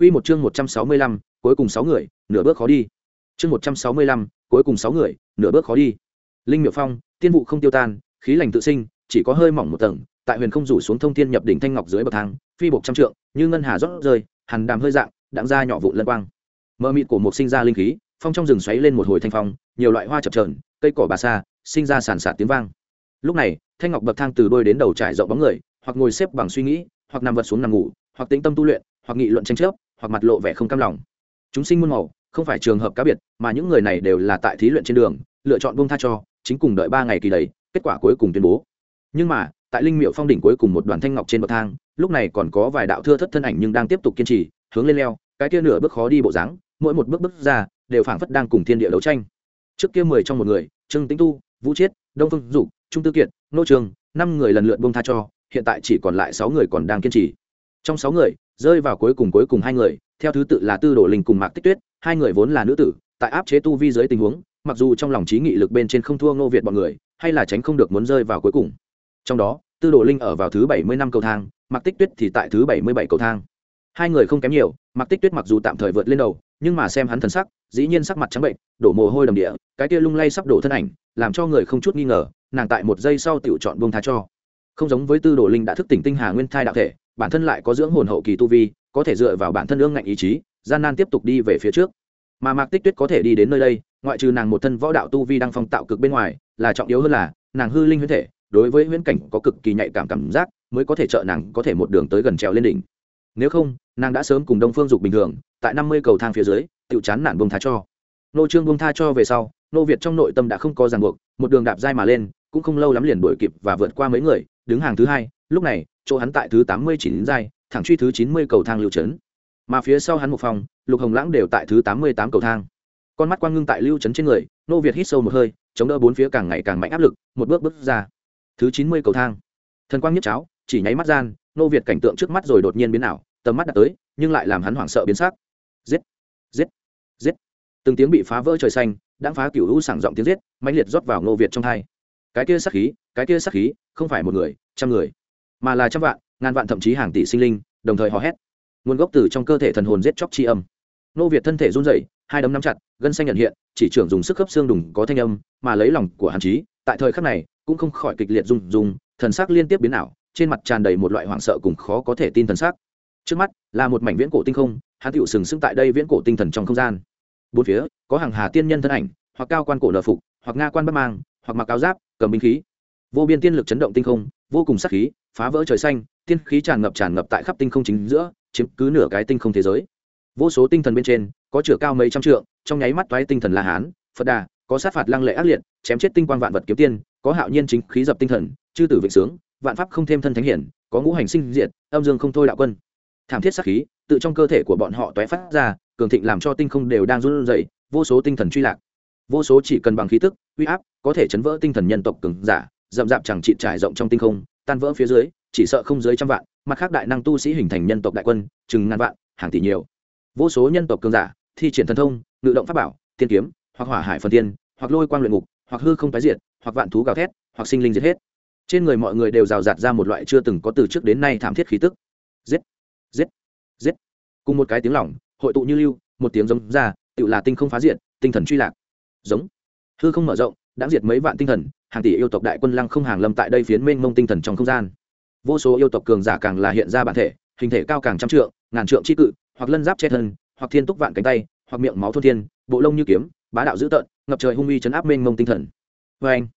Quy một chương 165, cuối cùng 6 người, nửa bước khó đi. Chương 165, cuối cùng 6 người, nửa bước khó đi. Linh Miểu Phong, tiên vụ không tiêu tan, khí lành tự sinh, chỉ có hơi mỏng một tầng, tại huyền không rủ xuống thông thiên nhập đỉnh thanh ngọc dưới bậc thang, phi bộc trăm trượng, như ngân hà rót rơi, hàn đàm hơi dạng, đặng ra nhỏ vụ lân quang. Mơ mịt của một sinh ra linh khí, phong trong rừng xoáy lên một hồi thanh phong, nhiều loại hoa chập chờn, cây cỏ bà sa, sinh ra sàn sạt tiếng vang. Lúc này, thanh ngọc bậc thang từ đôi đến đầu trải rộng bóng người, hoặc ngồi xếp bằng suy nghĩ, hoặc nằm vật xuống nằm ngủ, hoặc tĩnh tâm tu luyện, hoặc nghị luận tranh chấp, hoặc mặt lộ vẻ không cam lòng. Chúng sinh muôn màu, không phải trường hợp cá biệt, mà những người này đều là tại thí luyện trên đường, lựa chọn buông tha cho, chính cùng đợi ba ngày kỳ đầy, kết quả cuối cùng tuyên bố. Nhưng mà, tại linh miệu phong đỉnh cuối cùng một đoàn thanh ngọc trên bậc thang, lúc này còn có vài đạo thưa thất thân ảnh nhưng đang tiếp tục kiên trì, hướng lên leo, cái kia nửa bước khó đi bộ dáng, mỗi một bước bước ra, đều phảng phất đang cùng thiên địa đấu tranh. Trước kia mười trong một người, trương tĩnh tu, vũ chiết, đông phương dục, trung tư kiệt, nô trường, năm người lần lượt buông tha cho, hiện tại chỉ còn lại sáu người còn đang kiên trì. Trong sáu người rơi vào cuối cùng cuối cùng hai người, theo thứ tự là tư đồ linh cùng mạc tích tuyết, hai người vốn là nữ tử, tại áp chế tu vi dưới tình huống, mặc dù trong lòng trí nghị lực bên trên không thua ngô việt bọn người, hay là tránh không được muốn rơi vào cuối cùng. Trong đó, tư đồ linh ở vào thứ bảy mươi năm cầu thang, mạc tích tuyết thì tại thứ bảy mươi bảy cầu thang. Hai người không kém nhiều, mạc tích tuyết mặc dù tạm thời vượt lên đầu, nhưng mà xem hắn thần sắc, dĩ nhiên sắc mặt trắng bệnh, đổ mồ hôi đầm địa, cái kia lung lay sắp đổ thân ảnh, làm cho người không chút nghi ngờ, nàng tại một giây sau tiểu chọn buông tha cho không giống với tư đồ linh đã thức tỉnh tinh hà nguyên thai đạo thể, bản thân lại có dưỡng hồn hậu kỳ tu vi, có thể dựa vào bản thân ương ngạnh ý chí, gian nan tiếp tục đi về phía trước. Mà mạc tích tuyết có thể đi đến nơi đây, ngoại trừ nàng một thân võ đạo tu vi đang phong tạo cực bên ngoài, là trọng yếu hơn là, nàng hư linh huyễn thể, đối với huyễn cảnh có cực kỳ nhạy cảm cảm giác, mới có thể trợ nàng có thể một đường tới gần trèo lên đỉnh. Nếu không, nàng đã sớm cùng đông phương dục bình thường, tại năm mươi cầu thang phía dưới tự chán nản buông tha cho. Nô trương buông tha cho về sau, nô việt trong nội tâm đã không có ràng buộc, một đường đạp dai mà lên cũng không lâu lắm liền đuổi kịp và vượt qua mấy người, đứng hàng thứ hai, lúc này, chỗ hắn tại thứ tám mươi chín giai, thẳng truy thứ chín mươi cầu thang lưu trấn mà phía sau hắn một phòng, lục hồng lãng đều tại thứ tám mươi tám cầu thang. Con mắt quang ngưng tại lưu trấn trên người, nô việt hít sâu một hơi, chống đỡ bốn phía càng ngày càng mạnh áp lực, một bước bước ra. Thứ chín mươi cầu thang. Thần quang nhất cháo, chỉ nháy mắt gian, nô việt cảnh tượng trước mắt rồi đột nhiên biến ảo, tầm mắt đã tới, nhưng lại làm hắn hoảng sợ biến sắc. Giết! Giết! Giết! Từng tiếng bị phá vỡ trời xanh, đã phá cửu hữu sảng giọng tiếng giết, mãnh liệt rót vào nô việt trong thai cái kia sắc khí, cái kia sắc khí, không phải một người, trăm người, mà là trăm vạn, ngàn vạn thậm chí hàng tỷ sinh linh, đồng thời hò hét. Nguồn gốc từ trong cơ thể thần hồn giết chóc chi âm. Nô việt thân thể run rẩy, hai đấm nắm chặt, gân xanh nhận hiện, chỉ trưởng dùng sức khớp xương đùng có thanh âm, mà lấy lòng của hàn chí tại thời khắc này, cũng không khỏi kịch liệt rung rung, thần sắc liên tiếp biến ảo, trên mặt tràn đầy một loại hoảng sợ cùng khó có thể tin thần sắc. Trước mắt, là một mảnh viễn cổ tinh không, hắn tựu sừng sững tại đây viễn cổ tinh thần trong không gian. Bốn phía, có hàng hà tiên nhân thân ảnh, hoặc cao quan cổ nợ phục, hoặc nga quan bất mang, hoặc mặc áo giáp cầm binh khí. Vô biên tiên lực chấn động tinh không, vô cùng sắc khí, phá vỡ trời xanh, tiên khí tràn ngập tràn ngập tại khắp tinh không chính giữa, chiếm cứ nửa cái tinh không thế giới. Vô số tinh thần bên trên, có chửa cao mấy trăm trượng, trong nháy mắt toái tinh thần la hán, phật đà, có sát phạt lăng lệ ác liệt, chém chết tinh quang vạn vật kiếm tiên, có hạo nhiên chính khí dập tinh thần, chư tử vịnh sướng, vạn pháp không thêm thân thánh hiển, có ngũ hành sinh diệt, âm dương không thôi đạo quân. Thảm thiết sát khí, tự trong cơ thể của bọn họ toé phát ra, cường thịnh làm cho tinh không đều đang run rẩy, vô số tinh thần truy lạc vô số chỉ cần bằng khí tức, uy áp, có thể chấn vỡ tinh thần nhân tộc cường giả rậm rạp chẳng trị trải rộng trong tinh không, tan vỡ phía dưới, chỉ sợ không dưới trăm vạn, mặt khác đại năng tu sĩ hình thành nhân tộc đại quân, chừng ngàn vạn, hàng tỷ nhiều. Vô số nhân tộc cường giả, thi triển thần thông, ngự động pháp bảo, tiên kiếm, hoặc hỏa hải phần tiên, hoặc lôi quang luyện ngục, hoặc hư không tái diệt, hoặc vạn thú gào thét, hoặc sinh linh giết hết. Trên người mọi người đều rào rạt ra một loại chưa từng có từ trước đến nay thảm thiết khí tức. Giết giết giết. Cùng một cái tiếng lỏng, hội tụ như lưu, một tiếng giống ra tự là tinh không phá diện tinh thần truy lạc giống. Hư không mở rộng đã diệt mấy vạn tinh thần, hàng tỷ yêu tộc đại quân lăng không hàng lâm tại đây phiến mênh mông tinh thần trong không gian. Vô số yêu tộc cường giả càng là hiện ra bản thể, hình thể cao càng trăm trượng, ngàn trượng chi cự, hoặc lân giáp che thân, hoặc thiên túc vạn cánh tay, hoặc miệng máu thôn thiên, bộ lông như kiếm, bá đạo dữ tợn, ngập trời hung uy chấn áp mênh mông tinh thần. Vê anh,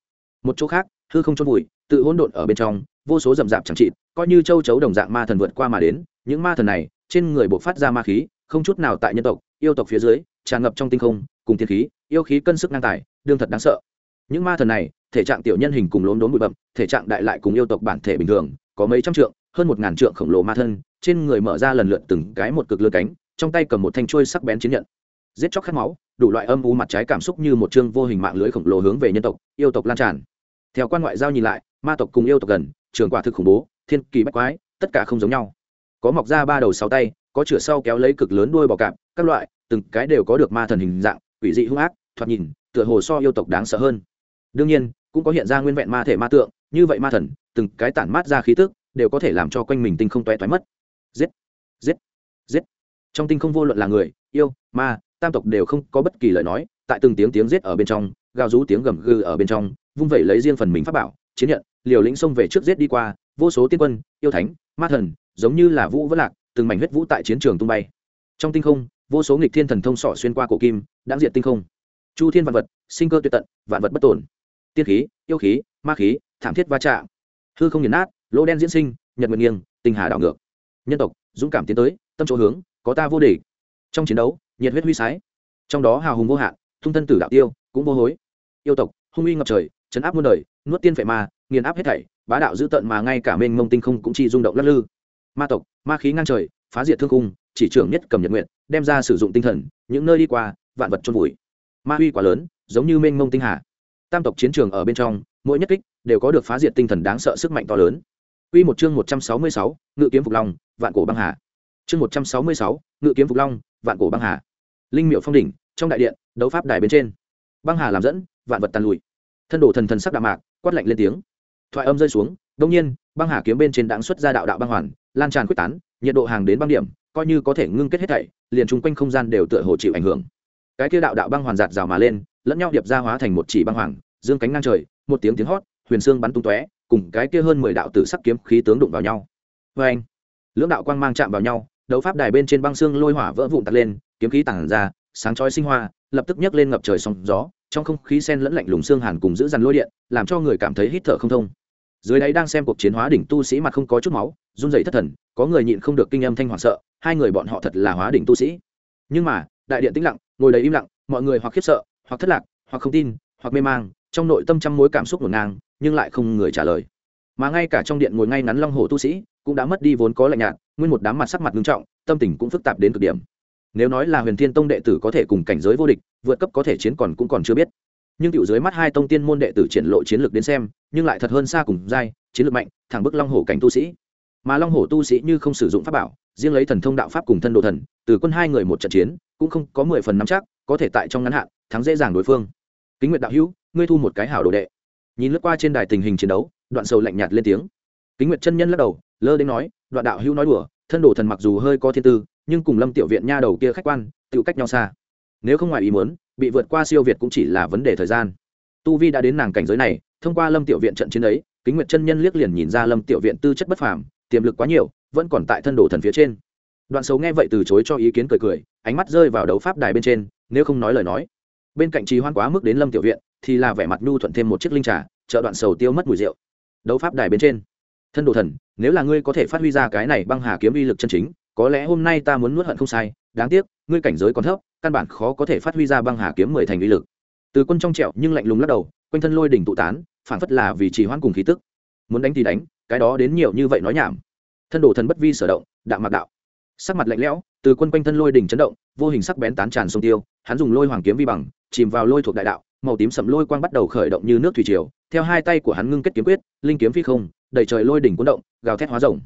một chỗ khác, hư không trôn vùi, tự hỗn độn ở bên trong, vô số rậm rạp chẳng trị coi như châu chấu đồng dạng ma thần vượt qua mà đến, những ma thần này, trên người buộc phát ra ma khí, không chút nào tại nhân tộc, yêu tộc phía dưới, tràn ngập trong tinh không, cùng thiên khí yêu khí cân sức năng tài, đương thật đáng sợ. Những ma thần này, thể trạng tiểu nhân hình cùng lốm đốm bụi bậm thể trạng đại lại cùng yêu tộc bản thể bình thường, có mấy trăm trượng, hơn một ngàn trượng khổng lồ ma thân, trên người mở ra lần lượt từng cái một cực lơ cánh, trong tay cầm một thanh chuôi sắc bén chiến nhận. Giết chóc khát máu, đủ loại âm u mặt trái cảm xúc như một chương vô hình mạng lưới khổng lồ hướng về nhân tộc, yêu tộc lan tràn. Theo quan ngoại giao nhìn lại, ma tộc cùng yêu tộc gần, trường quả thực khủng bố, thiên kỳ bách quái, tất cả không giống nhau. Có mọc ra ba đầu sáu tay, có chửa sau kéo lấy cực lớn đuôi bò cạp, các loại, từng cái đều có được ma thần hình dạng, quỷ dị hung ác thoạt nhìn, tựa hồ so yêu tộc đáng sợ hơn. Đương nhiên, cũng có hiện ra nguyên vẹn ma thể ma tượng, như vậy ma thần, từng cái tản mát ra khí tức, đều có thể làm cho quanh mình tinh không toé toé mất. Giết! Giết! Giết! Trong tinh không vô luận là người, yêu, ma, tam tộc đều không có bất kỳ lời nói, tại từng tiếng tiếng giết ở bên trong, gào rú tiếng gầm gừ ở bên trong, vung vẩy lấy riêng phần mình pháp bảo, chiến nhận, liều lĩnh xông về trước giết đi qua, vô số tiên quân, yêu thánh, ma thần, giống như là vũ vỡ lạc, từng mảnh huyết vũ tại chiến trường tung bay. Trong tinh không, vô số nghịch thiên thần thông sỏ xuyên qua cổ kim đã diệt tinh không chu thiên vạn vật, sinh cơ tuyệt tận, vạn vật bất tổn tiên khí, yêu khí, ma khí, thảm thiết va chạm. Hư không nghiền nát, lỗ đen diễn sinh, nhật nguyện nghiêng tinh hà đảo ngược. Nhân tộc, dũng cảm tiến tới, tâm chỗ hướng, có ta vô địch. Trong chiến đấu, nhiệt huyết huy sái. Trong đó hào hùng vô hạn, thung thân tử đạo tiêu, cũng vô hối. Yêu tộc, hung uy ngập trời, chấn áp muôn đời, nuốt tiên phệ ma, nghiền áp hết thảy, bá đạo dữ tận mà ngay cả mênh mông tinh không cũng chỉ rung động lắc lư. Ma tộc, ma khí ngang trời, phá diệt thương cung chỉ trưởng nhất cầm nhật nguyện đem ra sử dụng tinh thần, những nơi đi qua, vạn vật trôn vùi ma huy quá lớn giống như mênh mông tinh hà tam tộc chiến trường ở bên trong mỗi nhất kích đều có được phá diệt tinh thần đáng sợ sức mạnh to lớn Quy một chương 166, Ngự kiếm phục long, vạn cổ băng hà. Chương 166, Ngự kiếm phục long, vạn cổ băng hà. Linh miệu phong đỉnh, trong đại điện, đấu pháp đài bên trên. Băng hà làm dẫn, vạn vật tàn lùi. Thân đồ thần thần sắc đạm mạc, quát lạnh lên tiếng. Thoại âm rơi xuống, đột nhiên, băng hà kiếm bên trên đãng xuất ra đạo đạo băng hoàn, lan tràn quyết tán, nhiệt độ hàng đến băng điểm, coi như có thể ngưng kết hết thảy, liền chung quanh không gian đều tựa hồ chịu ảnh hưởng. Cái kia đạo đạo băng hoàn giạt rào mà lên, lẫn nhau điệp ra hóa thành một chỉ băng hoàng, dương cánh ngang trời, một tiếng tiếng hót, huyền xương bắn tung tóe, cùng cái kia hơn mười đạo tử sắc kiếm khí tướng đụng vào nhau. vê anh, lưỡng đạo quang mang chạm vào nhau, đấu pháp đài bên trên băng xương lôi hỏa vỡ vụn tạt lên, kiếm khí tản ra, sáng chói sinh hoa, lập tức nhấc lên ngập trời sóng gió, trong không khí xen lẫn lạnh lùng xương hàn cùng giữ dằn lôi điện, làm cho người cảm thấy hít thở không thông. Dưới đáy đang xem cuộc chiến hóa đỉnh tu sĩ mặt không có chút máu, run rẩy thất thần, có người nhịn không được kinh âm thanh hoảng sợ, hai người bọn họ thật là hóa đỉnh tu sĩ. Nhưng mà, đại điện tĩnh lặng, ngồi đầy im lặng, mọi người hoặc khiếp sợ, hoặc thất lạc, hoặc không tin, hoặc mê mang, trong nội tâm trăm mối cảm xúc ngổn ngang nhưng lại không người trả lời. Mà ngay cả trong điện ngồi ngay ngắn long hồ tu sĩ cũng đã mất đi vốn có lạnh nhạt nguyên một đám mặt sắc mặt nghiêm trọng tâm tình cũng phức tạp đến cực điểm. Nếu nói là huyền thiên tông đệ tử có thể cùng cảnh giới vô địch vượt cấp có thể chiến còn cũng còn chưa biết. Nhưng tiểu dưới mắt hai tông tiên môn đệ tử triển lộ chiến lược đến xem nhưng lại thật hơn xa cùng giai chiến lược mạnh thẳng bức long hổ cảnh tu sĩ. Mà long hổ tu sĩ như không sử dụng pháp bảo riêng lấy thần thông đạo pháp cùng thân độ thần, từ quân hai người một trận chiến, cũng không có mười phần nắm chắc, có thể tại trong ngắn hạn, thắng dễ dàng đối phương. Kính nguyện đạo hữu, ngươi thu một cái hảo đồ đệ. Nhìn lướt qua trên đài tình hình chiến đấu, đoạn sầu lạnh nhạt lên tiếng. Kính nguyệt chân nhân lắc đầu, lơ đến nói, đoạn đạo hữu nói đùa, thân đồ thần mặc dù hơi có thiên tư, nhưng cùng lâm tiểu viện nha đầu kia khách quan tự cách nhau xa. Nếu không ngoài ý muốn, bị vượt qua siêu việt cũng chỉ là vấn đề thời gian. Tu vi đã đến nàng cảnh giới này, thông qua lâm tiểu viện trận chiến ấy, kính nguyệt chân nhân liếc liền nhìn ra lâm tiểu viện tư chất bất phàm, tiềm lực quá nhiều vẫn còn tại thân đồ thần phía trên. Đoạn xấu nghe vậy từ chối cho ý kiến cười cười, ánh mắt rơi vào đấu pháp đài bên trên, nếu không nói lời nói. Bên cạnh trì hoan quá mức đến lâm tiểu viện, thì là vẻ mặt nhu thuận thêm một chiếc linh trà chợ đoạn sầu tiêu mất mùi rượu. Đấu pháp đài bên trên. Thân đồ thần, nếu là ngươi có thể phát huy ra cái này băng hà kiếm uy lực chân chính, có lẽ hôm nay ta muốn nuốt hận không sai, đáng tiếc, ngươi cảnh giới còn thấp, căn bản khó có thể phát huy ra băng hà kiếm mười thành uy lực. Từ quân trong trẹo nhưng lạnh lùng lắc đầu, quanh thân lôi đỉnh tụ tán phản phất là vì trì hoãn cùng khí tức. Muốn đánh thì đánh, cái đó đến nhiều như vậy nói nhảm thân đồ thần bất vi sở động, đạo mặc đạo. Sắc mặt lạnh lẽo, từ quân quanh thân lôi đỉnh chấn động, vô hình sắc bén tán tràn sông tiêu, hắn dùng lôi hoàng kiếm vi bằng, chìm vào lôi thuộc đại đạo, màu tím sậm lôi quang bắt đầu khởi động như nước thủy triều, theo hai tay của hắn ngưng kết kiếm quyết, linh kiếm phi không đầy trời lôi đỉnh cuốn động, gào thét hóa rồng.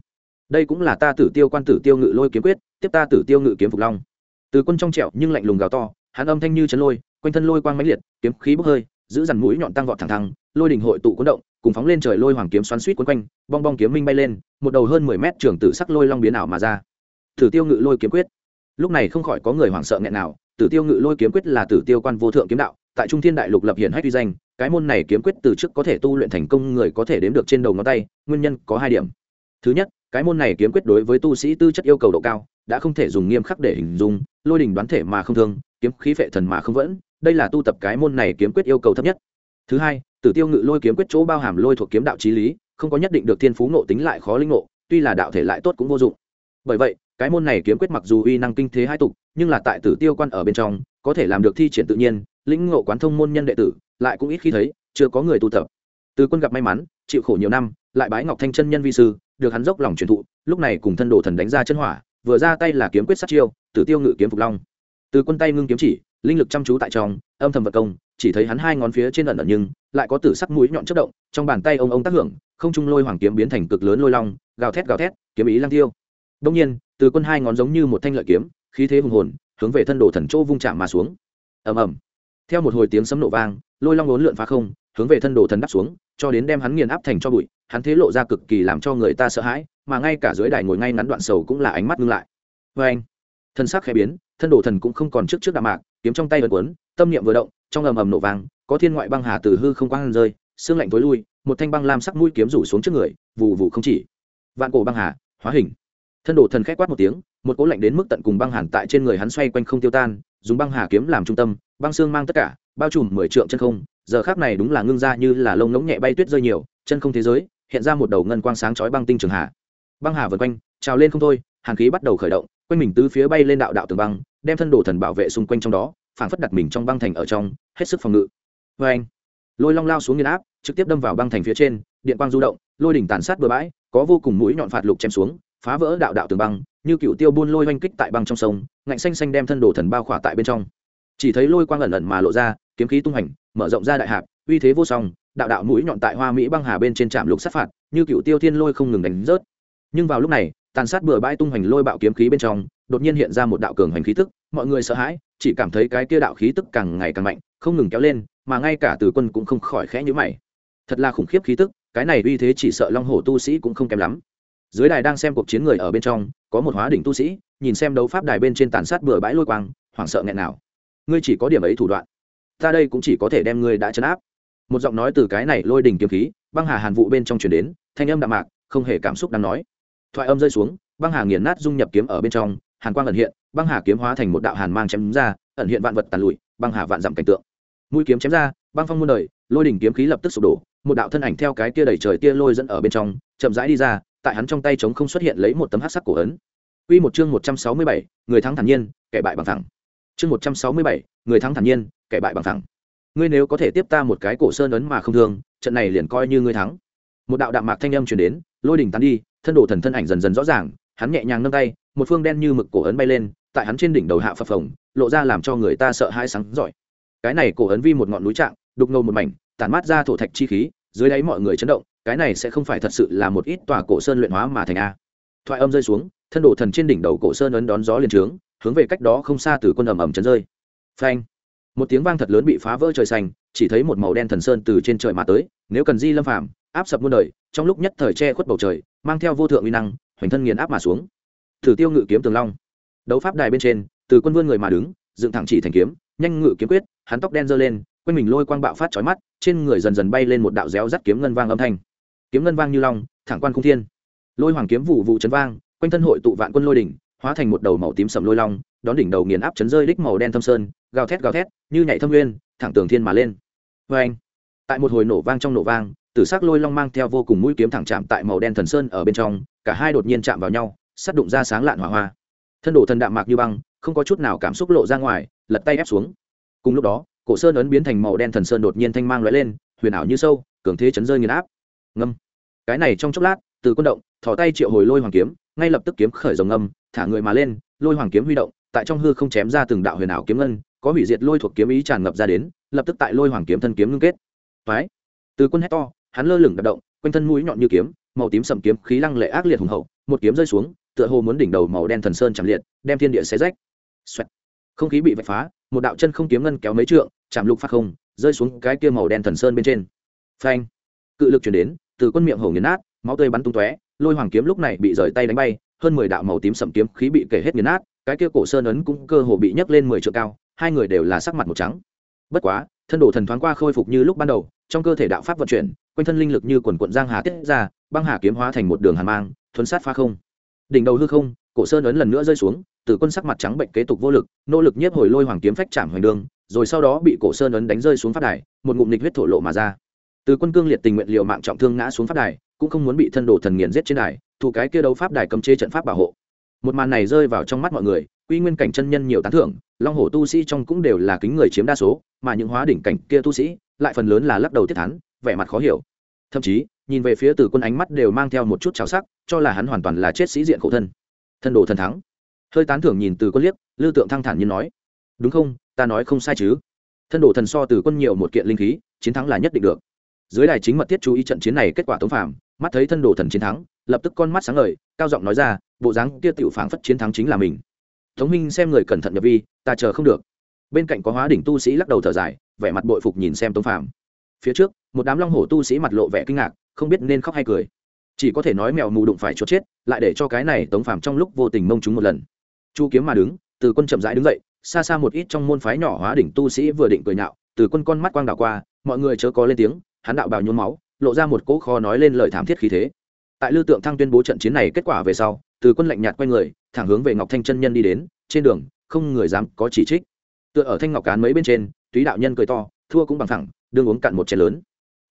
Đây cũng là ta tử tiêu quan tử tiêu ngự lôi kiếm quyết, tiếp ta tử tiêu ngự kiếm phục long. Từ quân trong trẹo nhưng lạnh lùng gào to, hắn âm thanh như chấn lôi, quanh thân lôi quang mãnh liệt, kiếm khí bốc hơi, giữ dằn mũi nhọn tăng vọt thẳng thẳng lôi đỉnh hội tụ cuốn động cùng phóng lên trời lôi hoàng kiếm xoắn suýt quấn quanh, bong bong kiếm minh bay lên, một đầu hơn mười mét trường tử sắc lôi long biến ảo mà ra. Tử tiêu ngự lôi kiếm quyết. Lúc này không khỏi có người hoảng sợ nghẹn nào, tử tiêu ngự lôi kiếm quyết là tử tiêu quan vô thượng kiếm đạo, tại trung thiên đại lục lập hiển hách uy danh, cái môn này kiếm quyết từ trước có thể tu luyện thành công người có thể đếm được trên đầu ngón tay, nguyên nhân có hai điểm. Thứ nhất, cái môn này kiếm quyết đối với tu sĩ tư chất yêu cầu độ cao, đã không thể dùng nghiêm khắc để hình dung, lôi đình đoán thể mà không thương, kiếm khí phệ thần mà không vẫn, đây là tu tập cái môn này kiếm quyết yêu cầu thấp nhất thứ hai, tử tiêu ngự lôi kiếm quyết chỗ bao hàm lôi thuộc kiếm đạo trí lý, không có nhất định được thiên phú ngộ tính lại khó linh ngộ, tuy là đạo thể lại tốt cũng vô dụng. Bởi vậy, cái môn này kiếm quyết mặc dù uy năng kinh thế hai tục, nhưng là tại tử tiêu quan ở bên trong, có thể làm được thi triển tự nhiên, lĩnh ngộ quán thông môn nhân đệ tử, lại cũng ít khi thấy, chưa có người tu tập. Từ quân gặp may mắn, chịu khổ nhiều năm, lại bái ngọc thanh chân nhân vi sư, được hắn dốc lòng truyền thụ, lúc này cùng thân đồ thần đánh ra chân hỏa, vừa ra tay là kiếm quyết sát chiêu, tử tiêu ngự kiếm phục long. Từ quân tay ngưng kiếm chỉ, linh lực chăm chú tại trong, âm thầm vật công chỉ thấy hắn hai ngón phía trên ẩn ẩn nhưng lại có tử sắc mũi nhọn chất động, trong bàn tay ông ông tác hưởng, không trung lôi hoàng kiếm biến thành cực lớn lôi long, gào thét gào thét, kiếm ý lang tiêu. Đông nhiên, từ quân hai ngón giống như một thanh lợi kiếm, khí thế hùng hồn, hướng về thân đồ thần chỗ vung chạm mà xuống. Ầm ầm. Theo một hồi tiếng sấm nổ vang, lôi long ốn lượn phá không, hướng về thân đồ thần đắp xuống, cho đến đem hắn nghiền áp thành cho bụi, hắn thế lộ ra cực kỳ làm cho người ta sợ hãi, mà ngay cả dưới đài ngồi ngay ngắn đoạn sầu cũng là ánh mắt ngưng lại. Vê anh thân xác khẽ biến, thân đồ thần cũng không còn trước trước đạm mạc, kiếm trong tay vật quấn, tâm niệm vừa động, trong ầm ầm nổ vàng có thiên ngoại băng hà từ hư không quang rơi, xương lạnh tối lui, một thanh băng lam sắc mũi kiếm rủ xuống trước người vụ vụ không chỉ. Vạn cổ băng hà, hóa hình. Thân đồ thần khét quát một tiếng, một cỗ lạnh đến mức tận cùng băng hàn tại trên người hắn xoay quanh không tiêu tan, dùng băng hà kiếm làm trung tâm, băng xương mang tất cả, bao trùm mười trượng chân không, giờ khác này đúng là ngưng ra như là lông ngỗng nhẹ bay tuyết rơi nhiều, chân không thế giới, hiện ra một đầu ngân quang sáng chói băng tinh trường hà. Băng hà vượt quanh, trào lên không thôi, hàn khí bắt đầu khởi động quanh mình tứ phía bay lên đạo đạo tường băng, đem thân đồ thần bảo vệ xung quanh trong đó, phảng phất đặt mình trong băng thành ở trong, hết sức phòng ngự. Vê anh, lôi long lao xuống nghiền áp, trực tiếp đâm vào băng thành phía trên, điện quang du động, lôi đỉnh tàn sát bừa bãi, có vô cùng mũi nhọn phạt lục chém xuống, phá vỡ đạo đạo tường băng, như cựu tiêu buôn lôi oanh kích tại băng trong sông, ngạnh xanh xanh đem thân đồ thần bao khỏa tại bên trong. Chỉ thấy lôi quang ẩn ẩn mà lộ ra, kiếm khí tung hành, mở rộng ra đại hạp, uy thế vô song, đạo đạo mũi nhọn tại hoa mỹ băng hà bên trên trạm lục sát phạt, như cựu tiêu thiên lôi không ngừng đánh rớt. Nhưng vào lúc này tàn sát bừa bãi tung hoành lôi bạo kiếm khí bên trong, đột nhiên hiện ra một đạo cường hoành khí tức, mọi người sợ hãi, chỉ cảm thấy cái kia đạo khí tức càng ngày càng mạnh, không ngừng kéo lên, mà ngay cả từ quân cũng không khỏi khẽ nhữ mày. Thật là khủng khiếp khí tức, cái này uy thế chỉ sợ long hổ tu sĩ cũng không kém lắm. Dưới đài đang xem cuộc chiến người ở bên trong, có một hóa đỉnh tu sĩ, nhìn xem đấu pháp đài bên trên tàn sát bừa bãi lôi quang, hoảng sợ nghẹn nào. Ngươi chỉ có điểm ấy thủ đoạn. Ta đây cũng chỉ có thể đem ngươi đã chấn áp. Một giọng nói từ cái này lôi đỉnh kiếm khí, băng hà hàn vụ bên trong chuyển đến, thanh âm đạm mạc, không hề cảm xúc đang nói thoại âm rơi xuống băng hà nghiền nát dung nhập kiếm ở bên trong hàn quang ẩn hiện băng hà kiếm hóa thành một đạo hàn mang chém ra ẩn hiện vạn vật tàn lụi băng hà vạn dặm cảnh tượng mũi kiếm chém ra băng phong muôn đời lôi đỉnh kiếm khí lập tức sụp đổ một đạo thân ảnh theo cái tia đẩy trời tia lôi dẫn ở bên trong chậm rãi đi ra tại hắn trong tay trống không xuất hiện lấy một tấm hắc sắc cổ ấn Quy một chương 167, người thắng thản nhiên, kẻ bại bằng thẳng. Chương 167, người thắng thản nhiên, kẻ bại bằng thẳng. Ngươi nếu có thể tiếp ta một cái cổ sơn ấn mà không thương, trận này liền coi như ngươi thắng. Một đạo đạm mạc thanh âm truyền đến, lôi đỉnh tán đi, thân đồ thần thân ảnh dần dần rõ ràng, hắn nhẹ nhàng nâng tay, một phương đen như mực cổ ấn bay lên, tại hắn trên đỉnh đầu hạ phập phồng, lộ ra làm cho người ta sợ hãi sáng giỏi. Cái này cổ ấn vi một ngọn núi trạng, đục ngầu một mảnh, tản mát ra thổ thạch chi khí, dưới đáy mọi người chấn động, cái này sẽ không phải thật sự là một ít tòa cổ sơn luyện hóa mà thành a. Thoại âm rơi xuống, thân đồ thần trên đỉnh đầu cổ sơn ấn đón gió liền trướng hướng về cách đó không xa từ quân ầm ầm chấn rơi phanh một tiếng vang thật lớn bị phá vỡ trời xanh chỉ thấy một màu đen thần sơn từ trên trời mà tới nếu cần di lâm phàm áp sập muôn đời trong lúc nhất thời che khuất bầu trời, mang theo vô thượng uy năng, hoành thân nghiền áp mà xuống. Thử tiêu ngự kiếm tường long. Đấu pháp đài bên trên, từ quân vươn người mà đứng, dựng thẳng chỉ thành kiếm, nhanh ngự kiếm quyết, hắn tóc đen giơ lên, quanh mình lôi quang bạo phát chói mắt, trên người dần dần bay lên một đạo réo rắt kiếm ngân vang âm thanh. Kiếm ngân vang như long, thẳng quan không thiên. Lôi hoàng kiếm vụ vụ chấn vang, quanh thân hội tụ vạn quân lôi đỉnh, hóa thành một đầu màu tím sầm lôi long, đón đỉnh đầu nghiền áp chấn rơi đích màu đen thâm sơn, gào thét gào thét, như nhảy thâm nguyên, thẳng tường thiên mà lên. Vê anh tại một hồi nổ vang trong nổ vang tử sắc lôi long mang theo vô cùng mũi kiếm thẳng chạm tại màu đen thần sơn ở bên trong cả hai đột nhiên chạm vào nhau sắt đụng ra sáng lạn hỏa hoa. Thân đổ thần đạm mạc như băng không có chút nào cảm xúc lộ ra ngoài lật tay ép xuống. Cùng lúc đó cổ sơn ấn biến thành màu đen thần sơn đột nhiên thanh mang lóe lên huyền ảo như sâu cường thế chấn rơi nghiền áp. Ngâm. Cái này trong chốc lát từ quân động thò tay triệu hồi lôi hoàng kiếm ngay lập tức kiếm khởi dòng ngâm, thả người mà lên lôi hoàng kiếm huy động tại trong hư không chém ra từng đạo huyền ảo kiếm ngân có hủy diệt lôi thuộc kiếm ý tràn ngập ra đến lập tức tại lôi hoàng kiếm thân kiếm ngưng kết. Phái từ quân hét to hắn lơ lửng đập động, quanh thân mũi nhọn như kiếm, màu tím sầm kiếm khí lăng lệ ác liệt hùng hậu, một kiếm rơi xuống, tựa hồ muốn đỉnh đầu màu đen thần sơn chạm liệt, đem thiên địa xé rách. Xoẹt. không khí bị vạch phá, một đạo chân không kiếm ngân kéo mấy trượng, chạm lục phát không, rơi xuống cái kia màu đen thần sơn bên trên. Phanh. Cự lực chuyển đến, từ quân miệng hổ nghiền nát, máu tươi bắn tung tóe, lôi hoàng kiếm lúc này bị rời tay đánh bay, hơn mười đạo màu tím sầm kiếm khí bị kể hết nghiền nát, cái kia cổ sơn ấn cũng cơ hồ bị nhấc lên mười triệu cao, hai người đều là sắc mặt một trắng. Bất quá, thân đồ thần thoáng qua khôi phục như lúc ban đầu, trong cơ thể đạo pháp vận chuyển quanh thân linh lực như quần quận giang hà tiết ra, băng hà kiếm hóa thành một đường hàn mang, thuấn sát pha không. Đỉnh đầu hư không, cổ sơn ấn lần nữa rơi xuống từ quân sắc mặt trắng bệnh kế tục vô lực, nỗ lực nhiếp hồi lôi hoàng kiếm phách chạm hoành đường, rồi sau đó bị cổ sơn ấn đánh rơi xuống phát đài, một ngụm nịch huyết thổ lộ mà ra. Từ quân cương liệt tình nguyện liệu mạng trọng thương ngã xuống phát đài, cũng không muốn bị thân đồ thần nghiền giết trên đài, thủ cái kia đấu pháp đài cấm chế trận pháp bảo hộ. Một màn này rơi vào trong mắt mọi người, quy nguyên cảnh chân nhân nhiều tán thưởng, long hổ tu sĩ trong cũng đều là kính người chiếm đa số, mà những hóa đỉnh cảnh kia tu sĩ, lại phần lớn là lắc đầu tiết thắn vẻ mặt khó hiểu. Thậm chí, nhìn về phía từ quân ánh mắt đều mang theo một chút trào sắc, cho là hắn hoàn toàn là chết sĩ diện khổ thân. Thân đồ thần thắng. Hơi tán thưởng nhìn từ quân liếc, lư tượng thăng thản như nói, đúng không? Ta nói không sai chứ. Thân đồ thần so từ quân nhiều một kiện linh khí, chiến thắng là nhất định được. Dưới đài chính mật thiết chú ý trận chiến này kết quả tống phạm mắt thấy thân đồ thần chiến thắng, lập tức con mắt sáng ngời, cao giọng nói ra, bộ dáng kia tiểu phảng phất chiến thắng chính là mình. Tống minh xem người cẩn thận nhập vi, ta chờ không được. Bên cạnh có hóa đỉnh tu sĩ lắc đầu thở dài, vẻ mặt bội phục nhìn xem tống phạm phía trước, một đám long hổ tu sĩ mặt lộ vẻ kinh ngạc, không biết nên khóc hay cười. Chỉ có thể nói mèo mù đụng phải chốt chết, lại để cho cái này tống phàm trong lúc vô tình mông chúng một lần. Chu kiếm mà đứng, từ quân chậm rãi đứng dậy, xa xa một ít trong môn phái nhỏ hóa đỉnh tu sĩ vừa định cười nhạo, từ quân con mắt quang đảo qua, mọi người chớ có lên tiếng, hắn đạo bào nhuốm máu, lộ ra một cỗ kho nói lên lời thảm thiết khí thế. Tại lưu tượng thăng tuyên bố trận chiến này kết quả về sau, từ quân lạnh nhạt quay người, thẳng hướng về ngọc thanh chân nhân đi đến, trên đường, không người dám có chỉ trích. Tựa ở thanh ngọc cán mấy bên trên, túy đạo nhân cười to, thua cũng bằng thẳng đương uống cạn một chén lớn.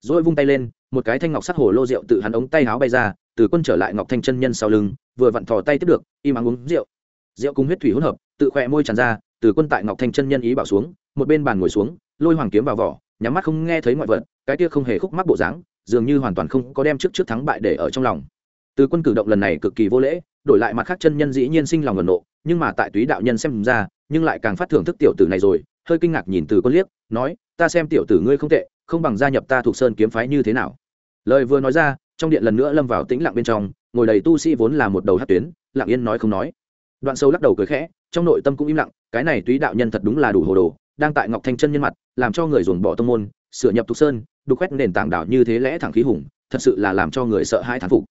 Rồi vung tay lên, một cái thanh ngọc sắc hồ lô rượu tự hắn ống tay áo bay ra, từ quân trở lại ngọc thanh chân nhân sau lưng, vừa vặn thò tay tiếp được, im ắng uống rượu. Rượu cùng huyết thủy hỗn hợp, tự khỏe môi tràn ra, từ quân tại ngọc thanh chân nhân ý bảo xuống, một bên bàn ngồi xuống, lôi hoàng kiếm vào vỏ, nhắm mắt không nghe thấy ngoại vật, cái kia không hề khúc mắc bộ dáng, dường như hoàn toàn không có đem trước trước thắng bại để ở trong lòng. Từ quân cử động lần này cực kỳ vô lễ, đổi lại mặt khác chân nhân dĩ nhiên sinh lòng ngần nộ, nhưng mà tại túy đạo nhân xem ra, nhưng lại càng phát thưởng thức tiểu tử này rồi hơi kinh ngạc nhìn từ quân liếc, nói, ta xem tiểu tử ngươi không tệ, không bằng gia nhập ta thuộc sơn kiếm phái như thế nào. Lời vừa nói ra, trong điện lần nữa lâm vào tĩnh lặng bên trong, ngồi đầy tu sĩ vốn là một đầu hát tuyến, lặng yên nói không nói. Đoạn sâu lắc đầu cười khẽ, trong nội tâm cũng im lặng, cái này túy đạo nhân thật đúng là đủ hồ đồ, đang tại ngọc thanh chân nhân mặt, làm cho người dồn bỏ tông môn, sửa nhập thục sơn, đục khoét nền tảng đảo như thế lẽ thẳng khí hùng, thật sự là làm cho người sợ hai thán phục.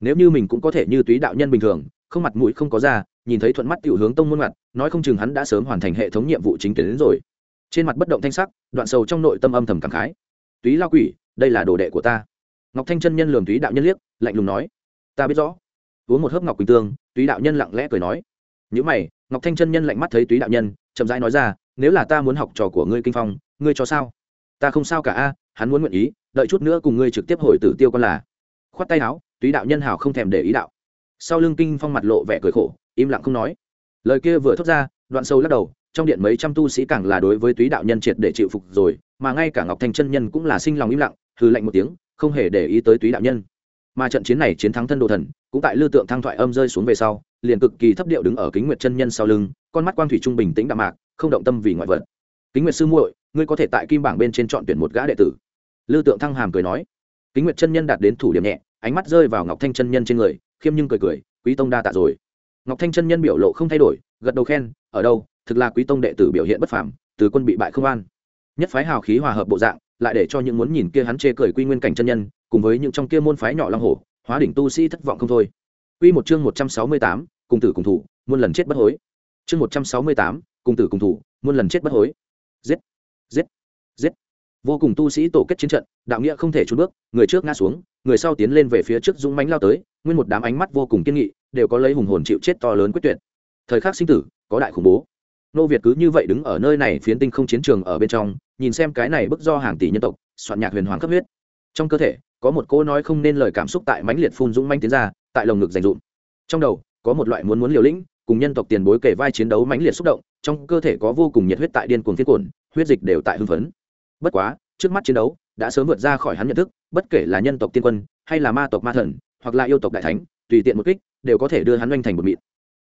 Nếu như mình cũng có thể như túy đạo nhân bình thường, không mặt mũi không có ra nhìn thấy thuận mắt tiểu hướng tông môn mặt, nói không chừng hắn đã sớm hoàn thành hệ thống nhiệm vụ chính tuyến đến rồi. Trên mặt bất động thanh sắc, đoạn sầu trong nội tâm âm thầm cảm khái. Túy lao quỷ, đây là đồ đệ của ta. Ngọc thanh chân nhân lường túy đạo nhân liếc, lạnh lùng nói. Ta biết rõ. Uống một hớp ngọc quỳnh tương, túy đạo nhân lặng lẽ cười nói. Những mày, ngọc thanh chân nhân lạnh mắt thấy túy đạo nhân, chậm rãi nói ra, nếu là ta muốn học trò của ngươi kinh phong, ngươi cho sao? Ta không sao cả a, hắn muốn nguyện ý, đợi chút nữa cùng ngươi trực tiếp hồi tử tiêu con là. Khoát tay áo, túy đạo nhân hào không thèm để ý đạo sau lưng kinh phong mặt lộ vẻ cười khổ, im lặng không nói. Lời kia vừa thốt ra, đoạn sâu lắc đầu, trong điện mấy trăm tu sĩ càng là đối với túy đạo nhân triệt để chịu phục rồi, mà ngay cả ngọc thanh chân nhân cũng là sinh lòng im lặng hư lạnh một tiếng, không hề để ý tới túy đạo nhân. Mà trận chiến này chiến thắng thân đồ thần, cũng tại lưu tượng thăng thoại âm rơi xuống về sau, liền cực kỳ thấp điệu đứng ở kính nguyệt chân nhân sau lưng, con mắt quang thủy trung bình tĩnh đạm mạc, không động tâm vì ngoại vật. Kính nguyệt sư muội, ngươi có thể tại kim bảng bên trên chọn tuyển một gã đệ tử. Lưu tượng thăng hàm cười nói. Kính nguyệt chân nhân đạt đến thủ điểm nhẹ, ánh mắt rơi vào ngọc thanh chân nhân trên người khiêm nhưng cười cười quý tông đa tạ rồi ngọc thanh chân nhân biểu lộ không thay đổi gật đầu khen ở đâu thực là quý tông đệ tử biểu hiện bất phàm từ quân bị bại không an nhất phái hào khí hòa hợp bộ dạng lại để cho những muốn nhìn kia hắn chê cười quy nguyên cảnh chân nhân cùng với những trong kia môn phái nhỏ long hổ hóa đỉnh tu sĩ thất vọng không thôi Quy một chương một trăm sáu mươi tám, cùng tử cùng thủ, muôn lần chết bất hối. Chương một trăm sáu mươi tám, cùng tử cùng thủ, muôn lần chết bất hối. Giết, giết, giết. Vô cùng tu sĩ tổ kết chiến trận, đạo nghĩa không thể trốn bước, người trước ngã xuống, người sau tiến lên về phía trước dũng mánh lao tới, nguyên một đám ánh mắt vô cùng kiên nghị, đều có lấy hùng hồn chịu chết to lớn quyết tuyệt. Thời khắc sinh tử, có đại khủng bố. Nô Việt cứ như vậy đứng ở nơi này phiến tinh không chiến trường ở bên trong, nhìn xem cái này bức do hàng tỷ nhân tộc, soạn nhạc huyền hoàng cấp huyết. Trong cơ thể, có một cô nói không nên lời cảm xúc tại mãnh liệt phun dũng manh tiến ra tại lồng ngực dành dụm trong đầu có một loại muốn muốn liều lĩnh cùng nhân tộc tiền bối kể vai chiến đấu mãnh liệt xúc động trong cơ thể có vô cùng nhiệt huyết tại điên cuồng thiết cuộn huyết dịch đều tại hưng phấn bất quá trước mắt chiến đấu đã sớm vượt ra khỏi hắn nhận thức bất kể là nhân tộc tiên quân, hay là ma tộc ma thần, hoặc là yêu tộc đại thánh, tùy tiện một kích, đều có thể đưa hắn oanh thành một mịn.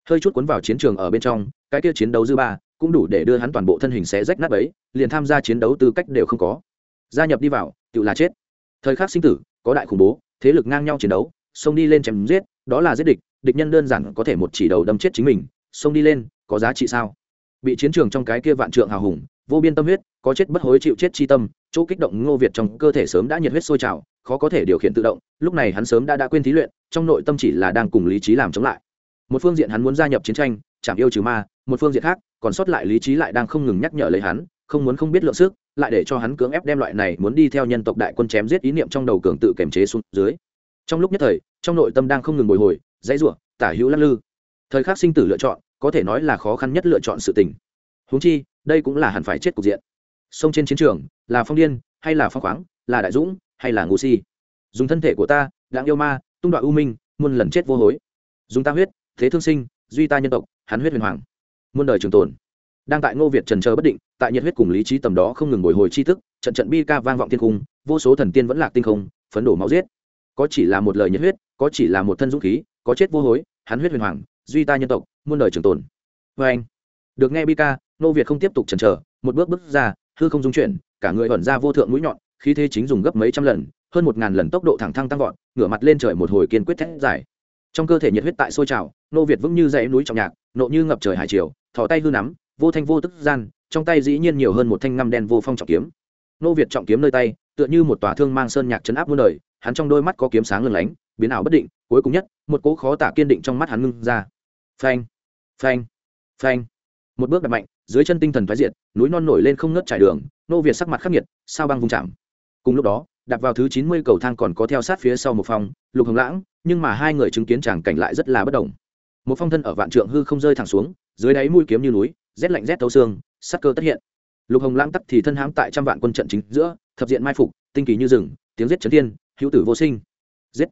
Hơi chút cuốn vào chiến trường ở bên trong, cái kia chiến đấu dư ba, cũng đủ để đưa hắn toàn bộ thân hình xé rách nát ấy liền tham gia chiến đấu tư cách đều không có. Gia nhập đi vào, tự là chết. Thời khắc sinh tử, có đại khủng bố, thế lực ngang nhau chiến đấu, xông đi lên chém giết, đó là giết địch địch nhân đơn giản có thể một chỉ đầu đâm chết chính mình, xông đi lên, có giá trị sao? Bị chiến trường trong cái kia vạn trượng hào hùng, vô biên tâm huyết, có chết bất hối chịu chết chi tâm chỗ kích động ngô việt trong cơ thể sớm đã nhiệt huyết sôi trào, khó có thể điều khiển tự động, lúc này hắn sớm đã đã quên thí luyện, trong nội tâm chỉ là đang cùng lý trí làm chống lại. Một phương diện hắn muốn gia nhập chiến tranh, chảm yêu trừ ma, một phương diện khác, còn sót lại lý trí lại đang không ngừng nhắc nhở lấy hắn, không muốn không biết lượng sức, lại để cho hắn cưỡng ép đem loại này muốn đi theo nhân tộc đại quân chém giết ý niệm trong đầu cường tự kềm chế xuống dưới. Trong lúc nhất thời, trong nội tâm đang không ngừng bồi hồi, dãy rủa, tả hữu lắc lư. Thời khắc sinh tử lựa chọn, có thể nói là khó khăn nhất lựa chọn sự tình. Huống chi, đây cũng là hẳn phải chết cục diện sông trên chiến trường, là phong điên, hay là phong khoáng, là đại dũng, hay là ngu si? Dùng thân thể của ta, đáng yêu ma, tung đoạn u minh, muôn lần chết vô hối. Dùng ta huyết, thế thương sinh, duy ta nhân tộc, hắn huyết huyền hoàng. Muôn đời trường tồn. Đang tại ngô việt trần chờ bất định, tại nhiệt huyết cùng lý trí tầm đó không ngừng bồi hồi chi thức, trận trận bi ca vang vọng thiên cung, vô số thần tiên vẫn lạc tinh không, phấn đổ máu giết. Có chỉ là một lời nhiệt huyết, có chỉ là một thân dũng khí, có chết vô hối, hắn huyết huyền hoàng, duy ta nhân tộc, muôn đời trường tồn. Vê anh được nghe bi ca, ngô việt không tiếp tục trần chờ, một bước bước ra hư không dung chuyển, cả người vẩn ra vô thượng mũi nhọn, khí thế chính dùng gấp mấy trăm lần, hơn một ngàn lần tốc độ thẳng thăng tăng vọt, ngửa mặt lên trời một hồi kiên quyết thét dài. Trong cơ thể nhiệt huyết tại sôi trào, nô việt vững như dãy núi trọng nhạc, nộ như ngập trời hải triều thỏ tay hư nắm, vô thanh vô tức gian, trong tay dĩ nhiên nhiều hơn một thanh ngăm đen vô phong trọng kiếm. Nô việt trọng kiếm nơi tay, tựa như một tòa thương mang sơn nhạc chấn áp muôn đời, hắn trong đôi mắt có kiếm sáng lừng lánh, biến ảo bất định, cuối cùng nhất, một cỗ khó tả kiên định trong mắt hắn ngưng ra. Phanh phanh phanh. Một bước đặt mạnh dưới chân tinh thần thoái diệt, núi non nổi lên không ngớt trải đường, nô việt sắc mặt khắc nghiệt, sao băng vung chạm. Cùng lúc đó đặt vào thứ chín mươi cầu thang còn có theo sát phía sau một phong, lục hồng lãng, nhưng mà hai người chứng kiến tràng cảnh lại rất là bất đồng. Một phong thân ở vạn trượng hư không rơi thẳng xuống, dưới đáy mũi kiếm như núi, rét lạnh rét thấu xương, sắc cơ tất hiện. Lục hồng lãng tắc thì thân hãm tại trăm vạn quân trận chính giữa, thập diện mai phục, tinh kỳ như rừng, tiếng giết trấn thiên, hữu tử vô sinh. Giết.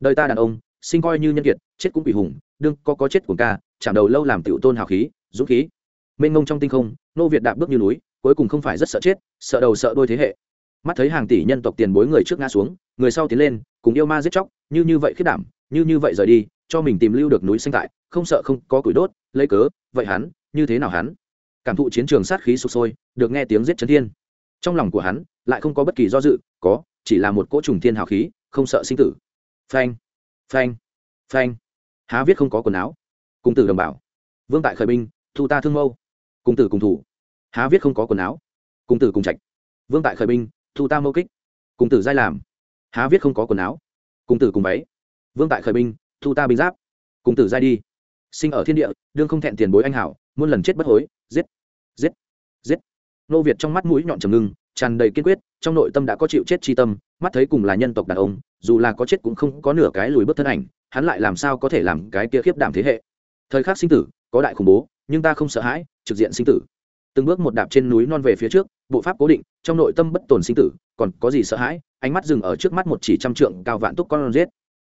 Đời ta đàn ông, sinh coi như nhân kiệt, chết cũng bị hùng, đương có có chết của ca, chạm đầu lâu làm tiểu tôn hào khí, dũng khí mênh mông trong tinh không, nô việt đạp bước như núi, cuối cùng không phải rất sợ chết, sợ đầu sợ đôi thế hệ. Mắt thấy hàng tỷ nhân tộc tiền bối người trước ngã xuống, người sau tiến lên, cùng yêu ma giết chóc, như như vậy khiết đảm, như như vậy rời đi, cho mình tìm lưu được núi sinh tại, không sợ không có củi đốt, lấy cớ, vậy hắn, như thế nào hắn? Cảm thụ chiến trường sát khí sụp sôi, được nghe tiếng giết chấn thiên. Trong lòng của hắn, lại không có bất kỳ do dự, có, chỉ là một cỗ trùng thiên hào khí, không sợ sinh tử. Phanh phanh phanh. Há viết không có quần áo. Cùng tử đồng bảo. Vương tại khởi binh, thu ta thương mâu cùng tử cùng thủ. Há viết không có quần áo. Cùng tử cùng trạch. Vương tại khởi binh, thu ta mâu kích. Cùng tử giai làm. Há viết không có quần áo. Cùng tử cùng váy. Vương tại khởi binh, thu ta binh giáp. Cùng tử giai đi. Sinh ở thiên địa, đương không thẹn tiền bối anh hảo, muôn lần chết bất hối, giết giết giết. Nô việt trong mắt mũi nhọn trầm ngưng, tràn đầy kiên quyết, trong nội tâm đã có chịu chết chi tâm, mắt thấy cùng là nhân tộc đàn ông, dù là có chết cũng không có nửa cái lùi bước thân ảnh, hắn lại làm sao có thể làm cái kia khiếp đảm thế hệ? Thời khắc sinh tử, có đại khủng bố nhưng ta không sợ hãi trực diện sinh tử. Từng bước một đạp trên núi non về phía trước bộ pháp cố định trong nội tâm bất tồn sinh tử còn có gì sợ hãi? Ánh mắt dừng ở trước mắt một chỉ trăm trượng cao vạn túc con rết,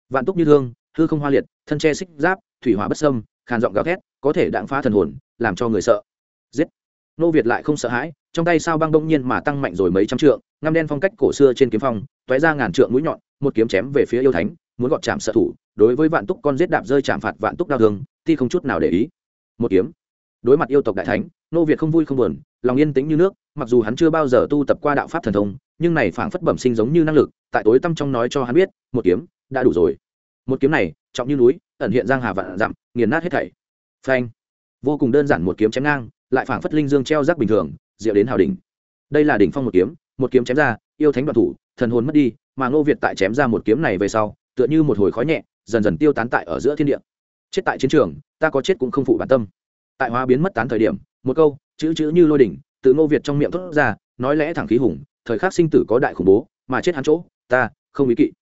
vạn túc như thương hư không hoa liệt thân tre xích giáp thủy hỏa bất sâm khàn giọng gào thét có thể đạn phá thần hồn làm cho người sợ. Giết. Nô việt lại không sợ hãi trong tay sao băng đông nhiên mà tăng mạnh rồi mấy trăm trượng ngăm đen phong cách cổ xưa trên kiếm phong toé ra ngàn trượng mũi nhọn một kiếm chém về phía yêu thánh muốn gọt chạm sợ thủ đối với vạn túc con giết đạp rơi chạm phạt vạn túc đau thương thì không chút nào để ý. Một kiếm đối mặt yêu tộc đại thánh, nô việt không vui không buồn, lòng yên tĩnh như nước, mặc dù hắn chưa bao giờ tu tập qua đạo pháp thần thông, nhưng này phảng phất bẩm sinh giống như năng lực, tại tối tâm trong nói cho hắn biết, một kiếm đã đủ rồi. Một kiếm này, trọng như núi, ẩn hiện giang hà vạn dặm, nghiền nát hết thảy. Phanh. Vô cùng đơn giản một kiếm chém ngang, lại phảng phất linh dương treo rác bình thường, diệu đến hào đỉnh. Đây là đỉnh phong một kiếm một kiếm chém ra, yêu thánh đoạn thủ, thần hồn mất đi, mà ngô việt tại chém ra một kiếm này về sau, tựa như một hồi khói nhẹ, dần dần tiêu tán tại ở giữa thiên địa. Chết tại chiến trường, ta có chết cũng không phụ bản tâm tại hóa biến mất tán thời điểm, một câu, chữ chữ như lôi đỉnh tự ngô việt trong miệng thốt ra, nói lẽ thẳng khí hùng, thời khắc sinh tử có đại khủng bố, mà chết hắn chỗ, ta, không ý kỵ.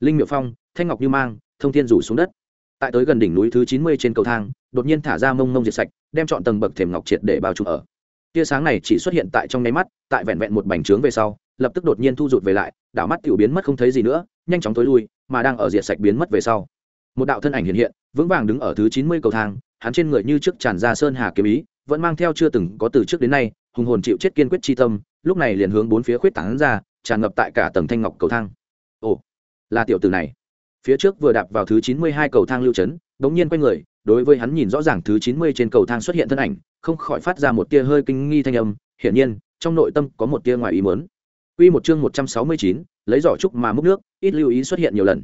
Linh miệu phong, thanh ngọc như mang, thông thiên rủ xuống đất. Tại tới gần đỉnh núi thứ chín mươi trên cầu thang, đột nhiên thả ra mông mông diệt sạch, đem chọn tầng bậc thềm ngọc triệt để bao trùm ở. Tia sáng này chỉ xuất hiện tại trong nháy mắt, tại vẹn vẹn một bành trướng về sau, lập tức đột nhiên thu rụt về lại, đảo mắt tiểu biến mất không thấy gì nữa, nhanh chóng tối lui, mà đang ở diệt sạch biến mất về sau. Một đạo thân ảnh hiện hiện vững vàng đứng ở thứ chín mươi cầu thang hắn trên người như trước tràn ra sơn hà kiếm ý vẫn mang theo chưa từng có từ trước đến nay hùng hồn chịu chết kiên quyết chi tâm lúc này liền hướng bốn phía khuyết tảng ra tràn ngập tại cả tầng thanh ngọc cầu thang. Ồ là tiểu tử này. Phía trước vừa đạp vào thứ chín mươi hai cầu thang lưu trấn bỗng nhiên quay người đối với hắn nhìn rõ ràng thứ chín mươi trên cầu thang xuất hiện thân ảnh không khỏi phát ra một tia hơi kinh nghi thanh âm hiển nhiên trong nội tâm có một tia ngoài ý muốn. Quy một chương một trăm sáu mươi chín, lấy giỏ trúc mà múc nước, ít lưu ý xuất hiện nhiều lần.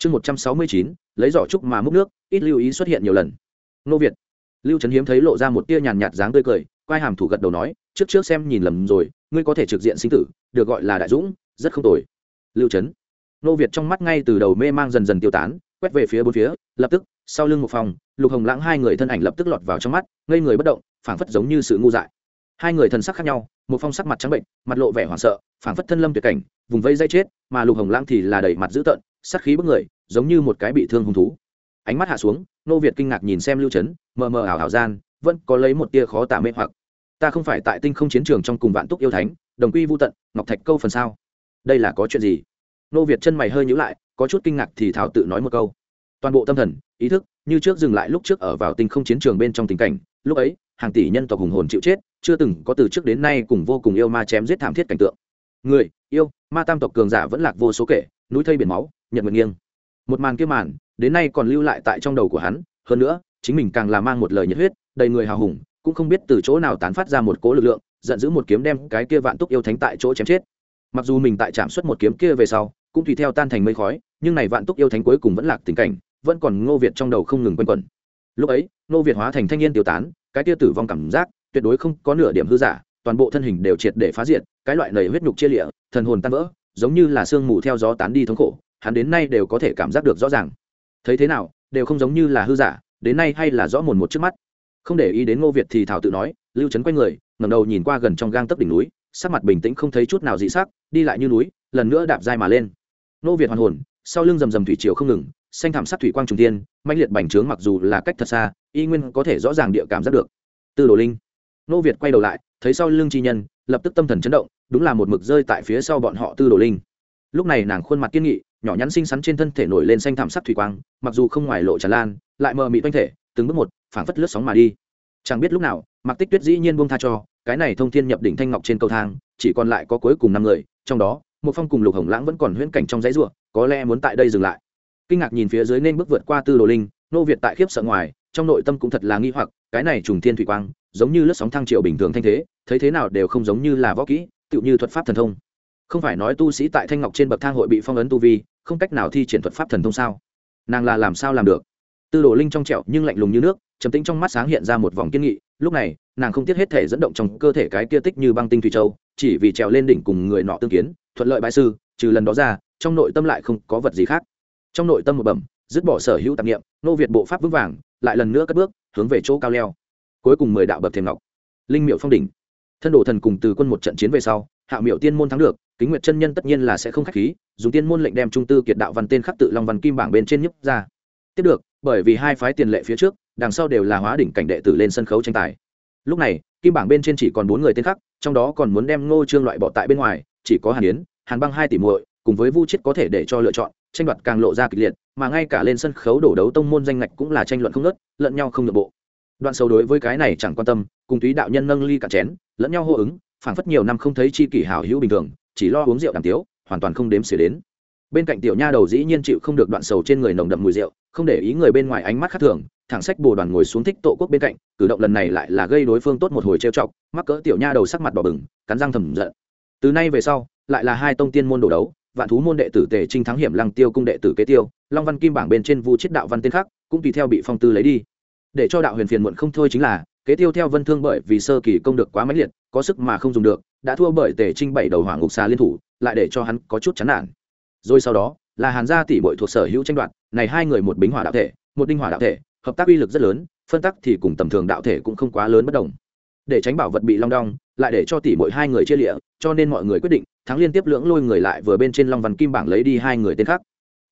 Chương một trăm sáu mươi chín, lấy giỏ trúc mà múc nước, ít lưu ý xuất hiện nhiều lần. Nô Việt. Lưu Trấn Hiếm thấy lộ ra một tia nhàn nhạt dáng tươi cười, quay hàm thủ gật đầu nói, trước trước xem nhìn lầm rồi, ngươi có thể trực diện sinh tử, được gọi là đại dũng, rất không tồi. Lưu Trấn. Nô Việt trong mắt ngay từ đầu mê mang dần dần tiêu tán, quét về phía bốn phía, lập tức, sau lưng một phòng, Lục Hồng Lãng hai người thân ảnh lập tức lọt vào trong mắt, ngây người bất động, phảng phất giống như sự ngu dại. Hai người thần sắc khác nhau, một phong sắc mặt trắng bệnh, mặt lộ vẻ hoảng sợ, phảng phất thân lâm tuyệt cảnh, vùng vây dây chết, mà Lục Hồng Lãng thì là đầy mặt dữ tợn, sát khí bức người, giống như một cái bị thương hung thú. Ánh mắt hạ xuống, Nô Việt kinh ngạc nhìn xem Lưu Trấn, mờ mờ ảo ảo gian, vẫn có lấy một tia khó tả mê hoặc. Ta không phải tại tinh không chiến trường trong cùng vạn túc yêu thánh, đồng quy vu tận, ngọc thạch câu phần sao? Đây là có chuyện gì? Nô Việt chân mày hơi nhíu lại, có chút kinh ngạc thì thảo tự nói một câu. Toàn bộ tâm thần, ý thức, như trước dừng lại lúc trước ở vào tinh không chiến trường bên trong tình cảnh, lúc ấy, hàng tỷ nhân tộc hùng hồn chịu chết, chưa từng có từ trước đến nay cùng vô cùng yêu ma chém giết thảm thiết cảnh tượng người yêu ma tam tộc cường giả vẫn lạc vô số kể, núi thây biển máu nhận nguyện nghiêng. Một màn kia màn, đến nay còn lưu lại tại trong đầu của hắn, hơn nữa, chính mình càng là mang một lời nhiệt huyết, đầy người hào hùng, cũng không biết từ chỗ nào tán phát ra một cố lực lượng, giận dữ một kiếm đem cái kia vạn túc yêu thánh tại chỗ chém chết. Mặc dù mình tại trạm xuất một kiếm kia về sau, cũng tùy theo tan thành mây khói, nhưng này vạn túc yêu thánh cuối cùng vẫn lạc tình cảnh, vẫn còn ngô việt trong đầu không ngừng quanh quẩn. Lúc ấy, ngô việt hóa thành thanh niên tiêu tán, cái kia tử vong cảm giác, tuyệt đối không có nửa điểm hư giả toàn bộ thân hình đều triệt để phá diệt, cái loại nầy huyết nhục chia lịa, thần hồn tan vỡ, giống như là sương mù theo gió tán đi thống khổ, hắn đến nay đều có thể cảm giác được rõ ràng. Thấy thế nào, đều không giống như là hư giả, đến nay hay là rõ mồn một trước mắt. Không để ý đến ngô việt thì thảo tự nói, lưu trấn quay người, ngẩng đầu nhìn qua gần trong gang tấc đỉnh núi, sắc mặt bình tĩnh không thấy chút nào dị sắc, đi lại như núi, lần nữa đạp dai mà lên. Ngô việt hoàn hồn, sau lưng rầm rầm thủy triều không ngừng, xanh thảm sắc thủy quang trung tiên mạnh liệt bành trướng mặc dù là cách thật xa, y nguyên có thể rõ ràng địa cảm giác được. Tư đồ linh. Ngô việt quay đầu lại thấy sau lưng chi nhân, lập tức tâm thần chấn động, đúng là một mực rơi tại phía sau bọn họ tư đồ linh. Lúc này nàng khuôn mặt kiên nghị, nhỏ nhắn xinh xắn trên thân thể nổi lên xanh thảm sắc thủy quang, mặc dù không ngoài lộ tràn lan, lại mờ mị toanh thể, từng bước một, phảng phất lướt sóng mà đi. Chẳng biết lúc nào mặc tích tuyết dĩ nhiên buông tha cho, cái này thông thiên nhập đỉnh thanh ngọc trên cầu thang, chỉ còn lại có cuối cùng năm người, trong đó, một phong cùng lục hồng lãng vẫn còn huyễn cảnh trong dãy ruộng có lẽ muốn tại đây dừng lại. Kinh ngạc nhìn phía dưới nên bước vượt qua tư đồ linh, nô việt tại khiếp sợ ngoài trong nội tâm cũng thật là nghi hoặc, cái này trùng thiên thủy quang, giống như lướt sóng thăng triệu bình thường thanh thế, thấy thế nào đều không giống như là võ kỹ, tựu như thuật pháp thần thông. Không phải nói tu sĩ tại thanh ngọc trên bậc thang hội bị phong ấn tu vi, không cách nào thi triển thuật pháp thần thông sao? Nàng là làm sao làm được? Tư đồ linh trong trẹo nhưng lạnh lùng như nước, trầm tĩnh trong mắt sáng hiện ra một vòng kiên nghị, lúc này, nàng không tiếc hết thể dẫn động trong cơ thể cái kia tích như băng tinh thủy châu, chỉ vì trèo lên đỉnh cùng người nọ tương kiến, thuận lợi bại sư, trừ lần đó ra, trong nội tâm lại không có vật gì khác. Trong nội tâm một bẩm, dứt bỏ sở hữu tạp nghiệm nô việt bộ pháp vững vàng lại lần nữa cất bước, hướng về chỗ cao leo. Cuối cùng mười đạo bậc thềm ngọc. Linh miệu phong đỉnh. Thân đồ thần cùng từ quân một trận chiến về sau, hạ miệu tiên môn thắng được, kính nguyệt chân nhân tất nhiên là sẽ không khách khí, dùng tiên môn lệnh đem trung tư kiệt đạo văn tên khắc tự long văn kim bảng bên trên nhấp ra. Tiếp được, bởi vì hai phái tiền lệ phía trước, đằng sau đều là hóa đỉnh cảnh đệ tử lên sân khấu tranh tài. Lúc này, kim bảng bên trên chỉ còn bốn người tên khắc, trong đó còn muốn đem ngô trương loại bỏ tại bên ngoài, chỉ có hàn yến, hàn băng hai tỷ muội, cùng với vu chết có thể để cho lựa chọn, tranh đoạt càng lộ ra kịch liệt mà ngay cả lên sân khấu đổ đấu tông môn danh ngạch cũng là tranh luận không ngớt, lẫn nhau không nội bộ. Đoạn sâu đối với cái này chẳng quan tâm, cùng túy đạo nhân nâng ly cả chén, lẫn nhau hô ứng, phảng phất nhiều năm không thấy chi kỷ hảo hữu bình thường, chỉ lo uống rượu đàm tiếu, hoàn toàn không đếm xỉa đến. Bên cạnh tiểu nha đầu dĩ nhiên chịu không được đoạn sầu trên người nồng đậm mùi rượu, không để ý người bên ngoài ánh mắt khác thường, thẳng sách bồ đoàn ngồi xuống thích tổ quốc bên cạnh, cử động lần này lại là gây đối phương tốt một hồi trêu chọc, mắc cỡ tiểu nha đầu sắc mặt đỏ bừng, cắn răng thầm giận. Từ nay về sau, lại là hai tông tiên môn đổ đấu vạn thú môn đệ tử tề trinh thắng hiểm lăng tiêu cung đệ tử kế tiêu, long văn kim bảng bên trên vu chết đạo văn tên khác, cũng tùy theo bị phong tư lấy đi. Để cho đạo huyền phiền muộn không thôi chính là, kế tiêu theo vân thương bởi vì sơ kỳ công được quá mãnh liệt, có sức mà không dùng được, đã thua bởi tề trinh bảy đầu hỏa ngục xa liên thủ, lại để cho hắn có chút chán nản. Rồi sau đó, là hàn gia tỷ bội thuộc sở hữu tranh đoạt, này hai người một bính hỏa đạo thể, một đinh hỏa đạo thể, hợp tác uy lực rất lớn, phân tắc thì cùng tầm thường đạo thể cũng không quá lớn bất đồng. Để tránh bảo vật bị long đong, lại để cho tỷ mỗi hai người chia lịa, cho nên mọi người quyết định thắng liên tiếp lưỡng lôi người lại vừa bên trên long văn kim bảng lấy đi hai người tên khác.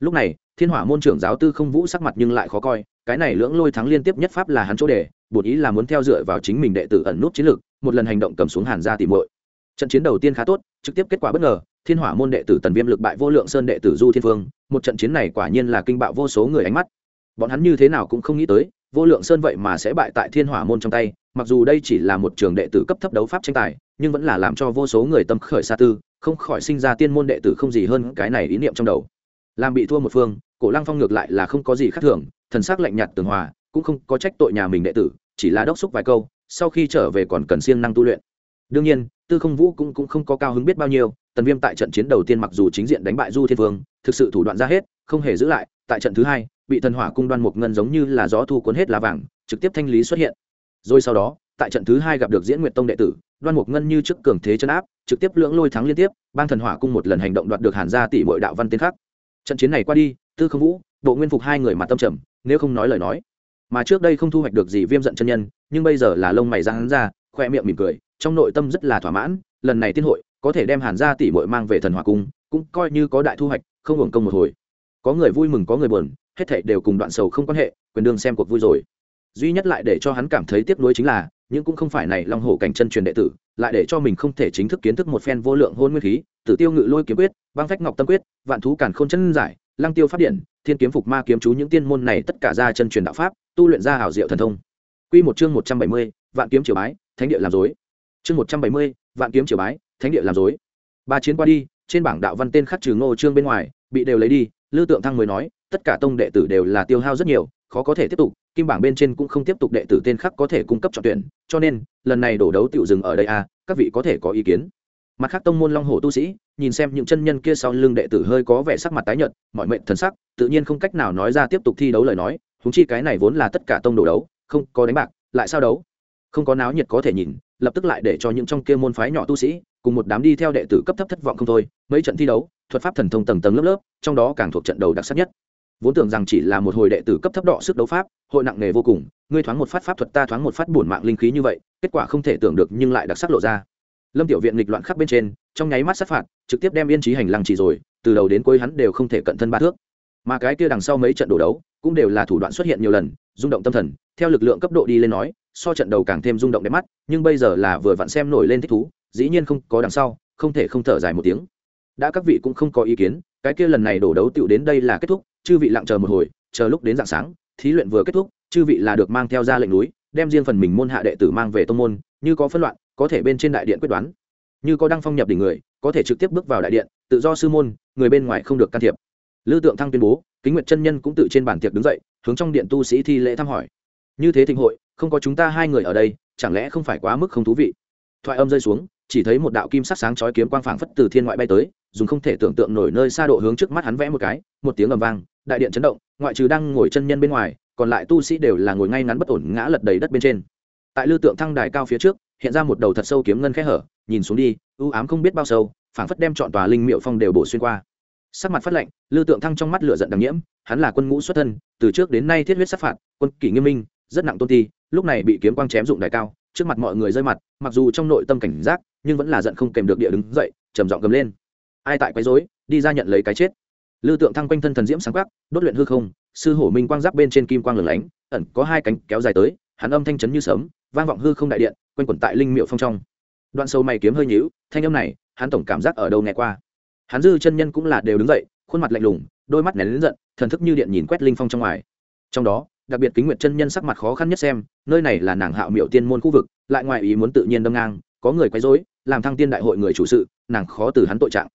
Lúc này, thiên hỏa môn trưởng giáo tư không vũ sắc mặt nhưng lại khó coi, cái này lưỡng lôi thắng liên tiếp nhất pháp là hắn chỗ đề, bổn ý là muốn theo dựa vào chính mình đệ tử ẩn nút chiến lược một lần hành động cầm xuống hàn gia tỷ muội. Trận chiến đầu tiên khá tốt, trực tiếp kết quả bất ngờ, thiên hỏa môn đệ tử tần viêm lực bại vô lượng sơn đệ tử du thiên phương một trận chiến này quả nhiên là kinh bạo vô số người ánh mắt. Bọn hắn như thế nào cũng không nghĩ tới, vô lượng sơn vậy mà sẽ bại tại thiên hỏa môn trong tay, mặc dù đây chỉ là một trường đệ tử cấp thấp đấu pháp tranh tài, nhưng vẫn là làm cho vô số người tâm khởi xa tư không khỏi sinh ra tiên môn đệ tử không gì hơn cái này ý niệm trong đầu. Làm bị thua một phương cổ lăng phong ngược lại là không có gì khác thường thần s ắ c lạnh nhạt tường hòa cũng không có trách tội nhà mình đệ tử chỉ là đốc xúc vài câu sau khi trở về còn cần siêng năng tu luyện. Đương nhiên tư không vũ cũng, cũng không có cao hứng biết bao nhiêu tần viêm tại trận chiến đầu tiên mặc dù chính diện đánh bại du thiên vương thực sự thủ đoạn ra hết không hề giữ lại tại trận thứ hai bị thần hỏa cung đoan một ngân giống như là gió thu cuốn hết lá vàng trực tiếp thanh lý xuất hiện. Rồi sau đó tại trận thứ hai gặp được diễn nguyệt tông đệ tử đoan mục ngân như trước cường thế chân áp trực tiếp lưỡng lôi thắng liên tiếp ban thần hỏa cung một lần hành động đoạt được hàn gia tỷ mọi đạo văn tiên khắc trận chiến này qua đi, tư không vũ, bộ nguyên phục hai người mà tâm trầm, nếu không nói lời nói. Mà trước đây không thu hoạch được gì viêm giận chân nhân, nhưng bây giờ là lông mày ra hắn ra, khoe miệng mỉm cười, trong nội tâm rất là thỏa mãn, lần này tiên hội, có thể đem hàn gia tỷ Mội mang về thần hỏa cung, cũng coi như có đại thu hoạch, không hưởng công một hồi. Có người vui mừng, có người buồn, hết thảy đều cùng đoạn sầu không quan hệ, quyền đương xem cuộc vui rồi. Duy nhất lại để cho hắn cảm thấy tiếc nuối chính là, nhưng cũng không phải này long hổ cảnh chân truyền đệ tử lại để cho mình không thể chính thức kiến thức một phen vô lượng hôn nguyên khí, tử tiêu ngự lôi kiếm quyết băng phách ngọc tâm quyết, vạn thú cản khôn chân giải, lăng tiêu phát điện, thiên kiếm phục ma kiếm chú những tiên môn này tất cả ra chân truyền đạo pháp, tu luyện ra hảo diệu thần thông. Quy một chương một trăm bảy mươi, vạn kiếm triều bái, thánh địa làm dối. Chương một trăm bảy mươi, vạn kiếm triều bái, thánh địa làm dối. Ba chiến qua đi, trên bảng đạo văn tên khắc trừ ngô trương bên ngoài, bị đều lấy đi, lư tượng thăng mới nói, tất cả tông đệ tử đều là tiêu hao rất nhiều khó có thể tiếp tục kim bảng bên trên cũng không tiếp tục đệ tử tên khác có thể cung cấp chọn tuyển cho nên lần này đổ đấu tiểu dừng ở đây a à, các vị có thể có ý kiến. Mặt khác tông môn long hồ tu sĩ nhìn xem những chân nhân kia sau lưng đệ tử hơi có vẻ sắc mặt tái nhợt mọi mệnh thần sắc tự nhiên không cách nào nói ra tiếp tục thi đấu lời nói húng chi cái này vốn là tất cả tông đổ đấu không có đánh bạc lại sao đấu? Không có náo nhiệt có thể nhìn lập tức lại để cho những trong kia môn phái nhỏ tu sĩ cùng một đám đi theo đệ tử cấp thấp thất vọng không thôi mấy trận thi đấu thuật pháp thần thông tầng tầng lớp lớp trong đó càng thuộc trận đầu đặc sắc nhất vốn tưởng rằng chỉ là một hồi đệ tử cấp thấp đỏ sức đấu pháp, hội nặng nghề vô cùng, ngươi thoáng một phát pháp thuật ta thoáng một phát bổn mạng linh khí như vậy, kết quả không thể tưởng được nhưng lại đặc sắc lộ ra. Lâm tiểu viện nghịch loạn khắp bên trên, trong nháy mắt sát phạt, trực tiếp đem yên trí hành lăng chỉ rồi, từ đầu đến cuối hắn đều không thể cận thân ba thước. Mà cái kia đằng sau mấy trận đổ đấu, cũng đều là thủ đoạn xuất hiện nhiều lần, rung động tâm thần, theo lực lượng cấp độ đi lên nói, so trận đầu càng thêm rung động đẹp mắt, nhưng bây giờ là vừa vặn xem nổi lên thích thú, dĩ nhiên không có đằng sau, không thể không thở dài một tiếng đã các vị cũng không có ý kiến, cái kia lần này đổ đấu tựu đến đây là kết thúc, chư vị lặng chờ một hồi, chờ lúc đến dạng sáng, thí luyện vừa kết thúc, chư vị là được mang theo ra lệnh núi, đem riêng phần mình môn hạ đệ tử mang về tông môn, như có phân loạn, có thể bên trên đại điện quyết đoán. Như có đăng phong nhập đỉnh người, có thể trực tiếp bước vào đại điện, tự do sư môn, người bên ngoài không được can thiệp. Lư tượng thăng tuyên bố, kính nguyện chân nhân cũng tự trên bàn tiệc đứng dậy, hướng trong điện tu sĩ thi lễ thăm hỏi. Như thế thịnh hội, không có chúng ta hai người ở đây, chẳng lẽ không phải quá mức không thú vị? Thoại âm rơi xuống, chỉ thấy một đạo kim sắc sáng chói kiếm quang phảng phất từ thiên ngoại bay tới dùng không thể tưởng tượng nổi nơi xa độ hướng trước mắt hắn vẽ một cái, một tiếng ầm vang, đại điện chấn động, ngoại trừ đang ngồi chân nhân bên ngoài, còn lại tu sĩ đều là ngồi ngay ngắn bất ổn ngã lật đầy đất bên trên. Tại lưu tượng thăng đài cao phía trước, hiện ra một đầu thật sâu kiếm ngân khẽ hở, nhìn xuống đi, ưu ám không biết bao sâu, phảng phất đem chọn tòa linh miệu phong đều bổ xuyên qua. Sắc mặt phát lạnh lưu tượng thăng trong mắt lửa giận đằng nhiễm, hắn là quân ngũ xuất thân, từ trước đến nay thiết huyết sát phạt, quân kỷ nghiêm minh, rất nặng tôn ti, lúc này bị kiếm quang chém dụng đài cao, trước mặt mọi người rơi mặt, mặc dù trong nội tâm cảnh giác, nhưng vẫn là giận không kèm được địa đứng dậy, trầm giọng gầm lên ai tại quấy rối, đi ra nhận lấy cái chết. Lư tượng thăng quanh thân thần diễm sáng quắc, đốt luyện hư không, sư hổ minh quang giáp bên trên kim quang lửng lánh, ẩn có hai cánh kéo dài tới, hắn âm thanh chấn như sớm vang vọng hư không đại điện, quanh quẩn tại linh miệu phong trong. Đoạn sâu mày kiếm hơi nhíu, thanh âm này, hắn tổng cảm giác ở đâu nghe qua. Hắn dư chân nhân cũng là đều đứng dậy, khuôn mặt lạnh lùng, đôi mắt nén lớn giận, thần thức như điện nhìn quét linh phong trong ngoài. Trong đó, đặc biệt kính nguyệt chân nhân sắc mặt khó khăn nhất xem, nơi này là nàng hạo miệu tiên môn khu vực, lại ngoài ý muốn tự nhiên đâm ngang, có người quấy rối, làm thăng tiên đại hội người chủ sự, nàng khó từ hắn tội trạng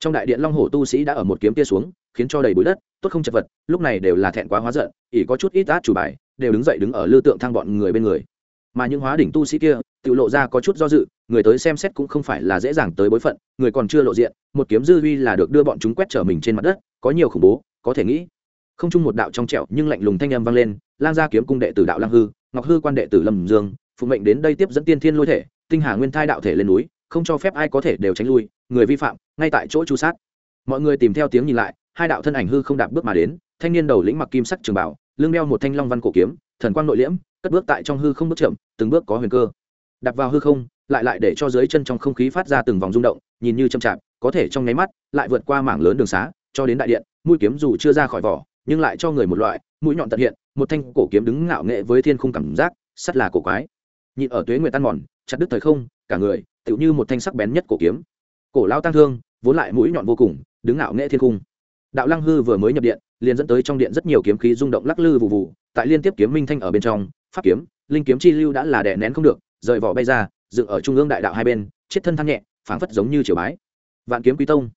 trong đại điện long hổ tu sĩ đã ở một kiếm tia xuống, khiến cho đầy bụi đất, tốt không chật vật, lúc này đều là thẹn quá hóa giận ỉ có chút ít át chủ bài, đều đứng dậy đứng ở lư tượng thang bọn người bên người. Mà những hóa đỉnh tu sĩ kia, tự lộ ra có chút do dự, người tới xem xét cũng không phải là dễ dàng tới bối phận, người còn chưa lộ diện, một kiếm dư huy là được đưa bọn chúng quét trở mình trên mặt đất, có nhiều khủng bố, có thể nghĩ. Không chung một đạo trong trẻo nhưng lạnh lùng thanh âm vang lên, lang gia kiếm cung đệ tử đạo lang hư, ngọc hư quan đệ tử lâm dương, phụ mệnh đến đây tiếp dẫn tiên thiên lôi thể, tinh hà nguyên thai đạo thể lên núi, không cho phép ai có thể đều tránh lui người vi phạm, ngay tại chỗ chu sát. Mọi người tìm theo tiếng nhìn lại, hai đạo thân ảnh hư không đạp bước mà đến, thanh niên đầu lĩnh mặc kim sắc trường bảo, lưng đeo một thanh long văn cổ kiếm, thần quang nội liễm, cất bước tại trong hư không bước chậm, từng bước có huyền cơ. Đạp vào hư không, lại lại để cho dưới chân trong không khí phát ra từng vòng rung động, nhìn như chậm chạp, có thể trong nháy mắt, lại vượt qua mảng lớn đường xá, cho đến đại điện, mũi kiếm dù chưa ra khỏi vỏ, nhưng lại cho người một loại, mũi nhọn tận hiện, một thanh cổ kiếm đứng ngạo nghệ với thiên khung cảm giác, sắt là cổ quái. Nhịn ở tuế nguyệt tan mòn, chặt đứt thời không, cả người, tựu như một thanh sắc bén nhất cổ kiếm cổ lao tăng thương, vốn lại mũi nhọn vô cùng, đứng ngạo nghệ thiên cung. đạo lăng hư vừa mới nhập điện, liền dẫn tới trong điện rất nhiều kiếm khí rung động lắc lư vụ vụ tại liên tiếp kiếm minh thanh ở bên trong, pháp kiếm, linh kiếm chi lưu đã là đè nén không được, rời vỏ bay ra, dựng ở trung ương đại đạo hai bên, chết thân thăng nhẹ, phảng phất giống như triều bái. Vạn kiếm quý tông.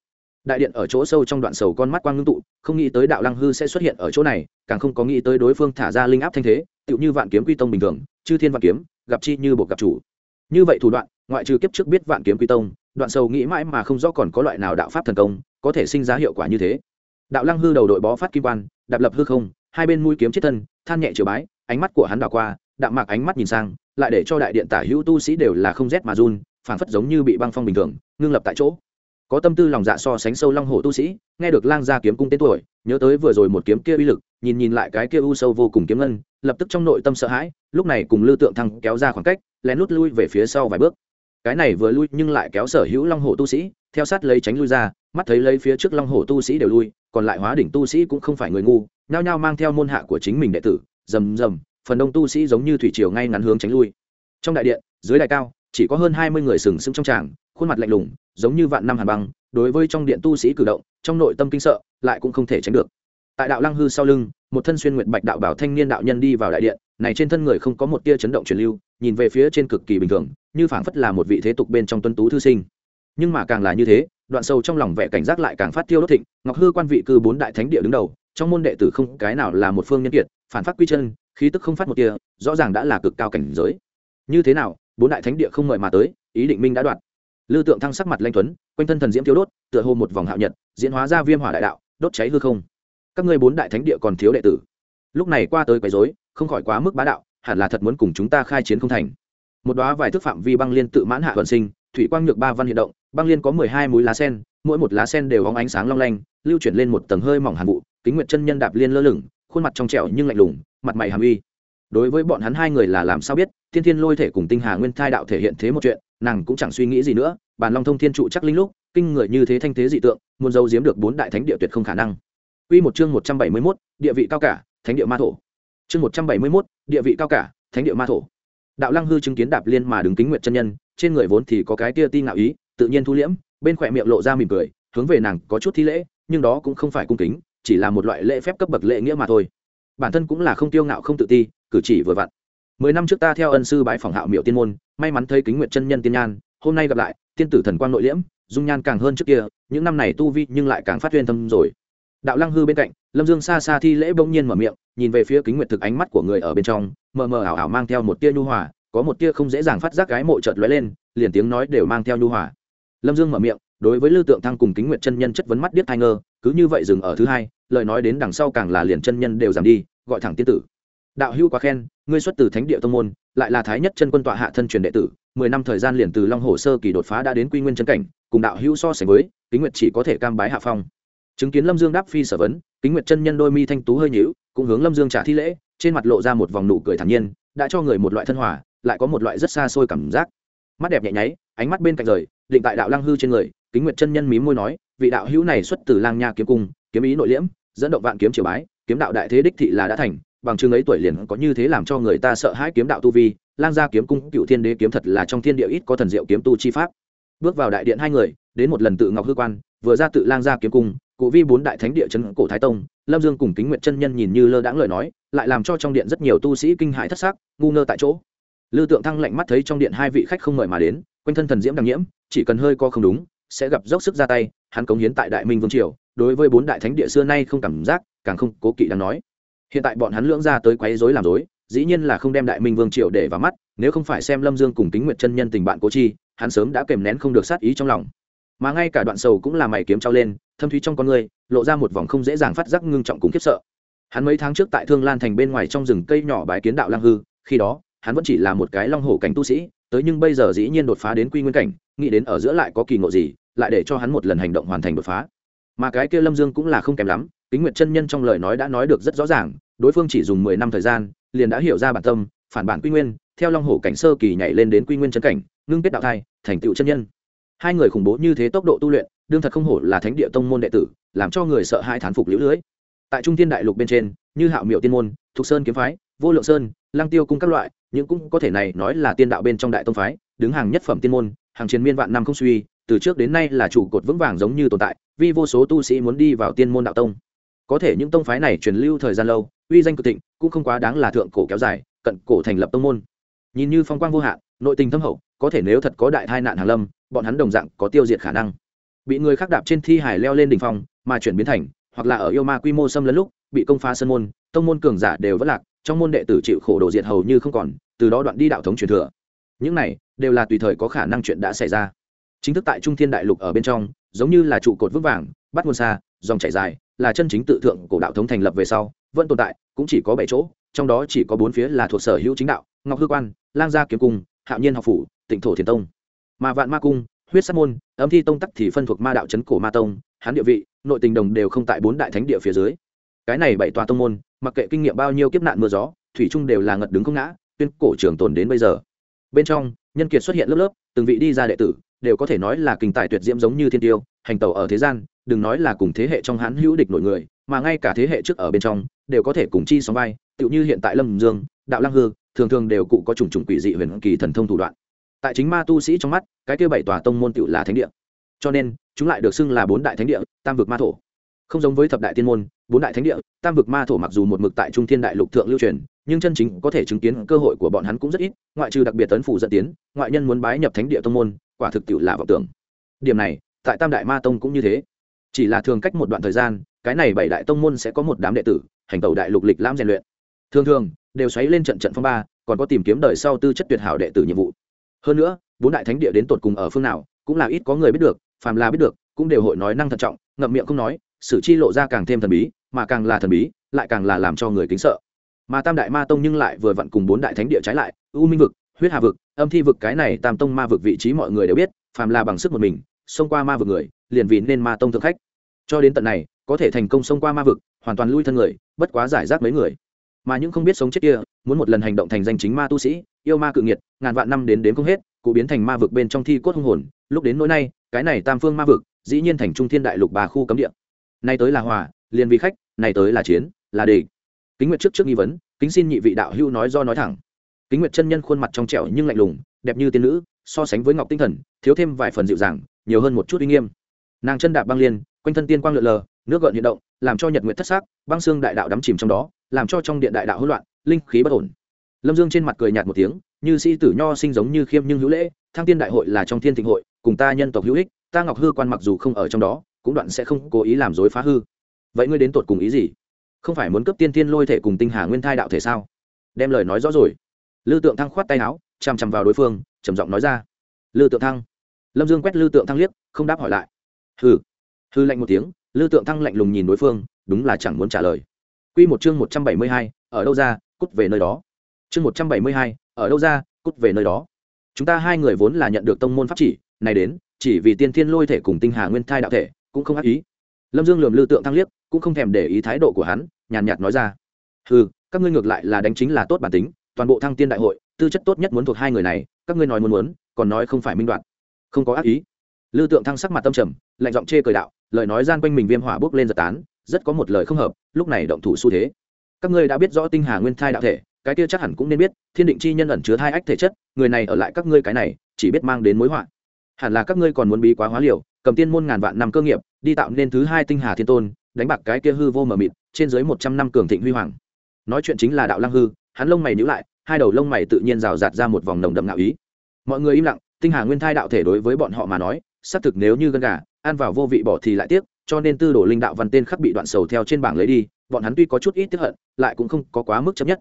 Đại điện ở chỗ sâu trong đoạn sầu con mắt quang ngưng tụ, không nghĩ tới đạo lăng hư sẽ xuất hiện ở chỗ này, càng không có nghĩ tới đối phương thả ra linh áp thanh thế, tựu như vạn kiếm quy tông bình thường, chư thiên vạn kiếm, gặp chi như buộc gặp chủ. Như vậy thủ đoạn, ngoại trừ kiếp trước biết vạn kiếm quy tông đoạn sầu nghĩ mãi mà không rõ còn có loại nào đạo pháp thần công, có thể sinh ra hiệu quả như thế. Đạo lăng hư đầu đội bó phát kim quan, đạp lập hư không, hai bên mũi kiếm chết thân, than nhẹ chiều bái, ánh mắt của hắn đảo qua, đạm mạc ánh mắt nhìn sang, lại để cho đại điện tả hữu tu sĩ đều là không rét mà run, phảng phất giống như bị băng phong bình thường, ngưng lập tại chỗ. Có tâm tư lòng dạ so sánh sâu long hổ tu sĩ, nghe được lang gia kiếm cung tên tuổi, nhớ tới vừa rồi một kiếm kia uy lực, nhìn nhìn lại cái kia u sâu vô cùng kiếm ngân, lập tức trong nội tâm sợ hãi, lúc này cùng lưu tượng thăng kéo ra khoảng cách, lén lút lui về phía sau vài bước cái này vừa lui nhưng lại kéo sở hữu long hổ tu sĩ, theo sát lấy tránh lui ra, mắt thấy lấy phía trước long hổ tu sĩ đều lui, còn lại hóa đỉnh tu sĩ cũng không phải người ngu, nhao nhao mang theo môn hạ của chính mình đệ tử, rầm rầm, phần đông tu sĩ giống như thủy triều ngay ngắn hướng tránh lui. Trong đại điện, dưới đại cao, chỉ có hơn hai mươi người sừng sững trong tràng, khuôn mặt lạnh lùng, giống như vạn năm hàn băng, đối với trong điện tu sĩ cử động, trong nội tâm kinh sợ, lại cũng không thể tránh được tại đạo lăng hư sau lưng, một thân xuyên nguyệt bạch đạo bảo thanh niên đạo nhân đi vào đại điện, này trên thân người không có một tia chấn động truyền lưu, nhìn về phía trên cực kỳ bình thường, như phảng phất là một vị thế tục bên trong tuân tú thư sinh. Nhưng mà càng là như thế, đoạn sâu trong lòng vẻ cảnh giác lại càng phát tiêu đốt thịnh, ngọc hư quan vị cư bốn đại thánh địa đứng đầu, trong môn đệ tử không cái nào là một phương nhân kiệt, phản phát quy chân, khí tức không phát một tia, rõ ràng đã là cực cao cảnh giới. Như thế nào, bốn đại thánh địa không mời mà tới, ý định minh đã đoạt. Lư tượng thăng sắc mặt lanh tuấn, quanh thân thần diễm thiếu đốt, tựa hồ một vòng hạo nhật, diễn hóa ra viêm hỏa đại đạo, đốt cháy hư không các ngươi bốn đại thánh địa còn thiếu đệ tử. Lúc này qua tới quấy rối, không khỏi quá mức bá đạo, hẳn là thật muốn cùng chúng ta khai chiến không thành. Một đóa vài thước phạm vi băng liên tự mãn hạ vận sinh, thủy quang nhược ba văn hiện động, băng liên có mười hai múi lá sen, mỗi một lá sen đều hóng ánh sáng long lanh, lưu chuyển lên một tầng hơi mỏng hàn vụ, kính nguyệt chân nhân đạp liên lơ lửng, khuôn mặt trong trẻo nhưng lạnh lùng, mặt mày hàm uy. Đối với bọn hắn hai người là làm sao biết, thiên thiên lôi thể cùng tinh hà nguyên thai đạo thể hiện thế một chuyện, nàng cũng chẳng suy nghĩ gì nữa, bàn long thông thiên trụ chắc linh lúc, kinh người như thế thanh thế dị tượng, muốn giấu giếm được bốn đại thánh địa tuyệt không khả năng. Quy một chương 171, địa vị cao cả, thánh địa ma thổ. Chương 171, địa vị cao cả, thánh địa ma thổ. Đạo Lăng hư chứng kiến đạp liên mà đứng kính nguyệt chân nhân, trên người vốn thì có cái tia ti ngạo ý, tự nhiên thu liễm, bên khỏe miệng lộ ra mỉm cười, hướng về nàng có chút thi lễ, nhưng đó cũng không phải cung kính, chỉ là một loại lễ phép cấp bậc lễ nghĩa mà thôi. Bản thân cũng là không tiêu ngạo không tự ti, cử chỉ vừa vặn. Mười năm trước ta theo ân sư bái phỏng Hạo Miệu tiên môn, may mắn thấy kính nguyệt chân nhân tiên nhan, hôm nay gặp lại, tiên tử thần quang nội liễm, dung nhan càng hơn trước kia, những năm này tu vi nhưng lại càng phát huyên tâm rồi đạo lăng hư bên cạnh, lâm dương xa xa thi lễ bỗng nhiên mở miệng, nhìn về phía kính nguyệt thực ánh mắt của người ở bên trong, mờ mờ ảo ảo mang theo một tia nhu hòa, có một tia không dễ dàng phát giác cái mộ chợt lóe lên, liền tiếng nói đều mang theo nhu hòa. Lâm dương mở miệng, đối với lưu tượng thăng cùng kính nguyệt chân nhân chất vấn mắt điếc thai ngơ, cứ như vậy dừng ở thứ hai, lời nói đến đằng sau càng là liền chân nhân đều giảm đi, gọi thẳng tiên tử. Đạo hữu quá khen, ngươi xuất từ thánh địa tông môn, lại là thái nhất chân quân tọa hạ thân truyền đệ tử, mười năm thời gian liền từ long hồ sơ kỳ đột phá đã đến quy nguyên chân cảnh, cùng đạo hữu so sánh với, kính nguyệt chỉ có thể cam bái hạ phong chứng kiến lâm dương đáp phi sở vấn, kính nguyệt chân nhân đôi mi thanh tú hơi nhữu cũng hướng lâm dương trả thi lễ, trên mặt lộ ra một vòng nụ cười thản nhiên, đã cho người một loại thân hòa, lại có một loại rất xa xôi cảm giác. Mắt đẹp nhẹ nháy, ánh mắt bên cạnh rời, định tại đạo Lang hư trên người, kính nguyệt chân nhân mí môi nói, vị đạo hữu này xuất từ lang nha kiếm cung, kiếm ý nội liễm, dẫn động vạn kiếm triều bái, kiếm đạo đại thế đích thị là đã thành, bằng chương ấy tuổi liền có như thế làm cho người ta sợ hãi kiếm đạo tu vi, lang gia kiếm cung, cựu thiên đế kiếm thật là trong thiên địa ít có thần diệu kiếm tu chi pháp. Bước vào đại điện hai người, đến một lần tự ngọc hư quan, vừa ra tự lang gia kiếm cung cụ vi bốn đại thánh địa trấn cổ thái tông, lâm dương cùng kính nguyện chân nhân nhìn như lơ đãng lời nói, lại làm cho trong điện rất nhiều tu sĩ kinh hãi thất xác ngu ngơ tại chỗ. Lư tượng thăng lạnh mắt thấy trong điện hai vị khách không mời mà đến, quanh thân thần diễm đằng nhiễm, chỉ cần hơi co không đúng, sẽ gặp dốc sức ra tay, hắn cống hiến tại đại minh vương triều, đối với bốn đại thánh địa xưa nay không cảm giác, càng không cố kỵ đang nói. Hiện tại bọn hắn lưỡng ra tới quấy rối làm rối, dĩ nhiên là không đem đại minh vương triều để vào mắt, nếu không phải xem lâm dương cùng kính nguyệt chân nhân tình bạn cố chi, hắn sớm đã kèm nén không được sát ý trong lòng mà ngay cả đoạn sầu cũng là mày kiếm trao lên, thâm thúy trong con người, lộ ra một vòng không dễ dàng phát giác ngưng trọng cùng khiếp sợ. Hắn mấy tháng trước tại thương lan thành bên ngoài trong rừng cây nhỏ bái kiến đạo lang hư, khi đó, hắn vẫn chỉ là một cái long hổ cảnh tu sĩ, tới nhưng bây giờ dĩ nhiên đột phá đến quy nguyên cảnh, nghĩ đến ở giữa lại có kỳ ngộ gì, lại để cho hắn một lần hành động hoàn thành đột phá. Mà cái kia lâm dương cũng là không kém lắm, kính nguyện chân nhân trong lời nói đã nói được rất rõ ràng, đối phương chỉ dùng mười năm thời gian, liền đã hiểu ra bản tâm, phản bản quy nguyên, theo long hổ cảnh sơ kỳ nhảy lên đến quy nguyên chân cảnh, ngưng kết đạo thai, thành tựu chân nhân hai người khủng bố như thế tốc độ tu luyện, đương thật không hổ là thánh địa tông môn đệ tử, làm cho người sợ hai thán phục liễu lưới. Tại trung thiên đại lục bên trên, như hạo miệu tiên môn, thục sơn kiếm phái, vô lượng sơn lang tiêu cung các loại, những cũng có thể này nói là tiên đạo bên trong đại tông phái, đứng hàng nhất phẩm tiên môn, hàng chiến miên vạn năm không suy, từ trước đến nay là trụ cột vững vàng giống như tồn tại, vì vô số tu sĩ muốn đi vào tiên môn đạo tông. Có thể những tông phái này truyền lưu thời gian lâu, uy danh cực thịnh, cũng không quá đáng là thượng cổ kéo dài, cận cổ thành lập tông môn. Nhìn như phong quang vô hạn, nội tình thâm hậu, có thể nếu thật có đại tai nạn hàng lâm bọn hắn đồng dạng có tiêu diệt khả năng. Bị người khác đạp trên thi hải leo lên đỉnh phong, mà chuyển biến thành, hoặc là ở yêu ma quy mô xâm lấn lúc, bị công phá sân môn, tông môn cường giả đều vất lạc, trong môn đệ tử chịu khổ đồ diệt hầu như không còn, từ đó đoạn đi đạo thống truyền thừa. Những này, đều là tùy thời có khả năng chuyện đã xảy ra. Chính thức tại trung thiên đại lục ở bên trong, giống như là trụ cột vững vàng, bắt nguồn xa, dòng chảy dài, là chân chính tự thượng cổ đạo thống thành lập về sau, vẫn tồn tại, cũng chỉ có bảy chỗ, trong đó chỉ có bốn phía là thuộc sở hữu chính đạo, ngọc hư quan, lang gia kiếm cung, hạo nhiên học phủ, tịnh thổ thiền tông mà vạn ma cung, huyết sát môn, âm thi tông tắc thì phân thuộc ma đạo c cổ ma tông hán địa vị, nội tình đồng đều không tại bốn đại thánh địa phía dưới. Cái này bảy tòa tông môn, mặc kệ kinh nghiệm bao nhiêu kiếp nạn mưa gió, thủy trung đều là ngật đứng không ngã, tuyên cổ trường tồn đến bây giờ. Bên trong, nhân kiệt xuất hiện lớp lớp, từng vị đi ra đệ tử, đều có thể nói là kinh tài tuyệt diễm giống như thiên tiêu, hành tàu ở thế gian, đừng nói là cùng thế hệ trong hán hữu địch nội người, mà ngay cả thế hệ trước ở bên trong, đều có thể cùng chi sóng vai, tựu như hiện tại lâm dương, đạo lăng hư, thường thường đều cụ có chủng chủng quỷ dị huyền kỳ thần thông thủ đoạn tại chính ma tu sĩ trong mắt, cái kia bảy tòa tông môn tựu là thánh địa. Cho nên, chúng lại được xưng là bốn đại thánh địa, tam vực ma thổ. Không giống với thập đại tiên môn, bốn đại thánh địa, tam vực ma thổ mặc dù một mực tại trung thiên đại lục thượng lưu truyền, nhưng chân chính có thể chứng kiến cơ hội của bọn hắn cũng rất ít, ngoại trừ đặc biệt tấn phủ dẫn tiến, ngoại nhân muốn bái nhập thánh địa tông môn, quả thực tiệu là vọng tưởng. Điểm này, tại tam đại ma tông cũng như thế. Chỉ là thường cách một đoạn thời gian, cái này bảy đại tông môn sẽ có một đám đệ tử, hành tẩu đại lục lịch lãm rèn luyện. Thường thường, đều xoáy lên trận trận phong ba, còn có tìm kiếm đời sau tư chất tuyệt hảo đệ tử nhiệm vụ hơn nữa, bốn đại thánh địa đến tột cùng ở phương nào, cũng là ít có người biết được, phàm là biết được, cũng đều hội nói năng thận trọng, ngậm miệng không nói, sử chi lộ ra càng thêm thần bí, mà càng là thần bí, lại càng là làm cho người kính sợ. Mà tam đại ma tông nhưng lại vừa vặn cùng bốn đại thánh địa trái lại, u minh vực, huyết hà vực, âm thi vực, cái này tam tông ma vực vị trí mọi người đều biết, phàm là bằng sức một mình, xông qua ma vực người, liền vì nên ma tông thượng khách. Cho đến tận này, có thể thành công xông qua ma vực, hoàn toàn lui thân người, bất quá giải rác mấy người mà những không biết sống chết kia, muốn một lần hành động thành danh chính ma tu sĩ, yêu ma cự nghiệt, ngàn vạn năm đến đến không hết, cụ biến thành ma vực bên trong thi cốt hung hồn. Lúc đến nỗi nay, cái này tam phương ma vực, dĩ nhiên thành trung thiên đại lục bà khu cấm địa. Nay tới là hòa, liền vì khách này tới là chiến, là địch. kính nguyệt trước trước nghi vấn, kính xin nhị vị đạo hưu nói do nói thẳng. Kính nguyệt chân nhân khuôn mặt trong trẻo nhưng lạnh lùng, đẹp như tiên nữ, so sánh với ngọc tinh thần, thiếu thêm vài phần dịu dàng, nhiều hơn một chút uy nghiêm. Nàng chân đạp băng liên, quanh thân tiên quang lượn lờ, nước gợn hiện động, làm cho nhật nguyệt thất xác băng xương đại đạo đắm chìm trong đó làm cho trong điện đại đạo hỗn loạn, linh khí bất ổn. Lâm dương trên mặt cười nhạt một tiếng, như sĩ tử nho sinh giống như khiêm nhưng hữu lễ, thăng tiên đại hội là trong thiên thịnh hội, cùng ta nhân tộc hữu ích, ta ngọc hư quan mặc dù không ở trong đó, cũng đoạn sẽ không cố ý làm dối phá hư. Vậy ngươi đến tột cùng ý gì? Không phải muốn cấp tiên tiên lôi thể cùng tinh hà nguyên thai đạo thể sao? Đem lời nói rõ rồi. Lư tượng thăng khoát tay áo chằm chằm vào đối phương, trầm giọng nói ra. Lư tượng thăng. Lâm dương quét lư tượng thăng liếc, không đáp hỏi lại. Hừ. hư lạnh một tiếng, lư tượng thăng lạnh lùng nhìn đối phương, đúng là chẳng muốn trả lời. Quy một chương một trăm bảy mươi hai ở đâu ra cút về nơi đó. Chương một trăm bảy mươi hai ở đâu ra cút về nơi đó. Chúng ta hai người vốn là nhận được tông môn pháp chỉ này đến chỉ vì tiên thiên lôi thể cùng tinh hà nguyên thai đạo thể cũng không ác ý. Lâm dương lườm lư tượng thăng liếc cũng không thèm để ý thái độ của hắn nhàn nhạt nói ra. Hừ, các ngươi ngược lại là đánh chính là tốt bản tính toàn bộ thăng tiên đại hội tư chất tốt nhất muốn thuộc hai người này các ngươi nói muốn muốn còn nói không phải minh đoạn. Không có ác ý. Lư tượng thăng sắc mặt tâm trầm lạnh giọng chê cười đạo lời nói gian quanh mình viêm hỏa bốc lên giật tán rất có một lời không hợp, lúc này động thủ xu thế. Các ngươi đã biết rõ tinh hà nguyên thai đạo thể, cái kia chắc hẳn cũng nên biết, thiên định chi nhân ẩn chứa thai ách thể chất, người này ở lại các ngươi cái này, chỉ biết mang đến mối họa. Hẳn là các ngươi còn muốn bí quá hóa liều, cầm tiên môn ngàn vạn năm cơ nghiệp, đi tạo nên thứ hai tinh hà thiên tôn, đánh bạc cái kia hư vô mờ mịt, trên dưới một trăm năm cường thịnh huy hoàng. Nói chuyện chính là đạo lăng hư, hắn lông mày nhíu lại, hai đầu lông mày tự nhiên rào rạt ra một vòng nồng đậm ngạo ý. Mọi người im lặng, tinh hà nguyên thai đạo thể đối với bọn họ mà nói, xác thực nếu như gân gà, ăn vào vô vị bỏ thì lại tiếc cho nên tư đồ linh đạo văn tên khắc bị đoạn sầu theo trên bảng lấy đi, bọn hắn tuy có chút ít tiếp hận, lại cũng không có quá mức chấp nhất.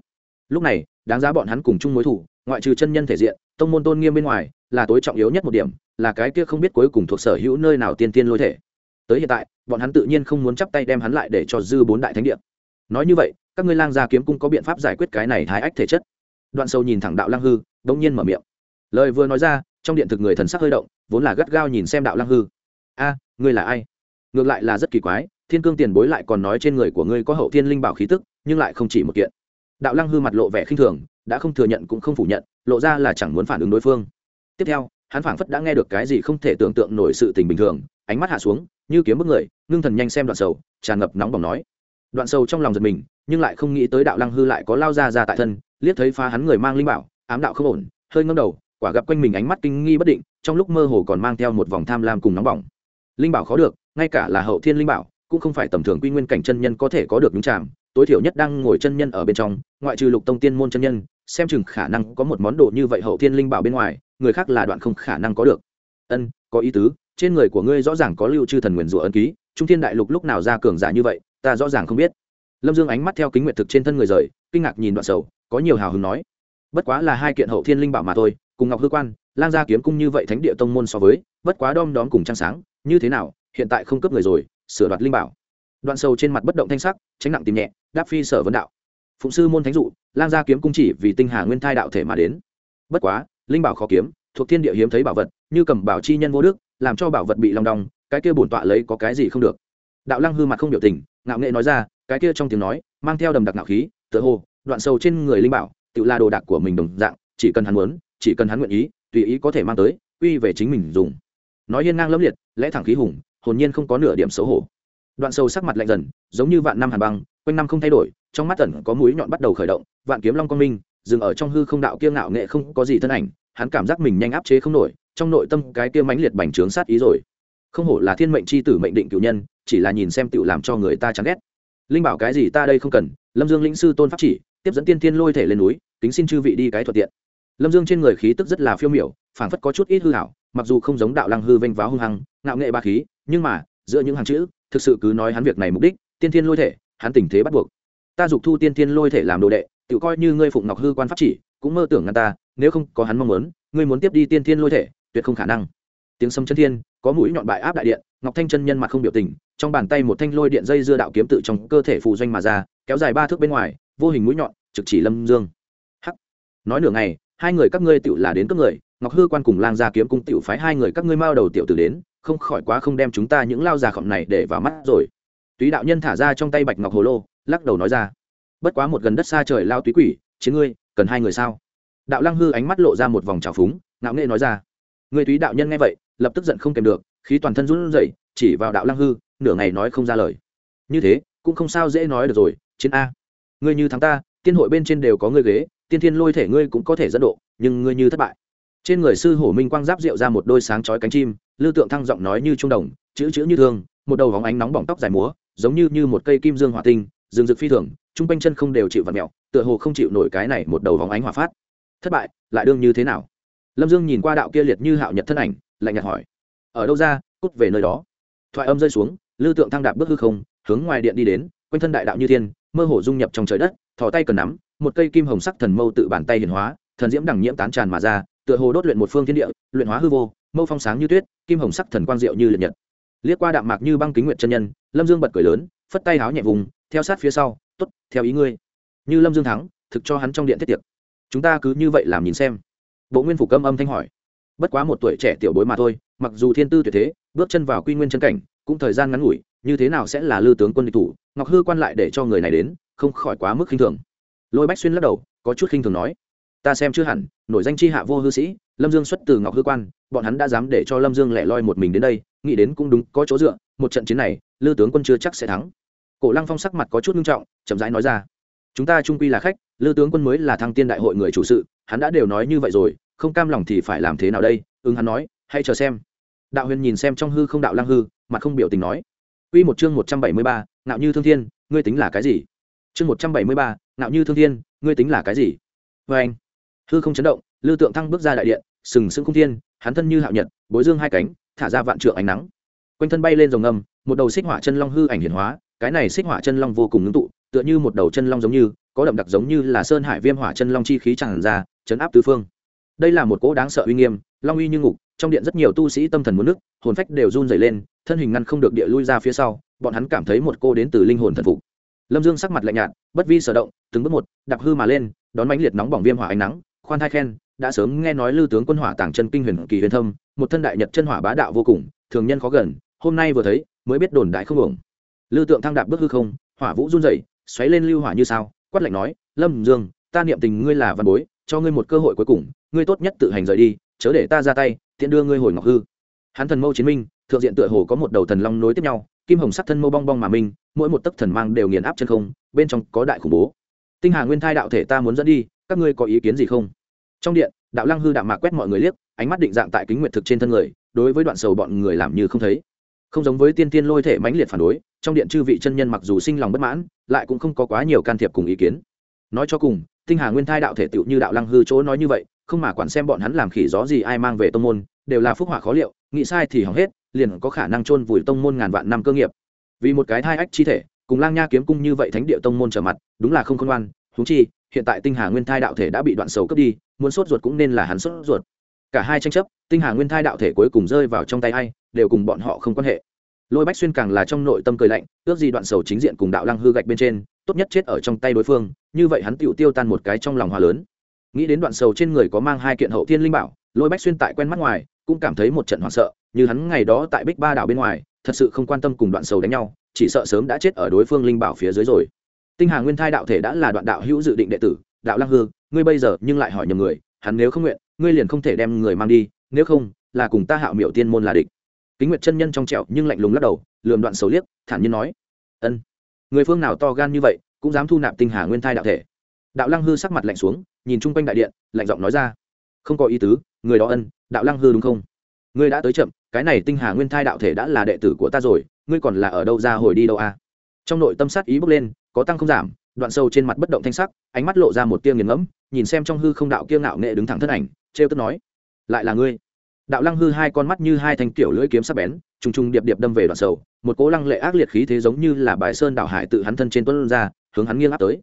Lúc này, đáng giá bọn hắn cùng chung mối thủ, ngoại trừ chân nhân thể diện, tông môn tôn nghiêm bên ngoài, là tối trọng yếu nhất một điểm, là cái kia không biết cuối cùng thuộc sở hữu nơi nào tiên tiên lôi thể. Tới hiện tại, bọn hắn tự nhiên không muốn chắp tay đem hắn lại để cho dư bốn đại thánh địa. Nói như vậy, các ngươi lang gia kiếm cung có biện pháp giải quyết cái này thái ách thể chất? Đoạn sâu nhìn thẳng đạo lang hư đống nhiên mở miệng. Lời vừa nói ra, trong điện thực người thần sắc hơi động, vốn là gắt gao nhìn xem đạo lang hư. A, ngươi là ai? Ngược lại là rất kỳ quái, thiên cương tiền bối lại còn nói trên người của ngươi có hậu thiên linh bảo khí tức, nhưng lại không chỉ một kiện. Đạo lăng hư mặt lộ vẻ khinh thường, đã không thừa nhận cũng không phủ nhận, lộ ra là chẳng muốn phản ứng đối phương. Tiếp theo, hắn phảng phất đã nghe được cái gì không thể tưởng tượng nổi sự tình bình thường, ánh mắt hạ xuống, như kiếm bức người, ngưng thần nhanh xem đoạn sầu, tràn ngập nóng bỏng nói. Đoạn sầu trong lòng giật mình, nhưng lại không nghĩ tới đạo lăng hư lại có lao ra ra tại thân, liếc thấy phá hắn người mang linh bảo, ám đạo không ổn, hơi ngâm đầu, quả gặp quanh mình ánh mắt kinh nghi bất định, trong lúc mơ hồ còn mang theo một vòng tham lam cùng nóng bỏng. Linh bảo khó được ngay cả là hậu thiên linh bảo, cũng không phải tầm thường quy nguyên cảnh chân nhân có thể có được những chạm tối thiểu nhất đang ngồi chân nhân ở bên trong, ngoại trừ lục tông tiên môn chân nhân, xem chừng khả năng có một món đồ như vậy hậu thiên linh bảo bên ngoài, người khác là đoạn không khả năng có được. Ân, có ý tứ, trên người của ngươi rõ ràng có lưu chư thần nguyền rủa ân ký, trung thiên đại lục lúc nào ra cường giả như vậy, ta rõ ràng không biết. Lâm dương ánh mắt theo kính nguyện thực trên thân người rời, kinh ngạc nhìn đoạn sầu, có nhiều hào hứng nói. Bất quá là hai kiện hậu thiên linh bảo mà thôi, cùng ngọc hư quan, lang gia kiếm cung như vậy thánh địa tông môn so với, bất quá đom đóm cùng trăng sáng, như thế nào hiện tại không cướp người rồi, sửa đoạt linh bảo. Đoạn sầu trên mặt bất động thanh sắc, tránh nặng tìm nhẹ, đáp phi sở vấn đạo. Phụng sư môn thánh dụ, lang gia kiếm cung chỉ vì tinh hà nguyên thai đạo thể mà đến. Bất quá, linh bảo khó kiếm, thuộc thiên địa hiếm thấy bảo vật, như cầm bảo chi nhân vô đức, làm cho bảo vật bị lòng đong, cái kia bổn tọa lấy có cái gì không được. Đạo lăng hư mặt không biểu tình, ngạo nghệ nói ra, cái kia trong tiếng nói, mang theo đầm đặc ngạo khí, tựa hồ, đoạn sầu trên người linh bảo, tự là đồ đạc của mình đồng dạng, chỉ cần hắn muốn, chỉ cần hắn nguyện ý, tùy ý có thể mang tới, quy về chính mình dùng. Nói hiên ngang lẫm liệt, lẽ thẳng khí hùng hồn nhiên không có nửa điểm xấu hổ. Đoạn sâu sắc mặt lạnh dần, giống như vạn năm hàn băng, quanh năm không thay đổi, trong mắt tẩn có mũi nhọn bắt đầu khởi động, vạn kiếm long quang minh, dừng ở trong hư không đạo kiêng ngạo nghệ không có gì thân ảnh, hắn cảm giác mình nhanh áp chế không nổi, trong nội tâm cái kia mãnh liệt bành trướng sát ý rồi. Không hổ là thiên mệnh c h i tử mệnh định cựu nhân, chỉ là nhìn xem tựu làm cho người ta chán ghét. Linh bảo cái gì ta đây không cần, lâm dương lĩnh sư tôn pháp chỉ, tiếp dẫn tiên thiên lôi thể lên núi tính xin chư vị đi cái thuận tiện. Lâm dương trên người khí tức rất là phiêu miểu, phảng phất có chút ít hư hảo mặc dù không giống đạo lăng hư vênh váo hung hăng, ngạo nghệ ba khí nhưng mà, giữa những hàng chữ, thực sự cứ nói hắn việc này mục đích, tiên thiên lôi thể, hắn tình thế bắt buộc. Ta dục thu tiên thiên lôi thể làm đồ đệ, tự coi như ngươi phụng ngọc hư quan pháp chỉ, cũng mơ tưởng ngăn ta, nếu không có hắn mong muốn, ngươi muốn tiếp đi tiên thiên lôi thể, tuyệt không khả năng. Tiếng sấm chân thiên, có mũi nhọn bại áp đại điện, ngọc thanh chân nhân mặt không biểu tình, trong bàn tay một thanh lôi điện dây dưa đạo kiếm tự trong cơ thể phù doanh mà ra, kéo dài ba thước bên ngoài, vô hình mũi nhọn, trực chỉ lâm dương. Hắc. Nói nửa ngày, hai người các ngươi tựu là đến các người, ngọc hư quan cùng lang gia kiếm cung tiểu phái hai người các ngươi mao đầu tiểu tử đến không khỏi quá không đem chúng ta những lao già khổng này để vào mắt rồi. Túy đạo nhân thả ra trong tay bạch ngọc hồ lô, lắc đầu nói ra. Bất quá một gần đất xa trời lao túy quỷ, chiến ngươi, cần hai người sao? Đạo lăng hư ánh mắt lộ ra một vòng trào phúng, ngạo nghệ nói ra. Người túy đạo nhân nghe vậy, lập tức giận không kèm được, khí toàn thân run rẩy, chỉ vào đạo lăng hư, nửa ngày nói không ra lời. Như thế, cũng không sao dễ nói được rồi, chiến a. Ngươi như thắng ta, tiên hội bên trên đều có ngươi ghế, tiên thiên lôi thể ngươi cũng có thể dẫn độ, nhưng ngươi như thất bại trên người sư hổ minh quang giáp rượu ra một đôi sáng chói cánh chim lưu tượng thăng giọng nói như trung đồng, chữ chữ như thương, một đầu vóng ánh nóng bỏng tóc dài múa, giống như như một cây kim dương hỏa tinh, rừng rực phi thường, chung quanh chân không đều chịu vặt mẹo tựa hồ không chịu nổi cái này một đầu vóng ánh hỏa phát. Thất bại, lại đương như thế nào? Lâm dương nhìn qua đạo kia liệt như hạo nhật thân ảnh, lạnh nhạt hỏi. Ở đâu ra? Cút về nơi đó. Thoại âm rơi xuống lưu tượng thăng đạp bước hư không, hướng ngoài điện đi đến, quanh thân đại đạo như thiên, mơ hồ dung nhập trong trời đất, thò tay cần nắm, một cây kim hồng sắc thần mâu tự bàn tay hiển hóa, thần diễm đẳng nhiễm tán tràn mà ra tựa hồ đốt luyện một phương thiên địa, luyện hóa hư vô, mâu phong sáng như tuyết, kim hồng sắc thần quang diệu như liệt nhật. Liếc qua đạm mạc như băng kính nguyện chân nhân, lâm dương bật cười lớn, phất tay háo nhẹ vùng, theo sát phía sau t ố t theo ý ngươi. Như lâm dương thắng, thực cho hắn trong điện thiết tiệc. Chúng ta cứ như vậy làm nhìn xem. Bộ nguyên phủ câm âm thanh hỏi. Bất quá một tuổi trẻ tiểu bối mà thôi, mặc dù thiên tư tuyệt thế, bước chân vào quy nguyên chân cảnh, cũng thời gian ngắn ngủi, như thế nào sẽ là lư tướng quân địch thủ? Ngọc hư quan lại để cho người này đến, không khỏi quá mức khinh thường. Lôi bách xuyên lắc đầu, có chút khinh thường nói ta xem chưa hẳn nổi danh chi hạ vô hư sĩ lâm dương xuất từ ngọc hư quan bọn hắn đã dám để cho lâm dương lẻ loi một mình đến đây nghĩ đến cũng đúng có chỗ dựa một trận chiến này lư tướng quân chưa chắc sẽ thắng. Cổ lăng phong sắc mặt có chút nghiêm trọng chậm rãi nói ra. Chúng ta trung quy là khách lư tướng quân mới là thăng tiên đại hội người chủ sự hắn đã đều nói như vậy rồi không cam lòng thì phải làm thế nào đây? Ứng hắn nói hãy chờ xem. Đạo huyền nhìn xem trong hư không đạo lăng hư mặt không biểu tình nói. Quy một chương 173, ngạo như thương thiên, ngươi tính là cái gì? Chương 173, ngạo như thương thiên, ngươi tính là cái gì? Và anh, hư không chấn động, Lưu Tượng Thăng bước ra đại điện, sừng sững cung thiên, hắn thân như hạo nhật, bối dương hai cánh, thả ra vạn trượng ánh nắng. Quanh thân bay lên rồng ngầm, một đầu xích hỏa chân long hư ảnh hiển hóa, cái này xích hỏa chân long vô cùng ngưng tụ, tựa như một đầu chân long giống như, có đậm đặc giống như là sơn hải viêm hỏa chân long chi khí tràn ra, chấn áp tứ phương. Đây là một cỗ đáng sợ uy nghiêm, long uy như ngục, trong điện rất nhiều tu sĩ tâm thần muốn nước, hồn phách đều run rẩy lên, thân hình ngăn không được địa lui ra phía sau bọn hắn cảm thấy một cô đến từ linh hồn thần phục lâm dương sắc mặt lạnh nhạt bất vi sở động từng bước một đạp hư mà lên đón bánh liệt nóng bỏng viêm hỏa ánh nắng khoan thai khen, đã sớm nghe nói lưu tướng quân hỏa tàng chân kinh huyền kỳ huyền thâm, một thân đại nhật chân hỏa bá đạo vô cùng, thường nhân khó gần, hôm nay vừa thấy, mới biết đồn đại không ổng lưu tượng thăng đạp bước hư không, hỏa vũ run rẩy, xoáy lên lưu hỏa như sao, quát lạnh nói, lâm dương, ta niệm tình ngươi là văn bối, cho ngươi một cơ hội cuối cùng, ngươi tốt nhất tự hành rời đi, chớ để ta ra tay, tiện đưa ngươi hồi ngọc hư. Hắn thần mâu chiến minh, thượng diện tựa hồ có một đầu thần long nối tiếp nhau, kim hồng sắc thân mâu bong bong mà minh, mỗi một tấc thần mang đều nghiền áp chân không, bên trong có đại khủng bố. Tinh hà nguyên thai đạo thể ta muốn dẫn đi, các ngươi có ý kiến gì không? Trong điện, đạo lăng hư đạo mạc quét mọi người liếc, ánh mắt định dạng tại kính nguyệt thực trên thân người, đối với đoạn sầu bọn người làm như không thấy. Không giống với tiên tiên lôi thể mãnh liệt phản đối, trong điện chư vị chân nhân mặc dù sinh lòng bất mãn, lại cũng không có quá nhiều can thiệp cùng ý kiến. Nói cho cùng, tinh hà nguyên thai đạo thể tựu như đạo lăng hư chỗ nói như vậy, không mà quản xem bọn hắn làm khỉ gió gì ai mang về tông môn, đều là phúc họa khó liệu, nghĩ sai thì hỏng hết, liền có khả năng chôn vùi tông môn ngàn vạn năm cơ nghiệp. Vì một cái thai ách chi thể, cùng lang nha kiếm cung như vậy thánh địa tông môn trở mặt, đúng là không khôn ngoan, huống chi hiện tại tinh hà nguyên thai đạo thể đã bị đoạn sầu cướp đi, muốn sốt ruột cũng nên là hắn sốt ruột. Cả hai tranh chấp, tinh hà nguyên thai đạo thể cuối cùng rơi vào trong tay ai, đều cùng bọn họ không quan hệ. Lôi bách xuyên càng là trong nội tâm cười lạnh, ước gì đoạn sầu chính diện cùng đạo lăng hư gạch bên trên, tốt nhất chết ở trong tay đối phương, như vậy hắn tựu tiêu tan một cái trong lòng hòa lớn. Nghĩ đến đoạn sầu trên người có mang hai kiện hậu thiên linh bảo, lôi bách xuyên tại quen mắt ngoài, cũng cảm thấy một trận hoảng sợ, như hắn ngày đó tại bích ba đảo bên ngoài, thật sự không quan tâm cùng đoạn sầu đánh nhau, chỉ sợ sớm đã chết ở đối phương linh bảo phía dưới rồi tinh hà nguyên thai đạo thể đã là đoạn đạo hữu dự định đệ tử, đạo lăng hương ngươi bây giờ nhưng lại hỏi nhầm người, hắn nếu không nguyện, ngươi liền không thể đem người mang đi, nếu không, là cùng ta hạo miệu tiên môn là địch. Kính nguyệt chân nhân trong trẹo nhưng lạnh lùng lắc đầu, lườm đoạn sầu liếc, thản nhiên nói, ân, người phương nào to gan như vậy, cũng dám thu nạp tinh hà nguyên thai đạo thể. Đạo lăng hư sắc mặt lạnh xuống, nhìn chung quanh đại điện, lạnh giọng nói ra, không có ý tứ, người đó ân, đạo lăng hư đúng không? Ngươi đã tới chậm, cái này tinh hà nguyên thai đạo thể đã là đệ tử của ta rồi, ngươi còn là ở đâu ra hồi đi đâu à? Trong nội tâm sát ý bước lên có tăng không giảm, đoạn sâu trên mặt bất động thanh sắc, ánh mắt lộ ra một tia nghiền ngẫm, nhìn xem trong hư không đạo kia ngạo nghệ đứng thẳng thân ảnh, trêu tức nói, lại là ngươi? Đạo lăng hư hai con mắt như hai thanh kiểu lưỡi kiếm sắc bén, trùng trùng điệp điệp đâm về đoạn sầu một cỗ lăng lệ ác liệt khí thế giống như là bài sơn đạo hải tự hắn thân trên tuấn ra, hướng hắn nghiêng áp tới.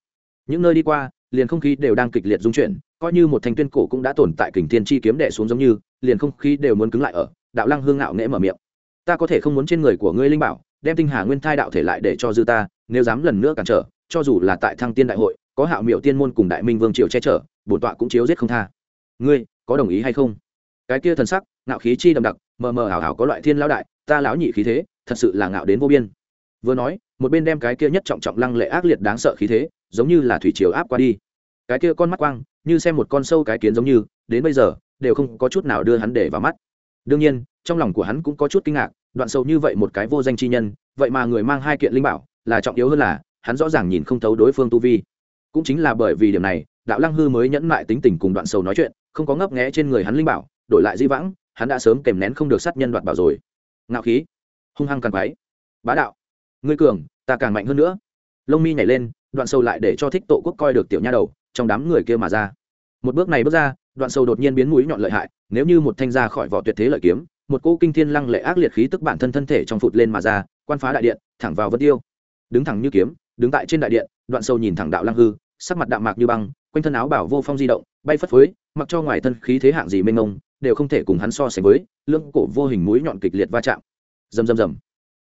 Những nơi đi qua, liền không khí đều đang kịch liệt dung chuyển, coi như một thanh tuyên cổ cũng đã tồn tại kình thiên chi kiếm đệ xuống giống như, liền không khí đều muốn cứng lại ở, đạo lăng hương ngạo nghễ mở miệng, ta có thể không muốn trên người của ngươi linh bảo đem tinh hà nguyên thai đạo thể lại để cho dư ta, nếu dám lần nữa cản trở, cho dù là tại thăng tiên đại hội, có hạo miệu tiên môn cùng đại minh vương triều che chở, bổn tọa cũng chiếu giết không tha. Ngươi, có đồng ý hay không? Cái kia thần sắc, ngạo khí chi đậm đặc, mờ mờ ảo ảo có loại thiên lão đại, ta lão nhị khí thế, thật sự là ngạo đến vô biên. Vừa nói, một bên đem cái kia nhất trọng trọng lăng lệ ác liệt đáng sợ khí thế, giống như là thủy triều áp qua đi. Cái kia con mắt quang, như xem một con sâu cái kiến giống như, đến bây giờ, đều không có chút nào đưa hắn để vào mắt. Đương nhiên, trong lòng của hắn cũng có chút kinh ngạc đoạn sâu như vậy một cái vô danh chi nhân, vậy mà người mang hai kiện linh bảo, là trọng yếu hơn là, hắn rõ ràng nhìn không thấu đối phương tu vi. Cũng chính là bởi vì điểm này, đạo lăng hư mới nhẫn mại tính tình cùng đoạn sâu nói chuyện, không có ngấp nghẽ trên người hắn linh bảo, đổi lại di vãng, hắn đã sớm kèm nén không được sát nhân đoạt bảo rồi. Ngạo khí, hung hăng càng quáy bá đạo, ngươi cường, ta càng mạnh hơn nữa. Lông mi nhảy lên, đoạn sâu lại để cho thích tổ quốc coi được tiểu nha đầu, trong đám người kia mà ra. Một bước này bước ra, đoạn sâu đột nhiên biến mũi nhọn lợi hại, nếu như một thanh ra khỏi vỏ tuyệt thế lợi kiếm một cô kinh thiên lăng lệ ác liệt khí tức bản thân thân thể trong phụt lên mà ra, quan phá đại điện, thẳng vào vân tiêu. Đứng thẳng như kiếm, đứng tại trên đại điện, đoạn sâu nhìn thẳng đạo lăng hư, sắc mặt đạm mạc như băng, quanh thân áo bảo vô phong di động, bay phất phới, mặc cho ngoài thân khí thế hạng gì mênh mông, đều không thể cùng hắn so sánh với, lưỡng cổ vô hình mũi nhọn kịch liệt va chạm. Rầm rầm rầm.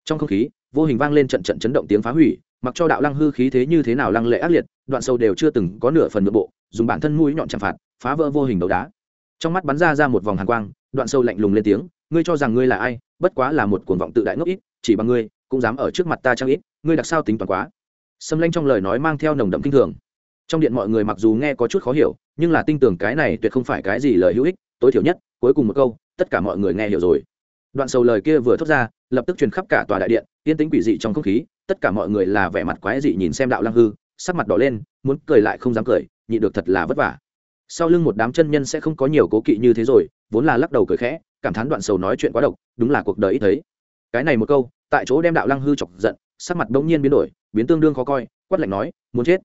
Trong không khí, vô hình vang lên trận trận chấn động tiếng phá hủy, mặc cho đạo lăng hư khí thế như thế nào lăng lệ ác liệt, đoạn sâu đều chưa từng có nửa phần nội bộ, dùng bản thân mũi nhọn chạm phạt, phá vỡ vô hình đấu đá. Trong mắt bắn ra ra một vòng hàn quang, đoạn sâu lạnh lùng lên tiếng ngươi cho rằng ngươi là ai, bất quá là một cuồng vọng tự đại ngốc ít, chỉ bằng ngươi, cũng dám ở trước mặt ta trang ít, ngươi đặc sao tính toàn quá. Xâm lanh trong lời nói mang theo nồng đậm kinh thường. Trong điện mọi người mặc dù nghe có chút khó hiểu, nhưng là tin tưởng cái này tuyệt không phải cái gì lời hữu ích, tối thiểu nhất, cuối cùng một câu, tất cả mọi người nghe hiểu rồi. Đoạn sầu lời kia vừa thốt ra, lập tức truyền khắp cả tòa đại điện, yên tĩnh quỷ dị trong không khí, tất cả mọi người là vẻ mặt quái dị nhìn xem đạo lăng hư, sắc mặt đỏ lên, muốn cười lại không dám cười nhị được thật là vất vả. Sau lưng một đám chân nhân sẽ không có nhiều cố kỵ như thế rồi, vốn là lắc đầu cười khẽ cảm thán đoạn sầu nói chuyện quá độc, đúng là cuộc đời ít thấy. Cái này một câu, tại chỗ đem đạo lăng hư chọc giận, sắc mặt bỗng nhiên biến đổi, biến tương đương khó coi, quát lạnh nói, muốn chết.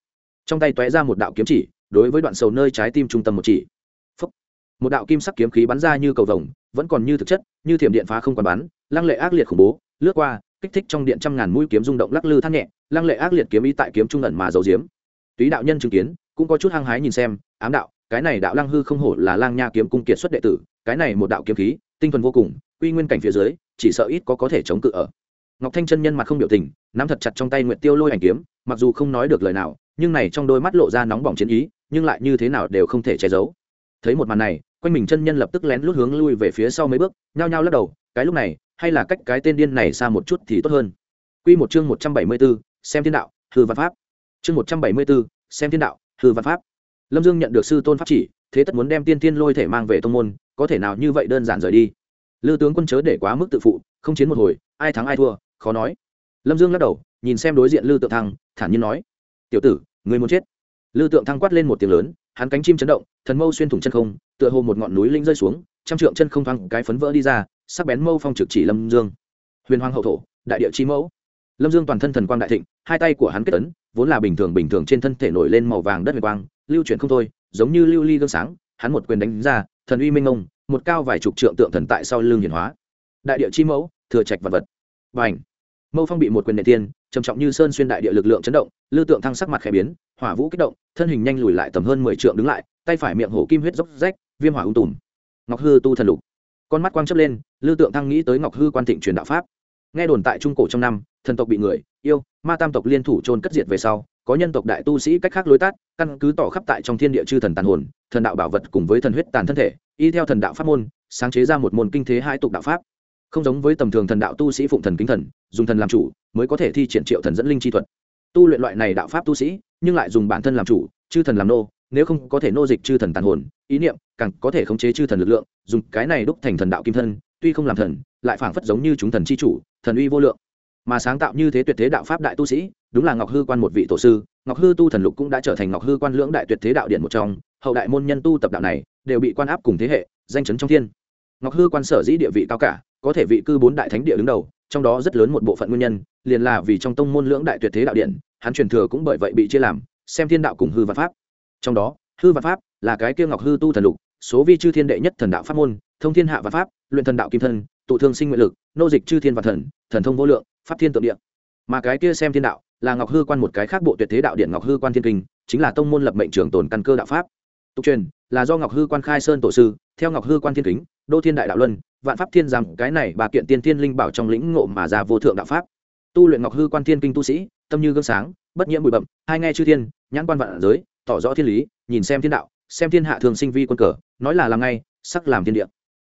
Trong tay tóe ra một đạo kiếm chỉ, đối với đoạn sầu nơi trái tim trung tâm một chỉ. Phúc. một đạo kim sắc kiếm khí bắn ra như cầu vồng, vẫn còn như thực chất, như thiểm điện phá không còn bắn, lăng lệ ác liệt khủng bố, lướt qua, kích thích trong điện trăm ngàn mũi kiếm rung động lắc lư thắt nhẹ, lăng lệ ác liệt kiếm ý tại kiếm trung ẩn mà giấu diếm túy đạo nhân chứng kiến, cũng có chút hăng hái nhìn xem, ám đạo, cái này đạo lăng hư không hổ là lang nha kiếm cung kiệt xuất đệ tử, cái này một đạo kiếm khí tinh thuần vô cùng uy nguyên cảnh phía dưới chỉ sợ ít có có thể chống cự ở ngọc thanh chân nhân mặt không biểu tình nắm thật chặt trong tay nguyện tiêu lôi ảnh kiếm mặc dù không nói được lời nào nhưng này trong đôi mắt lộ ra nóng bỏng chiến ý nhưng lại như thế nào đều không thể che giấu thấy một màn này quanh mình chân nhân lập tức lén lút hướng lui về phía sau mấy bước nhao nhao lắc đầu cái lúc này hay là cách cái tên điên này xa một chút thì tốt hơn Quy một chương 174, xem thiên đạo, hư văn pháp. Chương 174, xem thiên đạo, hư văn pháp. Lâm Dương nhận được sư tôn pháp chỉ, thế tất muốn đem tiên tiên lôi thể mang về tông môn, có thể nào như vậy đơn giản rời đi. Lư tướng quân chớ để quá mức tự phụ, không chiến một hồi, ai thắng ai thua, khó nói. Lâm Dương lắc đầu, nhìn xem đối diện Lư Tượng Thăng, thản nhiên nói: "Tiểu tử, ngươi muốn chết." Lư Tượng Thăng quát lên một tiếng lớn, hắn cánh chim chấn động, thần mâu xuyên thủng chân không, tựa hồ một ngọn núi linh rơi xuống, trăm trượng chân không thoáng cái phấn vỡ đi ra, sắc bén mâu phong trực chỉ Lâm Dương. Huyền Hoàng hậu thổ, đại địa chi mẫu lâm dương toàn thân thần quang đại thịnh hai tay của hắn kết ấn vốn là bình thường bình thường trên thân thể nổi lên màu vàng đất huyền quang lưu chuyển không thôi giống như lưu ly gương sáng hắn một quyền đánh ra thần uy minh ông, một cao vài chục trượng tượng thần tại sau lưng hiển hóa. Đại địa chi mẫu, thừa trạch vật vật. Và ảnh mâu phong bị một quyền nệ tiên trầm trọng như sơn xuyên đại địa lực lượng chấn động lưu tượng thăng sắc mặt khẽ biến, hỏa vũ kích động, thân hình nhanh lùi lại tầm hơn mười trượng đứng lại, tay phải miệng hổ kim huyết dốc rách, viêm hỏa ung tùm. Ngọc hư tu thần lục. Con mắt quang chấp lên lưu tượng thăng nghĩ tới ngọc hư quan thịnh truyền đạo pháp. Nghe đồn tại trung cổ trong năm, thần tộc bị người, yêu, ma tam tộc liên thủ trôn cất diệt về sau có nhân tộc đại tu sĩ cách khác lối tát, căn cứ tỏ khắp tại trong thiên địa chư thần tàn hồn, thần đạo bảo vật cùng với thần huyết tàn thân thể, y theo thần đạo pháp môn, sáng chế ra một môn kinh thế hai tục đạo pháp. Không giống với tầm thường thần đạo tu sĩ phụng thần kính thần, dùng thần làm chủ, mới có thể thi triển triệu thần dẫn linh chi thuật. Tu luyện loại này đạo pháp tu sĩ, nhưng lại dùng bản thân làm chủ, chư thần làm nô, nếu không có thể nô dịch chư thần tàn hồn, ý niệm càng có thể khống chế chư thần lực lượng, dùng cái này đúc thành thần đạo kim thân, tuy không làm thần, lại phảng phất giống như chúng thần chi chủ, thần uy vô lượng mà sáng tạo như thế tuyệt thế đạo pháp đại tu sĩ, đúng là ngọc hư quan một vị tổ sư, ngọc hư tu thần lục cũng đã trở thành ngọc hư quan lưỡng đại tuyệt thế đạo điện một trong, hậu đại môn nhân tu tập đạo này đều bị quan áp cùng thế hệ, danh chấn trong thiên. Ngọc hư quan sở dĩ địa vị cao cả, có thể vị cư bốn đại thánh địa đứng đầu, trong đó rất lớn một bộ phận nguyên nhân, liền là vì trong tông môn lưỡng đại tuyệt thế đạo điện hắn truyền thừa cũng bởi vậy bị chia làm, xem thiên đạo cùng hư văn pháp. Trong đó, hư văn pháp là cái kia ngọc hư tu thần lục, số vi chư thiên đệ nhất thần đạo pháp môn, thông thiên hạ văn pháp, luyện thần đạo kim thân, tụ thương sinh nguyện lực, nô dịch chư thiên và thần thần thông vô lượng pháp thiên tượng địa. Mà cái kia xem thiên đạo là ngọc hư quan một cái khác bộ tuyệt thế đạo điện ngọc hư quan thiên kinh, chính là tông môn lập mệnh trường tồn căn cơ đạo pháp. Tục truyền là do ngọc hư quan khai sơn tổ sư, theo ngọc hư quan thiên kính, đô thiên đại đạo luân, vạn pháp thiên rằng cái này bà kiện tiên thiên linh bảo trong lĩnh ngộ mà ra vô thượng đạo pháp. Tu luyện ngọc hư quan thiên kinh tu sĩ, tâm như gương sáng, bất nhiễm bụi bậm hai nghe chư thiên, nhãn quan vạn giới, tỏ rõ thiên lý, nhìn xem thiên đạo, xem thiên hạ thường sinh vi quân cờ, nói là làm ngay, sắc làm thiên địa.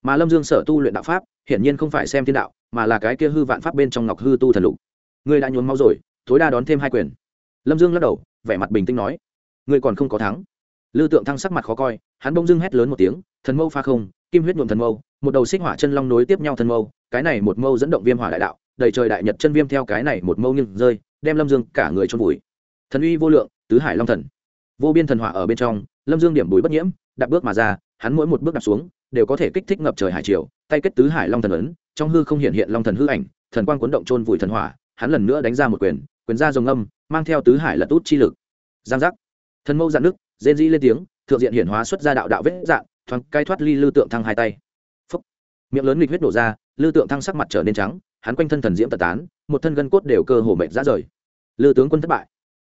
Mà lâm dương sở tu luyện đạo pháp hiển nhiên không phải xem thiên đạo, mà là cái kia hư vạn pháp bên trong ngọc hư tu thần lục. Ngươi đã nhuốm máu rồi, tối đa đón thêm hai quyền. Lâm dương lắc đầu, vẻ mặt bình tĩnh nói, ngươi còn không có thắng. Lư tượng thăng sắc mặt khó coi, hắn bông dưng hét lớn một tiếng, thần mâu pha không, kim huyết nhuộm thần mâu, một đầu xích hỏa chân long nối tiếp nhau thần mâu, cái này một mâu dẫn động viêm hỏa đại đạo, đầy trời đại nhật chân viêm theo cái này một mâu nghiêng rơi, đem lâm dương cả người trôn vùi. Thần uy vô lượng, tứ hải long thần. Vô biên thần hỏa ở bên trong, lâm dương điểm bùi bất nhiễm, đạp bước mà ra hắn mỗi một bước đạp xuống, đều có thể kích thích ngập trời hải triều, tay kết tứ hải long thần ấn, trong hư không hiện hiện long thần hư ảnh, thần quang cuốn động trôn vùi thần hỏa, hắn lần nữa đánh ra một quyền quyền ra rồng âm, mang theo tứ hải lật út chi lực. Giang giác. Thần mâu dạn nước, rên dĩ lên tiếng, thượng diện hiển hóa xuất ra đạo đạo vết dạn thoáng cai thoát ly lư tượng thăng hai tay. Phúc. miệng lớn nghịch huyết nổ ra, lư tượng thăng sắc mặt trở nên trắng, hắn quanh thân thần diễm tật tán, một thân gân cốt đều cơ hồ mệt ra rời. Lư tướng quân thất bại.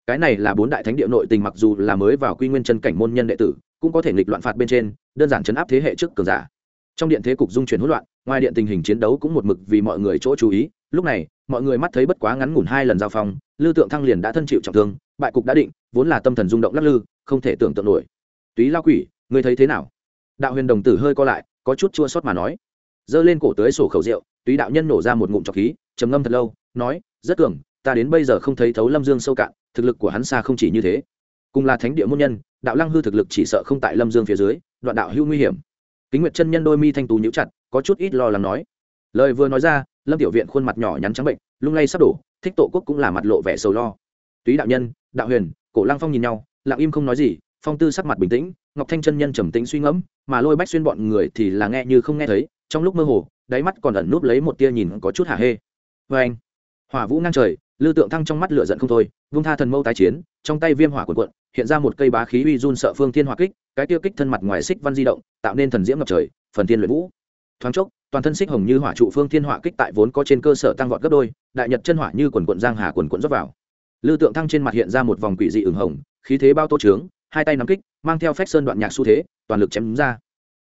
Cái này là bốn đại thánh địa nội tình mặc dù là mới vào quy nguyên chân cảnh môn nhân đệ tử cũng có thể nghịch loạn phạt bên trên, đơn giản chấn áp thế hệ trước cường giả. Trong điện thế cục dung chuyển hỗn loạn, ngoài điện tình hình chiến đấu cũng một mực vì mọi người chỗ chú ý, lúc này, mọi người mắt thấy bất quá ngắn ngủn hai lần giao phong, lư tượng thăng liền đã thân chịu trọng thương, bại cục đã định, vốn là tâm thần rung động lắc lư, không thể tưởng tượng nổi. Túy lao quỷ, ngươi thấy thế nào? Đạo huyền đồng tử hơi co lại, có chút chua xót mà nói. Giơ lên cổ tới sổ khẩu rượu, túy đạo nhân nổ ra một ngụm trọc khí, trầm ngâm thật lâu, nói, rất cường, ta đến bây giờ không thấy thấu lâm dương sâu cạn, thực lực của hắn xa không chỉ như thế cùng là thánh địa môn nhân, đạo lăng hư thực lực chỉ sợ không tại lâm dương phía dưới, đoạn đạo hưu nguy hiểm. Kính nguyệt chân nhân đôi mi thanh tú nhíu chặt, có chút ít lo lắng nói. Lời vừa nói ra, lâm tiểu viện khuôn mặt nhỏ nhắn trắng bệnh, lung lay sắp đổ, thích tổ quốc cũng là mặt lộ vẻ sầu lo. Túy đạo nhân, đạo huyền, cổ lăng phong nhìn nhau, lặng im không nói gì, phong tư sắc mặt bình tĩnh, ngọc thanh chân nhân trầm tĩnh suy ngẫm, mà lôi bách xuyên bọn người thì là nghe như không nghe thấy, trong lúc mơ hồ, đáy mắt còn ẩn núp lấy một tia nhìn có chút hả hê. Vê anh hỏa vũ ngang trời lư tượng thăng trong mắt lửa giận không thôi, vung tha thần mâu tái chiến, trong tay viêm hỏa cuộn cuộn, hiện ra một cây bá khí uy run sợ phương thiên hỏa kích, cái tiêu kích thân mặt ngoài xích văn di động, tạo nên thần diễm ngập trời, phần thiên luyện vũ. Thoáng chốc, toàn thân xích hồng như hỏa trụ phương thiên hỏa kích tại vốn có trên cơ sở tăng vọt gấp đôi, đại nhật chân hỏa như quần quận giang hà quần quận rót vào. Lư tượng thăng trên mặt hiện ra một vòng quỷ dị ửng hồng, khí thế bao tô trướng, hai tay nắm kích, mang theo phách sơn đoạn nhạc xu thế, toàn lực chém ra.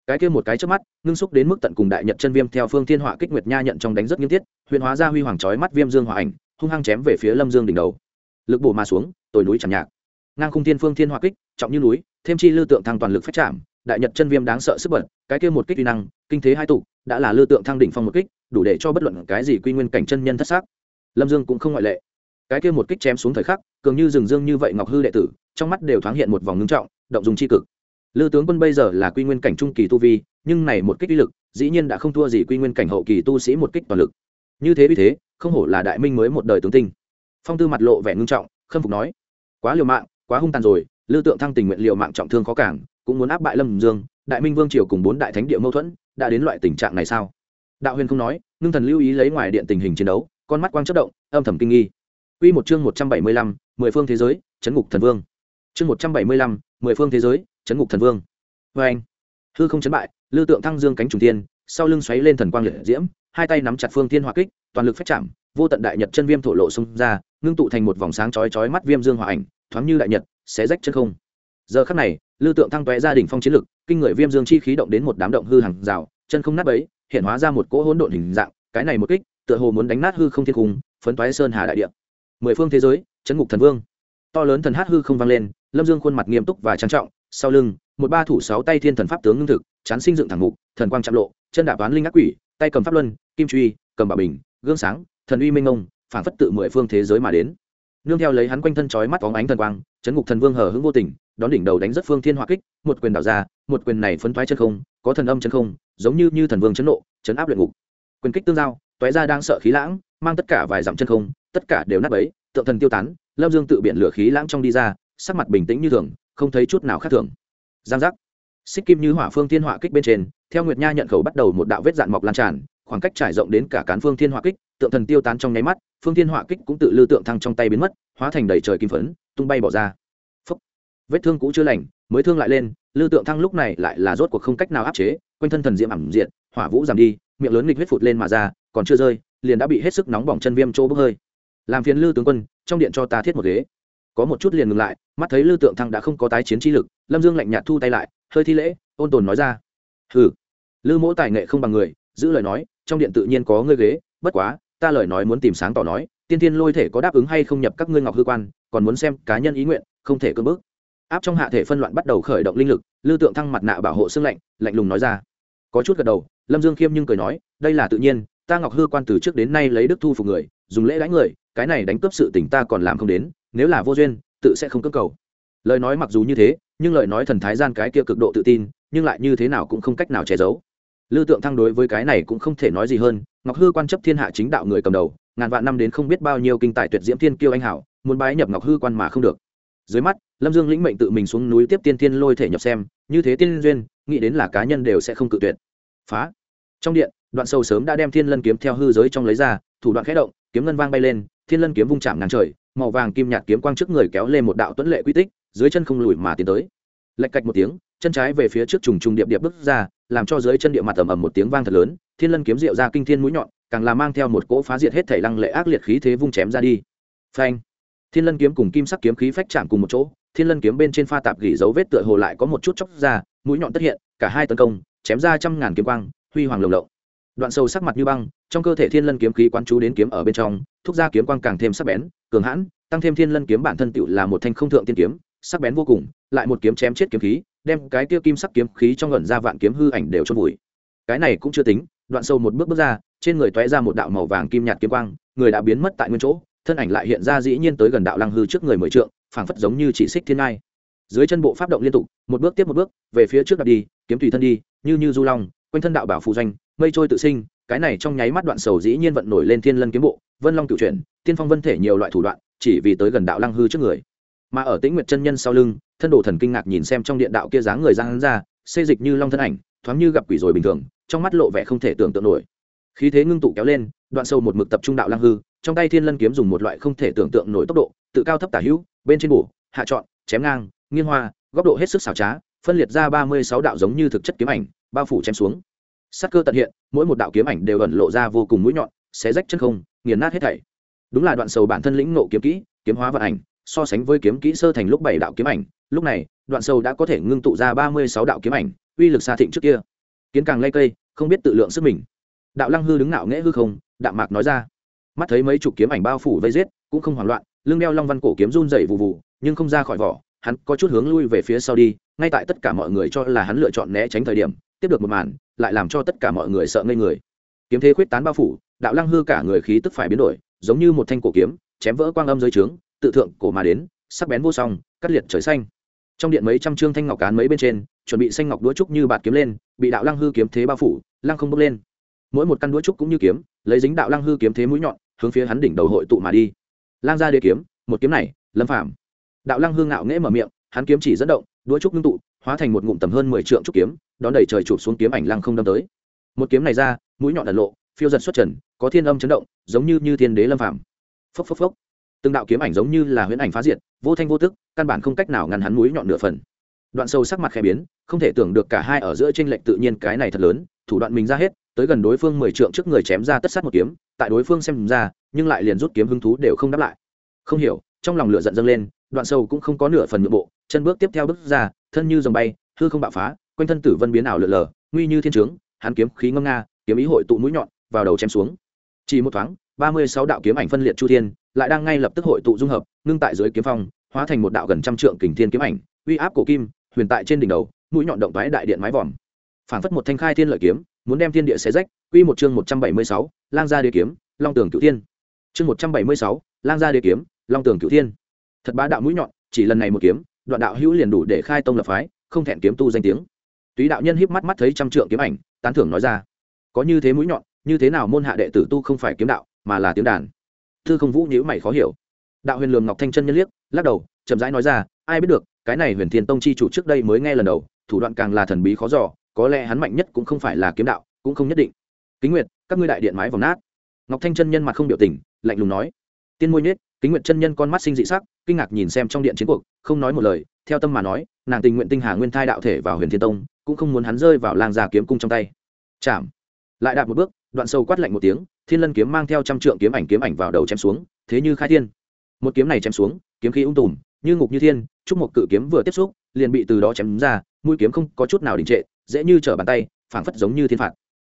Cái kia một cái trước mắt, ngưng xúc đến mức tận cùng đại nhật chân viêm theo phương thiên hỏa kích nguyệt nha nhận trong đánh rất nghiêm tiết, huyền hóa ra huy hoàng chói mắt viêm dương hỏa ảnh hung hăng chém về phía lâm dương đỉnh đầu. Lực bổ mà xuống, tồi núi chẳng nhạc. Ngang khung thiên phương thiên hỏa kích, trọng như núi, thêm chi lưu tượng thăng toàn lực phách chạm, đại nhật chân viêm đáng sợ sức bật, cái kia một kích uy năng, kinh thế hai tụ, đã là lưu tượng thăng đỉnh phong một kích, đủ để cho bất luận cái gì quy nguyên cảnh chân nhân thất xác. Lâm dương cũng không ngoại lệ. Cái kia một kích chém xuống thời khắc, cường như rừng dương như vậy ngọc hư đệ tử, trong mắt đều thoáng hiện một vòng ngưng trọng, động dùng c h i cực. Lư tướng quân bây giờ là quy nguyên cảnh trung kỳ tu vi, nhưng này một kích uy lực, dĩ nhiên đã không thua gì quy nguyên cảnh hậu kỳ tu sĩ một kích toàn lực như thế vì thế không hổ là đại minh mới một đời tướng tinh phong tư mặt lộ vẻ ngưng trọng khâm phục nói quá liều mạng quá hung tàn rồi lư tượng thăng tình nguyện liều mạng trọng thương khó cảng cũng muốn áp bại lâm dương đại minh vương triều cùng bốn đại thánh địa mâu thuẫn đã đến loại tình trạng này sao đạo huyền không nói ngưng thần lưu ý lấy ngoài điện tình hình chiến đấu con mắt quang chất động âm thầm kinh nghi Quy một chương 175, mười phương thế giới, chấn ngục thần vương. Chương 175, mười phương thế giới, chấn ngục thần vương. Và anh, hư không chấn bại, lưu tượng thăng dương cánh trùng thiên, sau lưng xoáy lên thần quang liệt diễm, hai tay nắm chặt phương thiên hỏa kích, toàn lực phách chạm, vô tận đại nhật chân viêm thổ lộ xông ra, ngưng tụ thành một vòng sáng chói chói mắt viêm dương hỏa ảnh, thoáng như đại nhật, sẽ rách chân không. Giờ khắc này, lưu tượng thăng tóe ra đỉnh phong chiến lực, kinh người viêm dương chi khí động đến một đám động hư hàng rào, chân không nát ấy, hiện hóa ra một cỗ hỗn độn hình dạng, cái này một kích, tựa hồ muốn đánh nát hư không thiên cung, phấn toái sơn hà đại địa mười phương thế giới chấn ngục thần vương to lớn thần hát hư không vang lên lâm dương khuôn mặt nghiêm túc và trang trọng sau lưng một ba thủ sáu tay thiên thần pháp tướng ngưng thực chán sinh dựng thẳng mục thần quang chạm lộ chân đạp toán linh ác quỷ tay cầm pháp luân, kim truy, cầm bảo bình, gương sáng, thần uy minh ngông phản phất tự mười phương thế giới mà đến. Nương theo lấy hắn quanh thân chói mắt phóng ánh thần quang, chấn ngục thần vương hờ hững vô tình, đón đỉnh đầu đánh rất phương thiên hỏa kích, một quyền đảo ra, một quyền này phấn thoái chân không, có thần âm chân không, giống như như thần vương chấn nộ, chấn áp luyện ngục. Quyền kích tương giao toé ra đang sợ khí lãng, mang tất cả vài dặm chân không, tất cả đều nát bấy, tượng thần tiêu tán, lâm dương tự biện lửa khí lãng trong đi ra, sắc mặt bình tĩnh như thường, không thấy chút nào khác thường. Giang giác xích kim như hỏa phương thiên hỏa kích bên trên, theo nguyệt nha nhận khẩu bắt đầu một đạo vết dạn mọc lan tràn, khoảng cách trải rộng đến cả cán phương thiên hỏa kích, tượng thần tiêu tán trong nháy mắt, phương thiên hỏa kích cũng tự lưu tượng thăng trong tay biến mất, hóa thành đầy trời kim phấn, tung bay bỏ ra. Phúc. vết thương cũ chưa lành, mới thương lại lên, lưu tượng thăng lúc này lại là rốt cuộc không cách nào áp chế, quanh thân thần diễm ẩm diện hỏa vũ giảm đi, miệng lớn nghịch huyết phụt lên mà ra, còn chưa rơi, liền đã bị hết sức nóng bỏng chân viêm chỗ bốc hơi. Làm phiền Lưu tướng quân, trong điện cho ta thiết một ghế có một chút liền ngừng lại, mắt thấy lư tượng thăng đã không có tái chiến trí lực, lâm dương lạnh nhạt thu tay lại, hơi thi lễ, ôn tồn nói ra. Hừ. Lư mỗ tài nghệ không bằng người, giữ lời nói, trong điện tự nhiên có ngươi ghế, bất quá, ta lời nói muốn tìm sáng tỏ nói, tiên tiên lôi thể có đáp ứng hay không nhập các ngươi ngọc hư quan, còn muốn xem cá nhân ý nguyện, không thể cưỡng bức. áp trong hạ thể phân loạn bắt đầu khởi động linh lực, lư tượng thăng mặt nạ bảo hộ xương lạnh lạnh lùng nói ra. Có chút gật đầu, lâm dương khiêm nhưng cười nói, đây là tự nhiên, ta ngọc hư quan từ trước đến nay lấy đức thu phục người, dùng lễ đánh người, cái này đánh cướp sự tình ta còn làm không đến nếu là vô duyên tự sẽ không cưỡng cầu lời nói mặc dù như thế nhưng lời nói thần thái gian cái kia cực độ tự tin nhưng lại như thế nào cũng không cách nào che giấu Lưu Tượng Thăng đối với cái này cũng không thể nói gì hơn, Ngọc Hư quan chấp thiên hạ chính đạo người cầm đầu, ngàn vạn năm đến không biết bao nhiêu kinh tài tuyệt diễm thiên kiêu anh hảo, muốn bái nhập Ngọc Hư quan mà không được. Dưới mắt, Lâm Dương lĩnh mệnh tự mình xuống núi tiếp tiên thiên lôi thể nhập xem, như thế tiên duyên, nghĩ đến là cá nhân đều sẽ không cự tuyệt. Phá. Trong điện, Đoạn Sâu sớm đã đem Thiên Lân kiếm theo hư giới trong lấy ra, thủ đoạn khẽ động, kiếm ngân vang bay lên, Thiên Lân kiếm vung chạm ngàn trời, màu vàng kim nhạt kiếm quang trước người kéo lên một đạo tuấn lệ quy tích, dưới chân không lùi mà tiến tới. lạch cạch một tiếng, chân trái về phía trước trùng trùng điệp điệp bước ra, làm cho dưới chân địa mặt ầm ầm một tiếng vang thật lớn thiên lân kiếm rượu ra kinh thiên mũi nhọn càng là mang theo một cỗ phá diệt hết thảy lăng lệ ác liệt khí thế vung chém ra đi. Phanh! Thiên lân kiếm cùng kim sắc kiếm khí phách chạm cùng một chỗ thiên lân kiếm bên trên pha tạp gỉ dấu vết tựa hồ lại có một chút chóc ra mũi nhọn tất hiện cả hai tấn công chém ra trăm ngàn kiếm quang huy hoàng lồng lộng đoạn sâu sắc mặt như băng, trong cơ thể thiên lân kiếm khí quán chú đến kiếm ở bên trong, thúc ra kiếm quang càng thêm sắc bén, cường hãn, tăng thêm thiên lân kiếm bản thân tựu là một thanh không thượng tiên kiếm, sắc bén vô cùng, lại một kiếm chém chết kiếm khí, đem cái tiêu kim sắc kiếm khí trong ẩn ra vạn kiếm hư ảnh đều cho vùi. Cái này cũng chưa tính, đoạn sâu một bước bước ra, trên người toé ra một đạo màu vàng kim nhạt kiếm quang, người đã biến mất tại nguyên chỗ, thân ảnh lại hiện ra dĩ nhiên tới gần đạo lăng hư trước người mười trượng, phảng phất giống như chỉ xích thiên ngai. Dưới chân bộ pháp động liên tục, một bước tiếp một bước, về phía trước đặt đi, kiếm tùy thân đi, như như du long, quanh thân đạo bảo phù doanh mây trôi tự sinh, cái này trong nháy mắt đoạn sầu dĩ nhiên vận nổi lên thiên lân kiếm bộ, vân long cựu chuyển, tiên phong vân thể nhiều loại thủ đoạn, chỉ vì tới gần đạo lăng hư trước người. Mà ở tĩnh nguyệt chân nhân sau lưng, thân đồ thần kinh ngạc nhìn xem trong điện đạo kia dáng người ra hắn ra, xê dịch như long thân ảnh, thoáng như gặp quỷ rồi bình thường, trong mắt lộ vẻ không thể tưởng tượng nổi. Khí thế ngưng tụ kéo lên, đoạn sâu một mực tập trung đạo lăng hư, trong tay thiên lân kiếm dùng một loại không thể tưởng tượng nổi tốc độ, tự cao thấp tả hữu, bên trên bổ, hạ trọn, chém ngang, nghiêng hoa, góc độ hết sức xảo trá, phân liệt ra ba mươi sáu đạo giống như thực chất kiếm ảnh, bao phủ chém xuống sắc cơ tận hiện, mỗi một đạo kiếm ảnh đều ẩn lộ ra vô cùng mũi nhọn, xé rách chân không, nghiền nát hết thảy. Đúng là đoạn sầu bản thân lĩnh nộ kiếm kỹ, kiếm hóa vận ảnh, so sánh với kiếm kỹ sơ thành lúc bảy đạo kiếm ảnh, lúc này, đoạn sâu đã có thể ngưng tụ ra ba mươi sáu đạo kiếm ảnh, uy lực xa thịnh trước kia. Kiến càng lây cây, không biết tự lượng sức mình. Đạo lăng hư đứng nạo nghễ hư không, đạm mạc nói ra. Mắt thấy mấy chục kiếm ảnh bao phủ vây giết, cũng không hoảng loạn, lưng đeo long văn cổ kiếm run dày vụ vụ nhưng không ra khỏi vỏ, hắn có chút hướng lui về phía sau đi, ngay tại tất cả mọi người cho là hắn lựa chọn né tránh thời điểm tiếp được một màn, lại làm cho tất cả mọi người sợ ngây người. Kiếm thế khuyết tán bao phủ, đạo lăng hư cả người khí tức phải biến đổi, giống như một thanh cổ kiếm, chém vỡ quang âm dưới trướng, tự thượng cổ mà đến, sắc bén vô song, cắt liệt trời xanh. Trong điện mấy trăm trương thanh ngọc cán mấy bên trên, chuẩn bị xanh ngọc đũa trúc như bạt kiếm lên, bị đạo lăng hư kiếm thế bao phủ, lăng không bốc lên. Mỗi một căn đũa trúc cũng như kiếm, lấy dính đạo lăng hư kiếm thế mũi nhọn, hướng phía hắn đỉnh đầu hội tụ mà đi. Lang ra đế kiếm, một kiếm này, lâm phạm đạo lăng hư ngạo nghễ mở miệng, hắn kiếm chỉ dẫn động đũa trúc ngưng tụ, hóa thành một ngụm tầm hơn mười trượng trúc kiếm, đón đẩy trời chụp xuống kiếm ảnh lăng không đâm tới. Một kiếm này ra, mũi nhọn ẩn lộ, phiêu giật xuất trần, có thiên âm chấn động, giống như như thiên đế lâm phạm phốc phốc phốc. Từng đạo kiếm ảnh giống như là huyễn ảnh phá diệt, vô thanh vô tức, căn bản không cách nào ngăn hắn mũi nhọn nửa phần. Đoạn sâu sắc mặt khẽ biến, không thể tưởng được cả hai ở giữa tranh lệch tự nhiên cái này thật lớn, thủ đoạn mình ra hết, tới gần đối phương mười trượng trước người chém ra tất sát một kiếm, tại đối phương xem ra, nhưng lại liền rút kiếm hứng thú đều không đáp lại. Không hiểu, trong lòng lửa giận dâng lên đoạn sâu cũng không có nửa phần nhượng bộ, chân bước tiếp theo bước ra, thân như dòng bay, hư không bạo phá, quanh thân tử vân biến ảo lượn lờ, nguy như thiên trướng, hắn kiếm khí ngâm nga, kiếm ý hội tụ mũi nhọn, vào đầu chém xuống. Chỉ một thoáng, ba mươi sáu đạo kiếm ảnh phân liệt chu thiên, lại đang ngay lập tức hội tụ dung hợp, ngưng tại dưới kiếm phong, hóa thành một đạo gần trăm trượng kình thiên kiếm ảnh, uy áp cổ kim, huyền tại trên đỉnh đầu, mũi nhọn động thái đại điện mái vòm. Phảng phất một thanh khai thiên lợi kiếm, muốn đem thiên địa xé rách, quy một chương một trăm bảy mươi sáu, lang gia đế kiếm, long tường cửu thiên. Chương một trăm bảy mươi sáu, lang gia đế kiếm, long tường cửu thiên thật bá đạo mũi nhọn, chỉ lần này một kiếm, đoạn đạo hữu liền đủ để khai tông lập phái, không thẹn kiếm tu danh tiếng. Túy đạo nhân híp mắt mắt thấy trăm trượng kiếm ảnh, tán thưởng nói ra, có như thế mũi nhọn, như thế nào môn hạ đệ tử tu không phải kiếm đạo, mà là tiếng đàn? Thư không vũ nhữ mày khó hiểu. Đạo huyền lường ngọc thanh chân nhân liếc, lắc đầu, chậm rãi nói ra, ai biết được, cái này huyền thiên tông chi chủ trước đây mới nghe lần đầu, thủ đoạn càng là thần bí khó giỏ có lẽ hắn mạnh nhất cũng không phải là kiếm đạo, cũng không nhất định. Kính nguyệt, các ngươi đại điện mái vòng nát. Ngọc thanh chân nhân mặt không biểu tình, lạnh lùng nói, tiên môi nhết kính nguyệt chân nhân con mắt sinh dị sắc, kinh ngạc nhìn xem trong điện chiến cuộc, không nói một lời, theo tâm mà nói, nàng tình nguyện tinh hà nguyên thai đạo thể vào huyền thiên tông, cũng không muốn hắn rơi vào làng già kiếm cung trong tay. Chạm. Lại đạp một bước, đoạn sâu quát lạnh một tiếng, thiên lân kiếm mang theo trăm trượng kiếm ảnh kiếm ảnh vào đầu chém xuống, thế như khai thiên. Một kiếm này chém xuống, kiếm khí ung tùm, như ngục như thiên, chúc một cự kiếm vừa tiếp xúc, liền bị từ đó chém ra, mũi kiếm không có chút nào đình trệ, dễ như trở bàn tay, phảng phất giống như thiên phạt.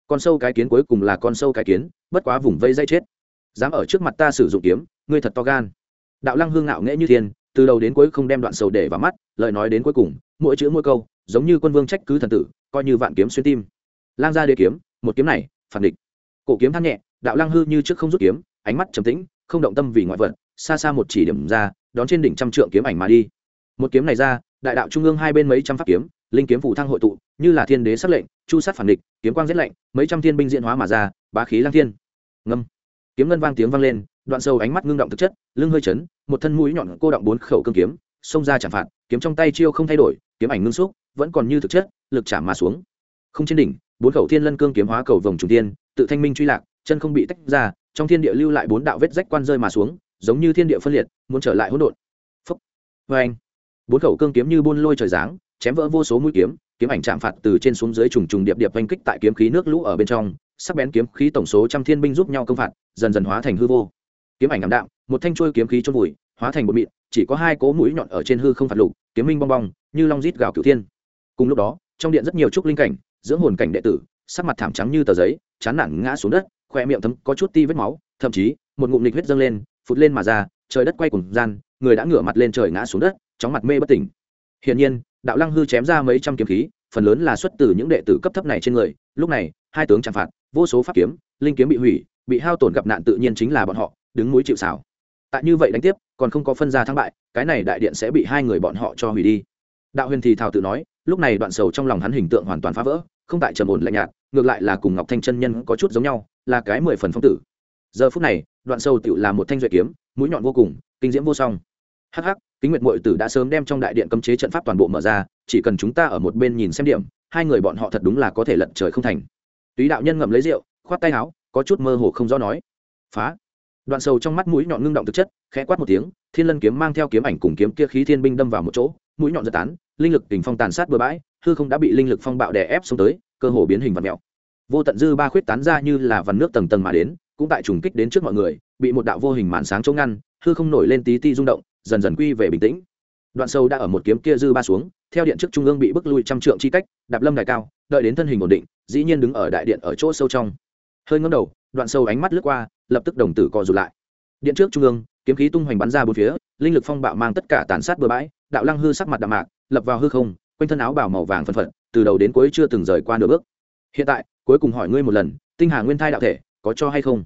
Con sâu cái kiến cuối cùng là con sâu cái kiến, bất quá vùng vây dây chết. Dám ở trước mặt ta sử dụng kiếm ngươi thật to gan. Đạo lăng hương ngạo nghễ như thiên, từ đầu đến cuối không đem đoạn sầu để vào mắt, lời nói đến cuối cùng, mỗi chữ mỗi câu, giống như quân vương trách cứ thần tử, coi như vạn kiếm xuyên tim. Lang gia đế kiếm, một kiếm này, phản địch. Cổ kiếm than nhẹ, đạo lăng hư như trước không rút kiếm, ánh mắt trầm tĩnh, không động tâm vì ngoại vật, xa xa một chỉ điểm ra, đón trên đỉnh trăm trượng kiếm ảnh mà đi. Một kiếm này ra, đại đạo trung ương hai bên mấy trăm pháp kiếm, linh kiếm phủ thăng hội tụ, như là thiên đế sắc lệnh, chu sát phản địch, kiếm quang giết lạnh, mấy trăm thiên binh diện hóa mà ra, bá khí lang thiên. Ngâm. Kiếm ngân vang tiếng vang lên đoạn sâu ánh mắt ngưng động thực chất, lưng hơi chấn, một thân mũi nhọn cô động bốn khẩu cương kiếm, xông ra chạm phạt, kiếm trong tay chiêu không thay đổi, kiếm ảnh ngưng xúc, vẫn còn như thực chất, lực chạm mà xuống. Không trên đỉnh, bốn khẩu thiên lân cương kiếm hóa cầu vòng trùng tiên tự thanh minh truy lạc, chân không bị tách ra, trong thiên địa lưu lại bốn đạo vết rách quan rơi mà xuống, giống như thiên địa phân liệt, muốn trở lại hỗn độn. Phấp vê anh, bốn khẩu cương kiếm như buôn lôi trời giáng, chém vỡ vô số mũi kiếm kiếm ảnh chạm phạt từ trên xuống dưới trùng trùng điệp điệp oanh kích tại kiếm khí nước lũ ở bên trong, sắc bén kiếm khí tổng số trăm thiên binh giúp nhau công phạt, dần dần hóa thành hư vô kiếm ảnh ảm đạm, một thanh chuôi kiếm khí chôn vùi, hóa thành một mịn, chỉ có hai cỗ mũi nhọn ở trên hư không phạt lục, kiếm minh bong bong, như long rít gào cửu thiên. Cùng lúc đó, trong điện rất nhiều trúc linh cảnh, dưỡng hồn cảnh đệ tử, sắc mặt thảm trắng như tờ giấy, chán nản ngã xuống đất khoe miệng thấm có chút ti vết máu, thậm chí, một ngụm lịch huyết dâng lên, phụt lên mà ra, trời đất quay cùng gian, người đã ngửa mặt lên trời ngã xuống đất, chóng mặt mê bất tỉnh. Hiển nhiên, đạo lăng hư chém ra mấy trăm kiếm khí, phần lớn là xuất từ những đệ tử cấp thấp này trên người, lúc này, hai tướng chạm phạt, vô số pháp kiếm, linh kiếm bị hủy, bị hao tổn gặp nạn tự nhiên chính là bọn họ đứng núi chịu xảo tại như vậy đánh tiếp, còn không có phân ra thắng bại, cái này đại điện sẽ bị hai người bọn họ cho hủy đi. Đạo huyền thì thào tự nói, lúc này đoạn sầu trong lòng hắn hình tượng hoàn toàn phá vỡ, không tại trầm ổn lạnh nhạt, ngược lại là cùng ngọc thanh chân nhân có chút giống nhau, là cái mười phần phong tử. Giờ phút này, đoạn sầu tự là một thanh duệ kiếm, mũi nhọn vô cùng, kinh diễm vô song. Hắc hắc, kính nguyệt mội tử đã sớm đem trong đại điện cấm chế trận pháp toàn bộ mở ra, chỉ cần chúng ta ở một bên nhìn xem điểm, hai người bọn họ thật đúng là có thể lận trời không thành. Túy đạo nhân ngậm lấy rượu, khoát tay áo, có chút mơ hồ không rõ nói. Phá đoạn sầu trong mắt mũi nhọn ngưng động thực chất, khẽ quát một tiếng, thiên lân kiếm mang theo kiếm ảnh cùng kiếm kia khí thiên binh đâm vào một chỗ, mũi nhọn giật tán, linh lực tình phong tàn sát bừa bãi, hư không đã bị linh lực phong bạo đè ép xuống tới, cơ hồ biến hình vật mèo. Vô tận dư ba khuyết tán ra như là vằn nước tầng tầng mà đến, cũng tại trùng kích đến trước mọi người, bị một đạo vô hình màn sáng chống ngăn, hư không nổi lên tí ti rung động, dần dần quy về bình tĩnh. Đoạn sâu đã ở một kiếm kia dư ba xuống, theo điện trước trung ương bị bức lui trăm trượng chi cách, đạp lâm đài cao, đợi đến thân hình ổn định, dĩ nhiên đứng ở đại điện ở chỗ sâu trong. Hơi ngấm đầu, đoạn sâu ánh mắt lướt qua lập tức đồng tử co rụt lại. Điện trước trung ương, kiếm khí tung hoành bắn ra bốn phía, linh lực phong bạo mang tất cả tàn sát bừa bãi, đạo lăng hư sắc mặt đạm mạc, lập vào hư không, quanh thân áo bảo màu vàng phân phật, từ đầu đến cuối chưa từng rời qua nửa bước. Hiện tại, cuối cùng hỏi ngươi một lần, tinh hà nguyên thai đạo thể, có cho hay không?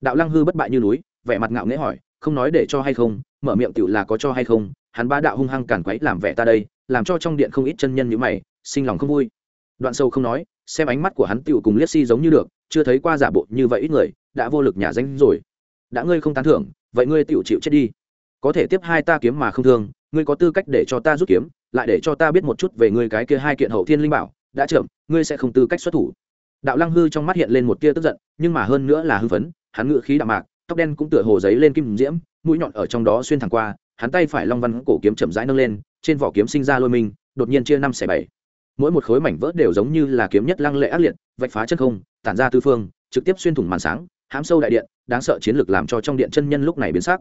Đạo lăng hư bất bại như núi, vẻ mặt ngạo nghễ hỏi, không nói để cho hay không, mở miệng tựu là có cho hay không, hắn ba đạo hung hăng cản quấy làm vẻ ta đây, làm cho trong điện không ít chân nhân như mày, sinh lòng không vui. Đoạn sâu không nói, xem ánh mắt của hắn tựu cùng liếc si giống như được, chưa thấy qua giả bộ như vậy ít người đã vô lực nhà danh rồi. Đã ngươi không tán thưởng, vậy ngươi tự chịu chết đi. Có thể tiếp hai ta kiếm mà không thương, ngươi có tư cách để cho ta rút kiếm, lại để cho ta biết một chút về ngươi cái kia hai kiện hậu thiên linh bảo, đã chậm ngươi sẽ không tư cách xuất thủ. Đạo lăng hư trong mắt hiện lên một tia tức giận, nhưng mà hơn nữa là hư phấn, hắn ngự khí đạm mạc, tóc đen cũng tựa hồ giấy lên kim diễm, mũi nhọn ở trong đó xuyên thẳng qua, hắn tay phải long văn cổ kiếm chậm rãi nâng lên, trên vỏ kiếm sinh ra lôi minh, đột nhiên chia năm xẻ bảy. Mỗi một khối mảnh vỡ đều giống như là kiếm nhất lăng lệ ác liệt, vạch phá chân không, tản ra tư phương, trực tiếp xuyên thủng màn sáng hám sâu đại điện, đáng sợ chiến lược làm cho trong điện chân nhân lúc này biến sắc.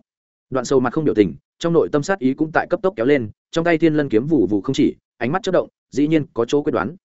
Đoạn sâu mặt không biểu tình, trong nội tâm sát ý cũng tại cấp tốc kéo lên, trong tay thiên lân kiếm vụ vụ không chỉ, ánh mắt chất động, dĩ nhiên có chỗ quyết đoán.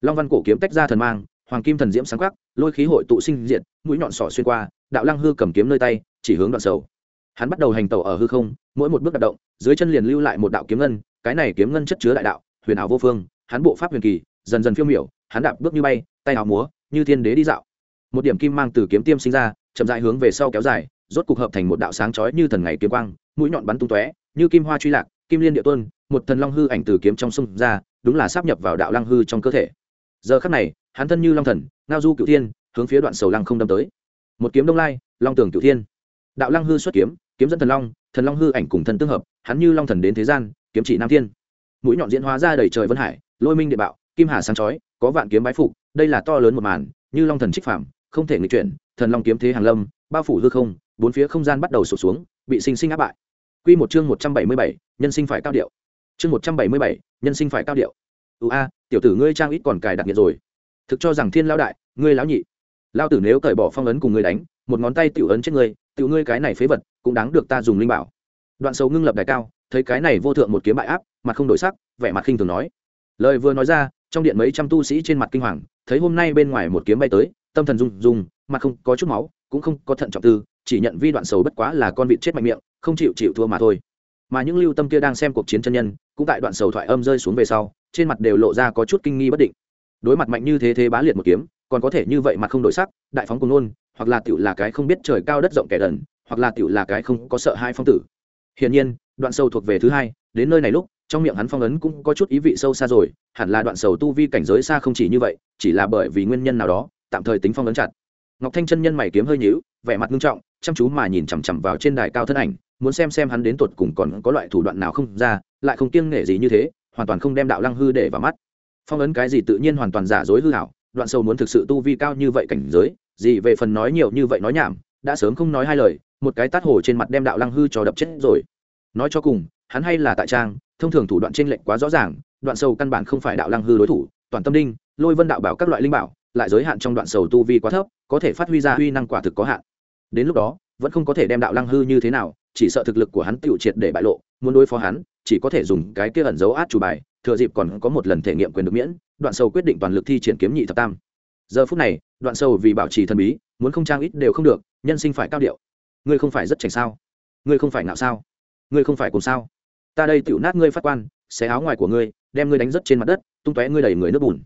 Long văn cổ kiếm tách ra thần mang, hoàng kim thần diễm sáng khắc, lôi khí hội tụ sinh diện mũi nhọn sỏ xuyên qua, đạo lăng hư cầm kiếm nơi tay, chỉ hướng đoạn sầu hắn bắt đầu hành tẩu ở hư không, mỗi một bước đặt động, dưới chân liền lưu lại một đạo kiếm ngân, cái này kiếm ngân chất chứa đại đạo, huyền ảo vô phương, hắn bộ pháp huyền kỳ, dần dần phiêu miểu, hắn đạp bước như bay, tay áo múa, như thiên đế đi dạo. Một điểm kim mang từ kiếm tiêm sinh ra chậm dài hướng về sau kéo dài, rốt cục hợp thành một đạo sáng chói như thần ngày kiếm quang, mũi nhọn bắn tung tóe, như kim hoa truy lạc, kim liên địa tuân một thần long hư ảnh từ kiếm trong sông ra, đúng là sắp nhập vào đạo lăng hư trong cơ thể. Giờ khắc này, hắn thân như long thần, ngao du cựu thiên, hướng phía đoạn sầu lăng không đâm tới. Một kiếm đông lai, long tường cựu thiên. Đạo lăng hư xuất kiếm kiếm dẫn thần long thần long hư ảnh cùng thần tương hợp, hắn như long thần đến thế gian, kiếm chỉ nam thiên. Mũi nhọn diễn hóa ra đầy trời vân hải, lôi minh địa bạo, kim hà sáng chói, có vạn kiếm bái phục, đây là to lớn một màn, như long thần trích phạm không thể nghịch chuyển thần long kiếm thế hàng lâm bao phủ hư không bốn phía không gian bắt đầu sụp xuống bị sinh sinh áp bại Quy một chương một trăm bảy mươi bảy, nhân sinh phải cao điệu. Chương một trăm bảy mươi bảy, nhân sinh phải cao điệu. ưu a, tiểu tử ngươi trang ít còn cài đặc nghiệt rồi. Thực cho rằng Thiên lao đại, ngươi lão nhị. Lão tử nếu cởi bỏ phong ấn cùng ngươi đánh, một ngón tay tiểu ấn chết ngươi, tiểu ngươi cái này phế vật, cũng đáng được ta dùng linh bảo." Đoạn Sầu ngưng lập đài cao, thấy cái này vô thượng một kiếm bại áp, mặt không đổi sắc, vẻ mặt khinh thường nói. Lời vừa nói ra, trong điện mấy trăm tu sĩ trên mặt kinh hoàng, thấy hôm nay bên ngoài một kiếm bay tới, tâm thần rung rung, mặt không có chút máu, cũng không có thận trọng tư, chỉ nhận vi đoạn sầu bất quá là con vịt chết mạnh miệng, không chịu chịu thua mà thôi. Mà những lưu tâm kia đang xem cuộc chiến chân nhân cũng tại đoạn sầu thoại âm rơi xuống về sau trên mặt đều lộ ra có chút kinh nghi bất định. Đối mặt mạnh như thế thế bá liệt một kiếm còn có thể như vậy mà không đổi sắc đại phóng cùng nôn hoặc là tiểu là cái không biết trời cao đất rộng kẻ đần hoặc là tiểu là cái không có sợ hai phong tử. Hiển nhiên đoạn sầu thuộc về thứ hai đến nơi này lúc trong miệng hắn phong ấn cũng có chút ý vị sâu xa rồi hẳn là đoạn sầu tu vi cảnh giới xa không chỉ như vậy chỉ là bởi vì nguyên nhân nào đó tạm thời tính phong ấn chặt ngọc thanh chân nhân mày kiếm hơi nhíu, vẻ mặt nghiêm trọng, chăm chú mà nhìn chằm chằm vào trên đài cao thân ảnh, muốn xem xem hắn đến tuột cùng còn có loại thủ đoạn nào không ra, lại không kiêng nể gì như thế, hoàn toàn không đem đạo lăng hư để vào mắt. Phong ấn cái gì tự nhiên hoàn toàn giả dối hư hảo đoạn sâu muốn thực sự tu vi cao như vậy cảnh giới, gì về phần nói nhiều như vậy nói nhảm, đã sớm không nói hai lời, một cái tát hồ trên mặt đem đạo lăng hư cho đập chết rồi. Nói cho cùng, hắn hay là tại trang, thông thường thủ đoạn trên lệnh quá rõ ràng, đoạn sâu căn bản không phải đạo lăng hư đối thủ, toàn tâm đinh, lôi vân đạo bảo các loại linh bảo lại giới hạn trong đoạn sầu tu vi quá thấp, có thể phát huy ra huy năng quả thực có hạn. Đến lúc đó, vẫn không có thể đem đạo lăng hư như thế nào, chỉ sợ thực lực của hắn tựu triệt để bại lộ, muốn đối phó hắn, chỉ có thể dùng cái kia ẩn dấu át chủ bài, thừa dịp còn có một lần thể nghiệm quyền được miễn, đoạn sầu quyết định toàn lực thi triển kiếm nhị thập tam. Giờ phút này, đoạn sầu vì bảo trì thần bí, muốn không trang ít đều không được, nhân sinh phải cao điệu. Ngươi không phải rất chảnh sao? Ngươi không phải ngạo sao? Ngươi không phải cùng sao? Ta đây tựu nát ngươi phát quan, xé áo ngoài của ngươi, đem ngươi đánh rất trên mặt đất, tung tóe ngươi đầy người nước bùn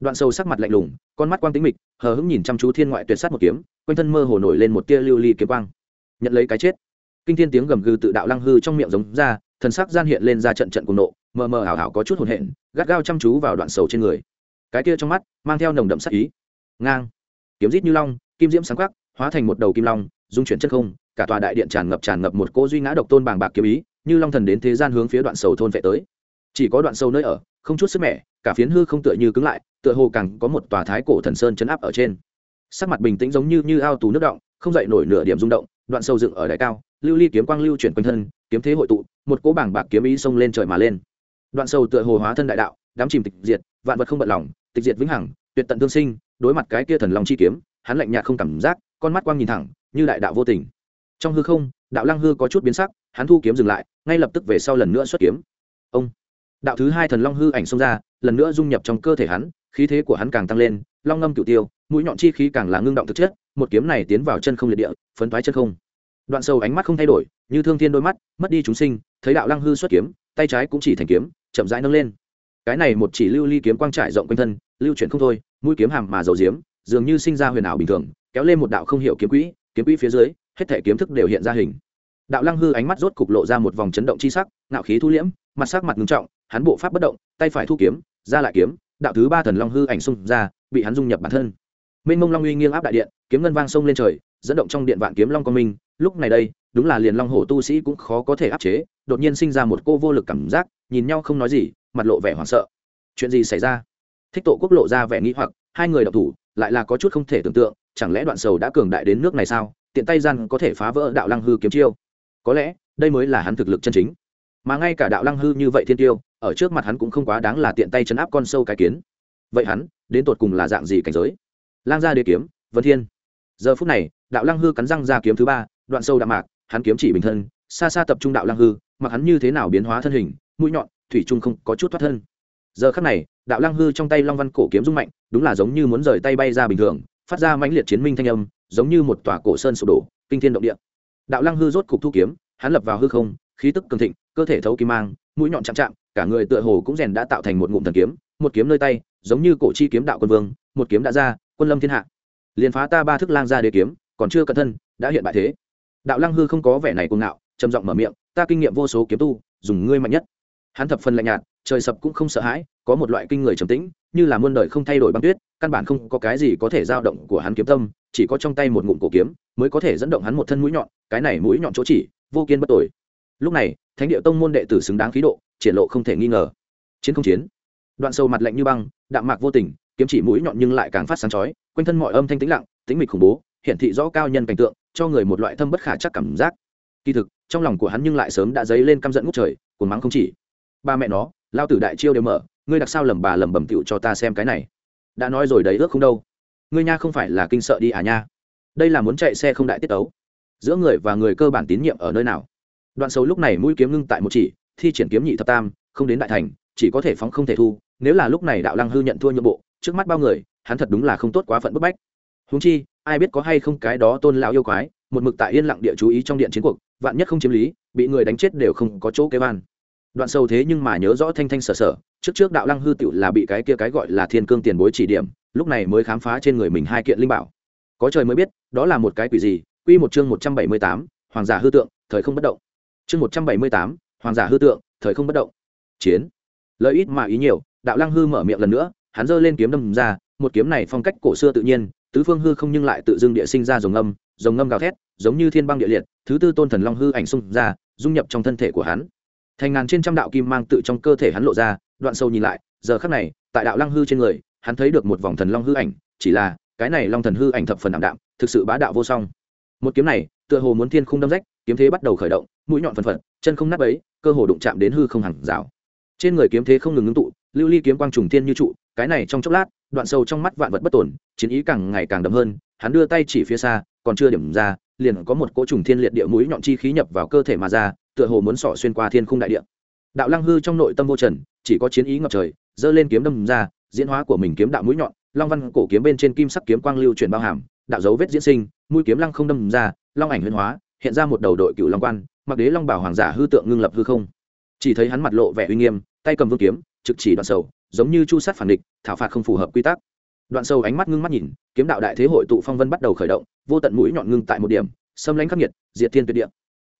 đoạn sâu sắc mặt lạnh lùng, con mắt quang tính mịch, hờ hững nhìn chăm chú thiên ngoại tuyệt sát một kiếm, quanh thân mơ hồ nổi lên một tia lưu ly kiếm quang. Nhận lấy cái chết. Kinh thiên tiếng gầm gừ tự đạo lăng hư trong miệng giống ra, thần sắc gian hiện lên ra trận trận cùng nộ, mờ mờ ảo ảo có chút hồn hện, gắt gao chăm chú vào đoạn sầu trên người. Cái kia trong mắt, mang theo nồng đậm sắc ý. Ngang. Kiếm rít như long, kim diễm sáng khắc, hóa thành một đầu kim long, dung chuyển chân không, cả tòa đại điện tràn ngập tràn ngập một cỗ duy ngã độc tôn bàng bạc kiếm ý, như long thần đến thế gian hướng phía đoạn sầu thôn vệ tới. Chỉ có đoạn sâu nơi ở, không chút sức mẻ cả phiến hư không tựa như cứng lại, tựa hồ càng có một tòa thái cổ thần sơn chấn áp ở trên. Sắc mặt bình tĩnh giống như như ao tù nước động, không dậy nổi nửa điểm rung động, đoạn sâu dựng ở đại cao, lưu ly kiếm quang lưu chuyển quanh thân, kiếm thế hội tụ, một cỗ bảng bạc kiếm ý xông lên trời mà lên. Đoạn sâu tựa hồ hóa thân đại đạo, đám chìm tịch diệt, vạn vật không bận lòng, tịch diệt vĩnh hằng, tuyệt tận tương sinh, đối mặt cái kia thần long chi kiếm, hắn lạnh nhạt không cảm giác, con mắt quang nhìn thẳng, như đại đạo vô tình. Trong hư không, đạo lăng hư có chút biến sắc, hắn thu kiếm dừng lại, ngay lập tức về sau lần nữa xuất kiếm. Ông! Đạo thứ hai thần long hư ảnh xông ra, lần nữa dung nhập trong cơ thể hắn, khí thế của hắn càng tăng lên, long ngâm cựu tiêu, mũi nhọn chi khí càng là ngưng động thực chất, một kiếm này tiến vào chân không liệt địa, phấn thoái chân không. Đoạn sâu ánh mắt không thay đổi, như thương thiên đôi mắt, mất đi chúng sinh, thấy đạo lăng hư xuất kiếm, tay trái cũng chỉ thành kiếm, chậm rãi nâng lên. Cái này một chỉ lưu ly kiếm quang trải rộng quanh thân, lưu chuyển không thôi, mũi kiếm hàm mà dầu diếm, dường như sinh ra huyền ảo bình thường, kéo lên một đạo không hiểu kiếm quỹ kiếm quỹ phía dưới, hết thể kiếm thức đều hiện ra hình. Đạo lăng hư ánh mắt rốt cục lộ ra một vòng chấn động chi sắc, ngạo khí thu liễm mặt sắc mặt nghiêm trọng, hắn bộ pháp bất động, tay phải thu kiếm, ra lại kiếm, đạo thứ ba thần long hư ảnh xung ra, bị hắn dung nhập bản thân. Minh mông long uy nghiêng áp đại điện, kiếm ngân vang sông lên trời, dẫn động trong điện vạn kiếm long con minh. Lúc này đây, đúng là liền long hổ tu sĩ cũng khó có thể áp chế, đột nhiên sinh ra một cô vô lực cảm giác, nhìn nhau không nói gì, mặt lộ vẻ hoảng sợ. Chuyện gì xảy ra? Thích tổ quốc lộ ra vẻ nghi hoặc, hai người độc thủ, lại là có chút không thể tưởng tượng, chẳng lẽ đoạn sầu đã cường đại đến nước này sao? Tiện tay gian có thể phá vỡ đạo lăng hư kiếm chiêu. Có lẽ, đây mới là hắn thực lực chân chính mà ngay cả đạo lăng hư như vậy thiên tiêu, ở trước mặt hắn cũng không quá đáng là tiện tay chấn áp con sâu cái kiến. Vậy hắn, đến tột cùng là dạng gì cảnh giới? Lang gia đế kiếm, vân thiên. Giờ phút này, đạo lăng hư cắn răng ra kiếm thứ ba, đoạn sâu đạm mạc, hắn kiếm chỉ bình thân, xa xa tập trung đạo lăng hư, mặc hắn như thế nào biến hóa thân hình, mũi nhọn, thủy trung không có chút thoát thân. Giờ khắc này, đạo lăng hư trong tay long văn cổ kiếm rung mạnh, đúng là giống như muốn rời tay bay ra bình thường, phát ra mãnh liệt chiến minh thanh âm, giống như một tòa cổ sơn sụp đổ, kinh thiên động địa. Đạo lăng hư rốt cục thu kiếm, hắn lập vào hư không khí tức cường thịnh, cơ thể thấu kim mang, mũi nhọn chạm chạm, cả người tựa hồ cũng rèn đã tạo thành một ngụm thần kiếm, một kiếm nơi tay, giống như cổ chi kiếm đạo quân vương, một kiếm đã ra, quân lâm thiên hạ. Liền phá ta ba thức lang ra đế kiếm, còn chưa cẩn thân, đã hiện bại thế. Đạo lăng hư không có vẻ này cuồng ngạo, trầm giọng mở miệng, ta kinh nghiệm vô số kiếm tu, dùng ngươi mạnh nhất. Hắn thập phần lạnh nhạt, trời sập cũng không sợ hãi, có một loại kinh người trầm tĩnh, như là muôn đời không thay đổi băng tuyết, căn bản không có cái gì có thể dao động của hắn kiếm tâm, chỉ có trong tay một ngụm cổ kiếm, mới có thể dẫn động hắn một thân mũi nhọn, cái này mũi nhọn chỗ chỉ, vô kiên bất tội lúc này, thánh địa tông môn đệ tử xứng đáng khí độ, triển lộ không thể nghi ngờ. Chiến không chiến. Đoạn sâu mặt lạnh như băng, đạm mạc vô tình, kiếm chỉ mũi nhọn nhưng lại càng phát sáng chói, quanh thân mọi âm thanh tĩnh lặng, tĩnh mịch khủng bố hiện thị rõ cao nhân cảnh tượng, cho người một loại thâm bất khả chắc cảm giác. Kỳ thực, trong lòng của hắn nhưng lại sớm đã dấy lên căm giận ngút trời cuốn mắng không chỉ. Ba mẹ nó, lao tử đại chiêu đều mở, ngươi đặc sao lầm bà lầm bầm tựu cho ta xem cái này. Đã nói rồi đấy, ước không đâu. Ngươi nha không phải là kinh sợ đi à nha. Đây là muốn chạy xe không đại tiết ấu giữa người và người cơ bản tín nhiệm ở nơi nào? Đoạn sầu lúc này mũi kiếm ngưng tại một chỉ, thi triển kiếm nhị thập tam, không đến đại thành, chỉ có thể phóng không thể thu. Nếu là lúc này đạo lăng hư nhận thua nhượng bộ, trước mắt bao người, hắn thật đúng là không tốt quá phận bức bách. Húng chi, ai biết có hay không cái đó tôn lão yêu quái, một mực tại yên lặng địa chú ý trong điện chiến cuộc, vạn nhất không chiếm lý, bị người đánh chết đều không có chỗ kế van đoạn sâu thế nhưng mà nhớ rõ thanh thanh sở sở, trước trước đạo lăng hư tựu là bị cái kia cái gọi là thiên cương tiền bối chỉ điểm, lúc này mới khám phá trên người mình hai kiện linh bảo. Có trời mới biết, đó là một cái quỷ gì, quy một chương một trăm bảy mươi tám, hoàng giả hư tượng, thời không bất động chương một trăm bảy mươi tám hoàng giả hư tượng thời không bất động. Chiến. Lợi ít mà ý nhiều đạo lăng hư mở miệng lần nữa hắn giơ lên kiếm đâm ra một kiếm này phong cách cổ xưa tự nhiên tứ phương hư không nhưng lại tự dưng địa sinh ra dòng ngâm, dòng ngâm gào thét giống như thiên băng địa liệt thứ tư tôn thần long hư ảnh xung ra dung nhập trong thân thể của hắn. Thành ngàn trên trăm đạo kim mang tự trong cơ thể hắn lộ ra đoạn sâu nhìn lại giờ khắc này tại đạo lăng hư trên người hắn thấy được một vòng thần long hư ảnh chỉ là cái này long thần hư ảnh thập phần ảm đạm thực sự bá đạo vô song. Một kiếm này tựa hồ muốn thiên khung đâm rách kiếm thế bắt đầu khởi động, mũi nhọn phần phật, chân không nắp ấy cơ hồ đụng chạm đến hư không hàng rào. Trên người kiếm thế không ngừng ngưng tụ, lưu ly kiếm quang trùng thiên như trụ, cái này trong chốc lát, đoạn sâu trong mắt vạn vật bất tổn, chiến ý càng ngày càng đậm hơn, hắn đưa tay chỉ phía xa, còn chưa điểm ra, liền có một cỗ trùng thiên liệt địa mũi nhọn chi khí nhập vào cơ thể mà ra, tựa hồ muốn sỏ xuyên qua thiên khung đại địa. Đạo lăng hư trong nội tâm vô trần, chỉ có chiến ý ngập trời, giơ lên kiếm đâm ra, diễn hóa của mình kiếm đạo mũi nhọn, long văn cổ kiếm bên trên kim sắc kiếm quang lưu chuyển bao hàm, đạo dấu vết diễn sinh, mũi kiếm lăng không đâm ra, long ảnh huyền hóa hiện ra một đầu đội cựu long quan, mặc đế long bảo hoàng giả hư tượng ngưng lập hư không. Chỉ thấy hắn mặt lộ vẻ uy nghiêm, tay cầm vương kiếm, trực chỉ đoạn sầu, giống như chu sát phản địch, thảo phạt không phù hợp quy tắc. Đoạn sâu ánh mắt ngưng mắt nhìn, kiếm đạo đại thế hội tụ phong vân bắt đầu khởi động, vô tận mũi nhọn ngưng tại một điểm, xâm lãnh khắc nghiệt, diệt thiên tuyệt địa.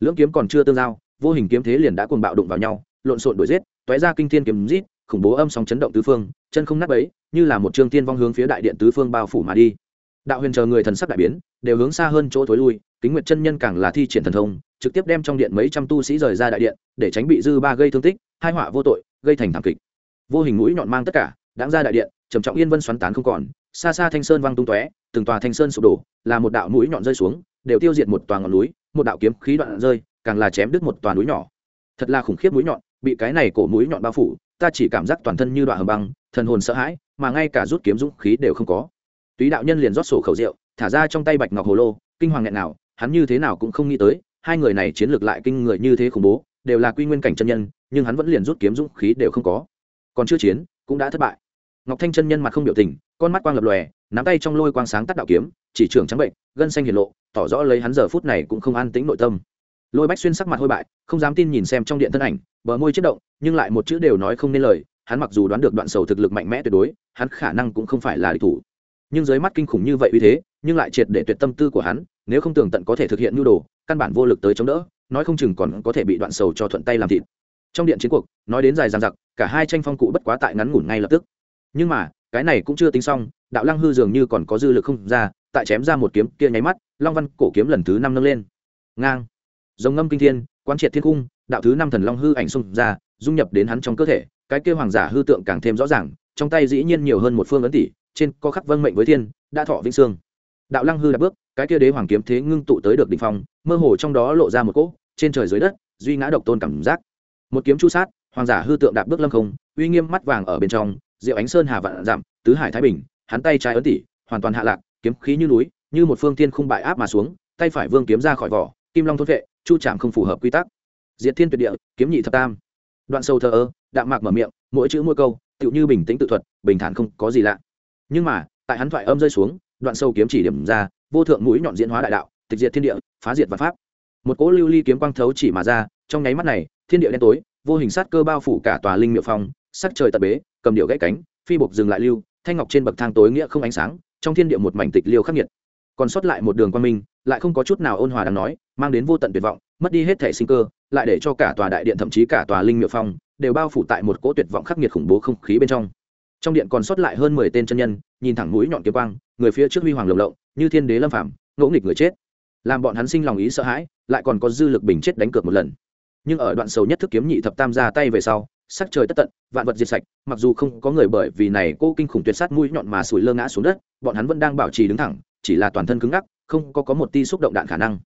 Lưỡng kiếm còn chưa tương giao, vô hình kiếm thế liền đã cuồng bạo đụng vào nhau, lộn xộn đuổi giết toé ra kinh thiên kiếm rít, khủng bố âm sóng chấn động tứ phương, chân không nát ấy như là một trương tiên vong hướng phía đại điện tứ phương bao phủ mà đi đạo huyền chờ người thần sắc đại biến, đều hướng xa hơn chỗ thối lui, kính nguyệt chân nhân càng là thi triển thần thông, trực tiếp đem trong điện mấy trăm tu sĩ rời ra đại điện, để tránh bị dư ba gây thương tích, hai họa vô tội, gây thành thảm kịch. Vô hình mũi nhọn mang tất cả, đáng ra đại điện, trầm trọng yên vân xoắn tán không còn, xa xa thanh sơn văng tung tóe, từng tòa thanh sơn sụp đổ, là một đạo mũi nhọn rơi xuống, đều tiêu diệt một tòa ngọn núi, một đạo kiếm khí đoạn rơi, càng là chém đứt một tòa núi nhỏ. Thật là khủng khiếp mũi nhọn, bị cái này cổ mũi nhọn bao phủ, ta chỉ cảm giác toàn thân như đoạn hầm băng, thần hồn sợ hãi, mà ngay cả rút kiếm dũng khí đều không có túy đạo nhân liền rót sổ khẩu rượu, thả ra trong tay bạch ngọc hồ lô, kinh hoàng nghẹn nào, hắn như thế nào cũng không nghĩ tới, hai người này chiến lược lại kinh người như thế khủng bố, đều là quy nguyên cảnh chân nhân, nhưng hắn vẫn liền rút kiếm dũng khí đều không có. Còn chưa chiến, cũng đã thất bại. Ngọc thanh chân nhân mặt không biểu tình, con mắt quang lập lòe, nắm tay trong lôi quang sáng tắt đạo kiếm, chỉ trưởng trắng bệnh, gân xanh hiển lộ, tỏ rõ lấy hắn giờ phút này cũng không an tĩnh nội tâm. Lôi bách xuyên sắc mặt hôi bại, không dám tin nhìn xem trong điện thân ảnh, bờ môi chất động, nhưng lại một chữ đều nói không nên lời, hắn mặc dù đoán được đoạn sầu thực lực mạnh mẽ tuyệt đối, hắn khả năng cũng không phải là địch thủ nhưng dưới mắt kinh khủng như vậy uy thế, nhưng lại triệt để tuyệt tâm tư của hắn, nếu không tưởng tận có thể thực hiện nhu đồ, căn bản vô lực tới chống đỡ, nói không chừng còn có thể bị đoạn sầu cho thuận tay làm thịt. Trong điện chiến cuộc, nói đến dài dằng dặc, cả hai tranh phong cụ bất quá tại ngắn ngủn ngay lập tức. Nhưng mà, cái này cũng chưa tính xong, đạo lăng hư dường như còn có dư lực không ra, tại chém ra một kiếm kia nháy mắt, long văn cổ kiếm lần thứ năm nâng lên. Ngang. Dòng ngâm kinh thiên, quán triệt thiên cung đạo thứ năm thần long hư ảnh xung ra, dung nhập đến hắn trong cơ thể, cái kia hoàng giả hư tượng càng thêm rõ ràng, trong tay dĩ nhiên nhiều hơn một phương ấn tỷ trên có khắc vâng mệnh với thiên, đã thọ vĩnh sương đạo lăng hư đã bước, cái kia đế hoàng kiếm thế ngưng tụ tới được đỉnh phong, mơ hồ trong đó lộ ra một cỗ, trên trời dưới đất, duy ngã độc tôn cảm giác. Một kiếm chu sát, hoàng giả hư tượng đạp bước lâm không, uy nghiêm mắt vàng ở bên trong, diệu ánh sơn hà vạn giảm tứ hải thái bình, hắn tay trái ấn tỉ, hoàn toàn hạ lạc, kiếm khí như núi, như một phương thiên không bại áp mà xuống, tay phải vương kiếm ra khỏi vỏ, kim long thốt vệ, chu trạm không phù hợp quy tắc. Diệt thiên tuyệt địa, kiếm nhị thập tam. Đoạn sâu thờ ơ, đạm mạc mở miệng, mỗi chữ mỗi câu, tựu như bình tĩnh tự thuật, bình thản không có gì lạ nhưng mà, tại hắn thoại âm rơi xuống, đoạn sâu kiếm chỉ điểm ra, vô thượng mũi nhọn diễn hóa đại đạo, tịch diệt thiên địa, phá diệt và pháp. Một cỗ lưu ly kiếm quang thấu chỉ mà ra, trong nháy mắt này, thiên địa đen tối, vô hình sát cơ bao phủ cả tòa linh miệu phong, sắc trời tận bế, cầm điệu gãy cánh, phi bộc dừng lại lưu, thanh ngọc trên bậc thang tối nghĩa không ánh sáng, trong thiên địa một mảnh tịch liêu khắc nghiệt. Còn sót lại một đường quan minh, lại không có chút nào ôn hòa đáng nói, mang đến vô tận tuyệt vọng, mất đi hết thể sinh cơ, lại để cho cả tòa đại điện thậm chí cả tòa linh miệu phong, đều bao phủ tại một cỗ tuyệt vọng khắc nghiệt khủng bố không khí bên trong trong điện còn sót lại hơn mười tên chân nhân, nhìn thẳng mũi nhọn kiếm quang, người phía trước huy hoàng lồng lộng, như thiên đế lâm phảm ngỗ nghịch người chết. Làm bọn hắn sinh lòng ý sợ hãi, lại còn có dư lực bình chết đánh cược một lần. Nhưng ở đoạn sâu nhất thức kiếm nhị thập tam ra tay về sau, sắc trời tất tận, vạn vật diệt sạch, mặc dù không có người bởi vì này cô kinh khủng tuyệt sát mũi nhọn mà sủi lơ ngã xuống đất, bọn hắn vẫn đang bảo trì đứng thẳng, chỉ là toàn thân cứng ngắc, không có có một ti xúc động đạn khả năng.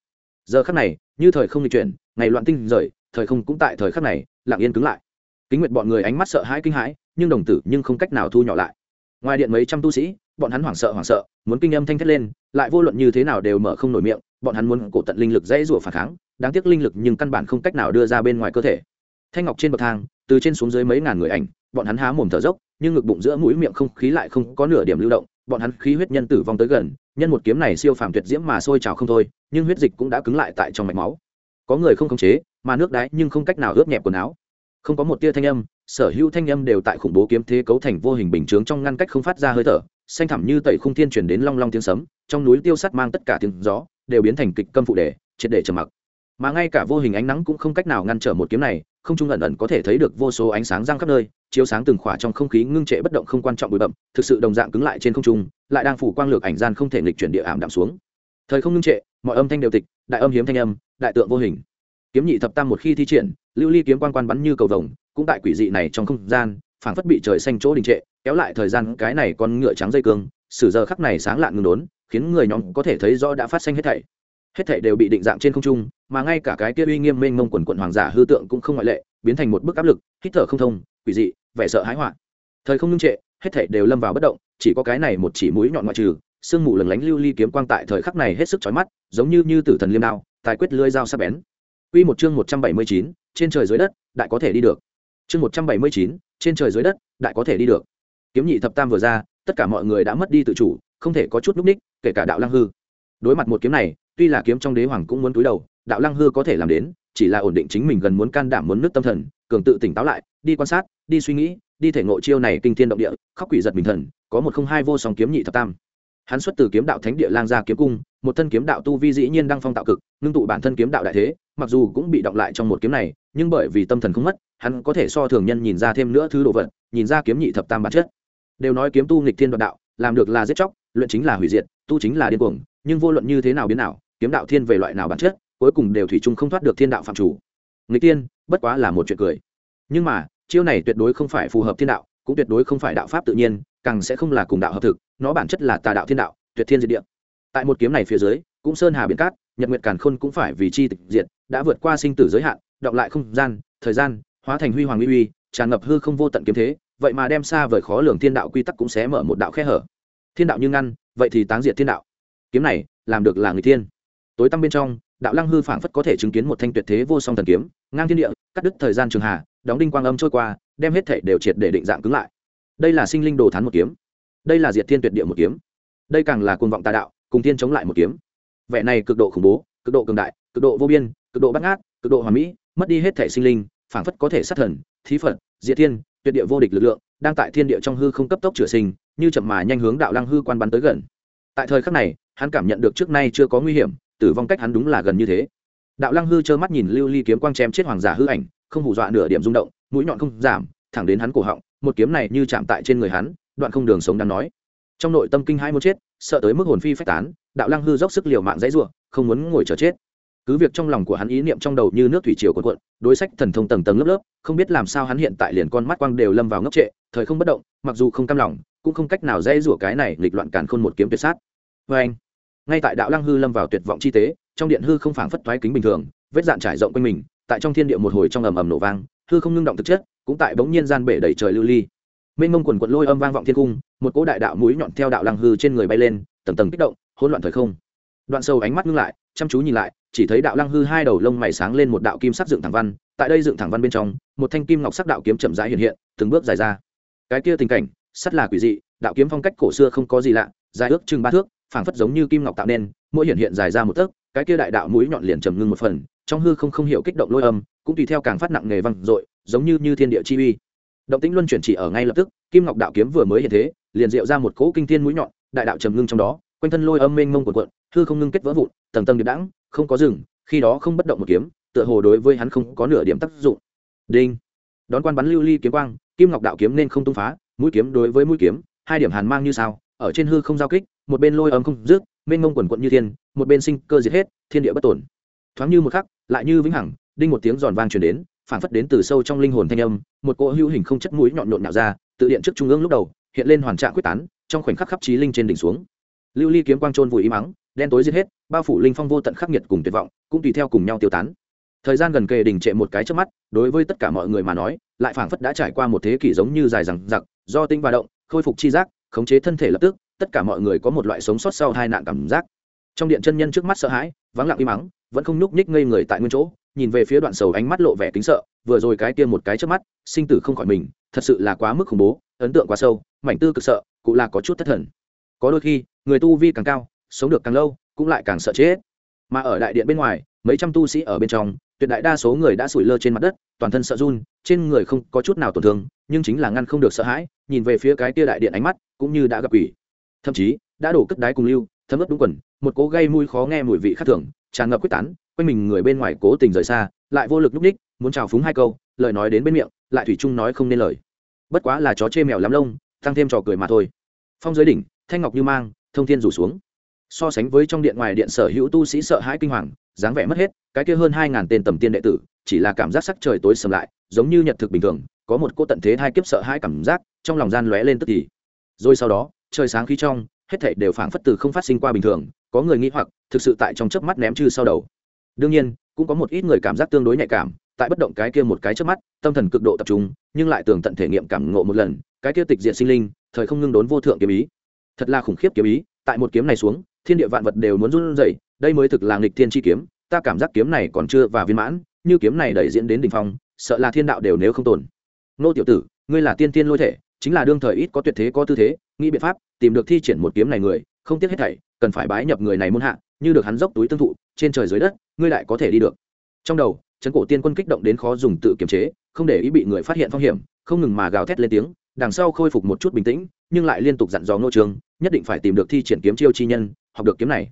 Giờ khắc này, như thời không di chuyển, ngày loạn tinh rời, thời không cũng tại thời khắc này, lặng yên cứng lại. Kính nguyện bọn người ánh mắt sợ hãi kinh hãi nhưng đồng tử nhưng không cách nào thu nhỏ lại. Ngoài điện mấy trăm tu sĩ, bọn hắn hoảng sợ hoảng sợ, muốn kinh âm thanh thét lên, lại vô luận như thế nào đều mở không nổi miệng, bọn hắn muốn cổ tận linh lực dễ rủa phản kháng, đáng tiếc linh lực nhưng căn bản không cách nào đưa ra bên ngoài cơ thể. Thanh ngọc trên bậc thang, từ trên xuống dưới mấy ngàn người ảnh, bọn hắn há mồm thở dốc, nhưng ngực bụng giữa mũi miệng không khí lại không có nửa điểm lưu động, bọn hắn khí huyết nhân tử vong tới gần, nhân một kiếm này siêu phàm tuyệt diễm mà sôi trào không thôi, nhưng huyết dịch cũng đã cứng lại tại trong mạch máu. Có người không khống chế, mà nước đáy nhưng không cách nào ướt nhẹp quần áo không có một tia thanh âm, sở hữu thanh âm đều tại khủng bố kiếm thế cấu thành vô hình bình chướng trong ngăn cách không phát ra hơi thở, xanh thẳm như tẩy khung thiên chuyển đến long long tiếng sấm, trong núi tiêu sắt mang tất cả tiếng gió, đều biến thành kịch câm phụ đề, triệt để trầm mặc. Mà ngay cả vô hình ánh nắng cũng không cách nào ngăn trở một kiếm này, không trung ẩn ẩn có thể thấy được vô số ánh sáng răng khắp nơi, chiếu sáng từng khỏa trong không khí ngưng trệ bất động không quan trọng bụi bậm thực sự đồng dạng cứng lại trên không trung, lại đang phủ quang lược ảnh gian không thể nghịch chuyển địa ảm đạm xuống. Thời không ngưng trệ, mọi âm thanh đều tịch, đại âm hiếm thanh âm, đại tượng vô hình. Kiếm nhị thập tam một khi thi triển lưu ly kiếm quan quan bắn như cầu vồng cũng tại quỷ dị này trong không gian phảng phất bị trời xanh chỗ đình trệ kéo lại thời gian cái này con ngựa trắng dây cương sử giờ khắc này sáng lạn ngừng đốn khiến người nhóm có thể thấy rõ đã phát sinh hết thảy. Hết thảy đều bị định dạng trên không trung mà ngay cả cái kia uy nghiêm mênh mông quần quận hoàng giả hư tượng cũng không ngoại lệ biến thành một bức áp lực hít thở không thông quỷ dị vẻ sợ hãi họa thời không ngưng trệ hết thảy đều lâm vào bất động chỉ có cái này một chỉ mũi nhọn ngoại trừ sương mù lừng lánh lưu ly kiếm quang tại thời khắc này hết sức chói mắt giống như như tử thần liêm đao tài quyết lưỡi dao sắc bén. Quy một chương 179, trên trời dưới đất, đại có thể đi được. Chương 179, trên trời dưới đất, đại có thể đi được. Kiếm nhị thập tam vừa ra, tất cả mọi người đã mất đi tự chủ, không thể có chút núp ních, kể cả đạo lăng hư. Đối mặt một kiếm này, tuy là kiếm trong đế hoàng cũng muốn túi đầu, đạo lăng hư có thể làm đến, chỉ là ổn định chính mình gần muốn can đảm muốn nước tâm thần, cường tự tỉnh táo lại, đi quan sát, đi suy nghĩ, đi thể ngộ chiêu này kinh thiên động địa, khóc quỷ giật bình thần, có một không hai vô song kiếm nhị thập tam hắn xuất từ kiếm đạo thánh địa lang gia kiếm cung một thân kiếm đạo tu vi dĩ nhiên đang phong tạo cực ngưng tụ bản thân kiếm đạo đại thế mặc dù cũng bị động lại trong một kiếm này nhưng bởi vì tâm thần không mất, hắn có thể so thường nhân nhìn ra thêm nữa thứ đồ vật, nhìn ra kiếm nhị thập tam bản chất. Đều nói kiếm tu nghịch thiên đoạt đạo, làm được là giết chóc, luyện chính là hủy diệt, tu chính là điên cuồng, nhưng vô luận như thế nào biến nào, kiếm đạo thiên về loại nào bản chất, cuối cùng đều thủy chung không thoát được thiên đạo phạm chủ. Nghịch tiên bất quá là một chuyện cười. Nhưng mà, chiêu này tuyệt đối không phải phù hợp thiên đạo, cũng tuyệt đối không phải đạo pháp tự nhiên, càng sẽ không là cùng đạo hợp thực, nó bản chất là tà đạo thiên đạo, tuyệt thiên diệt địa. Tại một kiếm này phía dưới, cũng sơn hà biển cát nhật nguyệt càn khôn cũng phải vì chi tịch diệt, đã vượt qua sinh tử giới hạn, đọng lại không gian, thời gian, hóa thành huy hoàng uy uy, tràn ngập hư không vô tận kiếm thế, vậy mà đem xa vời khó lường thiên đạo quy tắc cũng sẽ mở một đạo khe hở. Thiên đạo như ngăn, vậy thì táng diệt thiên đạo. Kiếm này, làm được là người thiên. Tối tăm bên trong, đạo lăng hư phảng phất có thể chứng kiến một thanh tuyệt thế vô song thần kiếm, ngang thiên địa, cắt đứt thời gian trường hà, đóng đinh quang âm trôi qua, đem hết thể đều triệt để định dạng cứng lại. Đây là sinh linh đồ thán một kiếm. Đây là diệt thiên tuyệt địa một kiếm. Đây càng là cuồng vọng tà đạo, cùng thiên chống lại một kiếm vẻ này cực độ khủng bố, cực độ cường đại, cực độ vô biên, cực độ bắt ngát, cực độ hoàn mỹ, mất đi hết thể sinh linh, phảng phất có thể sát thần, thí phật, diệt thiên, tuyệt địa vô địch lực lượng, đang tại thiên địa trong hư không cấp tốc chữa sinh, như chậm mà nhanh hướng đạo lăng hư quan bắn tới gần. Tại thời khắc này, hắn cảm nhận được trước nay chưa có nguy hiểm, tử vong cách hắn đúng là gần như thế. Đạo lăng hư trơ mắt nhìn lưu ly kiếm quang chém chết hoàng giả hư ảnh, không hù dọa nửa điểm rung động, mũi nhọn không giảm, thẳng đến hắn cổ họng, một kiếm này như chạm tại trên người hắn, đoạn không đường sống đang nói trong nội tâm kinh hai muốn chết, sợ tới mức hồn phi phách tán, đạo lăng hư dốc sức liều mạng dãy ruộng không muốn ngồi chờ chết. Cứ việc trong lòng của hắn ý niệm trong đầu như nước thủy triều cuộn cuộn, đối sách thần thông tầng tầng lớp lớp, không biết làm sao hắn hiện tại liền con mắt quang đều lâm vào ngốc trệ, thời không bất động, mặc dù không cam lòng, cũng không cách nào dãy rủa cái này nghịch loạn càn khôn một kiếm tuyệt sát. Vê anh, ngay tại đạo lăng hư lâm vào tuyệt vọng chi tế, trong điện hư không phảng phất thoái kính bình thường, vết dạn trải rộng quanh mình, tại trong thiên địa một hồi trong ầm ầm nổ vang, hư không ngưng động thực chất, cũng tại bỗng nhiên gian bể đầy trời lưu ly mênh mông quần quận lôi âm vang vọng thiên cung, một cỗ đại đạo mũi nhọn theo đạo lăng hư trên người bay lên, tầng tầng kích động, hỗn loạn thời không. Đoạn sâu ánh mắt ngưng lại, chăm chú nhìn lại, chỉ thấy đạo lăng hư hai đầu lông mày sáng lên một đạo kim sắc dựng thẳng văn, tại đây dựng thẳng văn bên trong, một thanh kim ngọc sắc đạo kiếm chậm rãi hiện hiện, từng bước dài ra. Cái kia tình cảnh, sắt là quỷ dị, đạo kiếm phong cách cổ xưa không có gì lạ, dài ước chừng ba thước, phảng phất giống như kim ngọc tạo nên, mỗi hiện hiện dài ra một tấc, cái kia đại đạo mũi nhọn liền trầm ngưng một phần, trong hư không không hiểu kích động lôi âm, cũng tùy theo càng phát nặng nghề văng dội, giống như như thiên địa chi uy động tĩnh luân chuyển chỉ ở ngay lập tức, kim ngọc đạo kiếm vừa mới hiện thế, liền diệu ra một cỗ kinh thiên mũi nhọn, đại đạo trầm ngưng trong đó, quanh thân lôi âm mênh mông cuộn cuộn, hư không ngưng kết vỡ vụn, tầng tầng điệp đãng, không có rừng khi đó không bất động một kiếm, tựa hồ đối với hắn không có nửa điểm tác dụng. Đinh! Đón quan bắn lưu ly kiếm quang, kim ngọc đạo kiếm nên không tung phá, mũi kiếm đối với mũi kiếm, hai điểm hàn mang như sao, ở trên hư không giao kích, một bên lôi âm không rước mênh mông quần quận như thiên, một bên sinh cơ diệt hết, thiên địa bất tổn. Thoáng như một khắc, lại như vĩnh hằng, đinh một tiếng giòn vang truyền đến phản phất đến từ sâu trong linh hồn thanh âm, một cỗ hữu hình không chất mũi nhọn nhọn nhạo ra, tự điện trước trung ương lúc đầu, hiện lên hoàn trạng quyết tán, trong khoảnh khắc khắp trí linh trên đỉnh xuống. Lưu ly kiếm quang trôn vùi im mắng đen tối giết hết, bao phủ linh phong vô tận khắc nghiệt cùng tuyệt vọng, cũng tùy theo cùng nhau tiêu tán. Thời gian gần kề đỉnh trệ một cái trước mắt, đối với tất cả mọi người mà nói, lại phảng phất đã trải qua một thế kỷ giống như dài rằng giặc do tinh và động, khôi phục chi giác, khống chế thân thể lập tức, tất cả mọi người có một loại sống sót sau hai nạn cảm giác. Trong điện chân nhân trước mắt sợ hãi, vắng lặng im mắng vẫn không nhúc nhích ngây người tại nguyên chỗ nhìn về phía đoạn sầu ánh mắt lộ vẻ kính sợ, vừa rồi cái kia một cái trước mắt, sinh tử không khỏi mình, thật sự là quá mức khủng bố, ấn tượng quá sâu, mảnh tư cực sợ cũng là có chút thất thần. Có đôi khi, người tu vi càng cao, sống được càng lâu, cũng lại càng sợ chết. Mà ở đại điện bên ngoài, mấy trăm tu sĩ ở bên trong, tuyệt đại đa số người đã sủi lơ trên mặt đất, toàn thân sợ run, trên người không có chút nào tổn thương, nhưng chính là ngăn không được sợ hãi, nhìn về phía cái kia đại điện ánh mắt, cũng như đã gặp quỷ. Thậm chí, đã đổ cất đái cùng lưu, thấm ướt đúng quần, một cố gây mùi khó nghe mùi vị khác thường, tràn ngập quyết tán quanh mình người bên ngoài cố tình rời xa, lại vô lực núp ních muốn chào phúng hai câu, lời nói đến bên miệng, lại thủy chung nói không nên lời. Bất quá là chó chê mèo lắm lông, tăng thêm trò cười mà thôi. Phong giới đỉnh, thanh ngọc như mang, thông thiên rủ xuống. So sánh với trong điện ngoài điện sở hữu tu sĩ sợ hãi kinh hoàng, dáng vẻ mất hết, cái kia hơn hai ngàn tên tầm tiên đệ tử, chỉ là cảm giác sắc trời tối sầm lại, giống như nhật thực bình thường, có một cô tận thế hai kiếp sợ hãi cảm giác, trong lòng gian lóe lên tức thì. Rồi sau đó, trời sáng khí trong, hết thảy đều phảng phất từ không phát sinh qua bình thường, có người nghĩ hoặc, thực sự tại trong chớp mắt ném chư sau đầu đương nhiên, cũng có một ít người cảm giác tương đối nhạy cảm, tại bất động cái kia một cái chớp mắt, tâm thần cực độ tập trung, nhưng lại tường tận thể nghiệm cảm ngộ một lần, cái kia tịch diện sinh linh, thời không ngưng đốn vô thượng kiếm ý. Thật là khủng khiếp kiếm ý, tại một kiếm này xuống, thiên địa vạn vật đều muốn run rẩy, đây mới thực là nghịch thiên chi kiếm, ta cảm giác kiếm này còn chưa và viên mãn, như kiếm này đẩy diễn đến đỉnh phong, sợ là thiên đạo đều nếu không tồn. Nô tiểu tử, ngươi là tiên tiên lôi thể, chính là đương thời ít có tuyệt thế có tư thế, nghĩ biện pháp tìm được thi triển một kiếm này người, không tiếc hết thảy, cần phải bái nhập người này muôn hạ, như được hắn dốc túi tương thụ trên trời dưới đất ngươi lại có thể đi được. Trong đầu trấn cổ tiên quân kích động đến khó dùng tự kiềm chế không để ý bị người phát hiện phong hiểm không ngừng mà gào thét lên tiếng đằng sau khôi phục một chút bình tĩnh nhưng lại liên tục dặn dò ngô trương nhất định phải tìm được thi triển kiếm chiêu chi nhân học được kiếm này.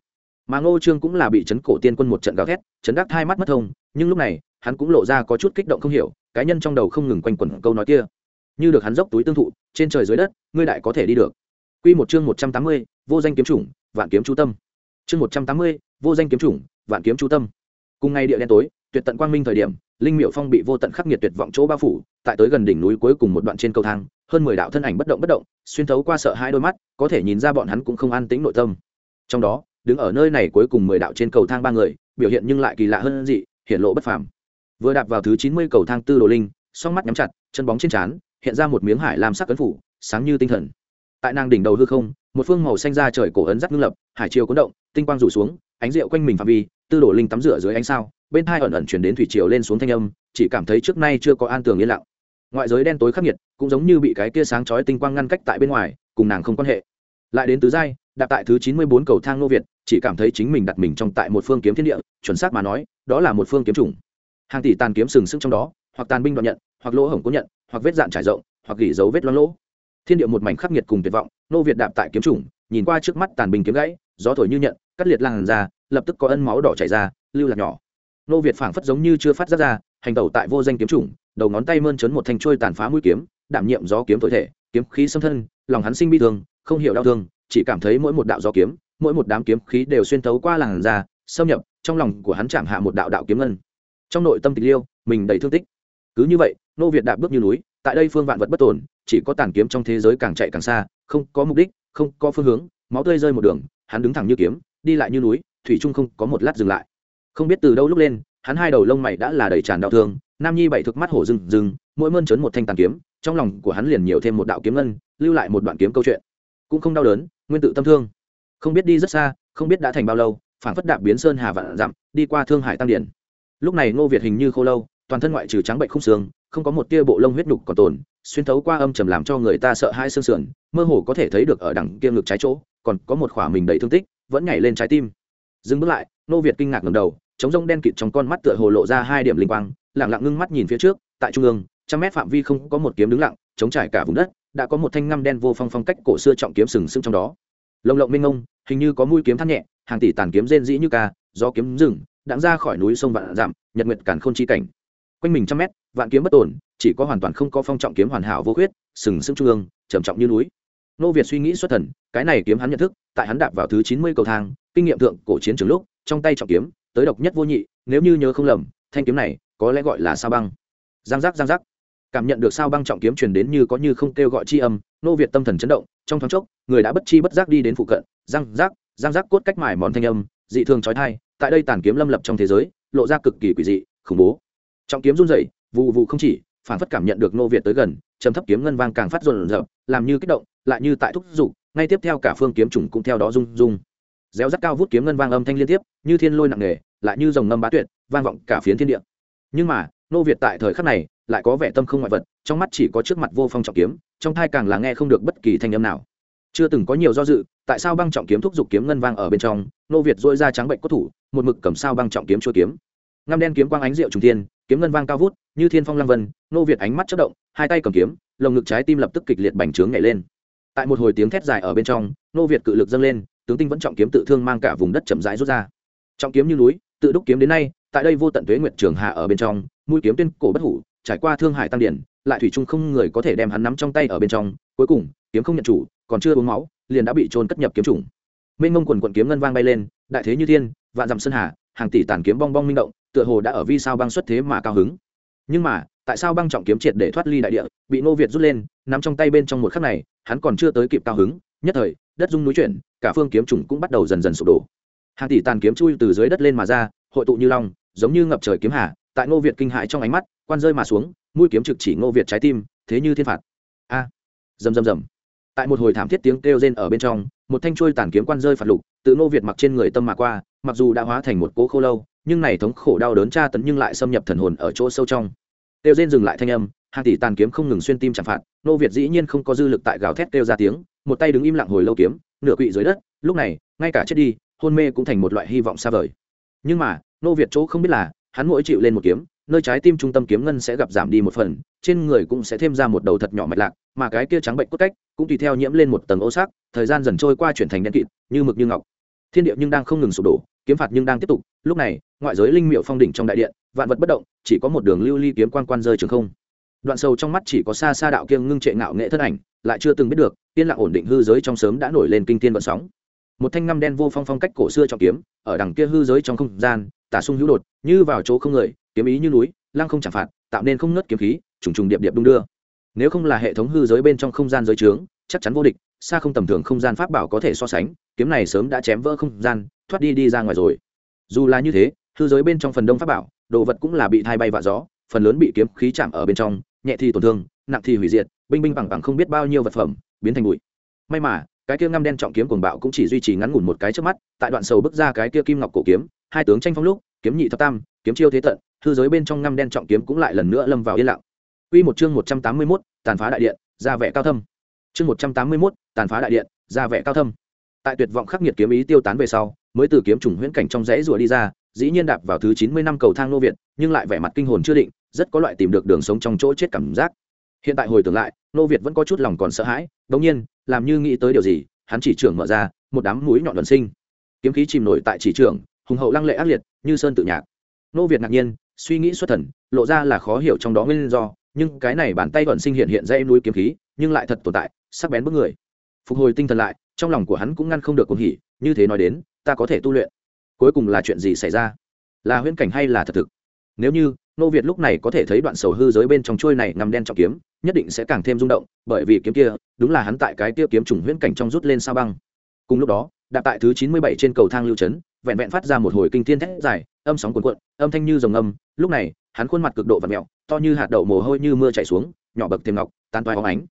Mà ngô trương cũng là bị chấn cổ tiên quân một trận gào thét chấn đắc hai mắt mất thông nhưng lúc này hắn cũng lộ ra có chút kích động không hiểu cá nhân trong đầu không ngừng quanh quẩn câu nói kia. Như được hắn dốc túi tương thụ trên trời dưới đất ngươi đại có thể đi được. Quy một chương một trăm tám mươi, vô danh kiếm chủng vạn kiếm chú tâm. Chương một trăm tám mươi, vô danh kiếm chủng vạn kiếm chú tâm. Cùng ngày địa đen tối, tuyệt tận quang minh thời điểm, linh miệu phong bị vô tận khắc nghiệt tuyệt vọng chỗ bao phủ, tại tới gần đỉnh núi cuối cùng một đoạn trên cầu thang, hơn mười đạo thân ảnh bất động bất động, xuyên thấu qua sợ hai đôi mắt, có thể nhìn ra bọn hắn cũng không an tĩnh nội tâm. Trong đó, đứng ở nơi này cuối cùng mười đạo trên cầu thang ba người, biểu hiện nhưng lại kỳ lạ hơn dị hiện lộ bất phàm. Vừa đạp vào thứ chín mươi cầu thang tư đồ linh, song mắt nhắm chặt, chân bóng trên trán, hiện ra một miếng hải làm sắc cấn phủ, sáng như tinh thần. Tại nàng đỉnh đầu hư không một phương màu xanh ra trời cổ ấn rắc ngưng lập, hải chiều cuốn động, tinh quang rủ xuống, ánh rượu quanh mình phạm vi, tư đổ linh tắm rửa dưới ánh sao, bên hai ẩn ẩn chuyển đến thủy triều lên xuống thanh âm, chỉ cảm thấy trước nay chưa có an tường yên lặng. Ngoại giới đen tối khắc nghiệt, cũng giống như bị cái kia sáng chói tinh quang ngăn cách tại bên ngoài, cùng nàng không quan hệ. Lại đến tứ giai, đạp tại thứ chín mươi bốn cầu thang nô việt, chỉ cảm thấy chính mình đặt mình trong tại một phương kiếm thiên địa, chuẩn xác mà nói, đó là một phương kiếm chủng. Hàng tỷ tàn kiếm sừng sững trong đó, hoặc tàn binh đoạn nhận, hoặc lỗ hổng cố nhận, hoặc vết dạn trải rộng, hoặc gỉ dấu vết loang lỗ. Thiên địa một mảnh khắc nghiệt cùng tuyệt vọng nô việt đạp tại kiếm chủng, nhìn qua trước mắt tàn bình kiếm gãy, gió thổi như nhận, cắt liệt làn ra lập tức có ân máu đỏ chảy ra, lưu lạc nhỏ. Nô việt phảng phất giống như chưa phát ra ra, hành tẩu tại vô danh kiếm chủng, đầu ngón tay mơn trớn một thanh trôi tàn phá mũi kiếm, đảm nhiệm gió kiếm thổi thể, kiếm khí xâm thân, lòng hắn sinh bi thương, không hiểu đau thương, chỉ cảm thấy mỗi một đạo gió kiếm, mỗi một đám kiếm khí đều xuyên thấu qua làn da, xâm nhập, trong lòng của hắn chạm hạ một đạo đạo kiếm ngân. Trong nội tâm tình liêu, mình đầy thương tích. Cứ như vậy, nô việt đạp bước như núi tại đây phương vạn vật bất tồn, chỉ có tàn kiếm trong thế giới càng chạy càng xa, không có mục đích, không có phương hướng, máu tươi rơi một đường, hắn đứng thẳng như kiếm, đi lại như núi, thủy trung không có một lát dừng lại. Không biết từ đâu lúc lên, hắn hai đầu lông mày đã là đầy tràn đau thương, nam nhi bảy thực mắt hổ rừng rừng, mỗi mơn trớn một thanh tàn kiếm, trong lòng của hắn liền nhiều thêm một đạo kiếm ngân, lưu lại một đoạn kiếm câu chuyện. Cũng không đau đớn, nguyên tự tâm thương. Không biết đi rất xa, không biết đã thành bao lâu phản phất đạp biến sơn hà vạn dặm, đi qua thương hải tăng điển. Lúc này ngô việt hình như khô lâu toàn thân ngoại trừ trắng bệnh không xương, không có một tia bộ lông huyết nhục còn tồn, xuyên thấu qua âm trầm làm cho người ta sợ hai xương sườn, mơ hồ có thể thấy được ở đằng kia ngực trái chỗ, còn có một khỏa mình đầy thương tích, vẫn nhảy lên trái tim. Dừng bước lại, nô việt kinh ngạc ngầm đầu chống rông đen kịt trong con mắt tựa hồ lộ ra hai điểm linh quang lẳng lặng ngưng mắt nhìn phía trước, tại trung ương, trăm mét phạm vi không có một kiếm đứng lặng, chống trải cả vùng đất, đã có một thanh ngăm đen vô phong phong cách cổ xưa trọng kiếm sừng sững trong đó. Lồng lộng minh ngông hình như có mũi kiếm thắt nhẹ, hàng tỷ tàn kiếm rên dĩ như ca do kiếm rừng đãng ra khỏi núi sông vạn dặm, nhật nguyệt cản khôn chi cảnh quanh mình trăm mét, vạn kiếm bất tổn chỉ có hoàn toàn không có phong trọng kiếm hoàn hảo vô khuyết, sừng sững trung ương, trầm trọng như núi. Nô việt suy nghĩ xuất thần, cái này kiếm hắn nhận thức, tại hắn đạp vào thứ chín mươi cầu thang, kinh nghiệm thượng cổ chiến trường lúc, trong tay trọng kiếm, tới độc nhất vô nhị, nếu như nhớ không lầm, thanh kiếm này có lẽ gọi là sao băng. Giang giác giang giác. Cảm nhận được sao băng trọng kiếm truyền đến như có như không kêu gọi chi âm, nô việt tâm thần chấn động, trong thoáng chốc, người đã bất chi bất giác đi đến phụ cận, giang giác giang giác cốt cách mài món thanh âm, dị thường trói thai, tại đây tàn kiếm lâm lập trong thế giới, lộ ra cực kỳ quỷ dị, khủng bố trọng kiếm run rẩy vụ vụ không chỉ, phản phất cảm nhận được nô việt tới gần, trầm thấp kiếm ngân vang càng phát rộn rợp làm như kích động, lại như tại thúc giục, ngay tiếp theo cả phương kiếm trùng cũng theo đó rung rung. Réo rắt cao vút kiếm ngân vang âm thanh liên tiếp, như thiên lôi nặng nề, lại như dòng ngâm bá tuyệt, vang vọng cả phiến thiên địa. Nhưng mà, nô việt tại thời khắc này, lại có vẻ tâm không ngoại vật, trong mắt chỉ có trước mặt vô phong trọng kiếm, trong thai càng là nghe không được bất kỳ thanh âm nào. Chưa từng có nhiều do dự, tại sao băng trọng kiếm thúc giục kiếm ngân vang ở bên trong, nô việt dôi ra trắng bệnh cốt thủ, một mực cầm sao băng trọng kiếm chua kiếm. Ngăm đen kiếm quang ánh rượu trùng thiên kiếm ngân vang cao vút, như thiên phong lăng vân nô việt ánh mắt chất động, hai tay cầm kiếm, lồng ngực trái tim lập tức kịch liệt bành trướng nhảy lên. Tại một hồi tiếng thét dài ở bên trong nô việt cự lực dâng lên, tướng tinh vẫn trọng kiếm tự thương mang cả vùng đất chậm rãi rút ra. Trọng kiếm như núi, tự đúc kiếm đến nay, tại đây vô tận tuế nguyệt trường hạ ở bên trong, mũi kiếm tuyên cổ bất hủ, trải qua thương hải tăng điển, lại thủy chung không người có thể đem hắn nắm trong tay ở bên trong, cuối cùng, kiếm không nhận chủ, còn chưa uống máu, liền đã bị trôn cất nhập kiếm trùng mênh mông quần quận kiếm ngân vang bay lên, đại thế như thiên, vạn dặm sơn hà, hàng tỷ tàn kiếm bong bong minh động tựa hồ đã ở vi sao băng xuất thế mà cao hứng. Nhưng mà tại sao băng trọng kiếm triệt để thoát ly đại địa bị nô việt rút lên nắm trong tay bên trong một khắc này hắn còn chưa tới kịp cao hứng nhất thời đất rung núi chuyển cả phương kiếm trùng cũng bắt đầu dần dần sụp đổ. Hàng tỷ tàn kiếm chui từ dưới đất lên mà ra hội tụ như long giống như ngập trời kiếm hà tại ngô việt kinh hại trong ánh mắt quan rơi mà xuống mũi kiếm trực chỉ ngô việt trái tim thế như thiên phạt. A! À, rầm rầm rầm. Tại một hồi thảm thiết tiếng kêu rên ở bên trong một thanh trôi tàn kiếm quan rơi phạt lục tự ngô việt mặc trên người tâm mà qua mặc dù đã hóa thành một cố khô lâu nhưng này thống khổ đau đớn tra tấn nhưng lại xâm nhập thần hồn ở chỗ sâu trong. Tiêu rên dừng lại thanh âm hàng tỷ tàn kiếm không ngừng xuyên tim chẳng phạt, nô việt dĩ nhiên không có dư lực tại gào thét kêu ra tiếng, một tay đứng im lặng hồi lâu kiếm, nửa quỵ dưới đất, lúc này, ngay cả chết đi, hôn mê cũng thành một loại hy vọng xa vời. Nhưng mà, nô việt chỗ không biết là, hắn mỗi chịu lên một kiếm, nơi trái tim trung tâm kiếm ngân sẽ gặp giảm đi một phần, trên người cũng sẽ thêm ra một đầu thật nhỏ mạch lạc, mà cái kia trắng bệnh cốt cách cũng tùy theo nhiễm lên một tầng ô sắc, thời gian dần trôi qua chuyển thành đen kịt, như mực như ngọc thiên địa nhưng đang không ngừng sụp đổ, kiếm phạt nhưng đang tiếp tục. Lúc này, ngoại giới linh miệu phong đỉnh trong đại điện, vạn vật bất động, chỉ có một đường lưu ly kiếm quan quan rơi trường không. Đoạn sâu trong mắt chỉ có xa xa đạo kiêng ngưng trệ ngạo nghệ thân ảnh, lại chưa từng biết được, yên lặng ổn định hư giới trong sớm đã nổi lên kinh thiên vận sóng. Một thanh ngăm đen vô phong phong cách cổ xưa trọng kiếm, ở đằng kia hư giới trong không gian, tả sung hữu đột, như vào chỗ không người, kiếm ý như núi, lăng không chẳng phạt, tạo nên không ngớt kiếm khí, trùng trùng điệp điệp đung đưa. Nếu không là hệ thống hư giới bên trong không gian giới trướng, chắc chắn vô địch, xa không tầm thường không gian pháp bảo có thể so sánh kiếm này sớm đã chém vỡ không gian thoát đi đi ra ngoài rồi dù là như thế thư giới bên trong phần đông pháp bảo đồ vật cũng là bị thay bay vạ gió phần lớn bị kiếm khí chạm ở bên trong nhẹ thì tổn thương nặng thì hủy diệt binh binh bằng bằng không biết bao nhiêu vật phẩm biến thành bụi may mà cái kia ngăm đen trọng kiếm cuồng bạo cũng chỉ duy trì ngắn ngủn một cái trước mắt tại đoạn sầu bước ra cái kia kim ngọc cổ kiếm hai tướng tranh phong lúc kiếm nhị thập tam kiếm chiêu thế tận thư giới bên trong ngăm đen trọng kiếm cũng lại lần nữa lâm vào yên lặng Quy một chương 181, tàn phá đại điện, ra vẻ cao thâm. Chương 181, tàn phá đại điện, ra vẻ cao thâm. Tại tuyệt vọng khắc nghiệt kiếm ý tiêu tán về sau, mới từ kiếm trùng huyễn cảnh trong rẽ rùa đi ra, dĩ nhiên đạp vào thứ 90 năm cầu thang nô việt, nhưng lại vẻ mặt kinh hồn chưa định, rất có loại tìm được đường sống trong chỗ chết cảm giác. Hiện tại hồi tưởng lại, nô việt vẫn có chút lòng còn sợ hãi, đột nhiên, làm như nghĩ tới điều gì, hắn chỉ trưởng mở ra, một đám mũi nhọn luân sinh. Kiếm khí chìm nổi tại chỉ trưởng, hùng hậu lăng lệ ác liệt, như sơn tự nhạc. Nô việt ngạc nhiên, suy nghĩ xuất thần, lộ ra là khó hiểu trong đó nguyên do, nhưng cái này bàn tay vận sinh hiện hiện ra em núi kiếm khí nhưng lại thật tồn tại sắc bén bước người phục hồi tinh thần lại trong lòng của hắn cũng ngăn không được cuồng hỉ, như thế nói đến, ta có thể tu luyện. Cuối cùng là chuyện gì xảy ra? Là huyễn cảnh hay là thật thực? Nếu như, nô việt lúc này có thể thấy đoạn sầu hư giới bên trong chuôi này nằm đen trọng kiếm, nhất định sẽ càng thêm rung động, bởi vì kiếm kia, đúng là hắn tại cái kia kiếm trùng huyễn cảnh trong rút lên sao băng. Cùng lúc đó, đạp tại thứ chín mươi bảy trên cầu thang lưu trấn vẹn vẹn phát ra một hồi kinh thiên thét dài, âm sóng cuồn cuộn, âm thanh như rồng âm lúc này, hắn khuôn mặt cực độ và mẹo, to như hạt đậu mồ hôi như mưa chảy xuống, nhỏ bậc thêm ngọc, tan toai hóng ánh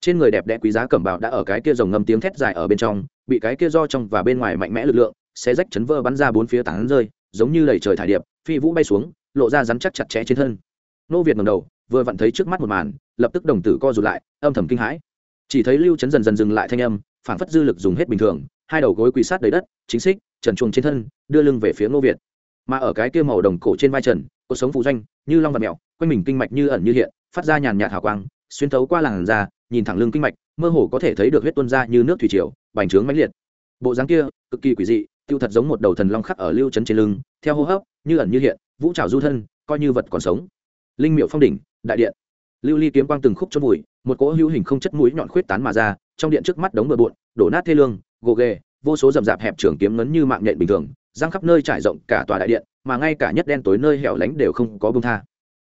trên người đẹp đẽ quý giá cẩm bào đã ở cái kia rồng ngâm tiếng thét dài ở bên trong, bị cái kia do trong và bên ngoài mạnh mẽ lực lượng sẽ rách chấn vơ bắn ra bốn phía tán rơi, giống như lầy trời thải điệp, phi vũ bay xuống, lộ ra rắn chắc chặt chẽ trên thân. Nô việt ngầm đầu, vừa vặn thấy trước mắt một màn, lập tức đồng tử co rụt lại, âm thầm kinh hãi. Chỉ thấy lưu chấn dần dần dừng lại thanh âm phản phất dư lực dùng hết bình thường, hai đầu gối quỳ sát đầy đất, chính xích, trần chuồng trên thân, đưa lưng về phía nô việt. Mà ở cái kia màu đồng cổ trên vai trần, cuộc sống phụ doanh, như long và mèo, quanh mình kinh mạch như ẩn như hiện, phát ra nhàn nhạt hào quang xuyên thấu qua làn da, nhìn thẳng lưng kinh mạch, mơ hồ có thể thấy được huyết tuôn ra như nước thủy triều, bành trướng mãnh liệt. Bộ dáng kia, cực kỳ quỷ dị, tiêu thật giống một đầu thần long khắc ở lưu trấn trên lưng, theo hô hấp, như ẩn như hiện, vũ trào du thân, coi như vật còn sống. Linh miệu phong đỉnh, đại điện. Lưu ly kiếm quang từng khúc chốt bụi một cỗ hữu hình không chất mũi nhọn khuyết tán mà ra, trong điện trước mắt đống bừa bộn, đổ nát thê lương, gồ ghề, vô số rậm rạp hẹp trường kiếm ngấn như mạng nhện bình thường giang khắp nơi trải rộng cả tòa đại điện, mà ngay cả nhất đen tối nơi hẻo lánh đều không có bông tha.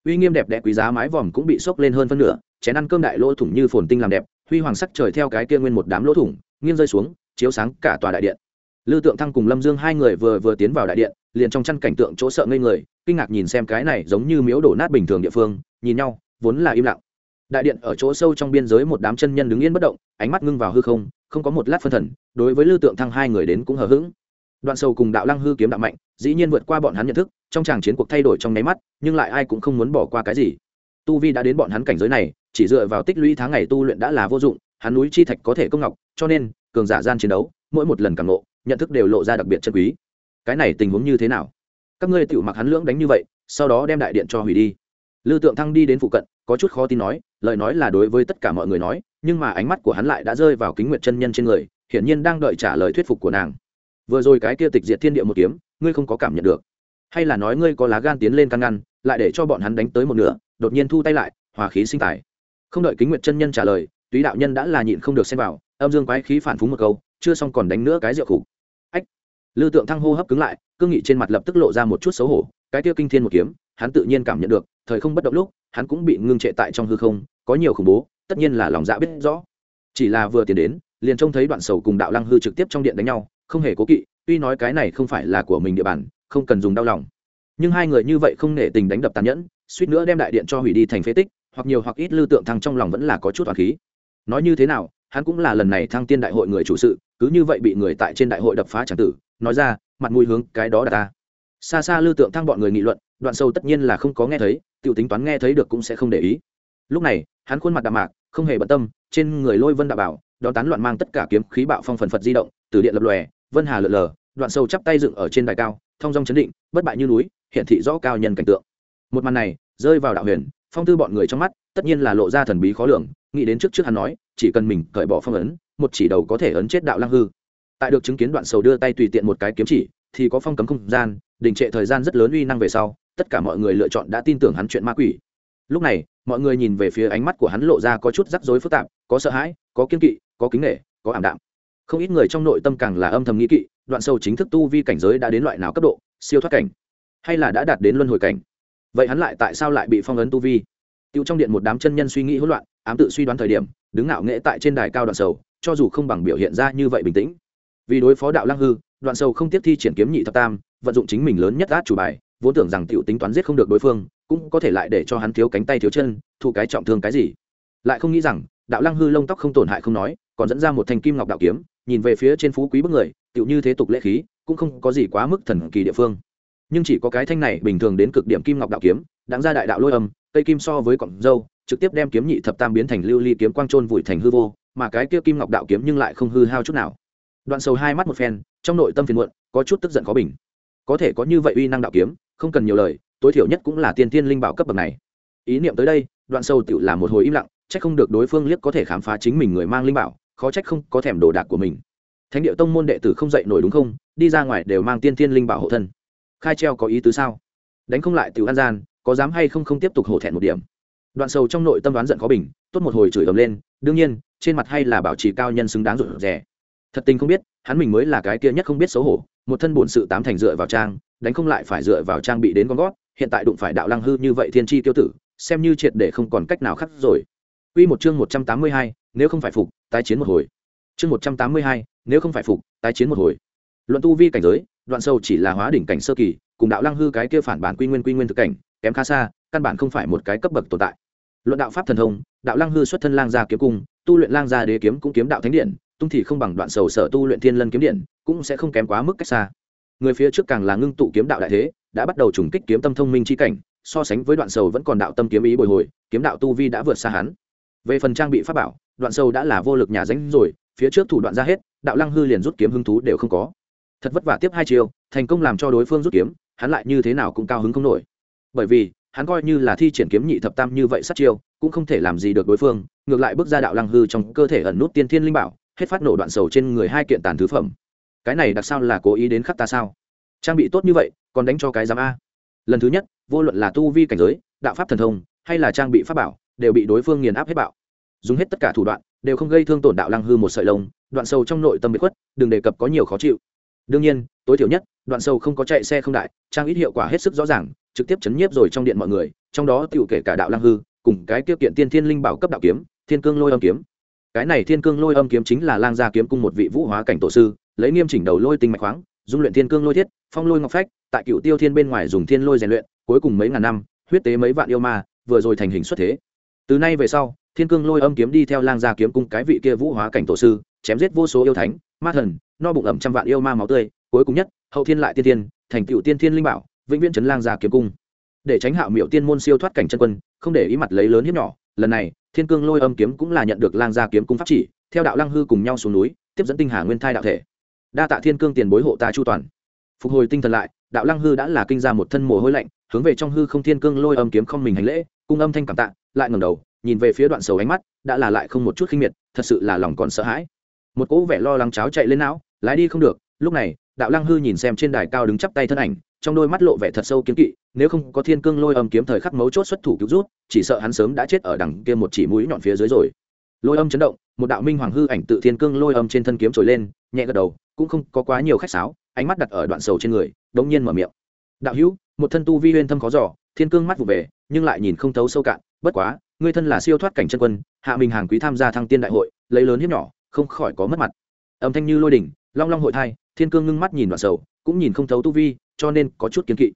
Uy nghiêm đẹp đẽ quý giá mái vòm cũng bị sốc lên hơn phân nửa chén ăn cơm đại lỗ thủng như phồn tinh làm đẹp huy hoàng sắc trời theo cái kia nguyên một đám lỗ thủng nghiêng rơi xuống chiếu sáng cả tòa đại điện Lưu Tượng Thăng cùng Lâm Dương hai người vừa vừa tiến vào đại điện, liền trong chăn cảnh tượng chỗ sợ ngây người, kinh ngạc nhìn xem cái này giống như miếu đổ nát bình thường địa phương, nhìn nhau, vốn là im lặng. Đại điện ở chỗ sâu trong biên giới một đám chân nhân đứng yên bất động, ánh mắt ngưng vào hư không, không có một lát phân thần, đối với Lưu Tượng Thăng hai người đến cũng hờ hững. Đoạn sâu cùng Đạo Lăng hư kiếm đạo mạnh, dĩ nhiên vượt qua bọn hắn nhận thức, trong tràng chiến cuộc thay đổi trong nháy mắt, nhưng lại ai cũng không muốn bỏ qua cái gì. Tu vi đã đến bọn hắn cảnh giới này, chỉ dựa vào tích lũy tháng ngày tu luyện đã là vô dụng, hắn núi chi thạch có thể công ngọc, cho nên cường giả gian chiến đấu, mỗi một lần càng ngộ, nhận thức đều lộ ra đặc biệt chân quý. Cái này tình huống như thế nào? Các ngươi tiểu mặc hắn lưỡng đánh như vậy sau đó đem đại điện cho hủy đi. Lư tượng thăng đi đến phụ cận có chút khó tin nói lời nói là đối với tất cả mọi người nói nhưng mà ánh mắt của hắn lại đã rơi vào kính nguyệt chân nhân trên người hiển nhiên đang đợi trả lời thuyết phục của nàng. Vừa rồi cái kia tịch diệt thiên địa một kiếm ngươi không có cảm nhận được. Hay là nói ngươi có lá gan tiến lên căn ngăn lại để cho bọn hắn đánh tới một nửa đột nhiên thu tay lại, hòa khí sinh tài. Không đợi kính nguyệt chân nhân trả lời, túy đạo nhân đã là nhịn không được xem vào, âm dương quái khí phản phúng một câu, chưa xong còn đánh nữa cái rượu khủ. ách! Lư tượng thăng hô hấp cứng lại, cương nghị trên mặt lập tức lộ ra một chút xấu hổ, cái tiêu kinh thiên một kiếm, hắn tự nhiên cảm nhận được, thời không bất động lúc, hắn cũng bị ngưng trệ tại trong hư không, có nhiều khủng bố, tất nhiên là lòng dạ biết rõ. Chỉ là vừa tiến đến, liền trông thấy đoạn sầu cùng đạo lăng hư trực tiếp trong điện đánh nhau, không hề cố kỵ, tuy nói cái này không phải là của mình địa bàn, không cần dùng đau lòng. Nhưng hai người như vậy không nể tình đánh đập tàn nhẫn suýt nữa đem đại điện cho hủy đi thành phế tích, hoặc nhiều hoặc ít lưu tượng thăng trong lòng vẫn là có chút toàn khí. Nói như thế nào, hắn cũng là lần này thăng tiên đại hội người chủ sự, cứ như vậy bị người tại trên đại hội đập phá tràng tử, nói ra, mặt mũi hướng cái đó là ta. Xa xa lưu tượng thăng bọn người nghị luận, đoạn sâu tất nhiên là không có nghe thấy t i ể u tính toán nghe thấy được cũng sẽ không để ý. Lúc này, hắn khuôn mặt đạm mạc, không hề bận tâm, trên người lôi vân đạo bảo, đón tán loạn mang tất cả kiếm khí bạo phong phần phật di động, từ điện lập lòe, vân hà lượn lờ, đoạn sâu chắp tay dựng ở trên đài cao thong dong chấn định, bất bại như núi hiện thị rõ cao nhân cảnh tượng một màn này rơi vào đạo huyền, phong tư bọn người trong mắt tất nhiên là lộ ra thần bí khó lường, nghĩ đến trước trước hắn nói, chỉ cần mình cởi bỏ phong ấn, một chỉ đầu có thể ấn chết đạo lăng hư. Tại được chứng kiến đoạn sầu đưa tay tùy tiện một cái kiếm chỉ, thì có phong cấm không gian, đình trệ thời gian rất lớn uy năng về sau, tất cả mọi người lựa chọn đã tin tưởng hắn chuyện ma quỷ. Lúc này, mọi người nhìn về phía ánh mắt của hắn lộ ra có chút rắc rối phức tạp, có sợ hãi, có kiên kỵ, có kính nghệ có ảm đạm. Không ít người trong nội tâm càng là âm thầm nghĩ kỵ, đoạn sâu chính thức tu vi cảnh giới đã đến loại nào cấp độ, siêu thoát cảnh, hay là đã đạt đến luân hồi cảnh vậy hắn lại tại sao lại bị phong ấn tu vi? Tiêu trong điện một đám chân nhân suy nghĩ hỗn loạn, ám tự suy đoán thời điểm, đứng ngạo nghễ tại trên đài cao đoạn sầu, cho dù không bằng biểu hiện ra như vậy bình tĩnh. Vì đối phó đạo lăng hư, đoạn sầu không tiếp thi triển kiếm nhị thập tam, vận dụng chính mình lớn nhất át chủ bài, vốn tưởng rằng tiểu tính toán giết không được đối phương, cũng có thể lại để cho hắn thiếu cánh tay thiếu chân, thu cái trọng thương cái gì. Lại không nghĩ rằng, đạo lăng hư lông tóc không tổn hại không nói, còn dẫn ra một thanh kim ngọc đạo kiếm, nhìn về phía trên phú quý bức người, tiểu như thế tục lễ khí, cũng không có gì quá mức thần kỳ địa phương nhưng chỉ có cái thanh này bình thường đến cực điểm kim ngọc đạo kiếm, đáng ra đại đạo lôi âm, cây kim so với cọng dâu, trực tiếp đem kiếm nhị thập tam biến thành lưu ly kiếm quang trôn vùi thành hư vô, mà cái kia kim ngọc đạo kiếm nhưng lại không hư hao chút nào. Đoạn sầu hai mắt một phen, trong nội tâm phiền muộn, có chút tức giận khó bình. Có thể có như vậy uy năng đạo kiếm, không cần nhiều lời, tối thiểu nhất cũng là tiên tiên linh bảo cấp bậc này. Ý niệm tới đây, đoạn sầu tự là một hồi im lặng trách không được đối phương liếc có thể khám phá chính mình người mang linh bảo, khó trách không có thèm đồ đạc của mình. Thánh địa tông môn đệ tử không dậy nổi đúng không? Đi ra ngoài đều mang tiên tiên linh bảo hộ thân khai treo có ý tứ sao đánh không lại tiểu an gian có dám hay không không tiếp tục hổ thẹn một điểm đoạn sầu trong nội tâm đoán giận khó bình tốt một hồi chửi ầm lên đương nhiên trên mặt hay là bảo trì cao nhân xứng đáng rụt rè thật tình không biết hắn mình mới là cái kia nhất không biết xấu hổ một thân bổn sự tám thành dựa vào trang đánh không lại phải dựa vào trang bị đến con gót hiện tại đụng phải đạo lăng hư như vậy thiên tri tiêu tử xem như triệt để không còn cách nào khác rồi Quy một chương 182, nếu không phải phục, tái chiến một hồi. Chương 182, nếu không phải phục, tái chiến một hồi. Luận tu vi cảnh giới, đoạn sâu chỉ là hóa đỉnh cảnh sơ kỳ, cùng đạo lăng hư cái kia phản bản quy nguyên quy nguyên thực cảnh, kém khá xa, căn bản không phải một cái cấp bậc tồn tại. Luận đạo pháp thần thông, đạo lăng hư xuất thân lang gia kiếm cung, tu luyện lang gia đế kiếm cũng kiếm đạo thánh điện, tung thì không bằng đoạn sầu sở tu luyện thiên lân kiếm điện, cũng sẽ không kém quá mức cách xa. Người phía trước càng là ngưng tụ kiếm đạo đại thế, đã bắt đầu trùng kích kiếm tâm thông minh chi cảnh, so sánh với đoạn sầu vẫn còn đạo tâm kiếm ý bồi hồi, kiếm đạo tu vi đã vượt xa hắn. Về phần trang bị pháp bảo, đoạn sầu đã là vô lực nhà ránh rồi, phía trước thủ đoạn ra hết, đạo lăng hư liền rút kiếm hứng thú đều không có thật vất vả tiếp hai chiều thành công làm cho đối phương rút kiếm, hắn lại như thế nào cũng cao hứng không nổi. Bởi vì, hắn coi như là thi triển kiếm nhị thập tam như vậy sát chiêu, cũng không thể làm gì được đối phương, ngược lại bước ra đạo lăng hư trong cơ thể ẩn nút tiên thiên linh bảo, hết phát nổ đoạn sầu trên người hai kiện tàn thứ phẩm. Cái này đặc sao là cố ý đến khắc ta sao? Trang bị tốt như vậy, còn đánh cho cái giám a. Lần thứ nhất, vô luận là tu vi cảnh giới, đạo pháp thần thông, hay là trang bị pháp bảo, đều bị đối phương nghiền áp hết bạo. Dùng hết tất cả thủ đoạn, đều không gây thương tổn đạo lăng hư một sợi lông, đoạn sâu trong nội tâm bị khuất, đừng đề cập có nhiều khó chịu đương nhiên, tối thiểu nhất, đoạn sâu không có chạy xe không đại, trang ít hiệu quả hết sức rõ ràng, trực tiếp chấn nhiếp rồi trong điện mọi người, trong đó tựu kể cả đạo lăng hư, cùng cái tiêu kiện tiên thiên linh bảo cấp đạo kiếm, thiên cương lôi âm kiếm. Cái này thiên cương lôi âm kiếm chính là lang gia kiếm cung một vị vũ hóa cảnh tổ sư, lấy nghiêm chỉnh đầu lôi tinh mạch khoáng, dung luyện thiên cương lôi thiết, phong lôi ngọc phách, tại cựu tiêu thiên bên ngoài dùng thiên lôi rèn luyện, cuối cùng mấy ngàn năm, huyết tế mấy vạn yêu ma, vừa rồi thành hình xuất thế. Từ nay về sau, thiên cương lôi âm kiếm đi theo lang gia kiếm cung cái vị kia vũ hóa cảnh tổ sư, chém giết vô số yêu thánh, ma thần no bụng ẩm trăm vạn yêu ma máu tươi, cuối cùng nhất, hậu thiên lại tiên tiên thành cựu tiên thiên linh bảo, vĩnh viễn trấn lang gia kiếm cung. Để tránh hạo miệu tiên môn siêu thoát cảnh chân quân, không để ý mặt lấy lớn hiếp nhỏ, lần này, thiên cương lôi âm kiếm cũng là nhận được lang gia kiếm cung pháp chỉ, theo đạo lang hư cùng nhau xuống núi, tiếp dẫn tinh hà nguyên thai đạo thể. Đa tạ thiên cương tiền bối hộ ta chu toàn. Phục hồi tinh thần lại, đạo lang hư đã là kinh ra một thân mồ hôi lạnh, hướng về trong hư không thiên cương lôi âm kiếm không mình hành lễ, cung âm thanh cảm tạ, lại ngẩng đầu, nhìn về phía đoạn sầu ánh mắt, đã là lại không một chút khinh miệt, thật sự là lòng còn sợ hãi. Một cỗ vẻ lo lắng cháo chạy lên não lái đi không được, lúc này, đạo lăng hư nhìn xem trên đài cao đứng chắp tay thân ảnh, trong đôi mắt lộ vẻ thật sâu kiếm kỵ, nếu không có thiên cương lôi âm kiếm thời khắc mấu chốt xuất thủ cứu rút, chỉ sợ hắn sớm đã chết ở đằng kia một chỉ mũi nhọn phía dưới rồi. Lôi âm chấn động, một đạo minh hoàng hư ảnh tự thiên cương lôi âm trên thân kiếm trồi lên, nhẹ gật đầu, cũng không có quá nhiều khách sáo, ánh mắt đặt ở đoạn sầu trên người, đống nhiên mở miệng. Đạo hữu, một thân tu vi huyên thâm khó giỏ thiên cương mắt vụ về, nhưng lại nhìn không thấu sâu cạn, bất quá, ngươi thân là siêu thoát cảnh chân quân, hạ mình hàng quý tham gia thăng tiên đại hội, lấy lớn hiếp nhỏ, không khỏi có mất mặt. Âm thanh như lôi đỉnh long long hội thai, thiên cương ngưng mắt nhìn đoạn sầu, cũng nhìn không thấu tu vi, cho nên có chút kiến kỵ.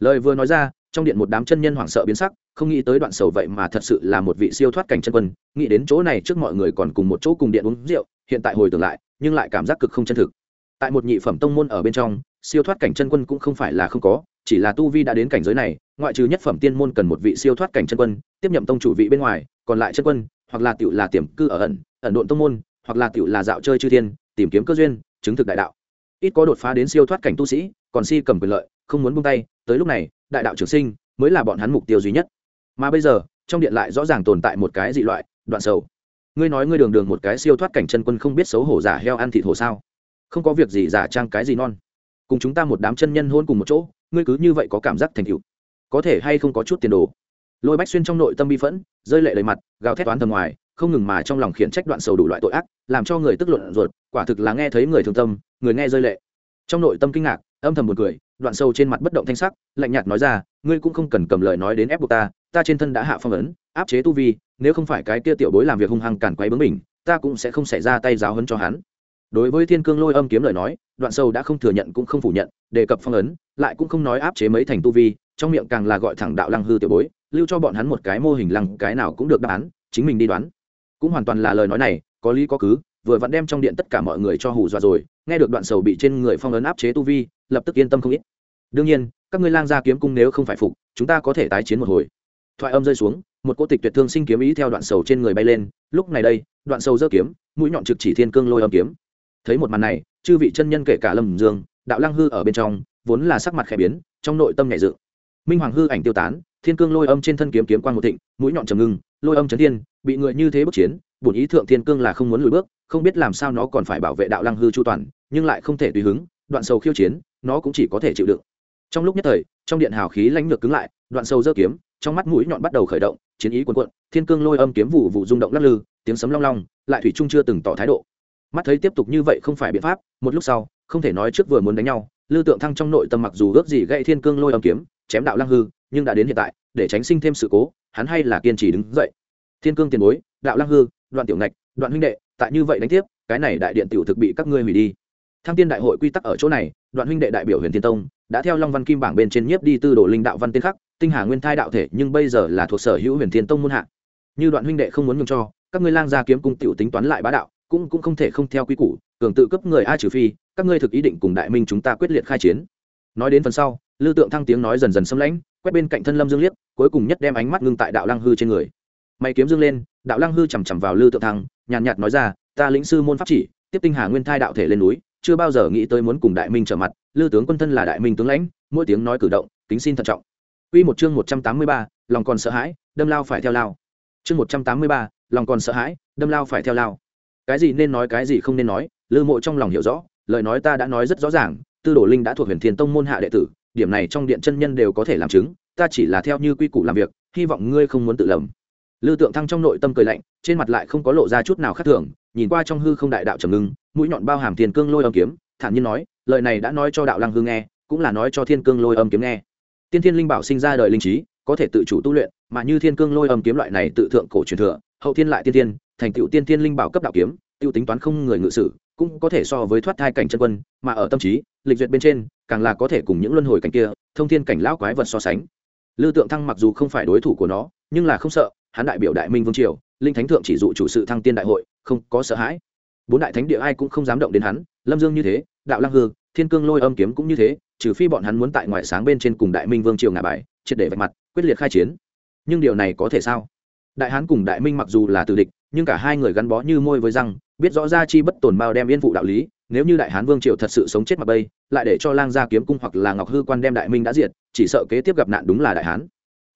Lời vừa nói ra, trong điện một đám chân nhân hoảng sợ biến sắc, không nghĩ tới đoạn sầu vậy mà thật sự là một vị siêu thoát cảnh chân quân, nghĩ đến chỗ này trước mọi người còn cùng một chỗ cùng điện uống rượu, hiện tại hồi tưởng lại, nhưng lại cảm giác cực không chân thực. Tại một nhị phẩm tông môn ở bên trong, siêu thoát cảnh chân quân cũng không phải là không có, chỉ là tu vi đã đến cảnh giới này, ngoại trừ nhất phẩm tiên môn cần một vị siêu thoát cảnh chân quân, tiếp nhậm tông chủ vị bên ngoài, còn lại chân quân, hoặc là tiểu là tiềm cư ở ẩn ẩn độn tông môn, hoặc là tiểu là dạo chơi chư thiên, tìm kiếm cơ duyên chứng thực đại đạo. Ít có đột phá đến siêu thoát cảnh tu sĩ, còn si cầm quyền lợi, không muốn buông tay, tới lúc này, đại đạo trường sinh mới là bọn hắn mục tiêu duy nhất. Mà bây giờ, trong điện lại rõ ràng tồn tại một cái dị loại, đoạn sầu. Ngươi nói ngươi đường đường một cái siêu thoát cảnh chân quân không biết xấu hổ giả heo ăn thịt hổ sao? Không có việc gì giả trang cái gì non. Cùng chúng ta một đám chân nhân hôn cùng một chỗ, ngươi cứ như vậy có cảm giác thành cựu có thể hay không có chút tiền đồ? Lôi bách xuyên trong nội tâm bi phẫn, rơi lệ lời mặt, gào thét toán thầm ngoài không ngừng mà trong lòng khiển trách đoạn sầu đủ loại tội ác, làm cho người tức luận ruột, quả thực là nghe thấy người thương tâm, người nghe rơi lệ. Trong nội tâm kinh ngạc, âm thầm một cười, đoạn sâu trên mặt bất động thanh sắc, lạnh nhạt nói ra, ngươi cũng không cần cầm lời nói đến ép buộc ta ta trên thân đã hạ phong ấn, áp chế tu vi, nếu không phải cái kia tiểu bối làm việc hung hăng cản quấy bướng mình, ta cũng sẽ không xảy ra tay giáo hấn cho hắn. Đối với thiên cương lôi âm kiếm lời nói, đoạn sâu đã không thừa nhận cũng không phủ nhận, đề cập phong ấn, lại cũng không nói áp chế mấy thành tu vi, trong miệng càng là gọi thẳng đạo lăng hư tiểu bối, lưu cho bọn hắn một cái mô hình lăng, cái nào cũng được đáp án, chính mình đi đoán cũng hoàn toàn là lời nói này, có lý có cứ, vừa vặn đem trong điện tất cả mọi người cho hù dọa rồi, nghe được đoạn sầu bị trên người phong ấn áp chế tu vi, lập tức yên tâm không ít. Đương nhiên, các ngươi lang gia kiếm cung nếu không phải phục, chúng ta có thể tái chiến một hồi. Thoại âm rơi xuống, một cô tịch tuyệt thương sinh kiếm ý theo đoạn sầu trên người bay lên, lúc này đây, đoạn sầu giơ kiếm, mũi nhọn trực chỉ thiên cương lôi âm kiếm. Thấy một màn này, chư vị chân nhân kể cả lâm dương, đạo lăng hư ở bên trong, vốn là sắc mặt khẽ biến, trong nội tâm nhảy dự minh hoàng hư ảnh tiêu tán thiên cương lôi âm trên thân kiếm kiếm quan một thịnh, mũi nhọn trầm ngưng, lôi âm chấn thiên, bị người như thế bước chiến, bổn ý thượng thiên cương là không muốn lùi bước, không biết làm sao nó còn phải bảo vệ đạo lăng hư chu toàn, nhưng lại không thể tùy hứng, đoạn sầu khiêu chiến, nó cũng chỉ có thể chịu đựng. Trong lúc nhất thời, trong điện hào khí lãnh lược cứng lại, đoạn sâu dơ kiếm, trong mắt mũi nhọn bắt đầu khởi động, chiến ý quần quận thiên cương lôi âm kiếm vụ vụ rung động lắc lư, tiếng sấm long long, lại thủy trung chưa từng tỏ thái độ. Mắt thấy tiếp tục như vậy không phải biện pháp, một lúc sau, không thể nói trước vừa muốn đánh nhau, lư tượng thăng trong nội tâm mặc dù ước gì gây thiên cương lôi âm kiếm, chém đạo lăng hư nhưng đã đến hiện tại, để tránh sinh thêm sự cố, hắn hay là kiên trì đứng dậy. Thiên cương tiền bối, đạo lăng hư, đoạn tiểu ngạch, đoạn huynh đệ, tại như vậy đánh tiếp, cái này đại điện tiểu thực bị các ngươi hủy đi. Thăng tiên đại hội quy tắc ở chỗ này, đoạn huynh đệ đại biểu huyền thiên tông, đã theo long văn kim bảng bên trên nhiếp đi tư đồ linh đạo văn tiên khắc tinh hà nguyên thai đạo thể, nhưng bây giờ là thuộc sở hữu huyền thiên tông môn hạ. Như đoạn huynh đệ không muốn nhường cho, các ngươi lang gia kiếm cung tiểu tính toán lại bá đạo, cũng cũng không thể không theo quy củ, cường tự cấp người ai trừ phi, các ngươi thực ý định cùng đại minh chúng ta quyết liệt khai chiến. Nói đến phần sau, lư tượng thăng tiếng nói dần dần xâm lãnh quét bên cạnh thân lâm dương liếc cuối cùng nhất đem ánh mắt ngưng tại đạo lăng hư trên người mày kiếm dương lên đạo lăng hư chằm chằm vào lư tượng thăng nhàn nhạt nói ra ta lĩnh sư môn pháp chỉ tiếp tinh hà nguyên thai đạo thể lên núi chưa bao giờ nghĩ tới muốn cùng đại minh trở mặt lư tướng quân thân là đại minh tướng lãnh mỗi tiếng nói cử động kính xin thận trọng Quy một chương 183, lòng còn sợ hãi, đâm lao phải theo lao. Chương 183, lòng còn sợ hãi, đâm lao phải theo lao. Cái gì nên nói cái gì không nên nói, Lư Mộ trong lòng hiểu rõ, lời nói ta đã nói rất rõ ràng, Tư Đồ Linh đã thuộc Huyền Thiên Tông môn hạ đệ tử, điểm này trong điện chân nhân đều có thể làm chứng, ta chỉ là theo như quy củ làm việc, hy vọng ngươi không muốn tự lầm. Lư Tượng Thăng trong nội tâm cười lạnh, trên mặt lại không có lộ ra chút nào khác thường, nhìn qua trong hư không đại đạo trầm ngưng, mũi nhọn bao hàm tiền cương lôi âm kiếm, thản nhiên nói, lời này đã nói cho đạo lăng hư nghe, cũng là nói cho thiên cương lôi âm kiếm nghe. Tiên thiên linh bảo sinh ra đời linh trí, có thể tự chủ tu luyện, mà như thiên cương lôi âm kiếm loại này tự thượng cổ truyền thừa, hậu thiên lại tiên thiên, thành tựu tiên thiên linh bảo cấp đạo kiếm, tiêu tính toán không người ngự sử, cũng có thể so với thoát thai cảnh chân quân, mà ở tâm trí, lịch duyệt bên trên, càng là có thể cùng những luân hồi cảnh kia, thông thiên cảnh lão quái vật so sánh. Lư Tượng Thăng mặc dù không phải đối thủ của nó, nhưng là không sợ, hắn đại biểu Đại Minh Vương triều, linh thánh thượng chỉ dụ chủ sự thăng tiên đại hội, không có sợ hãi. Bốn đại thánh địa ai cũng không dám động đến hắn, Lâm Dương như thế, Đạo Lăng hương Thiên Cương Lôi Âm kiếm cũng như thế, trừ phi bọn hắn muốn tại ngoại sáng bên trên cùng Đại Minh Vương triều ngà bài, triệt để vạch mặt, quyết liệt khai chiến. Nhưng điều này có thể sao? Đại Hán cùng Đại Minh mặc dù là tử địch, nhưng cả hai người gắn bó như môi với răng, biết rõ ra chi bất tổn bao đem yên vụ đạo lý, nếu như đại hán vương triều thật sự sống chết mặc bây lại để cho lang gia kiếm cung hoặc là ngọc hư quan đem đại minh đã diệt chỉ sợ kế tiếp gặp nạn đúng là đại hán.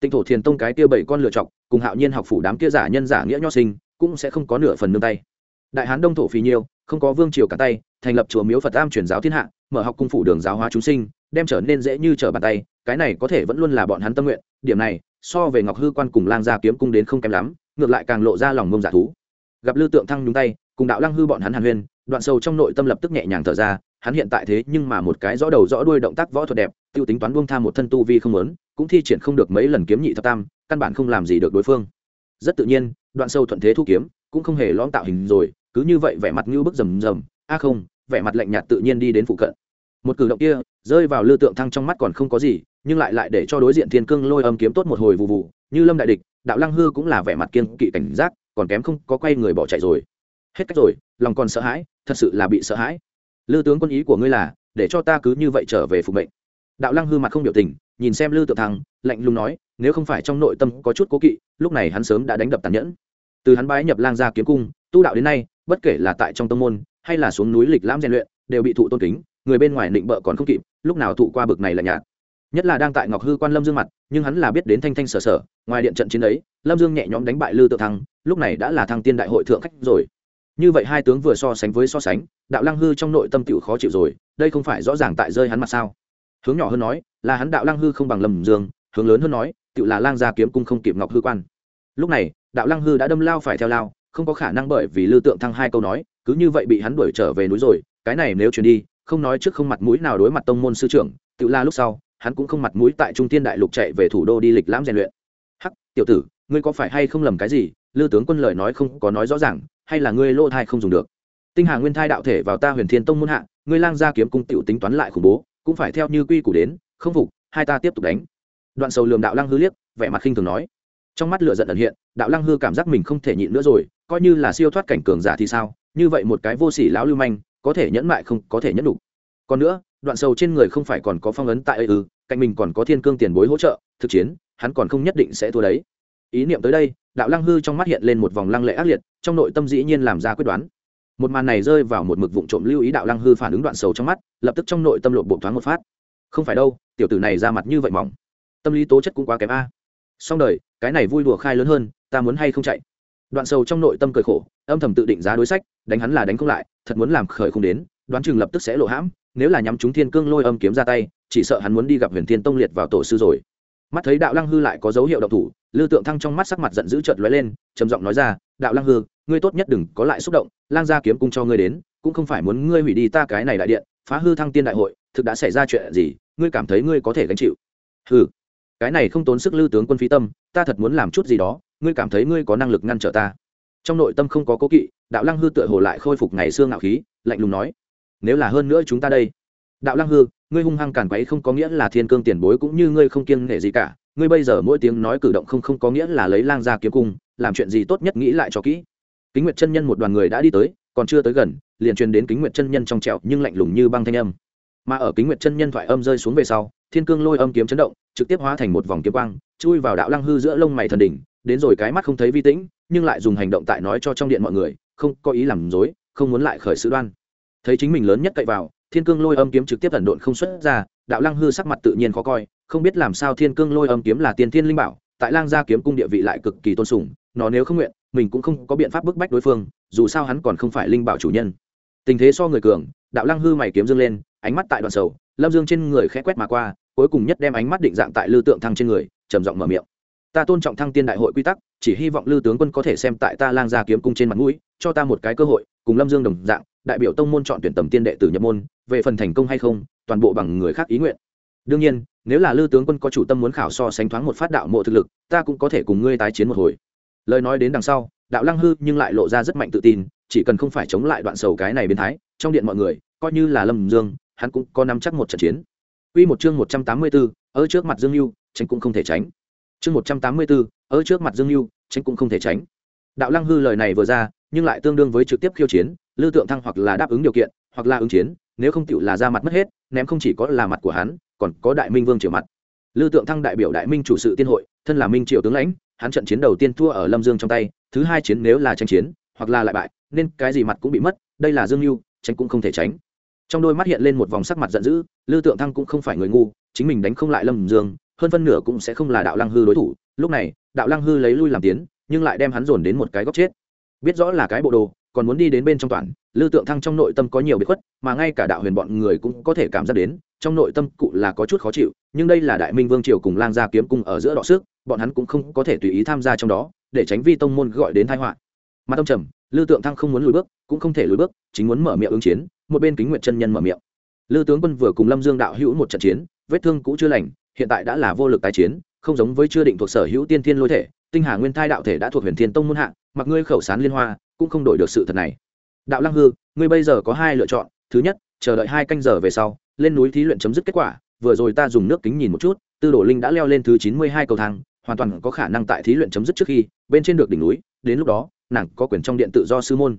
Tinh thổ thiền tông cái kia bảy con lựa chọc cùng hạo nhiên học phủ đám kia giả nhân giả nghĩa nho sinh cũng sẽ không có nửa phần nương tay. Đại hán đông thổ phì nhiêu không có vương triều cả tay thành lập chùa miếu phật am truyền giáo thiên hạ mở học cung phủ đường giáo hóa chúng sinh đem trở nên dễ như trở bàn tay cái này có thể vẫn luôn là bọn hắn tâm nguyện điểm này so về ngọc hư quan cùng lang gia kiếm cung đến không kém lắm ngược lại càng lộ ra lòng mông giả thú. Gặp lư tượng thăng nhúng tay cùng đạo lăng hư bọn hắn hàn huyên, đoạn sâu trong nội tâm lập tức nhẹ nhàng thở ra, hắn hiện tại thế nhưng mà một cái rõ đầu rõ đuôi động tác võ thuật đẹp, tiêu tính toán buông tham một thân tu vi không lớn cũng thi triển không được mấy lần kiếm nhị thập tam, căn bản không làm gì được đối phương. Rất tự nhiên, đoạn sâu thuận thế thu kiếm, cũng không hề lõm tạo hình rồi, cứ như vậy vẻ mặt như bức rầm rầm, a không, vẻ mặt lạnh nhạt tự nhiên đi đến phụ cận. Một cử động kia, rơi vào lư tượng thăng trong mắt còn không có gì, nhưng lại lại để cho đối diện thiên cương lôi âm kiếm tốt một hồi vụ vụ như lâm đại địch, đạo lăng hư cũng là vẻ mặt kiên kỵ cảnh giác, còn kém không có quay người bỏ chạy rồi hết cách rồi, lòng còn sợ hãi, thật sự là bị sợ hãi. Lư tướng quân ý của ngươi là, để cho ta cứ như vậy trở về phục mệnh. Đạo lăng hư mặt không biểu tình, nhìn xem lư tượng thăng, lạnh lùng nói, nếu không phải trong nội tâm có chút cố kỵ, lúc này hắn sớm đã đánh đập tàn nhẫn. Từ hắn bái nhập lang gia kiếm cung, tu đạo đến nay, bất kể là tại trong tông môn, hay là xuống núi lịch lãm rèn luyện, đều bị thụ tôn kính, người bên ngoài định bợ còn không kịp, lúc nào thụ qua bực này là nhạt. Nhất là đang tại ngọc hư quan lâm dương mặt, nhưng hắn là biết đến thanh thanh sở sở, ngoài điện trận chiến ấy, lâm dương nhẹ nhõm đánh bại lư tự thăng, lúc này đã là thăng tiên đại hội thượng khách rồi như vậy hai tướng vừa so sánh với so sánh, đạo lăng hư trong nội tâm tựu khó chịu rồi, đây không phải rõ ràng tại rơi hắn mặt sao? Hướng nhỏ hơn nói, là hắn đạo lăng hư không bằng lầm dương, hướng lớn hơn nói tựu là lang gia kiếm cung không kịp ngọc hư quan. Lúc này, đạo lăng hư đã đâm lao phải theo lao, không có khả năng bởi vì lư tượng thăng hai câu nói, cứ như vậy bị hắn đuổi trở về núi rồi, cái này nếu chuyển đi, không nói trước không mặt mũi nào đối mặt tông môn sư trưởng tựu la lúc sau, hắn cũng không mặt mũi tại trung tiên đại lục chạy về thủ đô đi lịch lãm rèn luyện. Hắc, tiểu tử, ngươi có phải hay không lầm cái gì? Lư tướng quân lời nói không có nói rõ ràng hay là ngươi lô thai không dùng được? Tinh hà nguyên thai đạo thể vào ta huyền thiên tông môn hạ ngươi lang gia kiếm cung tiểu tính toán lại khủng bố cũng phải theo như quy củ đến không phục hai ta tiếp tục đánh. Đoạn sầu lườm đạo lăng hư liếc vẻ mặt khinh thường nói. Trong mắt lửa giận ẩn hiện đạo lăng hư cảm giác mình không thể nhịn nữa rồi coi như là siêu thoát cảnh cường giả thì sao? Như vậy một cái vô sỉ lão lưu manh có thể nhẫn mại không có thể nhẫn đủ còn nữa đoạn sầu trên người không phải còn có phong ấn tại ư ừ, cạnh mình còn có thiên cương tiền bối hỗ trợ thực chiến hắn còn không nhất định sẽ thua đấy. Ý niệm tới đây đạo lăng hư trong mắt hiện lên một vòng lăng lệ ác liệt trong nội tâm dĩ nhiên làm ra quyết đoán. Một màn này rơi vào một mực vụ trộm lưu ý đạo lăng hư phản ứng đoạn sầu trong mắt, lập tức trong nội tâm lộn bộ thoáng một phát. Không phải đâu, tiểu tử này ra mặt như vậy mỏng. Tâm lý tố chất cũng quá kém a. Xong đời, cái này vui đùa khai lớn hơn, ta muốn hay không chạy? Đoạn sầu trong nội tâm cười khổ, âm thầm tự định giá đối sách, đánh hắn là đánh không lại, thật muốn làm khởi không đến, đoán chừng lập tức sẽ lộ hãm, nếu là nhắm chúng thiên cương lôi âm kiếm ra tay, chỉ sợ hắn muốn đi gặp huyền thiên tông liệt vào tổ sư rồi. Mắt thấy đạo lăng hư lại có dấu hiệu động thủ lư tượng thăng trong mắt sắc mặt giận dữ trợt lóe lên, trầm giọng nói ra, đạo lăng hư, ngươi tốt nhất đừng có lại xúc động, lang gia kiếm cung cho ngươi đến, cũng không phải muốn ngươi hủy đi ta cái này đại điện, phá hư thăng tiên đại hội, thực đã xảy ra chuyện gì, ngươi cảm thấy ngươi có thể gánh chịu? Hư cái này không tốn sức lư tướng quân phí tâm, ta thật muốn làm chút gì đó, ngươi cảm thấy ngươi có năng lực ngăn trở ta? Trong nội tâm không có cố kỵ, đạo lăng hư tựa hồ lại khôi phục ngày xưa ngạo khí, lạnh lùng nói, nếu là hơn nữa chúng ta đây đạo lăng hư, ngươi hung hăng càn quấy không có nghĩa là thiên cương tiền bối cũng như ngươi không kiêng nể gì cả, ngươi bây giờ mỗi tiếng nói cử động không không có nghĩa là lấy lang ra kiếm cung, làm chuyện gì tốt nhất nghĩ lại cho kỹ. Kính nguyệt chân nhân một đoàn người đã đi tới, còn chưa tới gần, liền truyền đến kính nguyệt chân nhân trong trẹo nhưng lạnh lùng như băng thanh âm. Mà ở kính nguyệt chân nhân thoại âm rơi xuống về sau, thiên cương lôi âm kiếm chấn động, trực tiếp hóa thành một vòng kiếm quang, chui vào đạo lăng hư giữa lông mày thần đỉnh, đến rồi cái mắt không thấy vi tĩnh, nhưng lại dùng hành động tại nói cho trong điện mọi người, không có ý làm dối không muốn lại khởi sự đoan. Thấy chính mình lớn nhất cậy vào thiên cương lôi âm kiếm trực tiếp ẩn độn không xuất ra, đạo lăng hư sắc mặt tự nhiên khó coi, không biết làm sao thiên cương lôi âm kiếm là tiên thiên linh bảo, tại lang gia kiếm cung địa vị lại cực kỳ tôn sùng, nó nếu không nguyện, mình cũng không có biện pháp bức bách đối phương, dù sao hắn còn không phải linh bảo chủ nhân. Tình thế so người cường, đạo lăng hư mày kiếm dương lên, ánh mắt tại đoạn sầu, lâm dương trên người khẽ quét mà qua, cuối cùng nhất đem ánh mắt định dạng tại lư tượng thăng trên người, trầm giọng mở miệng. Ta tôn trọng thăng tiên đại hội quy tắc, chỉ hy vọng lư tướng quân có thể xem tại ta lang gia kiếm cung trên mặt mũi, cho ta một cái cơ hội, cùng lâm dương đồng dạng đại biểu tông môn chọn tuyển tầm tiên đệ tử nhập môn về phần thành công hay không toàn bộ bằng người khác ý nguyện đương nhiên nếu là lư tướng quân có chủ tâm muốn khảo so sánh thoáng một phát đạo mộ thực lực ta cũng có thể cùng ngươi tái chiến một hồi lời nói đến đằng sau đạo lăng hư nhưng lại lộ ra rất mạnh tự tin chỉ cần không phải chống lại đoạn sầu cái này biến thái trong điện mọi người coi như là lâm dương hắn cũng có nắm chắc một trận chiến Quy một chương 184, ở trước mặt Dương Nưu, tránh cũng không thể tránh. Chương 184, ở trước mặt Dương Nưu, tránh cũng không thể tránh. Đạo Lăng hư lời này vừa ra, nhưng lại tương đương với trực tiếp khiêu chiến, Lư Tượng Thăng hoặc là đáp ứng điều kiện, hoặc là ứng chiến, nếu không tựu là ra mặt mất hết, ném không chỉ có là mặt của hắn, còn có Đại Minh Vương triều mặt. Lư Tượng Thăng đại biểu Đại Minh chủ sự tiên hội, thân là Minh triều tướng lãnh, hắn trận chiến đầu tiên thua ở Lâm Dương trong tay, thứ hai chiến nếu là tranh chiến, hoặc là lại bại, nên cái gì mặt cũng bị mất, đây là Dương mưu tránh cũng không thể tránh. Trong đôi mắt hiện lên một vòng sắc mặt giận dữ lư tượng thăng cũng không phải người ngu chính mình đánh không lại lâm dương hơn phân nửa cũng sẽ không là đạo lăng hư đối thủ. Lúc này đạo lăng hư lấy lui làm tiến nhưng lại đem hắn dồn đến một cái góc chết. Biết rõ là cái bộ đồ còn muốn đi đến bên trong toàn, lư tượng thăng trong nội tâm có nhiều bị khuất, mà ngay cả đạo huyền bọn người cũng có thể cảm giác đến, trong nội tâm cụ là có chút khó chịu, nhưng đây là đại minh vương triều cùng lang gia kiếm cung ở giữa đọ sức, bọn hắn cũng không có thể tùy ý tham gia trong đó, để tránh vi tông môn gọi đến thái họa. Mà tông trầm, lư tượng thăng không muốn lùi bước, cũng không thể lùi bước, chính muốn mở miệng ứng chiến, một bên kính nguyện chân nhân mở miệng. Lư tướng quân vừa cùng lâm dương đạo hữu một trận chiến, vết thương cũ chưa lành, hiện tại đã là vô lực tái chiến, không giống với chưa định thuộc sở hữu tiên thiên lôi thể, tinh hà nguyên thai đạo thể đã thuộc huyền thiên tông môn hạng mặc ngươi khẩu sán liên hoa, cũng không đổi được sự thật này. Đạo lăng hư, ngươi bây giờ có hai lựa chọn, thứ nhất, chờ đợi hai canh giờ về sau, lên núi thí luyện chấm dứt kết quả, vừa rồi ta dùng nước kính nhìn một chút, tư đồ linh đã leo lên thứ chín mươi hai cầu thang, hoàn toàn có khả năng tại thí luyện chấm dứt trước khi, bên trên được đỉnh núi, đến lúc đó, nàng có quyền trong điện tự do sư môn.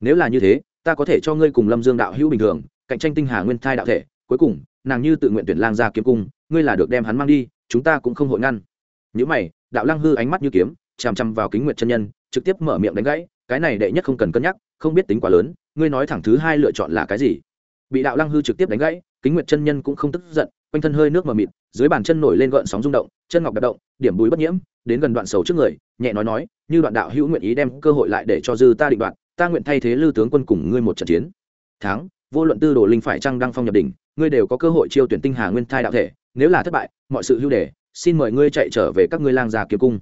Nếu là như thế, ta có thể cho ngươi cùng lâm dương đạo hữu bình thường, cạnh tranh tinh hà nguyên thai đạo thể, cuối cùng, nàng như tự nguyện tuyển lang ra kiếm cung, ngươi là được đem hắn mang đi, chúng ta cũng không hội ngăn. Những mày, đạo lăng hư ánh mắt như kiếm, chằm chằm vào kính nguyện chân nhân trực tiếp mở miệng đánh gãy, cái này đệ nhất không cần cân nhắc, không biết tính quá lớn, ngươi nói thẳng thứ hai lựa chọn là cái gì? Bị đạo lăng hư trực tiếp đánh gãy, kính nguyệt chân nhân cũng không tức giận, quanh thân hơi nước mờ mịt, dưới bàn chân nổi lên gợn sóng rung động, chân ngọc đập động, điểm bùi bất nhiễm, đến gần đoạn sầu trước người, nhẹ nói nói, như đoạn đạo hữu nguyện ý đem cơ hội lại để cho dư ta định đoạn ta nguyện thay thế lư tướng quân cùng ngươi một trận chiến. Tháng vô luận tư đồ linh phải trăng đăng phong nhập đỉnh, ngươi đều có cơ hội chiêu tuyển tinh hà nguyên thai đạo thể, nếu là thất bại, mọi sự hưu đề, xin mời ngươi chạy trở về các ngươi lang già kiếm cung.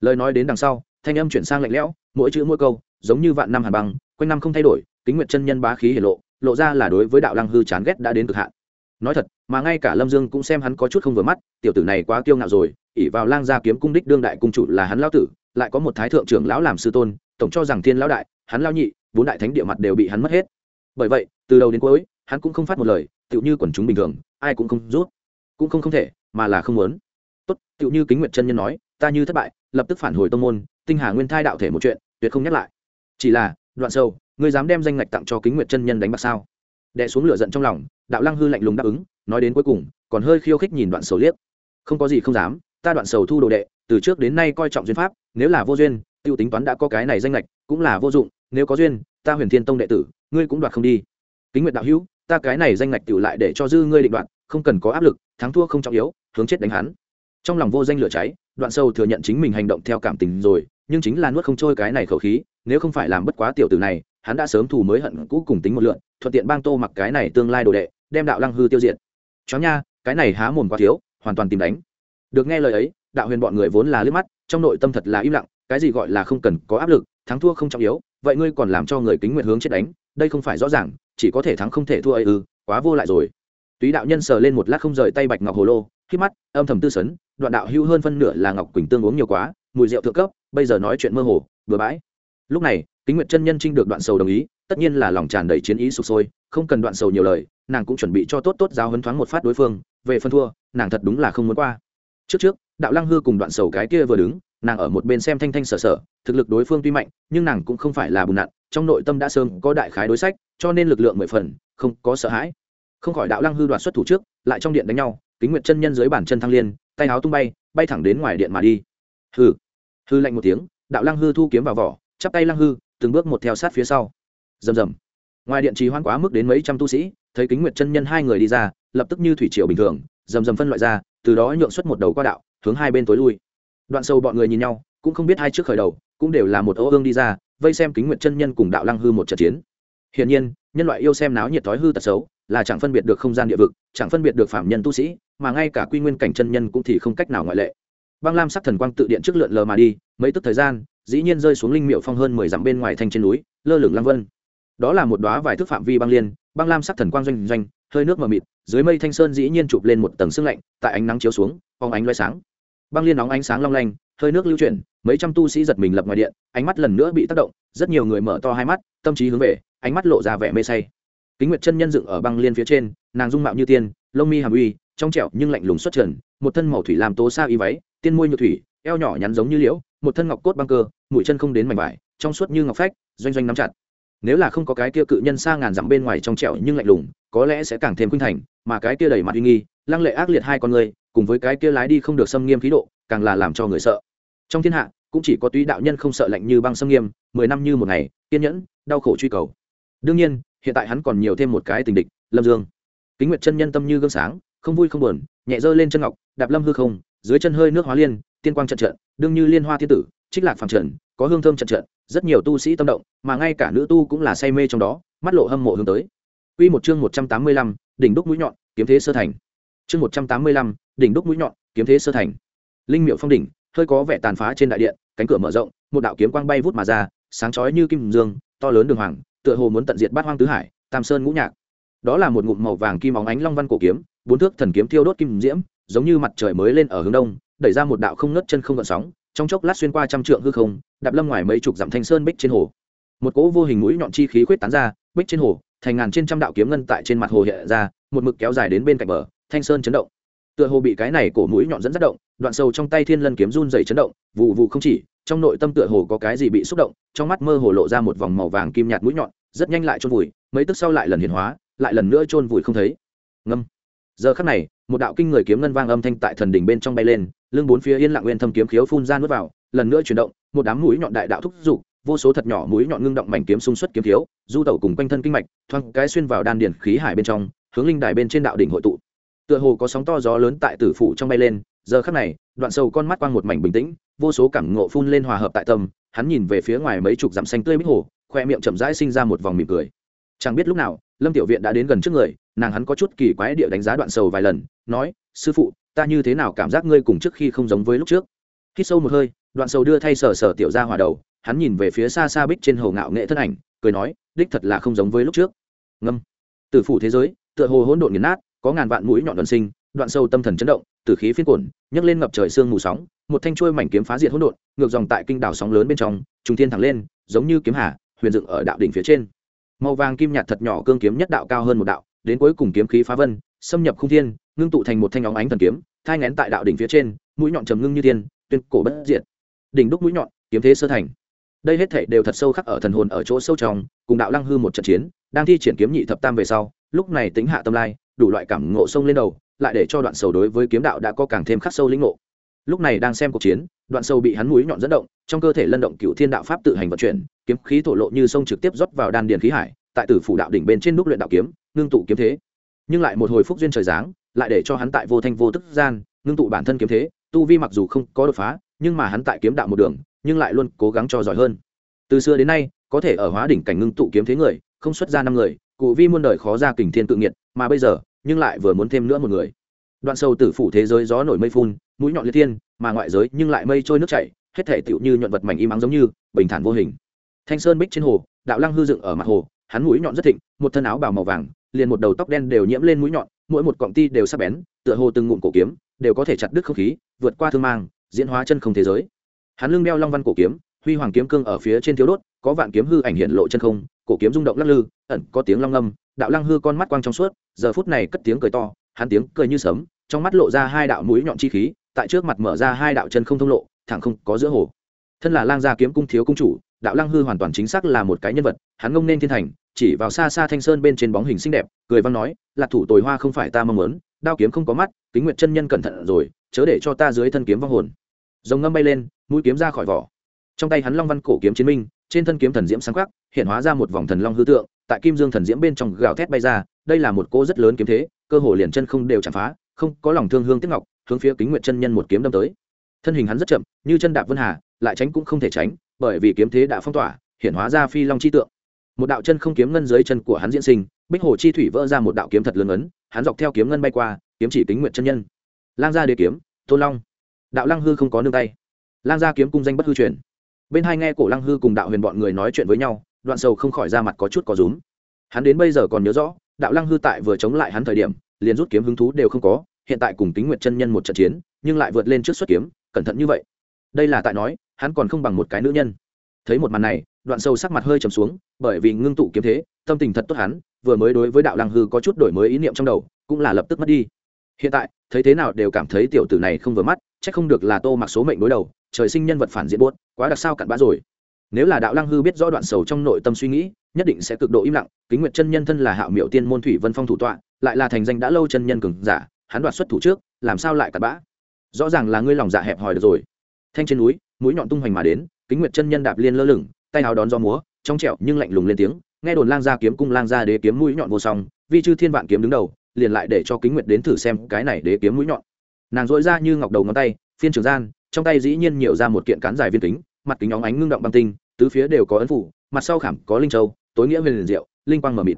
Lời nói đến đằng sau thanh âm chuyển sang lạnh lẽo, mỗi chữ mỗi câu, giống như vạn năm hàn băng, quanh năm không thay đổi, kính nguyện chân nhân bá khí hiển lộ lộ ra là đối với đạo lăng hư chán ghét đã đến cực hạn. Nói thật, mà ngay cả lâm dương cũng xem hắn có chút không vừa mắt, tiểu tử này quá kiêu ngạo rồi ỉ vào lang gia kiếm cung đích đương đại cung chủ là hắn lao tử, lại có một thái thượng trưởng lão làm sư tôn, tổng cho rằng thiên lão đại, hắn lao nhị, bốn đại thánh địa mặt đều bị hắn mất hết. Bởi vậy, từ đầu đến cuối, hắn cũng không phát một lời, tựu như quần chúng bình thường, ai cũng không rút, cũng không không thể, mà là không muốn. Tốt, tựu như kính nguyệt chân nhân nói, ta như thất bại, lập tức phản hồi tông môn tinh hà nguyên thai đạo thể một chuyện, tuyệt không nhắc lại. Chỉ là, đoạn sâu, ngươi dám đem danh ngạch tặng cho kính nguyệt chân nhân đánh bạc sao? Đè xuống lửa giận trong lòng, đạo lăng hư lạnh lùng đáp ứng, nói đến cuối cùng, còn hơi khiêu khích nhìn đoạn sầu liếc. Không có gì không dám, ta đoạn sầu thu đồ đệ, từ trước đến nay coi trọng duyên pháp, nếu là vô duyên, tiêu tính toán đã có cái này danh lệch cũng là vô dụng, nếu có duyên, ta huyền thiên tông đệ tử, ngươi cũng đoạt không đi. Kính nguyện đạo hữu, ta cái này danh lệch tiểu lại để cho dư ngươi định đoạn không cần có áp lực, thắng thua không trọng yếu, hướng chết đánh hắn. Trong lòng vô danh lửa cháy, đoạn sâu thừa nhận chính mình hành động theo cảm tình rồi nhưng chính là nuốt không trôi cái này khẩu khí, nếu không phải làm bất quá tiểu tử này, hắn đã sớm thù mới hận cũ cùng tính một lượn, thuận tiện bang tô mặc cái này tương lai đồ đệ, đem đạo lăng hư tiêu diệt. Chó nha, cái này há mồm quá thiếu, hoàn toàn tìm đánh. Được nghe lời ấy, đạo huyền bọn người vốn là liếc mắt, trong nội tâm thật là im lặng, cái gì gọi là không cần có áp lực, thắng thua không trọng yếu, vậy ngươi còn làm cho người kính nguyện hướng chết đánh, đây không phải rõ ràng, chỉ có thể thắng không thể thua ấy ư, quá vô lại rồi. Túy đạo nhân sờ lên một lát không rời tay bạch ngọc hồ lô khi mắt, âm thầm tư sấn, đoạn đạo hưu hơn phân nửa là ngọc quỳnh tương uống nhiều quá mùi rượu thượng cấp, bây giờ nói chuyện mơ hồ vừa bãi. Lúc này, kính nguyệt chân nhân trinh được đoạn sầu đồng ý, tất nhiên là lòng tràn đầy chiến ý sụp sôi, không cần đoạn sầu nhiều lời, nàng cũng chuẩn bị cho tốt tốt giáo hấn thoáng một phát đối phương, về phân thua, nàng thật đúng là không muốn qua. Trước trước, đạo lăng hư cùng đoạn sầu cái kia vừa đứng, nàng ở một bên xem thanh thanh sở sở, thực lực đối phương tuy mạnh, nhưng nàng cũng không phải là bùn nặn, trong nội tâm đã sớm có đại khái đối sách, cho nên lực lượng mười phần, không có sợ hãi. Không khỏi đạo lăng hư đoạt xuất thủ trước, lại trong điện đánh nhau, kính nguyệt chân nhân dưới bàn chân thăng liên, tay áo tung bay bay thẳng đến ngoài điện mà đi. Hừ hư lạnh một tiếng, đạo lăng hư thu kiếm vào vỏ, chắp tay lăng hư, từng bước một theo sát phía sau. Rầm rầm. Ngoài điện trì hoan quá mức đến mấy trăm tu sĩ, thấy kính nguyệt chân nhân hai người đi ra, lập tức như thủy triều bình thường, rầm rầm phân loại ra, từ đó nhượng xuất một đầu qua đạo, hướng hai bên tối lui. Đoạn sâu bọn người nhìn nhau, cũng không biết hai trước khởi đầu, cũng đều là một ô ương đi ra, vây xem kính nguyệt chân nhân cùng đạo lăng hư một trận chiến. Hiển nhiên, nhân loại yêu xem náo nhiệt thói hư tật xấu, là chẳng phân biệt được không gian địa vực, chẳng phân biệt được phạm nhân tu sĩ, mà ngay cả quy nguyên cảnh chân nhân cũng thì không cách nào ngoại lệ băng lam sắc thần quang tự điện trước lượn lờ mà đi, mấy tức thời gian, dĩ nhiên rơi xuống linh miệu phong hơn mười dặm bên ngoài thanh trên núi, lơ lửng lăng vân. Đó là một đoá vài thước phạm vi băng liên, băng lam sắc thần quang doanh doanh, hơi nước mờ mịt, dưới mây thanh sơn dĩ nhiên chụp lên một tầng sương lạnh, tại ánh nắng chiếu xuống, phóng ánh loay sáng. Băng liên nóng ánh sáng long lanh, hơi nước lưu chuyển, mấy trăm tu sĩ giật mình lập ngoài điện, ánh mắt lần nữa bị tác động, rất nhiều người mở to hai mắt, tâm trí hướng về, ánh mắt lộ ra vẻ mê say. Kính nguyệt chân nhân dựng ở băng liên phía trên, nàng dung mạo như tiên, lông mi hàm uy, trong trẻo nhưng lạnh lùng xuất trần, một thân màu thủy làm tố xa y váy tiên môi nhược thủy, eo nhỏ nhắn giống như liễu, một thân ngọc cốt băng cơ, mũi chân không đến mảnh vải, trong suốt như ngọc phách, doanh doanh nắm chặt. Nếu là không có cái kia cự nhân xa ngàn dặm bên ngoài trong trẻo nhưng lạnh lùng, có lẽ sẽ càng thêm khuynh thành, mà cái kia đầy mặt uy nghi, lăng lệ ác liệt hai con người, cùng với cái kia lái đi không được xâm nghiêm khí độ, càng là làm cho người sợ. Trong thiên hạ, cũng chỉ có túy đạo nhân không sợ lạnh như băng xâm nghiêm, mười năm như một ngày, kiên nhẫn, đau khổ truy cầu. Đương nhiên, hiện tại hắn còn nhiều thêm một cái tình địch, lâm dương. Kính nguyệt chân nhân tâm như gương sáng, không vui không buồn, nhẹ dơ lên chân ngọc, đạp lâm hư không dưới chân hơi nước hóa liên tiên quang trận trận đương như liên hoa thiên tử trích lạc phàm trần có hương thơm trận trận rất nhiều tu sĩ tâm động mà ngay cả nữ tu cũng là say mê trong đó mắt lộ hâm mộ hướng tới Quy một chương 185, đỉnh đúc mũi nhọn, kiếm thế sơ thành. Chương 185, đỉnh đúc mũi nhọn, kiếm thế sơ thành. Linh miệu phong đỉnh, hơi có vẻ tàn phá trên đại điện, cánh cửa mở rộng, một đạo kiếm quang bay vút mà ra, sáng chói như kim dương, to lớn đường hoàng, tựa hồ muốn tận diệt bát hoang tứ hải, tam sơn ngũ nhạc. Đó là một ngụm màu vàng kim óng ánh long văn cổ kiếm, bốn thước thần kiếm thiêu đốt kim diễm, giống như mặt trời mới lên ở hướng đông, đẩy ra một đạo không ngớt chân không gợn sóng, trong chốc lát xuyên qua trăm trượng hư không, đạp lâm ngoài mấy chục dặm thanh sơn bích trên hồ. Một cỗ vô hình mũi nhọn chi khí khuyết tán ra, bích trên hồ, thành ngàn trên trăm đạo kiếm ngân tại trên mặt hồ hiện ra một mực kéo dài đến bên cạnh bờ thanh sơn chấn động. Tựa hồ bị cái này cổ mũi nhọn dẫn dắt động đoạn sâu trong tay thiên lân kiếm run dày chấn động vụ vụ không chỉ trong nội tâm tựa hồ có cái gì bị xúc động trong mắt mơ hồ lộ ra một vòng màu vàng kim nhạt mũi nhọn rất nhanh lại trôn vùi mấy tức sau lại lần hiền hóa lại lần nữa trôn vùi không thấy. Ngâm giờ khắc này, một đạo kinh người kiếm ngân vang âm thanh tại thần đỉnh bên trong bay lên, lưng bốn phía yên lặng nguyên thâm kiếm khiếu phun ra nuốt vào, lần nữa chuyển động, một đám mũi nhọn đại đạo thúc giục, vô số thật nhỏ mũi nhọn ngưng động mảnh kiếm xung xuất kiếm thiếu, du tẩu cùng quanh thân kinh mạch thoang cái xuyên vào đan điền khí hải bên trong, hướng linh đài bên trên đạo đỉnh hội tụ. Tựa hồ có sóng to gió lớn tại tử phủ trong bay lên, giờ khắc này, đoạn sâu con mắt quang một mảnh bình tĩnh, vô số cảm ngộ phun lên hòa hợp tại tâm, hắn nhìn về phía ngoài mấy chục dặm xanh tươi bích hồ, khoe miệng chậm rãi sinh ra một vòng mỉm cười. Chẳng biết lúc nào, lâm tiểu viện đã đến gần trước người nàng hắn có chút kỳ quái địa đánh giá đoạn sầu vài lần, nói, sư phụ, ta như thế nào cảm giác ngươi cùng trước khi không giống với lúc trước? Khi sâu một hơi, đoạn sầu đưa thay sở sở tiểu ra hòa đầu, hắn nhìn về phía xa xa bích trên hồ ngạo nghệ thân ảnh, cười nói, đích thật là không giống với lúc trước. Ngâm. Từ phủ thế giới, tựa hồ hỗn độn nghiền nát, có ngàn vạn mũi nhọn đoạn sinh, đoạn sâu tâm thần chấn động từ khí phiên cổn nhấc lên ngập trời sương mù sóng, một thanh chuôi mảnh kiếm phá diệt hỗn độn, ngược dòng tại kinh đảo sóng lớn bên trong, trùng thiên thẳng lên, giống như kiếm hà, huyền dựng ở đạo đỉnh phía trên. Màu vàng kim nhạt thật nhỏ cương kiếm nhất đạo cao hơn một đạo đến cuối cùng kiếm khí phá vân, xâm nhập không thiên, ngưng tụ thành một thanh óng ánh thần kiếm, thai ngén tại đạo đỉnh phía trên, mũi nhọn trầm ngưng như thiên, tuyên cổ bất diệt. Đỉnh đúc mũi nhọn, kiếm thế sơ thành. Đây hết thảy đều thật sâu khắc ở thần hồn ở chỗ sâu trong, cùng đạo lăng hư một trận chiến, đang thi triển kiếm nhị thập tam về sau, lúc này tính hạ tâm lai, đủ loại cảm ngộ sông lên đầu, lại để cho đoạn sầu đối với kiếm đạo đã có càng thêm khắc sâu lĩnh ngộ. Lúc này đang xem cuộc chiến, đoạn sầu bị hắn mũi nhọn dẫn động, trong cơ thể lân động cựu thiên đạo pháp tự hành vận chuyển, kiếm khí thổ lộ như sông trực tiếp rót vào đan điền khí hải tại tử phủ đạo đỉnh bên trên đúc luyện đạo kiếm, ngưng tụ kiếm thế. Nhưng lại một hồi phúc duyên trời giáng, lại để cho hắn tại vô thanh vô tức gian, ngưng tụ bản thân kiếm thế. Tu vi mặc dù không có đột phá, nhưng mà hắn tại kiếm đạo một đường, nhưng lại luôn cố gắng cho giỏi hơn. Từ xưa đến nay, có thể ở hóa đỉnh cảnh ngưng tụ kiếm thế người, không xuất ra năm người, cụ vi muôn đời khó ra kình thiên tự nghiệt, mà bây giờ, nhưng lại vừa muốn thêm nữa một người. Đoạn sâu tử phủ thế giới gió nổi mây phun, mũi nhọn liệt thiên, mà ngoại giới nhưng lại mây trôi nước chảy, hết thể tựu như nhuận vật mảnh im ắng giống như bình thản vô hình. Thanh sơn bích trên hồ, đạo lăng hư dựng ở mặt hồ hắn mũi nhọn rất thịnh, một thân áo bào màu vàng, liền một đầu tóc đen đều nhiễm lên mũi nhọn, mỗi một cọng ti đều sắc bén, tựa hồ từng ngụm cổ kiếm, đều có thể chặt đứt không khí, vượt qua thương mang, diễn hóa chân không thế giới. Hắn lưng đeo long văn cổ kiếm, huy hoàng kiếm cương ở phía trên thiếu đốt, có vạn kiếm hư ảnh hiện lộ chân không, cổ kiếm rung động lắc lư, ẩn có tiếng long âm đạo lăng hư con mắt quang trong suốt, giờ phút này cất tiếng cười to, hắn tiếng cười như sấm, trong mắt lộ ra hai đạo mũi nhọn chi khí, tại trước mặt mở ra hai đạo chân không thông lộ, thẳng không có giữa hồ. Thân là lang gia kiếm cung thiếu cung chủ đạo lăng hư hoàn toàn chính xác là một cái nhân vật, hắn ngông nên thiên thành, chỉ vào xa xa thanh sơn bên trên bóng hình xinh đẹp, cười văn nói, lạc thủ tồi hoa không phải ta mong muốn, đao kiếm không có mắt, kính nguyện chân nhân cẩn thận rồi, chớ để cho ta dưới thân kiếm vong hồn. Dòng ngâm bay lên, mũi kiếm ra khỏi vỏ. Trong tay hắn long văn cổ kiếm chiến minh, trên thân kiếm thần diễm sáng khắc hiện hóa ra một vòng thần long hư tượng, tại kim dương thần diễm bên trong gào thét bay ra, đây là một cô rất lớn kiếm thế, cơ hồ liền chân không đều chạm phá, không có lòng thương hương tiếc ngọc, hướng phía kính nguyện chân nhân một kiếm đâm tới. Thân hình hắn rất chậm, như chân đạp vân hà, lại tránh cũng không thể tránh bởi vì kiếm thế đã phong tỏa hiện hóa ra phi long chi tượng. Một đạo chân không kiếm ngân dưới chân của hắn diễn sinh, bích hồ chi thủy vỡ ra một đạo kiếm thật lớn ấn, hắn dọc theo kiếm ngân bay qua, kiếm chỉ tính nguyện chân nhân. Lang gia đế kiếm, tôn long. Đạo lăng hư không có nương tay. Lang gia kiếm cung danh bất hư truyền. Bên hai nghe cổ lăng hư cùng đạo huyền bọn người nói chuyện với nhau, đoạn sầu không khỏi ra mặt có chút có rúm. Hắn đến bây giờ còn nhớ rõ, đạo lăng hư tại vừa chống lại hắn thời điểm, liền rút kiếm hứng thú đều không có, hiện tại cùng tính nguyện chân nhân một trận chiến, nhưng lại vượt lên trước xuất kiếm, cẩn thận như vậy. Đây là tại nói hắn còn không bằng một cái nữ nhân. Thấy một màn này, đoạn sâu sắc mặt hơi trầm xuống, bởi vì ngưng tụ kiếm thế, tâm tình thật tốt hắn, vừa mới đối với đạo lăng hư có chút đổi mới ý niệm trong đầu, cũng là lập tức mất đi. Hiện tại, thấy thế nào đều cảm thấy tiểu tử này không vừa mắt, chắc không được là tô mặc số mệnh đối đầu, trời sinh nhân vật phản diện buốt, quá đặc sao cặn bã rồi. Nếu là đạo lăng hư biết rõ đoạn sầu trong nội tâm suy nghĩ, nhất định sẽ cực độ im lặng, kính nguyệt chân nhân thân là hạo miệu tiên môn thủy vân phong thủ tọa, lại là thành danh đã lâu chân nhân cường giả, hắn đoạt xuất thủ trước, làm sao lại cặn bã? Rõ ràng là ngươi lòng dạ hẹp hòi được rồi. Thanh trên núi mũi nhọn tung hoành mà đến, kính nguyệt chân nhân đạp liên lơ lửng, tay áo đón gió múa, trong trẹo nhưng lạnh lùng lên tiếng, nghe đồn lang gia kiếm cung lang gia đế kiếm mũi nhọn vô song, vi chư thiên vạn kiếm đứng đầu, liền lại để cho kính nguyệt đến thử xem cái này đế kiếm mũi nhọn. Nàng dội ra như ngọc đầu ngón tay, phiên trường gian, trong tay dĩ nhiên nhiều ra một kiện cán dài viên kính, mặt kính óng ánh ngưng động băng tinh, tứ phía đều có ấn phủ, mặt sau khảm có linh châu, tối nghĩa huyền liền diệu, linh quang mờ mịt.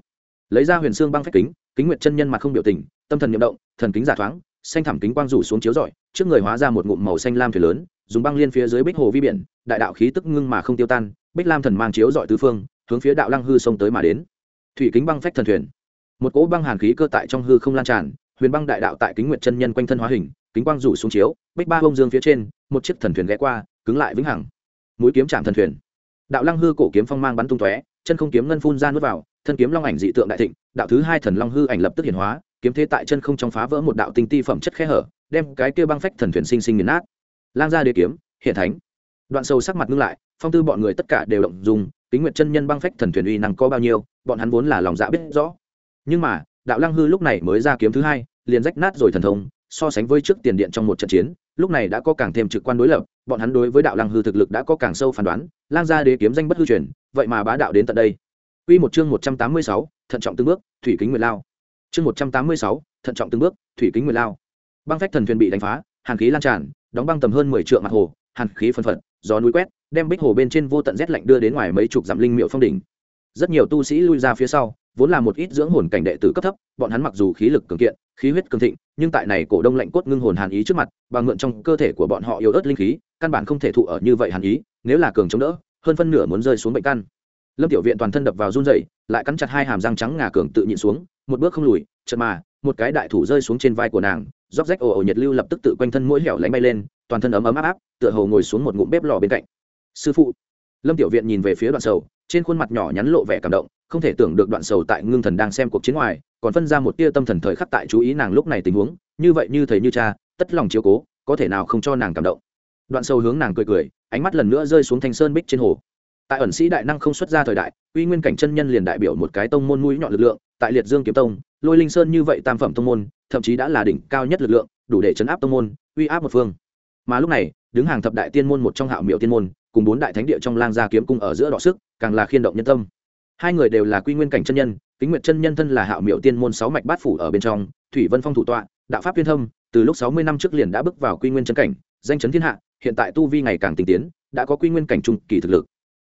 Lấy ra huyền xương băng phách kính kính nguyệt chân nhân mặt không biểu tình, tâm thần nhậm động, thần kính giả thoáng, xanh thảm kính quang rủ xuống chiếu rọi, trước người hóa ra một ngụm màu xanh lam thuyền lớn dùng băng liên phía dưới bích hồ vi biển, đại đạo khí tức ngưng mà không tiêu tan, bích lam thần mang chiếu dọi tứ phương, hướng phía đạo lăng hư sông tới mà đến. Thủy kính băng phách thần thuyền. Một cỗ băng hàn khí cơ tại trong hư không lan tràn, huyền băng đại đạo tại kính nguyệt chân nhân quanh thân hóa hình, kính quang rủ xuống chiếu, bích ba bông dương phía trên, một chiếc thần thuyền ghé qua, cứng lại vĩnh hằng. Mũi kiếm chạm thần thuyền. Đạo lăng hư cổ kiếm phong mang bắn tung tóe, chân không kiếm ngân phun ra nuốt vào, thân kiếm long ảnh dị tượng đại thịnh, đạo thứ hai thần long hư ảnh lập tức hiển hóa, kiếm thế tại chân không trong phá vỡ một đạo tinh ti phẩm chất khe hở, đem cái kia băng phách thần thuyền sinh sinh nghiền nát lang gia đế kiếm hiện thánh đoạn sâu sắc mặt ngưng lại phong tư bọn người tất cả đều động dùng kính nguyệt chân nhân băng phách thần thuyền uy năng có bao nhiêu bọn hắn vốn là lòng dạ biết rõ nhưng mà đạo lăng hư lúc này mới ra kiếm thứ hai liền rách nát rồi thần thông so sánh với trước tiền điện trong một trận chiến lúc này đã có càng thêm trực quan đối lập bọn hắn đối với đạo lăng hư thực lực đã có càng sâu phán đoán lang gia đế kiếm danh bất hư truyền vậy mà bá đạo đến tận đây Quy một chương 186, thận trọng từng bước, thủy kính nguyệt lao. Chương 186, thận trọng từng bước, thủy kính nguyệt lao. Băng phách thần thuyền bị đánh phá, hàn khí lan tràn, đóng băng tầm hơn 10 trượng mặt hồ, hàn khí phân phật, gió núi quét, đem bích hồ bên trên vô tận rét lạnh đưa đến ngoài mấy chục dặm linh miệu phong đỉnh. Rất nhiều tu sĩ lui ra phía sau, vốn là một ít dưỡng hồn cảnh đệ tử cấp thấp, bọn hắn mặc dù khí lực cường kiện, khí huyết cường thịnh, nhưng tại này cổ đông lạnh cốt ngưng hồn hàn ý trước mặt, và ngượn trong cơ thể của bọn họ yếu ớt linh khí, căn bản không thể thụ ở như vậy hàn ý, nếu là cường chống đỡ, hơn phân nửa muốn rơi xuống bệnh căn lâm tiểu viện toàn thân đập vào run dậy lại cắn chặt hai hàm răng trắng ngà cường tự nhịn xuống một bước không lùi chợt mà một cái đại thủ rơi xuống trên vai của nàng róc rách ồ ồ nhiệt lưu lập tức tự quanh thân mũi hẻo lánh bay lên, toàn thân ấm ấm áp áp, tựa hồ ngồi xuống một ngụm bếp lò bên cạnh. Sư phụ. Lâm tiểu viện nhìn về phía đoạn sầu, trên khuôn mặt nhỏ nhắn lộ vẻ cảm động, không thể tưởng được đoạn sầu tại ngưng thần đang xem cuộc chiến ngoài, còn phân ra một tia tâm thần thời khắc tại chú ý nàng lúc này tình huống, như vậy như thầy như cha, tất lòng chiếu cố, có thể nào không cho nàng cảm động. Đoạn sầu hướng nàng cười cười, ánh mắt lần nữa rơi xuống thanh sơn bích trên hồ. Tại ẩn sĩ đại năng không xuất ra thời đại, uy nguyên cảnh chân nhân liền đại biểu một cái tông môn mũi nhọn lực lượng, tại liệt dương kiếm tông, lôi linh sơn như vậy tam phẩm tông môn thậm chí đã là đỉnh cao nhất lực lượng, đủ để chấn áp tông môn, uy áp một phương. Mà lúc này, đứng hàng thập đại tiên môn một trong hạo miệu tiên môn, cùng bốn đại thánh địa trong lang gia kiếm cung ở giữa đọ sức, càng là khiên động nhân tâm. Hai người đều là quy nguyên cảnh chân nhân, kính nguyện chân nhân thân là hạo miệu tiên môn sáu mạch bát phủ ở bên trong, thủy vân phong thủ tọa, đạo pháp viên thông từ lúc sáu mươi năm trước liền đã bước vào quy nguyên chân cảnh, danh chấn thiên hạ, hiện tại tu vi ngày càng tinh tiến, đã có quy nguyên cảnh trung kỳ thực lực.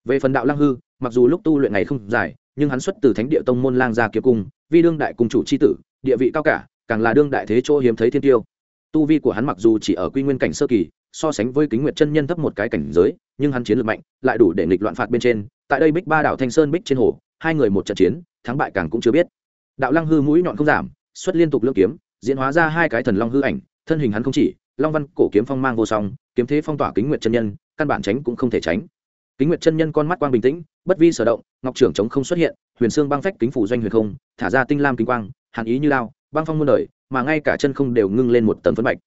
Về phần đạo lang hư, mặc dù lúc tu luyện ngày không dài, nhưng hắn xuất từ thánh địa tông môn lang gia kiếm cung, vi đương đại cung chủ c h i tử, địa vị cao cả càng là đương đại thế chỗ hiếm thấy thiên tiêu. Tu vi của hắn mặc dù chỉ ở quy nguyên cảnh sơ kỳ, so sánh với kính nguyệt chân nhân thấp một cái cảnh giới, nhưng hắn chiến lược mạnh, lại đủ để nghịch loạn phạt bên trên. Tại đây bích ba đảo thanh sơn bích trên hồ, hai người một trận chiến, thắng bại càng cũng chưa biết. Đạo lăng hư mũi nhọn không giảm, xuất liên tục lưỡng kiếm, diễn hóa ra hai cái thần long hư ảnh, thân hình hắn không chỉ, long văn cổ kiếm phong mang vô song, kiếm thế phong tỏa kính nguyệt chân nhân, căn bản tránh cũng không thể tránh. Kính nguyệt chân nhân con mắt quang bình tĩnh, bất vi sở động, ngọc trưởng chống không xuất hiện, huyền xương băng phách kính phủ doanh huyền không, thả ra tinh lam kính quang, hàn ý như lao băng phong muôn đời, mà ngay cả chân không đều ngưng lên một tầng phấn bạch.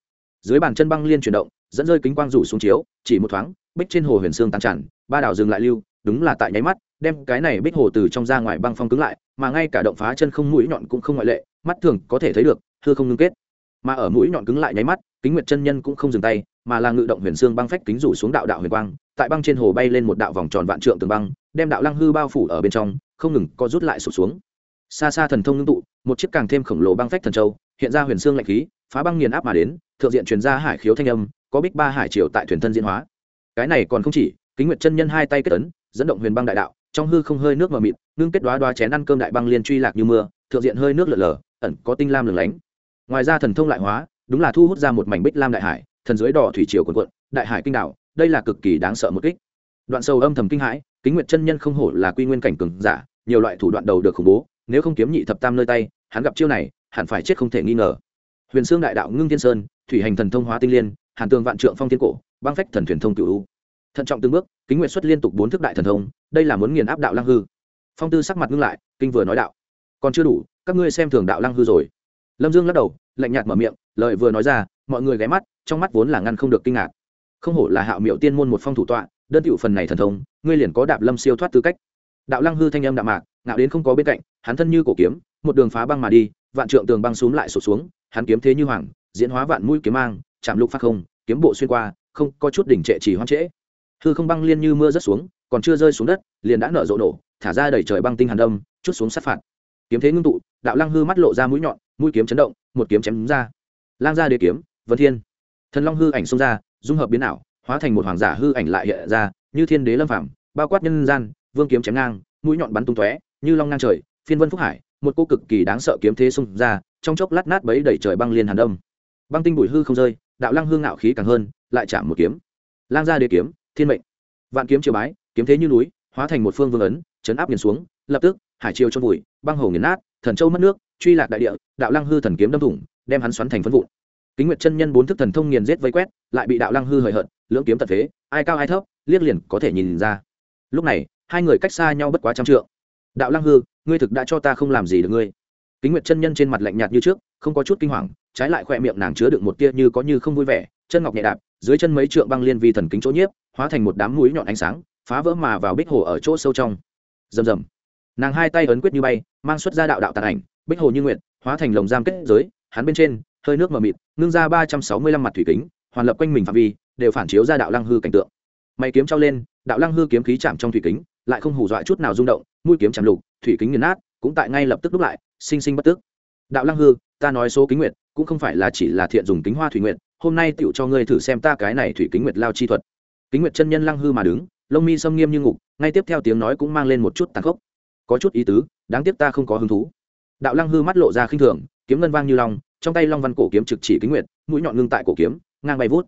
Dưới bàn chân băng liên chuyển động, dẫn rơi kính quang rủ xuống chiếu, chỉ một thoáng, bích trên hồ huyền sương tàn tràn, ba đảo dừng lại lưu, đúng là tại nháy mắt, đem cái này bích hồ từ trong ra ngoài băng phong cứng lại, mà ngay cả động phá chân không mũi nhọn cũng không ngoại lệ, mắt thường có thể thấy được thưa không ngưng kết. Mà ở mũi nhọn cứng lại nháy mắt, kính nguyệt chân nhân cũng không dừng tay, mà là ngự động huyền xương băng phách kính rủ xuống đạo đạo huyền quang, tại băng trên hồ bay lên một đạo vòng tròn vạn trượng tường băng, đem đạo lăng hư bao phủ ở bên trong, không ngừng co rút lại sụp xuống. Xa xa thần thông ngưng tụ một chiếc càng thêm khổng lồ băng phách thần châu, hiện ra huyền xương lạnh khí, phá băng nghiền áp mà đến, thượng diện truyền ra hải khiếu thanh âm, có bích ba hải triều tại thuyền thân diễn hóa. Cái này còn không chỉ, kính nguyệt chân nhân hai tay kết ấn, dẫn động huyền băng đại đạo, trong hư không hơi nước mờ mịt, ngưng kết đoá đoá chén ăn cơm đại băng liên truy lạc như mưa, thượng diện hơi nước lở lở, ẩn có tinh lam lửng lánh. Ngoài ra thần thông lại hóa, đúng là thu hút ra một mảnh bích lam đại hải, thần dưới đỏ thủy triều quần quận đại hải kinh đảo đây là cực kỳ đáng sợ một kích. Đoạn sâu âm thầm kinh hãi, kính nguyệt chân nhân không hổ là quy nguyên cảnh cường giả, nhiều loại thủ đoạn đầu được khủng bố nếu không kiếm nhị thập tam nơi tay, hắn gặp chiêu này, hẳn phải chết không thể nghi ngờ. Huyền xương đại đạo ngưng thiên sơn, thủy hành thần thông hóa tinh liên, hàn tường vạn trượng phong thiên cổ, băng phách thần thuyền thông cựu u. Thận trọng từng bước, kính nguyện xuất liên tục bốn thức đại thần thông, đây là muốn nghiền áp đạo lăng hư. Phong tư sắc mặt ngưng lại, kinh vừa nói đạo. Còn chưa đủ, các ngươi xem thường đạo lăng hư rồi. Lâm dương lắc đầu, lạnh nhạt mở miệng, lời vừa nói ra, mọi người ghé mắt, trong mắt vốn là ngăn không được kinh ngạc. Không hổ là hạo miệu tiên môn một phong thủ tọa, đơn cựu phần này thần thông, ngươi liền có đạp lâm siêu thoát tư cách đạo lăng hư thanh âm đạm mạc, ngạo đến không có bên cạnh, hắn thân như cổ kiếm, một đường phá băng mà đi, vạn trượng tường băng xuống lại sụt xuống, hắn kiếm thế như hoàng, diễn hóa vạn mũi kiếm mang, chạm lục phát không, kiếm bộ xuyên qua, không có chút đỉnh trệ chỉ hoang trễ. Hư không băng liên như mưa rớt xuống, còn chưa rơi xuống đất, liền đã nở rộ nổ, thả ra đầy trời băng tinh hàn đông chút xuống sát phạt. Kiếm thế ngưng tụ, đạo lăng hư mắt lộ ra mũi nhọn, mũi kiếm chấn động, một kiếm chém ra. Lang ra đế kiếm, vân thiên. Thần long hư ảnh xông ra, dung hợp biến ảo, hóa thành một hoàng giả hư ảnh lại hiện ra, như thiên đế lâm phàm, bao quát nhân gian vương kiếm chém ngang mũi nhọn bắn tung tóe như long ngang trời phiên vân phúc hải một cô cực kỳ đáng sợ kiếm thế xung ra trong chốc lát nát bấy đẩy trời băng liên hàn đông băng tinh bụi hư không rơi đạo lăng hương ngạo khí càng hơn lại chạm một kiếm. Lang ra đế kiếm thiên mệnh. Vạn kiếm triều bái kiếm thế như núi hóa thành một phương vương ấn chấn áp nghiền xuống lập tức hải triều cho bụi băng hồ nghiền nát thần châu mất nước truy lạc đại địa đạo lăng hư thần kiếm đâm thủng đem hắn xoắn thành phân vụn. Kính nguyệt chân nhân bốn thức thần thông nghiền giết vây quét lại bị đạo lăng hư hời hợt lưỡng kiếm tật thế, ai cao ai thấp liếc liền có thể nhìn ra. Lúc này hai người cách xa nhau bất quá trăm trượng. Đạo lăng hư, ngươi thực đã cho ta không làm gì được ngươi. Kính nguyệt chân nhân trên mặt lạnh nhạt như trước, không có chút kinh hoàng, trái lại khoe miệng nàng chứa đựng một tia như có như không vui vẻ, chân ngọc nhẹ đạp, dưới chân mấy trượng băng liên vi thần kính chỗ nhiếp, hóa thành một đám mũi nhọn ánh sáng, phá vỡ mà vào bích hồ ở chỗ sâu trong. Rầm rầm. Nàng hai tay ấn quyết như bay, mang xuất ra đạo đạo tàn ảnh, bích hồ như nguyện hóa thành lồng giam kết giới, hắn bên trên, hơi nước mờ mịt, ngưng ra ba trăm sáu mươi lăm mặt thủy kính, hoàn lập quanh mình phạm vi, đều phản chiếu ra đạo lăng hư cảnh tượng. Mày kiếm trao lên, đạo lăng hư kiếm khí chạm trong thủy kính lại không hù dọa chút nào rung động, mũi kiếm chạm lục, thủy kính nghiền nát, cũng tại ngay lập tức đúc lại, sinh sinh bất tức. Đạo lăng hư, ta nói số kính nguyệt, cũng không phải là chỉ là thiện dùng kính hoa thủy nguyệt, hôm nay tựu cho ngươi thử xem ta cái này thủy kính nguyệt lao chi thuật. Kính nguyệt chân nhân lăng hư mà đứng, lông mi xâm nghiêm như ngục, ngay tiếp theo tiếng nói cũng mang lên một chút tàn khốc. Có chút ý tứ, đáng tiếc ta không có hứng thú. Đạo lăng hư mắt lộ ra khinh thường, kiếm ngân vang như long, trong tay long văn cổ kiếm trực chỉ kính nguyệt, mũi nhọn ngưng tại cổ kiếm, ngang bay vút.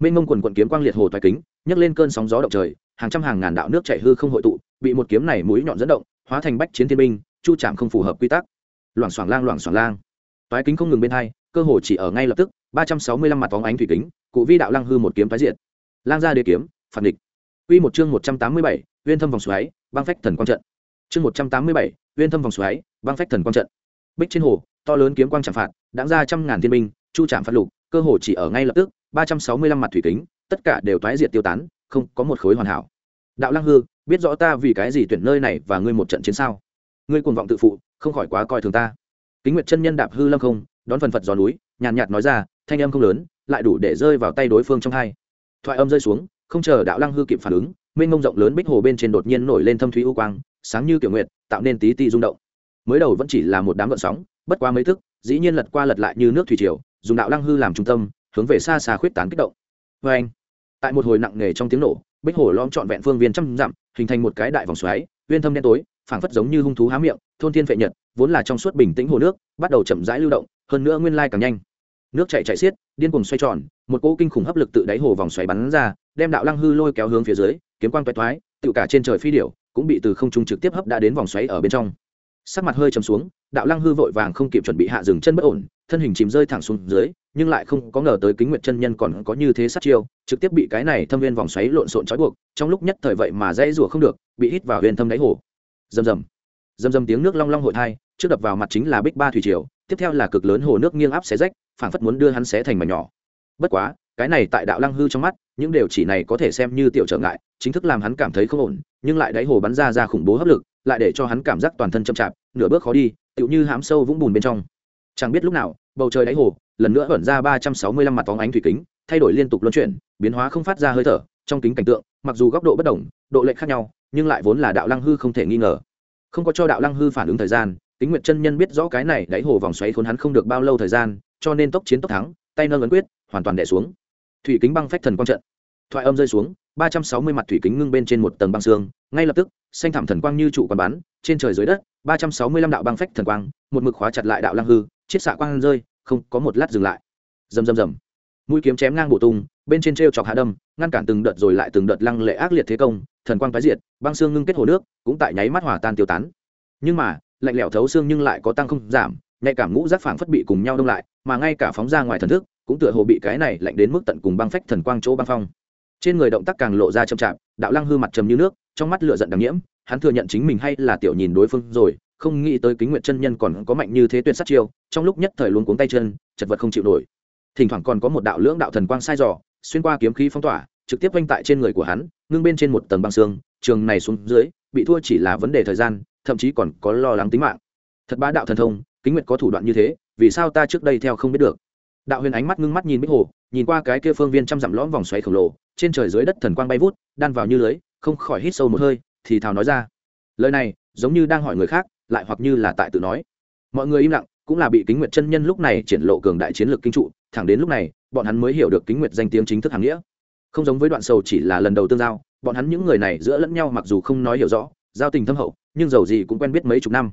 Mênh mông quần quận kiếm quang liệt hồ thoái kính, nhấc lên cơn sóng gió động trời hàng trăm hàng ngàn đạo nước chảy hư không hội tụ bị một kiếm này mũi nhọn dẫn động hóa thành bách chiến thiên binh chu chạm không phù hợp quy tắc loảng xoảng lang loảng xoảng lang toái kính không ngừng bên hai cơ hồ chỉ ở ngay lập tức ba trăm sáu mươi lăm mặt vóng ánh thủy kính cụ vi đạo lăng hư một kiếm tái diệt lang ra đế kiếm phản địch Quy một chương một trăm tám mươi bảy, Uyên Thâm vòng xoáy, băng phách thần quang trận. Chương một trăm tám mươi bảy, Uyên Thâm vòng xoáy, băng phách thần quang trận. Bích trên hồ, to lớn kiếm quang chạm phạt, đãng ra trăm ngàn thiên binh, chu chạm phạt lục, cơ hồ chỉ ở ngay lập tức, ba trăm sáu mươi lăm mặt thủy kính, tất cả đều toái diệt tiêu tán, không có một khối hoàn hảo. Đạo Lăng Hư, biết rõ ta vì cái gì tuyển nơi này và ngươi một trận chiến sao? Ngươi cuồng vọng tự phụ, không khỏi quá coi thường ta. Kính Nguyệt chân nhân đạp hư lâm không, đón phần phật gió núi, nhàn nhạt nói ra, thanh âm không lớn, lại đủ để rơi vào tay đối phương trong hai. Thoại âm rơi xuống, không chờ đạo lăng hư kịp phản ứng mênh mông rộng lớn bích hồ bên trên đột nhiên nổi lên thâm thúy u quang sáng như kiểu nguyệt tạo nên tí ti rung động mới đầu vẫn chỉ là một đám gợn sóng bất quá mấy thức dĩ nhiên lật qua lật lại như nước thủy triều dùng đạo lăng hư làm trung tâm hướng về xa xa khuyết tán kích động vê anh tại một hồi nặng nề trong tiếng nổ, bích hồ lom trọn vẹn phương viên trăm dặm, hình thành một cái đại vòng xoáy uyên thâm đen tối, phảng phất giống như hung thú há miệng, thôn thiên vệ nhật, vốn là trong suốt bình tĩnh hồ nước, bắt đầu chậm rãi lưu động, hơn nữa nguyên lai càng nhanh. Nước chạy chạy xiết, điên cuồng xoay tròn, một cỗ kinh khủng hấp lực tự đáy hồ vòng xoáy bắn ra, đem đạo lăng hư lôi kéo hướng phía dưới, kiếm quang toái thoái tự cả trên trời phi điểu, cũng bị từ không trung trực tiếp hấp đã đến vòng xoáy ở bên trong. Sắc mặt hơi chầm xuống, đạo lăng hư vội vàng không kịp chuẩn bị hạ dừng chân bất ổn, thân hình chìm rơi thẳng xuống dưới nhưng lại không có ngờ tới kính nguyệt chân nhân còn có như thế sát chiêu, trực tiếp bị cái này thâm viên vòng xoáy lộn xộn trói buộc, trong lúc nhất thời vậy mà dãy rủa không được, bị hít vào huyền thâm đáy hồ. Rầm rầm. Rầm rầm tiếng nước long long hội thai, trước đập vào mặt chính là bích ba thủy triều, tiếp theo là cực lớn hồ nước nghiêng áp xé rách, phảng phất muốn đưa hắn xé thành mảnh nhỏ. Bất quá, cái này tại đạo lăng hư trong mắt, những điều chỉ này có thể xem như tiểu trở ngại, chính thức làm hắn cảm thấy không ổn, nhưng lại đáy hồ bắn ra ra khủng bố hấp lực, lại để cho hắn cảm giác toàn thân chậm chạp, nửa bước khó đi, tựu như hám sâu vũng bùn bên trong. Chẳng biết lúc nào, bầu trời đáy hồ lần nữa vẩn ra ba trăm sáu mươi lăm mặt phóng ánh thủy kính, thay đổi liên tục luân chuyển, biến hóa không phát ra hơi thở, trong kính cảnh tượng, mặc dù góc độ bất đồng, độ lệch khác nhau, nhưng lại vốn là đạo lăng hư không thể nghi ngờ. Không có cho đạo lăng hư phản ứng thời gian tính nguyệt chân nhân biết rõ cái này đáy hồ vòng xoáy khốn hắn không được bao lâu thời gian, cho nên tốc chiến tốc thắng, tay nâng ấn quyết, hoàn toàn đẻ xuống. Thủy kính băng phách thần quang trận. Thoại âm rơi xuống, ba trăm sáu mươi mặt thủy kính ngưng bên trên một tầng băng xương, ngay lập tức, xanh thảm thần quang như trụ còn bắn, trên trời dưới đất, ba trăm sáu mươi lăm đạo băng phách thần quang, một mực khóa chặt lại đạo lăng hư, chiết xạ quang rơi không có một lát dừng lại. Rầm rầm rầm. Mũi kiếm chém ngang bổ tung, bên trên t chọc hạ đâm, ngăn cản từng đợt rồi lại từng đợt lăng lệ ác liệt thế công, thần quang tái diệt, băng xương ngưng kết hồ nước, cũng tại nháy mắt hòa tan tiêu tán. Nhưng mà, lạnh lẽo thấu xương nhưng lại có tăng không giảm, nhạy cảm ngũ giác phảng phất bị cùng nhau đông lại, mà ngay cả phóng ra ngoài thần thức, cũng tựa hồ bị cái này lạnh đến mức tận cùng băng phách thần quang chỗ băng phong. Trên người động tác càng lộ ra chậm chạp, đạo lăng hư mặt trầm như nước, trong mắt lửa giận đằng nhiễm, hắn thừa nhận chính mình hay là tiểu nhìn đối phương rồi không nghĩ tới kính nguyện chân nhân còn có mạnh như thế tuyệt sát chiêu, trong lúc nhất thời luôn cuống tay chân, chật vật không chịu nổi. Thỉnh thoảng còn có một đạo lưỡng đạo thần quang sai dò, xuyên qua kiếm khí phong tỏa, trực tiếp vanh tại trên người của hắn, ngưng bên trên một tầng băng xương, trường này xuống dưới, bị thua chỉ là vấn đề thời gian, thậm chí còn có lo lắng tính mạng. Thật bá đạo thần thông, kính nguyện có thủ đoạn như thế, vì sao ta trước đây theo không biết được? Đạo huyền ánh mắt ngưng mắt nhìn bích hồ, nhìn qua cái kia phương viên trăm dặm lõm vòng xoáy khổng lồ, trên trời dưới đất thần quang bay vút, đan vào như lưới, không khỏi hít sâu một hơi, thì thào nói ra. Lời này, giống như đang hỏi người khác lại hoặc như là tại tự nói. Mọi người im lặng, cũng là bị kính nguyệt chân nhân lúc này triển lộ cường đại chiến lược kinh trụ, thẳng đến lúc này, bọn hắn mới hiểu được kính nguyệt danh tiếng chính thức hàng nghĩa. Không giống với đoạn sầu chỉ là lần đầu tương giao, bọn hắn những người này giữa lẫn nhau mặc dù không nói hiểu rõ, giao tình thâm hậu, nhưng dầu gì cũng quen biết mấy chục năm.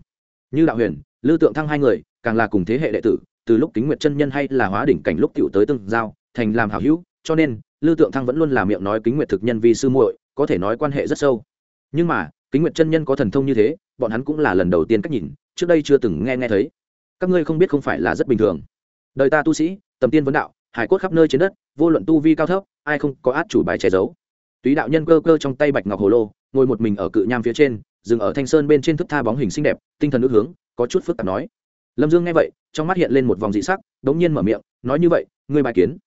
Như đạo huyền, lư tượng thăng hai người, càng là cùng thế hệ đệ tử, từ lúc kính nguyệt chân nhân hay là hóa đỉnh cảnh lúc tiểu tới tương giao, thành làm hảo hữu, cho nên, lư tượng thăng vẫn luôn là miệng nói kính nguyệt thực nhân vi sư muội, có thể nói quan hệ rất sâu. Nhưng mà kính nguyệt chân nhân có thần thông như thế, bọn hắn cũng là lần đầu tiên cách nhìn, trước đây chưa từng nghe nghe thấy. Các ngươi không biết không phải là rất bình thường. Đời ta tu sĩ, tầm tiên vấn đạo, hải cốt khắp nơi trên đất, vô luận tu vi cao thấp, ai không có át chủ bài che giấu. Túy đạo nhân cơ cơ trong tay bạch ngọc hồ lô, ngồi một mình ở cự nham phía trên, dừng ở thanh sơn bên trên thức tha bóng hình xinh đẹp, tinh thần ước hướng, có chút phức tạp nói. Lâm dương nghe vậy, trong mắt hiện lên một vòng dị sắc, đống nhiên mở miệng, nói như vậy, ngươi bài kiến.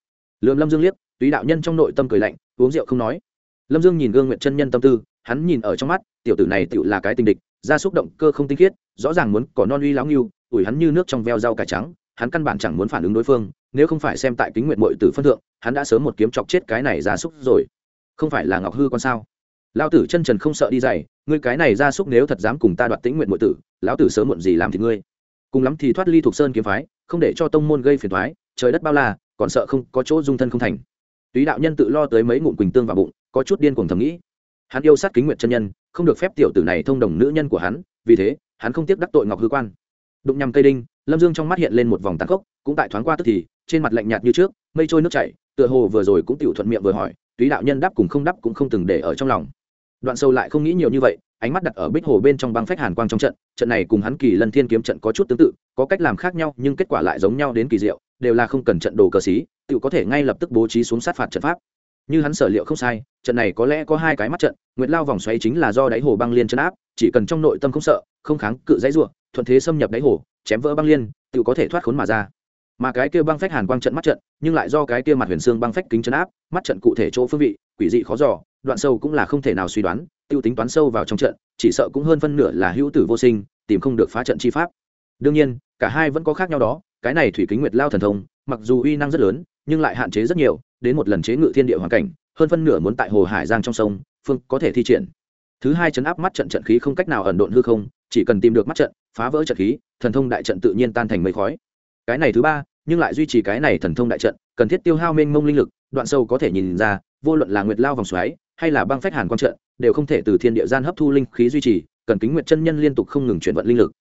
Lượm lâm dương liếc, túy đạo nhân trong nội tâm cười lạnh, uống rượu không nói. Lâm dương nhìn gương nguyện chân nhân tâm tư, hắn nhìn ở trong mắt tiểu tử này tựu là cái tình địch ra xúc động cơ không tinh khiết, rõ ràng muốn có non uy lão nghiêu ủi hắn như nước trong veo rau cải trắng, hắn căn bản chẳng muốn phản ứng đối phương, nếu không phải xem tại kính nguyện mội tử phân thượng, hắn đã sớm một kiếm chọc chết cái này ra xúc rồi. Không phải là ngọc hư con sao? Lão tử chân trần không sợ đi dày ngươi cái này ra xúc nếu thật dám cùng ta đoạt tĩnh nguyện mội tử, lão tử sớm muộn gì làm thì ngươi. Cùng lắm thì thoát ly thuộc sơn kiếm phái, không để cho tông môn gây phiền thoái trời đất bao la, còn sợ không có chỗ dung thân không thành. Túy đạo nhân tự lo tới mấy ngụm quỳnh tương vào bụng, có chút điên cuồng thầm nghĩ hắn yêu sát kính nguyện chân nhân, không được phép tiểu tử này thông đồng nữ nhân của hắn, vì thế, hắn không tiếc đắc tội ngọc hư quan. Đụng nhằm cây đinh, lâm dương trong mắt hiện lên một vòng tàn khốc, cũng tại thoáng qua tức thì, trên mặt lạnh nhạt như trước, mây trôi nước chảy, tựa hồ vừa rồi cũng tiểu thuận miệng vừa hỏi, túy đạo nhân đáp cùng không đáp cũng không từng để ở trong lòng. Đoạn sâu lại không nghĩ nhiều như vậy, ánh mắt đặt ở bích hồ bên trong băng phách hàn quang trong trận trận này cùng hắn kỳ lân thiên kiếm trận có chút tương tự, có cách làm khác nhau, nhưng kết quả lại giống nhau đến kỳ diệu, đều là không cần trận đồ cờ xí tự có thể ngay lập tức bố trí xuống sát phạt trận pháp như hắn sở liệu không sai, trận này có lẽ có hai cái mắt trận, nguyệt lao vòng xoáy chính là do đáy hồ băng liên chấn áp, chỉ cần trong nội tâm không sợ, không kháng cự dãy ruộng thuận thế xâm nhập đáy hồ, chém vỡ băng liên, tự có thể thoát khốn mà ra. Mà cái kia băng phách hàn quang trận mắt trận, nhưng lại do cái kia mặt huyền xương băng phách kính chấn áp, mắt trận cụ thể chỗ phương vị, quỷ dị khó dò, đoạn sâu cũng là không thể nào suy đoán, tiêu tính toán sâu vào trong trận, chỉ sợ cũng hơn phân nửa là hữu tử vô sinh, tìm không được phá trận chi pháp. Đương nhiên, cả hai vẫn có khác nhau đó, cái này thủy kính nguyệt lao thần thông, mặc dù uy năng rất lớn, nhưng lại hạn chế rất nhiều đến một lần chế ngự thiên địa hoàn cảnh, hơn phân nửa muốn tại hồ hải giang trong sông, phương có thể thi triển. Thứ hai chấn áp mắt trận trận khí không cách nào ẩn độn hư không, chỉ cần tìm được mắt trận, phá vỡ trận khí, thần thông đại trận tự nhiên tan thành mây khói. Cái này thứ ba, nhưng lại duy trì cái này thần thông đại trận, cần thiết tiêu hao mênh mông linh lực, đoạn sâu có thể nhìn ra, vô luận là nguyệt lao vòng xoáy, hay là băng phách hàn quang trận, đều không thể từ thiên địa gian hấp thu linh khí duy trì, cần kính nguyệt chân nhân liên tục không ngừng chuyển vận linh lực.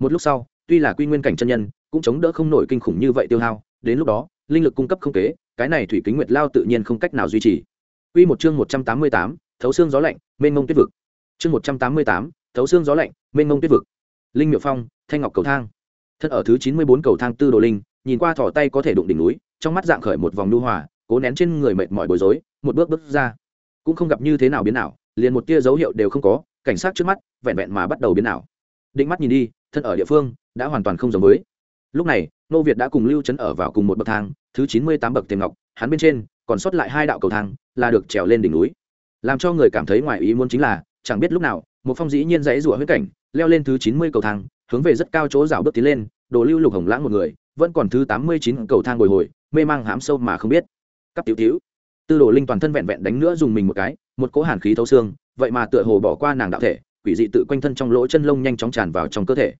Một lúc sau, tuy là quy nguyên cảnh chân nhân, cũng chống đỡ không nổi kinh khủng như vậy tiêu hao đến lúc đó linh lực cung cấp không kế cái này thủy kính nguyệt lao tự nhiên không cách nào duy trì Quy một chương một trăm tám mươi tám, thấu xương gió lạnh, mênh mông tuyết vực. Chương một trăm tám mươi tám, thấu xương gió lạnh, mênh mông tuyết vực. Linh Miệu Phong, Thanh Ngọc cầu thang. Thân ở thứ chín mươi bốn cầu thang tư đồ linh, nhìn qua thỏ tay có thể đụng đỉnh núi, trong mắt dạng khởi một vòng nhu hòa, cố nén trên người mệt mỏi bối rối, một bước bước ra. Cũng không gặp như thế nào biến nào, liền một tia dấu hiệu đều không có cảnh sát trước mắt vẹn vẹn mà bắt đầu biến nào. định mắt nhìn đi thân ở địa phương đã hoàn toàn không giống với lúc này nô việt đã cùng lưu trấn ở vào cùng một bậc thang, thứ chín mươi tám bậc tiền ngọc, hắn bên trên còn sót lại hai đạo cầu thang, là được trèo lên đỉnh núi. Làm cho người cảm thấy ngoài ý muốn chính là, chẳng biết lúc nào, một phong dĩ nhiên dãy rủa huyết cảnh, leo lên thứ chín mươi cầu thang, hướng về rất cao chỗ rào bước tiến lên, đồ lưu lục hồng lãng một người, vẫn còn thứ tám mươi chín cầu thang bồi hồi, mê mang hãm sâu mà không biết. Cắp tiểu tiểu. Tư đồ linh toàn thân vẹn vẹn đánh nữa dùng mình một cái, một cỗ hàn khí thấu xương, vậy mà tựa hồ bỏ qua nàng đạo thể, quỷ dị tự quanh thân trong lỗ chân lông nhanh chóng tràn vào trong cơ thể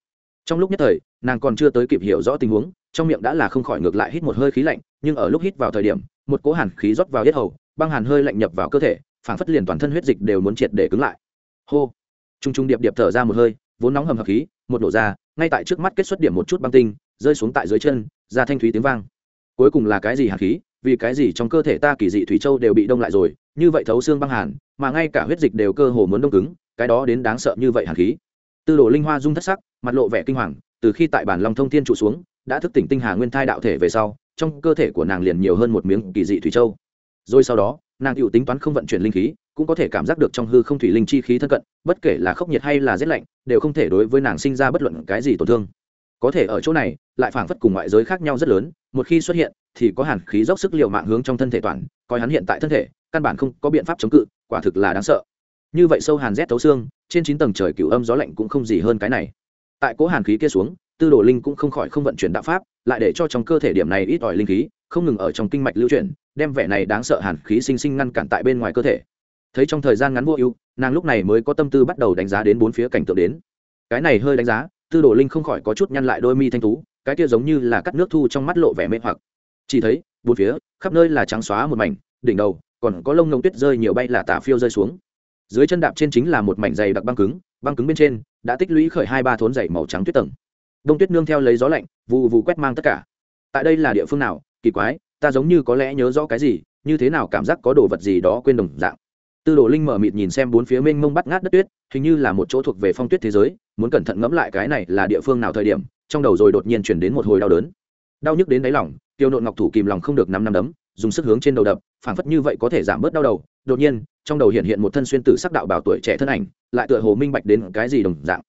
trong lúc nhất thời, nàng còn chưa tới kịp hiểu rõ tình huống, trong miệng đã là không khỏi ngược lại hít một hơi khí lạnh, nhưng ở lúc hít vào thời điểm, một cỗ hàn khí rót vào yết hầu, băng hàn hơi lạnh nhập vào cơ thể, phảng phất liền toàn thân huyết dịch đều muốn triệt để cứng lại. Hô! T r u n g t r u n g điệp điệp thở ra một hơi, vốn nóng hầm hập khí, một nổ ra, ngay tại trước mắt kết xuất điểm một chút băng tinh, rơi xuống tại dưới chân, ra thanh thúy tiếng vang. Cuối cùng là cái gì hàn khí? Vì cái gì trong cơ thể ta kỳ dị thủy châu đều bị đông lại rồi, như vậy thấu xương băng hàn, mà ngay cả huyết dịch đều cơ hồ muốn đông cứng, cái đó đến đáng sợ như vậy hàn khí. Tư đồ linh hoa dung thất sắc mặt lộ vẻ kinh hoàng, từ khi tại bản long thông thiên trụ xuống, đã thức tỉnh tinh hà nguyên thai đạo thể về sau, trong cơ thể của nàng liền nhiều hơn một miếng kỳ dị thủy châu. Rồi sau đó, nàng tự tính toán không vận chuyển linh khí, cũng có thể cảm giác được trong hư không thủy linh chi khí thân cận, bất kể là khốc nhiệt hay là rét lạnh, đều không thể đối với nàng sinh ra bất luận cái gì tổn thương. Có thể ở chỗ này, lại phảng phất cùng ngoại giới khác nhau rất lớn, một khi xuất hiện, thì có hàn khí dốc sức l i ề u mạng hướng trong thân thể toàn, coi hắn hiện tại thân thể, căn bản không có biện pháp chống cự, quả thực là đáng sợ. Như vậy sâu hàn rét thấu xương, trên chín tầng trời cựu âm gió lạnh cũng không gì hơn cái này tại cố hàn khí kia xuống, tư đồ linh cũng không khỏi không vận chuyển đạo pháp, lại để cho trong cơ thể điểm này ít ỏi linh khí, không ngừng ở trong kinh mạch lưu chuyển, đem vẻ này đáng sợ hàn khí sinh sinh ngăn cản tại bên ngoài cơ thể. Thấy trong thời gian ngắn vô ưu, nàng lúc này mới có tâm tư bắt đầu đánh giá đến bốn phía cảnh tượng đến. Cái này hơi đánh giá, tư đồ linh không khỏi có chút nhăn lại đôi mi thanh tú, cái kia giống như là cắt nước thu trong mắt lộ vẻ mê hoặc. Chỉ thấy, bốn phía, khắp nơi là trắng xóa một mảnh, đỉnh đầu, còn có lông ngông tuyết rơi nhiều bay là tả phiêu rơi xuống. Dưới chân đạp trên chính là một mảnh dày đặc băng cứng băng cứng bên trên, đã tích lũy khởi hai ba thốn dày màu trắng tuyết tầng. Đông tuyết nương theo lấy gió lạnh vụ vụ quét mang tất cả. Tại đây là địa phương nào? Kỳ quái, ta giống như có lẽ nhớ rõ cái gì, như thế nào cảm giác có đồ vật gì đó quên đồng dạng. Tư đồ linh mở mịt nhìn xem bốn phía mênh mông bắt ngát đất tuyết, hình như là một chỗ thuộc về phong tuyết thế giới, muốn cẩn thận ngẫm lại cái này là địa phương nào thời điểm, trong đầu rồi đột nhiên chuyển đến một hồi đau đớn. Đau nhức đến đáy lòng, tiêu nộn ngọc thủ kìm lòng không được năm năm đấm dùng sức hướng trên đầu đập, phảng phất như vậy có thể giảm bớt đau đầu. Đột nhiên, trong đầu hiện hiện một thân xuyên tử sắc đạo bảo tuổi trẻ thân ảnh, lại tựa hồ minh bạch đến cái gì đồng dạng.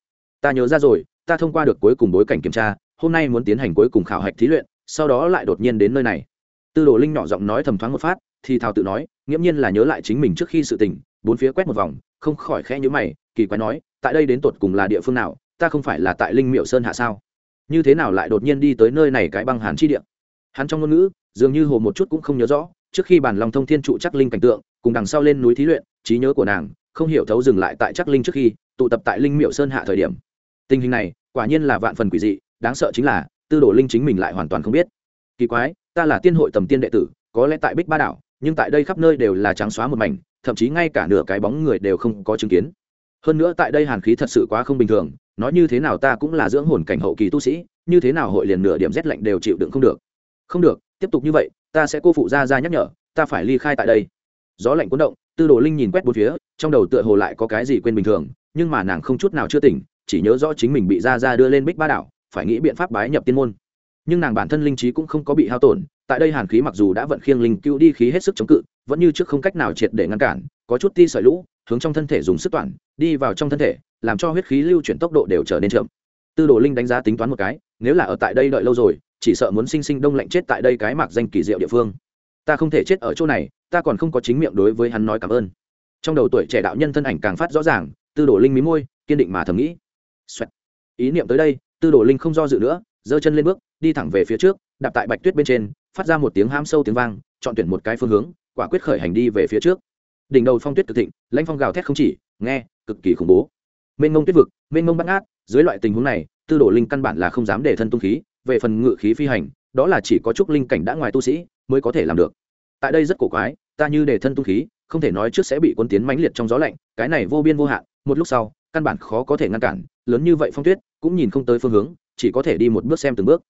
Ta nhớ ra rồi, ta thông qua được cuối cùng bối cảnh kiểm tra, hôm nay muốn tiến hành cuối cùng khảo hạch thí luyện, sau đó lại đột nhiên đến nơi này. Tư đồ linh nhỏ giọng nói thầm thoáng một phát, thì thào tự nói, nghiễm nhiên là nhớ lại chính mình trước khi sự tình, bốn phía quét một vòng, không khỏi khẽ nhữ mày, kỳ quái nói, tại đây đến tột cùng là địa phương nào, ta không phải là tại linh miệu sơn hạ sao? Như thế nào lại đột nhiên đi tới nơi này cái băng hàn chi địa? Hắn trong ngôn ngữ, dường như hồ một chút cũng không nhớ rõ, trước khi bản lòng thông thiên trụ chắc linh cảnh tượng, cùng đằng sau lên núi thí luyện, trí nhớ của nàng, không hiểu thấu dừng lại tại chắc linh trước khi, tụ tập tại linh miệu sơn hạ thời điểm. Tình hình này, quả nhiên là vạn phần quỷ dị, đáng sợ chính là, tư đồ linh chính mình lại hoàn toàn không biết. Kỳ quái, ta là tiên hội tầm tiên đệ tử, có lẽ tại bích ba đảo, nhưng tại đây khắp nơi đều là trắng xóa một mảnh, thậm chí ngay cả nửa cái bóng người đều không có chứng kiến. Hơn nữa tại đây hàn khí thật sự quá không bình thường, nói như thế nào ta cũng là dưỡng hồn cảnh hậu kỳ tu sĩ, như thế nào hội liền nửa điểm rét lạnh đều chịu đựng không được không được, tiếp tục như vậy, ta sẽ cô phụ ra ra nhắc nhở, ta phải ly khai tại đây. Gió lạnh cuốn động, tư đồ linh nhìn quét bốn phía, trong đầu tựa hồ lại có cái gì quên bình thường, nhưng mà nàng không chút nào chưa tỉnh, chỉ nhớ rõ chính mình bị ra ra đưa lên bích ba đảo, phải nghĩ biện pháp bái nhập tiên môn. Nhưng nàng bản thân linh trí cũng không có bị hao tổn, tại đây hàn khí mặc dù đã vận khiêng linh cứu đi khí hết sức chống cự, vẫn như trước không cách nào triệt để ngăn cản, có chút ti sợi lũ, hướng trong thân thể dùng sức toàn, đi vào trong thân thể, làm cho huyết khí lưu chuyển tốc độ đều trở nên chậm. Tư đồ linh đánh giá tính toán một cái, nếu là ở tại đây đợi lâu rồi chỉ sợ muốn sinh sinh đông lạnh chết tại đây cái mạc danh kỳ diệu địa phương. Ta không thể chết ở chỗ này, ta còn không có chính miệng đối với hắn nói cảm ơn. Trong đầu tuổi trẻ đạo nhân thân ảnh càng phát rõ ràng, tư đồ linh mí môi, kiên định mà thầm nghĩ. Xoẹt. ý niệm tới đây, tư đồ linh không do dự nữa, giơ chân lên bước, đi thẳng về phía trước, đạp tại bạch tuyết bên trên, phát ra một tiếng ham sâu tiếng vang, chọn tuyển một cái phương hướng, quả quyết khởi hành đi về phía trước. Đỉnh đầu phong tuyết cực thịnh, lãnh phong gào thét không chỉ, nghe, cực kỳ khủng bố. Mênh ngông tuyết vực, mênh ngông bắt ngát, dưới loại tình huống này, tư đồ linh căn bản là không dám để thân tung khí về phần ngự khí phi hành, đó là chỉ có trúc linh cảnh đã ngoài tu sĩ mới có thể làm được. Tại đây rất cổ quái, ta như để thân tung khí, không thể nói trước sẽ bị quân tiến mãnh liệt trong gió lạnh, cái này vô biên vô hạn, một lúc sau, căn bản khó có thể ngăn cản, lớn như vậy phong tuyết, cũng nhìn không tới phương hướng, chỉ có thể đi một bước xem từng bước.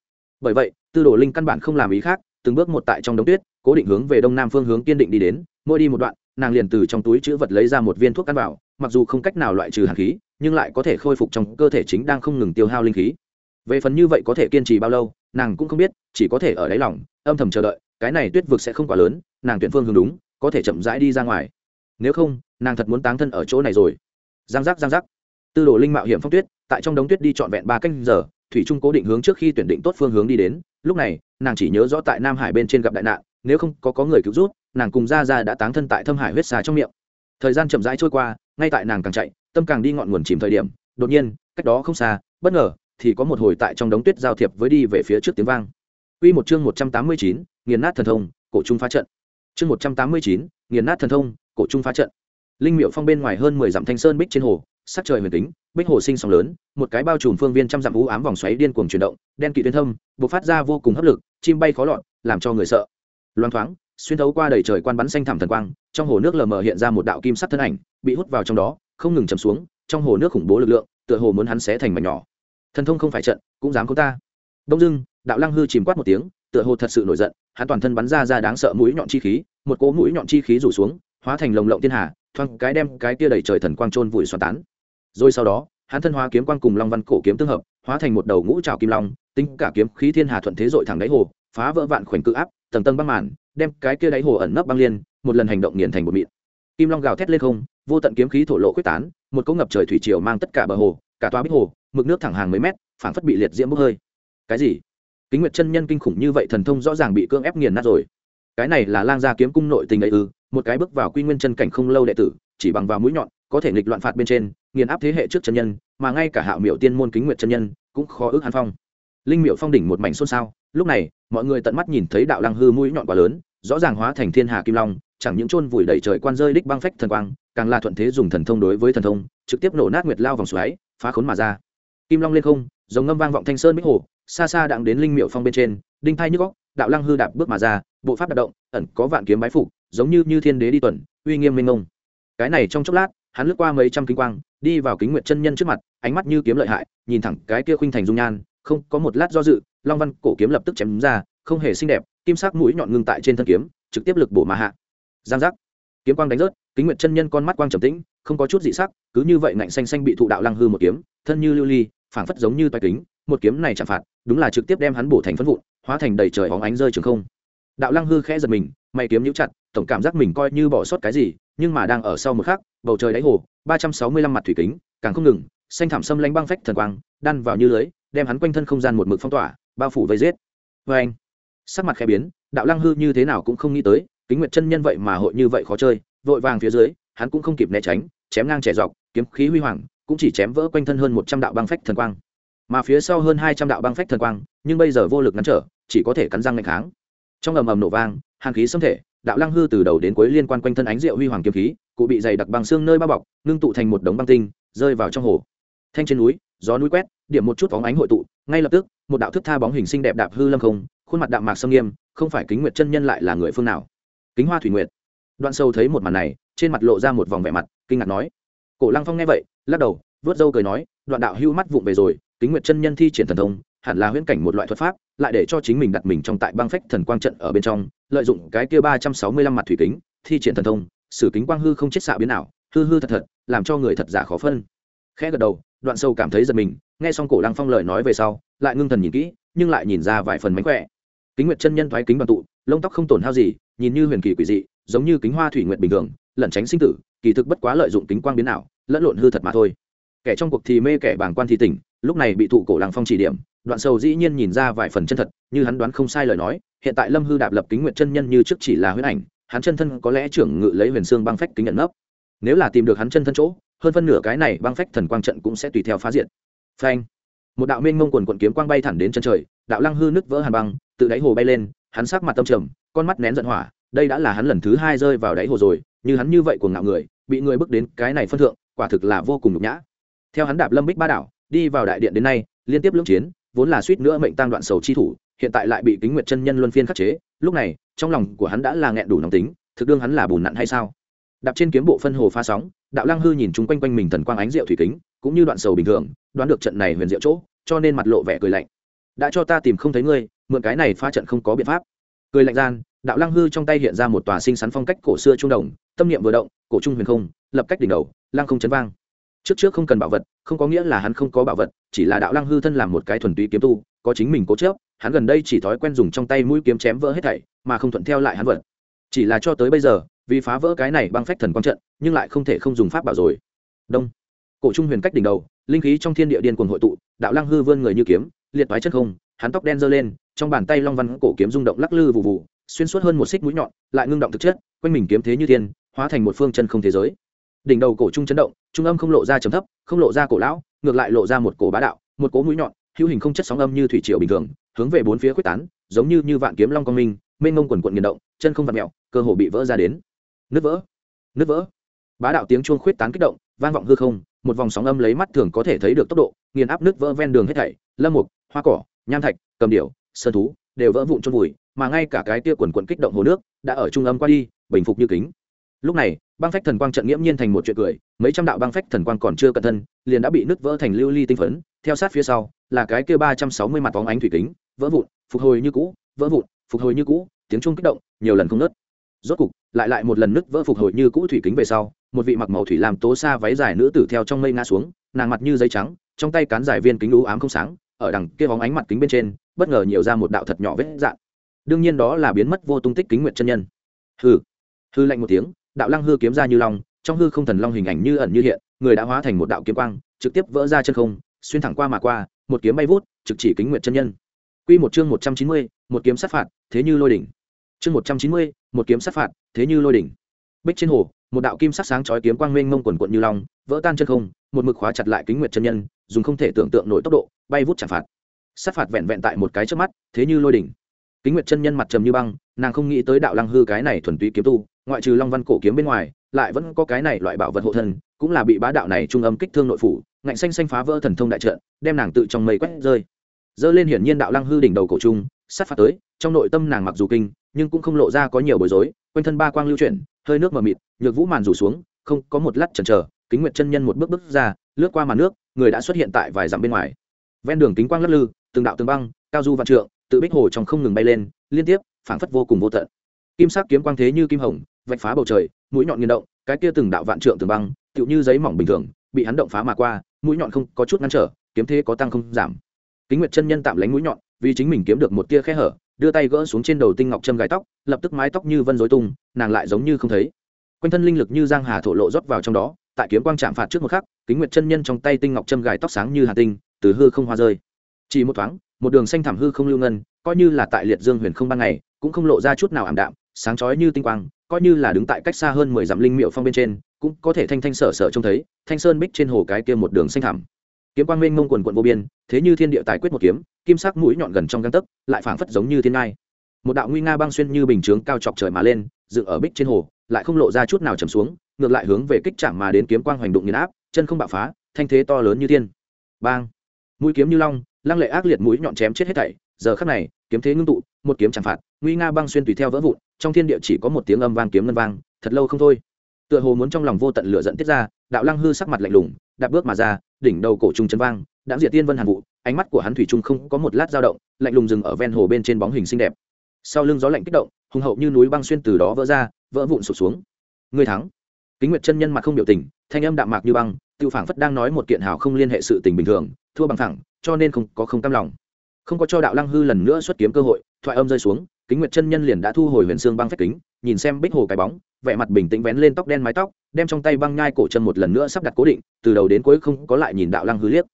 Bởi vậy, tư đồ linh căn bản không làm ý khác, từng bước một tại trong đống tuyết, cố định hướng về đông nam phương hướng kiên định đi đến, mỗi đi một đoạn, nàng liền từ trong túi chữ vật lấy ra một viên thuốc căn bảo, mặc dù không cách nào loại trừ hàn khí, nhưng lại có thể khôi phục trong cơ thể chính đang không ngừng tiêu hao linh khí về phần như vậy có thể kiên trì bao lâu, nàng cũng không biết, chỉ có thể ở đáy lòng, âm thầm chờ đợi, cái này tuyết vực sẽ không quá lớn, nàng tuyển phương hướng đúng, có thể chậm rãi đi ra ngoài. Nếu không, nàng thật muốn táng thân ở chỗ này rồi. Giang giác giang giác. Tư đồ linh mạo hiểm phong tuyết, tại trong đống tuyết đi trọn vẹn ba canh giờ, thủy trung cố định hướng trước khi tuyển định tốt phương hướng đi đến. Lúc này, nàng chỉ nhớ rõ tại nam hải bên trên gặp đại nạn, nếu không có có người cứu rút nàng cùng ra ra đã táng thân tại thâm hải huyết xà trong miệng. Thời gian chậm rãi trôi qua, ngay tại nàng càng chạy, tâm càng đi ngọn nguồn chìm thời điểm, đột nhiên, cách đó không xa, bất ngờ thì có một hồi tại trong đống tuyết giao thiệp với đi về phía trước tiếng vang Quy một chương 189, nghiền nát thần thông, cổ trung phá trận. Chương 189, nghiền nát thần thông, cổ trung phá trận. Linh Miệu Phong bên ngoài hơn 10 dặm thanh sơn bích trên hồ, sắc trời huyền tính, bích hồ sinh sóng lớn, một cái bao trùm phương viên trăm dặm u ám vòng xoáy điên cuồng chuyển động, đen kịt tuyến thâm, bộc phát ra vô cùng hấp lực, chim bay khó lọt, làm cho người sợ. Loan thoáng, xuyên thấu qua đầy trời quan bắn xanh thẳm thần quang, trong hồ nước lờ mờ hiện ra một đạo kim sắc thân ảnh, bị hút vào trong đó, không ngừng chầm xuống, trong hồ nước khủng bố lực lượng, tựa hồ muốn hắn xé thành mảnh nhỏ. Thần thông không phải trận, cũng dám có ta. Đông Dương, đạo lăng hư chìm quát một tiếng, tựa hồ thật sự nổi giận, hắn toàn thân bắn ra ra đáng sợ mũi nhọn chi khí, một cỗ mũi nhọn chi khí rủ xuống, hóa thành lồng lộng thiên hà, thoang cái đem cái kia đầy trời thần quang trôn vùi xoắn tán. Rồi sau đó, hắn thân hóa kiếm quang cùng long văn cổ kiếm tương hợp, hóa thành một đầu ngũ trảo kim long, tính cả kiếm khí thiên hà thuận thế dội thẳng đáy hồ, phá vỡ vạn khoảnh cự áp, tầng tầng băng màn, đem cái kia đáy hồ ẩn nấp băng liên, một lần hành động nghiền thành một mịn. Kim long gào thét lên không, vô tận kiếm khí thổ lộ quyết tán, một cỗ ngập trời thủy triều mang tất cả bờ hồ, cả toa bích hồ, mực nước thẳng hàng mấy mét, phảng phất bị liệt diễm bốc hơi. Cái gì? Kính Nguyệt chân nhân kinh khủng như vậy thần thông rõ ràng bị cưỡng ép nghiền nát rồi. Cái này là lang gia kiếm cung nội tình ấy ư? Một cái bước vào quy nguyên chân cảnh không lâu đệ tử, chỉ bằng vào mũi nhọn, có thể nghịch loạn phạt bên trên, nghiền áp thế hệ trước chân nhân, mà ngay cả Hạo Miểu Tiên môn Kính Nguyệt chân nhân cũng khó ước hàn phong. Linh Miểu phong đỉnh một mảnh xôn xao, lúc này, mọi người tận mắt nhìn thấy đạo lăng hư mũi nhọn quá lớn, rõ ràng hóa thành thiên hà kim long, chẳng những chôn vùi đầy trời quan rơi đích băng phách thần quang, càng là thuận thế dùng thần thông đối với thần thông, trực tiếp nổ nát nguyệt lao vòng xoáy, phá khốn mà ra. Kim long lên không, giống ngâm vang vọng thanh sơn bích hồ, xa xa đặng đến linh miệu phong bên trên đinh thai nhức góc đạo lăng hư đạp bước mà ra bộ pháp đạp động ẩn có vạn kiếm bái phục giống như như thiên đế đi tuần uy nghiêm minh ngông cái này trong chốc lát hắn lướt qua mấy trăm kinh quang đi vào kính nguyệt chân nhân trước mặt ánh mắt như kiếm lợi hại nhìn thẳng cái kia khuynh thành dung nhan không có một lát do dự long văn cổ kiếm lập tức chém ra không hề xinh đẹp kim sắc mũi nhọn ngưng tại trên thân kiếm trực tiếp lực bổ mà hạ. Giang giác. Kiếm quang đánh rớt kính nguyệt chân nhân con mắt quang trầm tĩnh, không có chút dị sắc, cứ như vậy ngạnh xanh xanh bị thụ đạo lăng hư một kiếm, thân như lưu ly, phảng phất giống như toái kính, một kiếm này chạm phạt, đúng là trực tiếp đem hắn bổ thành phân vụn, hóa thành đầy trời hóng ánh rơi trường không. Đạo lăng hư khẽ giật mình, mày kiếm nhũ chặt, tổng cảm giác mình coi như bỏ sót cái gì, nhưng mà đang ở sau một khắc, bầu trời đáy hồ, ba trăm sáu mươi lăm mặt thủy kính, càng không ngừng, xanh thảm xâm lanh băng phách thần quang, đan vào như lưới, đem hắn quanh thân không gian một mực phong tỏa, bao phủ vây giết. Vê anh, sắc mặt khẽ biến, đạo lăng hư như thế nào cũng không nghĩ tới, kính nguyệt chân nhân vậy mà hội như vậy khó chơi vội vàng phía dưới, hắn cũng không kịp né tránh, chém ngang trẻ dọc, kiếm khí huy hoàng, cũng chỉ chém vỡ quanh thân hơn một trăm đạo băng phách thần quang. Mà phía sau hơn hai trăm đạo băng phách thần quang, nhưng bây giờ vô lực ngăn trở, chỉ có thể cắn răng ngày kháng. Trong ầm ầm nổ vang, hàn khí xâm thể, đạo lăng hư từ đầu đến cuối liên quan quanh thân ánh rượu huy hoàng kiếm khí, cụ bị dày đặc bằng xương nơi bao bọc, ngưng tụ thành một đống băng tinh, rơi vào trong hồ. Thanh trên núi, gió núi quét, điểm một chút bóng ánh hội tụ, ngay lập tức, một đạo thức tha bóng hình xinh đẹp đạp hư lâm không, khuôn mặt đạm mạc sâm nghiêm, không phải kính nguyệt chân nhân lại là người phương nào. Kính hoa thủy nguyệt đoạn sâu thấy một màn này, trên mặt lộ ra một vòng vẻ mặt, kinh ngạc nói. Cổ lăng phong nghe vậy, lắc đầu, vớt râu cười nói, đoạn đạo hưu mắt vụng về rồi, kính nguyệt chân nhân thi triển thần thông, hẳn là huyễn cảnh một loại thuật pháp, lại để cho chính mình đặt mình trong tại băng phách thần quang trận ở bên trong, lợi dụng cái kia ba trăm sáu mươi lăm mặt thủy kính, thi triển thần thông, sử kính quang hư không chết xạ biến nào hư hư thật thật, làm cho người thật giả khó phân. Khẽ gật đầu, đoạn sâu cảm thấy giật mình, nghe xong cổ lăng phong lời nói về sau, lại ngưng thần nhìn kỹ, nhưng lại nhìn ra vài phần mánh khỏe. Kính nguyệt chân nhân thoái kính bằng tụ, lông tóc không tổn hao gì, nhìn như huyền kỳ quỷ dị giống như kính hoa thủy nguyệt bình thường, lẩn tránh sinh tử, kỳ thực bất quá lợi dụng kính quang biến nào lẫn lộn hư thật mà thôi. Kẻ trong cuộc thì mê kẻ bàng quan thì tỉnh, lúc này bị thụ cổ làng phong chỉ điểm, đoạn sầu dĩ nhiên nhìn ra vài phần chân thật, như hắn đoán không sai lời nói, hiện tại lâm hư đạp lập kính nguyện chân nhân như trước chỉ là huyết ảnh, hắn chân thân có lẽ trưởng ngự lấy huyền xương băng phách kính nhận nấp. Nếu là tìm được hắn chân thân chỗ, hơn phân nửa cái này băng phách thần quang trận cũng sẽ tùy theo phá diện phanh! Một đạo mênh mông quần quận kiếm quang bay thẳng đến chân trời, đạo lăng hư nứt vỡ hàn băng, tự đáy hồ bay lên, hắn sắc mặt tâm trầm, con mắt nén giận hỏa đây đã là hắn lần thứ hai rơi vào đáy hồ rồi, như hắn như vậy của ngạo người, bị người bước đến cái này phân thượng, quả thực là vô cùng nhục nhã. Theo hắn đạp lâm bích ba đảo, đi vào đại điện đến nay, liên tiếp lưỡng chiến, vốn là suýt nữa mệnh tăng đoạn sầu chi thủ, hiện tại lại bị kính nguyệt chân nhân luân phiên khắc chế, lúc này, trong lòng của hắn đã là nghẹn đủ nóng tính, thực đương hắn là bùn nặn hay sao? Đạp trên kiếm bộ phân hồ pha sóng, đạo lăng hư nhìn chung quanh quanh mình thần quang ánh rượu thủy kính, cũng như đoạn sầu bình thường, đoán được trận này huyền diệu chỗ, cho nên mặt lộ vẻ cười lạnh. Đã cho ta tìm không thấy ngươi, mượn cái này pha trận không có biện pháp. Cười lạnh gian đạo lăng hư trong tay hiện ra một tòa sinh sắn phong cách cổ xưa trung đồng, tâm niệm vừa động, cổ trung huyền không, lập cách đỉnh đầu, lăng không chấn vang. Trước trước không cần bảo vật, không có nghĩa là hắn không có bảo vật, chỉ là đạo lăng hư thân làm một cái thuần túy kiếm tu, có chính mình cố chớp hắn gần đây chỉ thói quen dùng trong tay mũi kiếm chém vỡ hết thảy, mà không thuận theo lại hắn vật. Chỉ là cho tới bây giờ, vì phá vỡ cái này băng phách thần quang trận, nhưng lại không thể không dùng pháp bảo rồi. Đông. Cổ trung huyền cách đỉnh đầu, linh khí trong thiên địa điên cuồng hội tụ, đạo lăng hư vươn người như kiếm, liệt toái chất không, hắn tóc đen giơ lên, trong bàn tay long văn cổ kiếm rung động lắc lư vụ vụ xuyên suốt hơn một xích mũi nhọn, lại ngưng động thực chất, quanh mình kiếm thế như thiên, hóa thành một phương chân không thế giới. Đỉnh đầu cổ trung chấn động, trung âm không lộ ra trầm thấp, không lộ ra cổ lão, ngược lại lộ ra một cổ bá đạo, một cố mũi nhọn, hữu hình không chất sóng âm như thủy triều bình thường, hướng về bốn phía quyết tán, giống như như vạn kiếm long con minh, mênh mông quần quận nghiền động, chân không vặn mẹo cơ hồ bị vỡ ra đến. Nứt vỡ nứt vỡ. Bá đạo tiếng chuông khuyết tán kích động, vang vọng hư không, một vòng sóng âm lấy mắt thường có thể thấy được tốc độ, nghiền áp nứt vỡ ven đường hết thảy, lâm mục, hoa cỏ, nham thạch, cầm điểu, sơn thú, đều vỡ vụn chôn vùi mà ngay cả cái tia quần quận kích động hồ nước đã ở trung âm qua đi, bình phục như kính. Lúc này, băng phách thần quang trận nghiễm nhiên thành một chuyện cười, mấy trăm đạo băng phách thần quang còn chưa cẩn thân, liền đã bị nứt vỡ thành lưu ly tinh phấn, theo sát phía sau, là cái kia ba trăm sáu mươi mặt bóng ánh thủy kính, vỡ vụn, phục hồi như cũ, vỡ vụn, phục hồi như cũ, tiếng trung kích động, nhiều lần không nứt rốt cục, lại lại một lần nứt vỡ phục hồi như cũ thủy kính về sau, một vị mặc màu thủy làm tố xa váy dài nữ tử theo trong mây ngã xuống, nàng mặt như giấy trắng, trong tay cán giải viên kính lú ám không sáng, ở đằng kia bóng ánh mặt kính bên trên, bất ngờ nhiều ra một đạo thật nhỏ vết dạn đương nhiên đó là biến mất vô tung tích kính nguyện chân nhân hư hư lạnh một tiếng đạo lăng hư kiếm ra như long trong hư không thần long hình ảnh như ẩn như hiện người đã hóa thành một đạo kiếm quang trực tiếp vỡ ra chân không xuyên thẳng qua mà qua một kiếm bay vút trực chỉ kính nguyện chân nhân Quy một chương một trăm chín mươi, một kiếm sát phạt, thế như lôi đỉnh. Chương một trăm chín mươi, một kiếm sát phạt, thế như lôi đỉnh. Bích trên hồ, một đạo kim sắc sáng chói kiếm quang mênh mông quần quận như long, vỡ tan chân không, một mực khóa chặt lại kính nguyệt chân nhân, dùng không thể tưởng tượng nổi tốc độ, bay vút chạm phạt. Sát phạt vẹn vẹn tại một cái chớp mắt, thế như lôi đỉnh. Kính nguyệt chân nhân mặt trầm như băng, nàng không nghĩ tới đạo lăng hư cái này thuần túy kiếm tu, ngoại trừ long văn cổ kiếm bên ngoài lại vẫn có cái này loại bảo vật hộ thân cũng là bị bá đạo này trung âm kích thương nội phủ ngạnh xanh xanh phá vỡ thần thông đại trận đem nàng tự trong mây quét rơi. Dơ lên hiển nhiên đạo lăng hư đỉnh đầu cổ trung sát phạt tới trong nội tâm nàng mặc dù kinh nhưng cũng không lộ ra có nhiều bối rối quanh thân ba quang lưu chuyển hơi nước mờ mịt nhược vũ màn rủ xuống không có một lát chần chờ kính nguyệt chân nhân một bước bước ra lướt qua màn nước người đã xuất hiện tại vài dặm bên ngoài. Ven đường kính quang lắc lư từng đạo từng băng cao du vạn trượng tự bích hồ trong không ngừng bay lên, liên tiếp, phảng phất vô cùng vô tận. Kim sắc kiếm quang thế như kim hồng, vạch phá bầu trời, mũi nhọn nghiền động, cái kia từng đạo vạn trượng tường băng, tựu như giấy mỏng bình thường, bị hắn động phá mà qua, mũi nhọn không có chút ngăn trở, kiếm thế có tăng không giảm. Kính nguyệt chân nhân tạm lánh mũi nhọn, vì chính mình kiếm được một tia khe hở, đưa tay gỡ xuống trên đầu tinh ngọc châm gái tóc, lập tức mái tóc như vân dối tung, nàng lại giống như không thấy. Quanh thân linh lực như giang hà thổ lộ rót vào trong đó, tại kiếm quang chạm phạt trước một khắc, kính nguyệt chân nhân trong tay tinh ngọc châm gài tóc sáng như hà tinh, từ hư không hoa rơi. Chỉ một thoáng một đường xanh thảm hư không lưu ngân, coi như là tại liệt dương huyền không ban ngày, cũng không lộ ra chút nào ảm đạm, sáng chói như tinh quang, coi như là đứng tại cách xa hơn mười dặm linh miệu phong bên trên, cũng có thể thanh thanh sở sở trông thấy, thanh sơn bích trên hồ cái kia một đường xanh thảm kiếm quang minh mông quần quận vô biên, thế như thiên địa tài quyết một kiếm, kim sắc mũi nhọn gần trong găng tấc, lại phảng phất giống như thiên ngai. Một đạo nguy nga băng xuyên như bình chướng cao chọc trời mà lên, dựng ở bích trên hồ, lại không lộ ra chút nào trầm xuống, ngược lại hướng về kích chạm mà đến kiếm quang hoành đụng nghiền áp, chân không bạo phá, thanh thế to lớn như thiên. Bang! Mũi kiếm như long lăng lệ ác liệt mũi nhọn chém chết hết thảy, giờ khắc này, kiếm thế ngưng tụ, một kiếm chẳng phạt, nguy nga băng xuyên tùy theo vỡ vụn, trong thiên địa chỉ có một tiếng âm vang kiếm ngân vang, thật lâu không thôi. Tựa hồ muốn trong lòng vô tận lửa dẫn tiết ra, đạo lăng hư sắc mặt lạnh lùng, đạp bước mà ra, đỉnh đầu cổ trùng chân vang đã diệt tiên vân hàn vụ, ánh mắt của hắn thủy trung không có một lát dao động, lạnh lùng dừng ở ven hồ bên trên bóng hình xinh đẹp. Sau lưng gió lạnh kích động, hùng hậu như núi băng xuyên từ đó vỡ ra, vỡ vụn sụp xuống. Người thắng. Kính nguyệt chân nhân mặt không biểu tình, thanh âm đạm mạc như băng, tiêu phảng phất đang nói một kiện hào không liên hệ sự tình bình thường, thua bằng thẳng cho nên không có không cam lòng. Không có cho đạo lăng hư lần nữa xuất kiếm cơ hội, thoại âm rơi xuống, kính nguyệt chân nhân liền đã thu hồi huyền xương băng phách kính, nhìn xem bích hồ cái bóng, vẻ mặt bình tĩnh vén lên tóc đen mái tóc, đem trong tay băng nhai cổ chân một lần nữa sắp đặt cố định, từ đầu đến cuối không có lại nhìn đạo lăng hư liếc.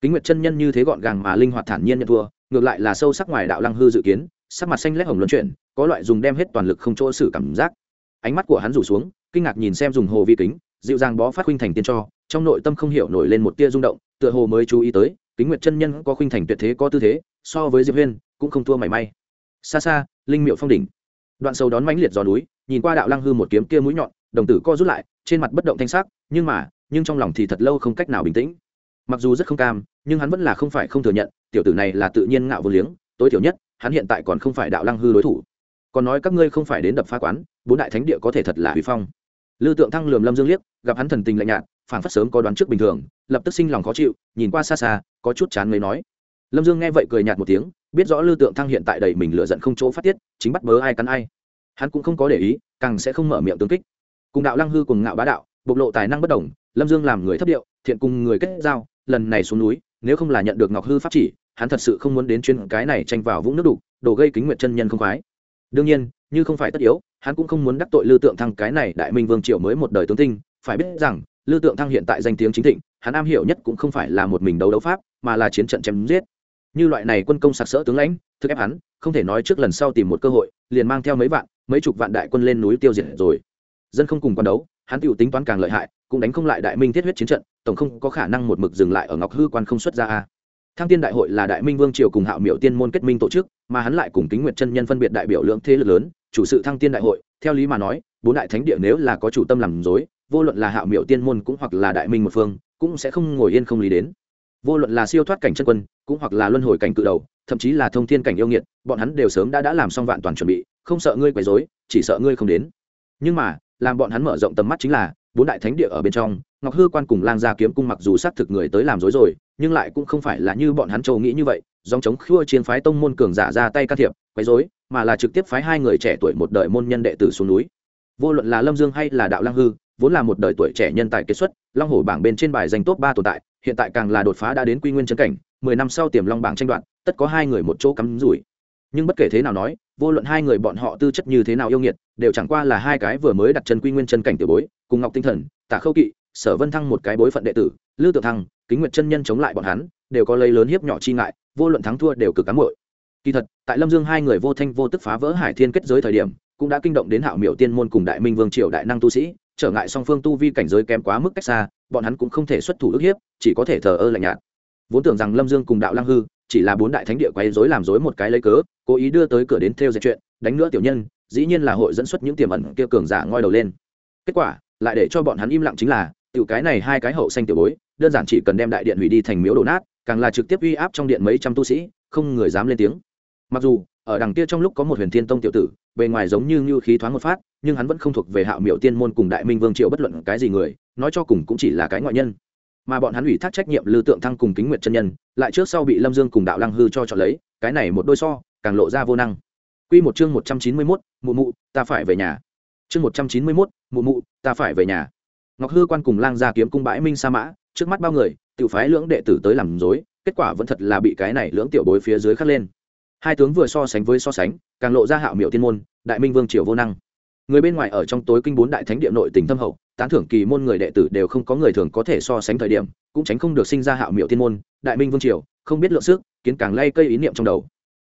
Kính nguyệt chân nhân như thế gọn gàng mà linh hoạt thản nhiên nhận thua, ngược lại là sâu sắc ngoài đạo lăng hư dự kiến, sắc mặt xanh lét hồng luân chuyển, có loại dùng đem hết toàn lực không chỗ xử cảm giác. Ánh mắt của hắn rủ xuống, kinh ngạc nhìn xem dùng hồ vi kính, dịu dàng bó phát huynh thành tiên cho, trong nội tâm không hiểu nổi lên một tia rung động, tựa hồ mới chú ý tới kính nguyệt chân nhân có khuynh thành tuyệt thế có tư thế, so với diệp huyên, cũng không thua mảy may. Xa xa, linh miệu phong đỉnh. Đoạn sâu đón mãnh liệt gió núi, nhìn qua đạo lăng hư một kiếm kia mũi nhọn, đồng tử co rút lại, trên mặt bất động thanh sắc, nhưng mà, nhưng trong lòng thì thật lâu không cách nào bình tĩnh. Mặc dù rất không cam, nhưng hắn vẫn là không phải không thừa nhận, tiểu tử này là tự nhiên ngạo vô liếng, tối thiểu nhất, hắn hiện tại còn không phải đạo lăng hư đối thủ. Còn nói các ngươi không phải đến đập phá quán, bốn đại thánh địa có thể thật là huy phong lư tượng thăng lườm lâm dương liếc, gặp hắn thần tình lạnh nhạt phản phất sớm có đoán trước bình thường, lập tức sinh lòng khó chịu, nhìn qua xa xa, có chút chán mới nói. Lâm dương nghe vậy cười nhạt một tiếng, biết rõ lư tượng thăng hiện tại đầy mình lựa giận không chỗ phát tiết, chính bắt bớ ai cắn ai. Hắn cũng không có để ý, càng sẽ không mở miệng tương kích. Cùng đạo lăng hư cùng ngạo bá đạo, bộc lộ tài năng bất đồng, lâm dương làm người thấp điệu, thiện cùng người kết giao, lần này xuống núi, nếu không là nhận được ngọc hư pháp chỉ, hắn thật sự không muốn đến chuyên cái này tranh vào vũng nước đục đồ gây kính nguyện chân nhân không khoái. Đương nhiên như không phải tất yếu, hắn cũng không muốn đắc tội lư tượng thăng cái này đại minh vương triều mới một đời tướng tinh, phải biết rằng, lư tượng thăng hiện tại danh tiếng chính thịnh, hắn am hiểu nhất cũng không phải là một mình đấu đấu pháp, mà là chiến trận chém giết. Như loại này quân công sặc sỡ tướng lãnh thức ép hắn, không thể nói trước lần sau tìm một cơ hội, liền mang theo mấy vạn, mấy chục vạn đại quân lên núi tiêu diệt rồi. Dân không cùng quan đấu, hắn tự tính toán càng lợi hại, cũng đánh không lại đại minh thiết huyết chiến trận, tổng không có khả năng một mực dừng lại ở ngọc hư quan không xuất ra a. Thăng tiên đại hội là đại minh vương triều cùng hạo miểu tiên môn kết minh tổ chức, mà hắn lại cùng kính Nguyệt chân nhân phân biệt đại biểu lượng thế lực lớn chủ sự thăng tiên đại hội, theo lý mà nói, bốn đại thánh địa nếu là có chủ tâm làm dối vô luận là hạo Miệu tiên môn cũng hoặc là đại minh một phương, cũng sẽ không ngồi yên không lý đến. Vô luận là siêu thoát cảnh chân quân, cũng hoặc là luân hồi cảnh cự đầu, thậm chí là thông thiên cảnh yêu nghiệt, bọn hắn đều sớm đã đã làm xong vạn toàn chuẩn bị, không sợ ngươi quấy rối, chỉ sợ ngươi không đến. Nhưng mà, làm bọn hắn mở rộng tầm mắt chính là, bốn đại thánh địa ở bên trong, ngọc hư quan cùng lang gia kiếm cung mặc dù xác thực người tới làm dối rồi, nhưng lại cũng không phải là như bọn hắn châu nghĩ như vậy, dòng chống khua chiến phái tông môn cường giả ra tay can thiệp, quấy rối mà là trực tiếp phái hai người trẻ tuổi một đời môn nhân đệ tử xuống núi. Vô luận là lâm dương hay là đạo lang hư, vốn là một đời tuổi trẻ nhân tài kết xuất, long hổ bảng bên trên bài danh top ba tồn tại, hiện tại càng là đột phá đã đến quy nguyên chân cảnh, mười năm sau tiềm long bảng tranh đoạt, tất có hai người một chỗ cắm rủi. Nhưng bất kể thế nào nói, vô luận hai người bọn họ tư chất như thế nào yêu nghiệt, đều chẳng qua là hai cái vừa mới đặt chân quy nguyên chân cảnh tiểu bối, cùng ngọc tinh thần, tả khâu kỵ, sở vân thăng một cái bối phận đệ tử, lư tự thăng, kính nguyệt chân nhân chống lại bọn hắn, đều có lấy lớn hiếp nhỏ chi ngại, vô luận thắng thua đều cực cám muội kỳ thật, tại lâm dương hai người vô thanh vô tức phá vỡ hải thiên kết giới thời điểm, cũng đã kinh động đến hạo miểu tiên môn cùng đại minh vương triều đại năng tu sĩ, trở ngại song phương tu vi cảnh giới kém quá mức cách xa, bọn hắn cũng không thể xuất thủ ức hiếp, chỉ có thể thờ ơ lạnh nhạt. Vốn tưởng rằng lâm dương cùng đạo lăng hư chỉ là bốn đại thánh địa quấy rối làm rối một cái lấy cớ, cố ý đưa tới cửa đến theo dệt chuyện, đánh nữa tiểu nhân, dĩ nhiên là hội dẫn xuất những tiềm ẩn kia cường giả ngoi đầu lên. Kết quả, lại để cho bọn hắn im lặng chính là, tiểu cái này hai cái hậu xanh tiểu bối, đơn giản chỉ cần đem đại điện hủy đi thành miếu đổ nát, càng là trực tiếp uy áp trong điện mấy trăm tu sĩ, không người dám lên tiếng mặc dù ở đằng kia trong lúc có một huyền thiên tông tiểu tử bề ngoài giống như như khí thoáng một phát nhưng hắn vẫn không thuộc về hạo miểu tiên môn cùng đại minh vương triều bất luận cái gì người nói cho cùng cũng chỉ là cái ngoại nhân mà bọn hắn ủy thác trách nhiệm lư tượng thăng cùng kính nguyệt chân nhân lại trước sau bị lâm dương cùng đạo lăng hư cho chọn lấy cái này một đôi so càng lộ ra vô năng Quy một chương một trăm chín mươi mốt mụ mụ, ta phải về nhà. Chương một trăm chín mươi mốt mụ mụ, ta phải về nhà. Ngọc Hư Quan cùng Lang gia kiếm cung bãi minh sa mã, trước mắt bao người, tiểu phái lưỡng đệ tử tới làm dối, kết quả vẫn thật là bị cái này lưỡng tiểu bối phía dưới khắc lên. Hai tướng vừa so sánh với so sánh, càng lộ ra hạo miểu tiên môn, đại minh vương triều vô năng. Người bên ngoài ở trong tối kinh bốn đại thánh địa nội tình thâm hậu, tán thưởng kỳ môn người đệ tử đều không có người thường có thể so sánh thời điểm, cũng tránh không được sinh ra hạo miểu tiên môn, đại minh vương triều, không biết lượng sức, kiến càng lay cây ý niệm trong đầu.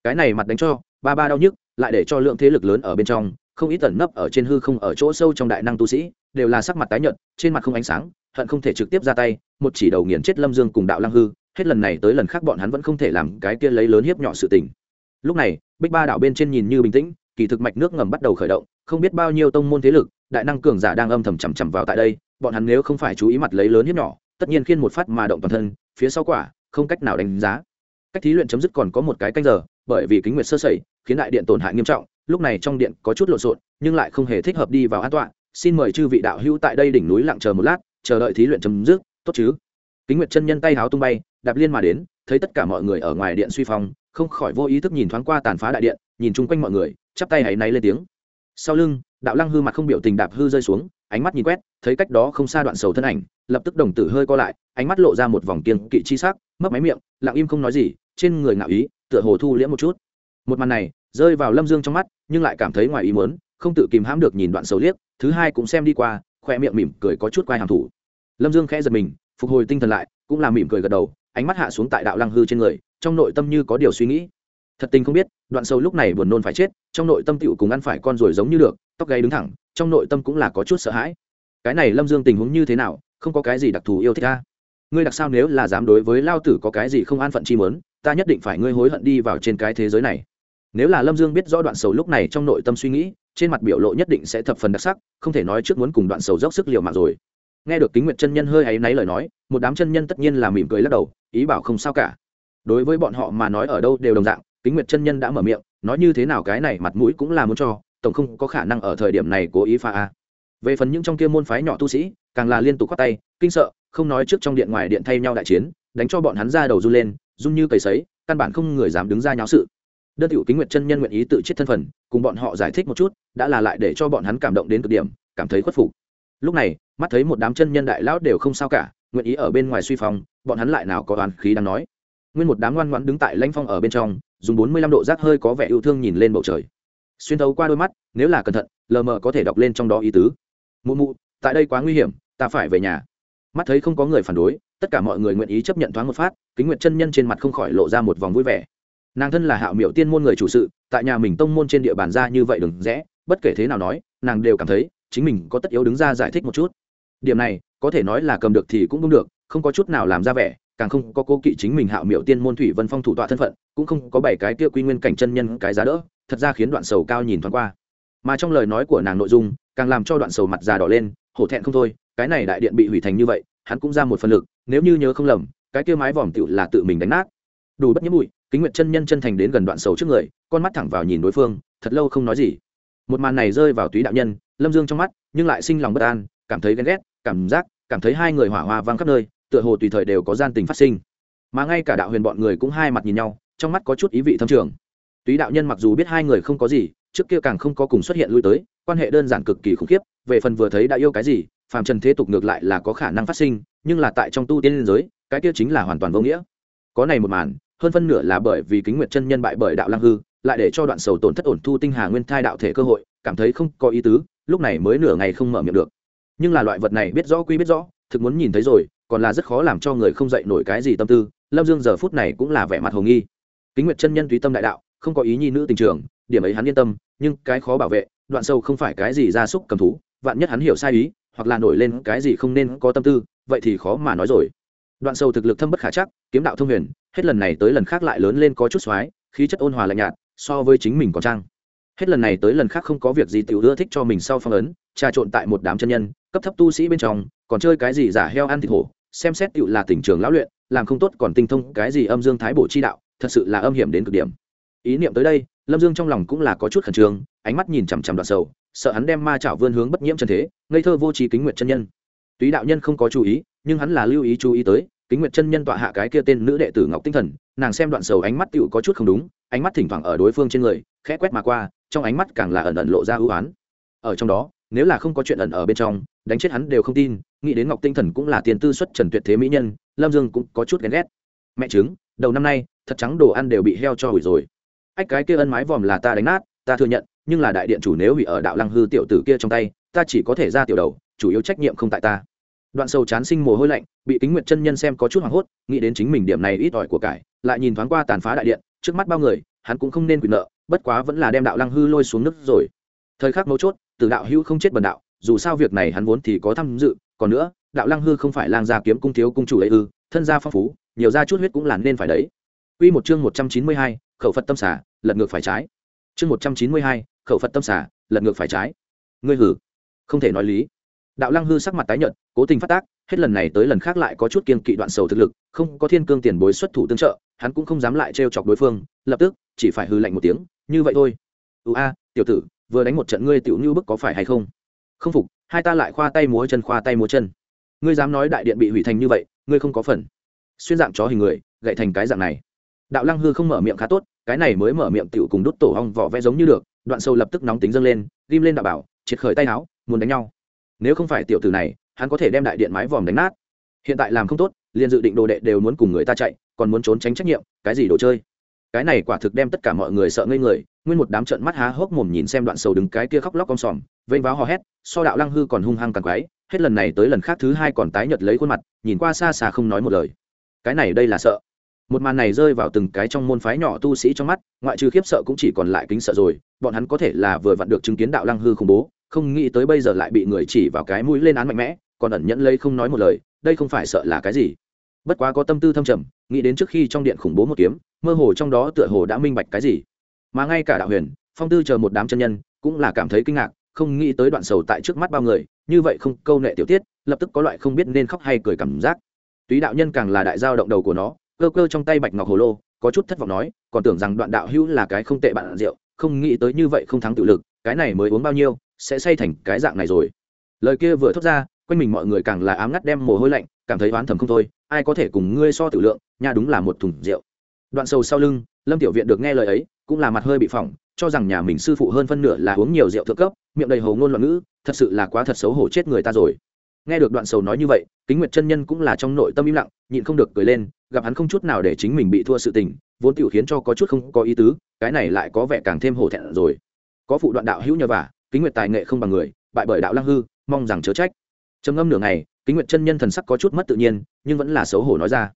Cái này mặt đánh cho, ba ba đau nhức, lại để cho lượng thế lực lớn ở bên trong không ít tẩn nấp ở trên hư không ở chỗ sâu trong đại năng tu sĩ đều là sắc mặt tái nhợt trên mặt không ánh sáng hận không thể trực tiếp ra tay một chỉ đầu nghiền chết lâm dương cùng đạo lăng hư hết lần này tới lần khác bọn hắn vẫn không thể làm cái kia lấy lớn hiếp nhỏ sự tình lúc này, bích ba đảo bên trên nhìn như bình tĩnh, kỳ thực mạch nước ngầm bắt đầu khởi động, không biết bao nhiêu tông môn thế lực, đại năng cường giả đang âm thầm chằm chằm vào tại đây, bọn hắn nếu không phải chú ý mặt lấy lớn hiếp nhỏ, tất nhiên khiên một phát mà động toàn thân, phía sau quả, không cách nào đánh giá. Cách thí luyện chấm dứt còn có một cái canh giờ, bởi vì kính nguyệt sơ sẩy, khiến đại điện tổn hại nghiêm trọng, lúc này trong điện có chút lộn xộn, nhưng lại không hề thích hợp đi vào an toàn. Xin mời chư vị đạo hữu tại đây đỉnh núi lặng chờ một lát, chờ đợi thí luyện chấm dứt, tốt chứ? Kính nguyệt chân nhân tay háo tung bay, đạp liên mà đến thấy tất cả mọi người ở ngoài điện suy phong, không khỏi vô ý thức nhìn thoáng qua tàn phá đại điện, nhìn chung quanh mọi người, chắp tay hãy náy lên tiếng. Sau lưng, đạo lăng hư mặt không biểu tình đạp hư rơi xuống, ánh mắt nhìn quét, thấy cách đó không xa đoạn sầu thân ảnh, lập tức đồng tử hơi co lại, ánh mắt lộ ra một vòng kiêng kỵ chi sắc, mấp máy miệng, lặng im không nói gì, trên người ngạo ý, tựa hồ thu liễm một chút. Một màn này, rơi vào lâm dương trong mắt, nhưng lại cảm thấy ngoài ý muốn, không tự kìm hãm được nhìn đoạn sầu liếc, thứ hai cũng xem đi qua, khoe miệng mỉm cười có chút quai hàm thủ. Lâm dương khẽ giật mình, phục hồi tinh thần lại, cũng là mỉm cười gật đầu ánh mắt hạ xuống tại đạo lăng hư trên người, trong nội tâm như có điều suy nghĩ. Thật tình không biết, đoạn sâu lúc này buồn nôn phải chết, trong nội tâm tựu cùng ăn phải con rồi giống như được, tóc gáy đứng thẳng, trong nội tâm cũng là có chút sợ hãi. Cái này lâm dương tình huống như thế nào, không có cái gì đặc thù yêu thích ta. Ngươi đặc sao nếu là dám đối với lao tử có cái gì không an phận chi mớn ta nhất định phải ngươi hối hận đi vào trên cái thế giới này. Nếu là lâm dương biết rõ đoạn sầu lúc này trong nội tâm suy nghĩ, trên mặt biểu lộ nhất định sẽ thập phần đặc sắc, không thể nói trước muốn cùng đoạn sầu dốc sức liều mạng rồi nghe được kính nguyện chân nhân hơi áy náy lời nói, một đám chân nhân tất nhiên là mỉm cười lắc đầu, ý bảo không sao cả. Đối với bọn họ mà nói ở đâu đều đồng dạng, kính nguyện chân nhân đã mở miệng, nói như thế nào cái này mặt mũi cũng là muốn cho, tổng không có khả năng ở thời điểm này cố ý pha a. Về phần những trong kia môn phái nhỏ tu sĩ, càng là liên tục khoác tay, kinh sợ, không nói trước trong điện ngoài điện thay nhau đại chiến, đánh cho bọn hắn ra đầu run lên, run như cầy sấy, căn bản không người dám đứng ra nháo sự. Đơn tiểu kính nguyệt chân nhân nguyện ý tự chết thân phận, cùng bọn họ giải thích một chút, đã là lại để cho bọn hắn cảm động đến cực điểm, cảm thấy khuất phục. Lúc này mắt thấy một đám chân nhân đại lão đều không sao cả nguyện ý ở bên ngoài suy phòng, bọn hắn lại nào có oán khí đang nói. Nguyên một đám ngoan ngoãn đứng tại lãnh phong ở bên trong dùng bốn mươi lăm độ rác hơi có vẻ yêu thương nhìn lên bầu trời. Xuyên thấu qua đôi mắt nếu là cẩn thận lờ mờ có thể đọc lên trong đó ý tứ. Mụ mụ tại đây quá nguy hiểm ta phải về nhà. Mắt thấy không có người phản đối tất cả mọi người nguyện ý chấp nhận thoáng một phát kính nguyện chân nhân trên mặt không khỏi lộ ra một vòng vui vẻ. Nàng thân là hạo miệu tiên môn người chủ sự tại nhà mình tông môn trên địa bàn ra như vậy đừng rẽ bất kể thế nào nói nàng đều cảm thấy chính mình có tất yếu đứng ra giải thích một chút điểm này, có thể nói là cầm được thì cũng đúng được, không có chút nào làm ra vẻ, càng không có cố kỵ chính mình hạo miệu tiên môn thủy vân phong thủ tọa thân phận, cũng không có bảy cái kia quy nguyên cảnh chân nhân cái giá đỡ, thật ra khiến đoạn sầu cao nhìn thoáng qua. Mà trong lời nói của nàng nội dung, càng làm cho đoạn sầu mặt già đỏ lên, hổ thẹn không thôi, cái này đại điện bị hủy thành như vậy, hắn cũng ra một phần lực, nếu như nhớ không lầm, cái kia mái vòm tựu là tự mình đánh nát. Đủ bất nhiễm bụi, kính nguyệt chân nhân chân thành đến gần đoạn sầu trước người, con mắt thẳng vào nhìn đối phương, thật lâu không nói gì. Một màn này rơi vào túy đạo nhân, lâm dương trong mắt, nhưng lại sinh lòng bất an, cảm thấy ghen ghét cảm giác, cảm thấy hai người hỏa hoa vang khắp nơi, tựa hồ tùy thời đều có gian tình phát sinh. Mà ngay cả đạo huyền bọn người cũng hai mặt nhìn nhau, trong mắt có chút ý vị thâm trường. Túy đạo nhân mặc dù biết hai người không có gì, trước kia càng không có cùng xuất hiện lui tới, quan hệ đơn giản cực kỳ khủng khiếp, về phần vừa thấy đã yêu cái gì, phàm trần thế tục ngược lại là có khả năng phát sinh, nhưng là tại trong tu tiên liên giới, cái kia chính là hoàn toàn vô nghĩa. Có này một màn, hơn phân nửa là bởi vì kính nguyệt chân nhân bại bởi đạo lang hư, lại để cho đoạn sầu tổn thất ổn thu tinh hà nguyên thai đạo thể cơ hội, cảm thấy không có ý tứ, lúc này mới nửa ngày không mở miệng được nhưng là loại vật này biết rõ quy biết rõ, thực muốn nhìn thấy rồi, còn là rất khó làm cho người không dậy nổi cái gì tâm tư. Lâm dương giờ phút này cũng là vẻ mặt hồ nghi. Kính nguyệt chân nhân tùy tâm đại đạo, không có ý nhi nữ tình trường, điểm ấy hắn yên tâm, nhưng cái khó bảo vệ, đoạn sâu không phải cái gì ra súc cầm thú, vạn nhất hắn hiểu sai ý, hoặc là nổi lên cái gì không nên có tâm tư, vậy thì khó mà nói rồi. Đoạn sâu thực lực thâm bất khả chắc, kiếm đạo thông huyền, hết lần này tới lần khác lại lớn lên có chút x khí chất ôn hòa lạnh nhạt, so với chính mình còn trang. Hết lần này tới lần khác không có việc gì tiểu ưa thích cho mình sau phong ấn, trà trộn tại một đám chân nhân cấp thấp tu sĩ bên trong, còn chơi cái gì giả heo ăn thịt hổ, xem xét tựu là tình trường lão luyện, làm không tốt còn tinh thông cái gì âm dương thái bổ chi đạo, thật sự là âm hiểm đến cực điểm. Ý niệm tới đây, lâm dương trong lòng cũng là có chút khẩn trương, ánh mắt nhìn chằm chằm đoạn sầu, sợ hắn đem ma chảo vươn hướng bất nhiễm chân thế, ngây thơ vô trí kính nguyệt chân nhân. Túy đạo nhân không có chú ý, nhưng hắn là lưu ý chú ý tới, kính nguyệt chân nhân tọa hạ cái kia tên nữ đệ tử ngọc tinh thần, nàng xem đoạn sầu ánh mắt tựu có chút không đúng, ánh mắt thỉnh thoảng ở đối phương trên người, khẽ quét mà qua, trong ánh mắt càng là ẩn ẩn lộ ra ưu ái ở trong đó, nếu là không có chuyện ẩn ở bên trong đánh chết hắn đều không tin, nghĩ đến ngọc tinh thần cũng là tiền tư xuất trần tuyệt thế mỹ nhân, lâm dương cũng có chút ghen ghét. Mẹ chứng đầu năm nay, thật trắng đồ ăn đều bị heo cho hủy rồi. Ách, cái kia ân mái vòm là ta đánh nát, ta thừa nhận, nhưng là đại điện chủ nếu hủy ở đạo lăng hư tiểu tử kia trong tay, ta chỉ có thể ra tiểu đầu, chủ yếu trách nhiệm không tại ta. Đoạn sâu chán sinh mồ hôi lạnh, bị kính nguyệt chân nhân xem có chút hoảng hốt, nghĩ đến chính mình điểm này ít ỏi của cải, lại nhìn thoáng qua tàn phá đại điện, trước mắt bao người, hắn cũng không nên quyền nợ, bất quá vẫn là đem đạo lăng hư lôi xuống nước rồi. Thời khắc mấu chốt từ đạo hữu không chết bần đạo dù sao việc này hắn vốn thì có tham dự còn nữa đạo lăng hư không phải lang gia kiếm cung thiếu cung chủ ấy ư thân gia phong phú nhiều gia chút huyết cũng là nên phải đấy Quy một chương 192, khẩu Phật tâm xả, lật ngược phải trái. Chương 192, khẩu Phật tâm xả, lật ngược phải trái. Ngươi hử? Không thể nói lý. Đạo Lăng hư sắc mặt tái nhợt, cố tình phát tác, hết lần này tới lần khác lại có chút kiên kỵ đoạn sầu thực lực, không có thiên cương tiền bối xuất thủ tương trợ, hắn cũng không dám lại trêu chọc đối phương, lập tức chỉ phải hừ lạnh một tiếng, như vậy thôi. "U a, tiểu tử, vừa đánh một trận ngươi tiểu như bức có phải hay không?" Không phục, hai ta lại khoa tay múa chân khoa tay múa chân. Ngươi dám nói đại điện bị hủy thành như vậy, ngươi không có phần. Xuyên dạng chó hình người, gậy thành cái dạng này đạo lăng hư không mở miệng khá tốt cái này mới mở miệng tựu cùng đốt tổ hong vỏ vẽ giống như được đoạn sâu lập tức nóng tính dâng lên ghim lên đạo bảo triệt khởi tay áo muốn đánh nhau nếu không phải tiểu tử này hắn có thể đem đại điện mái vòm đánh nát hiện tại làm không tốt liền dự định đồ đệ đều muốn cùng người ta chạy còn muốn trốn tránh trách nhiệm cái gì đồ chơi cái này quả thực đem tất cả mọi người sợ ngây người nguyên một đám trận mắt há hốc mồm nhìn xem đoạn sầu đứng cái kia khóc lóc con sòm vênh váo hò hét, so đạo lăng hư còn hung hăng càng quái, hết lần này tới lần khác thứ hai còn tái nhật lấy khuôn mặt, nhìn qua xa xa không nói một lời. Cái này đây là sợ. Một màn này rơi vào từng cái trong môn phái nhỏ tu sĩ trong mắt, ngoại trừ khiếp sợ cũng chỉ còn lại kính sợ rồi, bọn hắn có thể là vừa vặn được chứng kiến đạo lăng hư khủng bố, không nghĩ tới bây giờ lại bị người chỉ vào cái mũi lên án mạnh mẽ, còn ẩn nhẫn lấy không nói một lời, đây không phải sợ là cái gì. Bất quá có tâm tư thâm trầm, nghĩ đến trước khi trong điện khủng bố một kiếm, mơ hồ trong đó tựa hồ đã minh bạch cái gì. Mà ngay cả đạo huyền, phong tư chờ một đám chân nhân, cũng là cảm thấy kinh ngạc không nghĩ tới đoạn sầu tại trước mắt bao người, như vậy không câu nệ tiểu tiết, lập tức có loại không biết nên khóc hay cười cảm giác. Túy đạo nhân càng là đại giao động đầu của nó, cơ cơ trong tay bạch ngọc hồ lô, có chút thất vọng nói, còn tưởng rằng đoạn đạo hữu là cái không tệ bạn rượu, không nghĩ tới như vậy không thắng tự lực, cái này mới uống bao nhiêu, sẽ say thành cái dạng này rồi. Lời kia vừa thốt ra, quanh mình mọi người càng là ám ngắt đem mồ hôi lạnh, cảm thấy oán thầm không thôi, ai có thể cùng ngươi so tử lượng, nha đúng là một thùng rượu. Đoạn sầu sau lưng lâm tiểu viện được nghe lời ấy, cũng là mặt hơi bị phỏng, cho rằng nhà mình sư phụ hơn phân nửa là uống nhiều rượu thượng cấp, miệng đầy hầu ngôn loạn ngữ, thật sự là quá thật xấu hổ chết người ta rồi. Nghe được đoạn sầu nói như vậy, kính nguyệt chân nhân cũng là trong nội tâm im lặng, nhịn không được cười lên, gặp hắn không chút nào để chính mình bị thua sự tình, vốn tiểu khiến cho có chút không có ý tứ, cái này lại có vẻ càng thêm hổ thẹn rồi. Có phụ đoạn đạo hữu nhờ vả, kính nguyệt tài nghệ không bằng người, bại bởi đạo lăng hư, mong rằng chớ trách. Trầm ngâm nửa ngày, kính nguyệt chân nhân thần sắc có chút mất tự nhiên, nhưng vẫn là xấu hổ nói ra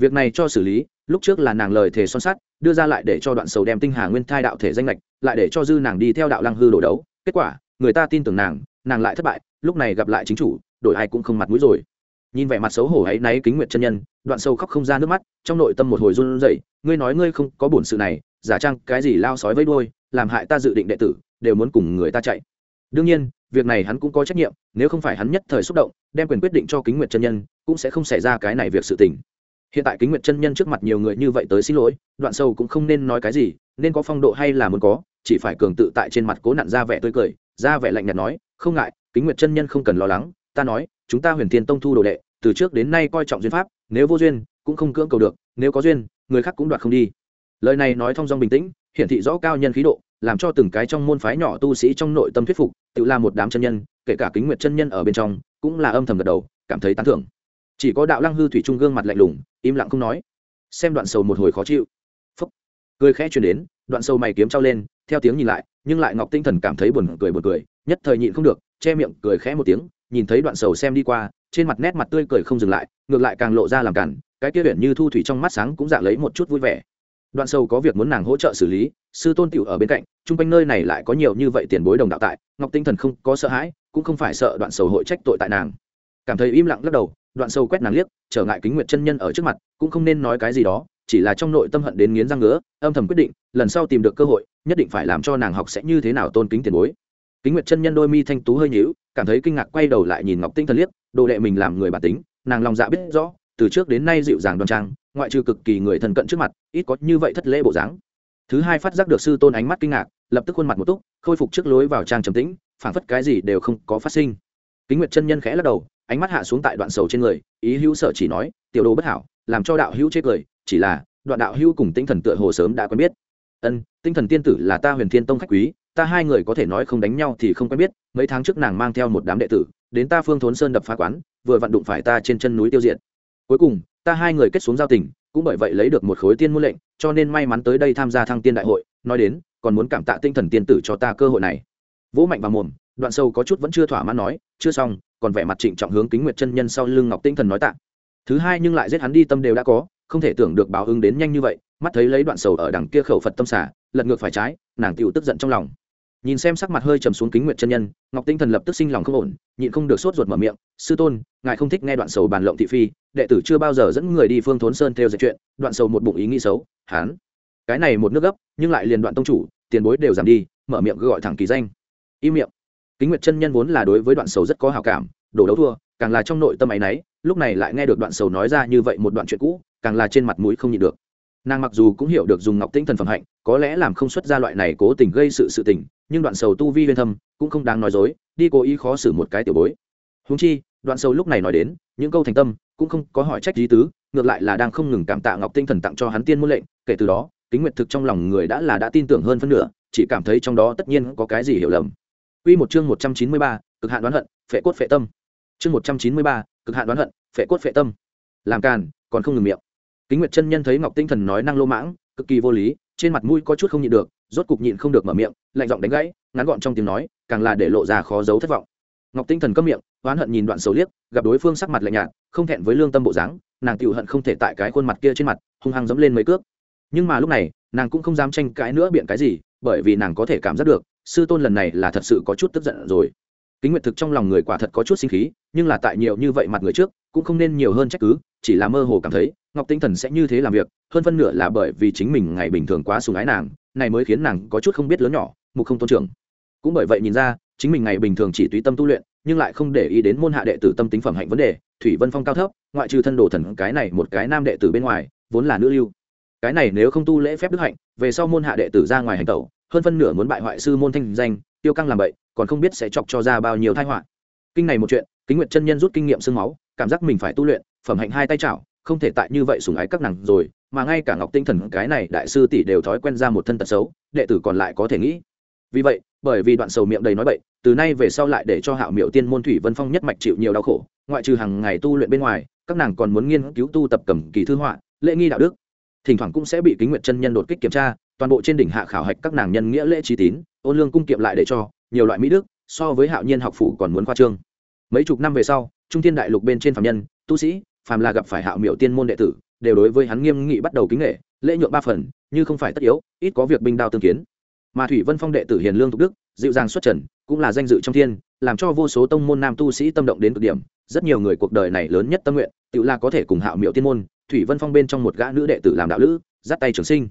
việc này cho xử lý, lúc trước là nàng lời thề son sắt, đưa ra lại để cho đoạn sầu đem tinh hà nguyên thai đạo thể danh lệch, lại để cho dư nàng đi theo đạo lăng hư đổ đấu. Kết quả, người ta tin tưởng nàng nàng lại thất bại, lúc này gặp lại chính chủ, đổi ai cũng không mặt mũi rồi. Nhìn vẻ mặt xấu hổ ấy náy kính nguyện chân nhân, đoạn sâu khóc không ra nước mắt, trong nội tâm một hồi run rẩy, ngươi nói ngươi không có bổn sự này, giả trang cái gì lao sói với đuôi, làm hại ta dự định đệ tử, đều muốn cùng người ta chạy. Đương nhiên, việc này hắn cũng có trách nhiệm, nếu không phải hắn nhất thời xúc động, đem quyền quyết định cho kính nguyện chân nhân, cũng sẽ không xảy ra cái này việc sự tình hiện tại kính nguyện chân nhân trước mặt nhiều người như vậy tới xin lỗi, đoạn sâu cũng không nên nói cái gì, nên có phong độ hay là muốn có, chỉ phải cường tự tại trên mặt cố nặn ra vẻ tươi cười, ra vẻ lạnh nhạt nói, không ngại, kính nguyện chân nhân không cần lo lắng, ta nói, chúng ta huyền thiên tông thu đồ đệ, từ trước đến nay coi trọng duyên pháp, nếu vô duyên, cũng không cưỡng cầu được, nếu có duyên, người khác cũng đoạt không đi. Lời này nói thong dong bình tĩnh, hiển thị rõ cao nhân khí độ, làm cho từng cái trong môn phái nhỏ tu sĩ trong nội tâm thuyết phục, tự là một đám chân nhân, kể cả kính nguyệt chân nhân ở bên trong, cũng là âm thầm gật đầu, cảm thấy tán thưởng chỉ có đạo lăng hư thủy trung gương mặt lạnh lùng, im lặng không nói. Xem đoạn sầu một hồi khó chịu. Phúc. Cười khẽ chuyển đến, đoạn sầu mày kiếm trao lên, theo tiếng nhìn lại, nhưng lại ngọc tinh thần cảm thấy buồn cười buồn cười, nhất thời nhịn không được, che miệng, cười khẽ một tiếng, nhìn thấy đoạn sầu xem đi qua, trên mặt nét mặt tươi cười không dừng lại, ngược lại càng lộ ra làm cản, cái kia huyện như thu thủy trong mắt sáng cũng dạng lấy một chút vui vẻ. Đoạn sầu có việc muốn nàng hỗ trợ xử lý, sư tôn tiểu ở bên cạnh, chung quanh nơi này lại có nhiều như vậy tiền bối đồng đạo tại, ngọc tinh thần không có sợ hãi, cũng không phải sợ đoạn sầu hội trách tội tại nàng. Cảm thấy im lặng lắc đầu đoạn sâu quét nàng liếc, trở ngại kính nguyệt chân nhân ở trước mặt, cũng không nên nói cái gì đó, chỉ là trong nội tâm hận đến nghiến răng ngứa, âm thầm quyết định, lần sau tìm được cơ hội, nhất định phải làm cho nàng học sẽ như thế nào tôn kính tiền bối. Kính nguyệt chân nhân đôi mi thanh tú hơi nhíu, cảm thấy kinh ngạc quay đầu lại nhìn ngọc tinh thần liếc, đồ đệ mình làm người bản tính, nàng lòng dạ biết rõ, từ trước đến nay dịu dàng đoan trang, ngoại trừ cực kỳ người thân cận trước mặt, ít có như vậy thất lễ bộ dáng. Thứ hai phát giác được sư tôn ánh mắt kinh ngạc, lập tức khuôn mặt một túc, khôi phục trước lối vào trang trầm tĩnh, phảng phất cái gì đều không có phát sinh. Kính nguyệt chân nhân khẽ lắc đầu ánh mắt hạ xuống tại đoạn sầu trên người, ý hữu sở chỉ nói, tiểu đồ bất hảo, làm cho đạo hữu chết cười, chỉ là, đoạn đạo hữu cùng tinh thần tựa hồ sớm đã quen biết. Ân, tinh thần tiên tử là ta huyền thiên tông khách quý, ta hai người có thể nói không đánh nhau thì không quen biết, mấy tháng trước nàng mang theo một đám đệ tử, đến ta phương thốn sơn đập phá quán, vừa vặn đụng phải ta trên chân núi tiêu diệt. Cuối cùng, ta hai người kết xuống giao tình, cũng bởi vậy lấy được một khối tiên muôn lệnh, cho nên may mắn tới đây tham gia thăng tiên đại hội, nói đến, còn muốn cảm tạ tinh thần tiên tử cho ta cơ hội này vỗ mạnh vào mồm, đoạn sâu có chút vẫn chưa thỏa mãn nói, chưa xong, còn vẻ mặt trịnh trọng hướng kính nguyệt chân nhân sau lưng ngọc tinh thần nói tạ. Thứ hai nhưng lại giết hắn đi tâm đều đã có, không thể tưởng được báo ứng đến nhanh như vậy, mắt thấy lấy đoạn sầu ở đằng kia khẩu phật tâm xả, lật ngược phải trái, nàng tựu tức giận trong lòng. Nhìn xem sắc mặt hơi trầm xuống kính nguyệt chân nhân, ngọc tinh thần lập tức sinh lòng không ổn, nhịn không được sốt ruột mở miệng, sư tôn, ngài không thích nghe đoạn sầu bàn lộng thị phi, đệ tử chưa bao giờ dẫn người đi phương thốn sơn theo dệt chuyện, đoạn sầu một bụng ý nghĩ xấu, hán. Cái này một nước gấp, nhưng lại liền đoạn tông chủ, tiền bối đều giảm đi, mở miệng gọi thẳng kỳ danh y miệng. Kính nguyệt chân nhân vốn là đối với đoạn sầu rất có hào cảm đổ đấu thua, càng là trong nội tâm ấy nấy, lúc này lại nghe được đoạn sầu nói ra như vậy một đoạn chuyện cũ, càng là trên mặt mũi không nhịn được. Nàng mặc dù cũng hiểu được dùng ngọc tinh thần phẩm hạnh, có lẽ làm không xuất ra loại này cố tình gây sự sự tình, nhưng đoạn sầu tu vi huyên thâm, cũng không đáng nói dối, đi cố ý khó xử một cái tiểu bối. Húng chi, đoạn sầu lúc này nói đến, những câu thành tâm, cũng không có hỏi trách lý tứ, ngược lại là đang không ngừng cảm tạ ngọc tinh thần tặng cho hắn tiên môn lệnh, kể từ đó, kính nguyệt thực trong lòng người đã là đã tin tưởng hơn phân nửa, chỉ cảm thấy trong đó tất nhiên có cái gì hiểu lầm. Quy một chương 193, cực hạn đoán hận, phệ cốt phệ tâm. Chương 193, cực hạn đoán hận, phệ cốt phệ tâm. Làm càn, còn không ngừng miệng. Kính Nguyệt chân nhân thấy Ngọc Tinh Thần nói năng lô mãng, cực kỳ vô lý, trên mặt mũi có chút không nhịn được, rốt cục nhịn không được mở miệng, lạnh giọng đánh gãy, ngắn gọn trong tiếng nói, càng là để lộ ra khó giấu thất vọng. Ngọc Tinh Thần câm miệng, oán hận nhìn đoạn xấu liếc, gặp đối phương sắc mặt lạnh nhạt, không thẹn với lương tâm bộ dáng, nàng tiểu hận không thể tại cái khuôn mặt kia trên mặt, hung hăng giẫm lên mấy cước. Nhưng mà lúc này, nàng cũng không dám tranh cãi nữa biện cái gì, bởi vì nàng có thể cảm giác được, sư tôn lần này là thật sự có chút tức giận rồi. Kính nguyệt thực trong lòng người quả thật có chút sinh khí, nhưng là tại nhiều như vậy mặt người trước, cũng không nên nhiều hơn trách cứ, chỉ là mơ hồ cảm thấy, ngọc tinh thần sẽ như thế làm việc, hơn phân nửa là bởi vì chính mình ngày bình thường quá sùng ái nàng, này mới khiến nàng có chút không biết lớn nhỏ, mục không tôn trưởng. Cũng bởi vậy nhìn ra, chính mình ngày bình thường chỉ tùy tâm tu luyện, nhưng lại không để ý đến môn hạ đệ tử tâm tính phẩm hạnh vấn đề, thủy vân phong cao thấp, ngoại trừ thân đồ thần cái này một cái nam đệ tử bên ngoài, vốn là nữ lưu. Cái này nếu không tu lễ phép đức hạnh, về sau môn hạ đệ tử ra ngoài hành tẩu hơn phân nửa muốn bại hoại sư môn thanh danh, tiêu căng làm bậy, còn không biết sẽ chọc cho ra bao nhiêu tai họa. Kinh này một chuyện, kính nguyệt chân nhân rút kinh nghiệm xương máu, cảm giác mình phải tu luyện, phẩm hạnh hai tay chảo, không thể tại như vậy sủng ái các nàng rồi, mà ngay cả ngọc tinh thần, cái này đại sư tỷ đều thói quen ra một thân tật xấu, đệ tử còn lại có thể nghĩ. Vì vậy, bởi vì đoạn sầu miệng đầy nói bậy, từ nay về sau lại để cho hạo miệu tiên môn thủy vân phong nhất mạch chịu nhiều đau khổ, ngoại trừ hàng ngày tu luyện bên ngoài, các nàng còn muốn nghiên cứu tu tập cầm kỳ thư họa, lễ nghi đạo đức. Thỉnh thoảng cũng sẽ bị kính nguyệt chân nhân đột kích kiểm tra toàn bộ trên đỉnh hạ khảo hạch các nàng nhân nghĩa lễ trí tín, ôn lương cung kiệm lại để cho, nhiều loại mỹ đức, so với hạo nhiên học phủ còn muốn khoa trương. Mấy chục năm về sau, trung thiên đại lục bên trên phạm nhân, tu sĩ, phàm là gặp phải hạo miệu tiên môn đệ tử, đều đối với hắn nghiêm nghị bắt đầu kính nghệ lễ nhuộm ba phần, như không phải tất yếu, ít có việc binh đao tương kiến. Mà thủy vân phong đệ tử hiền lương thục đức, dịu dàng xuất trần, cũng là danh dự trong thiên, làm cho vô số tông môn nam tu sĩ tâm động đến cực điểm, rất nhiều người cuộc đời này lớn nhất tâm nguyện, tự là có thể cùng hạo miệu tiên môn, thủy vân phong bên trong một gã nữ đệ tử làm đạo lữ, dắt tay trường sinh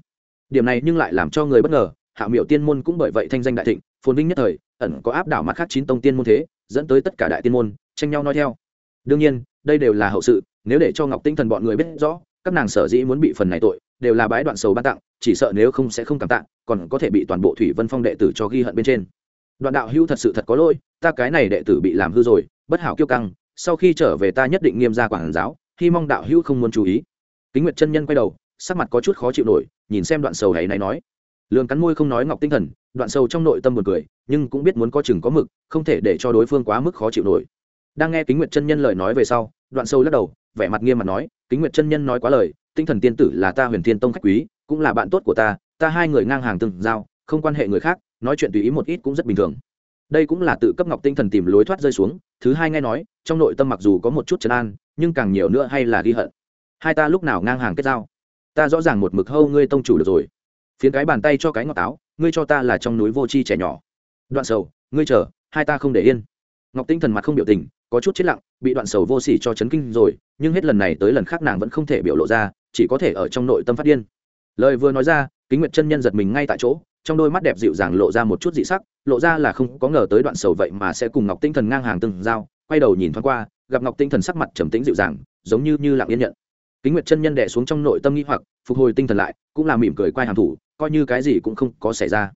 điểm này nhưng lại làm cho người bất ngờ, hạ miểu tiên môn cũng bởi vậy thanh danh đại thịnh, phồn vinh nhất thời, ẩn có áp đảo mặt khác chín tông tiên môn thế, dẫn tới tất cả đại tiên môn, tranh nhau nói theo. Đương nhiên, đây đều là hậu sự, nếu để cho ngọc tinh thần bọn người biết rõ, các nàng sở dĩ muốn bị phần này tội, đều là bái đoạn sầu ban tặng, chỉ sợ nếu không sẽ không cảm tạng còn có thể bị toàn bộ thủy vân phong đệ tử cho ghi hận bên trên. Đoạn đạo hữu thật sự thật có lỗi, ta cái này đệ tử bị làm hư rồi, bất hảo kiêu căng, sau khi trở về ta nhất định nghiêm ra quản giáo, hy mong đạo hữu không muốn chú ý. Kính nguyệt chân nhân quay đầu sắc mặt có chút khó chịu nổi, nhìn xem đoạn sầu hãy này nói. Lường cắn môi không nói ngọc tinh thần, đoạn sầu trong nội tâm buồn cười, nhưng cũng biết muốn có chừng có mực, không thể để cho đối phương quá mức khó chịu nổi. Đang nghe kính nguyệt chân nhân lời nói về sau, đoạn sâu lắc đầu, vẻ mặt nghiêm mặt nói, kính nguyệt chân nhân nói quá lời, tinh thần tiên tử là ta huyền thiên tông khách quý, cũng là bạn tốt của ta ta hai người ngang hàng từng giao, không quan hệ người khác, nói chuyện tùy ý một ít cũng rất bình thường. Đây cũng là tự cấp ngọc tinh thần tìm lối thoát rơi xuống, thứ hai nghe nói, trong nội tâm mặc dù có một chút trấn an, nhưng càng nhiều nữa hay là ghi hận. Hai ta lúc nào ngang hàng kết giao? Ta rõ ràng một mực hâu ngươi tông chủ được rồi. Phiến cái bàn tay cho cái ngọt táo, ngươi cho ta là trong núi vô chi trẻ nhỏ. Đoạn sầu, ngươi chờ, hai ta không để yên. Ngọc tinh thần mặt không biểu tình, có chút chết lặng, bị đoạn sầu vô s ỉ cho chấn kinh rồi, nhưng hết lần này tới lần khác nàng vẫn không thể biểu lộ ra, chỉ có thể ở trong nội tâm phát điên. Lời vừa nói ra, kính nguyệt chân nhân giật mình ngay tại chỗ, trong đôi mắt đẹp dịu dàng lộ ra một chút dị sắc, lộ ra là không có ngờ tới đoạn sầu vậy mà sẽ cùng ngọc tinh thần ngang hàng từng dao quay đầu nhìn thoáng qua, gặp ngọc tinh thần sắc mặt trầm tĩnh dịu dàng, giống như như lặng yên nhận kính nguyệt chân nhân đẻ xuống trong nội tâm nghĩ hoặc, phục hồi tinh thần lại, cũng là mỉm cười quay hàm thủ, coi như cái gì cũng không có xảy ra.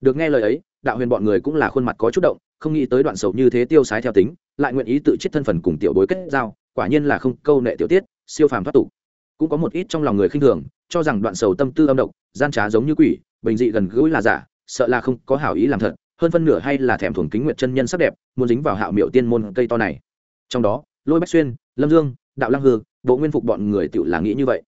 Được nghe lời ấy, đạo huyền bọn người cũng là khuôn mặt có chút động, không nghĩ tới đoạn sầu như thế tiêu sái theo tính, lại nguyện ý tự chết thân phần cùng tiểu bối kết giao, quả nhiên là không câu nệ tiểu tiết, siêu phàm thoát tục. Cũng có một ít trong lòng người khinh thường, cho rằng đoạn sầu tâm tư âm độc, gian trá giống như quỷ, bình dị gần gũi là giả, sợ là không có hảo ý làm thật, hơn phân nửa hay là thèm thuồng kính nguyệt chân nhân sắc đẹp, muốn dính vào hạo miệu tiên môn cây to này. Trong đó, lôi bách xuyên, lâm dương, đạo lăng hư bộ nguyên phục bọn người tự là nghĩ như vậy.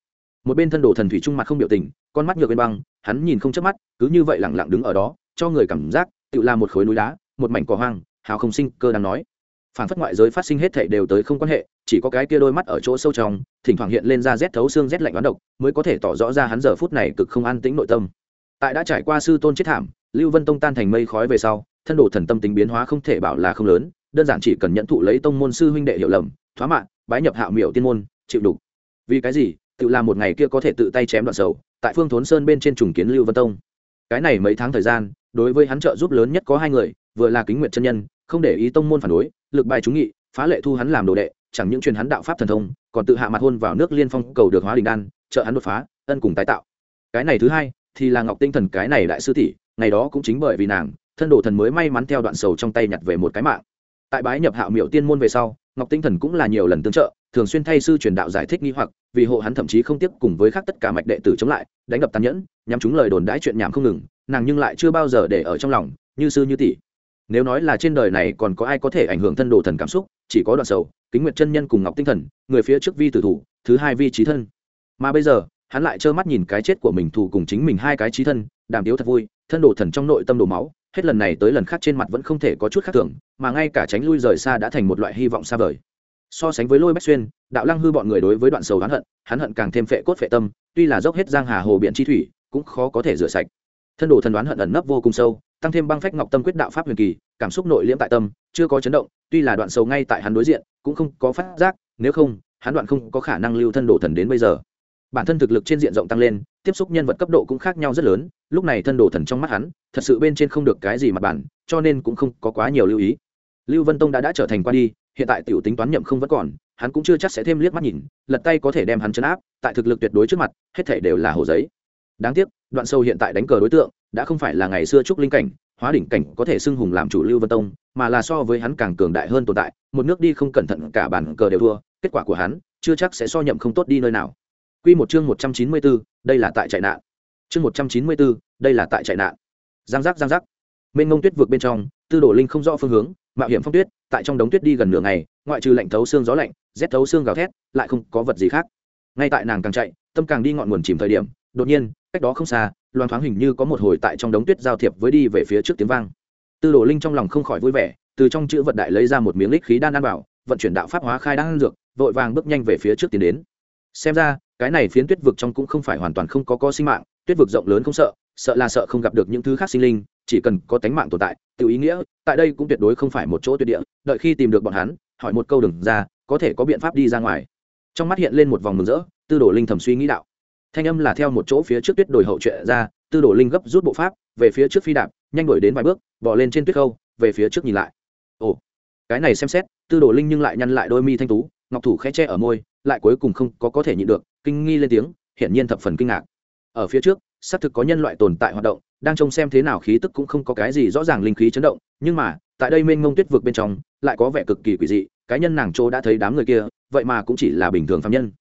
Một bên thân đồ thần thủy trung mặt không biểu tình, con mắt nhược bên băng, hắn nhìn không chớp mắt, cứ như vậy lẳng lặng đứng ở đó, cho người cảm giác tự là một khối núi đá, một mảnh cỏ hoang, hào không sinh cơ đang nói. Phản phất ngoại giới phát sinh hết thảy đều tới không quan hệ, chỉ có cái kia đôi mắt ở chỗ sâu trong, thỉnh thoảng hiện lên ra rét thấu xương rét lạnh đoán độc, mới có thể tỏ rõ ra hắn giờ phút này cực không an tĩnh nội tâm. Tại đã trải qua sư tôn chết thảm, lưu vân tông tan thành mây khói về sau, thân đồ thần tâm tính biến hóa không thể bảo là không lớn, đơn giản chỉ cần nhận thụ lấy tông môn sư huynh đệ hiểu lầm, thoá mạng bái nhập hạo miểu tiên môn chịu đủ vì cái gì? Tự làm một ngày kia có thể tự tay chém đoạn sầu, tại phương thốn sơn bên trên trùng kiến lưu vân tông. Cái này mấy tháng thời gian, đối với hắn trợ giúp lớn nhất có hai người, vừa là kính nguyện chân nhân, không để ý tông môn phản đối, lực bài chúng nghị, phá lệ thu hắn làm đồ đệ, chẳng những truyền hắn đạo pháp thần thông, còn tự hạ mặt hôn vào nước liên phong cầu được hóa đình đan, trợ hắn đột phá, ân cùng tái tạo. Cái này thứ hai, thì là ngọc tinh thần cái này đại sư tỷ, ngày đó cũng chính bởi vì nàng, thân đồ thần mới may mắn theo đoạn sầu trong tay nhặt về một cái mạng tại bái nhập hạo miệu tiên môn về sau, ngọc tinh thần cũng là nhiều lần tương trợ, thường xuyên thay sư truyền đạo giải thích nghi hoặc, vì hộ hắn thậm chí không tiếp cùng với khác tất cả mạch đệ tử chống lại, đánh đập tàn nhẫn, nhắm chúng lời đồn đãi chuyện nhảm không ngừng, nàng nhưng lại chưa bao giờ để ở trong lòng, như sư như tỷ. Nếu nói là trên đời này còn có ai có thể ảnh hưởng thân đồ thần cảm xúc, chỉ có đoạn sầu, kính nguyệt chân nhân cùng ngọc tinh thần, người phía trước vi tử thủ, thứ hai vi trí thân. Mà bây giờ, hắn lại trơ mắt nhìn cái chết của mình thù cùng chính mình hai cái trí thân, đàm tiếu thật vui, thân đồ thần trong nội tâm đồ máu hết lần này tới lần khác trên mặt vẫn không thể có chút khác thường, mà ngay cả tránh lui rời xa đã thành một loại hy vọng xa vời. So sánh với lôi bách xuyên, đạo lăng hư bọn người đối với đoạn sầu hắn hận hắn hận càng thêm phệ cốt phệ tâm, tuy là dốc hết giang hà hồ biện chi thủy, cũng khó có thể rửa sạch. Thân đồ thần đoán hận ẩn nấp vô cùng sâu, tăng thêm băng phách ngọc tâm quyết đạo pháp huyền kỳ, cảm xúc nội liễm tại tâm, chưa có chấn động, tuy là đoạn sầu ngay tại hắn đối diện, cũng không có phát giác, nếu không, hắn đoạn không có khả năng lưu thân đồ thần đến bây giờ bản thân thực lực trên diện rộng tăng lên, tiếp xúc nhân vật cấp độ cũng khác nhau rất lớn, lúc này thân đồ thần trong mắt hắn, thật sự bên trên không được cái gì mặt bản, cho nên cũng không có quá nhiều lưu ý. Lưu vân tông đã đã trở thành qua đi, hiện tại tiểu tính toán nhậm không vẫn còn, hắn cũng chưa chắc sẽ thêm liếc mắt nhìn, lật tay có thể đem hắn chấn áp, tại thực lực tuyệt đối trước mặt, hết thể đều là hồ giấy. Đáng tiếc, đoạn sâu hiện tại đánh cờ đối tượng, đã không phải là ngày xưa trúc linh cảnh, hóa đỉnh cảnh có thể xưng hùng làm chủ lưu vân tông, mà là so với hắn càng cường đại hơn tồn tại, một nước đi không cẩn thận cả bản cờ đều thua, kết quả của hắn, chưa chắc sẽ so nhậm không tốt đi nơi nào. Quy một chương 194, đây là tại chạy nạn. Chương 194, đây là tại chạy nạn. Giang giác giang giác. Mên ngông tuyết vượt bên trong, Tư Đồ Linh không rõ phương hướng, mạo hiểm phong tuyết, tại trong đống tuyết đi gần nửa ngày, ngoại trừ lạnh thấu xương gió lạnh, rét thấu xương gào thét, lại không có vật gì khác. Ngay tại nàng càng chạy, tâm càng đi ngọn nguồn chìm thời điểm, đột nhiên, cách đó không xa, loan thoáng hình như có một hồi tại trong đống tuyết giao thiệp với đi về phía trước tiếng vang. Tư Đồ Linh trong lòng không khỏi vui vẻ, từ trong chữ vật đại lấy ra một miếng lịch khí đan ăn vào, vận chuyển đạo pháp hóa khai đang dược, vội vàng bước nhanh về phía trước tiến đến. Xem ra, cái này phiến tuyết vực trong cũng không phải hoàn toàn không có có sinh mạng tuyết vực rộng lớn không sợ sợ là sợ không gặp được những thứ khác sinh linh chỉ cần có tánh mạng tồn tại tự ý nghĩa tại đây cũng tuyệt đối không phải một chỗ tuyệt địa đợi khi tìm được bọn hắn hỏi một câu đừng ra có thể có biện pháp đi ra ngoài. Trong mắt hiện lên một vòng mừng rỡ tư đồ linh thầm suy nghĩ đạo. Thanh âm là theo một chỗ phía trước tuyết đồi hậu trệ ra tư đồ linh gấp rút bộ pháp về phía trước phi đạp nhanh đổi đến vài bước bỏ lên trên tuyết khâu về phía trước nhìn lại. Ồ cái này xem xét tư đồ linh nhưng lại nhăn lại đôi mi thanh tú ngọc thủ khẽ che ở môi, lại cuối cùng không có có thể nhịn được, kinh nghi lên tiếng, hiển nhiên thập phần kinh ngạc. Ở phía trước, xác thực có nhân loại tồn tại hoạt động, đang trông xem thế nào khí tức cũng không có cái gì rõ ràng linh khí chấn động, nhưng mà, tại đây mênh mông tuyết vực bên trong, lại có vẻ cực kỳ quỷ dị, cái nhân nàng chỗ đã thấy đám người kia, vậy mà cũng chỉ là bình thường phạm nhân.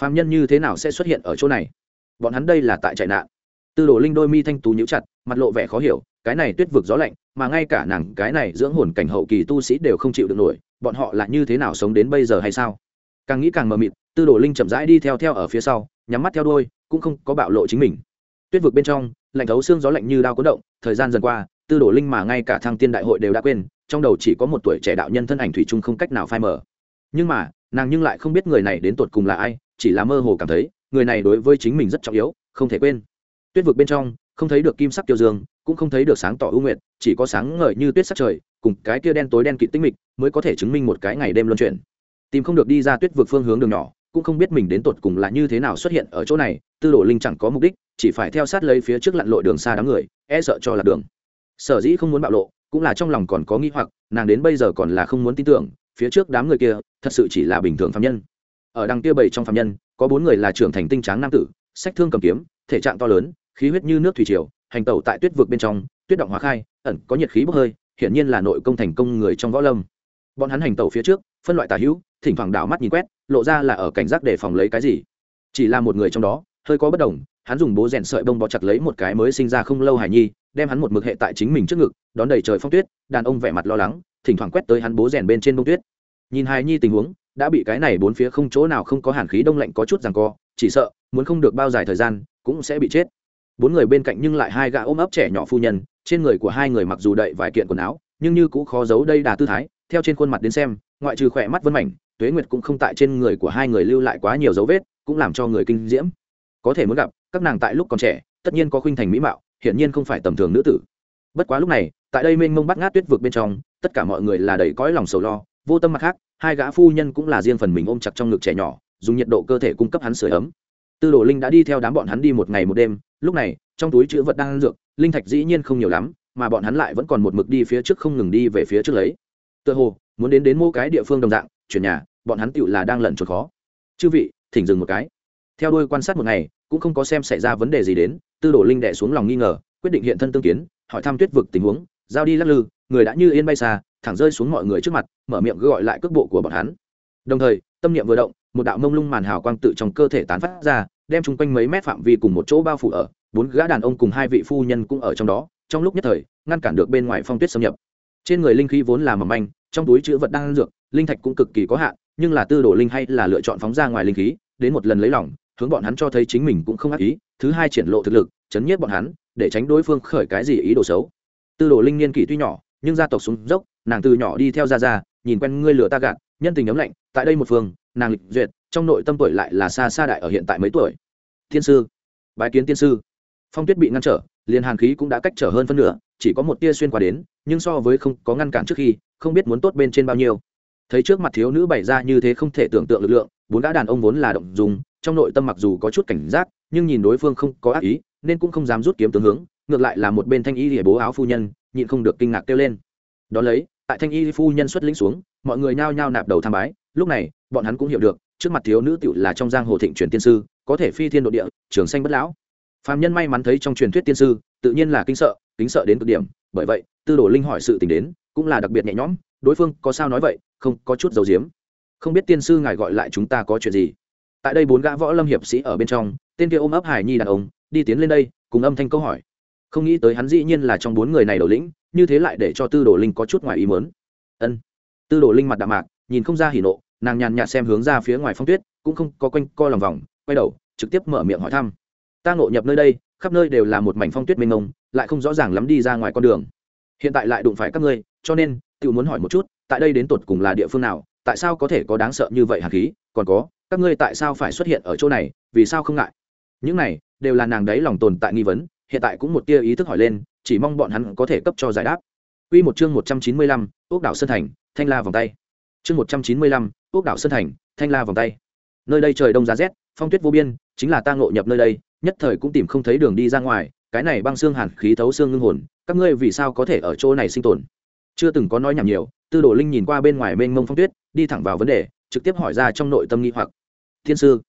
Phạm nhân như thế nào sẽ xuất hiện ở chỗ này? Bọn hắn đây là tại chạy nạn. Tư đồ linh đôi mi thanh tú nhíu chặt, mặt lộ vẻ khó hiểu cái này tuyết vực gió lạnh, mà ngay cả nàng cái này dưỡng hồn cảnh hậu kỳ tu sĩ đều không chịu được nổi, bọn họ là như thế nào sống đến bây giờ hay sao? Càng nghĩ càng mờ mịt, tư đồ linh chậm rãi đi theo theo ở phía sau, nhắm mắt theo đôi cũng không có bạo lộ chính mình. Tuyết vực bên trong, lạnh thấu xương gió lạnh như đao cuốn động, thời gian dần qua, tư đồ linh mà ngay cả thăng tiên đại hội đều đã quên, trong đầu chỉ có một tuổi trẻ đạo nhân thân ảnh thủy chung không cách nào phai mờ. Nhưng mà, nàng nhưng lại không biết người này đến tột cùng là ai, chỉ là mơ hồ cảm thấy, người này đối với chính mình rất trọng yếu, không thể quên. Tuyết vực bên trong, không thấy được kim sắc tiêu dương cũng không thấy được sáng tỏ ưu nguyệt, chỉ có sáng ngời như tuyết sắc trời, cùng cái kia đen tối đen kịt tinh mịch mới có thể chứng minh một cái ngày đêm luân chuyển. Tìm không được đi ra tuyết vực phương hướng đường nhỏ, cũng không biết mình đến tột cùng là như thế nào xuất hiện ở chỗ này, tư đồ linh chẳng có mục đích, chỉ phải theo sát lấy phía trước lặn lội đường xa đám người e sợ cho là đường. Sở dĩ không muốn bạo lộ, cũng là trong lòng còn có nghĩ hoặc, nàng đến bây giờ còn là không muốn tin tưởng, phía trước đám người kia, thật sự chỉ là bình thường phạm nhân. Ở đằng kia bảy trong phạm nhân, có bốn người là trưởng thành tinh tráng nam tử, sách thương cầm kiếm, thể trạng to lớn, khí huyết như nước thủy triều hành tẩu tại tuyết vực bên trong, tuyết động hóa khai, ẩn có nhiệt khí bốc hơi, hiển nhiên là nội công thành công người trong võ lâm. Bọn hắn hành tẩu phía trước, phân loại tà hữu, thỉnh thoảng đảo mắt nhìn quét, lộ ra là ở cảnh giác để phòng lấy cái gì. Chỉ là một người trong đó, hơi có bất đồng, hắn dùng bố rèn sợi bông bó chặt lấy một cái mới sinh ra không lâu hải nhi, đem hắn một mực hệ tại chính mình trước ngực, đón đầy trời phong tuyết, đàn ông vẻ mặt lo lắng, thỉnh thoảng quét tới hắn bố rèn bên trên bông tuyết. Nhìn hải nhi tình huống, đã bị cái này bốn phía không chỗ nào không có hàn khí đông lạnh có chút rằng co, chỉ sợ, muốn không được bao dài thời gian, cũng sẽ bị chết bốn người bên cạnh nhưng lại hai gã ôm ấp trẻ nhỏ phu nhân, trên người của hai người mặc dù đậy vài kiện quần áo, nhưng như cũng khó giấu đây đà tư thái, theo trên khuôn mặt đến xem, ngoại trừ khỏe mắt vân mảnh, tuế nguyệt cũng không tại trên người của hai người lưu lại quá nhiều dấu vết, cũng làm cho người kinh diễm. Có thể muốn gặp, các nàng tại lúc còn trẻ, tất nhiên có khuynh thành mỹ mạo, hiển nhiên không phải tầm thường nữ tử. Bất quá lúc này, tại đây mênh mông bắt ngát tuyết vực bên trong, tất cả mọi người là đầy cõi lòng sầu lo, vô tâm mặt khác, hai gã phu nhân cũng là riêng phần mình ôm chặt trong ngực trẻ nhỏ, dùng nhiệt độ cơ thể cung cấp hắn sửa ấm. Tư đồ linh đã đi theo đám bọn hắn đi một ngày một đêm lúc này, trong túi chữ vật đang dược, linh thạch dĩ nhiên không nhiều lắm, mà bọn hắn lại vẫn còn một mực đi phía trước không ngừng đi về phía trước lấy. Tựa hồ, muốn đến đến mô cái địa phương đồng dạng, chuyển nhà, bọn hắn tựu là đang lẩn trốn khó. Chư vị, thỉnh dừng một cái. Theo đuôi quan sát một ngày, cũng không có xem xảy ra vấn đề gì đến, tư đồ linh đẻ xuống lòng nghi ngờ, quyết định hiện thân tương kiến, hỏi thăm tuyết vực tình huống, giao đi lắc lư, người đã như yên bay xa, thẳng rơi xuống mọi người trước mặt, mở miệng gọi lại cước bộ của bọn hắn. Đồng thời, tâm niệm vừa động, một đạo mông lung màn hào quang tự trong cơ thể tán phát ra đem chung quanh mấy mét phạm vi cùng một chỗ bao phủ ở, bốn gã đàn ông cùng hai vị phu nhân cũng ở trong đó, trong lúc nhất thời, ngăn cản được bên ngoài phong tuyết xâm nhập. Trên người linh khí vốn là mầm manh, trong túi chữ vật đang dược, linh thạch cũng cực kỳ có hạn, nhưng là tư đồ linh hay là lựa chọn phóng ra ngoài linh khí, đến một lần lấy lỏng hướng bọn hắn cho thấy chính mình cũng không ác ý, thứ hai triển lộ thực lực, chấn nhiếp bọn hắn, để tránh đối phương khởi cái gì ý đồ xấu. Tư đồ linh niên kỷ tuy nhỏ, nhưng gia tộc xuống dốc, nàng từ nhỏ đi theo gia gia, nhìn quen ngươi lửa ta gạt, nhân tình ấm lạnh, tại đây một phương nàng lịch duyệt, trong nội tâm tuổi lại là xa xa đại ở hiện tại mấy tuổi. Thiên sư, bái kiến tiên sư. Phong tuyết bị ngăn trở, liền hàn khí cũng đã cách trở hơn phân nửa, chỉ có một tia xuyên qua đến, nhưng so với không có ngăn cản trước khi, không biết muốn tốt bên trên bao nhiêu. Thấy trước mặt thiếu nữ bày ra như thế không thể tưởng tượng lực lượng, bốn gã đàn ông vốn là động dùng trong nội tâm mặc dù có chút cảnh giác, nhưng nhìn đối phương không có ác ý, nên cũng không dám rút kiếm tướng hướng, ngược lại là một bên thanh y để bố áo phu nhân, nhịn không được kinh ngạc kêu lên. Đ ó lấy, tại thanh y phu nhân xuất lĩnh xuống, mọi người nhao nhao nạp đầu tham bái lúc này, bọn hắn cũng hiểu được, trước mặt thiếu nữ tựu là trong giang hồ thịnh truyền tiên sư, có thể phi thiên độ địa, trường sanh bất lão. Phạm nhân may mắn thấy trong truyền thuyết tiên sư, tự nhiên là kinh sợ, kính sợ đến cực điểm. Bởi vậy, tư đồ linh hỏi sự tình đến, cũng là đặc biệt nhẹ nhõm, đối phương có sao nói vậy, không có chút dầu diếm. Không biết tiên sư ngài gọi lại chúng ta có chuyện gì? Tại đây bốn gã võ lâm hiệp sĩ ở bên trong, tên kia ôm ấp hải nhi đàn ông, đi tiến lên đây, cùng âm thanh câu hỏi. Không nghĩ tới hắn dĩ nhiên là trong bốn người này đầu lĩnh, như thế lại để cho tư đồ linh có chút ngoài ý mớn ân. Tư đồ linh mặt đạm mạc nhìn không ra hỉ nộ nàng nhàn nhạt xem hướng ra phía ngoài phong tuyết cũng không có quanh co lòng vòng quay đầu trực tiếp mở miệng hỏi thăm. Ta ngộ nhập nơi đây khắp nơi đều là một mảnh phong tuyết mênh mông lại không rõ ràng lắm đi ra ngoài con đường. Hiện tại lại đụng phải các ngươi cho nên tự muốn hỏi một chút tại đây đến tột cùng là địa phương nào tại sao có thể có đáng sợ như vậy hạt khí? Còn có các ngươi tại sao phải xuất hiện ở chỗ này vì sao không ngại? Những này đều là nàng đấy lòng tồn tại nghi vấn hiện tại cũng một tia ý thức hỏi lên chỉ mong bọn hắn có thể cấp cho giải đáp. Quy một chương 195, Ốc đảo Sơn Thành, Thanh La vòng tay. Chương 195, quốc đảo Sơn Thành, Thanh La vòng tay. Nơi đây trời đông giá rét, phong tuyết vô biên, chính là ta ngộ nhập nơi đây, nhất thời cũng tìm không thấy đường đi ra ngoài, cái này băng xương hàn khí thấu xương ngưng hồn, các ngươi vì sao có thể ở chỗ này sinh tồn? Chưa từng có nói nhảm nhiều, Tư Đồ Linh nhìn qua bên ngoài mênh mông phong tuyết, đi thẳng vào vấn đề, trực tiếp hỏi ra trong nội tâm nghi hoặc. Thiên sư,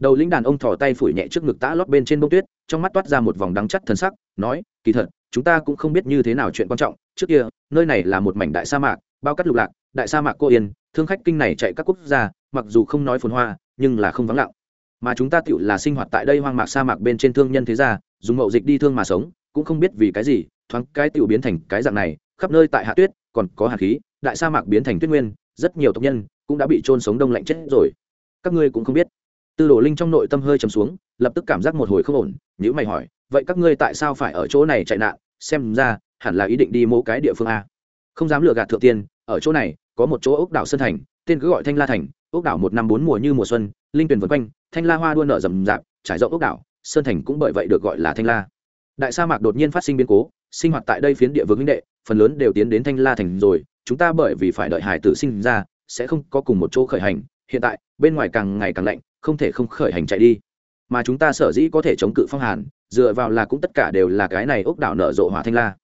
đầu lĩnh đàn ông thò tay phủi nhẹ trước ngực tã lót bên trên bông tuyết trong mắt toát ra một vòng đắng chắt thần sắc nói kỳ thật chúng ta cũng không biết như thế nào chuyện quan trọng trước kia nơi này là một mảnh đại sa mạc bao cắt lục lạc đại sa mạc cô yên thương khách kinh này chạy các quốc gia, mặc dù không nói phồn hoa, nhưng là không vắng lặng. Mà chúng ta tựu là sinh hoạt tại đây hoang mạc sa mạc bên trên thương nhân thế gia, dùng mậu dịch đi thương mà sống, cũng không biết vì cái gì, thoáng cái tựu biến thành cái dạng này, khắp nơi tại hạ tuyết, còn có hạt khí, đại sa mạc biến thành tuyết nguyên, rất nhiều tộc nhân cũng đã bị trôn sống đông lạnh chết rồi. Các ngươi cũng không biết. Tư đồ linh trong nội tâm hơi trầm xuống, lập tức cảm giác một hồi không ổn nhữ mày hỏi, vậy các ngươi tại sao phải ở chỗ này chạy nạn? Xem ra, hẳn là ý định đi mỗ cái địa phương a. Không dám lừa gạt thượng tiên, ở chỗ này có một chỗ ốc đảo sơn thành, tên cứ gọi thanh la thành, ốc đảo một năm bốn mùa như mùa xuân, linh tuyển vân quanh, thanh la hoa đua nở rầm rạp, trải rộng ốc đảo, sơn thành cũng bởi vậy được gọi là thanh la. Đại sa mạc đột nhiên phát sinh biến cố, sinh hoạt tại đây phiến địa vực minh đệ, phần lớn đều tiến đến thanh la thành rồi, chúng ta bởi vì phải đợi hải tử sinh ra, sẽ không có cùng một chỗ khởi hành, hiện tại, bên ngoài càng ngày càng lạnh, không thể không khởi hành chạy đi. Mà chúng ta sở dĩ có thể chống cự phong hàn, dựa vào là cũng tất cả đều là cái này ốc đảo nở rộ hỏa thanh la.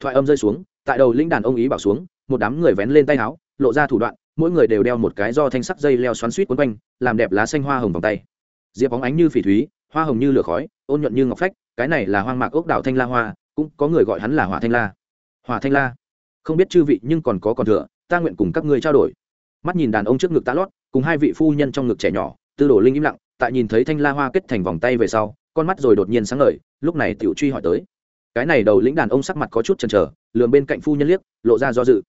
Thoại âm rơi xuống, tại đầu linh đàn ông ý bảo xuống, một đám người vén lên tay áo lộ ra thủ đoạn, mỗi người đều đeo một cái do thanh sắc dây leo xoắn suýt quấn quanh, làm đẹp lá xanh hoa hồng vòng tay. Diệp bóng ánh như phỉ thúy, hoa hồng như lửa khói, ôn nhuận như ngọc phách, cái này là hoang mạc ốc đảo thanh la hoa, cũng có người gọi hắn là hỏa thanh la. Hỏa thanh la? Không biết chư vị, nhưng còn có còn thừa, ta nguyện cùng các ngươi trao đổi. Mắt nhìn đàn ông trước ngực tá lót, cùng hai vị phu nhân trong ngực trẻ nhỏ, tư đồ linh im lặng, tại nhìn thấy thanh la hoa kết thành vòng tay về sau, con mắt rồi đột nhiên sáng ngời, lúc này tiểu truy hỏi tới. Cái này đầu lĩnh đàn ông sắc mặt có chút chần chờ, lườm bên cạnh phu nhân liếc, lộ ra do dự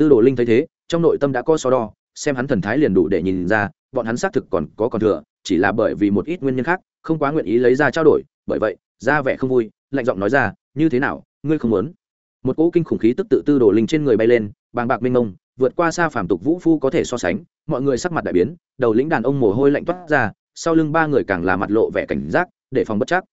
tư đồ linh thấy thế, trong nội tâm đã có so đo, xem hắn thần thái liền đủ để nhìn ra, bọn hắn xác thực còn có còn thừa, chỉ là bởi vì một ít nguyên nhân khác, không quá nguyện ý lấy ra trao đổi, bởi vậy, ra vẻ không vui, lạnh giọng nói ra, như thế nào, ngươi không muốn? Một cỗ kinh khủng khí tức tự tư đồ linh trên người bay lên, bàng bạc mênh mông, vượt qua xa phàm tục vũ phu có thể so sánh, mọi người sắc mặt đại biến, đầu lĩnh đàn ông mồ hôi lạnh toát ra, sau lưng ba người càng là mặt lộ vẻ cảnh giác, để phòng bất chắc.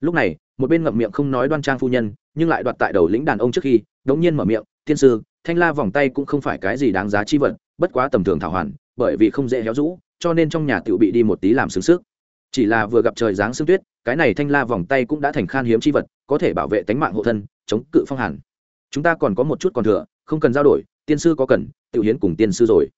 Lúc này, một bên ngậm miệng không nói đoan trang phu nhân, nhưng lại đoạt tại đầu lĩnh đàn ông trước khi, đống nhiên mở miệng tiên sư thanh la vòng tay cũng không phải cái gì đáng giá chi vật, bất quá tầm thường thảo hoàn, bởi vì không dễ héo rũ, cho nên trong nhà tiểu bị đi một tí làm xứng sức. Chỉ là vừa gặp trời giáng sương tuyết, cái này thanh la vòng tay cũng đã thành khan hiếm chi vật, có thể bảo vệ tính mạng hộ thân, chống cự phong hàn. Chúng ta còn có một chút còn thừa, không cần giao đổi, tiên sư có cần tự hiến cùng tiên sư rồi.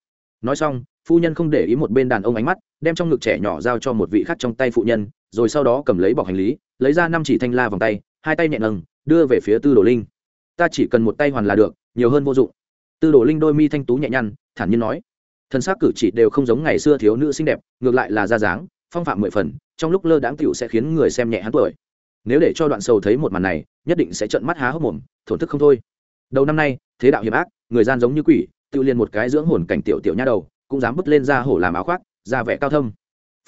Nói xong, phu nhân không để ý một bên đàn ông ánh mắt, đem trong ngực trẻ nhỏ giao cho một vị khác trong tay phụ nhân, rồi sau đó cầm lấy bọc hành lý, lấy ra năm chỉ thanh la vòng tay, hai tay nhẹ nâng đưa về phía tư đồ linh. Ta chỉ cần một tay hoàn là được nhiều hơn vô dụng. Tư đồ linh đôi mi thanh tú nhẹ nhăn, thản nhiên nói thân xác cử chỉ đều không giống ngày xưa thiếu nữ xinh đẹp, ngược lại là ra dáng, phong phạm mười phần, trong lúc lơ đãng cựu sẽ khiến người xem nhẹ hắn tuổi. Nếu để cho đoạn sầu thấy một màn này, nhất định sẽ trợn mắt há hốc mồm, thổn thức không thôi. Đầu năm nay, thế đạo hiểm ác, người gian giống như quỷ, tự liền một cái dưỡng hồn cảnh tiểu tiểu nha đầu, cũng dám bứt lên ra hổ làm áo khoác ra vẻ cao thâm.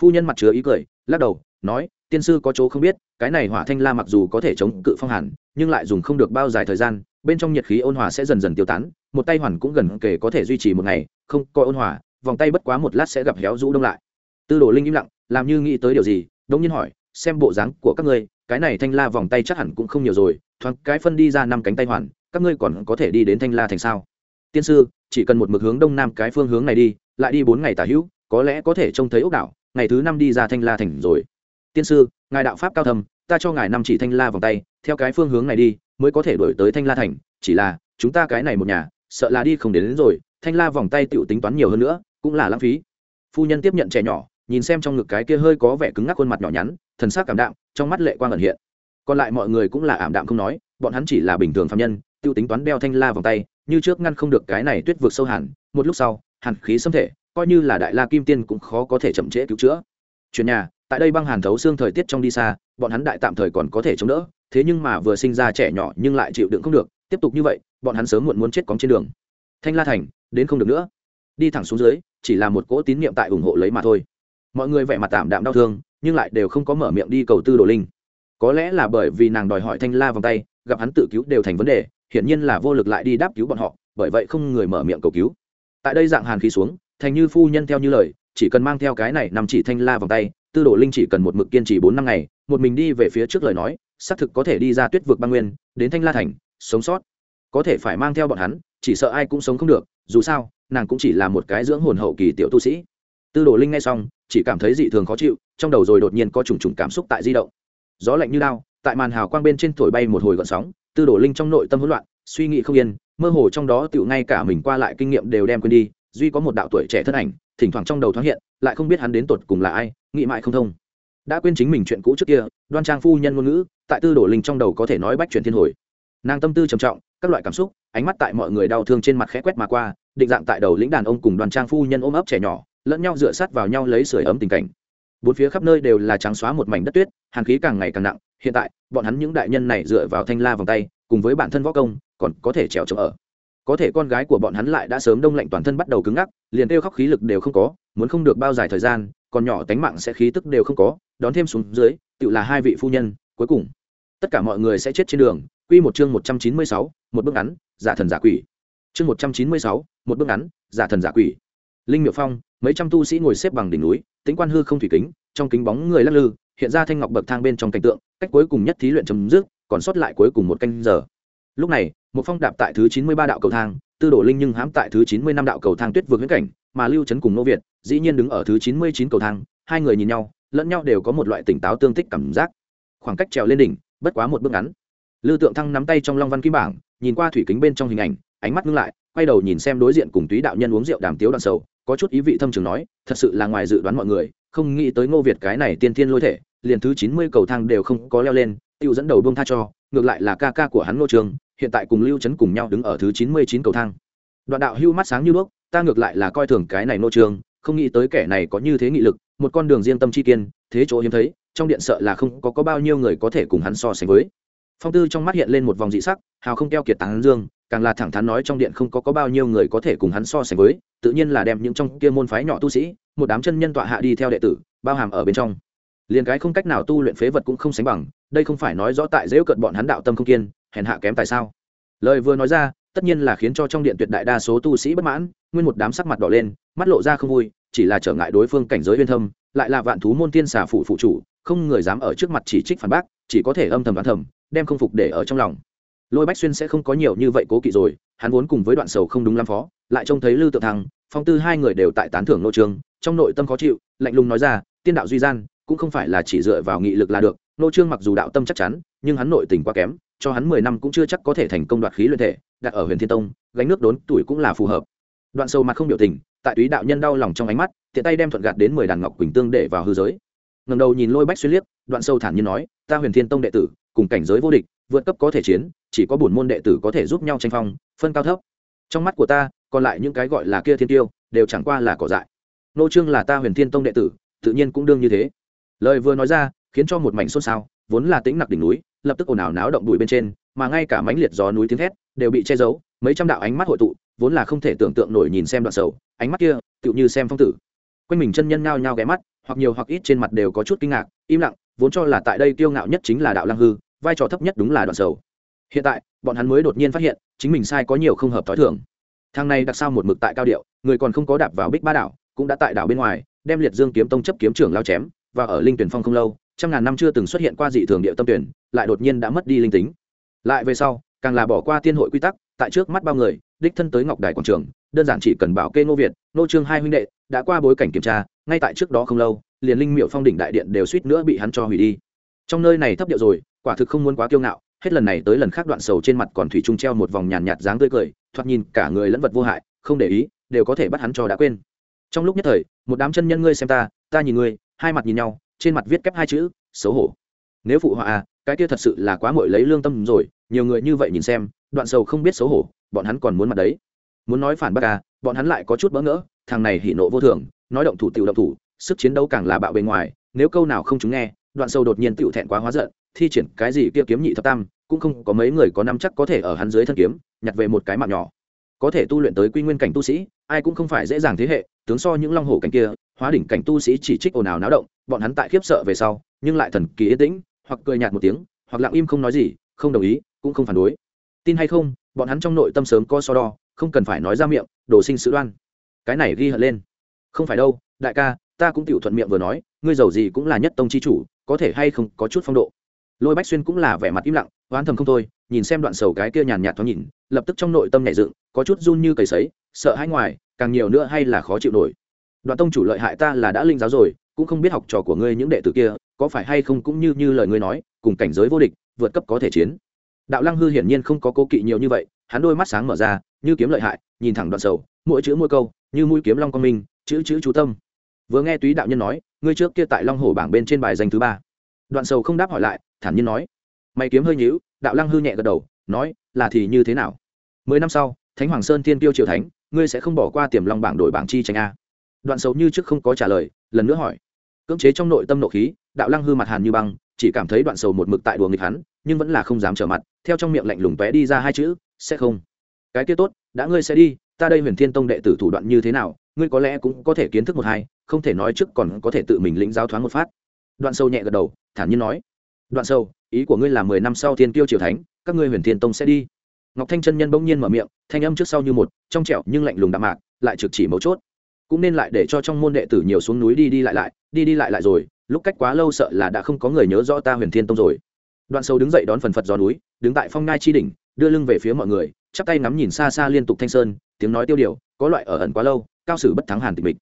Phu nhân mặt chứa ý cười, lắc đầu, nói, tiên sư có chỗ không biết, cái này hỏa thanh la mặc dù có thể chống cự phong hàn, nhưng lại dùng không được bao dài thời gian bên trong nhiệt khí ôn hòa sẽ dần dần tiêu tán, một tay hoàn cũng gần kể có thể duy trì một ngày, không coi ôn hòa, vòng tay bất quá một lát sẽ gặp héo rũ đông lại. Tư đồ linh im lặng, làm như nghĩ tới điều gì đông nhiên hỏi, xem bộ dáng của các ngươi, cái này thanh la vòng tay chắc hẳn cũng không nhiều rồi, thoáng cái phân đi ra năm cánh tay hoàn, các ngươi còn có thể đi đến thanh la thành sao? Tiên sư, chỉ cần một mực hướng đông nam cái phương hướng này đi, lại đi bốn ngày tả hữu, có lẽ có thể trông thấy ốc đảo, ngày thứ năm đi ra thanh la thành rồi. Tiên sư, ngài đạo pháp cao thầm ta cho ngài năm chỉ thanh la vòng tay theo cái phương hướng này đi mới có thể đổi tới thanh la thành chỉ là chúng ta cái này một nhà sợ là đi không đến, đến rồi thanh la vòng tay tựu tính toán nhiều hơn nữa cũng là lãng phí. Phu nhân tiếp nhận trẻ nhỏ nhìn xem trong ngực cái kia hơi có vẻ cứng ngắc khuôn mặt nhỏ nhắn thần sắc cảm đạm trong mắt lệ quang ẩn hiện. Còn lại mọi người cũng là ảm đạm không nói bọn hắn chỉ là bình thường phạm nhân tiêu tính toán đeo thanh la vòng tay như trước ngăn không được cái này tuyết vượt sâu hẳn một lúc sau hàn khí xâm thể coi như là đại la kim tiên cũng khó có thể chậm trễ cứu chữa. Chuyển nhà tại đây băng hàn thấu xương thời tiết trong đi xa bọn hắn đại tạm thời còn có thể chống đỡ, thế nhưng mà vừa sinh ra trẻ nhỏ nhưng lại chịu đựng không được, tiếp tục như vậy, bọn hắn sớm muộn muốn chết cóng trên đường. Thanh la thành, đến không được nữa. Đi thẳng xuống dưới, chỉ là một cỗ tín nhiệm tại ủng hộ lấy mà thôi. Mọi người vẻ mặt tạm đạm đau thương, nhưng lại đều không có mở miệng đi cầu tư đồ linh. Có lẽ là bởi vì nàng đòi hỏi thanh la vòng tay, gặp hắn tự cứu đều thành vấn đề, hiển nhiên là vô lực lại đi đáp cứu bọn họ, bởi vậy không người mở miệng cầu cứu. Tại đây dạng hàn khí xuống, thành như phu nhân theo như lời, chỉ cần mang theo cái này nằm chỉ thanh la vòng tay, tư đồ linh chỉ cần một mực kiên trì bốn năm ngày một mình đi về phía trước lời nói, xác thực có thể đi ra tuyết vực băng nguyên, đến thanh la thành, sống sót. Có thể phải mang theo bọn hắn, chỉ sợ ai cũng sống không được, dù sao, nàng cũng chỉ là một cái dưỡng hồn hậu kỳ tiểu tu sĩ. Tư đồ linh nghe xong, chỉ cảm thấy dị thường khó chịu, trong đầu rồi đột nhiên có trùng trùng cảm xúc tại di động. Gió lạnh như lao tại màn hào quang bên trên thổi bay một hồi gọn sóng, tư đồ linh trong nội tâm hỗn loạn, suy nghĩ không yên, mơ hồ trong đó tựu ngay cả mình qua lại kinh nghiệm đều đem quên đi, duy có một đạo tuổi trẻ thân ảnh, thỉnh thoảng trong đầu thoáng hiện, lại không biết hắn đến tột cùng là ai, nghĩ mãi không thông đã quên chính mình chuyện cũ trước kia, đoan trang phu nhân ngôn ngữ, tại tư đồ linh trong đầu có thể nói bách chuyển thiên hồi. Nàng tâm tư trầm trọng, các loại cảm xúc, ánh mắt tại mọi người đau thương trên mặt khẽ quét mà qua, định dạng tại đầu lĩnh đàn ông cùng đoàn trang phu nhân ôm ấp trẻ nhỏ, lẫn nhau dựa sát vào nhau lấy sưởi ấm tình cảnh. Bốn phía khắp nơi đều là trắng xóa một mảnh đất tuyết hàn khí càng ngày càng nặng, hiện tại, bọn hắn những đại nhân này dựa vào thanh la vòng tay, cùng với bản thân võ công, còn có thể trèo trống ở. Có thể con gái của bọn hắn lại đã sớm đông lạnh toàn thân bắt đầu cứng ngắc, liền kêu khóc khí lực đều không có, muốn không được bao dài thời gian còn nhỏ tánh mạng sẽ khí tức đều không có, đón thêm xuống dưới, tự là hai vị phu nhân, cuối cùng, tất cả mọi người sẽ chết trên đường. Quy một chương một trăm chín mươi sáu, một bước ngắn, giả thần giả quỷ. Chương một trăm chín mươi sáu, một bước ngắn, giả thần giả quỷ. Linh miệu phong, mấy trăm tu sĩ ngồi xếp bằng đỉnh núi tính quan hư không thủy kính, trong kính bóng người lắc lư, hiện ra thanh ngọc bậc thang bên trong cảnh tượng, cách cuối cùng nhất thí luyện chấm dứt, còn sót lại cuối cùng một canh giờ. Lúc này, một phong đạp tại thứ chín mươi ba đạo cầu thang, tư đồ linh nhưng hãm tại thứ chín mươi năm đạo cầu thang tuyết vượt huyễn cảnh mà lưu trấn cùng nô việt dĩ nhiên đứng ở thứ chín mươi chín cầu thang hai người nhìn nhau lẫn nhau đều có một loại tỉnh táo tương tích cảm giác. Khoảng cách trèo lên đỉnh bất quá một bước ngắn. Lưu Tượng Thăng nắm tay trong Long Văn Kim bảng, nhìn qua thủy kính bên trong hình ảnh, ánh mắt ngưng lại, quay đầu nhìn xem đối diện cùng Túy đạo nhân uống rượu đàm tiếu đoạn sầu, có chút ý vị thâm trường nói, thật sự là ngoài dự đoán mọi người, không nghĩ tới Ngô Việt cái này tiên tiên lôi thể, liền thứ chín mươi cầu thang đều không có leo lên, tiêu dẫn đầu bông tha cho ngược lại là ca ca của hắn ngô trường hiện tại cùng lưu trấn cùng nhau đứng ở thứ chín mươi chín cầu thang. Đoạn đạo hưu mắt sáng như đuốc ta ngược lại là coi thường cái này nô trường không nghĩ tới kẻ này có như thế nghị lực một con đường riêng tâm chi kiên thế chỗ hiếm thấy trong điện sợ là không có, có bao nhiêu người có thể cùng hắn so sánh với. Phong tư trong mắt hiện lên một vòng dị sắc hào không keo kiệt tán dương càng là thẳng thắn nói trong điện không có, có bao nhiêu người có thể cùng hắn so sánh với tự nhiên là đem những trong kia môn phái nhỏ tu sĩ một đám chân nhân tọa hạ đi theo đệ tử bao hàm ở bên trong. Liền cái không cách nào tu luyện phế vật cũng không sánh bằng đây không phải nói rõ tại dễu cận bọn hắn đạo tâm không kiên hèn hạ kém tại sao? Lời vừa nói ra tất nhiên là khiến cho trong điện tuyệt đại đa số tu sĩ bất mãn, nguyên một đám sắc mặt đỏ lên, mắt lộ ra không vui, chỉ là trở ngại đối phương cảnh giới uyên thâm, lại là vạn thú môn tiên xà phủ phụ chủ, không người dám ở trước mặt chỉ trích phản bác, chỉ có thể âm thầm đoán thầm, đem không phục để ở trong lòng. Lôi bách xuyên sẽ không có nhiều như vậy cố kỵ rồi, hắn vốn cùng với đoạn sầu không đúng lắm phó, lại trông thấy lưu tự thăng, phong tư hai người đều tại tán thưởng nô trường trong nội tâm khó chịu, lạnh lùng nói ra, tiên đạo duy gian, cũng không phải là chỉ dựa vào nghị lực là được, nô trương mặc dù đạo tâm chắc chắn, nhưng hắn nội tình quá kém cho hắn mười năm cũng chưa chắc có thể thành công đoạt khí luyện thể, đặt ở huyền thiên tông, gánh nước đốn tuổi cũng là phù hợp. Đoạn sâu mặt không biểu tình, tại túy đạo nhân đau lòng trong ánh mắt, tiện tay đem thuận gạt đến mười đàn ngọc quỳnh tương để vào hư giới. Ngầm đầu nhìn lôi bách xuyên liếc, đoạn sâu thản nhiên nói, ta huyền thiên tông đệ tử, cùng cảnh giới vô địch, vượt cấp có thể chiến, chỉ có bổn môn đệ tử có thể giúp nhau tranh phong, phân cao thấp. Trong mắt của ta, còn lại những cái gọi là kia thiên tiêu, đều chẳng qua là cỏ dại. Nô trương là ta huyền thiên tông đệ tử, tự nhiên cũng đương như thế. Lời vừa nói ra, khiến cho một mảnh xôn xao, vốn là tĩnh nặc đỉnh núi lập tức ồn ào náo động bụi bên trên, mà ngay cả mãnh liệt gió núi tiếng thét đều bị che giấu, mấy trăm đạo ánh mắt hội tụ, vốn là không thể tưởng tượng nổi nhìn xem đoạn sầu, ánh mắt kia tựu như xem phong tử. Quanh mình chân nhân nhao nhao ghé mắt, hoặc nhiều hoặc ít trên mặt đều có chút kinh ngạc, im lặng, vốn cho là tại đây kiêu ngạo nhất chính là đạo lăng hư, vai trò thấp nhất đúng là đoạn sầu. Hiện tại, bọn hắn mới đột nhiên phát hiện, chính mình sai có nhiều không hợp t h ó i thường. Thang này đặc sao một mực tại cao điệu, người còn không có đạp vào bích ba đảo, cũng đã tại đảo bên ngoài, đem liệt dương kiếm tông chấp kiếm trưởng lao chém, và ở linh tuyển phong không lâu trăm ngàn năm chưa từng xuất hiện qua dị thường địa tâm tuyển, lại đột nhiên đã mất đi linh tính. Lại về sau, càng là bỏ qua tiên hội quy tắc, tại trước mắt bao người, đích thân tới ngọc đài quảng trường, đơn giản chỉ cần bảo kê ngô việt nô trương hai huynh đệ, đã qua bối cảnh kiểm tra, ngay tại trước đó không lâu, liền linh miệu phong đỉnh đại điện đều suýt nữa bị hắn cho hủy đi. Trong nơi này thấp điệu rồi, quả thực không muốn quá kiêu ngạo, hết lần này tới lần khác đoạn sầu trên mặt còn thủy trung treo một vòng nhàn nhạt dáng tươi cười, thoạt nhìn cả người lẫn vật vô hại, không để ý, đều có thể bắt hắn cho đã quên. Trong lúc nhất thời, một đám chân nhân ngươi xem ta ta nhìn ngươi, hai mặt nhìn nhau trên mặt viết kép hai chữ, xấu hổ. Nếu phụ họa à cái kia thật sự là quá mội lấy lương tâm rồi, nhiều người như vậy nhìn xem, đoạn sầu không biết xấu hổ, bọn hắn còn muốn mặt đấy. Muốn nói phản bác à bọn hắn lại có chút bỡ ngỡ, thằng này hỉ nộ vô thường, nói động thủ tiểu động thủ, sức chiến đấu càng là bạo bề ngoài, nếu câu nào không chúng nghe, đoạn sâu đột nhiên tiểu thẹn quá hóa giận, thi triển cái gì kia kiếm nhị thập tam, cũng không có mấy người có năm chắc có thể ở hắn dưới thân kiếm, nhặt về một cái mạng nhỏ. Có thể tu luyện tới quy nguyên cảnh tu sĩ, ai cũng không phải dễ dàng thế hệ, tướng so những long hổ cảnh kia, hóa đỉnh cảnh tu sĩ chỉ trích ồn ào náo động bọn hắn tại khiếp sợ về sau, nhưng lại thần kỳ yên tĩnh, hoặc cười nhạt một tiếng, hoặc lặng im không nói gì, không đồng ý, cũng không phản đối. Tin hay không, bọn hắn trong nội tâm sớm có so đo, không cần phải nói ra miệng, đồ sinh sự đoan. Cái này ghi hận lên. Không phải đâu, đại ca, ta cũng tiểu thuận miệng vừa nói, ngươi giàu gì cũng là nhất tông chi chủ, có thể hay không có chút phong độ. Lôi bách xuyên cũng là vẻ mặt im lặng, oán thầm không thôi, nhìn xem đoạn sầu cái kia nhàn nhạt thoáng nhìn, lập tức trong nội tâm nhảy dựng, có chút run như cầy sấy, sợ hãi ngoài, càng nhiều nữa hay là khó chịu nổi. Đoạn tông chủ lợi hại ta là đã linh giáo rồi cũng không biết học trò của ngươi những đệ tử kia, có phải hay không cũng như như lời ngươi nói, cùng cảnh giới vô địch, vượt cấp có thể chiến. Đạo lăng hư hiển nhiên không có cố kỵ nhiều như vậy, hắn đôi mắt sáng mở ra, như kiếm lợi hại, nhìn thẳng đoạn sầu, mỗi chữ mỗi câu, như mũi kiếm long con minh, chữ chữ chú tâm. Vừa nghe túy đạo nhân nói, ngươi trước kia tại long hồ bảng bên trên bài danh thứ ba. Đoạn sầu không đáp hỏi lại, thản nhiên nói. Mày kiếm hơi nhíu, đạo lăng hư nhẹ gật đầu, nói, là thì như thế nào? Mười năm sau, thánh hoàng sơn tiên tiêu triều thánh, ngươi sẽ không bỏ qua tiềm long bảng đổi bảng chi tranh a. Đoạn sầu như trước không có trả lời, lần nữa hỏi cưỡng chế trong nội tâm nộ khí, đạo lăng hư mặt hàn như băng, chỉ cảm thấy đoạn sầu một mực tại đùa nghịch hắn, nhưng vẫn là không dám trở mặt, theo trong miệng lạnh lùng tóe đi ra hai chữ, sẽ không. Cái kia tốt, đã ngươi sẽ đi, ta đây huyền thiên tông đệ tử thủ đoạn như thế nào, ngươi có lẽ cũng có thể kiến thức một hai, không thể nói trước còn có thể tự mình lĩnh giáo thoáng một phát. Đoạn sâu nhẹ gật đầu, thản nhiên nói, đoạn sâu ý của ngươi là mười năm sau thiên tiêu triều thánh, các ngươi huyền thiên tông sẽ đi. Ngọc thanh chân nhân bỗng nhiên mở miệng, thanh âm trước sau như một, trong trẻo nhưng lạnh lùng đạm mạc, lại trực chỉ mấu chốt cũng nên lại để cho trong môn đệ tử nhiều xuống núi đi đi lại lại, đi đi lại lại rồi, lúc cách quá lâu sợ là đã không có người nhớ rõ ta huyền thiên tông rồi. Đoạn sâu đứng dậy đón phần phật gió núi, đứng tại phong ngai chi đỉnh, đưa lưng về phía mọi người, chắp tay ngắm nhìn xa xa liên tục thanh sơn, tiếng nói tiêu điều, có loại ở ẩn quá lâu, cao sử bất thắng hàn tịch mịch.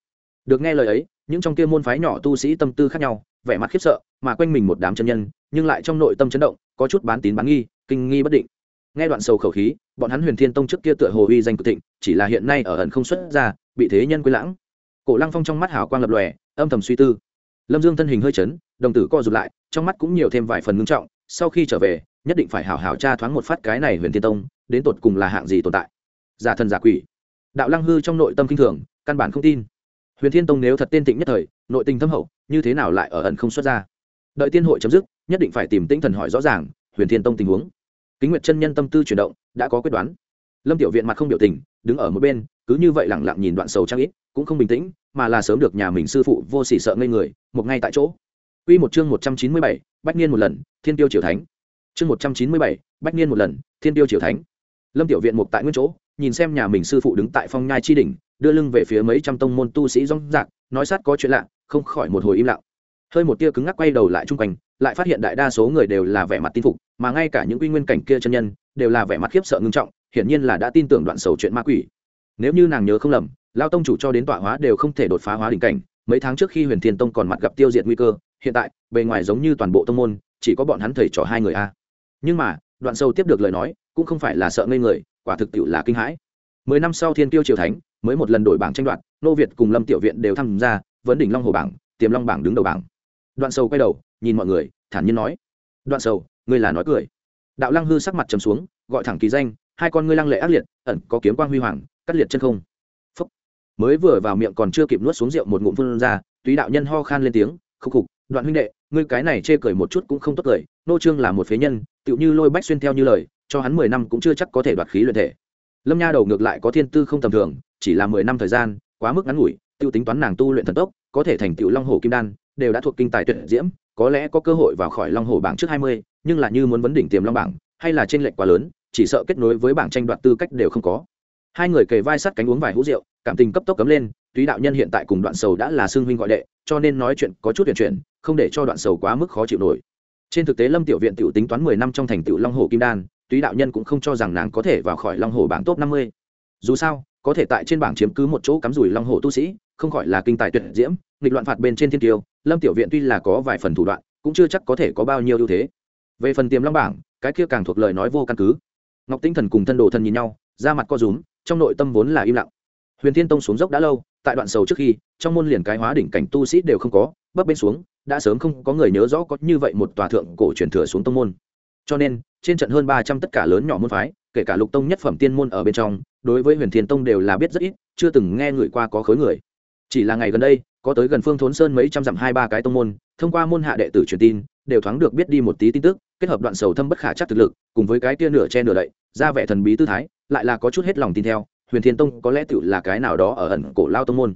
Được nghe lời ấy, những trong kia môn phái nhỏ tu sĩ tâm tư khác nhau, vẻ mặt khiếp sợ, mà quanh mình một đám chân nhân, nhưng lại trong nội tâm chấn động, có chút bán tín bán nghi, kinh nghi bất định. Nghe đoạn sầu khẩu khí, bọn hắn huyền thiên tông trước kia tựa hồ uy danh cực thịnh, chỉ là hiện nay ở ẩn không xuất ra bị thế nhân quên lãng. Cổ lăng phong trong mắt hào quang lập lòe, âm thầm suy tư. Lâm dương thân hình hơi chấn, đồng tử co rụt lại, trong mắt cũng nhiều thêm vài phần ngưng trọng, sau khi trở về, nhất định phải hảo hảo tra thoáng một phát cái này huyền thiên tông, đến tột cùng là hạng gì tồn tại. Giả thần giả quỷ. Đạo lăng hư trong nội tâm kinh thường, căn bản không tin. Huyền thiên tông nếu thật tên tịnh nhất thời, nội tình thâm hậu, như thế nào lại ở ẩn không xuất ra? Đợi tiên hội chấm dứt, nhất định phải tìm tinh thần hỏi rõ ràng, huyền thiên tông tình huống. Kính nguyệt chân nhân tâm tư chuyển động, đã có quyết đoán lâm tiểu viện mặt không biểu tình đứng ở một bên cứ như vậy lẳng lặng nhìn đoạn sầu trang ít cũng không bình tĩnh mà là sớm được nhà mình sư phụ vô sỉ sợ ngây người một ngay tại chỗ Quy một chương 197, bách niên một lần, thiên tiêu triều thánh. Chương 197, bách niên một lần, thiên tiêu triều thánh. Lâm Tiểu Viện mục tại nguyên chỗ, nhìn xem nhà mình sư phụ đứng tại phong nhai chi đỉnh, đưa lưng về phía mấy trăm tông môn tu sĩ rong rạc, nói sát có chuyện lạ, không khỏi một hồi im lặng. Hơi một tia cứng ngắc quay đầu lại trung quanh, lại phát hiện đại đa số người đều là vẻ mặt tin phục, mà ngay cả những quy nguyên cảnh kia chân nhân, đều là vẻ mặt khiếp sợ ngưng trọng, hiển nhiên là đã tin tưởng đoạn sầu chuyện ma quỷ. Nếu như nàng nhớ không lầm, lão tông chủ cho đến tọa hóa đều không thể đột phá hóa đỉnh cảnh, mấy tháng trước khi Huyền Thiên Tông còn mặt gặp tiêu diệt nguy cơ, hiện tại bề ngoài giống như toàn bộ tông môn chỉ có bọn hắn thầy trò hai người a. Nhưng mà đoạn sâu tiếp được lời nói cũng không phải là sợ ngây người quả thực tiệu là kinh hãi. Mười năm sau thiên tiêu triều thánh mới một lần đổi bảng tranh đoạt nô việt cùng lâm tiểu viện đều tham gia vấn đỉnh long hồ bảng tiềm long bảng đứng đầu bảng. Đoạn sâu quay đầu nhìn mọi người thản nhiên nói. Đoạn sâu ngươi là nói cười. Đạo lăng hư sắc mặt trầm xuống gọi thẳng kỳ danh hai con ngươi lăng lệ ác liệt, ẩn có kiếm quang huy hoàng, cắt liệt chân không Phúc. mới vừa vào miệng còn chưa kịp nuốt xuống rượu một ngụm phun ra, túy đạo nhân ho khan lên tiếng, khúc khục, đoạn huynh đệ, ngươi cái này chê cười một chút cũng không tốt cười, nô trương là một phế nhân, tựu như lôi bách xuyên theo như lời, cho hắn mười năm cũng chưa chắc có thể đoạt khí luyện thể lâm nha đầu ngược lại có thiên tư không tầm thường, chỉ là mười năm thời gian, quá mức ngắn ngủi, tựu tính toán nàng tu luyện thần tốc, có thể thành tựu long hồ kim đan, đều đã thuộc kinh tài tuyệt diễm, có lẽ có cơ hội vào khỏi long hồ bảng trước hai mươi, nhưng là như muốn vấn đỉnh tiềm long bảng, hay là trên lệnh quá lớn chỉ sợ kết nối với bảng tranh đoạt tư cách đều không có. Hai người kề vai sát cánh uống vài hũ rượu, cảm tình cấp tốc cấm lên túy đạo nhân hiện tại cùng đoạn sầu đã là xương huynh gọi đệ, cho nên nói chuyện có chút tuyển chuyển, không để cho đoạn sầu quá mức khó chịu nổi. Trên thực tế lâm tiểu viện tiểu tính toán mười năm trong thành tựu long hồ kim đan túy đạo nhân cũng không cho rằng nàng có thể vào khỏi long hồ bảng top năm mươi. Dù sao, có thể tại trên bảng chiếm cứ một chỗ cắm rủi long hồ tu sĩ, không khỏi là kinh tài tuyệt diễm, nghịch loạn phạt bên trên thiên tiêu, lâm tiểu viện tuy là có vài phần thủ đoạn, cũng chưa chắc có thể có bao nhiêu ưu thế. Về phần tiềm long bảng, cái kia càng thuộc lời nói vô căn cứ ngọc tinh thần cùng thân đồ thân nhìn nhau ra mặt co rúm, trong nội tâm vốn là im lặng. Huyền thiên tông xuống dốc đã lâu, tại đoạn sầu trước khi, trong môn liền cái hóa đỉnh cảnh tu sĩ đều không có, bấp bên xuống, đã sớm không có người nhớ rõ có như vậy một tòa thượng cổ truyền thừa xuống tông môn. Cho nên, trên trận hơn ba trăm tất cả lớn nhỏ môn phái, kể cả lục tông nhất phẩm tiên môn ở bên trong, đối với huyền thiên tông đều là biết rất ít, chưa từng nghe người qua có khối người. Chỉ là ngày gần đây, có tới gần phương thốn sơn mấy trăm dặm hai ba cái tông môn, thông qua môn hạ đệ tử truyền tin đều thoáng được biết đi một tí tin tức, kết hợp đoạn sầu thâm bất khả chắc thực lực, cùng với cái tia nửa che nửa đậy, ra vẻ thần bí tư thái, lại là có chút hết lòng tin theo, huyền thiên tông có lẽ tự là cái nào đó ở ẩn cổ lao tông môn.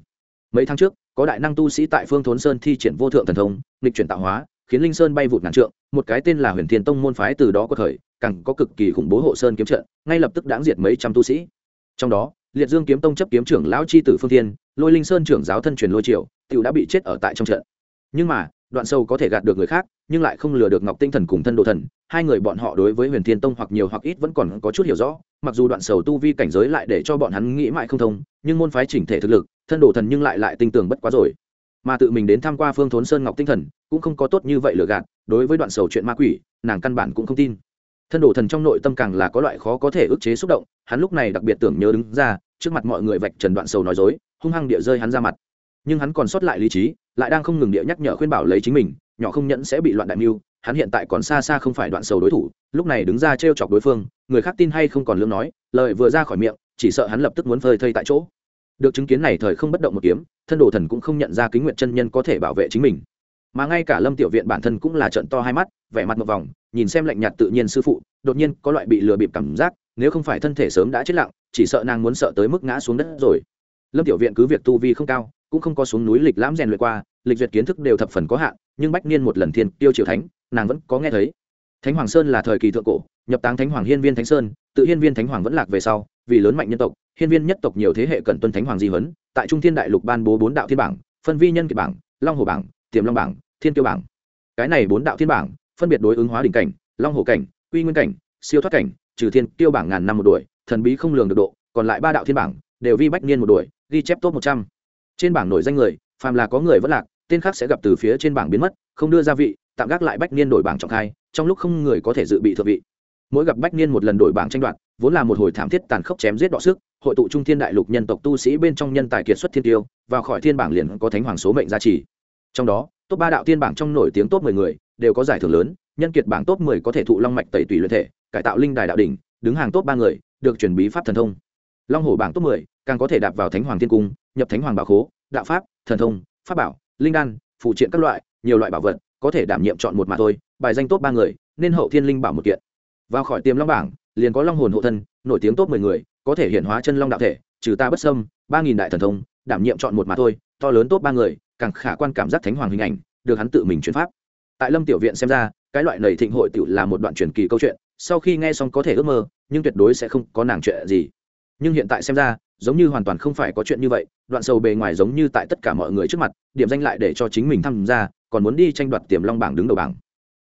Mấy tháng trước, có đại năng tu sĩ tại phương thốn sơn thi triển vô thượng thần thông, nghịch chuyển tạo hóa, khiến linh sơn bay vụt ngàn trượng, một cái tên là huyền thiên tông môn phái từ đó có thời, càng có cực kỳ khủng bố hộ sơn kiếm trận, ngay lập tức đáng diệt mấy trăm tu sĩ. Trong đó, liệt dương kiếm tông chấp kiếm trưởng lão chi tử phương thiên, lôi linh sơn trưởng giáo thân truyền lôi triều tiểu đã bị chết ở tại trong trận. Nhưng mà đoạn sâu có thể gạt được người khác, nhưng lại không lừa được ngọc tinh thần cùng thân đồ thần. Hai người bọn họ đối với huyền thiên tông hoặc nhiều hoặc ít vẫn còn có chút hiểu rõ, mặc dù đoạn sầu tu vi cảnh giới lại để cho bọn hắn nghĩ mãi không thông, nhưng môn phái chỉnh thể thực lực, thân đồ thần nhưng lại lại tinh tường bất quá rồi. Mà tự mình đến tham q u a phương thốn sơn ngọc tinh thần, cũng không có tốt như vậy lừa gạt, đối với đoạn sầu chuyện ma quỷ, nàng căn bản cũng không tin. Thân đồ thần trong nội tâm càng là có loại khó có thể ức chế xúc động, hắn lúc này đặc biệt tưởng nhớ đứng ra, trước mặt mọi người vạch trần đoạn sầu nói dối, hung hăng địa rơi hắn ra mặt. Nhưng hắn còn sót lại lý trí lại đang không ngừng địa nhắc nhở khuyên bảo lấy chính mình, nhỏ không nhẫn sẽ bị loạn đại mưu, hắn hiện tại còn xa xa không phải đoạn sầu đối thủ, lúc này đứng ra t r e o chọc đối phương, người khác tin hay không còn lương nói, lời vừa ra khỏi miệng, chỉ sợ hắn lập tức muốn phơi thây tại chỗ. Được chứng kiến này thời không bất động một kiếm, thân đồ thần cũng không nhận ra kính nguyện chân nhân có thể bảo vệ chính mình. Mà ngay cả lâm tiểu viện bản thân cũng là trận to hai mắt, vẻ mặt một vòng, nhìn xem lạnh nhạt tự nhiên sư phụ, đột nhiên có loại bị lừa bịp cảm giác, nếu không phải thân thể sớm đã chết lặng, chỉ sợ nàng muốn sợ tới mức ngã xuống đất rồi. Lâm tiểu viện cứ việc tu vi không cao cũng không có xuống núi lịch lãm rèn luyện qua, lịch duyệt kiến thức đều thập phần có hạn, nhưng bách niên một lần thiên tiêu triều thánh, nàng vẫn có nghe thấy. Thánh hoàng sơn là thời kỳ thượng cổ, nhập táng thánh hoàng hiên viên thánh sơn, tự hiên viên thánh hoàng vẫn lạc về sau, vì lớn mạnh nhân tộc, hiên viên nhất tộc nhiều thế hệ cần tuân thánh hoàng di huấn, tại trung thiên đại lục ban bố bốn đạo thiên bảng, phân vi nhân kiệt bảng, long hồ bảng, tiềm long bảng, thiên tiêu bảng. Cái này bốn đạo thiên bảng, phân biệt đối ứng hóa đỉnh cảnh, long hồ cảnh, quy nguyên cảnh, siêu thoát cảnh, trừ thiên tiêu bảng ngàn năm một đuổi, thần bí không lường được độ, còn lại ba đạo thiên bảng đều vi bách niên một đuổi, ghi chép tốt một trăm trên bảng nổi danh người, phàm là có người vẫn lạc, tên khác sẽ gặp từ phía trên bảng biến mất, không đưa ra vị, tạm gác lại bách niên đổi bảng trọng khai, trong lúc không người có thể dự bị thượng vị. Mỗi gặp bách niên một lần đổi bảng tranh đoạt, vốn là một hồi thảm thiết tàn khốc chém giết đọ sức, hội tụ trung thiên đại lục nhân tộc tu sĩ bên trong nhân tài kiệt xuất thiên tiêu và khỏi thiên bảng liền có thánh hoàng số mệnh gia trì. Trong đó, top ba đạo thiên bảng trong nổi tiếng top mười người, đều có giải thưởng lớn, nhân kiệt bảng top 10 có thể thụ long mạch tẩy tùy luyện thể, cải tạo linh đài đạo đỉnh, đứng hàng top ba người, được chuyển bí pháp thần thông. Long hổ bảng top 10 càng có thể đạp vào thánh hoàng thiên cung nhập thánh hoàng bảo khố, đạo pháp, thần thông, pháp bảo, linh đan phụ triện các loại, nhiều loại bảo vật, có thể đảm nhiệm chọn một mà thôi, bài danh tốt ba người, nên hậu thiên linh bảo một kiện. Vào khỏi tiềm long bảng, liền có long hồn hộ thân, nổi tiếng tốt mười người, có thể hiện hóa chân long đạo thể, trừ ta bất sâm ba nghìn đại thần thông, đảm nhiệm chọn một mà thôi, to lớn tốt ba người, càng khả quan cảm giác thánh hoàng hình ảnh, được hắn tự mình chuyển pháp. Tại lâm tiểu viện xem ra, cái loại nầy thịnh hội tự là một đoạn truyền kỳ câu chuyện, sau khi nghe xong có thể ước mơ, nhưng tuyệt đối sẽ không có nàng chuyện gì. Nhưng hiện tại xem ra giống như hoàn toàn không phải có chuyện như vậy, đoạn sầu bề ngoài giống như tại tất cả mọi người trước mặt, điểm danh lại để cho chính mình tham gia, còn muốn đi tranh đoạt tiềm long bảng đứng đầu bảng.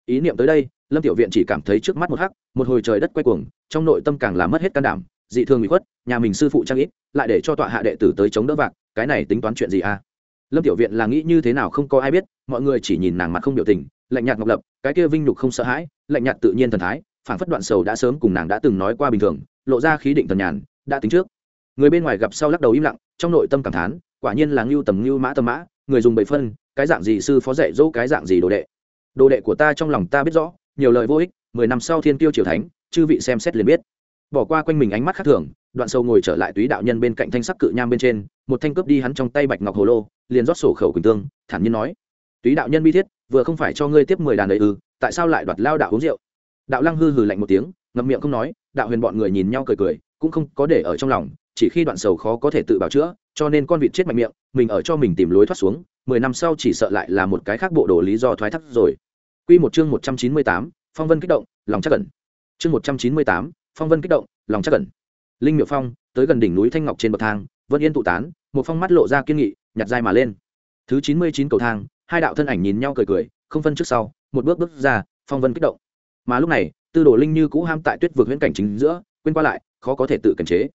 Ý niệm tới đây, lâm tiểu viện chỉ cảm thấy trước mắt một hắc, một hồi trời đất quay cuồng, trong nội tâm càng là mất hết can đảm, dị thường bị khuất, nhà mình sư phụ trang ít, lại để cho tọa hạ đệ tử tới chống đỡ vạc, cái này tính toán chuyện gì à? Lâm tiểu viện là nghĩ như thế nào không có ai biết, mọi người chỉ nhìn nàng mặt không biểu tình, lạnh nhạt ngọc lập, cái kia vinh nhục không sợ hãi, lạnh nhạt tự nhiên thần thái, phảng phất đoạn sầu đã sớm cùng nàng đã từng nói qua bình thường, lộ ra khí định thần nhàn, đã tính trước người bên ngoài gặp sau lắc đầu im lặng, trong nội tâm cảm thán, quả nhiên là ngưu tầm ngưu mã tầm mã, người dùng bảy phân, cái dạng gì sư phó dạy dỗ, cái dạng gì đồ đệ. Đồ đệ của ta trong lòng ta biết rõ, nhiều lời vô ích, mười năm sau thiên tiêu triều thánh, chư vị xem xét liền biết. Bỏ qua quanh mình ánh mắt khác thường, đoạn sâu ngồi trở lại túy đạo nhân bên cạnh thanh sắc cự nham bên trên, một thanh cướp đi hắn trong tay bạch ngọc hồ lô, liền rót sổ khẩu quỳnh tương, thản nhiên nói. Túy đạo nhân bi thiết, vừa không phải cho ngươi tiếp mười đàn đầy ư, tại sao lại đoạt lao đạo uống rượu? Đạo lăng hư hừ lạnh một tiếng, ngậm miệng không nói, đạo huyền bọn người nhìn nhau cười cười, cũng không có để ở trong lòng chỉ khi đoạn sầu khó có thể tự bảo chữa cho nên con vịt chết mạnh miệng mình ở cho mình tìm lối thoát xuống mười năm sau chỉ sợ lại là một cái khác bộ đồ lý do thoái thác rồi. Quy một chương một trăm chín mươi tám, phong vân kích động lòng chắc cẩn chương một trăm chín mươi tám, phong vân kích động lòng chắc cẩn linh miệu phong tới gần đỉnh núi thanh ngọc trên bậc thang vân yên tụ tán một phong mắt lộ ra kiên nghị nhặt dai mà lên. Thứ chín mươi chín cầu thang hai đạo thân ảnh nhìn nhau cười cười không phân trước sau một bước bước ra phong vân kích động. Mà lúc này tư đồ linh như cũ ham tại tuyết vực huyễn cảnh chính giữa quên qua lại khó có thể tự kiềm chế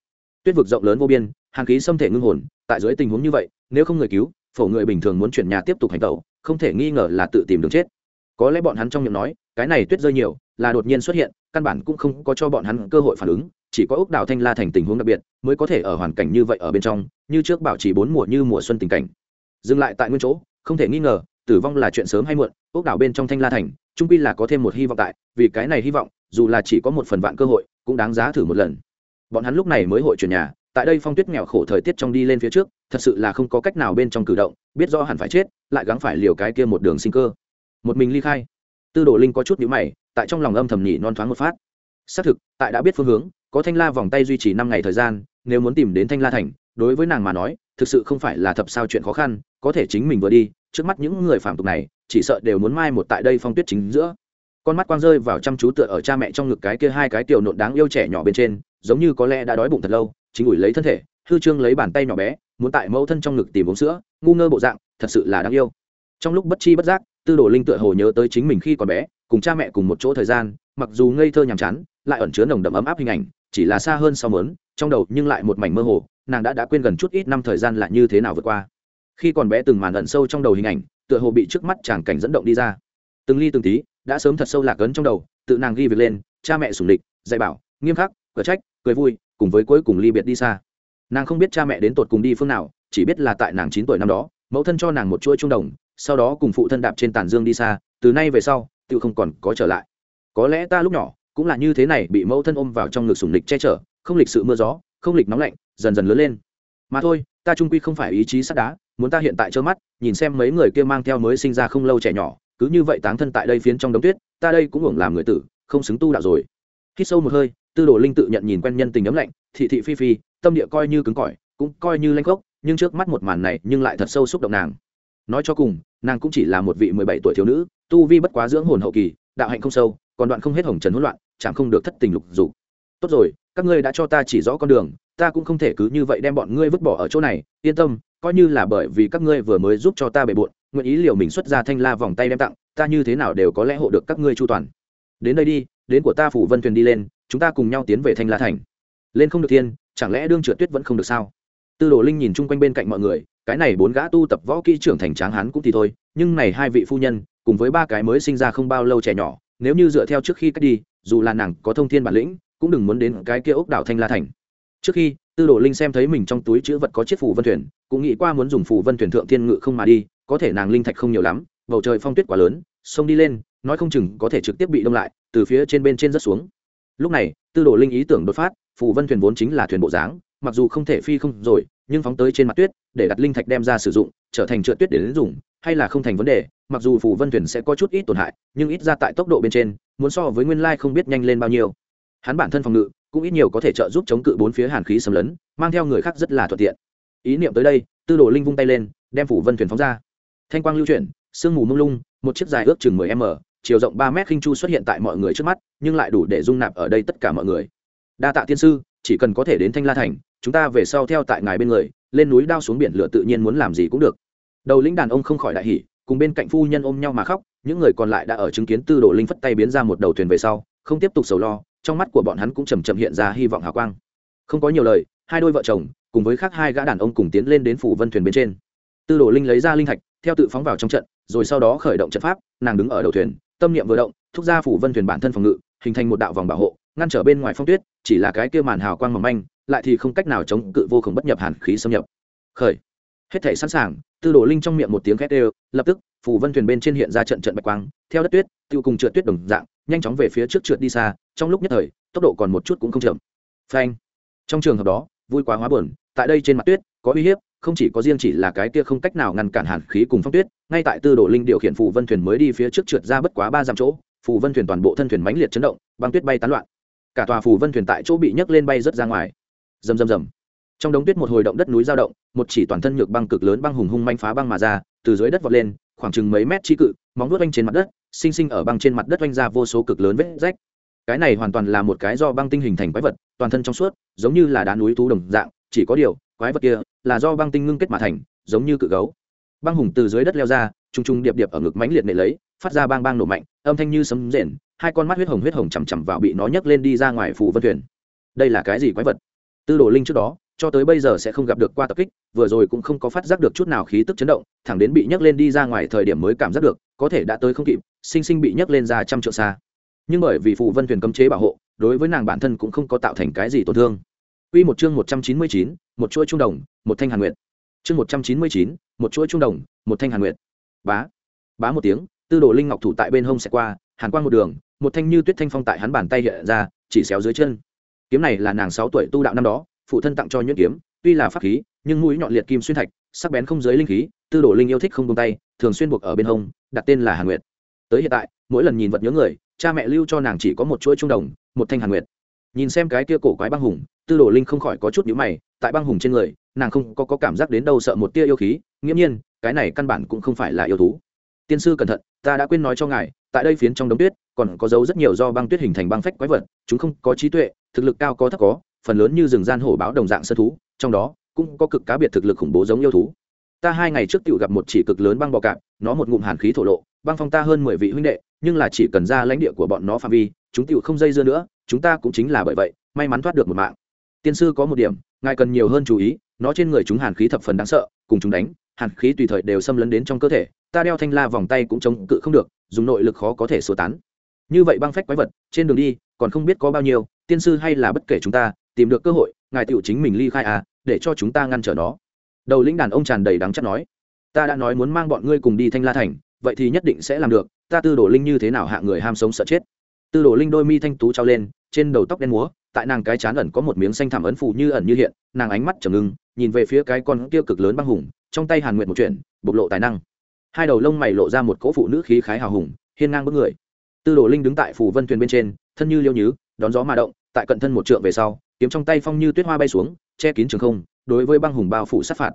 tuyết vực rộng lớn vô biên hàng khí xâm thể ngưng hồn, tại dưới tình huống như vậy, nếu không người cứu, phổ người bình thường muốn chuyển nhà tiếp tục hành tẩu, không thể nghi ngờ là tự tìm đường chết. Có lẽ bọn hắn trong miệng nói, cái này tuyết rơi nhiều, là đột nhiên xuất hiện, căn bản cũng không có cho bọn hắn cơ hội phản ứng, chỉ có ốc đảo thanh la thành tình huống đặc biệt, mới có thể ở hoàn cảnh như vậy ở bên trong, như trước bảo trì bốn mùa như mùa xuân tình cảnh. Dừng lại tại nguyên chỗ, không thể nghi ngờ, tử vong là chuyện sớm hay muộn ốc đảo bên trong thanh la thành trung quy là có thêm một hy vọng tại, vì cái này hy vọng, dù là chỉ có một phần vạn cơ hội, cũng đáng giá thử một lần bọn hắn lúc này mới hội chuyển nhà, tại đây phong tuyết nghèo khổ thời tiết trong đi lên phía trước, thật sự là không có cách nào bên trong cử động, biết do hẳn phải chết, lại gắng phải liều cái kia một đường sinh cơ. Một mình ly khai. Tư đồ linh có chút nhữ mày, tại trong lòng âm thầm nhị non thoáng một phát. Xác thực, tại đã biết phương hướng, có thanh la vòng tay duy trì năm ngày thời gian, nếu muốn tìm đến thanh la thành, đối với nàng mà nói, thực sự không phải là thập sao chuyện khó khăn, có thể chính mình vừa đi, trước mắt những người phạm tục này, chỉ sợ đều muốn mai một tại đây phong tuyết chính giữa. Con mắt quang rơi vào chăm chú tựa ở cha mẹ trong ngực cái kia hai cái tiểu nộn đáng yêu trẻ nhỏ bên trên giống như có lẽ đã đói bụng thật lâu, chính ủi lấy thân thể, hư trương lấy bàn tay nhỏ bé, muốn tại mẫu thân trong ngực tìm uống sữa, ngu ngơ bộ dạng, thật sự là đáng yêu. Trong lúc bất chi bất giác, tư đồ linh tựa hồ nhớ tới chính mình khi còn bé, cùng cha mẹ cùng một chỗ thời gian, mặc dù ngây thơ nhàm chán, lại ẩn chứa nồng đậm ấm áp hình ảnh, chỉ là xa hơn sau mớn, trong đầu nhưng lại một mảnh mơ hồ, nàng đã đã quên gần chút ít năm thời gian là như thế nào vượt qua. Khi còn bé từng màn ẩn sâu trong đầu hình ảnh, tựa hồ bị trước mắt chàng cảnh dẫn động đi ra. Từng ly từng tí, đã sớm thật sâu lạc ấn trong đầu, tự nàng ghi việc lên, cha mẹ sủng địch dạy bảo, nghiêm khắc cở trách cười vui, cùng với cuối cùng ly biệt đi xa. Nàng không biết cha mẹ đến tột cùng đi phương nào, chỉ biết là tại nàng chín tuổi năm đó, mẫu thân cho nàng một chuỗi trung đồng, sau đó cùng phụ thân đạp trên tàn dương đi xa, từ nay về sau, tự không còn có trở lại. Có lẽ ta lúc nhỏ, cũng là như thế này bị mẫu thân ôm vào trong ngực sủng lịch che chở, không lịch sự mưa gió, không lịch nóng lạnh, dần dần lớn lên. Mà thôi, ta trung quy không phải ý chí sắt đá, muốn ta hiện tại trơ mắt, nhìn xem mấy người kia mang theo mới sinh ra không lâu trẻ nhỏ, cứ như vậy táng thân tại đây phiến trong đống tuyết, ta đây cũng hưởng làm người tử, không xứng tu đạo rồi. Hít sâu một hơi tư đồ linh tự nhận nhìn quen nhân tình ấm lạnh, thị thị phi phi, tâm địa coi như cứng cỏi, cũng coi như lanh gốc nhưng trước mắt một màn này nhưng lại thật sâu xúc động nàng. Nói cho cùng, nàng cũng chỉ là một vị mười bảy tuổi thiếu nữ, tu vi bất quá dưỡng hồn hậu kỳ, đạo hạnh không sâu, còn đoạn không hết hồng trần hỗn loạn, chẳng không được thất tình lục dục. Tốt rồi, các ngươi đã cho ta chỉ rõ con đường, ta cũng không thể cứ như vậy đem bọn ngươi vứt bỏ ở chỗ này, yên tâm, coi như là bởi vì các ngươi vừa mới giúp cho ta bề bộn, nguyện ý liều mình xuất ra thanh la vòng tay đem tặng, ta như thế nào đều có lẽ hộ được các ngươi chu toàn. Đến đây đi, đến của ta phủ vân thuyền đi lên chúng ta cùng nhau tiến về thanh la thành lên không được thiên chẳng lẽ đương trượt tuyết vẫn không được sao tư đồ linh nhìn chung quanh bên cạnh mọi người cái này bốn gã tu tập võ kỹ trưởng thành tráng hán cũng thì thôi nhưng này hai vị phu nhân cùng với ba cái mới sinh ra không bao lâu trẻ nhỏ nếu như dựa theo trước khi cách đi dù là nàng có thông thiên bản lĩnh cũng đừng muốn đến cái kia ốc đảo thanh la thành trước khi tư đồ linh xem thấy mình trong túi chữ vật có chiếc phủ vân thuyền cũng nghĩ qua muốn dùng phủ vân thuyền thượng thiên ngự không mà đi có thể nàng linh thạch không nhiều lắm bầu trời phong tuyết quá lớn sông đi lên nói không chừng có thể trực tiếp bị đông lại từ phía trên bên trên rất xuống lúc này, tư đồ linh ý tưởng đột phát, phù vân thuyền vốn chính là thuyền bộ dáng, mặc dù không thể phi không rồi, nhưng phóng tới trên mặt tuyết, để đặt linh thạch đem ra sử dụng, trở thành trượt tuyết để đến dùng, hay là không thành vấn đề, mặc dù phù vân thuyền sẽ có chút ít tổn hại, nhưng ít ra tại tốc độ bên trên, muốn so với nguyên lai không biết nhanh lên bao nhiêu. Hắn bản thân phòng ngự, cũng ít nhiều có thể trợ giúp chống cự bốn phía hàn khí xâm lấn, mang theo người khác rất là thuận tiện. Ý niệm tới đây, tư đồ linh vung tay lên, đem phủ vân thuyền phóng ra. Thanh quang lưu chuyển, sương mù mông lung, một chiếc dài ước chừng mười m chiều rộng ba mét khinh chu xuất hiện tại mọi người trước mắt, nhưng lại đủ để dung nạp ở đây tất cả mọi người. Đa tạ tiên sư, chỉ cần có thể đến thanh la thành, chúng ta về sau theo tại ngài bên người, lên núi đao xuống biển lửa tự nhiên muốn làm gì cũng được. Đầu lĩnh đàn ông không khỏi đại hỉ, cùng bên cạnh phu nhân ôm nhau mà khóc, những người còn lại đã ở chứng kiến tư đồ linh phất tay biến ra một đầu thuyền về sau, không tiếp tục sầu lo, trong mắt của bọn hắn cũng chầm chậm hiện ra hy vọng hào quang. Không có nhiều lời, hai đôi vợ chồng, cùng với khác hai gã đàn ông cùng tiến lên đến phủ vân thuyền bên trên. Tư đồ linh lấy ra linh thạch, theo tự phóng vào trong trận, rồi sau đó khởi động trận pháp, nàng đứng ở đầu thuyền tâm niệm vừa động, thúc ra phủ vân thuyền bản thân phòng ngự, hình thành một đạo vòng bảo hộ, ngăn trở bên ngoài phong tuyết, chỉ là cái kia màn hào quang mỏng manh, lại thì không cách nào chống cự vô cùng bất nhập hàn khí xâm nhập. Khởi. Hết thể sẵn sàng, tư đồ linh trong miệng một tiếng khét đều, lập tức, phủ vân thuyền bên trên hiện ra trận trận bạch quang, theo đất tuyết, tiêu cùng trượt tuyết đồng dạng, nhanh chóng về phía trước trượt đi xa, trong lúc nhất thời, tốc độ còn một chút cũng không chậm. Phanh. Trong trường hợp đó, vui quá hóa buồn, tại đây trên mặt tuyết, có uy hiếp không chỉ có riêng chỉ là cái kia không cách nào ngăn cản hàn khí cùng phong tuyết, ngay tại tư đồ linh điều khiển phù vân thuyền mới đi phía trước trượt ra bất quá ba dặm chỗ, phù vân thuyền toàn bộ thân thuyền mãnh liệt chấn động, băng tuyết bay tán loạn. Cả tòa phù vân thuyền tại chỗ bị nhấc lên bay rất ra ngoài. Rầm rầm rầm. Trong đống tuyết một hồi động đất núi dao động, một chỉ toàn thân nhược băng cực lớn băng hùng hung manh phá băng mà ra, từ dưới đất vọt lên, khoảng chừng mấy mét chi cự, móng vuốt oanh trên mặt đất sinh sinh ở băng trên mặt đất oanh ra vô số cực lớn vết rách. Cái này hoàn toàn là một cái do băng tinh hình thành quái vật, toàn thân trong suốt, giống như là đá núi thú đồng dạng, chỉ có điều quái vật kia là do băng tinh ngưng kết mà thành, giống như cự gấu. Băng hùng từ dưới đất leo ra t r u n g t r u n g điệp điệp ở ngực mánh liệt nệ lấy, phát ra bang bang nổ mạnh, âm thanh như sấm rền, hai con mắt huyết hồng huyết hồng chằm chằm vào bị nó nhấc lên đi ra ngoài phủ vân thuyền. Đây là cái gì quái vật? Tư đồ linh trước đó, cho tới bây giờ sẽ không gặp được qua tập kích, vừa rồi cũng không có phát giác được chút nào khí tức chấn động, thẳng đến bị nhấc lên đi ra ngoài thời điểm mới cảm giác được, có thể đã tới không kịp, sinh sinh bị nhấc lên ra trăm triệu xa. Nhưng bởi vì phụ vân thuyền cấm chế bảo hộ, đối với nàng bản thân cũng không có tạo thành cái gì tổn thương. Quy một chương 199, một chuỗi trung đồng, một thanh hàn nguyệt. Chương 199, một chuỗi trung đồng, một thanh hàn nguyệt. Bá. Bá một tiếng, tư đồ linh ngọc thủ tại bên hông sẽ qua, hàn quang một đường, một thanh như tuyết thanh phong tại hắn bàn tay hiện ra, chỉ xéo dưới chân. Kiếm này là nàng 6 tuổi tu đạo năm đó, phụ thân tặng cho nhuyễn kiếm, tuy là pháp khí, nhưng mũi nhọn liệt kim xuyên thạch, sắc bén không giới linh khí, tư đồ linh yêu thích không buông tay, thường xuyên buộc ở bên hông, đặt tên là Hàn Nguyệt. Tới hiện tại, mỗi lần nhìn vật nhớ người, cha mẹ lưu cho nàng chỉ có một chuỗi trung đồng, một thanh Hàn Nguyệt. Nhìn xem cái kia cổ quái băng hùng, tư đồ linh không khỏi có chút nhíu mày tại băng hùng trên người nàng không có, có cảm giác đến đâu sợ một tia yêu khí nghiễm nhiên cái này căn bản cũng không phải là yêu thú. Tiên sư cẩn thận ta đã quên nói cho ngài tại đây phiến trong đống tuyết còn có dấu rất nhiều do băng tuyết hình thành băng phách quái vật chúng không có trí tuệ thực lực cao có thấp có phần lớn như rừng gian hổ báo đồng dạng sơ thú trong đó cũng có cực cá biệt thực lực khủng bố giống yêu thú ta hai ngày trước tự gặp một chỉ cực lớn băng bò cạp, nó một ngụm hàn khí thổ lộ, băng phong ta hơn mười vị huynh đệ, nhưng là chỉ cần ra lãnh địa của bọn nó phạm vi, chúng tựu không dây dưa nữa, chúng ta cũng chính là bởi vậy, may mắn thoát được một mạng. Tiên sư có một điểm, ngài cần nhiều hơn chú ý, nó trên người chúng hàn khí thập phần đáng sợ, cùng chúng đánh, hàn khí tùy thời đều xâm lấn đến trong cơ thể, ta đeo thanh la vòng tay cũng chống cự không được, dùng nội lực khó có thể sơ tán. Như vậy băng phách quái vật, trên đường đi, còn không biết có bao nhiêu, tiên sư hay là bất kể chúng ta, tìm được cơ hội, ngài tựu chính mình ly khai à để cho chúng ta ngăn trở nó đầu lĩnh đàn ông tràn đầy đắng chắc nói, ta đã nói muốn mang bọn ngươi cùng đi thanh la thành, vậy thì nhất định sẽ làm được, ta tư đồ linh như thế nào hạ người ham sống sợ chết? Tư đồ linh đôi mi thanh tú trao lên, trên đầu tóc đen múa, tại nàng cái chán ẩn có một miếng xanh thảm ấn phù như ẩn như hiện, nàng ánh mắt trầm ngưng, nhìn về phía cái con kia cực lớn băng hùng, trong tay hàn nguyện một chuyện, bộc lộ tài năng. Hai đầu lông mày lộ ra một cỗ phụ nữ khí khái hào hùng, hiên ngang bước người. Tư đồ linh đứng tại phủ vân thuyền bên trên, thân như liêu nhứ, đón gió mà động, tại cận thân một trượng về sau, kiếm trong tay phong như tuyết hoa bay xuống che kín trường không, đối với băng hùng bao phủ sát phạt.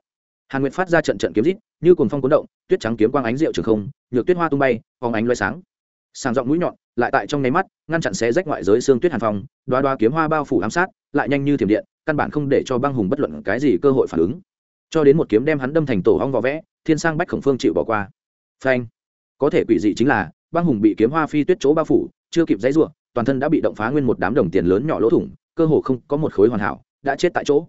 Hàn nguyệt phát ra trận trận kiếm rít, như cồn phong cuốn động, tuyết trắng kiếm quang ánh rượu trường không, nhược tuyết hoa tung bay, phóng ánh loay sáng. Sàng giọng mũi nhọn, lại tại trong nháy mắt, ngăn chặn xé rách ngoại giới xương tuyết hàn phong đoá đoá kiếm hoa bao phủ ám sát, lại nhanh như thiểm điện, căn bản không để cho băng hùng bất luận cái gì cơ hội phản ứng. Cho đến một kiếm đem hắn đâm thành tổ hong vỏ vẽ, thiên sang bách khổng phương chịu bỏ qua. Phanh! Có thể quỷ dị chính là, băng hùng bị kiếm hoa phi tuyết chỗ bao phủ, chưa kịp dãy ruộng toàn thân đã bị động phá nguyên một đám đồng tiền lớn nhỏ lỗ thủng, cơ hồ không có một khối hoàn hảo đã chết tại chỗ.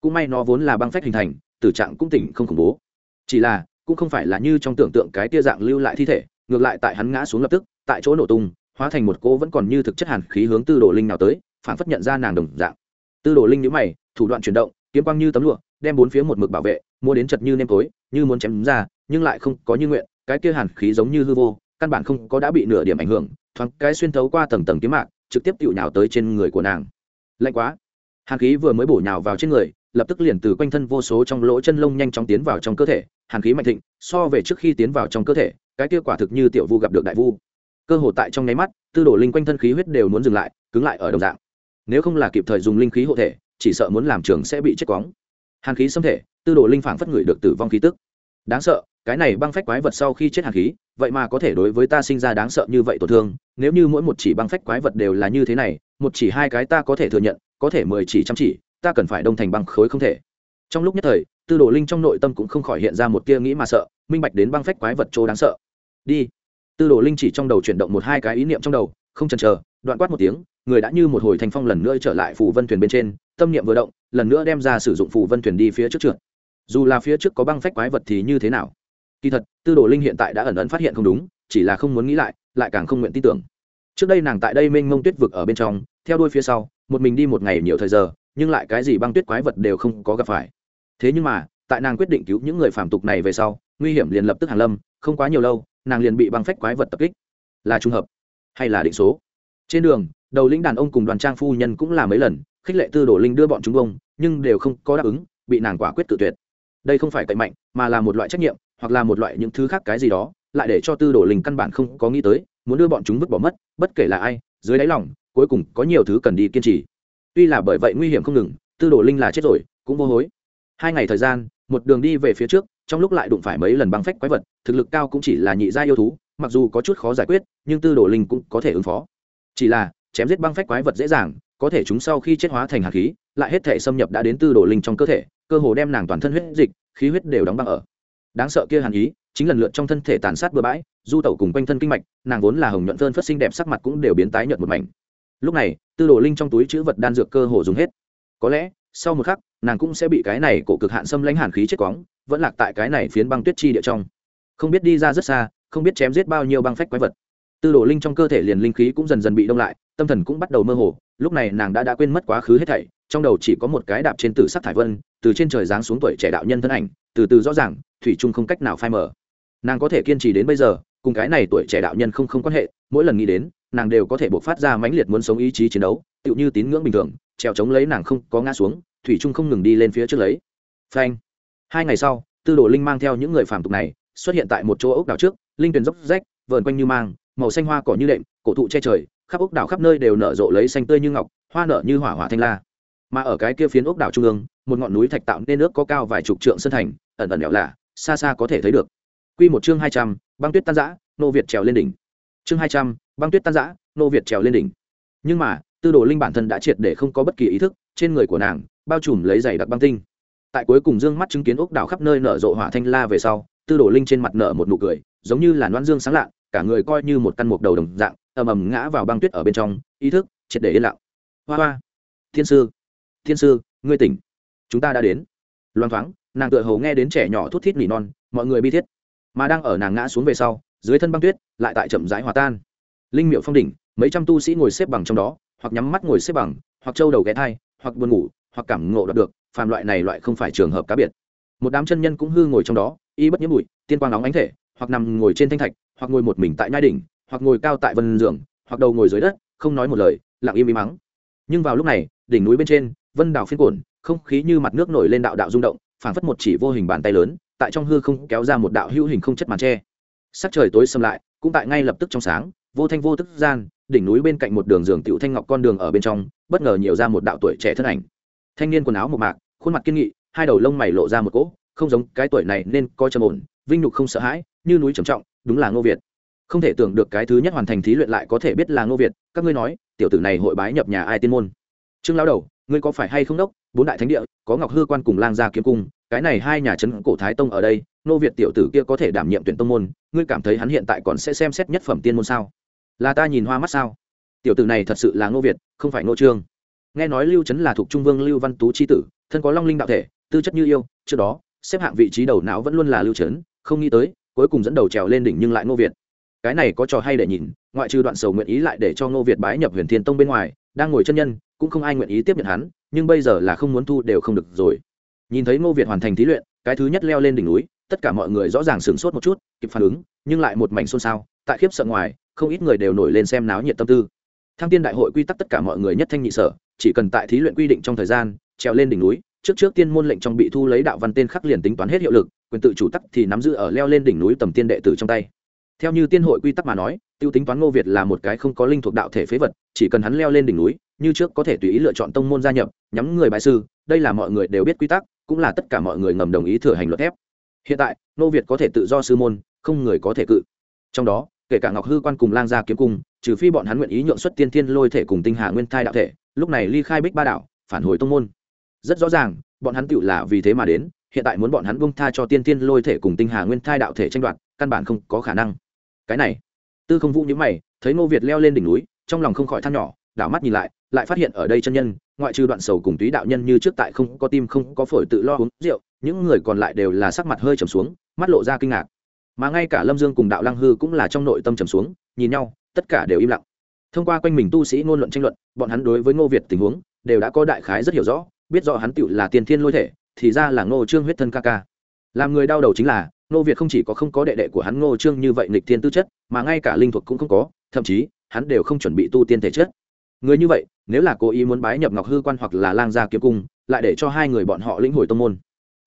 Cũng may nó vốn là băng phách hình thành, tử trạng cũng tỉnh không khủng bố. Chỉ là, cũng không phải là như trong tưởng tượng cái tia dạng lưu lại thi thể, ngược lại tại hắn ngã xuống lập tức, tại chỗ nổ tung, hóa thành một cô vẫn còn như thực chất hàn khí hướng tư đồ linh nào tới, phản phất nhận ra nàng đồng dạng. Tư đồ linh nhữ mày, thủ đoạn chuyển động, kiếm quang như tấm lụa, đem bốn phía một mực bảo vệ, mua đến chật như nêm tối, như muốn chém đúng ra, nhưng lại không có như nguyện, cái kia hàn khí giống như hư vô, căn bản không có đã bị nửa điểm ảnh hưởng, thoáng cái xuyên thấu qua tầng tầng kiếm mạc, trực tiếp tựu nhào tới trên người của nàng. Lạnh quá hàn khí vừa mới bổ nhào vào trên người, lập tức liền từ quanh thân vô số trong lỗ chân lông nhanh chóng tiến vào trong cơ thể. Hàn khí mạnh thịnh, so về trước khi tiến vào trong cơ thể, cái kia quả thực như tiểu vu gặp được đại vu. Cơ hồ tại trong nháy mắt, tư đồ linh quanh thân khí huyết đều muốn dừng lại, cứng lại ở đồng dạng. Nếu không là kịp thời dùng linh khí hộ thể, chỉ sợ muốn làm trường sẽ bị chết quóng. Hàn khí xâm thể, tư đồ linh phảng phất ngửi được tử vong khí tức. Đáng sợ, cái này băng phách quái vật sau khi chết hàn khí, vậy mà có thể đối với ta sinh ra đáng sợ như vậy tổn thương. Nếu như mỗi một chỉ băng phách quái vật đều là như thế này, một chỉ hai cái ta có thể thừa nhận có thể mười chỉ trăm chỉ, ta cần phải đông thành băng khối không thể. Trong lúc nhất thời, tư đồ linh trong nội tâm cũng không khỏi hiện ra một tia nghĩ mà sợ, minh bạch đến băng phách quái vật chỗ đáng sợ. Đi. Tư đồ linh chỉ trong đầu chuyển động một hai cái ý niệm trong đầu, không chần chờ, đoạn quát một tiếng, người đã như một hồi thành phong lần nữa trở lại phù vân thuyền bên trên, tâm niệm vừa động, lần nữa đem ra sử dụng phù vân thuyền đi phía trước trượt. Dù là phía trước có băng phách quái vật thì như thế nào? Kỳ thật, tư đồ linh hiện tại đã ẩn ẩn phát hiện không đúng, chỉ là không muốn nghĩ lại lại càng không nguyện tin tưởng. Trước đây nàng tại đây mênh mông tuyết vực ở bên trong, theo đuôi phía sau một mình đi một ngày nhiều thời giờ nhưng lại cái gì băng tuyết quái vật đều không có gặp phải. Thế nhưng mà tại nàng quyết định cứu những người phản tục này về sau nguy hiểm liền lập tức hàn lâm không quá nhiều lâu nàng liền bị băng phách quái vật tập kích. Là trùng hợp hay là định số? Trên đường đầu lĩnh đàn ông cùng đoàn trang phu nhân cũng là mấy lần khích lệ tư đồ linh đưa bọn chúng ông, nhưng đều không có đáp ứng bị nàng quả quyết tự tuyệt. Đây không phải cậy mạnh mà là một loại trách nhiệm hoặc là một loại những thứ khác cái gì đó lại để cho tư đồ linh căn bản không có nghĩ tới muốn đưa bọn chúng vứt bỏ mất bất kể là ai dưới đáy lòng cuối cùng có nhiều thứ cần đi kiên trì. Tuy là bởi vậy nguy hiểm không ngừng, tư đồ linh là chết rồi, cũng vô hối. Hai ngày thời gian, một đường đi về phía trước, trong lúc lại đụng phải mấy lần băng phách quái vật, thực lực cao cũng chỉ là nhị gia yêu thú, mặc dù có chút khó giải quyết, nhưng tư đồ linh cũng có thể ứng phó. Chỉ là, chém giết băng phách quái vật dễ dàng, có thể chúng sau khi chết hóa thành hạt khí, lại hết thể xâm nhập đã đến tư đồ linh trong cơ thể, cơ hồ đem nàng toàn thân huyết dịch, khí huyết đều đóng băng ở. Đáng sợ kia hàn ý, chính lần lượt trong thân thể tàn sát bừa bãi, du tẩu cùng quanh thân kinh mạch, nàng vốn là hồng nhuận phơn phất xinh đẹp sắc mặt cũng đều biến tái nhợt một mảnh lúc này, tư đồ linh trong túi chữ vật đan dược cơ hồ dùng hết. Có lẽ, sau một khắc, nàng cũng sẽ bị cái này cổ cực hạn xâm lãnh hàn khí chết quóng, vẫn lạc tại cái này phiến băng tuyết chi địa trong. Không biết đi ra rất xa, không biết chém giết bao nhiêu băng phách quái vật. Tư đồ linh trong cơ thể liền linh khí cũng dần dần bị đông lại, tâm thần cũng bắt đầu mơ hồ. Lúc này nàng đã đã quên mất quá khứ hết thảy, trong đầu chỉ có một cái đạp trên tử sắc thải vân, từ trên trời giáng xuống tuổi trẻ đạo nhân thân ảnh, từ từ rõ ràng, thủy trung không cách nào phai mở nàng có thể kiên trì đến bây giờ, cùng cái này tuổi trẻ đạo nhân không không quan hệ, mỗi lần nghĩ đến nàng đều có thể bộc phát ra mãnh liệt muốn sống ý chí chiến đấu tựu như tín ngưỡng bình thường trèo chống lấy nàng không có ngã xuống thủy trung không ngừng đi lên phía trước lấy. Phanh. Hai ngày sau tư đồ linh mang theo những người phàm tục này xuất hiện tại một chỗ ốc đảo trước linh tuyền dốc rách vờn quanh như mang màu xanh hoa cỏ như đệm cổ thụ che trời khắp ốc đảo khắp nơi đều nở rộ lấy xanh tươi như ngọc hoa nở như hỏa hỏa thanh la. Mà ở cái kia phiến ốc đảo trung ương một ngọn núi thạch tạo nên nước có cao vài chục trượng sân thành ẩn ẩn đèo lạ xa xa có thể thấy được. Quy một chương hai trăm băng tuyết tan rã, nô việt trèo lên đỉnh chương hai trăm, băng tuyết tan giã nô việt trèo lên đỉnh. Nhưng mà, tư đồ linh bản thân đã triệt để không có bất kỳ ý thức, trên người của nàng, bao trùm lấy giày đặc băng tinh. Tại cuối cùng dương mắt chứng kiến ốc đảo khắp nơi nở rộ hỏa thanh la về sau, tư đồ linh trên mặt nở một nụ cười, giống như là loan dương sáng lạ cả người coi như một căn mục đầu đồng dạng, ầm ầm ngã vào băng tuyết ở bên trong, ý thức triệt để yên lặng. Hoa hoa, thiên sư thiên sư, ngươi tỉnh. Chúng ta đã đến. Loan thoáng, nàng tựa hầu nghe đến trẻ nhỏ thút thít nỉ non, mọi người bi thiết. Mà đang ở nàng ngã xuống về sau dưới thân băng tuyết, lại tại chậm rãi hòa tan. Linh miệu phong đỉnh, mấy trăm tu sĩ ngồi xếp bằng trong đó, hoặc nhắm mắt ngồi xếp bằng, hoặc trâu đầu ghé thai, hoặc buồn ngủ, hoặc cảm ngộ đạt được, phàm loại này loại không phải trường hợp cá biệt. Một đám chân nhân cũng hư ngồi trong đó, y bất nhiễm bụi, tiên quang nóng ánh thể, hoặc nằm ngồi trên thanh thạch, hoặc ngồi một mình tại nhai đỉnh, hoặc ngồi cao tại vân giường, hoặc đầu ngồi dưới đất, không nói một lời, lặng im im mắng. Nhưng vào lúc này, đỉnh núi bên trên, vân đảo phiên cồn không khí như mặt nước nổi lên đạo đạo rung động, phảng phất một chỉ vô hình bàn tay lớn, tại trong hư không kéo ra một đạo hữu hình không chất màn tre sắc trời tối xâm lại, cũng tại ngay lập tức trong sáng, vô thanh vô tức gian, đỉnh núi bên cạnh một đường giường tiểu thanh ngọc con đường ở bên trong, bất ngờ nhiều ra một đạo tuổi trẻ thân ảnh. Thanh niên quần áo một mạc, khuôn mặt kiên nghị, hai đầu lông mày lộ ra một cỗ, không giống cái tuổi này nên coi trầm ổn, vinh nhục không sợ hãi, như núi trầm trọng, đúng là ngô việt. Không thể tưởng được cái thứ nhất hoàn thành thí luyện lại có thể biết là ngô việt, các ngươi nói, tiểu tử này hội bái nhập nhà ai tiên môn? Trương lao đầu, ngươi có phải hay không đốc? Bốn đại thánh địa, có ngọc hư quan cùng lang gia kiếm cung cái này hai nhà trấn cổ thái tông ở đây, nô việt tiểu tử kia có thể đảm nhiệm tuyển tông môn, ngươi cảm thấy hắn hiện tại còn sẽ xem xét nhất phẩm tiên môn sao? Là ta nhìn hoa mắt sao? Tiểu tử này thật sự là nô việt, không phải nô trương. Nghe nói lưu trấn là thuộc trung vương lưu văn tú c tử, thân có long linh đạo thể, tư chất như yêu, trước đó, xếp hạng vị trí đầu não vẫn luôn là lưu trấn không nghĩ tới, cuối cùng dẫn đầu trèo lên đỉnh nhưng lại nô việt. Cái này có trò hay để nhìn, ngoại trừ đoạn sầu nguyện ý lại để cho nô việt bái nhập huyền thiên tông bên ngoài, đang ngồi chân nhân, cũng không ai nguyện ý tiếp nhận hắn, nhưng bây giờ là không muốn thu đều không được rồi nhìn thấy ngô việt hoàn thành thí luyện, cái thứ nhất leo lên đỉnh núi, tất cả mọi người rõ ràng sửng sốt một chút, kịp phản ứng, nhưng lại một mảnh xôn xao, tại khiếp sợ ngoài, không ít người đều nổi lên xem náo nhiệt tâm tư. Thăng tiên đại hội quy tắc tất cả mọi người nhất thanh nhị sở, chỉ cần tại thí luyện quy định trong thời gian, trèo lên đỉnh núi, trước trước tiên môn lệnh trong bị thu lấy đạo văn tên khắc liền tính toán hết hiệu lực, quyền tự chủ tắc thì nắm giữ ở leo lên đỉnh núi tầm tiên đệ tử trong tay. Theo như tiên hội quy tắc mà nói, tiêu tính toán ngô việt là một cái không có linh thuộc đạo thể phế vật, chỉ cần hắn leo lên đỉnh núi, như trước có thể tùy ý lựa chọn tông môn gia nhập, nhắm người bại sư, đây là mọi người đều biết quy tắc cũng là tất cả mọi người ngầm đồng ý thừa hành luật thép. Hiện tại ngô việt có thể tự do sư môn, không người có thể cự. Trong đó, kể cả ngọc hư quan cùng lang gia kiếm cung, trừ phi bọn hắn nguyện ý nhượng xuất tiên thiên lôi thể cùng tinh hà nguyên thai đạo thể, lúc này ly khai bích ba đạo phản hồi tông môn. Rất rõ ràng, bọn hắn tựu là vì thế mà đến, hiện tại muốn bọn hắn bung tha cho tiên thiên lôi thể cùng tinh hà nguyên thai đạo thể tranh đoạt, căn bản không có khả năng. Cái này, tư không vũ nhữ mày, thấy ngô việt leo lên đỉnh núi, trong lòng không khỏi than nhỏ, đảo mắt nhìn lại lại phát hiện ở đây chân nhân ngoại trừ đoạn sầu cùng túy đạo nhân như trước tại không có tim không có phổi tự lo uống rượu, những người còn lại đều là sắc mặt hơi trầm xuống, mắt lộ ra kinh ngạc. Mà ngay cả lâm dương cùng đạo lăng hư cũng là trong nội tâm trầm xuống, nhìn nhau, tất cả đều im lặng. Thông qua quanh mình tu sĩ ngôn luận tranh luận, bọn hắn đối với ngô việt tình huống đều đã có đại khái rất hiểu rõ, biết rõ hắn tựu là tiền thiên lôi thể, thì ra là ngô trương huyết thân ca ca. Làm người đau đầu chính là, ngô việt không chỉ có không có đệ đệ của hắn ngô trương như vậy nghịch thiên tư chất, mà ngay cả linh thuật cũng không có, thậm chí, hắn đều không chuẩn bị tu tiên thể chất người như vậy, nếu là cố ý muốn bái nhập ngọc hư quan hoặc là lang gia kiếm cung, lại để cho hai người bọn họ lĩnh hồi tông môn.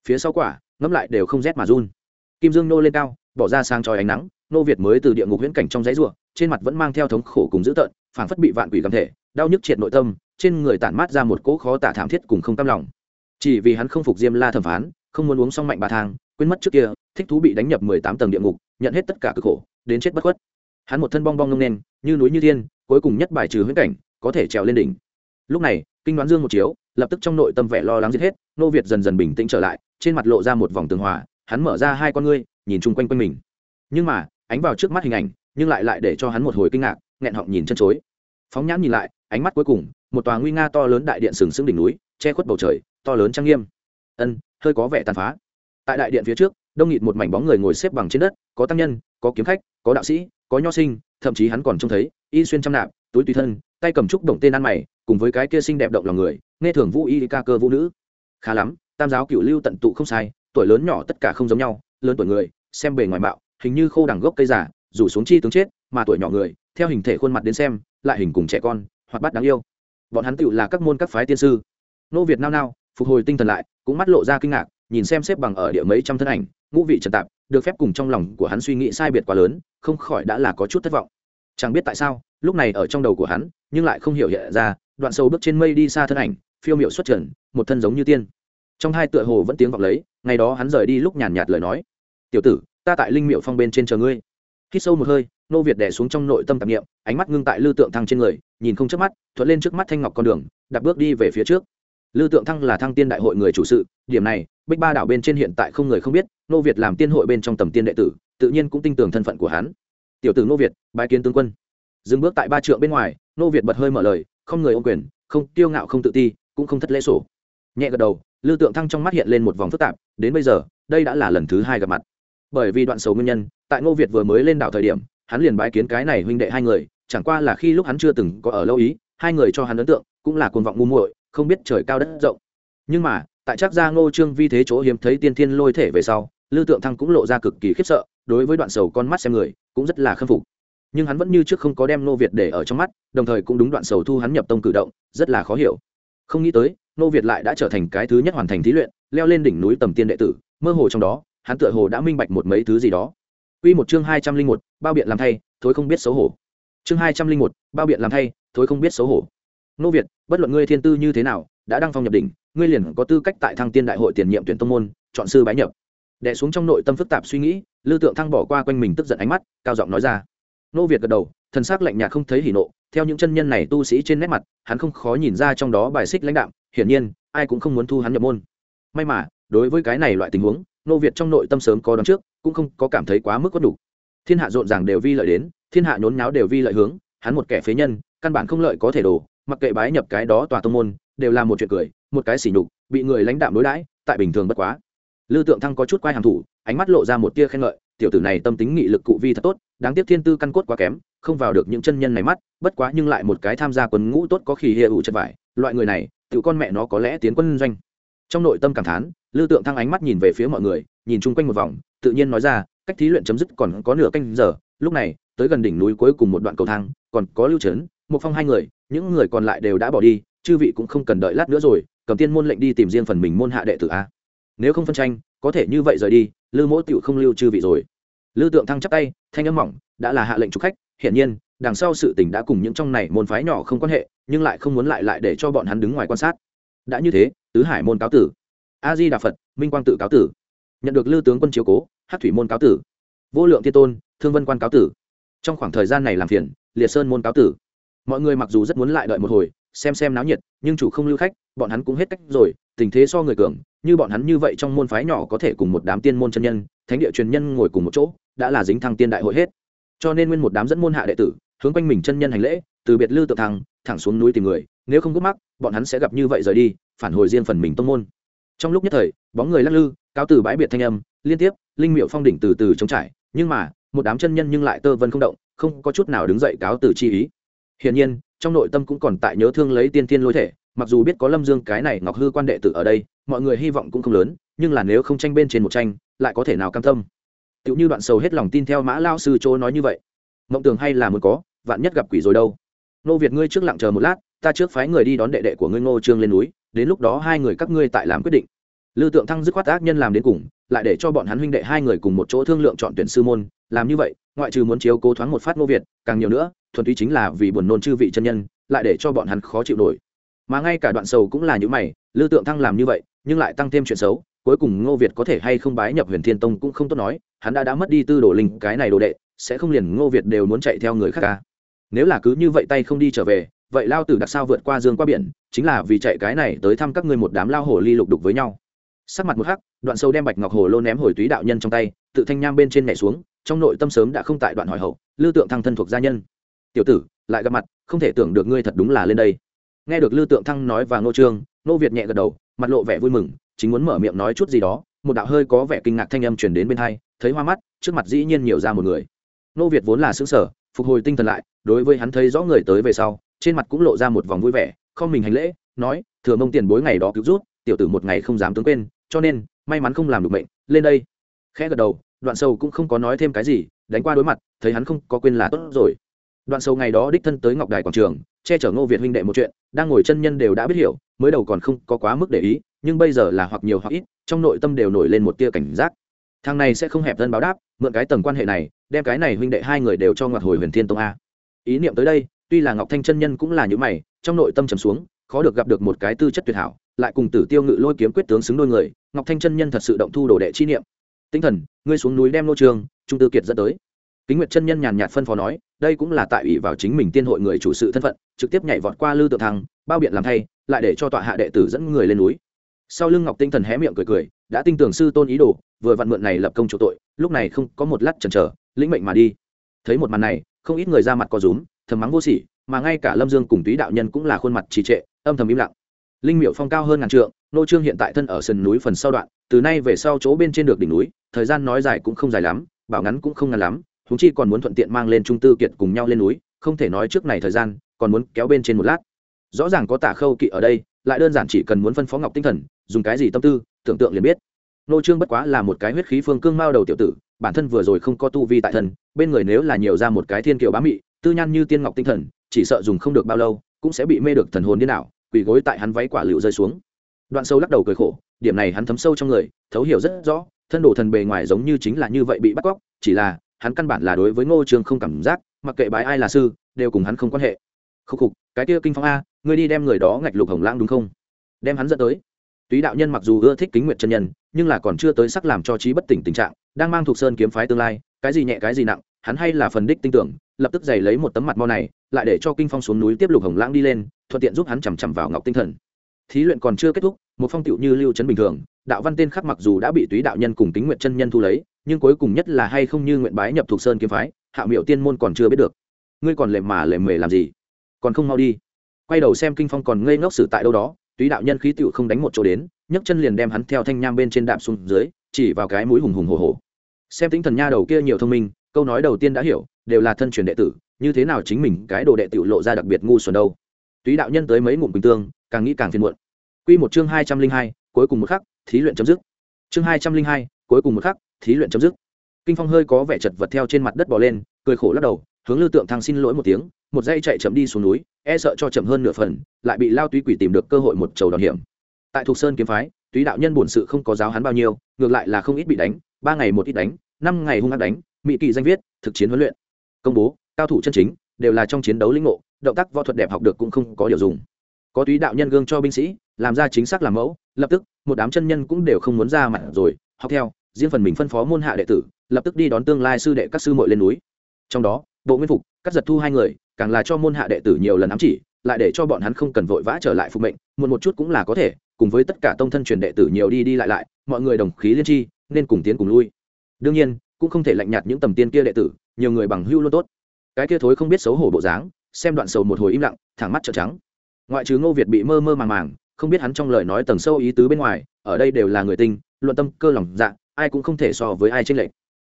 Phía sau quả, ngẫm lại đều không rét mà run. Kim dương nô lên cao, bỏ ra sang tròi ánh nắng, nô việt mới từ địa ngục huyễn cảnh trong giấy ruộng trên mặt vẫn mang theo thống khổ cùng dữ tợn, phảng phất bị vạn quỷ gầm thể đau nhức triệt nội tâm, trên người tản mát ra một cỗ khó tả thảm thiết cùng không tâm lòng. Chỉ vì hắn không phục diêm la thẩm phán, không muốn uống xong mạnh bà thang, quên mất trước kia, thích thú bị đánh nhập mười tám tầng địa ngục, nhận hết tất cả cực khổ, đến chết bất khuất. Hắn một thân bong bong ngông nên như núi như thiên, cuối cùng nhất bài trừ huyễn cảnh có thể trèo lên đỉnh. Lúc này, kinh đoán dương một chiếu, lập tức trong nội tâm vẻ lo lắng giết hết, nô việt dần dần bình tĩnh trở lại, trên mặt lộ ra một vòng tường hòa, hắn mở ra hai con ngươi, nhìn chung quanh quanh mình. Nhưng mà, ánh vào trước mắt hình ảnh, nhưng lại lại để cho hắn một hồi kinh ngạc, nghẹn họng nhìn chân chối. Phóng nhãn nhìn lại, ánh mắt cuối cùng, một tòa nguy nga to lớn đại điện sừng sững đỉnh núi, che khuất bầu trời, to lớn trang nghiêm. Ân, hơi có vẻ tàn phá. Tại đại điện phía trước, đông nghịt một mảnh bóng người ngồi xếp bằng trên đất, có tăng nhân, có kiếm khách, có đạo sĩ, có nho sinh, thậm chí hắn còn trông thấy, y xuyên trăm nạp, túi tùy thân tay cầm trúc động tên ăn mày, cùng với cái kia xinh đẹp động lòng người, nghe thường vũ y ca cơ vũ nữ. Khá lắm, tam giáo cựu lưu tận tụ không sai, tuổi lớn nhỏ tất cả không giống nhau, lớn tuổi người, xem bề ngoài mạo, hình như khô đằng gốc cây giả rủ xuống chi tướng chết, mà tuổi nhỏ người, theo hình thể khuôn mặt đến xem, lại hình cùng trẻ con hoặc bắt đáng yêu. Bọn hắn tựu là các môn các phái tiên sư. Nô việt nao nao, phục hồi tinh thần lại, cũng mắt lộ ra kinh ngạc, nhìn xem xếp bằng ở địa mấy trăm thân ảnh, ngũ vị trần tạp, được phép cùng trong lòng của hắn suy nghĩ sai biệt quá lớn, không khỏi đã là có chút thất vọng. Chẳng biết tại sao lúc này ở trong đầu của hắn, nhưng lại không hiểu hiện ra, đoạn sâu bước trên mây đi xa thân ảnh, phiêu miệu xuất trần, một thân giống như tiên. Trong hai tựa hồ vẫn tiếng vọng lấy, ngày đó hắn rời đi lúc nhàn nhạt lời nói. Tiểu tử, ta tại linh miệu phong bên trên chờ ngươi. Khi sâu một hơi, nô việt đẻ xuống trong nội tâm tạp nghiệm ánh mắt ngưng tại lư tượng thăng trên người, nhìn không chớp mắt, thuận lên trước mắt thanh ngọc con đường đặt bước đi về phía trước. Lư tượng thăng là thăng tiên đại hội người chủ sự, điểm này, bích ba đảo bên trên hiện tại không người không biết, nô việt làm tiên hội bên trong tầm tiên đệ tử, tự nhiên cũng tin tưởng thân phận của hắn. Tiểu tử nô việt, bái kiến tướng quân dừng bước tại ba trượng bên ngoài, nô việt bật hơi mở lời, không người ô quyền, không tiêu ngạo không tự ti, cũng không thất lễ sổ. Nhẹ gật đầu, lư tượng thăng trong mắt hiện lên một vòng phức tạp, đến bây giờ, đây đã là lần thứ hai gặp mặt. Bởi vì đoạn sầu nguyên nhân, tại ngô việt vừa mới lên đảo thời điểm, hắn liền bái kiến cái này huynh đệ hai người, chẳng qua là khi lúc hắn chưa từng có ở lâu ý, hai người cho hắn ấn tượng, cũng là cuồng vọng ngu muội, không biết trời cao đất rộng. Nhưng mà, tại chắc ra ngô trương vi thế chỗ hiếm thấy tiên thiên lôi thể về sau, lư tượng thăng cũng lộ ra cực kỳ khiếp sợ, đối với đoạn sầu con mắt xem người, cũng rất là khâm phục nhưng hắn vẫn như trước không có đem nô việt để ở trong mắt đồng thời cũng đúng đoạn sầu thu hắn nhập tông cử động rất là khó hiểu không nghĩ tới nô việt lại đã trở thành cái thứ nhất hoàn thành thí luyện leo lên đỉnh núi tầm tiên đệ tử mơ hồ trong đó hắn tựa hồ đã minh bạch một mấy thứ gì đó Quy một chương hai trăm linh một, bao biện làm thay, thối không biết xấu hổ. Chương hai trăm linh một, bao biện làm thay, thối không biết xấu hổ. Nô Việt, bất luận ngươi thiên tư như thế nào, đã đăng phong nhập đỉnh, ngươi liền có tư cách tại Thăng Tiên đại hội tiền nhiệm tuyển tông môn, chọn sư bái nhập. Đè xuống trong nội tâm phức tạp suy nghĩ, Lư Tượng Thăng bỏ qua quanh mình tức giận ánh mắt, cao giọng nói ra. Nô Việt gật đầu, thần sắc lạnh nhạt không thấy hỉ nộ, theo những chân nhân này tu sĩ trên nét mặt, hắn không khó nhìn ra trong đó bài xích lãnh đạm, hiển nhiên, ai cũng không muốn thu hắn nhập môn. May mà, đối với cái này loại tình huống, nô việt trong nội tâm sớm có đón trước cũng không có cảm thấy quá mức có đủ thiên hạ rộn ràng đều vi lợi đến thiên hạ nhốn nháo đều vi lợi hướng hắn một kẻ phế nhân căn bản không lợi có thể đồ mặc kệ bái nhập cái đó tòa tông môn đều là một chuyện cười một cái xỉ nhục bị người lãnh đạm đối đãi tại bình thường bất quá lư tượng thăng có chút quay hàm thủ ánh mắt lộ ra một tia khen ngợi, tiểu tử này tâm tính nghị lực cụ vi thật tốt, đáng tiếc thiên tư căn cốt quá kém, không vào được những chân nhân này mắt, bất quá nhưng lại một cái tham gia quân ngũ tốt có khi hiệu ủ chất vải, loại người này tự con mẹ nó có lẽ tiến quân doanh. Trong nội tâm cảm thán, lư tượng thăng ánh mắt nhìn về phía mọi người, nhìn chung quanh một vòng, tự nhiên nói ra, cách thí luyện chấm dứt còn có nửa canh giờ, lúc này, tới gần đỉnh núi cuối cùng một đoạn cầu thang, còn có lưu trấn một phong hai người, những người còn lại đều đã bỏ đi, chư vị cũng không cần đợi lát nữa rồi, cầm tiên môn lệnh đi tìm riêng phần mình môn hạ đệ tử a. Nếu không phân tranh, có thể như vậy rời đi lư mỗ tựu không lưu chư vị rồi. Lư tượng thăng chắp tay, thanh âm mỏng, đã là hạ lệnh chụp khách. Hiển nhiên, đằng sau sự tình đã cùng những trong này môn phái nhỏ không quan hệ, nhưng lại không muốn lại lại để cho bọn hắn đứng ngoài quan sát. Đã như thế, tứ hải môn cáo tử. A di đà phật, minh quang tự cáo tử. Nhận được lư tướng quân chiếu cố hát thủy môn cáo tử. Vô lượng thiên tôn, thương vân quan cáo tử. Trong khoảng thời gian này làm phiền, liệt sơn môn cáo tử. Mọi người mặc dù rất muốn lại đợi một hồi, xem xem náo nhiệt, nhưng chủ không lưu khách, bọn hắn cũng hết cách rồi, tình thế so người cường như bọn hắn như vậy trong môn phái nhỏ có thể cùng một đám tiên môn chân nhân, thánh địa truyền nhân ngồi cùng một chỗ, đã là dính thăng tiên đại hội hết. Cho nên nguyên một đám dẫn môn hạ đệ tử, hướng quanh mình chân nhân hành lễ, từ biệt lư tự thăng, thẳng xuống núi tìm người, nếu không gấp mắc, bọn hắn sẽ gặp như vậy rời đi, phản hồi riêng phần mình tông môn. Trong lúc nhất thời, bóng người lắc lư, cáo từ bãi biệt thanh âm, liên tiếp, linh miệu phong đỉnh từ từ chống trải, nhưng mà, một đám chân nhân nhưng lại tơ vân không động, không có chút nào đứng dậy cáo từ chi ý. Hiển nhiên, trong nội tâm cũng còn tại nhớ thương lấy tiên tiên lôi thể mặc dù biết có lâm dương cái này ngọc hư quan đệ tử ở đây mọi người hy vọng cũng không lớn nhưng là nếu không tranh bên trên một tranh lại có thể nào cam tâm? Tựu như đoạn sầu hết lòng tin theo mã lao sư chỗ nói như vậy. Mộng tường hay là muốn có vạn nhất gặp quỷ rồi đâu? Nô việt ngươi trước lặng chờ một lát ta trước phái người đi đón đệ đệ của ngươi ngô trương lên núi đến lúc đó hai người các ngươi tại làm quyết định. Lưu Tượng Thăng dứt khoát ác nhân làm đến cùng, lại để cho bọn hắn huynh đệ hai người cùng một chỗ thương lượng chọn tuyển sư môn, làm như vậy, ngoại trừ muốn chiếu cố thoáng một phát Ngô Việt, càng nhiều nữa, thuần túy chính là vì buồn nôn chư vị chân nhân, lại để cho bọn hắn khó chịu nổi. Mà ngay cả đoạn sầu cũng là những mày, Lưu Tượng Thăng làm như vậy, nhưng lại tăng thêm chuyện xấu, cuối cùng Ngô Việt có thể hay không bái nhập Huyền Thiên Tông cũng không tốt nói, hắn đã đã mất đi tư đồ linh cái này đồ đệ, sẽ không liền Ngô Việt đều muốn chạy theo người khác ca Nếu là cứ như vậy tay không đi trở về, vậy lao tử đặc sao vượt qua dương qua biển, chính là vì chạy cái này tới thăm các ngươi một đám lao hồ ly lục đục với nhau. Sắc mặt một hắc đoạn sâu đem bạch ngọc hồ lô ném hồi túy đạo nhân trong tay tự thanh nham bên trên nhảy xuống trong nội tâm sớm đã không tại đoạn hỏi hậu lưu tượng thăng thân thuộc gia nhân. Tiểu tử lại gặp mặt không thể tưởng được ngươi thật đúng là lên đây nghe được lưu tượng thăng nói và ngô trương nô việt nhẹ gật đầu, mặt lộ vẻ vui mừng, chính muốn mở miệng nói chút gì đó, một đạo hơi có vẻ kinh ngạc thanh âm chuyển đến bên hai, thấy hoa mắt, trước mặt dĩ nhiên nhiều ra một người. Nô việt vốn là xứng sở phục hồi tinh thần lại, đối với hắn thấy rõ người tới về sau, trên mặt cũng lộ ra một vòng vui vẻ, không mình hành lễ, nói, thừa mông tiền bối ngày đó cứu rút, tiểu tử một ngày không dám tướng quên, cho nên, may mắn không làm được mệnh, lên đây. Khẽ gật đầu, đoạn sâu cũng không có nói thêm cái gì, đánh qua đối mặt, thấy hắn không có quên là tốt rồi đoạn sâu ngày đó đích thân tới ngọc đài quảng trường, che chở ngô việt huynh đệ một chuyện, đang ngồi chân nhân đều đã biết hiểu, mới đầu còn không có quá mức để ý, nhưng bây giờ là hoặc nhiều hoặc ít, trong nội tâm đều nổi lên một tia cảnh giác. Thằng này sẽ không hẹp thân báo đáp, mượn cái tầng quan hệ này, đem cái này huynh đệ hai người đều cho ngọc hồi huyền thiên tông a. Ý niệm tới đây, tuy là ngọc thanh chân nhân cũng là những mày, trong nội tâm trầm xuống, khó được gặp được một cái tư chất tuyệt hảo, lại cùng tử tiêu ngự lôi kiếm quyết tướng xứng đôi người, ngọc thanh chân nhân thật sự động thu đồ đệ chi niệm. Tinh thần, ngươi xuống núi đem nô trường, trung tư kiệt dẫn tới kính nguyệt chân nhân nhàn nhạt phân phó nói, đây cũng là tại ủy vào chính mình tiên hội người chủ sự thân phận, trực tiếp nhảy vọt qua lư tượng thăng, bao biện làm thay, lại để cho tọa hạ đệ tử dẫn người lên núi. Sau lưng ngọc tinh thần hé miệng cười cười, đã tin tưởng sư tôn ý đồ, vừa vặn mượn này lập công chỗ tội, lúc này không có một lát chần chờ, lĩnh mệnh mà đi. Thấy một màn này, không ít người ra mặt có rúm, thầm mắng vô sỉ, mà ngay cả lâm dương cùng túy đạo nhân cũng là khuôn mặt trì trệ, âm thầm im lặng. Linh miệu phong cao hơn ngàn trượng, nô trương hiện tại thân ở sườn núi phần sau đoạn, từ nay về sau chỗ bên trên được đỉnh núi, thời gian nói dài cũng không dài lắm, bảo ngắn cũng không ngắn lắm chúng chi còn muốn thuận tiện mang lên trung tư kiệt cùng nhau lên núi không thể nói trước này thời gian còn muốn kéo bên trên một lát. Rõ ràng có tả khâu kỵ ở đây lại đơn giản chỉ cần muốn phân phó ngọc tinh thần dùng cái gì tâm tư tưởng tượng liền biết. Nô trương bất quá là một cái huyết khí phương cương mao đầu tiểu tử bản thân vừa rồi không có tu vi tại thần, bên người nếu là nhiều ra một cái thiên kiều bá mị tư nhan như tiên ngọc tinh thần chỉ sợ dùng không được bao lâu cũng sẽ bị mê được thần hồn điên đảo quỳ gối tại hắn váy quả lựu rơi xuống. Đoạn sâu lắc đầu cười khổ điểm này hắn thấm sâu trong người thấu hiểu rất rõ thân đồ thần bề ngoài giống như chính là như vậy bị bắt cóc chỉ là hắn căn bản là đối với ngô trường không cảm giác, mặc kệ bái ai là sư, đều cùng hắn không quan hệ. Khúc khục, cái kia kinh phong a, ngươi đi đem người đó ngạch lục hồng lãng đúng không? Đem hắn dẫn tới. Túy đạo nhân mặc dù ưa thích kính nguyện chân nhân, nhưng là còn chưa tới sắc làm cho trí bất tỉnh tình trạng, đang mang thuộc sơn kiếm phái tương lai, cái gì nhẹ cái gì nặng, hắn hay là phần đích tin tưởng, lập tức giày lấy một tấm mặt mo này, lại để cho kinh phong xuống núi tiếp lục hồng lãng đi lên, thuận tiện giúp hắn chằm chằm vào ngọc tinh thần. Thí luyện còn chưa kết thúc, một phong tiểu như lưu trấn bình thường, đạo văn tên khắc mặc dù đã bị túy đạo nhân cùng tính nguyện chân nhân thu lấy nhưng cuối cùng nhất là hay không như nguyện bái nhập thuộc sơn kiếm phái, hạ miệu tiên môn còn chưa biết được. Ngươi còn lệ mà lệ mề làm gì? Còn không mau đi. Quay đầu xem kinh phong còn ngây ngốc xử tại đâu đó, túy đạo nhân khí tựu không đánh một chỗ đến, nhấc chân liền đem hắn theo thanh nham bên trên đạm xuống dưới, chỉ vào cái mũi hùng hùng hồ hồ xem tính thần nha đầu kia nhiều thông minh, câu nói đầu tiên đã hiểu, đều là thân truyền đệ tử, như thế nào chính mình cái đồ đệ tiểu lộ ra đặc biệt ngu xuẩn đâu. Túy đạo nhân tới mấy ngụm bình tương, càng nghĩ càng phiền muộn. Quy một chương hai trăm linh hai, cuối cùng một khắc, thí luyện chấm dứt. Chương hai trăm linh hai, cuối cùng một khắc thí luyện chấm dứt. Kinh phong hơi có vẻ chật vật theo trên mặt đất bò lên, cười khổ lắc đầu, hướng lư tượng thăng xin lỗi một tiếng, một dây chạy chậm đi xuống núi e sợ cho chậm hơn nửa phần, lại bị lao túy quỷ tìm được cơ hội một trầu đòn hiểm. Tại thục sơn kiếm phái, túy đạo nhân bổn sự không có giáo hắn bao nhiêu, ngược lại là không ít bị đánh, ba ngày một ít đánh, năm ngày hung hăng đánh mỹ kỳ danh viết, thực chiến huấn luyện. Công bố, cao thủ chân chính, đều là trong chiến đấu lĩnh ngộ, động tác võ thuật đẹp học được cũng không có điều dùng. Có túy đạo nhân gương cho binh sĩ, làm ra chính xác làm mẫu, lập tức, một đám chân nhân cũng đều không muốn ra mặt rồi, học theo riêng phần mình phân phó môn hạ đệ tử, lập tức đi đón tương lai sư đệ các sư muội lên núi. Trong đó, bộ nguyên phục, các giật thu hai người, càng là cho môn hạ đệ tử nhiều lần ám chỉ, lại để cho bọn hắn không cần vội vã trở lại phục mệnh, muộn một chút cũng là có thể, cùng với tất cả tông thân truyền đệ tử nhiều đi đi lại lại, mọi người đồng khí liên tri, nên cùng tiến cùng lui. Đương nhiên, cũng không thể lạnh nhạt những tầm tiên kia đệ tử, nhiều người bằng hưu luôn tốt. Cái kia thối không biết xấu hổ bộ dáng, xem đoạn sầu một hồi im lặng, thẳng mắt trợn trắng. Ngoại trừ ngô việt bị mơ mơ màng màng, không biết hắn trong lời nói tầng sâu ý tứ bên ngoài, ở đây đều là người tinh luận tâm, cơ lòng dạ ai cũng không thể so với ai tranh lệch.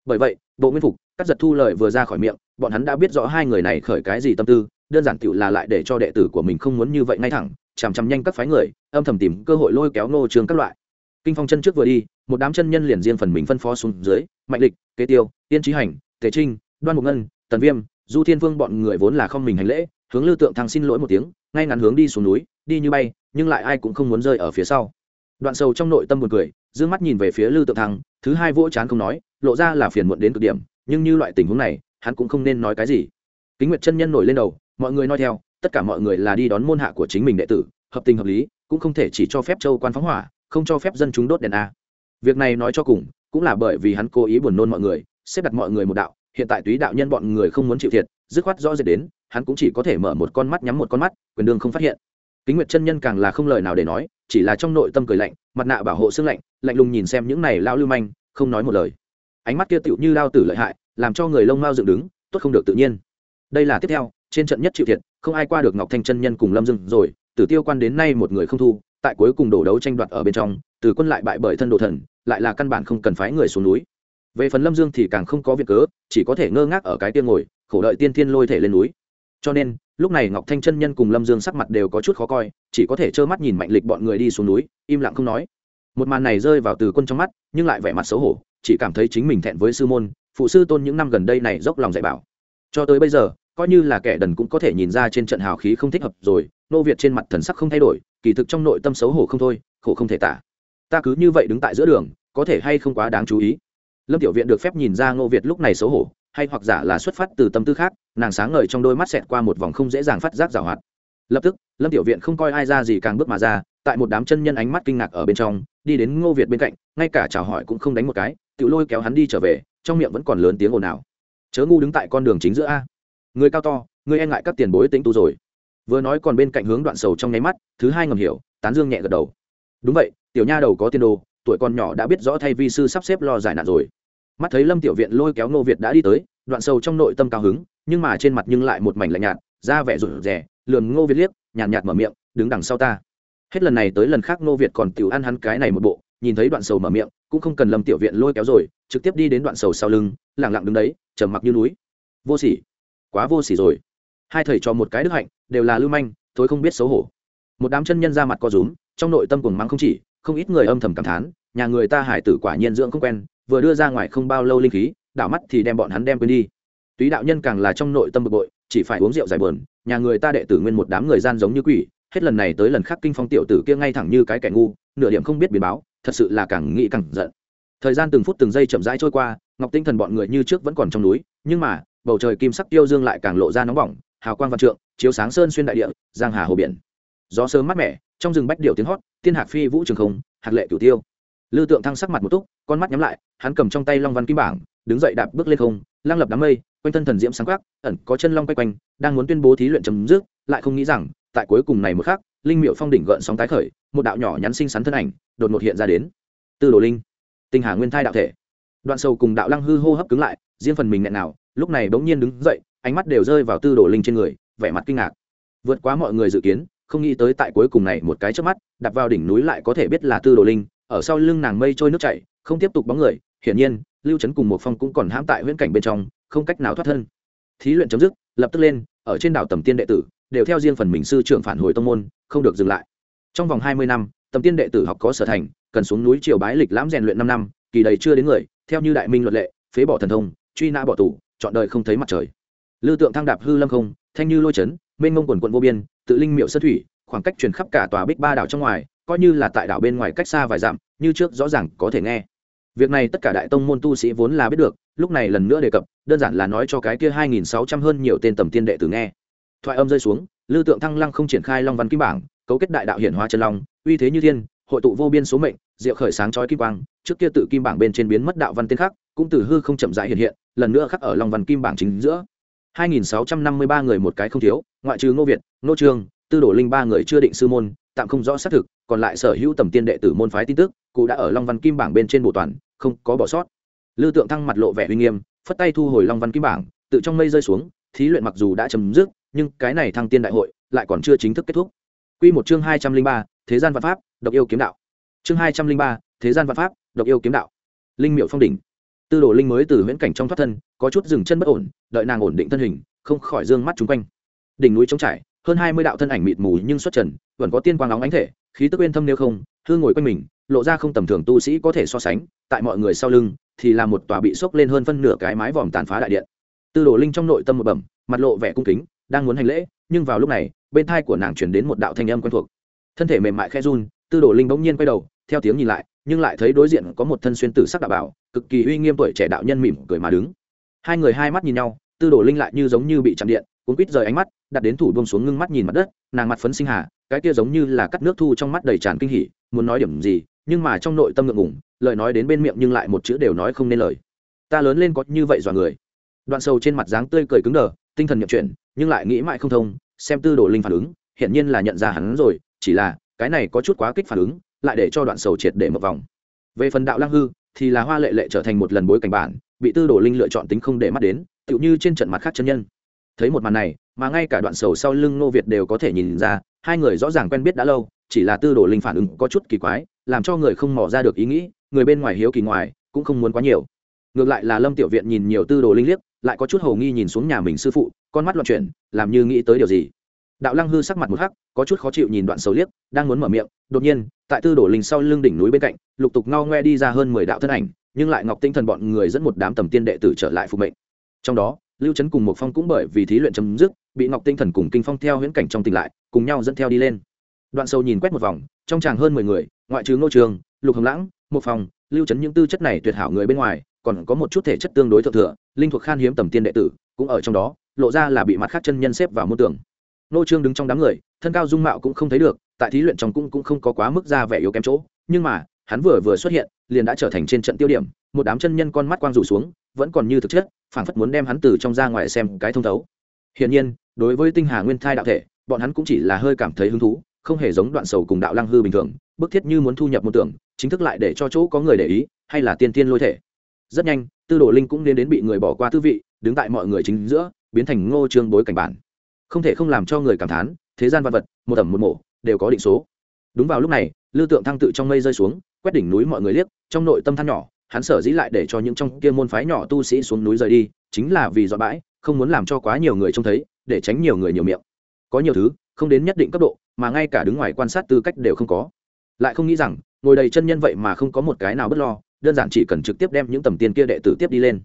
Bởi vậy, bộ nguyên phục, cắt giật thu lời vừa ra khỏi miệng, bọn hắn đã biết rõ hai người này khởi cái gì tâm tư, đơn giản tựu là lại để cho đệ tử của mình không muốn như vậy ngay thẳng, chằm chằm nhanh các phái người, âm thầm tìm cơ hội lôi kéo nô trường các loại. Kinh phong chân trước vừa đi, một đám chân nhân liền riêng phần mình phân phó xuống dưới, mạnh lịch, kế tiêu, tiên trí hành, tề trinh, đoan mục ngân, tần viêm, du thiên vương bọn người vốn là không mình hành lễ, hướng lưu tượng thăng xin lỗi một tiếng, ngay ngắn hướng đi xuống núi, đi như bay, nhưng lại ai cũng không muốn rơi ở phía sau. Đoạn sâu trong nội tâm buồn cười dương mắt nhìn về phía lưu tượng thăng, thứ hai vỗ chán không nói, lộ ra là phiền muộn đến cực điểm, nhưng như loại tình huống này, hắn cũng không nên nói cái gì. Kính nguyệt chân nhân nổi lên đầu, mọi người nói theo, tất cả mọi người là đi đón môn hạ của chính mình đệ tử, hợp tình hợp lý, cũng không thể chỉ cho phép châu quan phóng hỏa, không cho phép dân chúng đốt đèn a. Việc này nói cho cùng, cũng là bởi vì hắn cố ý buồn nôn mọi người, xếp đặt mọi người một đạo, hiện tại túy đạo nhân bọn người không muốn chịu thiệt, dứt khoát rõ rệt đến, hắn cũng chỉ có thể mở một con mắt nhắm một con mắt, quyền đương không phát hiện kính nguyệt chân nhân càng là không lời nào để nói, chỉ là trong nội tâm cười lạnh, mặt nạ bảo hộ xương lạnh lạnh lùng nhìn xem những này lao lưu manh, không nói một lời. Ánh mắt kia tựu như lao tử lợi hại, làm cho người lông mao dựng đứng, tốt không được tự nhiên. Đây là tiếp theo, trên trận nhất chịu thiệt, không ai qua được ngọc thanh chân nhân cùng lâm dưng rồi, tử tiêu quan đến nay một người không thu, tại cuối cùng đổ đấu tranh đoạt ở bên trong, từ quân lại bại bởi thân đồ thần, lại là căn bản không cần phái người xuống núi. Về phần lâm dương thì càng không có việc cớ, chỉ có thể ngơ ngác ở cái tiên ngồi, khổ đợi tiên thiên lôi thể lên núi. Cho nên lúc này ngọc thanh chân nhân cùng lâm dương sắc mặt đều có chút khó coi, chỉ có thể trơ mắt nhìn mạnh lịch bọn người đi xuống núi, im lặng không nói. Một màn này rơi vào từ quân trong mắt, nhưng lại vẻ mặt xấu hổ, chỉ cảm thấy chính mình thẹn với sư môn, phụ sư tôn những năm gần đây này dốc lòng dạy bảo. Cho tới bây giờ, coi như là kẻ đần cũng có thể nhìn ra trên trận hào khí không thích hợp rồi, nô việt trên mặt thần sắc không thay đổi, kỳ thực trong nội tâm xấu hổ không thôi, khổ không thể tả. Ta cứ như vậy đứng tại giữa đường, có thể hay không quá đáng chú ý. Lâm tiểu viện được phép nhìn ra ngô việt lúc này xấu hổ hay hoặc giả là xuất phát từ tâm tư khác, nàng sáng ngời trong đôi mắt xẹt qua một vòng không dễ dàng phát giác rào hoạt. Lập tức, lâm tiểu viện không coi ai ra gì càng bước mà ra, tại một đám chân nhân ánh mắt kinh ngạc ở bên trong, đi đến ngô việt bên cạnh, ngay cả chào hỏi cũng không đánh một cái, tự lôi kéo hắn đi trở về, trong miệng vẫn còn lớn tiếng ồn ào. Chớ ngu đứng tại con đường chính giữa a. Người cao to, người e ngại các tiền bối tính tu rồi. Vừa nói còn bên cạnh hướng đoạn sầu trong nháy mắt, thứ hai ngầm hiểu, tán dương nhẹ gật đầu. Đúng vậy, tiểu nha đầu có tiền đồ, tuổi còn nhỏ đã biết rõ thay vi sư sắp xếp lo giải nạn rồi mắt thấy lâm tiểu viện lôi kéo ngô việt đã đi tới đoạn sầu trong nội tâm cao hứng nhưng mà trên mặt nhưng lại một mảnh lạnh nhạt ra vẻ rụt rè lườn ngô việt liếc nhàn nhạt, nhạt mở miệng đứng đằng sau ta. Hết lần này tới lần khác ngô việt còn tiểu ăn hắn cái này một bộ nhìn thấy đoạn sầu mở miệng cũng không cần lâm tiểu viện lôi kéo rồi trực tiếp đi đến đoạn sầu sau lưng lẳng lặng đứng đấy trầm mặc như núi. Vô sỉ quá vô sỉ rồi. Hai thầy cho một cái đức hạnh đều là lưu manh thối không biết xấu hổ. Một đám chân nhân ra mặt co rúm trong nội tâm cùng mắng không chỉ không ít người âm thầm cảm thán nhà người ta hải tử quả nhiên dưỡng không quen vừa đưa ra ngoài không bao lâu linh khí, đảo mắt thì đem bọn hắn đem quên đi. Túy đạo nhân càng là trong nội tâm bực bội, chỉ phải uống rượu dài bờn nhà người ta đệ tử nguyên một đám người gian giống như quỷ, hết lần này tới lần khác kinh phong tiểu tử kia ngay thẳng như cái kẻ ngu, nửa điểm không biết biến báo, thật sự là càng nghĩ càng giận. Thời gian từng phút từng giây chậm rãi trôi qua, ngọc tinh thần bọn người như trước vẫn còn trong núi, nhưng mà, bầu trời kim sắc tiêu dương lại càng lộ ra nóng bỏng, hào quang văn trượng, chiếu sáng sơn xuyên đại địa, giang hà hồ biển. Gió sớm mát mẻ, trong rừng bách điệu tiếng hót, tiên hạc phi vũ trường không hạt lệ cửu tiêu lư tượng thăng sắc mặt một túc, con mắt nhắm lại, hắn cầm trong tay long văn kim bảng, đứng dậy đạp bước lên không lang lập đám mây, quanh thân thần diễm sáng quắc, ẩn có chân long quay quanh, đang muốn tuyên bố thí luyện chấm dứt, lại không nghĩ rằng, tại cuối cùng này một khắc, linh miệu phong đỉnh gợn sóng tái khởi, một đạo nhỏ nhắn xinh xắn thân ảnh, đột ngột hiện ra đến. Tư đồ linh, tinh hà nguyên thai đạo thể. Đoạn sầu cùng đạo lăng hư hô hấp cứng lại, riêng phần mình nghẹn nào, lúc này bỗng nhiên đứng dậy, ánh mắt đều rơi vào tư đồ linh trên người, vẻ mặt kinh ngạc. Vượt quá mọi người dự kiến, không nghĩ tới tại cuối cùng này một cái trước mắt đặt vào đỉnh núi lại có thể biết là tư đồ linh ở sau lưng nàng mây trôi nước chảy, không tiếp tục bóng người, hiển nhiên, lưu trấn cùng một phong cũng còn hãm tại huyễn cảnh bên trong, không cách nào thoát thân. Thí luyện chấm dứt, lập tức lên, ở trên đảo tầm tiên đệ tử, đều theo riêng phần mình sư trưởng phản hồi tông môn, không được dừng lại. Trong vòng hai mươi năm, tầm tiên đệ tử học có sở thành, cần xuống núi triều bái lịch lãm rèn luyện năm năm, kỳ đầy chưa đến người, theo như đại minh luật lệ, phế bỏ thần thông, truy nã bỏ tù, chọn đời không thấy mặt trời. Lưu tượng thăng đạp hư lâm không, thanh như lôi chấn, mênh mông quần quận vô biên, tự linh miệu sơ thủy, khoảng cách truyền khắp cả tòa bích ba đảo trong ngoài coi như là tại đảo bên ngoài cách xa vài dặm, như trước rõ ràng có thể nghe. Việc này tất cả đại tông môn tu sĩ vốn là biết được, lúc này lần nữa đề cập, đơn giản là nói cho cái kia hai nghìn sáu trăm hơn nhiều tên tầm tiên đệ tử nghe. Thoại âm rơi xuống, lư tượng thăng lăng không triển khai long văn kim bảng, cấu kết đại đạo hiển hóa chân long, uy thế như thiên, hội tụ vô biên số mệnh, diệu khởi sáng chói kim quang, trước kia tự kim bảng bên trên biến mất đạo văn tên khác, cũng từ hư không chậm rãi hiện hiện, lần nữa khắc ở long văn kim bảng chính giữa. 2653 người một cái không thiếu, ngoại trừ ngô việt, ngô trương tư đổ linh ba người chưa định sư môn tạm không rõ xác thực còn lại sở hữu tầm tiên đệ tử môn phái tin tức cụ đã ở long văn kim bảng bên trên bộ toàn không có bỏ sót. Lư tượng thăng mặt lộ vẻ uy nghiêm phất tay thu hồi long văn kim bảng tự trong mây rơi xuống thí luyện mặc dù đã chấm dứt nhưng cái này thăng tiên đại hội lại còn chưa chính thức kết thúc. Quy một chương 203, thế gian văn pháp độc yêu kiếm đạo. Chương 203, thế gian văn pháp độc yêu kiếm đạo. Linh miệu phong đỉnh. Tư đồ linh mới từ huyễn cảnh trong thoát thân có chút dừng chân bất ổn đợi nàng ổn định thân hình không khỏi dương mắt chung quanh. Đỉnh núi trống trải hơn hai mươi đạo thân ảnh mịt mù nhưng xuất trần, vẫn có tiên quang nóng ánh thể, khí tức bên thâm nếu không, hư ngồi quanh mình, lộ ra không tầm thường tu sĩ có thể so sánh, tại mọi người sau lưng thì là một tòa bị sốc lên hơn phân nửa cái mái vòm tàn phá đại điện. Tư đồ linh trong nội tâm một bẩm, mặt lộ vẻ cung kính, đang muốn hành lễ, nhưng vào lúc này, bên thai của nàng chuyển đến một đạo thanh âm quen thuộc. Thân thể mềm mại khe run, tư đồ linh bỗng nhiên quay đầu, theo tiếng nhìn lại, nhưng lại thấy đối diện có một thân xuyên tử sắc đạo bảo, cực kỳ uy nghiêm tuổi trẻ đạo nhân mỉm cười mà đứng. Hai người hai mắt nhìn nhau, tư đồ linh lại như giống như bị chạm điện cuốn quýt rời ánh mắt, đặt đến thủ buông xuống ngưng mắt nhìn mặt đất, nàng mặt phấn sinh hà, cái kia giống như là cắt nước thu trong mắt đầy tràn kinh hỉ, muốn nói điểm gì, nhưng mà trong nội tâm ngượng ngùng, lời nói đến bên miệng nhưng lại một chữ đều nói không nên lời. Ta lớn lên có như vậy dọa người. Đoạn sầu trên mặt dáng tươi cười cứng đờ, tinh thần nhậm chuyển, nhưng lại nghĩ mãi không thông, xem tư đồ linh phản ứng hiện nhiên là nhận ra hắn rồi, chỉ là, cái này có chút quá kích phản ứng, lại để cho đoạn sầu triệt để một vòng. Về phần đạo lang hư, thì là hoa lệ lệ trở thành một lần bối cảnh bản, bị tư đồ linh lựa chọn tính không để mắt đến, tựu như trên trận mặt khác chân nhân thấy một màn này, mà ngay cả đoạn sầu sau lưng nô việt đều có thể nhìn ra, hai người rõ ràng quen biết đã lâu, chỉ là tư đồ linh phản ứng có chút kỳ quái, làm cho người không mỏ ra được ý nghĩ, người bên ngoài hiếu kỳ ngoài, cũng không muốn quá nhiều. Ngược lại là lâm tiểu viện nhìn nhiều tư đồ linh liếc, lại có chút hầu nghi nhìn xuống nhà mình sư phụ, con mắt loạn chuyển, làm như nghĩ tới điều gì. Đạo lăng hư sắc mặt một hắc, có chút khó chịu nhìn đoạn sầu liếc, đang muốn mở miệng, đột nhiên, tại tư đổ linh sau lưng đỉnh núi bên cạnh, lục tục ngao ngoe đi ra hơn mười đạo thân ảnh, nhưng lại ngọc tinh thần bọn người dẫn một đám tầm tiên đệ tử trở lại phục mệnh. Trong đó lưu trấn cùng một phong cũng bởi vì thí luyện chấm dứt, bị ngọc tinh thần cùng kinh phong theo huyễn cảnh trong tỉnh lại, cùng nhau dẫn theo đi lên. Đoạn sâu nhìn quét một vòng, trong tràng hơn mười người, ngoại trừ ngô trường, lục hồng lãng một phòng lưu trấn những tư chất này tuyệt hảo người bên ngoài, còn có một chút thể chất tương đối thượng thừa, linh thuộc khan hiếm tầm tiên đệ tử, cũng ở trong đó, lộ ra là bị mặt khác chân nhân xếp vào môn tưởng nô trương đứng trong đám người, thân cao dung mạo cũng không thấy được, tại thí luyện trong cũng cũng không có quá mức ra vẻ yếu kém chỗ, nhưng mà, hắn vừa vừa xuất hiện, liền đã trở thành trên trận tiêu điểm, một đám chân nhân con mắt quang rủ xuống, vẫn còn như thực chất phảng phất muốn đem hắn từ trong ra ngoài xem cái thông thấu. Hiển nhiên, đối với tinh hà nguyên thai đạo thể, bọn hắn cũng chỉ là hơi cảm thấy hứng thú, không hề giống đoạn sầu cùng đạo lăng hư bình thường, bức thiết như muốn thu nhập một tưởng, chính thức lại để cho chỗ có người để ý, hay là tiên tiên lôi thể. Rất nhanh, tư đồ linh cũng nên đến bị người bỏ qua tư vị, đứng tại mọi người chính giữa, biến thành ngô trương bối cảnh bản. Không thể không làm cho người cảm thán, thế gian văn vật, một tầm một mổ đều có định số. Đúng vào lúc này lưu tượng thăng tự trong mây rơi xuống, quét đỉnh núi mọi người liếc, trong nội tâm than nhỏ hắn sở dĩ lại để cho những trong kia môn phái nhỏ tu sĩ xuống núi rời đi, chính là vì dọn bãi, không muốn làm cho quá nhiều người trông thấy, để tránh nhiều người nhiều miệng. Có nhiều thứ, không đến nhất định cấp độ, mà ngay cả đứng ngoài quan sát tư cách đều không có. Lại không nghĩ rằng, ngồi đầy chân nhân vậy mà không có một cái nào bất lo, đơn giản chỉ cần trực tiếp đem những tầm tiền kia đệ tử tiếp đi lên.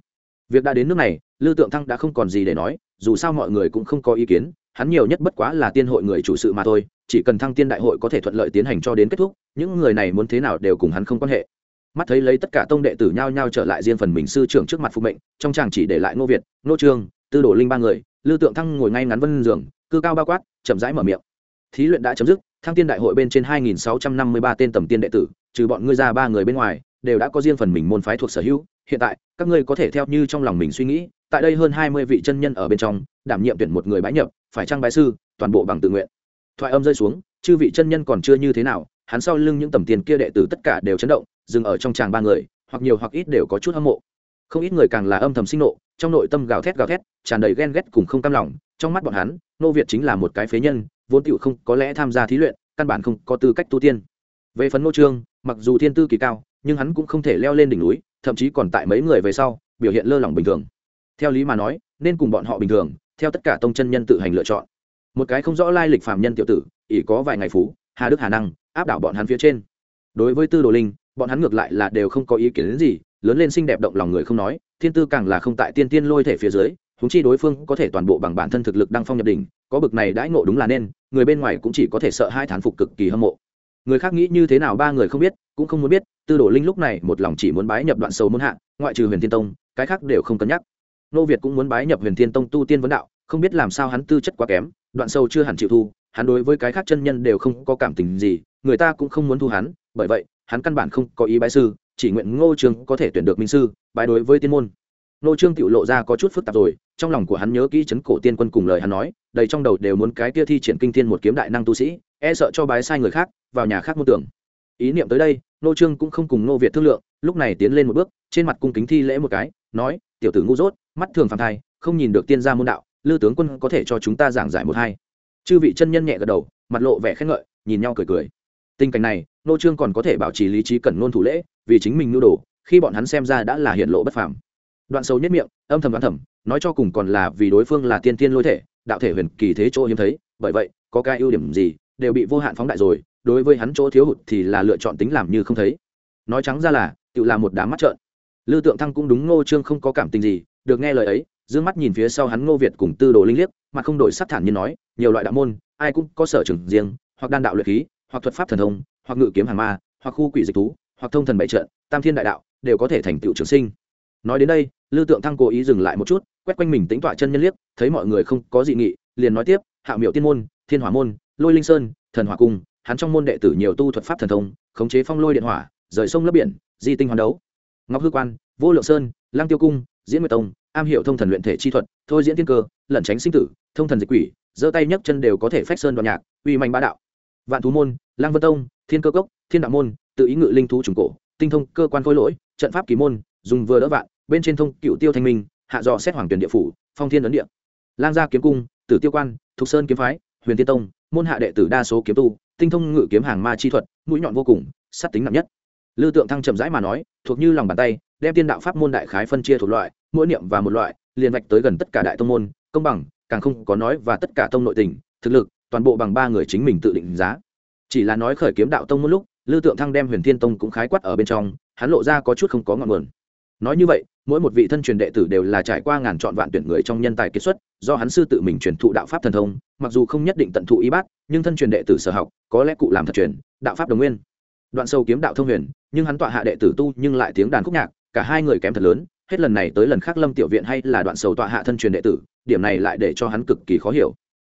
Việc đã đến nước này, lưu tượng thăng đã không còn gì để nói, dù sao mọi người cũng không có ý kiến, hắn nhiều nhất bất quá là tiên hội người chủ sự mà thôi, chỉ cần thăng tiên đại hội có thể thuận lợi tiến hành cho đến kết thúc, những người này muốn thế nào đều cùng hắn không quan hệ mắt thấy lấy tất cả tông đệ tử nhao nhao trở lại riêng phần mình sư trưởng trước mặt phụ mệnh, trong chàng chỉ để lại ngô việt, ngô trương, tư đồ linh ba người lưu tượng thăng ngồi ngay ngắn vân giường, cư cao bao quát, chậm rãi mở miệng. Thí luyện đã chấm dứt, thăng tiên đại hội bên trên hai nghìn sáu trăm năm mươi ba tên tầm tiên đệ tử, trừ bọn ngươi ra ba người bên ngoài, đều đã có riêng phần mình môn phái thuộc sở hữu. Hiện tại, các ngươi có thể theo như trong lòng mình suy nghĩ, tại đây hơn hai mươi vị chân nhân ở bên trong, đảm nhiệm tuyển một người bãi nhập, phải trang bái sư, toàn bộ bằng tự nguyện. Thoại âm rơi xuống, chư vị chân nhân còn chưa như thế nào hắn sau lưng những tầm tiền kia đệ tử tất cả đều chấn động, dừng ở trong tràng ba người, hoặc nhiều hoặc ít đều có chút hâm mộ. Không ít người càng là âm thầm sinh nộ, trong nội tâm gào thét gào thét, tràn đầy ghen ghét cùng không cam lòng, trong mắt bọn hắn, nô việt chính là một cái phế nhân, vốn tựu không có lẽ tham gia thí luyện, căn bản không có tư cách tu tiên. Về phần nô trương, mặc dù thiên tư kỳ cao, nhưng hắn cũng không thể leo lên đỉnh núi, thậm chí còn tại mấy người về sau, biểu hiện lơ lỏng bình thường. Theo lý mà nói, nên cùng bọn họ bình thường, theo tất cả tông chân nhân tự hành lựa chọn. Một cái không rõ lai lịch phàm nhân tiểu tử, ỷ có vài ngày phú, hà đức hà năng áp đảo bọn hắn phía trên. Đối với tư đồ linh, bọn hắn ngược lại là đều không có ý kiến đến gì, lớn lên xinh đẹp động lòng người không nói, thiên tư càng là không tại tiên tiên lôi thể phía dưới húng chi đối phương có thể toàn bộ bằng bản thân thực lực đăng phong nhập đỉnh, có bực này đãi ngộ đúng là nên, người bên ngoài cũng chỉ có thể sợ hai thán phục cực kỳ hâm mộ. Người khác nghĩ như thế nào ba người không biết, cũng không muốn biết, tư đồ linh lúc này một lòng chỉ muốn bái nhập đoạn sầu môn hạ, ngoại trừ huyền thiên tông, cái khác đều không cân nhắc. Nô việt cũng muốn bái nhập huyền thiên tông tu tiên vấn đạo, không biết làm sao hắn tư chất quá kém, đoạn sâu chưa hẳn chịu thu, hắn đối với cái khác chân nhân đều không có cảm tình gì người ta cũng không muốn thu hắn, bởi vậy, hắn căn bản không có ý bái sư, chỉ nguyện ngô trương có thể tuyển được minh sư, bái đối với tiên môn. Ngô trương tự lộ ra có chút phức tạp rồi, trong lòng của hắn nhớ kỹ chấn cổ tiên quân cùng lời hắn nói, đầy trong đầu đều muốn cái kia thi triển kinh thiên một kiếm đại năng tu sĩ e sợ cho bái sai người khác, vào nhà khác môn tưởng. Ý niệm tới đây, ngô trương cũng không cùng ngô việt thương lượng, lúc này tiến lên một bước, trên mặt cung kính thi lễ một cái, nói, tiểu tử ngu dốt, mắt thường phàm thai, không nhìn được tiên gia môn đạo, lư tướng quân có thể cho chúng ta giảng giải một hai. Chư vị chân nhân nhẹ gật đầu, mặt lộ vẻ khen ngợi, nhìn nhau cười cười tình cảnh này nô trương còn có thể bảo trì lý trí cẩn ngôn thủ lễ, vì chính mình nhu đồ, khi bọn hắn xem ra đã là hiện lộ bất phàm. Đoạn sâu nhất miệng, âm thầm đoán thầm, nói cho cùng còn là vì đối phương là tiên tiên lôi thể, đạo thể huyền kỳ thế chỗ hiếm thấy, bởi vậy, có cái ưu điểm gì, đều bị vô hạn phóng đại rồi, đối với hắn chỗ thiếu hụt thì là lựa chọn tính làm như không thấy. Nói trắng ra là, tự là một đám mắt trợn. Lư tượng thăng cũng đúng, ngô trương không có cảm tình gì, được nghe lời ấy, dương mắt nhìn phía sau hắn ngô việt cùng tư đồ linh liếc, mặt không đổi sắc thản như nói, nhiều loại đạo môn, ai cũng có sở trường riêng, hoặc đan đạo luyện khí hoặc thuật pháp thần thông, hoặc ngự kiếm hàng ma, hoặc khu quỷ dịch thú, hoặc thông thần bảy trận, tam thiên đại đạo, đều có thể thành tựu trường sinh. Nói đến đây, lư tượng thăng cố ý dừng lại một chút, quét quanh mình tính tọa chân nhân liếc, thấy mọi người không có dị nghị, liền nói tiếp, hạ miệu tiên môn, thiên hỏa môn, lôi linh sơn, thần hỏa cung, hắn trong môn đệ tử nhiều tu thuật pháp thần thông, khống chế phong lôi điện hỏa, rời sông lấp biển, di tinh hoàn đấu. Ngọc hư quan, vô lượng sơn lang tiêu cung, diễn nguyệt tông, am hiểu thông thần luyện thể chi thuật, thôi diễn tiên cơ, lẩn tránh sinh tử, thông thần dịch quỷ, giơ tay nhấc chân đều có thể phách sơn đoạn nhạc, uy mạnh bá đạo vạn thú môn lang vân tông thiên cơ cốc thiên đạo môn tự ý ngự linh thú trùng cổ tinh thông cơ quan khôi lỗi trận pháp kỳ môn dùng vừa đỡ vạn bên trên thông cựu tiêu thanh minh hạ dò xét hoàng tuyển địa phủ phong thiên ấn địa lang gia kiếm cung tử tiêu quan thục sơn kiếm phái huyền tiên tông môn hạ đệ tử đa số kiếm tu tinh thông ngự kiếm hàng ma chi thuật mũi nhọn vô cùng sát tính nặng nhất. Lưu Tượng Thăng chậm rãi mà nói, thuộc như lòng bàn tay, đem tiên đạo pháp môn đại khái phân chia thuộc loại, mỗi niệm và một loại, liền vạch tới gần tất cả đại tông môn, công bằng, càng không có nói và tất cả tông nội tình, thực lực, toàn bộ bằng ba người chính mình tự định giá. Chỉ là nói khởi kiếm đạo tông một lúc, Lưu Tượng Thăng đem Huyền Thiên Tông cũng khái quát ở bên trong, hắn lộ ra có chút không có ngọn nguồn. Nói như vậy, mỗi một vị thân truyền đệ tử đều là trải qua ngàn chọn vạn tuyển người trong nhân tài kết xuất, do hắn sư tự mình truyền thụ đạo pháp thần thông, mặc dù không nhất định tận thụ ý bát, nhưng thân truyền đệ tử sở học, có lẽ cụ làm thật truyền, đạo pháp đồng nguyên đoạn sâu kiếm đạo thông huyền nhưng hắn tọa hạ đệ tử tu nhưng lại tiếng đàn khúc nhạc cả hai người kém thật lớn hết lần này tới lần khác lâm tiểu viện hay là đoạn sầu tọa hạ thân truyền đệ tử điểm này lại để cho hắn cực kỳ khó hiểu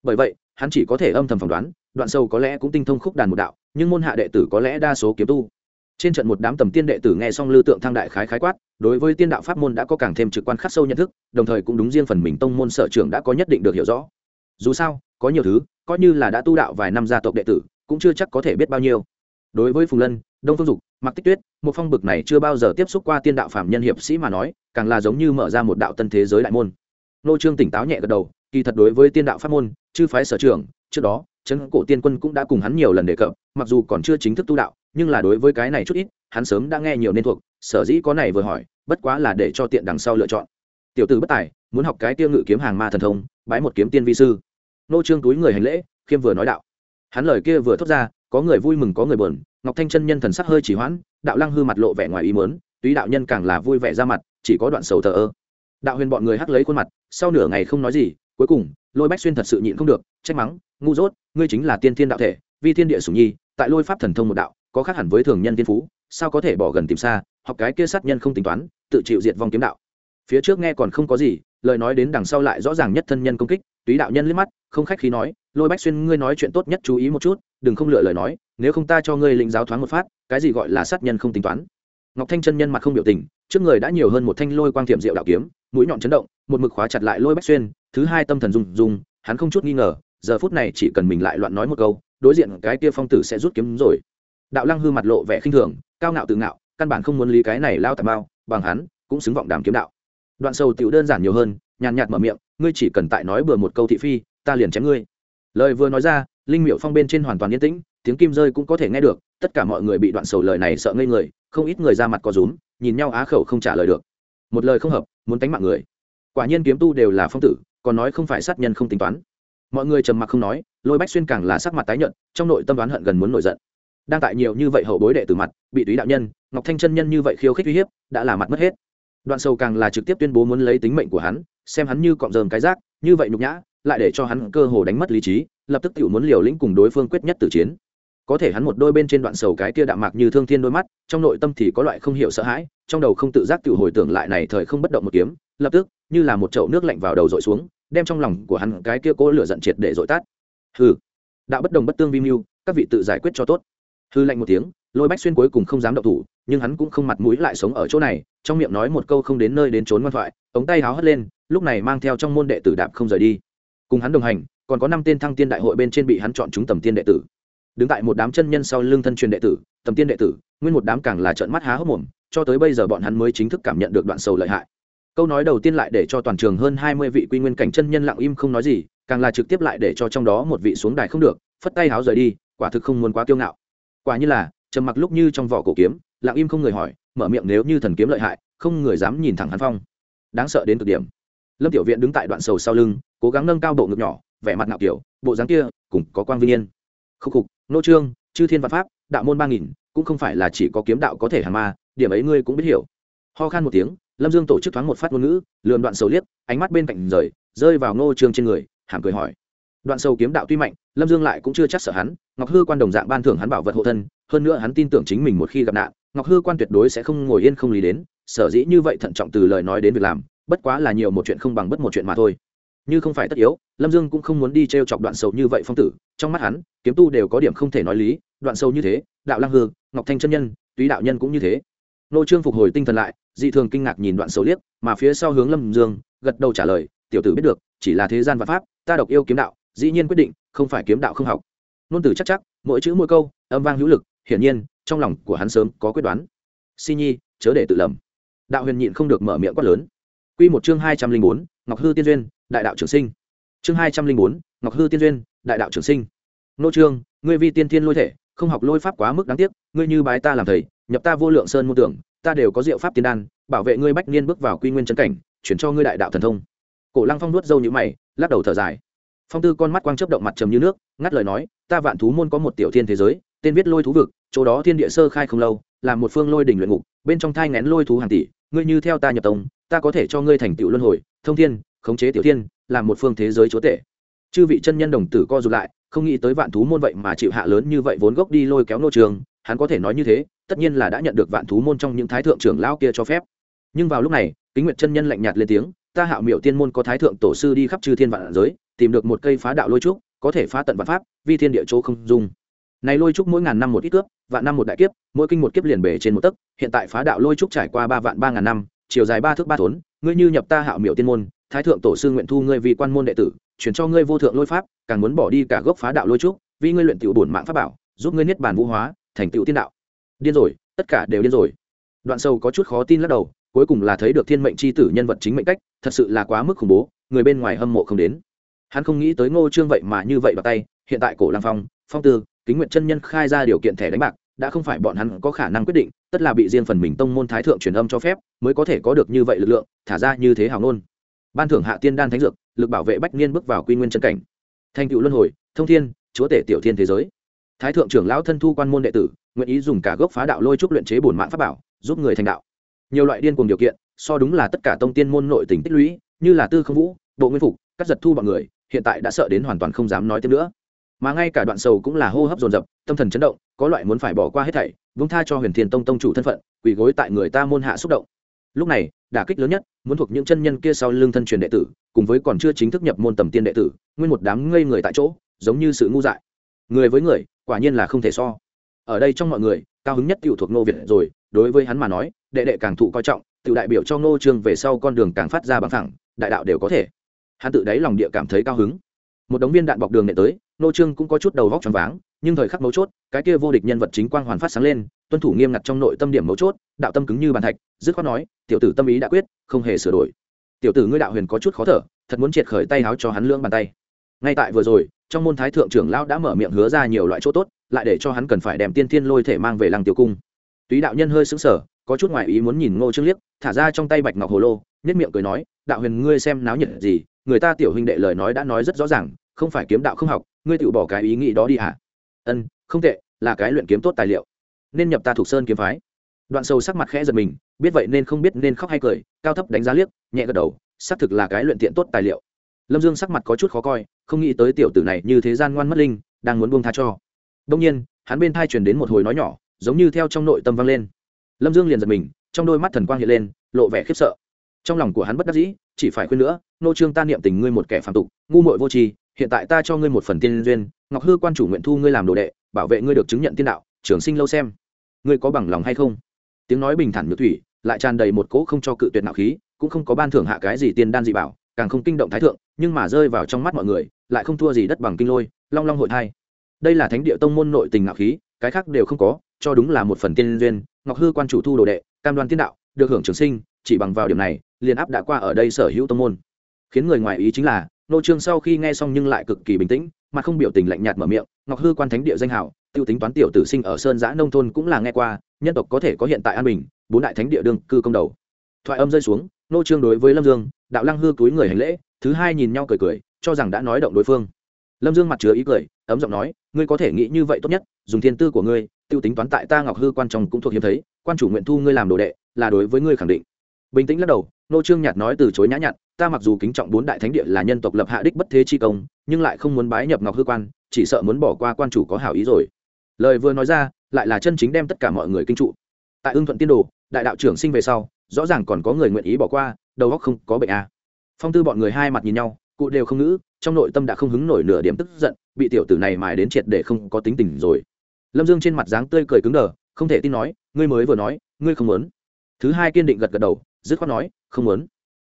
bởi vậy hắn chỉ có thể âm thầm phỏng đoán, đoạn sâu có lẽ cũng tinh thông khúc đàn một đạo, nhưng môn hạ đệ tử có lẽ đa số kiếm tu. Trên trận một đám tầm tiên đệ tử nghe xong lưu tượng thăng đại khái khái quát, đối với tiên đạo pháp môn đã có càng thêm trực quan khắc sâu nhận thức, đồng thời cũng đúng riêng phần mình tông môn sở trường đã có nhất định được hiểu rõ. Dù sao, có nhiều thứ, coi như là đã tu đạo vài năm gia tộc đệ tử, cũng chưa chắc có thể biết bao nhiêu. Đối với phùng lân, đông phương dục mặc tích tuyết một phong bực này chưa bao giờ tiếp xúc qua tiên đạo phạm nhân hiệp sĩ mà nói, càng là giống như mở ra một đạo tân thế giới đại môn. Nô trương tỉnh táo nhẹ gật đầu kỳ thật đối với tiên đạo pháp môn, chư phái sở trường, trước đó trấn cổ tiên quân cũng đã cùng hắn nhiều lần đề cập, mặc dù còn chưa chính thức tu đạo, nhưng là đối với cái này chút ít, hắn sớm đã nghe nhiều nên thuộc, sở dĩ có này vừa hỏi, bất quá là để cho tiện đằng sau lựa chọn. Tiểu tử bất tài, muốn học cái tiêu ngự kiếm hàng ma thần thông, bái một kiếm tiên vi sư. Nô trương túi người hành lễ, khiêm vừa nói đạo. Hắn lời kia vừa thốt ra, có người vui mừng có người buồn, ngọc thanh chân nhân thần sắc hơi chỉ hoãn, đạo lăng hư mặt lộ vẻ ngoài ý mớn túy đạo nhân càng là vui vẻ ra mặt, chỉ có đoạn sầu thờ ơ. Đạo huyền bọn người hắc lấy khuôn mặt, sau nửa ngày không nói gì cuối cùng, lôi bách xuyên thật sự nhịn không được, trách mắng, ngu dốt, ngươi chính là tiên thiên đạo thể, vi thiên địa sủng nhi, tại lôi pháp thần thông một đạo, có khác hẳn với thường nhân tiên phú, sao có thể bỏ gần tìm xa, học cái kia sát nhân không tính toán, tự chịu diệt vong kiếm đạo. Phía trước nghe còn không có gì, lời nói đến đằng sau lại rõ ràng nhất thân nhân công kích, túy đạo nhân liếc mắt, không khách khí nói, lôi bách xuyên, ngươi nói chuyện tốt nhất chú ý một chút, đừng không lựa lời nói, nếu không ta cho ngươi lĩnh giáo thoáng một phát, cái gì gọi là sát nhân không tính toán ngọc thanh chân nhân mặt không biểu tình, trước người đã nhiều hơn một thanh lôi quang thiểm diệu đạo kiếm, mũi nhọn chấn động, một mực khóa chặt lại lôi bách xuyên, thứ hai tâm thần rung rung, hắn không chút nghi ngờ, giờ phút này chỉ cần mình lại loạn nói một câu, đối diện cái kia phong tử sẽ rút kiếm rồi. Đạo lăng hư mặt lộ vẻ khinh thường, cao ngạo tự ngạo, căn bản không muốn lý cái này lao tà bao bằng hắn, cũng xứng vọng đàm kiếm đạo. Đoạn sầu tiểu đơn giản nhiều hơn, nhàn nhạt mở miệng, ngươi chỉ cần tại nói bừa một câu thị phi, ta liền chém ngươi. Lời vừa nói ra, linh miệu phong bên trên hoàn toàn yên tĩnh tiếng kim rơi cũng có thể nghe được, tất cả mọi người bị đoạn sầu lời này sợ ngây người, không ít người ra mặt có rúm, nhìn nhau á khẩu không trả lời được. Một lời không hợp, muốn tánh mạng người. Quả nhiên kiếm tu đều là phong tử, còn nói không phải sát nhân không tính toán. Mọi người trầm mặc không nói, lôi bách xuyên càng là sắc mặt tái nhợt, trong nội tâm đoán hận gần muốn nổi giận. Đang tại nhiều như vậy hậu bối đệ từ mặt, bị túy đạo nhân, ngọc thanh chân nhân như vậy khiêu khích uy hiếp, đã là mặt mất hết. Đoạn sầu càng là trực tiếp tuyên bố muốn lấy tính mệnh của hắn, xem hắn như cọm rơm cái rác, như vậy nhục nhã, lại để cho hắn cơ hồ đánh mất lý trí, lập tức tự muốn liều lĩnh cùng đối phương quyết nhất tử chiến có thể hắn một đôi bên trên đoạn sầu cái kia đạm mạc như thương thiên đôi mắt, trong nội tâm thì có loại không hiểu sợ hãi, trong đầu không tự giác tự hồi tưởng lại này thời không bất động một kiếm, lập tức, như là một chậu nước lạnh vào đầu dội xuống, đem trong lòng của hắn cái kia cố lửa giận triệt để dội tát hừ, đạo bất đồng bất tương vi mưu, các vị tự giải quyết cho tốt. Hư lạnh một tiếng, lôi bách xuyên cuối cùng không dám động thủ, nhưng hắn cũng không mặt mũi lại sống ở chỗ này, trong miệng nói một câu không đến nơi đến trốn ngoan thoại, ống tay háo hất lên, lúc này mang theo trong môn đệ tử đạp không rời đi. Cùng hắn đồng hành, còn có năm tên thăng tiên đại hội bên trên bị hắn chọn chúng tầm tiên đệ tử đứng tại một đám chân nhân sau lưng thân truyền đệ tử, tầm tiên đệ tử, nguyên một đám càng là trợn mắt há hốc mồm, cho tới bây giờ bọn hắn mới chính thức cảm nhận được đoạn sầu lợi hại. Câu nói đầu tiên lại để cho toàn trường hơn hai mươi vị quy nguyên cảnh chân nhân lặng im không nói gì, càng là trực tiếp lại để cho trong đó một vị xuống đài không được, phất tay háo rời đi, quả thực không muốn quá kiêu ngạo. Quả như là, trầm mặc lúc như trong vỏ cổ kiếm, lặng im không người hỏi, mở miệng nếu như thần kiếm lợi hại, không người dám nhìn thẳng hắn phong. Đáng sợ đến cực điểm. Lâm tiểu viện đứng tại đoạn sầu sau lưng, cố gắng nâng cao độ ngực nhỏ, vẻ mặt ngạo kiểu, bộ dáng kia, cùng có quang vinh yên khúc khục, nô trương, chư thiên văn pháp, đạo môn ba nghìn, cũng không phải là chỉ có kiếm đạo có thể hàng ma, điểm ấy ngươi cũng biết hiểu. Ho khan một tiếng, lâm dương tổ chức thoáng một phát ngôn ngữ, lườm đoạn sầu liếc, ánh mắt bên cạnh rời, rơi vào ngô trương trên người, hàm cười hỏi. Đoạn sầu kiếm đạo tuy mạnh, lâm dương lại cũng chưa chắc sợ hắn, ngọc hư quan đồng dạng ban thưởng hắn bảo vật hộ thân, hơn nữa hắn tin tưởng chính mình một khi gặp nạn, ngọc hư quan tuyệt đối sẽ không ngồi yên không lý đến, sở dĩ như vậy thận trọng từ lời nói đến việc làm, bất quá là nhiều một chuyện không bằng bất một chuyện mà thôi như không phải tất yếu, lâm dương cũng không muốn đi t r e o chọc đoạn sầu như vậy phong tử, trong mắt hắn, kiếm tu đều có điểm không thể nói lý, đoạn sâu như thế, đạo lăng hương ngọc thanh chân nhân, túy đạo nhân cũng như thế. Nô trương phục hồi tinh thần lại, dị thường kinh ngạc nhìn đoạn sầu liếc, mà phía sau hướng lâm dương, gật đầu trả lời, tiểu tử biết được, chỉ là thế gian và pháp, ta độc yêu kiếm đạo, dĩ nhiên quyết định, không phải kiếm đạo không học. Nôn tử chắc chắc, mỗi chữ mỗi câu, âm vang hữu lực, hiển nhiên, trong lòng của hắn sớm có quyết đoán. Si nhi, chớ để tự lầm. Đạo huyền nhịn không được mở miệng quát lớn. Q một chương hai trăm linh bốn, ngọc hư tiên duyên đại đạo trưởng sinh. Chương hai trăm linh bốn, ngọc hư tiên duyên, đại đạo trưởng sinh. Nô trương, ngươi vi tiên thiên lôi thể, không học lôi pháp quá mức đáng tiếc, ngươi như bái ta làm thầy, nhập ta vô lượng sơn môn tưởng, ta đều có diệu pháp tiên đan, bảo vệ ngươi bách niên bước vào quy nguyên trấn cảnh, chuyển cho ngươi đại đạo thần thông. Cổ lăng phong nuốt dâu như mày, lắc đầu thở dài. Phong tư con mắt quang chớp động mặt trầm như nước, ngắt lời nói, ta vạn thú môn có một tiểu thiên thế giới, tên viết lôi thú vực, chỗ đó thiên địa sơ khai không lâu, là một phương lôi đỉnh luyện ngục, bên trong thai ngén lôi thú hàng tỷ, ngươi như theo ta nhập tông, ta có thể cho ngươi thành tựu luân hồi, thông thiên khống chế tiểu thiên, làm một phương thế giới chúa tể. Chư vị chân nhân đồng tử co rụt lại, không nghĩ tới vạn thú môn vậy mà chịu hạ lớn như vậy vốn gốc đi lôi kéo nô trường, hắn có thể nói như thế, tất nhiên là đã nhận được vạn thú môn trong những thái thượng trưởng lao kia cho phép. Nhưng vào lúc này, kính nguyệt chân nhân lạnh nhạt lên tiếng, ta hạo miệu tiên môn có thái thượng tổ sư đi khắp chư thiên vạn giới, tìm được một cây phá đạo lôi trúc, có thể phá tận vạn pháp, vi thiên địa chỗ không dung. Này lôi trúc mỗi ngàn năm một ít cướp, vạn năm một đại kiếp, mỗi kinh một kiếp liền bể trên một tấc, hiện tại phá đạo lôi trúc trải qua ba vạn ba ngàn năm, chiều dài ba thước ba thốn, ngươi như nhập ta hạo miệu tiên môn thái thượng tổ sư nguyện thu ngươi vì quan môn đệ tử chuyển cho ngươi vô thượng lôi pháp, càng muốn bỏ đi cả gốc phá đạo lôi trúc, vì ngươi luyện tiểu bổn mạng pháp bảo, giúp ngươi niết bàn vũ hóa, thành tựu tiên đạo. Điên rồi, tất cả đều điên rồi. Đoạn sâu có chút khó tin lắc đầu, cuối cùng là thấy được thiên mệnh c h i tử nhân vật chính mệnh cách, thật sự là quá mức khủng bố, người bên ngoài hâm mộ không đến. Hắn không nghĩ tới ngô trương vậy mà như vậy vào tay, hiện tại cổ lăng phong phong tư, kính nguyện chân nhân khai ra điều kiện thẻ đánh bạc, đã không phải bọn hắn có khả năng quyết định, tất là bị riêng phần mình tông môn thái thượng truyền âm cho phép, mới có thể có được như vậy lực lượng, thả ra như thế hào ngôn ban thưởng hạ tiên đan thánh dược, lực bảo vệ bách niên bước vào quy nguyên chân cảnh. Thành cựu luân hồi, thông thiên, chúa tể tiểu thiên thế giới. Thái thượng trưởng lão thân thu quan môn đệ tử, nguyện ý dùng cả gốc phá đạo lôi trúc luyện chế bổn mạng pháp bảo, giúp người thành đạo. Nhiều loại điên cùng điều kiện, so đúng là tất cả tông tiên môn nội tình tích lũy, như là tư không vũ, bộ nguyên phục các giật thu bọn người, hiện tại đã sợ đến hoàn toàn không dám nói thêm nữa. Mà ngay cả đoạn sầu cũng là hô hấp dồn dập, tâm thần chấn động, có loại muốn phải bỏ qua hết thảy, vung tha cho huyền thiên tông tông chủ thân phận, quỳ gối tại người ta môn hạ xúc động lúc này, đả kích lớn nhất, muốn thuộc những chân nhân kia sau lưng thân truyền đệ tử, cùng với còn chưa chính thức nhập môn tầm tiên đệ tử, nguyên một đám ngây người tại chỗ, giống như sự ngu dại. Người với người, quả nhiên là không thể so. Ở đây trong mọi người, cao hứng nhất tiểu thuộc nô việt rồi, đối với hắn mà nói, đệ đệ càng thụ coi trọng, tiểu đại biểu cho nô trương về sau con đường càng phát ra bằng thẳng đại đạo đều có thể. Hắn tự đáy lòng địa cảm thấy cao hứng một đống viên đạn bọc đường nệ tới, nô trương cũng có chút đầu vóc tròn váng, nhưng thời khắc mấu chốt, cái kia vô địch nhân vật chính quang hoàn phát sáng lên, tuân thủ nghiêm ngặt trong nội tâm điểm mấu chốt, đạo tâm cứng như bàn thạch, dứt khoát nói, tiểu tử tâm ý đã quyết, không hề sửa đổi. Tiểu tử ngươi đạo huyền có chút khó thở, thật muốn triệt khởi tay háo cho hắn lưỡng bàn tay. Ngay tại vừa rồi, trong môn thái thượng trưởng lão đã mở miệng hứa ra nhiều loại chỗ tốt, lại để cho hắn cần phải đem tiên thiên lôi thể mang về làng tiểu cung. Túy đạo nhân hơi xứng sở có chút ngoại ý muốn nhìn ngô trương liếc, thả ra trong tay bạch ngọc hồ lô nhất miệng cười nói, đạo huyền ngươi xem náo nhiệt gì người ta tiểu huynh đệ lời nói đã nói rất rõ ràng, không phải kiếm đạo không học, ngươi tự bỏ cái ý nghĩ đó đi hả? Ân, không tệ, là cái luyện kiếm tốt tài liệu. Nên nhập ta thuộc sơn kiếm phái. Đoạn sâu sắc mặt khẽ giật mình, biết vậy nên không biết nên khóc hay cười, cao thấp đánh giá liếc, nhẹ gật đầu, xác thực là cái luyện tiện tốt tài liệu. Lâm dương sắc mặt có chút khó coi, không nghĩ tới tiểu tử này như thế gian ngoan mất linh, đang muốn buông tha cho. Đông nhiên, hắn bên thai truyền đến một hồi nói nhỏ, giống như theo trong nội tâm vang lên. Lâm dương liền giật mình, trong đôi mắt thần quang hiện lên, lộ vẻ khiếp sợ. Trong lòng của hắn bất đắc dĩ chỉ phải khuyên nữa, nô trương ta niệm tình ngươi một kẻ phạm tục, ngu muội vô tri, hiện tại ta cho ngươi một phần tiên duyên, ngọc hư quan chủ nguyện thu ngươi làm đồ đệ, bảo vệ ngươi được chứng nhận tiên đạo, trường sinh lâu xem. Ngươi có bằng lòng hay không? Tiếng nói bình thản nhược thủy, lại tràn đầy một cỗ không cho cự tuyệt nạo khí, cũng không có ban thưởng hạ cái gì tiên đan dị bảo, càng không kinh động thái thượng, nhưng mà rơi vào trong mắt mọi người, lại không thua gì đất bằng kinh lôi, long long hội thai. Đây là thánh địa tông môn nội tình ngạo khí, cái khác đều không có, cho đúng là một phần tiên duyên, ngọc hư quan chủ thu đồ đệ, cam đoan tiên đạo, được hưởng trường sinh, chỉ bằng vào điểm này liền áp đã qua ở đây sở hữu tông môn. Khiến người ngoài ý chính là, nô trương sau khi nghe xong nhưng lại cực kỳ bình tĩnh, mà không biểu tình lạnh nhạt mở miệng, ngọc hư quan thánh địa danh hảo tiêu tính toán tiểu tử sinh ở sơn giã nông thôn cũng là nghe qua, nhân tộc có thể có hiện tại an bình, bốn đại thánh địa đương cư công đầu. Thoại âm rơi xuống, nô trương đối với lâm dương, đạo lăng hư túi người hành lễ, thứ hai nhìn nhau cười cười, cho rằng đã nói động đối phương. Lâm dương mặt chứa ý cười, ấm giọng nói, ngươi có thể nghĩ như vậy tốt nhất, dùng thiên tư của ngươi, tiêu tính toán tại ta ngọc hư quan trọng cũng thuộc hiếm thấy, quan chủ nguyện thu ngươi làm đồ đệ, là đối với ngươi khẳng định. Bình tĩnh lắc đầu nô trương nhạt nói từ chối nhã nhặn, ta mặc dù kính trọng bốn đại thánh địa là nhân tộc lập hạ đích bất thế chi công, nhưng lại không muốn bái nhập ngọc hư quan, chỉ sợ muốn bỏ qua quan chủ có hảo ý rồi. Lời vừa nói ra, lại là chân chính đem tất cả mọi người kinh trụ. Tại ưng thuận tiên đồ, đại đạo trưởng sinh về sau, rõ ràng còn có người nguyện ý bỏ qua, đầu óc không có bệnh à. phong tư bọn người hai mặt nhìn nhau, cụ đều không ngữ, trong nội tâm đã không hứng nổi nửa điểm tức giận, bị tiểu tử này mài đến triệt để không có tính tình rồi. Lâm dương trên mặt dáng tươi cười cứng đờ, không thể tin nói, ngươi mới vừa nói, ngươi không muốn. Thứ hai kiên định gật gật đầu, dứt khoát nói không muốn.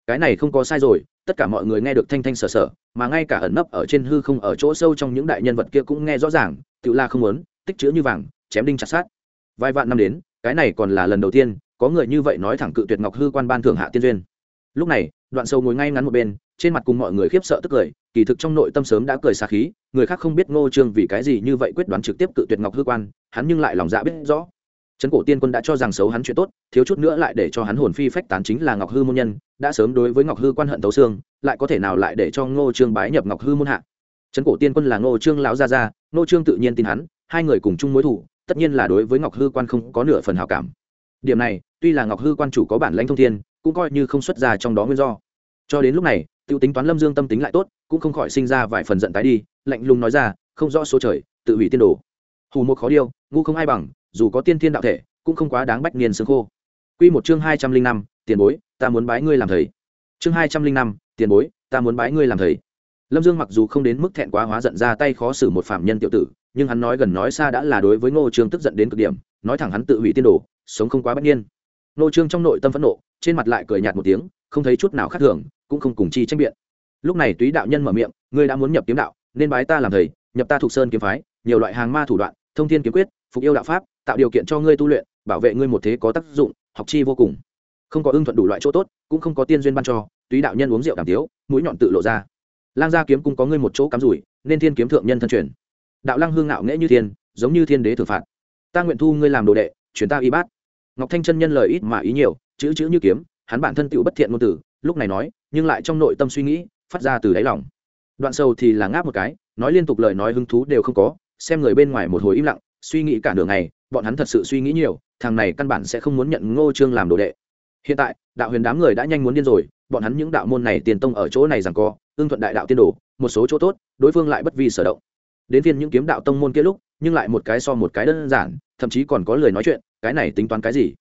Cái này không có sai rồi, tất cả mọi người nghe được thanh thanh sở sở, mà ngay cả ẩn nấp ở trên hư không ở chỗ sâu trong những đại nhân vật kia cũng nghe rõ ràng, tự la không muốn, tích chữ như vàng, chém đinh chặt sát vài vạn năm đến, cái này còn là lần đầu tiên, có người như vậy nói thẳng cự tuyệt ngọc hư quan ban thưởng hạ tiên duyên. Lúc này, đoạn sâu ngồi ngay ngắn một bên, trên mặt cùng mọi người khiếp sợ tức cười, kỳ thực trong nội tâm sớm đã cười xa khí, người khác không biết ngô trương vì cái gì như vậy quyết đoán trực tiếp cự tuyệt ngọc hư quan, hắn nhưng lại lòng dạ biết rõ trấn cổ tiên quân đã cho rằng xấu hắn chuyện tốt, thiếu chút nữa lại để cho hắn hồn phi phách tán chính là ngọc hư môn nhân, đã sớm đối với ngọc hư quan hận tấu xương, lại có thể nào lại để cho ngô trương bái nhập ngọc hư môn hạ? Trấn cổ tiên quân là ngô trương lão gia gia, ngô trương tự nhiên tin hắn, hai người cùng chung mối thủ, tất nhiên là đối với ngọc hư quan không có nửa phần hảo cảm. Điểm này, tuy là ngọc hư quan chủ có bản lãnh thông thiên, cũng coi như không xuất ra trong đó nguyên do. Cho đến lúc này, tiêu tính toán lâm dương tâm tính lại tốt, cũng không khỏi sinh ra vài phần giận tái đi, lạnh lùng nói ra, không rõ số trời, tự hủy tiên đồ. Hù một khó điêu, ngu không ai bằng dù có tiên thiên đạo thể, cũng không quá đáng bách niên xương khô. Q một chương hai trăm linh năm, tiền bối, ta muốn bái ngươi làm thầy. Chương hai trăm linh năm, tiền bối, ta muốn bái ngươi làm thầy. Lâm dương mặc dù không đến mức thẹn quá hóa giận ra tay khó xử một phạm nhân tiểu tử, nhưng hắn nói gần nói xa đã là đối với ngô trương tức giận đến cực điểm, nói thẳng hắn tự hủy tiên đồ, sống không quá bất nhiên ngô trương trong nội tâm phẫn nộ, trên mặt lại cười nhạt một tiếng, không thấy chút nào khác thường, cũng không cùng chi tranh biện. Lúc này túy đạo nhân mở miệng, ngươi đã muốn nhập kiếm đạo, nên bái ta làm thầy, nhập ta thuộc sơn kiếm phái, nhiều loại hàng ma thủ đoạn, thông thiên kiếm quyết, phục yêu đạo pháp tạo điều kiện cho ngươi tu luyện, bảo vệ ngươi một thế có tác dụng, học chi vô cùng. Không có ưng thuận đủ loại chỗ tốt, cũng không có tiên duyên ban cho, túy đạo nhân uống rượu đàm tiếu, mũi nhọn tự lộ ra. Lang gia kiếm cung có ngươi một chỗ cắm rủi, nên thiên kiếm thượng nhân thân truyền. Đạo lăng hương ngạo nghễ như thiên, giống như thiên đế thường phạt. Ta nguyện thu ngươi làm đồ đệ chuyển ta y bát. Ngọc thanh chân nhân lời ít mà ý nhiều, chữ chữ như kiếm, hắn bản thân tựu bất thiện ngôn tử, lúc này nói, nhưng lại trong nội tâm suy nghĩ, phát ra từ đáy lòng. Đoạn sâu thì là ngáp một cái, nói liên tục lời nói hứng thú đều không có, xem người bên ngoài một hồi im lặng, suy nghĩ cả nửa ngày bọn hắn thật sự suy nghĩ nhiều, thằng này căn bản sẽ không muốn nhận ngô trương làm đồ đệ. Hiện tại, đạo huyền đám người đã nhanh muốn điên rồi, bọn hắn những đạo môn này tiền tông ở chỗ này rằng co ương thuận đại đạo tiên đồ, một số chỗ tốt, đối phương lại bất vi sở động. Đến phiên những kiếm đạo tông môn kia lúc, nhưng lại một cái so một cái đơn giản, thậm chí còn có lời nói chuyện, cái này tính toán cái gì?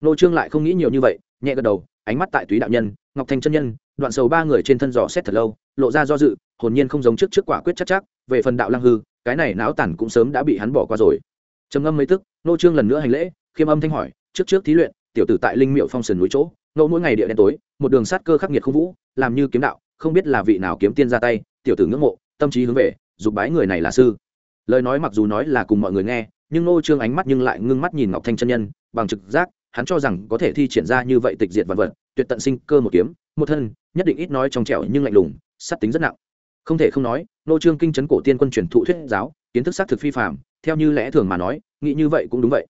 Nô trương lại không nghĩ nhiều như vậy, nhẹ gật đầu, ánh mắt tại túy đạo nhân, ngọc thanh chân nhân, đoạn sầu ba người trên thân dò xét thật lâu, lộ ra do dự, hồn nhiên không giống trước trước quả quyết chắc chắc, về phần đạo lăng hư, cái này náo tản cũng sớm đã bị hắn bỏ qua rồi trầm ngâm mấy tức nô trương lần nữa hành lễ, khiêm âm thanh hỏi, trước trước thí luyện, tiểu tử tại linh miệu phong sườn núi chỗ, ngẫu mỗi ngày địa đen tối, một đường sát cơ khắc nghiệt không vũ, làm như kiếm đạo, không biết là vị nào kiếm tiên ra tay, tiểu tử ngưỡng mộ, tâm trí hướng về, dục bái người này là sư. Lời nói mặc dù nói là cùng mọi người nghe, nhưng nô trương ánh mắt nhưng lại ngưng mắt nhìn ngọc thanh chân nhân, bằng trực giác, hắn cho rằng có thể thi triển ra như vậy tịch diệt vạn vật, tuyệt tận sinh cơ một kiếm, một thân, nhất định ít nói trong trẻo nhưng lạnh lùng, sát tính rất nặng. Không thể không nói nô trương kinh chấn cổ tiên quân truyền thụ thuyết giáo, kiến thức xác thực phi phạm theo như lẽ thường mà nói, nghĩ như vậy cũng đúng vậy.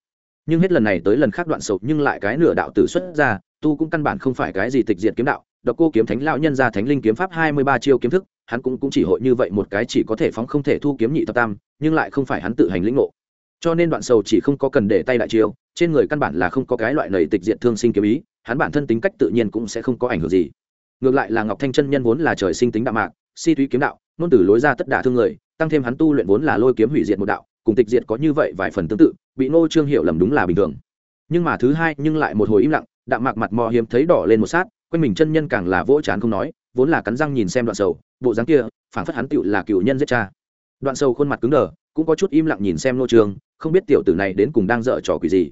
Nhưng hết lần này tới lần khác đoạn sầu nhưng lại cái nửa đạo tử xuất ra, tu cũng căn bản không phải cái gì tịch diệt kiếm đạo. Độc cô kiếm thánh lão nhân ra thánh linh kiếm pháp hai mươi ba chiêu kiếm thức, hắn cũng cũng chỉ hội như vậy một cái chỉ có thể phóng không thể thu kiếm nhị thập tam, nhưng lại không phải hắn tự hành lĩnh ngộ. Cho nên đoạn sầu chỉ không có cần để tay đại chiêu, trên người căn bản là không có cái loại nầy tịch diện thương sinh kiếm ý, hắn bản thân tính cách tự nhiên cũng sẽ không có ảnh hưởng gì. Ngược lại là ngọc thanh chân nhân vốn là trời sinh tính đạo mạc, si túy kiếm đạo nôn từ lối ra tất đả thương người, tăng thêm hắn tu luyện vốn là lôi kiếm hủy diệt một đạo cùng tịch diệt có như vậy vài phần tương tự, bị nô trương hiểu lầm đúng là bình thường. Nhưng mà thứ hai, nhưng lại một hồi im lặng, đạm mạc mặt mò hiếm thấy đỏ lên một sát, quanh mình chân nhân càng là vỗ chán không nói, vốn là cắn răng nhìn xem đoạn sầu, bộ dáng kia, phảng phất hắn tựu là cựu nhân giết cha. Đoạn sầu khuôn mặt cứng đờ, cũng có chút im lặng nhìn xem nô trương, không biết tiểu tử này đến cùng đang dở trò quỷ gì.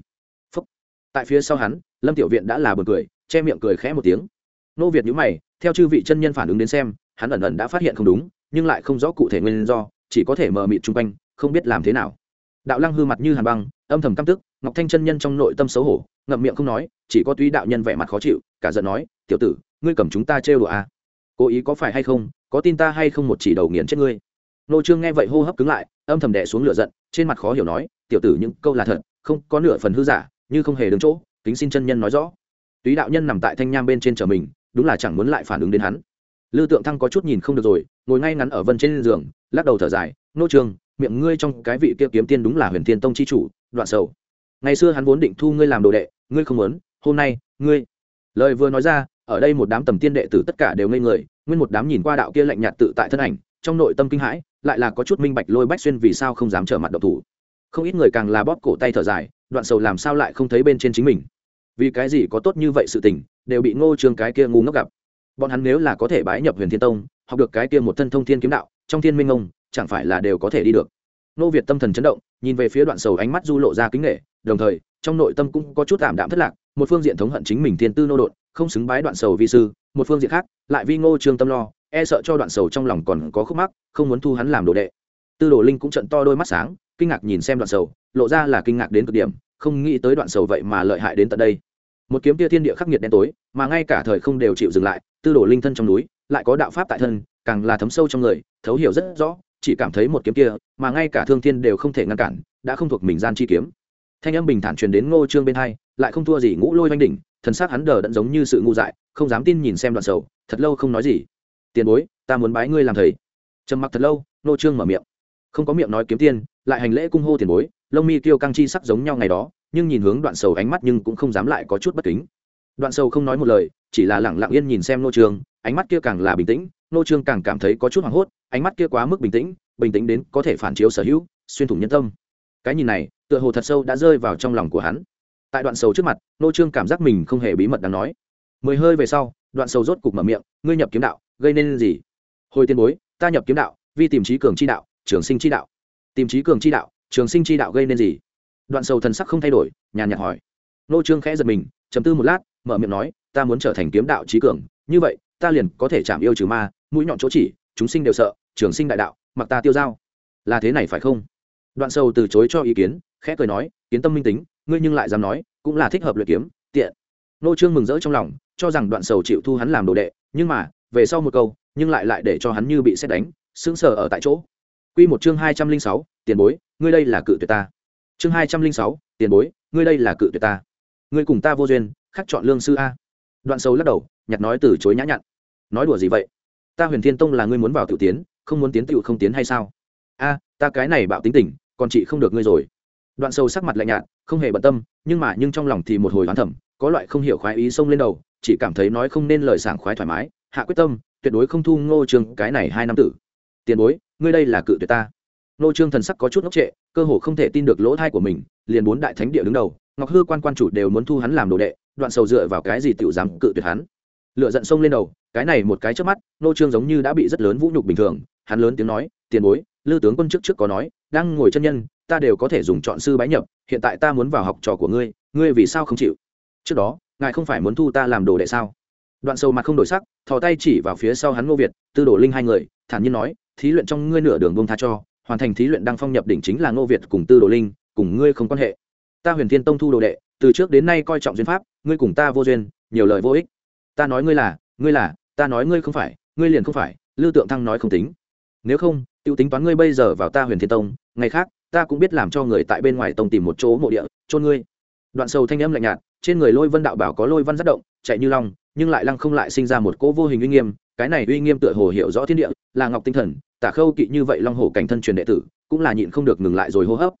Phúc. tại phía sau hắn, lâm tiểu viện đã là buồn cười, che miệng cười khẽ một tiếng. Nô việt nhíu mày, theo chư vị chân nhân phản ứng đến xem, hắn ẩn ẩn đã phát hiện không đúng, nhưng lại không rõ cụ thể nguyên do, chỉ có thể mờ mịt chung quanh không biết làm thế nào đạo lăng hư mặt như hàn băng, âm thầm căm tức, ngọc thanh chân nhân trong nội tâm xấu hổ, ngậm miệng không nói, chỉ có túy đạo nhân vẻ mặt khó chịu, cả giận nói, tiểu tử, ngươi cầm chúng ta trêu đùa à. cố ý có phải hay không, có tin ta hay không một chỉ đầu nghiền chết ngươi nô trương nghe vậy hô hấp cứng lại, âm thầm đè xuống lửa giận, trên mặt khó hiểu nói, tiểu tử những câu là thật, không, có nửa phần hư giả, như không hề đứng chỗ, kính xin chân nhân nói rõ túy đạo nhân nằm tại thanh nham bên trên chờ mình, đúng là chẳng muốn lại phản ứng đến hắn lư tượng thăng có chút nhìn không được rồi, ngồi ngay ngắn ở vân trên giường, lắc đầu thở dài, nô trương miệng ngươi trong cái vị kia kiếm tiên đúng là huyền thiên tông chi chủ, đoạn sầu. Ngày xưa hắn vốn định thu ngươi làm đồ đệ, ngươi không muốn, hôm nay, ngươi. Lời vừa nói ra, ở đây một đám tầm tiên đệ tử tất cả đều ngây người, nguyên một đám nhìn qua đạo kia lạnh nhạt tự tại thân ảnh, trong nội tâm kinh hãi, lại là có chút minh bạch lôi bách xuyên vì sao không dám trở mặt độc thủ. Không ít người càng là bóp cổ tay thở dài, đoạn sầu làm sao lại không thấy bên trên chính mình? Vì cái gì có tốt như vậy sự tình, đều bị ngô trường cái kia ngu ngốc gặp. Bọn hắn nếu là có thể bái nhập huyền thiên tông, học được cái kia một thân thông thiên kiếm đạo, trong thiên minh ông chẳng phải là đều có thể đi được. Nô việt tâm thần chấn động, nhìn về phía đoạn sầu ánh mắt du lộ ra kính nghệ đồng thời, trong nội tâm cũng có chút tạm đạm thất lạc, một phương diện thống hận chính mình thiên tư nô đột không xứng bái đoạn sầu vi sư, một phương diện khác, lại vi ngô trương tâm lo e sợ cho đoạn sầu trong lòng còn có khúc mắc, không muốn thu hắn làm đồ đệ. Tư đồ linh cũng trận to đôi mắt sáng, kinh ngạc nhìn xem đoạn sầu, lộ ra là kinh ngạc đến cực điểm, không nghĩ tới đoạn sầu vậy mà lợi hại đến tận đây. Một kiếm tia thiên địa khắc nghiệt đen tối, mà ngay cả thời không đều chịu dừng lại, tư đồ linh thân trong núi, lại có đạo pháp tại thân, càng là thấm sâu trong người, thấu hiểu rất rõ chỉ cảm thấy một kiếm kia, mà ngay cả thương thiên đều không thể ngăn cản, đã không thuộc mình gian chi kiếm. Thanh âm bình thản truyền đến ngô trương bên hai, lại không thua gì ngũ lôi oanh đỉnh, thần sắc hắn đờ đẫn giống như sự ngu dại, không dám tin nhìn xem đoạn sầu, thật lâu không nói gì. Tiền bối, ta muốn bái ngươi làm thầy. Trầm mặc thật lâu, ngô trương mở miệng. Không có miệng nói kiếm tiên, lại hành lễ cung hô tiền bối, lông mi tiêu căng chi sắc giống nhau ngày đó, nhưng nhìn hướng đoạn sầu ánh mắt nhưng cũng không dám lại có chút bất kính. Đoạn sầu không nói một lời, chỉ là lẳng lặng yên nhìn xem nô trường ánh mắt kia càng là bình tĩnh nô trương càng cảm thấy có chút hoảng hốt, ánh mắt kia quá mức bình tĩnh bình tĩnh đến có thể phản chiếu sở hữu, xuyên thủng nhân tâm. Cái nhìn này, tựa hồ thật sâu đã rơi vào trong lòng của hắn. Tại đoạn sầu trước mặt, nô trương cảm giác mình không hề bí mật đáng nói. Mười hơi về sau, đoạn sầu rốt cục mở miệng, ngươi nhập kiếm đạo, gây nên gì? Hồi tiên bối, ta nhập kiếm đạo vì tìm trí cường chi đạo, trường sinh chi đạo. Tìm trí cường chi đạo, trường sinh chi đạo gây nên gì? Đoạn sầu thần sắc không thay đổi, nhàn nhạt hỏi. Nô trương khẽ giật mình chấm tư một lát, mở miệng nói, ta muốn trở thành kiếm đạo trí cường, như vậy, ta liền có thể chạm yêu trừ ma mũi nhọn chỗ chỉ chúng sinh đều sợ trường sinh đại đạo mặc ta tiêu dao là thế này phải không? Đoạn sầu từ chối cho ý kiến khẽ cười nói kiến tâm minh tính ngươi nhưng lại dám nói cũng là thích hợp luyện kiếm tiện. Nô trương mừng rỡ trong lòng cho rằng đoạn sầu chịu thu hắn làm đồ đệ nhưng mà về sau một câu nhưng lại lại để cho hắn như bị xét đánh sững sờ ở tại chỗ. Quy một chương hai trăm linh sáu, tiền bối ngươi đây là cự tuyệt ta. Chương hai trăm linh sáu, tiền bối ngươi đây là cự tuyệt ta. Ngươi cùng ta vô duyên khắc chọn lương sư a. Đoạn sầu lắc đầu nhặt nói từ chối nhã nhặn. Nói đùa gì vậy? Ta huyền thiên tông là ngươi muốn vào tiểu tiến, không muốn tiến tiểu không tiến hay sao? A, ta cái này bạo tính tình, còn chị không được ngươi rồi. Đoạn sâu sắc mặt lạnh nhạt, không hề bận tâm, nhưng mà nhưng trong lòng thì một hồi hoán thẩm có loại không hiểu khoái ý xông lên đầu, chỉ cảm thấy nói không nên lời sảng khoái thoải mái, hạ quyết tâm, tuyệt đối không thu ngô trường cái này hai năm tử. Tiền bối, ngươi đây là cự tuyệt ta. Ngô trương thần sắc có chút ngốc trệ, cơ hồ không thể tin được lỗ thai của mình, liền bốn đại thánh địa đứng đầu, ngọc hư quan quan chủ đều muốn thu hắn làm đồ đệ, đoạn sầu dựa vào cái gì tiểu dám cự tuyệt hắn? Lựa giận sông lên đầu, cái này một cái trước mắt, nô trương giống như đã bị rất lớn vũ nhục bình thường, hắn lớn tiếng nói, tiền bối, lư tướng quân trước trước có nói, đang ngồi chân nhân, ta đều có thể dùng chọn sư bái nhập, hiện tại ta muốn vào học trò của ngươi ngươi vì sao không chịu? Trước đó, ngài không phải muốn thu ta làm đồ đệ sao? Đoạn sâu mặt không đổi sắc, thò tay chỉ vào phía sau hắn ngô việt, tư đồ linh hai người, thản nhiên nói, thí luyện trong ngươi nửa đường bông tha cho, hoàn thành thí luyện đăng phong nhập đỉnh chính là ngô việt cùng tư đồ linh, cùng ngươi không quan hệ. Ta huyền thiên tông thu đồ đệ, từ trước đến nay coi trọng duyên pháp, ngươi cùng ta vô duyên, nhiều lời vô ích ta nói ngươi là ngươi là, ta nói ngươi không phải, ngươi liền không phải, lưu tượng thăng nói không tính. Nếu không t i ê u tính toán ngươi bây giờ vào ta huyền thiên tông, ngày khác, ta cũng biết làm cho người tại bên ngoài tông tìm một chỗ mộ địa trôn ngươi. Đoạn sầu thanh âm lạnh nhạt, trên người lôi vân đạo bảo có lôi văn rất động, chạy như long, nhưng lại lăng không lại sinh ra một cỗ vô hình uy nghiêm, cái này uy nghiêm tựa hồ hiểu rõ thiên địa, là ngọc tinh thần, tả khâu kỵ như vậy long hổ cảnh thân truyền đệ tử, cũng là nhịn không được ngừng lại rồi hô hấp.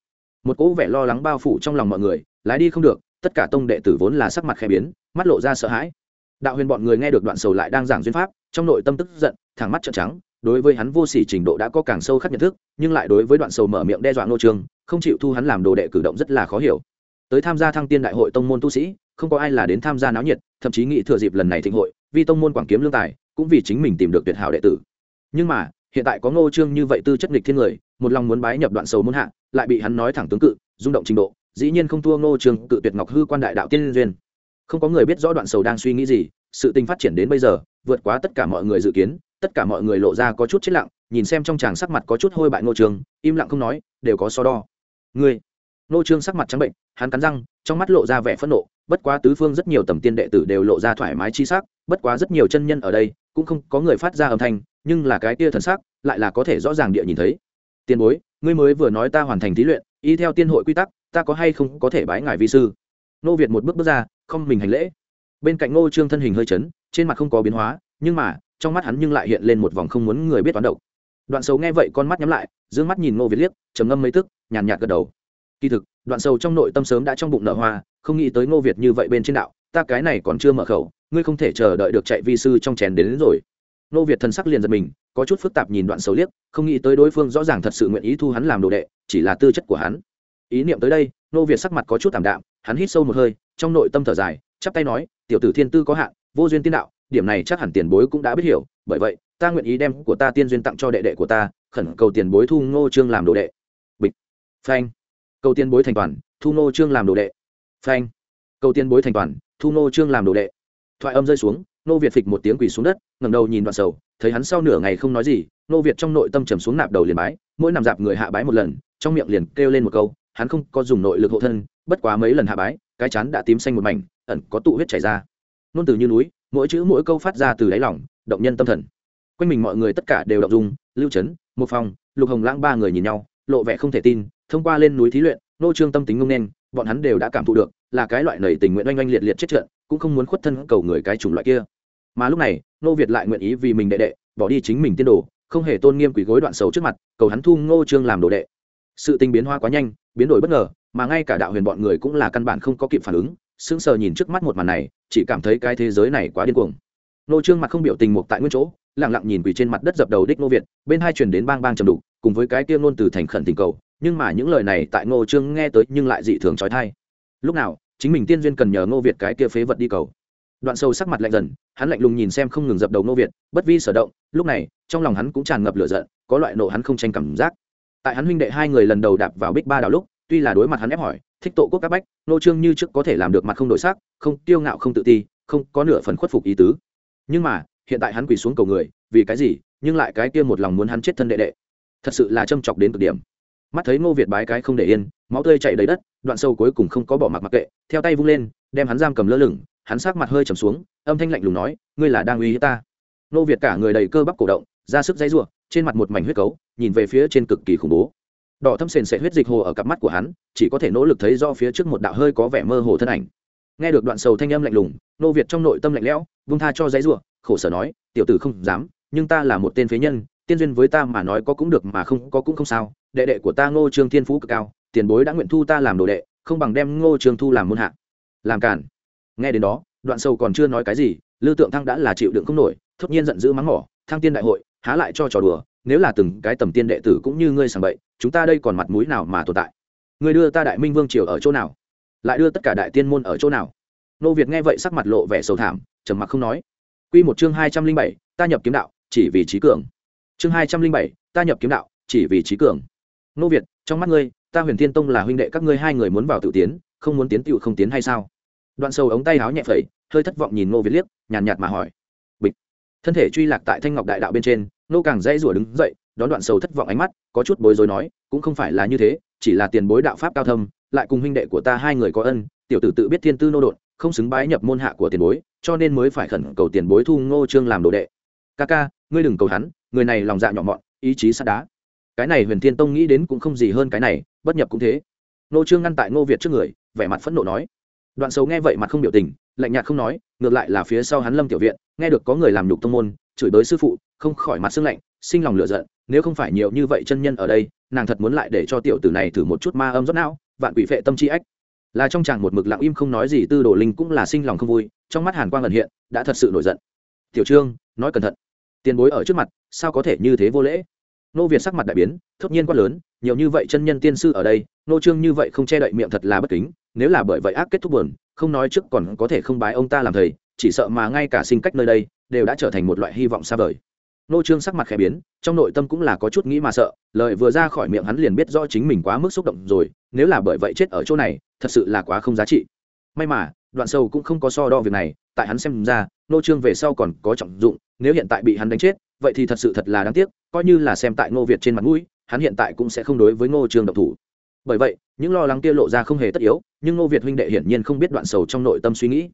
Một cỗ vẻ lo lắng bao phủ trong lòng mọi người, lái đi không được, tất cả tông đệ tử vốn là sắc mặt khẽ biến, mắt lộ ra sợ hãi đạo huyền bọn người nghe được đoạn sầu lại đang giảng duyên pháp, trong nội tâm tức giận, thẳng mắt trợn trắng, đối với hắn vô sỉ trình độ đã có càng sâu khắc nhận thức, nhưng lại đối với đoạn sầu mở miệng đe dọa nô trường không chịu thu hắn làm đồ đệ cử động rất là khó hiểu. Tới tham gia thăng tiên đại hội tông môn tu sĩ, không có ai là đến tham gia náo nhiệt, thậm chí nghĩ thừa dịp lần này thịnh hội, vì tông môn quảng kiếm lương tài, cũng vì chính mình tìm được tuyệt hảo đệ tử. Nhưng mà, hiện tại có ngô trương như vậy tư chất nghịch thiên người, một lòng muốn bái nhập đoạn sầu muốn hạ, lại bị hắn nói thẳng tướng cự, rung động trình độ, dĩ nhiên không thua ngô trương cự tuyệt ngọc hư quan đại đạo tiên duyên không có người biết rõ đoạn sầu đang suy nghĩ gì, sự tình phát triển đến bây giờ, vượt quá tất cả mọi người dự kiến, tất cả mọi người lộ ra có chút chết lặng, nhìn xem trong chàng sắc mặt có chút hôi bại ngô trương im lặng không nói, đều có so đo. Ngươi. Ngô trương sắc mặt trắng bệnh, hắn cắn răng, trong mắt lộ ra vẻ phẫn nộ, bất quá tứ phương rất nhiều tầm tiên đệ tử đều lộ ra thoải mái chi sắc, bất quá rất nhiều chân nhân ở đây, cũng không có người phát ra âm thanh, nhưng là cái kia thần sắc, lại là có thể rõ ràng địa nhìn thấy. Tiền bối, ngươi mới vừa nói ta hoàn thành thí luyện, y theo tiên hội quy tắc, ta có hay không có thể bái ngài vi sư? Nô việt một bước bước ra không mình hành lễ. Bên cạnh ngô trương thân hình hơi chấn trên mặt không có biến hóa nhưng mà trong mắt hắn nhưng lại hiện lên một vòng không muốn người biết toán độc. Đoạn sầu nghe vậy con mắt nhắm lại d ư ơ n g mắt nhìn ngô việt liếc trầm ngâm mấy tức nhàn nhạt gật đầu. Kỳ thực đoạn sầu trong nội tâm sớm đã trong bụng nở hoa không nghĩ tới ngô việt như vậy bên trên đạo ta cái này còn chưa mở khẩu ngươi không thể chờ đợi được chạy vi sư trong chén đến, đến rồi. Ngô việt thần sắc liền giật mình có chút phức tạp nhìn đoạn sầu liếc không nghĩ tới đối phương rõ ràng thật sự nguyện ý thu hắn làm đồ đệ chỉ là tư chất của hắn. Ý niệm tới đây ngô việt sắc mặt có chút t ạ m đạm hắn hít sâu một hơi, trong nội tâm thở dài, chắp tay nói, tiểu tử thiên tư có hạn, vô duyên tiên đạo, điểm này chắc hẳn tiền bối cũng đã biết hiểu, bởi vậy, ta nguyện ý đem của ta tiên duyên tặng cho đệ đệ của ta, khẩn cầu tiền bối thu ngô trương làm đồ đệ. Bịch. Phanh. Cầu tiền bối thành toàn, thu ngô trương làm đồ đệ. Phanh. Cầu tiền bối thành toàn, thu ngô trương làm đồ đệ. Thoại âm rơi xuống nô việt phịch một tiếng quỳ xuống đất, ngẩng đầu nhìn đoạn sầu, thấy hắn sau nửa ngày không nói gì nô việt trong nội tâm trầm xuống nạp đầu liền bái, mỗi nằm dạp người hạ bái một lần, trong miệng liền kêu lên một câu hắn không có dùng nội lực hộ thân, bất quá mấy lần hạ bái, cái chán đã tím xanh một mảnh, ẩn có tụ huyết chảy ra. Nôn từ như núi, mỗi chữ mỗi câu phát ra từ đáy lỏng động nhân tâm thần. Quanh mình mọi người tất cả đều động dung, lưu trấn một phòng lục hồng lãng ba người nhìn nhau, lộ vẻ không thể tin, thông qua lên núi thí luyện, nô trương tâm tính ngông nên, bọn hắn đều đã cảm thụ được, là cái loại nầy tình nguyện oanh oanh liệt liệt chết trận, cũng không muốn khuất thân cầu người cái chủng loại kia. Mà lúc này, nô việt lại nguyện ý vì mình đệ đệ, bỏ đi chính mình tiên đồ, không hề tôn nghiêm quỷ gối đoạn sầu trước mặt, cầu hắn thu ngô trương làm đồ đệ sự tình biến hoa quá nhanh, biến đổi bất ngờ, mà ngay cả đạo huyền bọn người cũng là căn bản không có kịp phản ứng, sững sờ nhìn trước mắt một màn này, chỉ cảm thấy cái thế giới này quá điên cuồng. Nô trương mặt không biểu tình mục tại nguyên chỗ, lặng lặng nhìn quỳ trên mặt đất dập đầu đích nô việt, bên hai truyền đến bang bang trầm đục, cùng với cái kia ngôn từ thành khẩn tình cầu, nhưng mà những lời này tại ngô trương nghe tới nhưng lại dị thường trói thai. Lúc nào, chính mình tiên duyên cần nhờ ngô việt cái kia phế vật đi cầu. Đoạn sâu sắc mặt lạnh dần, hắn lạnh lùng nhìn xem không ngừng dập đầu ngô việt, bất vi sở động, lúc này, trong lòng hắn cũng tràn ngập lửa giận, có loại nộ hắn không tranh cảm giác tại hắn huynh đệ hai người lần đầu đạp vào bích ba đảo lúc, tuy là đối mặt hắn ép hỏi, thích tổ quốc các bách, nô trương như trước có thể làm được mặt không đổi sắc, không tiêu ngạo, không tự ti, không có nửa phần khuất phục ý tứ. Nhưng mà, hiện tại hắn quỳ xuống cầu người, vì cái gì, nhưng lại cái kia một lòng muốn hắn chết thân đệ đệ. Thật sự là châm chọc đến cực điểm. Mắt thấy ngô việt bái cái không để yên, máu tươi chảy đầy đất, đoạn sâu cuối cùng không có bỏ mặc mặc kệ, theo tay vung lên, đem hắn giam cầm lơ lửng, hắn sát mặt hơi trầm xuống, âm thanh lạnh lùng nói, ngươi là đang uy hiếp ta. Ngô việt cả người đầy cơ bắp cổ động ra sức dãy rủa, trên mặt một mảnh huyết cấu nhìn về phía trên cực kỳ khủng bố. Đỏ thâm sền sệt huyết dịch hồ ở cặp mắt của hắn chỉ có thể nỗ lực thấy do phía trước một đạo hơi có vẻ mơ hồ thân ảnh. Nghe được đoạn sầu thanh âm lạnh lùng nô việt trong nội tâm lạnh lẽo vung tha cho dãy rủa, khổ sở nói tiểu tử không dám nhưng ta là một tên phế nhân tiên duyên với ta mà nói có cũng được mà không có cũng không sao đệ đệ của ta ngô trương thiên phú cực cao tiền bối đã nguyện thu ta làm đồ đệ không bằng đem ngô trương thu làm môn hạ. Làm cản nghe đến đó đoạn sầu còn chưa nói cái gì lư tượng thăng đã là chịu đựng không nổi thốt nhiên giận dữ mắng mỏ thăng tiên đại hội há lại cho trò đùa, nếu là từng cái tầm tiên đệ tử cũng như ngươi sàng bậy, chúng ta đây còn mặt mũi nào mà tồn tại? Ngươi đưa ta đại minh vương triều ở chỗ nào? Lại đưa tất cả đại tiên môn ở chỗ nào? Nô việt nghe vậy sắc mặt lộ vẻ sầu thảm, trầm mặc không nói. Quy một chương hai trăm linh bảy, ta nhập kiếm đạo, chỉ vì trí cường. Chương hai trăm linh bảy, ta nhập kiếm đạo, chỉ vì trí cường. Nô việt, trong mắt ngươi, ta huyền thiên tông là huynh đệ các ngươi hai người muốn vào tự tiến, không muốn tiến tựu không tiến hay sao? Đoạn sâu ống tay áo nhẹ phẩy, hơi thất vọng nhìn nô việt liếc, nhàn nhạt mà hỏi. Bịch. Thân thể truy lạc tại thanh ngọc đại đạo bên trên nô càng dễ rủa đứng dậy, đón đoạn sầu thất vọng ánh mắt, có chút bối rối nói, cũng không phải là như thế, chỉ là tiền bối đạo pháp cao thâm, lại cùng huynh đệ của ta hai người có ân, tiểu tử tự biết thiên tư nô đột không xứng bái nhập môn hạ của tiền bối, cho nên mới phải khẩn cầu tiền bối thu ngô trương làm đồ đệ. Ca ca, ngươi đừng cầu hắn, người này lòng dạ nhỏ mọn, ý chí sắt đá. Cái này huyền thiên tông nghĩ đến cũng không gì hơn cái này, bất nhập cũng thế. Ngô trương ngăn tại ngô việt trước người, vẻ mặt phẫn nộ nói. Đoạn xấu nghe vậy mặt không biểu tình, lạnh nhạt không nói, ngược lại là phía sau hắn lâm tiểu viện, nghe được có người làm nhục tông môn, chửi bới sư phụ không khỏi mặt xương lạnh, sinh lòng lửa giận, nếu không phải nhiều như vậy chân nhân ở đây, nàng thật muốn lại để cho tiểu tử này thử một chút ma âm rót não, vạn quỷ phệ tâm chi ách. Là trong chàng một mực lặng im không nói gì, tư đồ linh cũng là sinh lòng không vui, trong mắt hàn quang lần hiện, đã thật sự nổi giận. Tiểu trương, nói cẩn thận. Tiền bối ở trước mặt, sao có thể như thế vô lễ? Nô việt sắc mặt đại biến, thốt nhiên quát lớn, nhiều như vậy chân nhân tiên sư ở đây, nô trương như vậy không che đậy miệng thật là bất kính, nếu là bởi vậy ác kết thúc buồn, không nói trước còn có thể không bái ông ta làm thầy, chỉ sợ mà ngay cả sinh cách nơi đây, đều đã trở thành một loại hy vọng xa vời nô trương sắc mặt khẽ biến, trong nội tâm cũng là có chút nghĩ mà sợ, lời vừa ra khỏi miệng hắn liền biết rõ chính mình quá mức xúc động rồi, nếu là bởi vậy chết ở chỗ này, thật sự là quá không giá trị. May mà, đoạn sâu cũng không có so đo việc này, tại hắn xem ra, nô trương về sau còn có trọng dụng, nếu hiện tại bị hắn đánh chết, vậy thì thật sự thật là đáng tiếc, coi như là xem tại ngô việt trên mặt mũi, hắn hiện tại cũng sẽ không đối với ngô trương độc thủ. Bởi vậy, những lo lắng kia lộ ra không hề tất yếu, nhưng ngô việt huynh đệ hiển nhiên không biết đoạn sầu trong nội tâm suy nghĩ.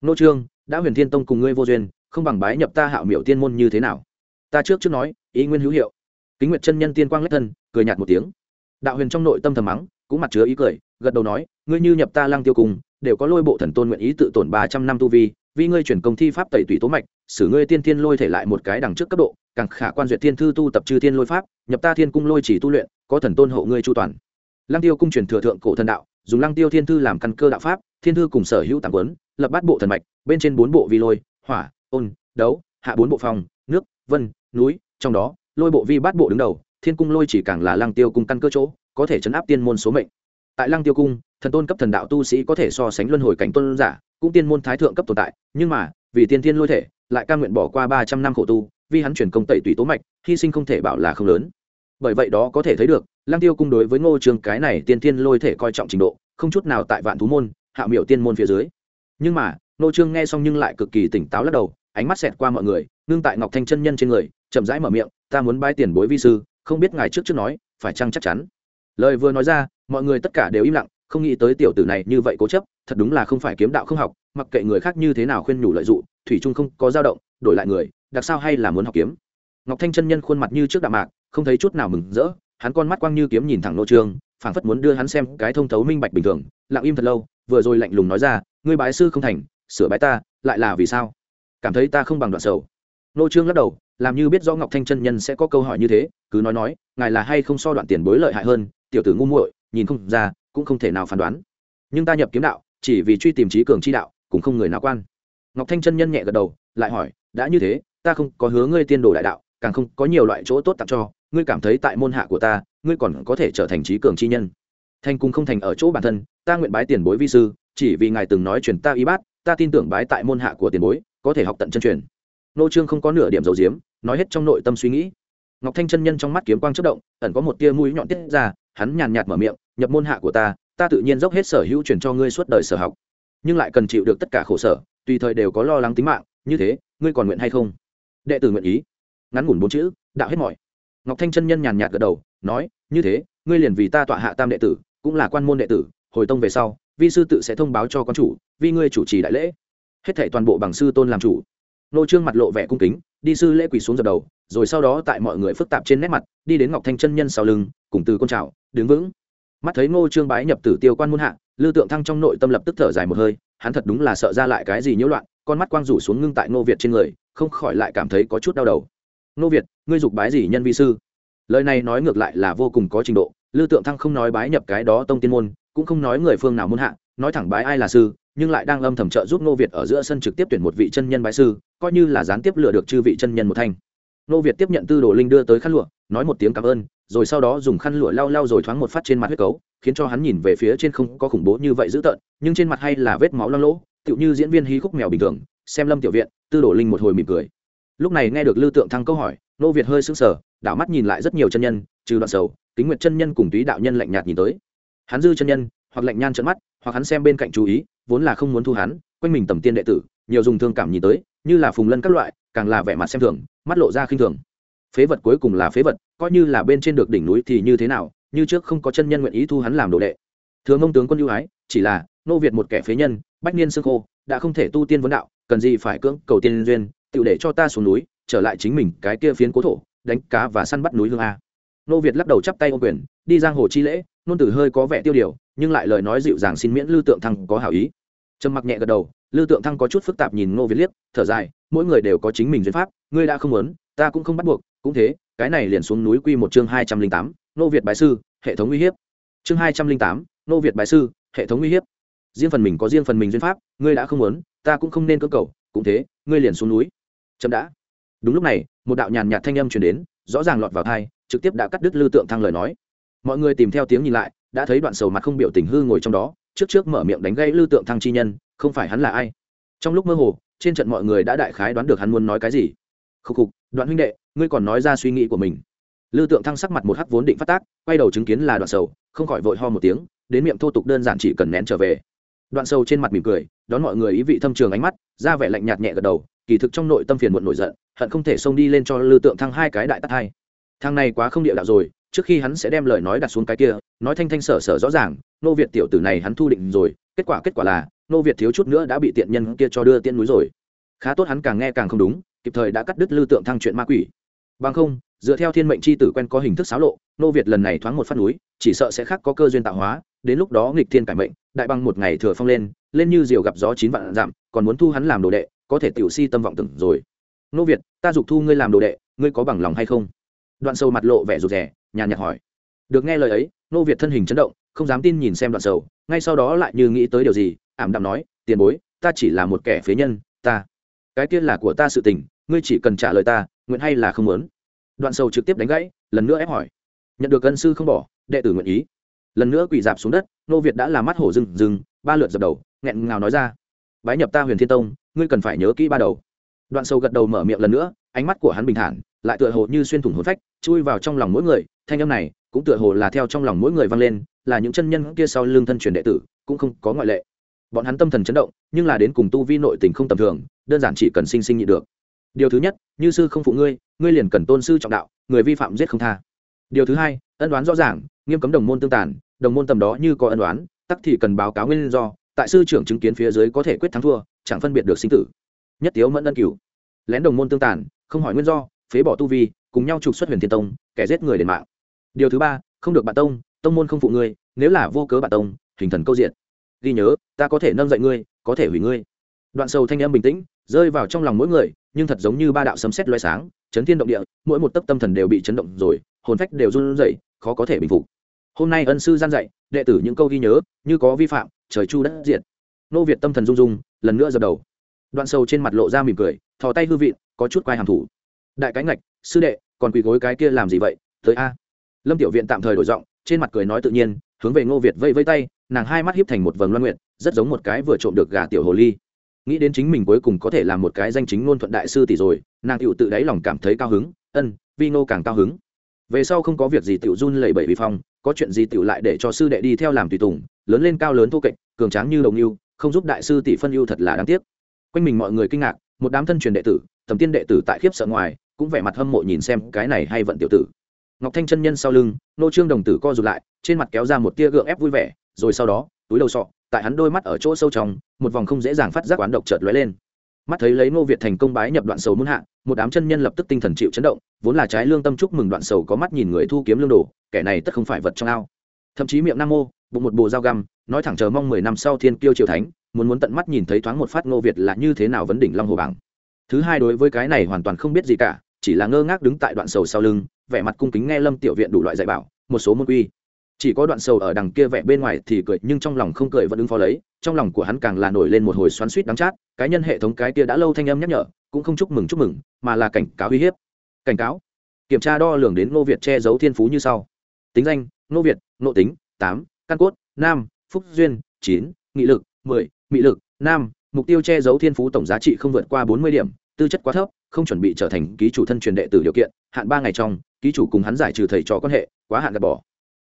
Ngô trương, đã huyền thiên tông cùng ngươi vô duyên, không bằng bái nhập ta hạo miểu tiên môn như thế nào? Ta trước trước nói, ý nguyên hữu hiệu. Kính nguyệt chân nhân tiên quang lách thân, cười nhạt một tiếng. Đạo huyền trong nội tâm thầm mắng, cũng mặt chứa ý cười, gật đầu nói, ngươi như nhập ta lang tiêu cùng, đều có lôi bộ thần tôn nguyện ý tự tổn ba trăm năm tu vi, vì ngươi chuyển công thi pháp tẩy tủy tố mạch, xử ngươi tiên tiên lôi thể lại một cái đằng trước cấp độ, càng khả quan duyệt thiên thư tu tập trư thiên lôi pháp, nhập ta thiên cung lôi chỉ tu luyện, có thần tôn hộ ngươi chu toàn. Lăng tiêu cung truyền thừa thượng cổ thần đạo, dùng lăng tiêu thiên thư làm căn cơ đạo pháp, thiên thư cùng sở hữu tàng quấn, lập bát bộ thần mạch, bên trên bốn bộ vi lôi, hỏa, ôn, đấu, hạ bốn bộ phong nước, vân núi, trong đó, lôi bộ vi bát bộ đứng đầu, thiên cung lôi chỉ càng là lăng tiêu cung căn cơ chỗ, có thể chấn áp tiên môn số mệnh. Tại lăng tiêu cung, thần tôn cấp thần đạo tu sĩ có thể so sánh luân hồi cảnh tôn giả, cũng tiên môn thái thượng cấp tồn tại, nhưng mà, vì tiên thiên lôi thể, lại ca nguyện bỏ qua ba trăm năm khổ tu, vì hắn chuyển công tẩy tùy tố mạch, hy sinh không thể bảo là không lớn. Bởi vậy đó có thể thấy được, lăng tiêu cung đối với ngô trường cái này tiên thiên lôi thể coi trọng trình độ, không chút nào tại vạn thú môn, hạ miểu tiên môn phía dưới. Nhưng mà, ngô trương nghe xong nhưng lại cực kỳ tỉnh táo lắc đầu, ánh mắt xẹt qua mọi người, ngưng tại ngọc thanh chân nhân trên người chậm rãi mở miệng, ta muốn bái tiền bối vi sư, không biết ngài trước trước nói, phải chăng chắc chắn? Lời vừa nói ra, mọi người tất cả đều im lặng, không nghĩ tới tiểu tử này như vậy cố chấp, thật đúng là không phải kiếm đạo không học, mặc kệ người khác như thế nào khuyên nhủ lợi dụng, thủy trung không có dao động, đổi lại người, đặc sao hay là muốn học kiếm. Ngọc thanh chân nhân khuôn mặt như trước đạm mạc, không thấy chút nào mừng rỡ, hắn con mắt quang như kiếm nhìn thẳng nô trương, phảng phất muốn đưa hắn xem cái thông thấu minh bạch bình thường, lặng im thật lâu, vừa rồi lạnh lùng nói ra, ngươi bái sư không thành, sửa bái ta, lại là vì sao? Cảm thấy ta không bằng đoạn sầu. Nô trương lắc đầu làm như biết rõ ngọc thanh chân nhân sẽ có câu hỏi như thế, cứ nói nói, ngài là hay không so đoạn tiền bối lợi hại hơn, tiểu tử ngu muội, nhìn không ra, cũng không thể nào phán đoán. Nhưng ta nhập kiếm đạo, chỉ vì truy tìm trí cường chi đạo, cũng không người nào quan. Ngọc thanh chân nhân nhẹ gật đầu, lại hỏi, đã như thế, ta không có hứa ngươi tiên đồ đại đạo, càng không có nhiều loại chỗ tốt tặng cho, ngươi cảm thấy tại môn hạ của ta, ngươi còn có thể trở thành trí cường chi nhân. Thành cung không thành ở chỗ bản thân, ta nguyện bái tiền bối vi sư, chỉ vì ngài từng nói truyền ta y bát, ta tin tưởng bái tại môn hạ của tiền bối, có thể học tận chân truyền nô trương không có nửa điểm dầu diếm, nói hết trong nội tâm suy nghĩ. Ngọc thanh chân nhân trong mắt kiếm quang chất động, ẩn có một tia mũi nhọn tiết ra, hắn nhàn nhạt mở miệng, nhập môn hạ của ta ta tự nhiên dốc hết sở hữu truyền cho ngươi suốt đời sở học. Nhưng lại cần chịu được tất cả khổ sở, tùy thời đều có lo lắng tính mạng, như thế, ngươi còn nguyện hay không? Đệ tử nguyện ý. Ngắn ngủn bốn chữ, đạo hết mọi. Ngọc thanh chân nhân nhàn nhạt gật đầu, nói, như thế, ngươi liền vì ta tọa hạ tam đệ tử, cũng là quan môn đệ tử, hồi tông về sau, vi sư tự sẽ thông báo cho con chủ, vì ngươi chủ trì đại lễ. Hết thảy toàn bộ bằng sư tôn làm chủ nô trương mặt lộ vẻ cung kính, đi sư lễ quỳ xuống dập đầu, rồi sau đó tại mọi người phức tạp trên nét mặt, đi đến ngọc thanh chân nhân sau lưng, cùng từ con trào đứng vững. Mắt thấy ngô trương bái nhập tử tiêu quan muôn hạ, lư tượng thăng trong nội tâm lập tức thở dài một hơi, hắn thật đúng là sợ ra lại cái gì nhiễu loạn, con mắt quang rủ xuống ngưng tại ngô việt trên người, không khỏi lại cảm thấy có chút đau đầu. Ngô việt, ngươi dục bái gì nhân vi sư? Lời này nói ngược lại là vô cùng có trình độ, lư tượng thăng không nói bái nhập cái đó tông tiên môn, cũng không nói người phương nào muôn hạ, nói thẳng bái ai là sư nhưng lại đang âm thầm trợ giúp Ngô Việt ở giữa sân trực tiếp tuyển một vị chân nhân bái sư, coi như là gián tiếp lừa được chư vị chân nhân một thanh. Ngô Việt tiếp nhận tư đồ linh đưa tới khăn lụa, nói một tiếng cảm ơn, rồi sau đó dùng khăn lụa lau lau rồi thoáng một phát trên mặt huyết cấu, khiến cho hắn nhìn về phía trên không có khủng bố như vậy dữ tợn, nhưng trên mặt hay là vết máu loang lỗ, tựu như diễn viên hí khúc mèo bình thường. Xem Lâm tiểu viện, tư đồ linh một hồi mỉm cười. Lúc này nghe được Lưu Tượng Thăng câu hỏi, Ngô Việt hơi sững sờ, đảo mắt nhìn lại rất nhiều chân nhân, trừ đoạn sầu, Kính Nguyệt chân nhân cùng Túy đạo nhân lạnh nhạt nhìn tới. Hắn dư chân nhân, hoặc lạnh nhan trợn mắt, hoặc hắn xem bên cạnh chú ý, vốn là không muốn thu hắn quanh mình tầm tiên đệ tử nhiều dùng thương cảm nhìn tới như là phùng lân các loại càng là vẻ mặt xem thường mắt lộ ra khinh thường. Phế vật cuối cùng là phế vật coi như là bên trên được đỉnh núi thì như thế nào như trước không có chân nhân nguyện ý thu hắn làm đồ đệ. Thường ông tướng quân ưu ái chỉ là nô việt một kẻ phế nhân bách niên xương khô đã không thể tu tiên vấn đạo cần gì phải cưỡng cầu tiên duyên tự để cho ta xuống núi trở lại chính mình cái kia phiến cố thổ đánh cá và săn bắt núi hương a. Nô việt lắc đầu chắp tay ô quyền đi giang hồ chi lễ nôn tử hơi có vẻ tiêu điều, nhưng lại lời nói dịu dàng xin miễn Lưu tượng thăng có hảo ý. Trầm mặc nhẹ gật đầu Lưu tượng thăng có chút phức tạp nhìn ngô việt liếc, thở dài, mỗi người đều có chính mình duyên pháp, ngươi đã không muốn, ta cũng không bắt buộc, cũng thế, cái này liền xuống núi quy một chương hai trăm linh tám nô việt bái sư, hệ thống uy hiếp. Chương hai trăm linh tám nô việt bái sư, hệ thống uy hiếp. Riêng phần mình có riêng phần mình duyên pháp, ngươi đã không muốn, ta cũng không nên cơ cầu, cũng thế, ngươi liền xuống núi. Chậm đã. Đúng lúc này, một đạo nhàn nhạt thanh âm truyền đến, rõ ràng lọt vào thai trực tiếp đã cắt đứt lưu tượng thăng lời nói mọi người tìm theo tiếng nhìn lại, đã thấy đoạn sầu mặt không biểu tình hư ngồi trong đó, trước trước mở miệng đánh gây lưu tượng thăng chi nhân, không phải hắn là ai? Trong lúc mơ hồ, trên trận mọi người đã đại khái đoán được hắn muốn nói cái gì. Khúc khục, đoạn huynh đệ, ngươi còn nói ra suy nghĩ của mình. Lưu tượng thăng sắc mặt một hắc vốn định phát tác, quay đầu chứng kiến là đoạn sầu, không khỏi vội ho một tiếng, đến miệng thô tục đơn giản chỉ cần nén trở về. Đoạn sầu trên mặt mỉm cười, đón mọi người ý vị thâm trường ánh mắt, ra vẻ lạnh nhạt nhẹ gật đầu, kỳ thực trong nội tâm phiền muộn nổi giận, hận không thể xông đi lên cho lưu tượng thăng hai cái đại tắt hai. Thằng này quá không địa đạo rồi trước khi hắn sẽ đem lời nói đặt xuống cái kia nói thanh thanh sở sở rõ ràng nô việt tiểu tử này hắn thu định rồi kết quả kết quả là nô việt thiếu chút nữa đã bị tiện nhân kia cho đưa tiễn núi rồi. Khá tốt hắn càng nghe càng không đúng kịp thời đã cắt đứt lưu tượng thăng chuyện ma quỷ. Bằng không dựa theo thiên mệnh c h i tử quen có hình thức xáo lộ nô việt lần này thoáng một phát núi chỉ sợ sẽ khác có cơ duyên tạo hóa đến lúc đó nghịch thiên cải mệnh đại băng một ngày thừa phong lên lên như diều gặp gió chín vạn giảm, còn muốn thu hắn làm đồ đệ có thể tiểu si tâm vọng tưởng rồi. Nô việt ta dục thu ngươi làm đồ đệ ngươi có bằng lòng hay không? Đoạn sâu mặt lộ vẻ rụt rè, nhàn nhạt hỏi. Được nghe lời ấy nô việt thân hình chấn động, không dám tin nhìn xem đoạn sầu ngay sau đó lại như nghĩ tới điều gì, ảm đạm nói, tiền bối, ta chỉ là một kẻ phế nhân, ta, cái kia là của ta sự tình, ngươi chỉ cần trả lời ta, nguyện hay là không muốn? Đoạn sầu trực tiếp đánh gãy, lần nữa ép hỏi. Nhận được ân sư không bỏ, đệ tử nguyện ý. Lần nữa quỳ dạp xuống đất nô việt đã làm mắt hổ rừng rừng ba lượt dập đầu, nghẹn ngào nói ra, bái nhập ta huyền thiên tông, ngươi cần phải nhớ kỹ ba đầu. Đoạn sầu gật đầu mở miệng lần nữa, ánh mắt của hắn bình thản lại tựa hồ như xuyên thủng hồn phách, chui vào trong lòng mỗi người, thanh âm này cũng tựa hồ là theo trong lòng mỗi người vang lên, là những chân nhân kia sau lưng thân truyền đệ tử, cũng không có ngoại lệ. Bọn hắn tâm thần chấn động, nhưng là đến cùng tu vi nội tình không tầm thường, đơn giản chỉ cần sinh sinh nhị được. Điều thứ nhất, như sư không phụ ngươi ngươi liền cần tôn sư trọng đạo, người vi phạm giết không tha. Điều thứ hai, ân đoán rõ ràng, nghiêm cấm đồng môn tương tàn, đồng môn tầm đó như có ân đoán tắc thì cần báo cáo nguyên do, tại sư trưởng chứng kiến phía dưới có thể quyết thắng thua, chẳng phân biệt được sinh tử. Nhất tiếu mẫn ân cửu. Lén đồng môn tương tàn, không hỏi nguyên do phế bỏ tu vi, cùng nhau trục xuất huyền thiên tông, kẻ giết người đền mạng. Điều thứ ba, không được bạn tông tông môn không phụ ngươi, nếu là vô cớ bạn tông, hình thần câu diện ghi nhớ, ta có thể nâng dậy ngươi, có thể hủy ngươi. Đoạn sầu thanh âm bình tĩnh, rơi vào trong lòng mỗi người, nhưng thật giống như ba đạo sấm sét loay sáng, chấn thiên động địa, mỗi một tấc tâm thần đều bị chấn động rồi, hồn phách đều run rẩy, khó có thể bình phục. Hôm nay ân sư gian dạy, đệ tử những câu ghi nhớ, như có vi phạm, trời chu đất diệt. Nô việt tâm thần rung rung, lần nữa dập đầu. Đoạn sầu trên mặt lộ ra mỉm cười, thò tay hư vị có chút quai hàm thủ đại cái ngạch, sư đệ, còn quỳ gối cái kia làm gì vậy? Tới a. Lâm tiểu viện tạm thời đổi giọng, trên mặt cười nói tự nhiên, hướng về ngô việt vây vây tay, nàng hai mắt hiếp thành một vầng loan nguyện rất giống một cái vừa trộm được gà tiểu hồ ly. Nghĩ đến chính mình cuối cùng có thể làm một cái danh chính ngôn thuận đại sư tỷ rồi, nàng tựu tự đáy lòng cảm thấy cao hứng, ân, vi ngô càng cao hứng. Về sau không có việc gì tựu run lẩy bẩy vi phong, có chuyện gì tựu lại để cho sư đệ đi theo làm tùy tùng, lớn lên cao lớn thô kệch, cường tráng như đồng yêu, không giúp đại sư tỷ phân ưu thật là đáng tiếc. Quanh mình mọi người kinh ngạc, một đám thân truyền đệ tử, tầm tiên đệ tử tại khiếp sợ ngoài cũng vẻ mặt hâm mộ nhìn xem cái này hay vận tiểu tử. Ngọc thanh chân nhân sau lưng, nô trương đồng tử co rụt lại, trên mặt kéo ra một tia gượng ép vui vẻ, rồi sau đó, túi đầu sọ, tại hắn đôi mắt ở chỗ sâu trong, một vòng không dễ dàng phát giác oán độc chợt lóe lên. Mắt thấy lấy ngô việt thành công bái nhập đoạn sầu muốn hạ, một đám chân nhân lập tức tinh thần chịu chấn động, vốn là trái lương tâm chúc mừng đoạn sầu có mắt nhìn người thu kiếm lương đồ, kẻ này tất không phải vật trong ao. Thậm chí miệng nam mô, bụng một bộ dao găm, nói thẳng chờ mong mười năm sau thiên kiêu triều thánh, muốn muốn tận mắt nhìn thấy thoáng một phát ngô việt là như thế nào vấn đỉnh long hồ bảng thứ hai đối với cái này hoàn toàn không biết gì cả, chỉ là ngơ ngác đứng tại đoạn sầu sau lưng, vẻ mặt cung kính nghe lâm tiểu viện đủ loại dạy bảo, một số môn quy. Chỉ có đoạn sầu ở đằng kia vẻ bên ngoài thì cười, nhưng trong lòng không cười vẫn ứng phó lấy, trong lòng của hắn càng là nổi lên một hồi xoắn suýt đắng chát cá nhân hệ thống cái kia đã lâu thanh âm nhắc nhở, cũng không chúc mừng chúc mừng, mà là cảnh cáo uy hiếp. Cảnh cáo? Kiểm tra đo lường đến ngô việt che giấu thiên phú như sau. Tính danh, ngô việt ngộ tính, tám, căn cốt nam phúc duyên, chín, nghị lực, mười mị lực nam mục tiêu che giấu thiên phú tổng giá trị không vượt qua bốn mươi điểm, tư chất quá thấp, không chuẩn bị trở thành ký chủ thân truyền đệ tử điều kiện, hạn ba ngày trong, ký chủ cùng hắn giải trừ thầy trò quan hệ, quá hạn gạt bỏ.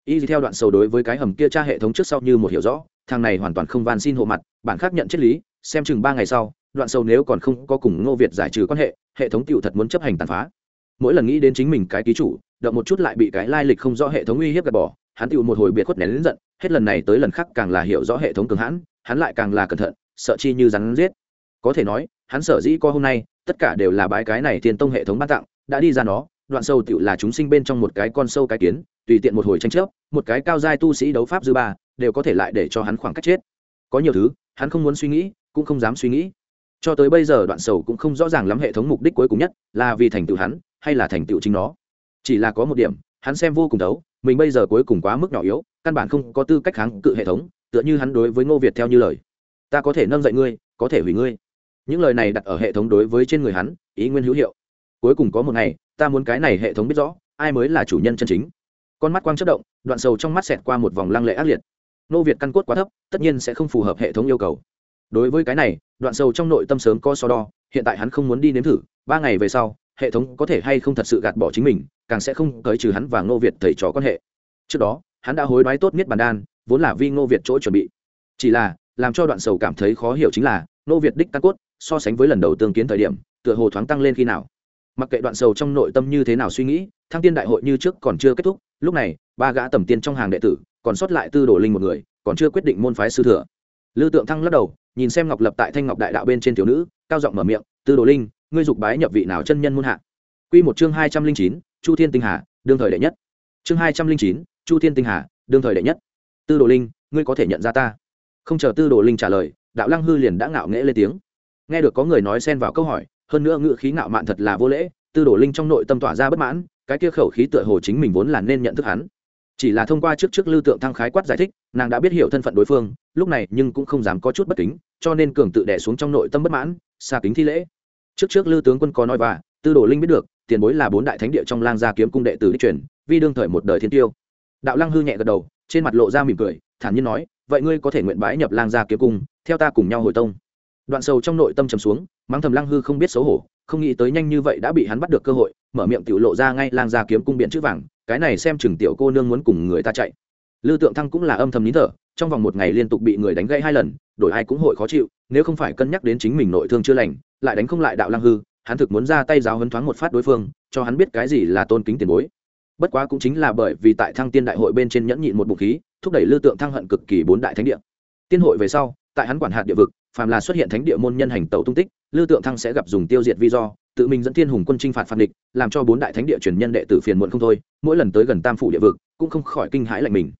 Y theo đoạn sầu đối với cái hầm kia tra hệ thống trước sau như một hiểu rõ, thằng này hoàn toàn không van xin hộ mặt, bản khác nhận triết lý, xem chừng ba ngày sau, đoạn sầu nếu còn không có cùng ngô việt giải trừ quan hệ hệ thống tựu thật muốn chấp hành tàn phá. Mỗi lần nghĩ đến chính mình cái ký chủ, động một chút lại bị cái lai lịch không rõ hệ thống uy hiếp gạt bỏ, hắn tựu một hồi biệt khuất nén đến giận, hết lần này tới lần khác càng là hiểu rõ hệ thống cường hãn, hắn lại càng là cẩn thận sợ chi như rắn giết. Có thể nói, hắn sở dĩ có hôm nay, tất cả đều là bái cái này tiên tông hệ thống ban tặng, đã đi ra nó, đoạn sâu tựu là chúng sinh bên trong một cái con sâu cái kiến, tùy tiện một hồi tranh chấp, một cái cao giai tu sĩ đấu pháp dư ba, đều có thể lại để cho hắn khoảng cách chết. Có nhiều thứ, hắn không muốn suy nghĩ, cũng không dám suy nghĩ. Cho tới bây giờ đoạn sầu cũng không rõ ràng lắm hệ thống mục đích cuối cùng nhất là vì thành tựu hắn, hay là thành tựu chính nó. Chỉ là có một điểm, hắn xem vô cùng đấu mình bây giờ cuối cùng quá mức nhỏ yếu, căn bản không có tư cách kháng cự hệ thống, tựa như hắn đối với ngô việt theo như lời ta có thể nâng dậy ngươi, có thể hủy ngươi. Những lời này đặt ở hệ thống đối với trên người hắn, ý nguyên hữu hiệu. Cuối cùng có một ngày, ta muốn cái này hệ thống biết rõ, ai mới là chủ nhân chân chính. Con mắt quang chất động, đoạn sầu trong mắt xẹt qua một vòng lăng lệ ác liệt. Nô việt căn cốt quá thấp, tất nhiên sẽ không phù hợp hệ thống yêu cầu. Đối với cái này, đoạn sầu trong nội tâm sớm có so đo, hiện tại hắn không muốn đi nếm thử, ba ngày về sau, hệ thống có thể hay không thật sự gạt bỏ chính mình, càng sẽ không tới trừ hắn và ngô việt thầy trò quan hệ. Trước đó, hắn đã hối đoái tốt nhất bàn đan, vốn là vi ngô việt chỗ chuẩn bị. Chỉ là làm cho đoạn sầu cảm thấy khó hiểu chính là, Nô việt đích tăng cốt, so sánh với lần đầu tương kiến thời điểm, tựa hồ thoáng tăng lên khi nào. Mặc kệ đoạn sầu trong nội tâm như thế nào suy nghĩ, thăng tiên đại hội như trước còn chưa kết thúc, lúc này, ba gã tầm tiên trong hàng đệ tử, còn sót lại tư đồ linh một người, còn chưa quyết định môn phái sư thừa. Lư tượng thăng lắc đầu, nhìn xem ngọc lập tại thanh ngọc đại đạo bên trên thiếu nữ, cao giọng mở miệng, tư đồ linh, ngươi dục bái nhập vị nào chân nhân môn hạ? Q một chương hai trăm linh chín, chu thiên tinh hà, đương thời đệ nhất. Chương hai trăm linh chín, chu thiên tinh hà, đương thời đệ nhất. Tư đồ linh, ngươi có thể nhận ra ta? Không chờ tư đồ linh trả lời, đạo lăng hư liền đã ngạo nghễ lên tiếng. Nghe được có người nói xen vào câu hỏi, hơn nữa ngự khí ngạo mạn thật là vô lễ, tư đồ linh trong nội tâm tỏa ra bất mãn, cái kia khẩu khí tựa hồ chính mình vốn là nên nhận thức hắn. Chỉ là thông qua trước trước lưu tượng thăng khái quát giải thích, nàng đã biết hiểu thân phận đối phương, lúc này nhưng cũng không dám có chút bất kính, cho nên cường tự đẻ xuống trong nội tâm bất mãn, xa kính thi lễ. Trước trước lưu tướng quân có nói và, tư đồ linh biết được, tiền bối là bốn đại thánh địa trong lang gia kiếm cung đệ tử đích truyền, vi đương thời một đời thiên tiêu. Đạo lăng hư nhẹ gật đầu, trên mặt lộ ra mỉm cười, thản nhiên nói vậy ngươi có thể nguyện bái nhập lang gia kiếm cung, theo ta cùng nhau hồi tông. Đoạn sầu trong nội tâm trầm xuống, mắng thầm lang hư không biết xấu hổ, không nghĩ tới nhanh như vậy đã bị hắn bắt được cơ hội, mở miệng tiểu lộ ra ngay lang gia kiếm cung biện chữ vàng, cái này xem chừng tiểu cô nương muốn cùng người ta chạy. Lư tượng thăng cũng là âm thầm nín thở, trong vòng một ngày liên tục bị người đánh gãy hai lần, đổi ai cũng hội khó chịu, nếu không phải cân nhắc đến chính mình nội thương chưa lành, lại đánh không lại đạo lang hư, hắn thực muốn ra tay giáo hấn thoáng một phát đối phương, cho hắn biết cái gì là tôn kính tiền bối bất quá cũng chính là bởi vì tại thăng tiên đại hội bên trên nhẫn nhịn một bụng khí, thúc đẩy lưu tượng thăng hận cực kỳ bốn đại thánh địa. Tiên hội về sau, tại hắn quản hạt địa vực, phàm là xuất hiện thánh địa môn nhân hành tẩu tung tích lưu tượng thăng sẽ gặp dùng tiêu diệt vi do, tự mình dẫn thiên hùng quân chinh phạt phản địch, làm cho bốn đại thánh địa truyền nhân đệ tử phiền muộn không thôi, mỗi lần tới gần tam phủ địa vực, cũng không khỏi kinh hãi lạnh mình.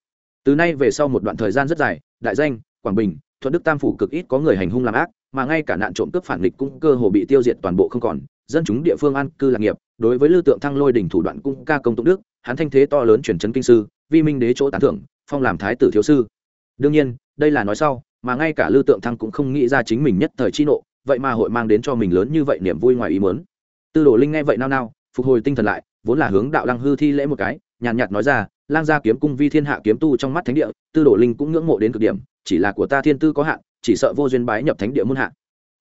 Từ nay về sau một đoạn thời gian rất dài, đại danh, quảng bình, thuận đức tam phủ cực ít có người hành hung làm ác, mà ngay cả nạn trộm cướp phản địch cũng cơ hồ bị tiêu diệt toàn bộ không còn, dân chúng địa phương an cư lạc nghiệp đối với lưu tượng thăng lôi đỉnh thủ đoạn cũng ca công tụng đức, hắn thanh thế to lớn chuyển chấn kinh sư, vi minh đế chỗ tán thưởng, phong làm thái tử thiếu sư. Đương nhiên, đây là nói sau, mà ngay cả lưu tượng thăng cũng không nghĩ ra chính mình nhất thời chi nộ, vậy mà hội mang đến cho mình lớn như vậy niềm vui ngoài ý muốn. Tư đồ linh nghe vậy nao nao, phục hồi tinh thần lại, vốn là hướng đạo lăng hư thi lễ một cái, nhàn nhạt nói ra, lang gia kiếm cung vi thiên hạ kiếm tu trong mắt thánh địa, tư đồ linh cũng ngưỡng mộ đến cực điểm, chỉ là của ta thiên tư có hạn, chỉ sợ vô duyên bái nhập thánh địa muôn hạ.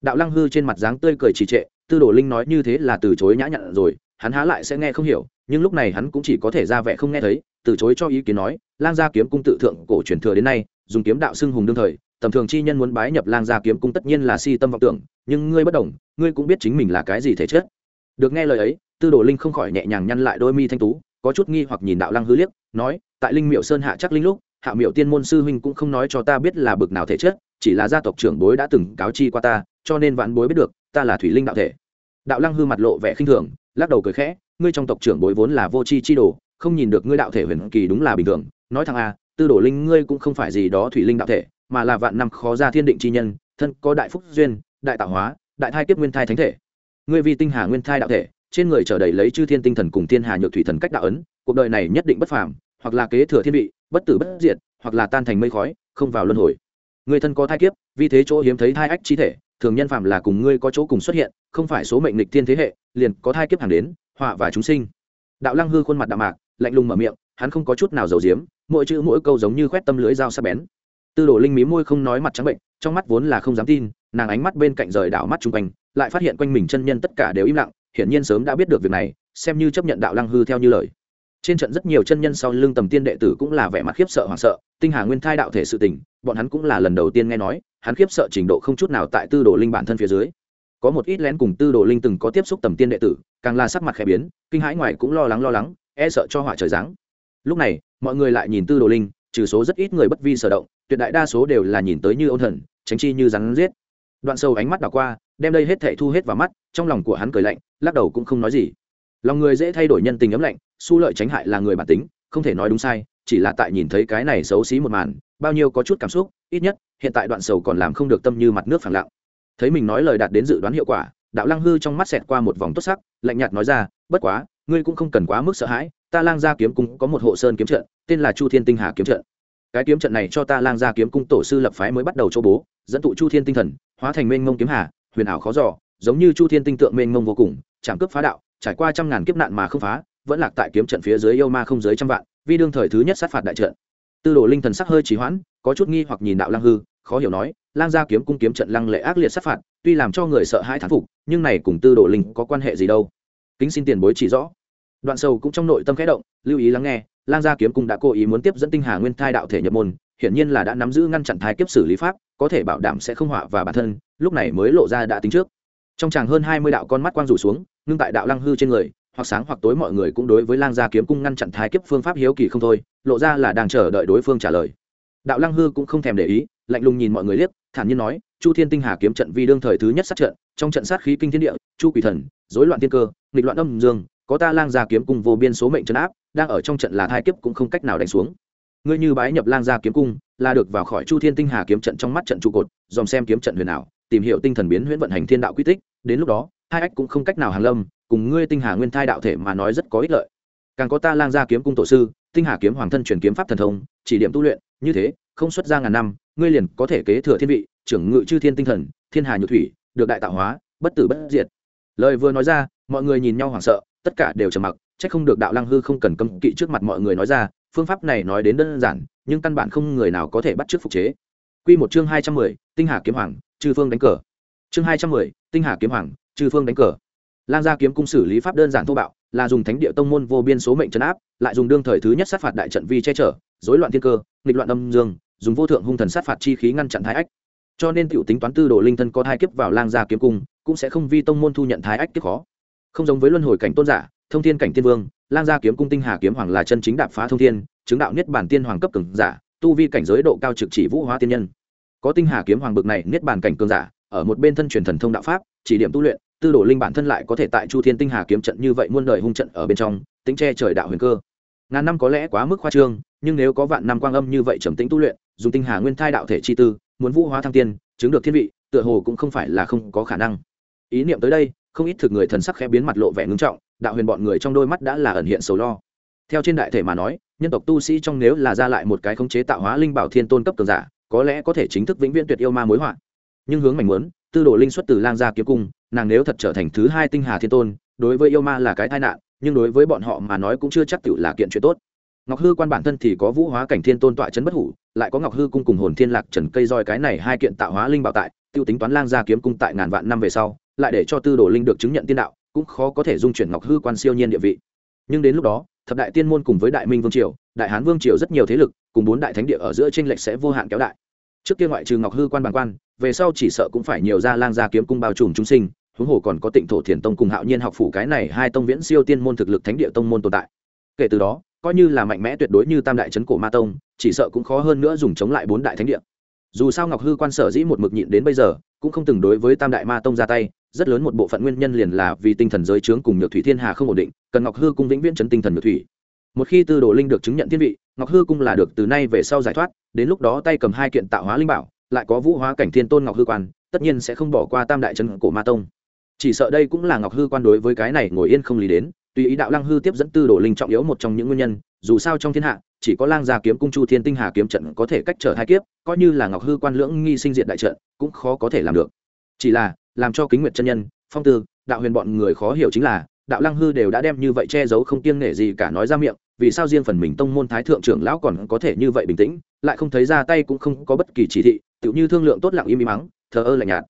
Đạo lăng hư trên mặt dáng tươi cười trì trệ, tư đồ linh nói như thế là từ chối nhã nhặn rồi hắn há lại sẽ nghe không hiểu, nhưng lúc này hắn cũng chỉ có thể ra vẻ không nghe thấy, từ chối cho ý kiến nói, lang gia kiếm cung tự thượng cổ truyền thừa đến nay, dùng kiếm đạo xưng hùng đương thời, tầm thường chi nhân muốn bái nhập lang gia kiếm cung tất nhiên là si tâm vọng tưởng, nhưng ngươi bất đồng, ngươi cũng biết chính mình là cái gì thể chất. Được nghe lời ấy, tư đồ linh không khỏi nhẹ nhàng nhăn lại đôi mi thanh tú, có chút nghi hoặc nhìn đạo lăng hư liếc, nói, tại linh miệu sơn hạ chắc linh lúc, hạ miệu tiên môn sư huynh cũng không nói cho ta biết là bực nào thể chất, chỉ là gia tộc trưởng bối đã từng cáo chi qua ta, cho nên vạn bối biết được, ta là thủy linh đạo thể. Đạo lăng hư mặt lộ vẻ khinh thường lắc đầu cười khẽ, ngươi trong tộc trưởng bối vốn là vô tri chi đồ, không nhìn được ngươi đạo thể huyền kỳ đúng là bình thường. Nói thằng a, tư đồ linh ngươi cũng không phải gì đó thủy linh đạo thể, mà là vạn năm khó ra thiên định chi nhân, thân có đại phúc duyên, đại tạo hóa, đại thai kiếp nguyên thai thánh thể. Ngươi vì tinh hà nguyên thai đạo thể, trên người trở đầy lấy chư thiên tinh thần cùng thiên hà nhược thủy thần cách đạo ấn, cuộc đời này nhất định bất phàm, hoặc là kế thừa thiên vị, bất tử bất diệt, hoặc là tan thành mây khói, không vào luân hồi người thân có thai kiếp, vì thế chỗ hiếm thấy thai ách chi thể, thường nhân phạm là cùng ngươi có chỗ cùng xuất hiện, không phải số mệnh lịch thiên thế hệ, liền có thai kiếp hàng đến, họa và chúng sinh. Đạo lăng hư khuôn mặt đạo mạc, lạnh lùng mở miệng, hắn không có chút nào giàu diếm mỗi chữ mỗi câu giống như khoét tâm lưới dao sắc bén. Tư đồ linh mí môi không nói mặt trắng bệnh, trong mắt vốn là không dám tin, nàng ánh mắt bên cạnh rời đảo mắt chung quanh, lại phát hiện quanh mình chân nhân tất cả đều im lặng, hiển nhiên sớm đã biết được việc này, xem như chấp nhận đạo lăng hư theo như lời. Trên trận rất nhiều chân nhân sau lưng tầm tiên đệ tử cũng là vẻ mặt khiếp sợ hoảng sợ, tinh hà nguyên thai đạo thể sự tình bọn hắn cũng là lần đầu tiên nghe nói, hắn khiếp sợ trình độ không chút nào tại tư đồ linh bản thân phía dưới. Có một ít lén cùng tư đồ linh từng có tiếp xúc tầm tiên đệ tử, càng là sắc mặt khẽ biến, kinh hãi ngoài cũng lo lắng lo lắng e sợ cho họa trời giáng. Lúc này, mọi người lại nhìn tư đồ linh, trừ số rất ít người bất vi sở động, tuyệt đại đa số đều là nhìn tới như ôn thần tránh chi như rắn giết. Đoạn sâu ánh mắt đảo qua, đem đây hết thệ thu hết vào mắt, trong lòng của hắn cười lạnh, lắc đầu cũng không nói gì. Lòng người dễ thay đổi nhân tình ấm lạnh, su lợi tránh hại là người bản tính không thể nói đúng sai chỉ là tại nhìn thấy cái này xấu xí một màn bao nhiêu có chút cảm xúc ít nhất hiện tại đoạn sầu còn làm không được tâm như mặt nước phẳng lặng. Thấy mình nói lời đạt đến dự đoán hiệu quả đạo lăng hư trong mắt xẹt qua một vòng tốt sắc lạnh nhạt nói ra bất quá ngươi cũng không cần quá mức sợ hãi ta lang gia kiếm cung có một hộ sơn kiếm trận tên là chu thiên tinh hà kiếm trận. Cái kiếm trận này cho ta lang gia kiếm cung tổ sư lập phái mới bắt đầu chỗ bố dẫn tụ chu thiên tinh thần hóa thành mênh mông kiếm hà huyền ảo khó giò, giống như chu thiên tinh tượng mênh mông vô cùng chạm cướp phá đạo trải qua trăm ngàn kiếp nạn mà không phá vẫn lạc tại kiếm trận phía dưới yêu ma không dưới trăm vạn, vi đương thời thứ nhất sát phạt đại trận. Tư đồ linh thần sắc hơi trì hoãn, có chút nghi hoặc nhìn đạo lang hư, khó hiểu nói lang gia kiếm cung kiếm trận lăng lệ ác liệt sát phạt, tuy làm cho người sợ hãi thán phục, nhưng này cùng tư đồ linh có quan hệ gì đâu? Kính xin tiền bối chỉ rõ. Đoạn sầu cũng trong nội tâm khẽ động, lưu ý lắng nghe lang gia kiếm cung đã cố ý muốn tiếp dẫn tinh hà nguyên thai đạo thể nhập môn, hiển nhiên là đã nắm giữ ngăn chặn thai kiếp xử lý pháp, có thể bảo đảm sẽ không họa và bản thân, lúc này mới lộ ra đã tính trước. Trong chàng hơn hai mươi đạo con mắt quang rủ xuống, ngưng tại đạo lăng hư trên người hoặc sáng hoặc tối mọi người cũng đối với lang gia kiếm cung ngăn chặn thái kiếp phương pháp hiếu kỳ không thôi, lộ ra là đang chờ đợi đối phương trả lời. Đạo lăng hư cũng không thèm để ý, lạnh lùng nhìn mọi người liếc, thản nhiên nói, chu thiên tinh hà kiếm trận vi đương thời thứ nhất sát trận, trong trận sát khí kinh thiên địa, chu quỷ thần, rối loạn thiên cơ, nghịch loạn âm dương, có ta lang gia kiếm cung vô biên số mệnh trấn áp, đang ở trong trận là thai kiếp cũng không cách nào đánh xuống. Ngươi như bái nhập lang gia kiếm cung, là được vào khỏi chu thiên tinh hà kiếm trận trong mắt trận trụ cột, dòm xem kiếm trận huyền ảo, tìm hiểu tinh thần biến huyễn vận hành thiên đạo quy tích, đến lúc đó hai ách cũng không cách nào hàng lâm, cùng ngươi tinh hà nguyên thai đạo thể mà nói rất có ích lợi. Càng có ta lang gia kiếm cung tổ sư, tinh hà kiếm hoàng thân truyền kiếm pháp thần thông, chỉ điểm tu luyện, như thế, không xuất ra ngàn năm, ngươi liền có thể kế thừa thiên vị, trưởng ngự chư thiên tinh thần, thiên hà nhược thủy, được đại tạo hóa, bất tử bất diệt. Lời vừa nói ra, mọi người nhìn nhau hoảng sợ, tất cả đều trầm mặc trách không được đạo lăng hư không cần cấm kỵ trước mặt mọi người nói ra, phương pháp này nói đến đơn giản, nhưng căn bản không người nào có thể bắt chước phục chế. Quy một chương hai trăm mười, tinh hà kiếm hoàng, chư phương đánh cờ. Chương hai trăm mười, tinh hà kiếm hoàng chư phương đánh cờ. Lang gia kiếm cung xử lý pháp đơn giản thô bạo, là dùng thánh địa tông môn vô biên số mệnh trấn áp, lại dùng đương thời thứ nhất sát phạt đại trận vi che chở, rối loạn thiên cơ, nghịch loạn âm dương, dùng vô thượng hung thần sát phạt chi khí ngăn chặn thái ách. Cho nên tiểu tính toán tư đồ linh thân có thai kiếp vào lang gia kiếm cung, cũng sẽ không vi tông môn thu nhận thái ách kiếp khó. Không giống với luân hồi cảnh tôn giả, thông thiên cảnh tiên vương, lang gia kiếm cung tinh hà kiếm hoàng là chân chính đạp phá thông thiên, chứng đạo niết bản tiên hoàng cấp cường giả, tu vi cảnh giới độ cao trực chỉ vũ hóa tiên nhân. Có tinh hà kiếm hoàng bực này niết bản cảnh cường giả, ở một bên thân truyền thần thông đạo pháp, chỉ điểm tu luyện tư đồ linh bản thân lại có thể tại chu thiên tinh hà kiếm trận như vậy muôn đời hung trận ở bên trong, tính che trời đạo huyền cơ. Ngàn năm có lẽ quá mức khoa trương, nhưng nếu có vạn năm quang âm như vậy trầm tĩnh tu luyện, dùng tinh hà nguyên thai đạo thể chi tư, muốn vũ hóa thăng tiên, chứng được thiên vị, tựa hồ cũng không phải là không có khả năng. Ý niệm tới đây, không ít thực người thần sắc khẽ biến mặt lộ vẻ ngưng trọng, đạo huyền bọn người trong đôi mắt đã là ẩn hiện sầu lo. Theo trên đại thể mà nói, nhân tộc tu sĩ trong nếu là ra lại một cái khống chế tạo hóa linh bảo thiên tôn cấp cường giả, có lẽ có thể chính thức vĩnh viễn tuyệt yêu ma mối họa. Nhưng hướng mảnh muốn, tư đồ linh xuất từ lang gia kiếm cung nàng nếu thật trở thành thứ hai tinh hà thiên tôn, đối với yêu ma là cái tai nạn, nhưng đối với bọn họ mà nói cũng chưa chắc tự là kiện chuyện tốt. Ngọc hư quan bản thân thì có vũ hóa cảnh thiên tôn tọa chấn bất hủ, lại có ngọc hư cung cùng hồn thiên lạc trần cây roi cái này hai kiện tạo hóa linh bảo tại, tiêu tính toán lang gia kiếm cung tại ngàn vạn năm về sau, lại để cho tư đồ linh được chứng nhận tiên đạo, cũng khó có thể dung chuyển ngọc hư quan siêu nhiên địa vị. Nhưng đến lúc đó, thập đại tiên môn cùng với đại minh vương triều, đại hán vương triều rất nhiều thế lực, cùng bốn đại thánh địa ở giữa tranh lệch sẽ vô hạn kéo đại. Trước kia ngoại trừ ngọc hư quan bản quan, về sau chỉ sợ cũng phải nhiều ra lang gia kiếm cung bao trùm chúng sinh huống hồ còn có tịnh thổ thiền tông cùng hạo nhiên học phủ cái này hai tông viễn siêu tiên môn thực lực thánh địa tông môn tồn tại. Kể từ đó, coi như là mạnh mẽ tuyệt đối như tam đại trấn cổ ma tông, chỉ sợ cũng khó hơn nữa dùng chống lại bốn đại thánh địa. Dù sao ngọc hư quan sở dĩ một mực nhịn đến bây giờ, cũng không từng đối với tam đại ma tông ra tay, rất lớn một bộ phận nguyên nhân liền là vì tinh thần giới trướng cùng nhược thủy thiên hà không ổn định, cần ngọc hư cung vĩnh viễn chấn tinh thần nhược thủy. Một khi tư đồ linh được chứng nhận thiên vị, ngọc hư cung là được từ nay về sau giải thoát, đến lúc đó tay cầm hai kiện tạo hóa linh bảo, lại có vũ hóa cảnh thiên tôn ngọc hư quan, tất nhiên sẽ không bỏ qua tam đại trấn cổ ma tông chỉ sợ đây cũng là ngọc hư quan đối với cái này ngồi yên không lý đến, tùy ý đạo lăng hư tiếp dẫn tư đồ linh trọng yếu một trong những nguyên nhân, dù sao trong thiên hạ, chỉ có lang gia kiếm cung chu thiên tinh hà kiếm trận có thể cách trở hai kiếp, coi như là ngọc hư quan lưỡng nghi sinh diện đại trận, cũng khó có thể làm được. Chỉ là, làm cho kính nguyệt chân nhân, phong tư, đạo huyền bọn người khó hiểu chính là, đạo lăng hư đều đã đem như vậy che giấu không kiêng nể gì cả nói ra miệng, vì sao riêng phần mình tông môn thái thượng trưởng lão còn có thể như vậy bình tĩnh, lại không thấy ra tay cũng không có bất kỳ chỉ thị tự như thương lượng tốt lặng im im mắng, thờ ơ lạnh nhạt.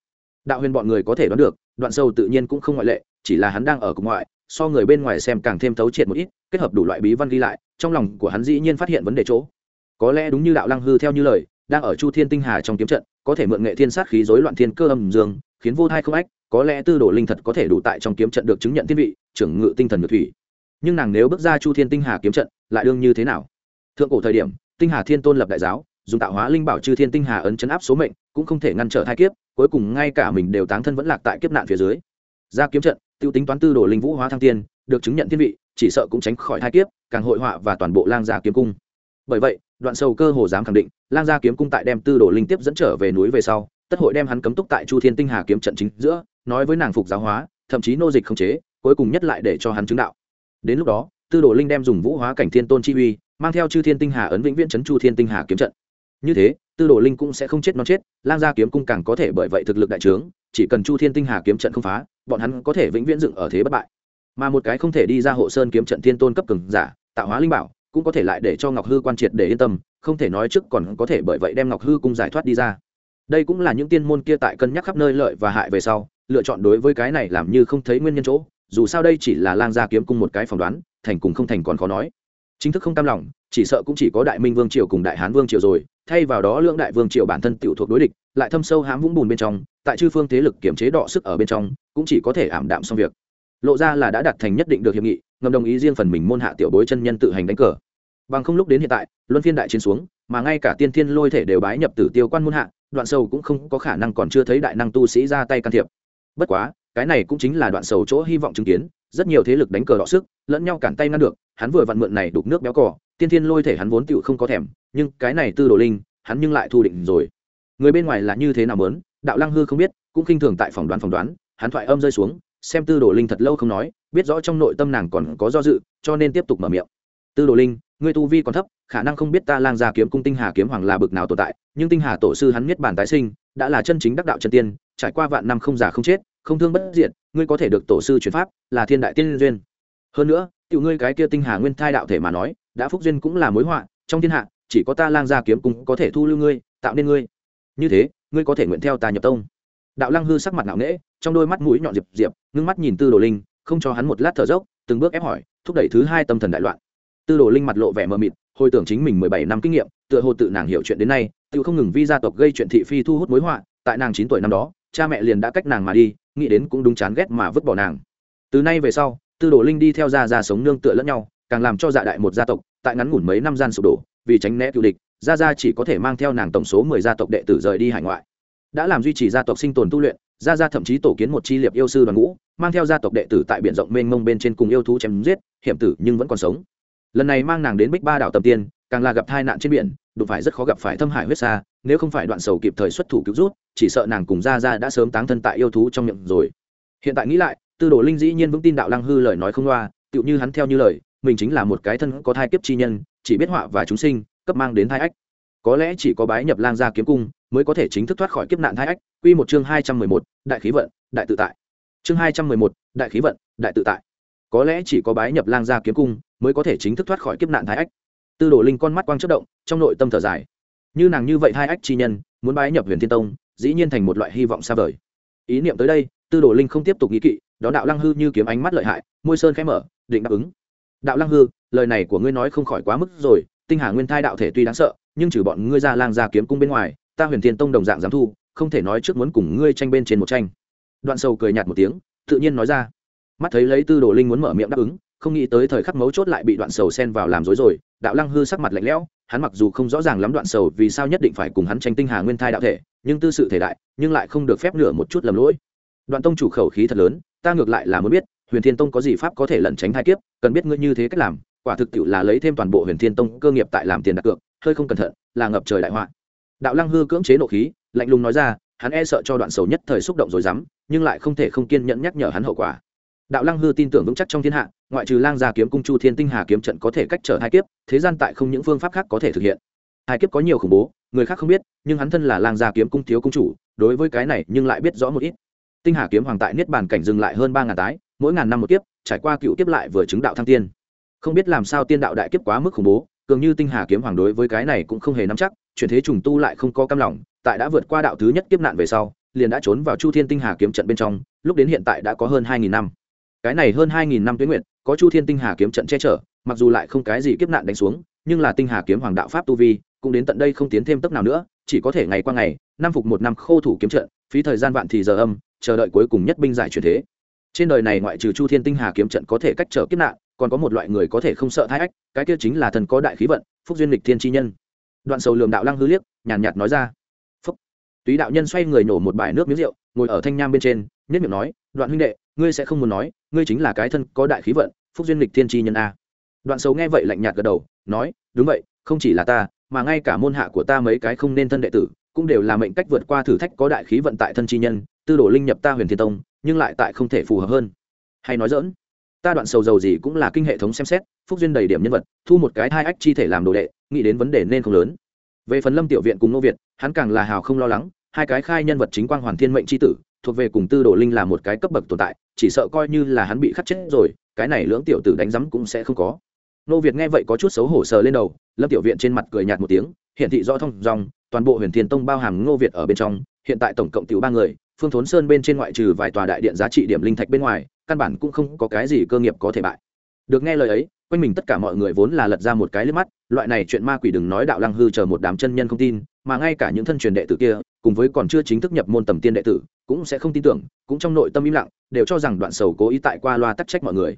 Đạo huyền bọn người có thể đoán được đoạn sâu tự nhiên cũng không ngoại lệ, chỉ là hắn đang ở cùng ngoại, so người bên ngoài xem càng thêm thấu triệt một ít, kết hợp đủ loại bí văn ghi lại, trong lòng của hắn dĩ nhiên phát hiện vấn đề chỗ. Có lẽ đúng như đạo lăng hư theo như lời, đang ở chu thiên tinh hà trong kiếm trận, có thể mượn nghệ thiên sát khí rối loạn thiên cơ âm dương, khiến vô thai không ách, có lẽ tư đồ linh thật có thể đủ tại trong kiếm trận được chứng nhận thiên vị, trưởng ngự tinh thần được thủy. Nhưng nàng nếu bước ra chu thiên tinh hà kiếm trận, lại đương như thế nào? Thượng cổ thời điểm, tinh hà thiên tôn lập đại giáo, dùng tạo hóa linh bảo chư thiên tinh hà ấn chấn áp số mệnh, cũng không thể ngăn trở thai kiếp cuối cùng ngay cả mình đều táng thân vẫn lạc tại kiếp nạn phía dưới. Ra kiếm trận, tiêu tính toán tư đồ linh vũ hóa thăng tiên, được chứng nhận thiên vị, chỉ sợ cũng tránh khỏi thai kiếp, càng hội họa và toàn bộ lang gia kiếm cung. Bởi vậy, đoạn sầu cơ hồ dám khẳng định, lang gia kiếm cung tại đem tư đồ linh tiếp dẫn trở về núi về sau, tất hội đem hắn cấm túc tại chu thiên tinh hà kiếm trận chính giữa, nói với nàng phục giáo hóa, thậm chí nô dịch không chế, cuối cùng nhất lại để cho hắn chứng đạo. Đến lúc đó, tư đồ linh đem dùng vũ hóa cảnh thiên tôn chi uy, mang theo chư thiên tinh hà ấn vĩnh viễn chấn chu thiên tinh hà kiếm trận. Như thế tư đồ linh cũng sẽ không chết, nó chết. Lang gia kiếm cung càng có thể bởi vậy thực lực đại trướng, chỉ cần chu thiên tinh hà kiếm trận không phá, bọn hắn có thể vĩnh viễn dựng ở thế bất bại. Mà một cái không thể đi ra hộ sơn kiếm trận thiên tôn cấp cường giả, tạo hóa linh bảo, cũng có thể lại để cho ngọc hư quan triệt để yên tâm, không thể nói trước còn có thể bởi vậy đem ngọc hư cung giải thoát đi ra. Đây cũng là những tiên môn kia tại cân nhắc khắp nơi lợi và hại về sau, lựa chọn đối với cái này làm như không thấy nguyên nhân chỗ, dù sao đây chỉ là lang gia kiếm cung một cái phỏng đoán, thành cùng không thành còn khó nói. Chính thức không tam lòng, chỉ sợ cũng chỉ có đại minh vương triều cùng đại hán vương triều rồi thay vào đó lưỡng đại vương triều bản thân tiểu thuộc đối địch, lại thâm sâu hám vũng bùn bên trong, tại chư phương thế lực kiểm chế đọ sức ở bên trong, cũng chỉ có thể ảm đạm xong việc. Lộ ra là đã đặt thành nhất định được hiệp nghị, ngầm đồng ý riêng phần mình môn hạ tiểu bối chân nhân tự hành đánh cờ. Bằng không lúc đến hiện tại, luân phiên đại chiến xuống, mà ngay cả tiên thiên lôi thể đều bái nhập tử tiêu quan môn hạ, đoạn sầu cũng không có khả năng còn chưa thấy đại năng tu sĩ ra tay can thiệp. Bất quá, cái này cũng chính là đoạn sầu chỗ hy vọng chứng kiến rất nhiều thế lực đánh cờ đọ sức, lẫn nhau cản tay ngăn được, hắn vừa vặn mượn này đục nước béo cỏ tiên thiên lôi thể hắn vốn tựu không có thèm, nhưng cái này tư đồ linh, hắn nhưng lại thu định rồi. Người bên ngoài là như thế nào mớn đạo lăng hư không biết, cũng khinh thường tại phỏng đoán phỏng đoán, hắn thoại âm rơi xuống, xem tư đồ linh thật lâu không nói, biết rõ trong nội tâm nàng còn có do dự, cho nên tiếp tục mở miệng. Tư đồ linh ngươi tu vi còn thấp, khả năng không biết ta lang gia kiếm cung tinh hà kiếm hoàng là bực nào tồn tại, nhưng tinh hà tổ sư hắn miết bản tái sinh, đã là chân chính đắc đạo chân tiên, trải qua vạn năm không già không chết không thương bất diện ngươi có thể được tổ sư chuyển pháp, là thiên đại tiên duyên. Hơn nữa, tiểu ngươi cái kia tinh hà nguyên thai đạo thể mà nói, đã phúc duyên cũng là mối họa, trong thiên hạ, chỉ có ta lang gia kiếm cung có thể thu lưu ngươi, tạo nên ngươi. Như thế, ngươi có thể nguyện theo ta nhập tông. Đạo lăng hư sắc mặt ngạo nghễ, trong đôi mắt mũi nhọn diệp diệp, ngưng mắt nhìn tư đồ linh, không cho hắn một lát thở dốc, từng bước ép hỏi, thúc đẩy thứ hai tâm thần đại loạn. Tư đồ linh mặt lộ vẻ mờ mịt, hồi tưởng chính mình mười bảy năm kinh nghiệm, tựa hồ tự nàng hiểu chuyện đến nay, tự không ngừng vi gia tộc gây chuyện thị phi thu hút mối họa, tại nàng chín tuổi năm đó, cha mẹ liền đã cách nàng mà đi nghĩ đến cũng đúng chán ghét mà vứt bỏ nàng. Từ nay về sau, tư đồ linh đi theo gia gia sống nương tựa lẫn nhau, càng làm cho dạ đại một gia tộc, tại ngắn ngủn mấy năm gian sụp đổ, vì tránh né cựu địch, gia gia chỉ có thể mang theo nàng tổng số mười gia tộc đệ tử rời đi hải ngoại. Đã làm duy trì gia tộc sinh tồn tu luyện, gia gia thậm chí tổ kiến một chi liệp yêu sư đoàn ngũ, mang theo gia tộc đệ tử tại biển rộng mênh mông bên trên cùng yêu thú chém giết, hiểm tử nhưng vẫn còn sống. Lần này mang nàng đến bích ba đảo tầm tiên, càng là gặp tai nạn trên biển đụng phải rất khó gặp phải thâm hải huyết xa, nếu không phải đoạn sầu kịp thời xuất thủ cứu rút chỉ sợ nàng cùng gia gia đã sớm táng thân tại yêu thú trong miệng rồi. Hiện tại nghĩ lại, tư đồ linh dĩ nhiên vững tin đạo lăng hư lời nói không loa, tựu như hắn theo như lời, mình chính là một cái thân có thai kiếp chi nhân, chỉ biết họa và chúng sinh, cấp mang đến thai ách. Có lẽ chỉ có bái nhập lang gia kiếm cung, mới có thể chính thức thoát khỏi kiếp nạn thai ách. Quy một chương hai trăm mười một, đại khí vận, đại tự tại. Chương hai trăm mười một, đại khí vận, đại tự tại. Có lẽ chỉ có bái nhập lang gia kiếm cung, mới có thể chính thức thoát khỏi kiếp nạn thái ách tư đồ linh con mắt quang chất động, trong nội tâm thở dài. Như nàng như vậy hai ách chi nhân, muốn bái nhập huyền thiên tông, dĩ nhiên thành một loại hy vọng xa vời. Ý niệm tới đây, tư đồ linh không tiếp tục nghĩ kỵ đó đạo lăng hư như kiếm ánh mắt lợi hại, môi sơn khẽ mở, định đáp ứng. Đạo lăng hư, lời này của ngươi nói không khỏi quá mức rồi, tinh hà nguyên thai đạo thể tuy đáng sợ, nhưng trừ bọn ngươi ra lang gia kiếm cung bên ngoài, ta huyền thiên tông đồng dạng dám thu, không thể nói trước muốn cùng ngươi tranh bên trên một tranh. Đoạn sầu cười nhạt một tiếng, tự nhiên nói ra. Mắt thấy lấy tư đồ linh muốn mở miệng đáp ứng không nghĩ tới thời khắc mấu chốt lại bị đoạn sầu xen vào làm rối rồi. Đạo lăng hư sắc mặt lạnh lẽo, hắn mặc dù không rõ ràng lắm đoạn sầu vì sao nhất định phải cùng hắn tranh tinh hà nguyên thai đạo thể, nhưng tư sự thể đại, nhưng lại không được phép nửa một chút lầm lỗi. Đoạn tông chủ khẩu khí thật lớn, ta ngược lại là muốn biết, huyền thiên tông có gì pháp có thể lẩn tránh hai kiếp, cần biết ngươi như thế cách làm, quả thực tiệu là lấy thêm toàn bộ huyền thiên tông cơ nghiệp tại làm tiền đặt cược, hơi không cẩn thận, là ngập trời đại họa. Đạo lăng hư cưỡng chế nộ khí, lạnh lùng nói ra, hắn e sợ cho đoạn sầu nhất thời xúc động rồi dám, nhưng lại không thể không kiên nhẫn nhắc nhở hắn hậu quả đạo lăng hư tin tưởng vững chắc trong thiên hạ, ngoại trừ lang gia kiếm cung chu thiên tinh hà kiếm trận có thể cách trở hai kiếp, thế gian tại không những phương pháp khác có thể thực hiện. Hai kiếp có nhiều khủng bố, người khác không biết, nhưng hắn thân là lang gia kiếm cung thiếu cung chủ, đối với cái này nhưng lại biết rõ một ít. Tinh hà kiếm hoàng tại niết bàn cảnh dừng lại hơn ba ngàn tái, mỗi ngàn năm một kiếp, trải qua cựu kiếp lại vừa chứng đạo thăng tiên. Không biết làm sao tiên đạo đại kiếp quá mức khủng bố, cường như tinh hà kiếm hoàng đối với cái này cũng không hề nắm chắc, chuyển thế trùng tu lại không có cam lòng, tại đã vượt qua đạo thứ nhất kiếp nạn về sau, liền đã trốn vào chu thiên tinh hà kiếm trận bên trong, lúc đến hiện tại đã có hơn hai nghìn năm cái này hơn hai nghìn năm tuyến nguyện, có chu thiên tinh hà kiếm trận che chở, mặc dù lại không cái gì kiếp nạn đánh xuống, nhưng là tinh hà kiếm hoàng đạo pháp tu vi, cũng đến tận đây không tiến thêm tốc nào nữa, chỉ có thể ngày qua ngày, năm phục một năm khô thủ kiếm trận, phí thời gian vạn thì giờ âm, chờ đợi cuối cùng nhất binh giải truyền thế. Trên đời này ngoại trừ chu thiên tinh hà kiếm trận có thể cách trở kiếp nạn, còn có một loại người có thể không sợ thái ách, cái kia chính là thần có đại khí vận, phúc duyên lịch thiên chi nhân. Đoạn sầu lường đạo lăng hư liếc, nhàn nhạt nói ra. Phúc. Túy đạo nhân xoay người nổ một bài nước miếng rượu, ngồi ở thanh nham bên trên nhất miệng nói, đoạn huynh đệ ngươi sẽ không muốn nói, ngươi chính là cái thân có đại khí vận, phúc duyên lịch thiên chi nhân a. Đoạn sầu nghe vậy lạnh nhạt gật đầu, nói, đúng vậy, không chỉ là ta, mà ngay cả môn hạ của ta mấy cái không nên thân đệ tử, cũng đều là mệnh cách vượt qua thử thách có đại khí vận tại thân chi nhân, tư đồ linh nhập ta huyền thiên tông, nhưng lại tại không thể phù hợp hơn. Hay nói dỡn ta đoạn sầu giàu gì cũng là kinh hệ thống xem xét, phúc duyên đầy điểm nhân vật, thu một cái hai ách chi thể làm đồ đệ, nghĩ đến vấn đề nên không lớn. Về phần lâm tiểu viện cùng nô việt, hắn càng là hào không lo lắng, hai cái khai nhân vật chính quang hoàn thiên mệnh c h i tử thuộc về cùng tư đồ linh là một cái cấp bậc tồn tại, chỉ sợ coi như là hắn bị khắc chết rồi, cái này lưỡng tiểu tử đánh rắm cũng sẽ không có. Nô việt nghe vậy có chút xấu hổ sờ lên đầu, lâm tiểu viện trên mặt cười nhạt một tiếng hiện thị rõ thông dòng, toàn bộ huyền thiên tông bao hàm ngô việt ở bên trong, hiện tại tổng cộng tiểu ba người, phương thốn sơn bên trên ngoại trừ vài tòa đại điện giá trị điểm linh thạch bên ngoài, căn bản cũng không có cái gì cơ nghiệp có thể bại. Được nghe lời ấy, quanh mình tất cả mọi người vốn là lật ra một cái liếc mắt, loại này chuyện ma quỷ đừng nói đạo lăng hư chờ một đám chân nhân không tin mà ngay cả những thân truyền đệ tử kia, cùng với còn chưa chính thức nhập môn tầm tiên đệ tử, cũng sẽ không tin tưởng, cũng trong nội tâm im lặng, đều cho rằng đoạn sầu cố ý tại qua loa tắc trách mọi người.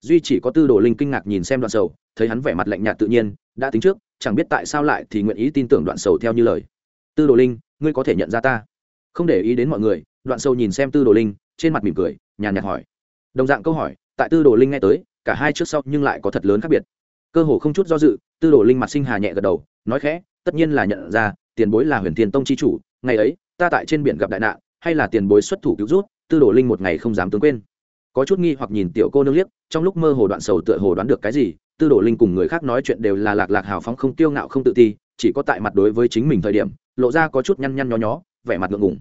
Duy chỉ có tư đồ linh kinh ngạc nhìn xem đoạn sầu, thấy hắn vẻ mặt lạnh nhạt tự nhiên, đã tính trước, chẳng biết tại sao lại thì nguyện ý tin tưởng đoạn sầu theo như lời. Tư đồ linh, ngươi có thể nhận ra ta. Không để ý đến mọi người, đoạn sầu nhìn xem tư đồ linh, trên mặt mỉm cười, nhàn nhạt hỏi. Đồng dạng câu hỏi, tại tư đồ linh nghe tới, cả hai trước sau nhưng lại có thật lớn khác biệt. Cơ hồ không chút do dự, tư đồ linh mặt sinh hà nhẹ gật đầu, nói khẽ, tất nhiên là nhận ra tiền bối là huyền thiên tông chi chủ, ngày ấy, ta tại trên biển gặp đại nạn, hay là tiền bối xuất thủ cứu rút tư đồ linh một ngày không dám tướng quên. Có chút nghi hoặc nhìn tiểu cô nương liếc, trong lúc mơ hồ đoạn sầu tựa hồ đoán được cái gì, tư đồ linh cùng người khác nói chuyện đều là lạc lạc hào phóng không tiêu ngạo không tự ti, chỉ có tại mặt đối với chính mình thời điểm, lộ ra có chút nhăn nhăn nhó nhó, vẻ mặt ngượng ngùng.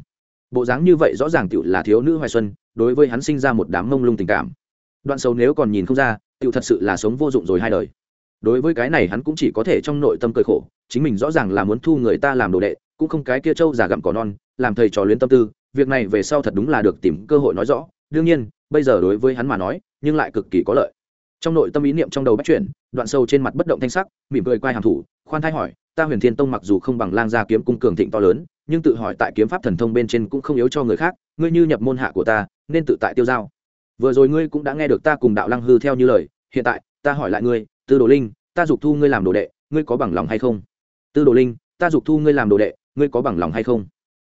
Bộ dáng như vậy rõ ràng tựu là thiếu nữ hoài xuân, đối với hắn sinh ra một đám mông lung tình cảm. Đoạn sầu nếu còn nhìn không ra tựu thật sự là sống vô dụng rồi hai đời. Đối với cái này hắn cũng chỉ có thể trong nội tâm cười khổ chính mình rõ ràng là muốn thu người ta làm đồ đệ, cũng không cái kia trâu già gặm cỏ non, làm thầy trò luyến tâm tư, việc này về sau thật đúng là được tìm cơ hội nói rõ. Đương nhiên, bây giờ đối với hắn mà nói, nhưng lại cực kỳ có lợi. Trong nội tâm ý niệm trong đầu bắt chuyển, đoạn sâu trên mặt bất động thanh sắc, mỉm cười quay hàm thủ, khoan thai hỏi, ta huyền thiên tông mặc dù không bằng lang gia kiếm cung cường thịnh to lớn, nhưng tự hỏi tại kiếm pháp thần thông bên trên cũng không yếu cho người khác, ngươi như nhập môn hạ của ta, nên tự tại tiêu giao. Vừa rồi ngươi cũng đã nghe được ta cùng đạo lăng hư theo như lời, hiện tại ta hỏi lại ngươi, tư đồ linh, ta dục thu ngươi làm đồ đệ, ngươi có bằng lòng hay không? Tư đồ linh, ta dục thu ngươi làm đồ đệ, ngươi có bằng lòng hay không?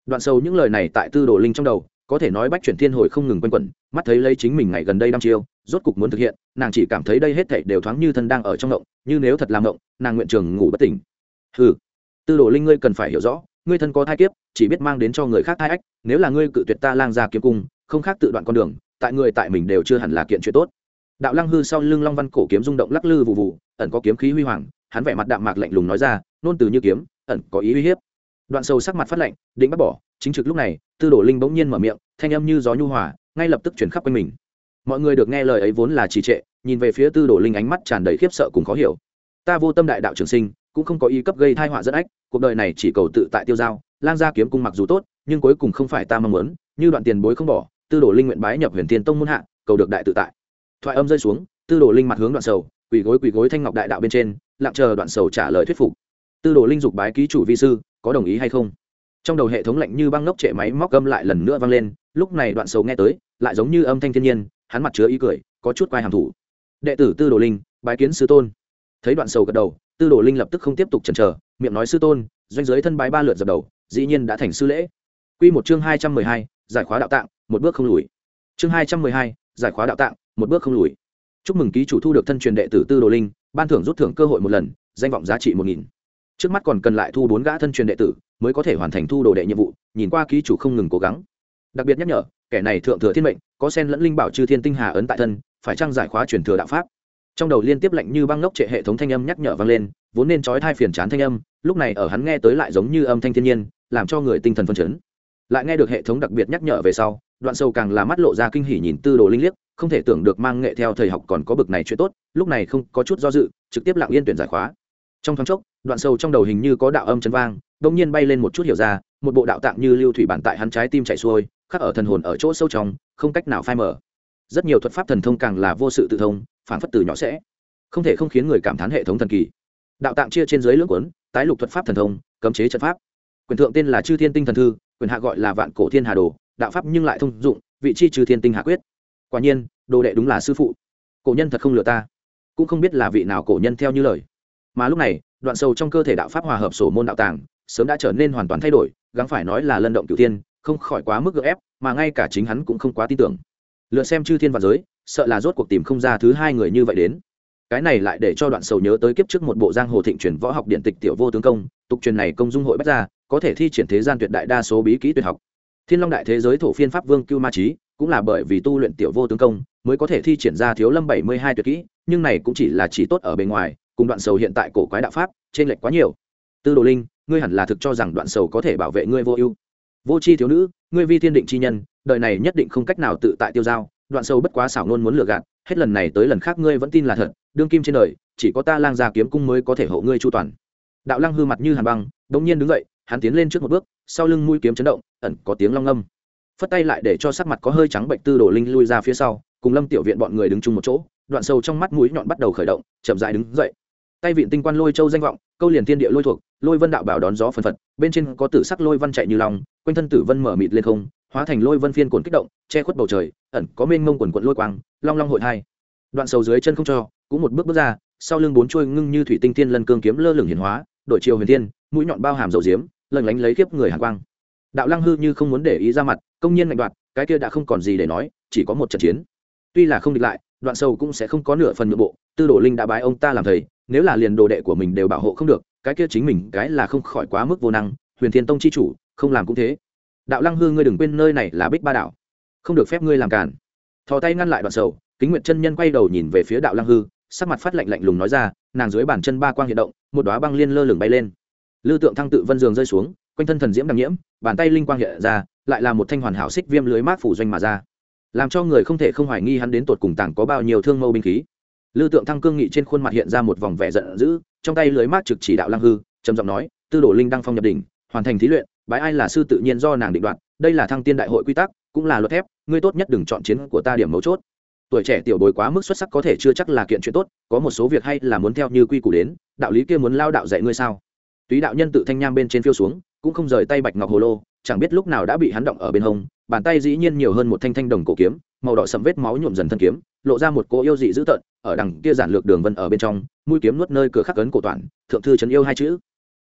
Đoạn sâu những lời này tại tư đồ linh trong đầu, có thể nói bách chuyển thiên hồi không ngừng quanh quẩn, mắt thấy lấy chính mình ngày gần đây năm chiêu, rốt cục muốn thực hiện, nàng chỉ cảm thấy đây hết thảy đều thoáng như thân đang ở trong ngộng như nếu thật làm ngộng nàng nguyện trường ngủ bất tỉnh. Ừ tư đồ linh, ngươi cần phải hiểu rõ, ngươi thân có thai kiếp, chỉ biết mang đến cho người khác thai ách, nếu là ngươi cự tuyệt ta lang ra kiếm cung, không khác tự đoạn con đường, tại người tại mình đều chưa hẳn là kiện chuyện tốt. Đạo lăng hư sau lưng long văn cổ kiếm rung động lắc lư vụ vụ ẩn có kiếm khí huy hoàng hắn vẻ mặt đạm mạc lạnh lùng nói ra, nôn từ như kiếm, ẩn có ý uy hiếp. Đoạn sâu sắc mặt phát lạnh, định bắt bỏ, chính trực lúc này, tư đồ linh bỗng nhiên mở miệng, thanh âm như gió nhu hòa, ngay lập tức chuyển khắp quanh mình. Mọi người được nghe lời ấy vốn là trì trệ, nhìn về phía tư đồ linh ánh mắt tràn đầy khiếp sợ cùng khó hiểu. Ta vô tâm đại đạo trường sinh, cũng không có ý cấp gây thai họa dẫn ách, cuộc đời này chỉ cầu tự tại tiêu giao lang gia kiếm cung mặc dù tốt, nhưng cuối cùng không phải ta mong muốn, như đoạn tiền bối không bỏ, tư đồ linh nguyện bái nhập huyền thiên tông muôn hạ, cầu được đại tự tại. Thoại âm rơi xuống, tư đồ linh mặt hướng đoạn sầu quỳ gối quỳ gối thanh ngọc đại đạo bên trên, lặng chờ đoạn sầu trả lời thuyết phục. Tư đồ linh dục bái ký chủ vi sư, có đồng ý hay không? Trong đầu hệ thống lạnh như băng ngốc trệ máy móc gâm lại lần nữa vang lên, lúc này đoạn sầu nghe tới, lại giống như âm thanh thiên nhiên, hắn mặt chứa ý cười, có chút quai hàm thủ. Đệ tử tư đồ linh, bái kiến sư tôn. Thấy đoạn sầu gật đầu, tư đồ linh lập tức không tiếp tục chần chờ, miệng nói sư tôn, doanh giới thân bái ba lượt dập đầu, dĩ nhiên đã thành sư lễ. Q một chương hai trăm mười hai, giải khóa đạo tạng, một bước không lùi. Chương hai trăm mười hai, giải khóa đạo tạng, một bước không lùi chúc mừng ký chủ thu được thân truyền đệ tử tư đồ linh, ban thưởng rút thưởng cơ hội một lần, danh vọng giá trị một nghìn. Trước mắt còn cần lại thu bốn gã thân truyền đệ tử, mới có thể hoàn thành thu đồ đệ nhiệm vụ, nhìn qua ký chủ không ngừng cố gắng. Đặc biệt nhắc nhở, kẻ này thượng thừa thiên mệnh, có sen lẫn linh bảo chư thiên tinh hà ấn tại thân, phải trang giải khóa truyền thừa đạo pháp? Trong đầu liên tiếp lạnh như băng ngốc trệ hệ thống thanh âm nhắc nhở vang lên, vốn nên trói thai phiền chán thanh âm, lúc này ở hắn nghe tới lại giống như âm thanh thiên nhiên, làm cho người tinh thần phân chấn. Lại nghe được hệ thống đặc biệt nhắc nhở về sau đoạn sâu càng là mắt lộ ra kinh hỉ nhìn tư đồ linh liếc, không thể tưởng được mang nghệ theo thầy học còn có bực này chuyện tốt, lúc này không có chút do dự, trực tiếp lặng yên tuyển giải khóa. Trong thoáng chốc, đoạn sâu trong đầu hình như có đạo âm chấn vang đông nhiên bay lên một chút hiểu ra, một bộ đạo tạng như lưu thủy bản tại hắn trái tim chạy xuôi, khắc ở thần hồn ở chỗ sâu trong, không cách nào phai mở rất nhiều thuật pháp thần thông càng là vô sự tự thông phản phất từ nhỏ sẽ không thể không khiến người cảm thán hệ thống thần kỳ. Đạo tạng chia trên dưới lưỡng quấn tái lục thuật pháp thần thông, cấm chế trận pháp. Quyền thượng tên là chư thiên tinh thần thư, quyền hạ gọi là vạn cổ thiên hà đồ đạo pháp nhưng lại thông dụng, vị chi trừ thiên tinh hạ quyết. Quả nhiên, đồ đệ đúng là sư phụ. Cổ nhân thật không lừa ta. Cũng không biết là vị nào cổ nhân theo như lời. Mà lúc này, đoạn sâu trong cơ thể đạo pháp hòa hợp sổ môn đạo tàng, sớm đã trở nên hoàn toàn thay đổi, gắng phải nói là lân động cửu tiên không khỏi quá mức gợ ép, mà ngay cả chính hắn cũng không quá tin tưởng. Lựa xem chư thiên và giới, sợ là rốt cuộc tìm không ra thứ hai người như vậy đến. Cái này lại để cho đoạn sầu nhớ tới kiếp trước một bộ giang hồ thịnh truyền võ học điện tịch tiểu vô tướng công, tục truyền này công dung hội bách ra có thể thi triển thế gian tuyệt đại đa số bí kỹ tuyệt học thiên long đại thế giới thổ phiên pháp vương cưu ma trí cũng là bởi vì tu luyện tiểu vô tướng công mới có thể thi triển ra thiếu lâm bảy mươi hai tuyệt kỹ, nhưng này cũng chỉ là chỉ tốt ở bề ngoài, cùng đoạn sầu hiện tại cổ quái đạo pháp trên lệch quá nhiều tư đồ linh, ngươi hẳn là thực cho rằng đoạn sầu có thể bảo vệ ngươi vô ưu vô c h i thiếu nữ, ngươi vi thiên định chi nhân, đời này nhất định không cách nào tự tại tiêu dao. đoạn sầu bất quá xảo nôn muốn lừa gạt, hết lần này tới lần khác ngươi vẫn tin là thật, đương kim trên đời, chỉ có ta lang gia kiếm cung mới có thể hộ ngươi chu toàn đạo lăng hư mặt như hàn băng đ ỗ n g nhiên đứng dậy hắn tiến lên trước một bước, sau lưng mũi kiếm chấn động, ẩn có tiếng long âm phất tay lại để cho sắc mặt có hơi trắng bệnh tư đồ linh lui ra phía sau, cùng lâm tiểu viện bọn người đứng chung một chỗ, đoạn sâu trong mắt mũi nhọn bắt đầu khởi động, chậm dại đứng dậy. Tay vịn tinh quan lôi châu danh vọng, câu liền thiên địa lôi thuộc, lôi vân đạo bảo đón gió phần phật, bên trên có tử sắc lôi văn chạy như lòng quanh thân tử vân mở mịt lên không, hóa thành lôi vân phiên cuộn kích động, che khuất bầu trời, ẩn có mênh mông quần quận lôi quang, long long hội hai đoạn sầu dưới chân không cho, cũng một bước bước ra, sau lưng bốn chuôi ngưng như thủy tinh thiên lân cương kiếm lơ lửng hiển hóa đội chiều huyền thiên, mũi nhọn bao hàm dầu diếm lần lánh lấy kiếp người hàn quang. Đạo lăng hư như không muốn để ý ra mặt, công nhiên mạnh đoạt, cái kia đã không còn gì để nói, chỉ có một trận chiến. Tuy là không địch lại, đoạn sâu cũng sẽ không có nửa phần nội bộ, tư đồ linh đã bái ông ta làm thầy, nếu là liền đồ đệ của mình đều bảo hộ không được, cái kia chính mình cái là không khỏi quá mức vô năng, huyền thiên tông chi chủ, không làm cũng thế. Đạo lăng hư ngươi đừng quên nơi này là bích ba đảo. Không được phép ngươi làm cản thò tay ngăn lại đoạn sầu kính nguyện chân nhân quay đầu nhìn về phía đạo lăng hư, sắc mặt phát lạnh lạnh lùng nói ra, nàng dưới bàn chân ba quang hiện động, một đoá băng liên lơ lửng bay lên lư tượng thăng tự vân giường rơi xuống, quanh thân thần diễm đằng nhiễm, bàn tay linh quang hiện ra, lại là một thanh hoàn hảo xích viêm lưới mát phủ doanh mà ra. Làm cho người không thể không hoài nghi hắn đến tột cùng tảng có bao nhiêu thương mâu binh khí. Lư tượng thăng cương nghị trên khuôn mặt hiện ra một vòng vẻ giận dữ, trong tay lưới mát trực chỉ đạo Lang hư, trầm giọng nói, tư đồ linh đăng phong nhập đỉnh, hoàn thành thí luyện, bái ai là sư tự nhiên do nàng định đoạt, đây là thăng tiên đại hội quy tắc, cũng là luật thép, ngươi tốt nhất đừng chọn chiến của ta điểm mấu chốt. Tuổi trẻ tiểu bồi quá mức xuất sắc có thể chưa chắc là kiện chuyện tốt, có một số việc hay là muốn theo như quy củ đến, đạo lý kia muốn lao đạo dạy ngươi sao? Túy đạo nhân tự thanh nham bên trên phiêu xuống, cũng không rời tay bạch ngọc hồ lô, chẳng biết lúc nào đã bị hắn động ở bên hông, bàn tay dĩ nhiên nhiều hơn một thanh thanh đồng cổ kiếm, màu đỏ sậm vết máu nhuộm dần thân kiếm, lộ ra một cỗ yêu dị dữ tợn, ở đằng kia giản lược đường vân ở bên trong, mũi kiếm nuốt nơi cửa khắc cấn cổ toàn, thượng thư trấn yêu hai chữ.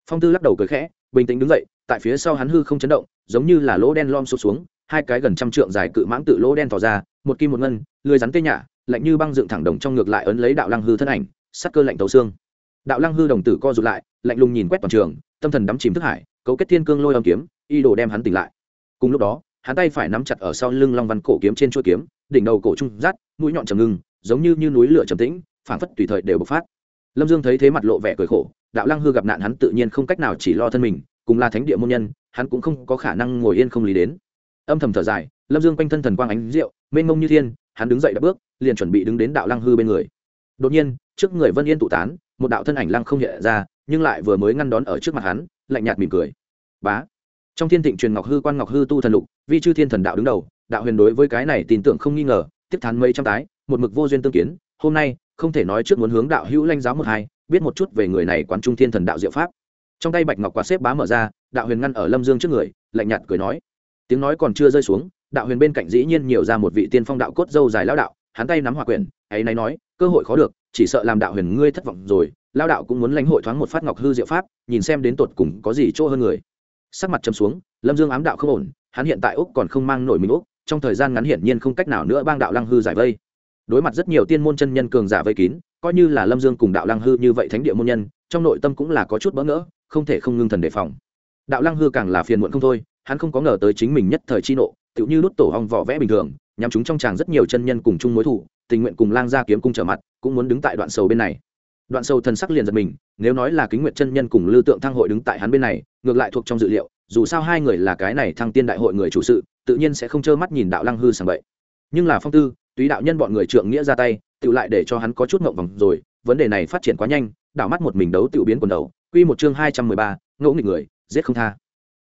Phong tư lắc đầu cười khẽ, bình tĩnh đứng dậy, tại phía sau hắn hư không chấn động, giống như là lỗ đen lom sụp xuống, hai cái gần trăm trượng dài cự mãng tự lỗ đen tỏ ra, một kim một ngân, lười rắn tê nhả, lạnh như băng dựng thẳng đồng trong ngược lại ấn lấy đạo lăng hư thân ảnh, sắc cơ lạnh tấu xương. Đạo lăng hư đồng tử co rụt lại lạnh lùng nhìn quét toàn trường tâm thần đắm chìm thức hải cấu kết thiên cương lôi âm kiếm y đồ đem hắn tỉnh lại. Cùng lúc đó hắn tay phải nắm chặt ở sau lưng long văn cổ kiếm trên chuôi kiếm đỉnh đầu cổ trung rát mũi nhọn trầm ngưng giống như, như núi lửa trầm tĩnh phảng phất tùy thời đều bộc phát. Lâm dương thấy thế mặt lộ vẻ cười khổ đạo lăng hư gặp nạn hắn tự nhiên không cách nào chỉ lo thân mình cùng là thánh địa môn nhân hắn cũng không có khả năng ngồi yên không lý đến. Âm thầm thở dài lâm dương quanh thân thần quang ánh rượu mênh mông như thiên hắn đứng dậy đã bước liền chuẩn bị đứng đến đạo lăng hư bên người. Đột nhiên trước người vân yên tụ tán một đạo thân ảnh lăng không hiện ra nhưng lại vừa mới ngăn đón ở trước mặt hắn, lạnh nhạt mỉm cười. Bá. Trong thiên thịnh truyền ngọc hư quan ngọc hư tu thần lục, vi chư thiên thần đạo đứng đầu, đạo huyền đối với cái này tin tưởng không nghi ngờ, tiếp thán mấy trăm tái, một mực vô duyên tương kiến, hôm nay, không thể nói trước muốn hướng đạo hữu lanh giáo một hai, biết một chút về người này quán trung thiên thần đạo diệu pháp. Trong tay bạch ngọc quạt xếp bá mở ra, đạo huyền ngăn ở lâm dương trước người, lạnh nhạt cười nói. Tiếng nói còn chưa rơi xuống, đạo huyền bên cạnh dĩ nhiên nhiều ra một vị tiên phong đạo cốt dâu dài lão đạo, hắn tay nắm hòa quyền ấy nay nói, cơ hội khó được, chỉ sợ làm đạo huyền ngươi thất vọng rồi lao đạo cũng muốn lãnh hội thoáng một phát ngọc hư diệu pháp, nhìn xem đến tột cùng có gì chỗ hơn người. Sắc mặt chấm xuống, lâm dương ám đạo không ổn, hắn hiện tại úc còn không mang nổi mình úc, trong thời gian ngắn hiển nhiên không cách nào nữa bang đạo lăng hư giải vây. Đối mặt rất nhiều tiên môn chân nhân cường giả vây kín, coi như là lâm dương cùng đạo lăng hư như vậy thánh địa môn nhân, trong nội tâm cũng là có chút bỡ ngỡ, không thể không ngưng thần đề phòng. Đạo lăng hư càng là phiền muộn không thôi, hắn không có ngờ tới chính mình nhất thời chi nộ, tựu như đốt tổ hong vỏ vẽ bình thường nhằm chúng trong chàng rất nhiều chân nhân cùng chung mối thủ, tình nguyện cùng lang gia kiếm cung trở mặt, cũng muốn đứng tại đoạn sầu bên này đoạn sâu thần sắc liền giật mình, nếu nói là kính nguyện chân nhân cùng lưu tượng thăng hội đứng tại hắn bên này, ngược lại thuộc trong dự liệu, dù sao hai người là cái này thăng tiên đại hội người chủ sự, tự nhiên sẽ không trơ mắt nhìn đạo lăng hư sàng bậy. Nhưng là phong tư, túy đạo nhân bọn người trượng nghĩa ra tay tự lại để cho hắn có chút ngộng vòng rồi, vấn đề này phát triển quá nhanh, đảo mắt một mình đấu tự biến quần đầu. Quy một chương hai trăm mười ba, ngẫu nghịch người, giết không tha.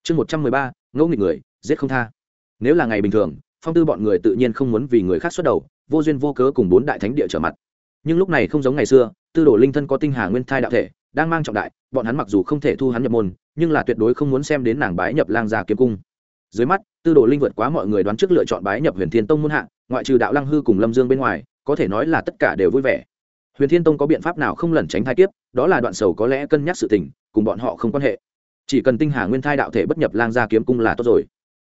Chương một trăm mười ba, ngẫu nghịch người, giết không tha. Nếu là ngày bình thường, phong tư bọn người tự nhiên không muốn vì người khác xuất đầu, vô duyên vô cớ cùng bốn đại thánh địa trở mặt nhưng lúc này không giống ngày xưa tư đồ linh thân có tinh hà nguyên thai đạo thể đang mang trọng đại bọn hắn mặc dù không thể thu hắn nhập môn nhưng là tuyệt đối không muốn xem đến nàng bái nhập lang già kiếm cung. Dưới mắt tư đồ linh vượt quá mọi người đoán trước lựa chọn bái nhập huyền thiên tông muôn hạng, ngoại trừ đạo lăng hư cùng lâm dương bên ngoài có thể nói là tất cả đều vui vẻ. Huyền thiên tông có biện pháp nào không lẩn tránh thai kiếp đó là đoạn sầu có lẽ cân nhắc sự tình cùng bọn họ không quan hệ. Chỉ cần tinh hà nguyên thai đạo thể bất nhập lang gia kiếm cung là tốt rồi.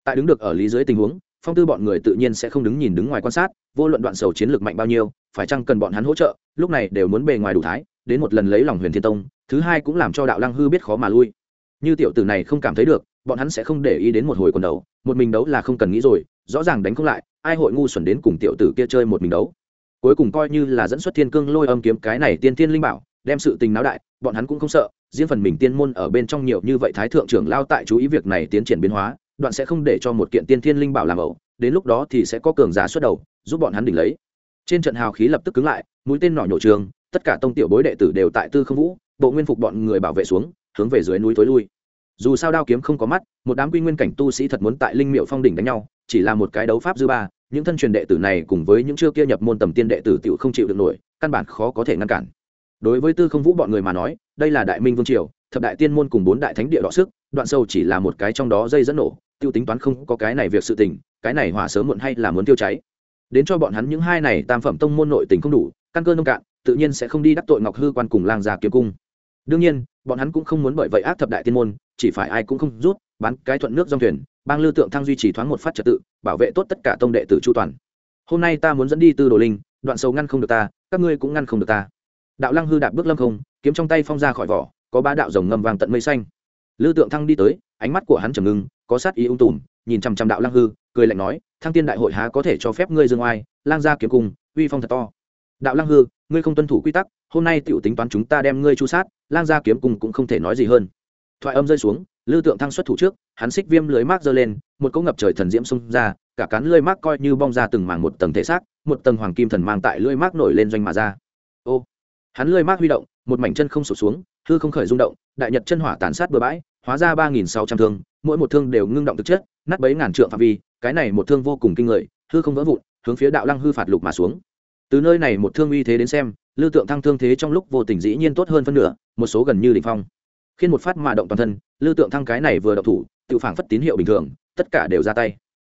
Tại đứng được ở lý dưới tình huống phong tư bọn người tự nhiên sẽ không đứng nhìn đứng ngoài quan sát, vô luận đoạn sầu chiến lược mạnh bao nhiêu, phải chăng cần bọn hắn hỗ trợ, lúc này đều muốn bề ngoài đủ thái, đến một lần lấy lòng huyền thiên tông, thứ hai cũng làm cho đạo lăng hư biết khó mà lui. Như tiểu tử này không cảm thấy được, bọn hắn sẽ không để ý đến một hồi quần đấu một mình đấu là không cần nghĩ rồi, rõ ràng đánh không lại, ai hội ngu xuẩn đến cùng tiểu tử kia chơi một mình đấu. Cuối cùng coi như là dẫn xuất thiên cương lôi âm kiếm cái này tiên tiên linh bảo, đem sự tình náo đại, bọn hắn cũng không sợ, riêng phần mình tiên môn ở bên trong nhiều như vậy thái thượng trưởng lao tại chú ý việc này tiến triển biến hóa đoạn sẽ không để cho một kiện tiên thiên linh bảo làm ẩu, đến lúc đó thì sẽ có cường giả xuất đầu, giúp bọn hắn đỉnh lấy. Trên trận hào khí lập tức cứng lại, mũi tên nỏ nhổ trường, tất cả tông tiểu bối đệ tử đều tại tư không vũ, bộ nguyên phục bọn người bảo vệ xuống, hướng về dưới núi tối lui. Dù sao đao kiếm không có mắt, một đám quy nguyên cảnh tu sĩ thật muốn tại linh miệu phong đỉnh đánh nhau, chỉ là một cái đấu pháp dư ba, những thân truyền đệ tử này cùng với những chưa kia nhập môn tầm tiên đệ tử tiểu không chịu được nổi, căn bản khó có thể ngăn cản. Đối với tư không vũ bọn người mà nói, đây là đại minh vương triều thập đại tiên môn cùng bốn đại thánh địa đọ sức, đoạn sâu chỉ là một cái trong đó dây dẫn nổ, tiêu tính toán không có cái này việc sự tình, cái này hỏa sớm muộn hay là muốn tiêu cháy. Đến cho bọn hắn những hai này tam phẩm tông môn nội tình không đủ, căn cơ nông cạn, tự nhiên sẽ không đi đắc tội ngọc hư quan cùng lang già kiếm cung. Đương nhiên, bọn hắn cũng không muốn bởi vậy ác thập đại tiên môn, chỉ phải ai cũng không rút, bán cái thuận nước dòng thuyền, bang lưu tượng thăng duy trì thoáng một phát trật tự, bảo vệ tốt tất cả tông đệ tử chu toàn. Hôm nay ta muốn dẫn đi tư đồ linh, đoạn sâu ngăn không được ta, các ngươi cũng ngăn không được ta. Đạo lăng hư đạp bước lâm không, kiếm trong tay phong ra khỏi vỏ có ba đạo rồng ngầm vàng tận mây xanh. Lư tượng thăng đi tới, ánh mắt của hắn trầm ngưng, có sát ý ung tùm, nhìn chằm chằm đạo Lang hư, cười lạnh nói, thăng tiên đại hội há có thể cho phép ngươi dương oai, lang gia kiếm cùng uy phong thật to. Đạo Lang hư, ngươi không tuân thủ quy tắc, hôm nay tiểu tính toán chúng ta đem ngươi chu sát, lang gia kiếm cùng cũng không thể nói gì hơn. Thoại âm rơi xuống, lư tượng thăng xuất thủ trước, hắn xích viêm lưới mác giơ lên, một cỗ ngập trời thần diễm xông ra, cả cán lưới mác coi như bong ra từng mảng một tầng thể xác, một tầng hoàng kim thần mang tại lưới mác nổi lên doanh mà ra. Ô! Hắn lưới mác huy động, một mảnh chân không sụt xuống hư không khởi rung động, đại nhật chân hỏa tàn sát bừa bãi, hóa ra ba nghìn sáu trăm thương, mỗi một thương đều ngưng động thực chất, nát bấy ngàn trượng phạm vi, cái này một thương vô cùng kinh người, hư không vỡ vụn, hướng phía đạo lăng hư phạt lục mà xuống. Từ nơi này một thương uy thế đến xem lưu tượng thăng thương thế trong lúc vô tình dĩ nhiên tốt hơn phân nửa, một số gần như đ phong. Khiến một phát mà động toàn thân lưu tượng thăng cái này vừa động thủ, tự phản phất tín hiệu bình thường, tất cả đều ra tay.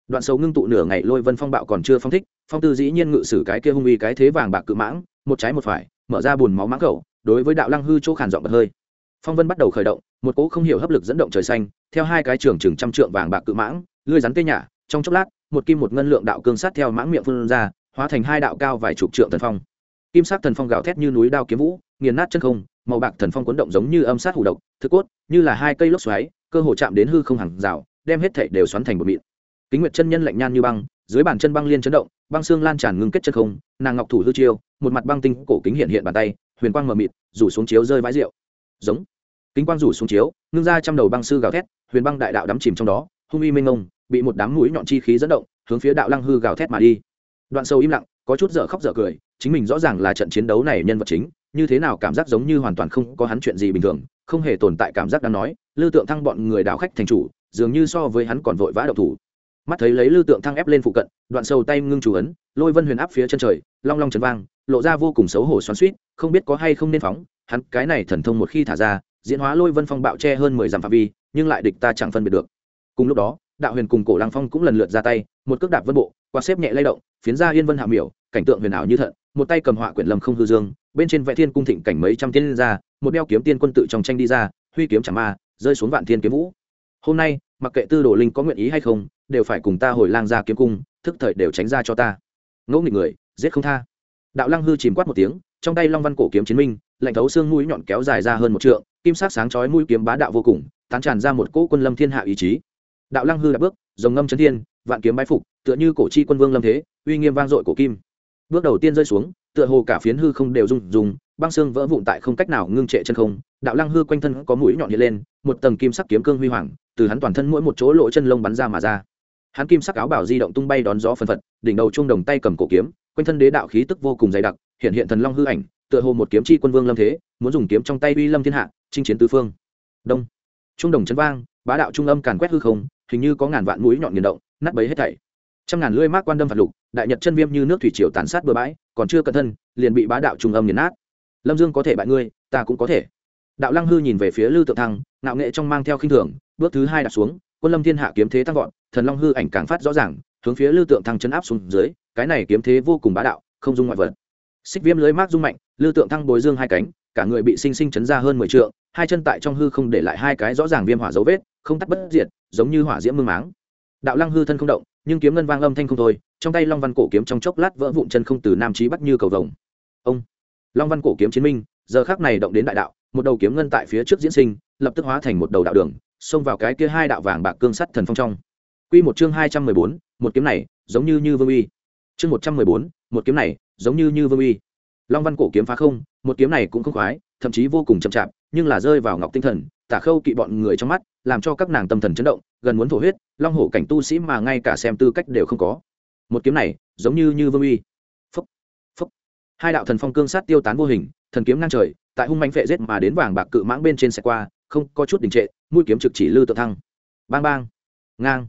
Đoạn sâu ngưng tụ nửa ngày lôi vân phong bạo còn chưa phong thích, phong tư dĩ nhiên ngự sử cái kia hung uy cái thế vàng bạc cự mãng, một trái một phải, mở ra bùn máu mãng khẩu đối với đạo lăng hư chỗ khản dọn bật hơi. Phong vân bắt đầu khởi động, một cỗ không hiểu hấp lực dẫn động trời xanh, theo hai cái trường chừng trăm trượng vàng bạc cự mãng, lưới rắn cây nhả, trong chốc lát, một kim một ngân lượng đạo cương sát theo mãng miệng phun ra, hóa thành hai đạo cao vài chục trượng thần phong. Kim sắc thần phong gào thét như núi đao kiếm vũ, nghiền nát chân không, màu bạc thần phong cuốn động giống như âm sát hủ độc, thực cốt, như là hai cây lốc xoáy, cơ hồ chạm đến hư không hàng rào, đem hết thảy đều xoắn thành một mịn. Kính nguyệt chân nhân lạnh nhan như băng, dưới bàn chân băng liên chấn động, băng xương lan tràn ngưng kết chân không, nàng ngọc thủ hư chiêu, một mặt băng tinh cổ kính hiện hiện bàn tay huyền quang mờ mịt, rủ xuống chiếu rơi vãi rượu. Giống. Kính quang rủ xuống chiếu, ngưng ra trăm đầu băng sư gào thét, huyền băng đại đạo đắm chìm trong đó, hung uy mênh mông, bị một đám mũi nhọn chi khí dẫn động, hướng phía đạo lăng hư gào thét mà đi. Đoạn sâu im lặng, có chút dở khóc dở cười, chính mình rõ ràng là trận chiến đấu này nhân vật chính, như thế nào cảm giác giống như hoàn toàn không có hắn chuyện gì bình thường, không hề tồn tại cảm giác đáng nói, lưu tượng thăng bọn người đạo khách thành chủ, dường như so với hắn còn vội vã độc thủ. Mắt thấy lấy lưu tượng thăng ép lên phụ cận, đoạn sâu tay ngưng chủ ấn, lôi vân huyền áp phía chân trời, long long trần vang lộ ra vô cùng xấu hổ xoắn suýt, không biết có hay không nên phóng, hắn cái này thần thông một khi thả ra, diễn hóa lôi vân phong bạo che hơn mười dặm phạm vi, nhưng lại địch ta chẳng phân biệt được. Cùng lúc đó, đạo huyền cùng cổ lăng phong cũng lần lượt ra tay, một cước đạp vân bộ qua xếp nhẹ lay động, phiến ra yên vân hạ miểu, cảnh tượng huyền ảo như thận, một tay cầm họa quyển lầm không hư dương, bên trên vẽ thiên cung thịnh cảnh mấy trăm tiên ra, một đeo kiếm tiên quân tự trong tranh đi ra, huy kiếm chẳng ma, rơi xuống vạn thiên kiếm vũ. Hôm nay, mặc kệ tư đồ linh có nguyện ý hay không, đều phải cùng ta hồi lang ra kiếm cung, thức thời đều tránh ra cho ta. Ngẫu nghịch người, giết không tha đạo lăng hư chìm quát một tiếng, trong tay long văn cổ kiếm chiến minh, lạnh thấu xương mũi nhọn kéo dài ra hơn một trượng, kim sắc sáng chói mũi kiếm bá đạo vô cùng, tán tràn ra một cỗ quân lâm thiên hạ ý chí. Đạo lăng hư đã bước dòng ngâm chấn thiên, vạn kiếm bái phục, tựa như cổ chi quân vương lâm thế, uy nghiêm vang dội cổ kim. Bước đầu tiên rơi xuống, tựa hồ cả phiến hư không đều rung rung, băng xương vỡ vụn tại không cách nào ngưng trệ chân không. Đạo lăng hư quanh thân có mũi nhọn hiện lên, một tầng kim sắc kiếm cương huy hoàng, từ hắn toàn thân mỗi một chỗ lỗ chân lông bắn ra mà ra hắn kim sắc áo bảo di động tung bay đón gió phân phật, đỉnh đầu trung đồng tay cầm cổ kiếm, quanh thân đế đạo khí tức vô cùng dày đặc, hiện hiện thần long hư ảnh, tựa hồ một kiếm chi quân vương lâm thế, muốn dùng kiếm trong tay uy lâm thiên hạ, chinh chiến tứ phương. Đông. Trung đồng chấn vang, bá đạo trung âm càn quét hư không, hình như có ngàn vạn mũi nhọn nghiền động, nát bấy hết thảy. Trăm ngàn lưỡi mác quan đâm phạt lục, đại nhật chân viêm như nước thủy triều tàn sát bừa bãi, còn chưa cẩn thân, liền bị bá đạo trung âm nghiền nát. Lâm dương có thể bại ngươi, ta cũng có thể. Đạo lăng hư nhìn về phía lư tượng thăng, ngạo nghệ trong mang theo khinh thường, bước thứ hai đặt xuống, quân lâm thiên hạ kiếm thế tăng vọt thần long hư ảnh càng phát rõ ràng, hướng phía Lưu tượng thăng chấn áp xuống dưới, cái này kiếm thế vô cùng bá đạo, không dung ngoại vật. Xích viêm lưới mát dung mạnh, Lưu tượng thăng bồi dương hai cánh, cả người bị sinh sinh chấn ra hơn mười trượng, hai chân tại trong hư không để lại hai cái rõ ràng viêm hỏa dấu vết, không tắt bất diệt, giống như hỏa diễm mương máng. Đạo lăng hư thân không động, nhưng kiếm ngân vang âm thanh không thôi, trong tay long văn cổ kiếm trong chốc lát vỡ vụn chân không từ nam trí bắc như cầu vồng. Ông! Long văn cổ kiếm chiến minh, giờ khác này động đến đại đạo, một đầu kiếm ngân tại phía trước diễn sinh, lập tức hóa thành một đầu đạo đường, xông vào cái kia hai đạo vàng bạc cương sắt thần phong trong quy một chương hai trăm mười bốn, một kiếm này, giống như như vương uy. Chương một trăm mười bốn, một kiếm này, giống như như vương uy. Long văn cổ kiếm phá không, một kiếm này cũng không khoái, thậm chí vô cùng chậm chạp, nhưng là rơi vào ngọc tinh thần, tả khâu kỵ bọn người trong mắt, làm cho các nàng tâm thần chấn động, gần muốn thổ huyết, long hổ cảnh tu sĩ mà ngay cả xem tư cách đều không có. Một kiếm này, giống như như vương uy. Phúc phúc. Hai đạo thần phong cương sát tiêu tán vô hình, thần kiếm ngang trời, tại hung mãnh phệ giết mà đến vàng bạc cự mãng bên trên xe qua, không có chút đình trệ, mũi kiếm trực chỉ lư tự thăng. Bang bang. Ngang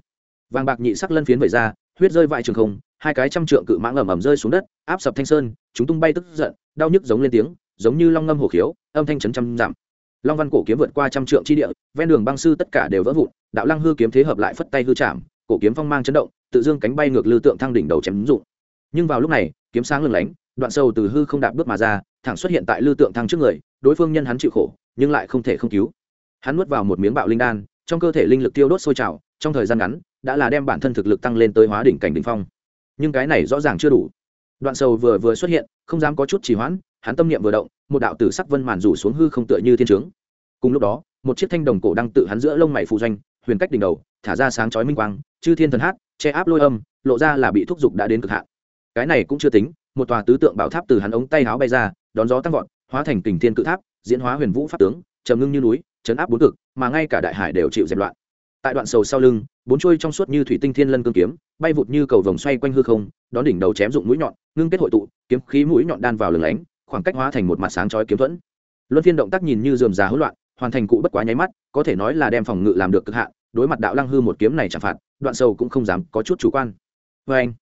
vàng bạc nhị sắc lân phiến vẩy ra, huyết rơi vại trường không, hai cái trăm trượng cự mãng ầm ầm rơi xuống đất, áp sập thanh sơn, chúng tung bay tức giận, đau nhức giống lên tiếng, giống như long ngâm hổ khiếu, âm thanh chấn trăm giảm. Long văn cổ kiếm vượt qua trăm trượng chi địa, ven đường băng sư tất cả đều vỡ vụn, đạo lăng hư kiếm thế hợp lại phất tay hư chạm, cổ kiếm phong mang chấn động, tự dương cánh bay ngược lư tượng thăng đỉnh đầu chém rụng nhưng vào lúc này, kiếm sáng lừng lánh, đoạn sâu từ hư không đạp bước mà ra, thẳng xuất hiện tại lư tượng thăng trước người, đối phương nhân hắn chịu khổ, nhưng lại không thể không cứu. Hắn nuốt vào một miếng bạo linh đan, trong cơ thể linh lực tiêu đốt sôi trào, trong thời gian ngắn đã là đem bản thân thực lực tăng lên tới hóa đỉnh cảnh đỉnh phong. Nhưng cái này rõ ràng chưa đủ. Đoạn sầu vừa vừa xuất hiện, không dám có chút trì hoãn, hắn tâm niệm vừa động, một đạo tử sắc vân màn rủ xuống hư không tựa như thiên trướng. Cùng lúc đó, một chiếc thanh đồng cổ đang tự hắn giữa lông mày phù doanh, huyền cách đỉnh đầu, thả ra sáng chói minh quang, chư thiên thần hát, che áp lôi âm, lộ ra là bị thúc giục đã đến cực hạn. Cái này cũng chưa tính, một tòa tứ tượng bảo tháp từ hắn ống tay áo bay ra, đón gió tăng vọt, hóa thành kình thiên cự tháp, diễn hóa huyền vũ pháp tướng, trầm ngưng như núi, chấn áp bốn cực, mà ngay cả đại hải đều chịu dẹp loạn tại đoạn sầu sau lưng, bốn chuôi trong suốt như thủy tinh thiên lân cương kiếm, bay vụt như cầu vồng xoay quanh hư không, đón đỉnh đầu chém dụng mũi nhọn, ngưng kết hội tụ, kiếm khí mũi nhọn đan vào lửng lánh, khoảng cách hóa thành một mặt sáng chói kiếm thuẫn. Luân phiên động tác nhìn như dườm già hỗn loạn, hoàn thành cụ bất quá nháy mắt, có thể nói là đem phòng ngự làm được cực hạn, đối mặt đạo lăng hư một kiếm này chẳng phạt, đoạn sầu cũng không dám có chút chủ quan. Vê anh,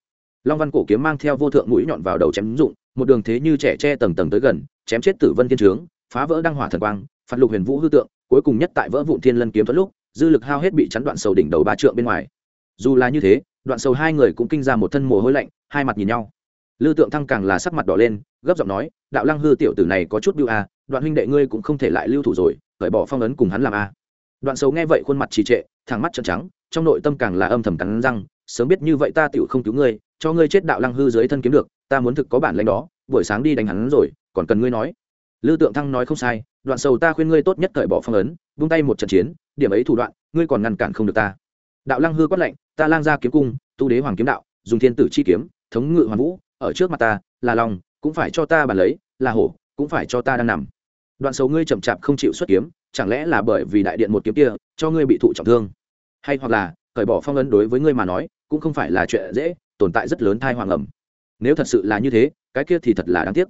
long văn cổ kiếm mang theo vô thượng mũi nhọn vào đầu chém dụng, một đường thế như trẻ tre tầng tầng tới gần, chém chết tử vân thiên trướng, phá vỡ đăng hỏa thần quang, phạt lục huyền vũ hư tượng, cuối cùng nhất tại vỡ vụn thiên lân kiếm thuẫn lúc dư lực hao hết bị chắn đoạn sầu đỉnh đầu ba trượng bên ngoài. Dù là như thế, đoạn sầu hai người cũng kinh ra một thân mồ hôi lạnh, hai mặt nhìn nhau. Lư tượng thăng càng là sắc mặt đỏ lên, gấp giọng nói, đạo lăng hư tiểu tử này có chút biêu a à, đoạn huynh đệ ngươi cũng không thể lại lưu thủ rồi khởi bỏ phong ấn cùng hắn làm a đoạn sầu nghe vậy khuôn mặt trì trệ, thẳng mắt trợn trắng, trong nội tâm càng là âm thầm cắn răng, sớm biết như vậy ta tiểu không cứu ngươi, cho ngươi chết đạo lăng hư dưới thân kiếm được, ta muốn thực có bản lãnh đó, buổi sáng đi đánh hắn rồi, còn cần ngươi nói. Lư tượng thăng nói không sai đoạn sầu ta khuyên ngươi tốt nhất cởi bỏ phong ấn, vung tay một trận chiến, điểm ấy thủ đoạn, ngươi còn ngăn cản không được ta. Đạo lăng hư quát lệnh ta lang ra kiếm cung, tu đế hoàng kiếm đạo, dùng thiên tử chi kiếm, thống ngự hoàng vũ, ở trước mặt ta, là lòng, cũng phải cho ta bàn lấy, là hổ, cũng phải cho ta đang nằm. Đoạn sầu ngươi chậm chạp không chịu xuất kiếm, chẳng lẽ là bởi vì đại điện một kiếm kia, cho ngươi bị thụ trọng thương? Hay hoặc là, cởi bỏ phong ấn đối với ngươi mà nói, cũng không phải là chuyện dễ, tồn tại rất lớn thai hoàng ẩm. Nếu thật sự là như thế, cái kia thì thật là đáng tiếc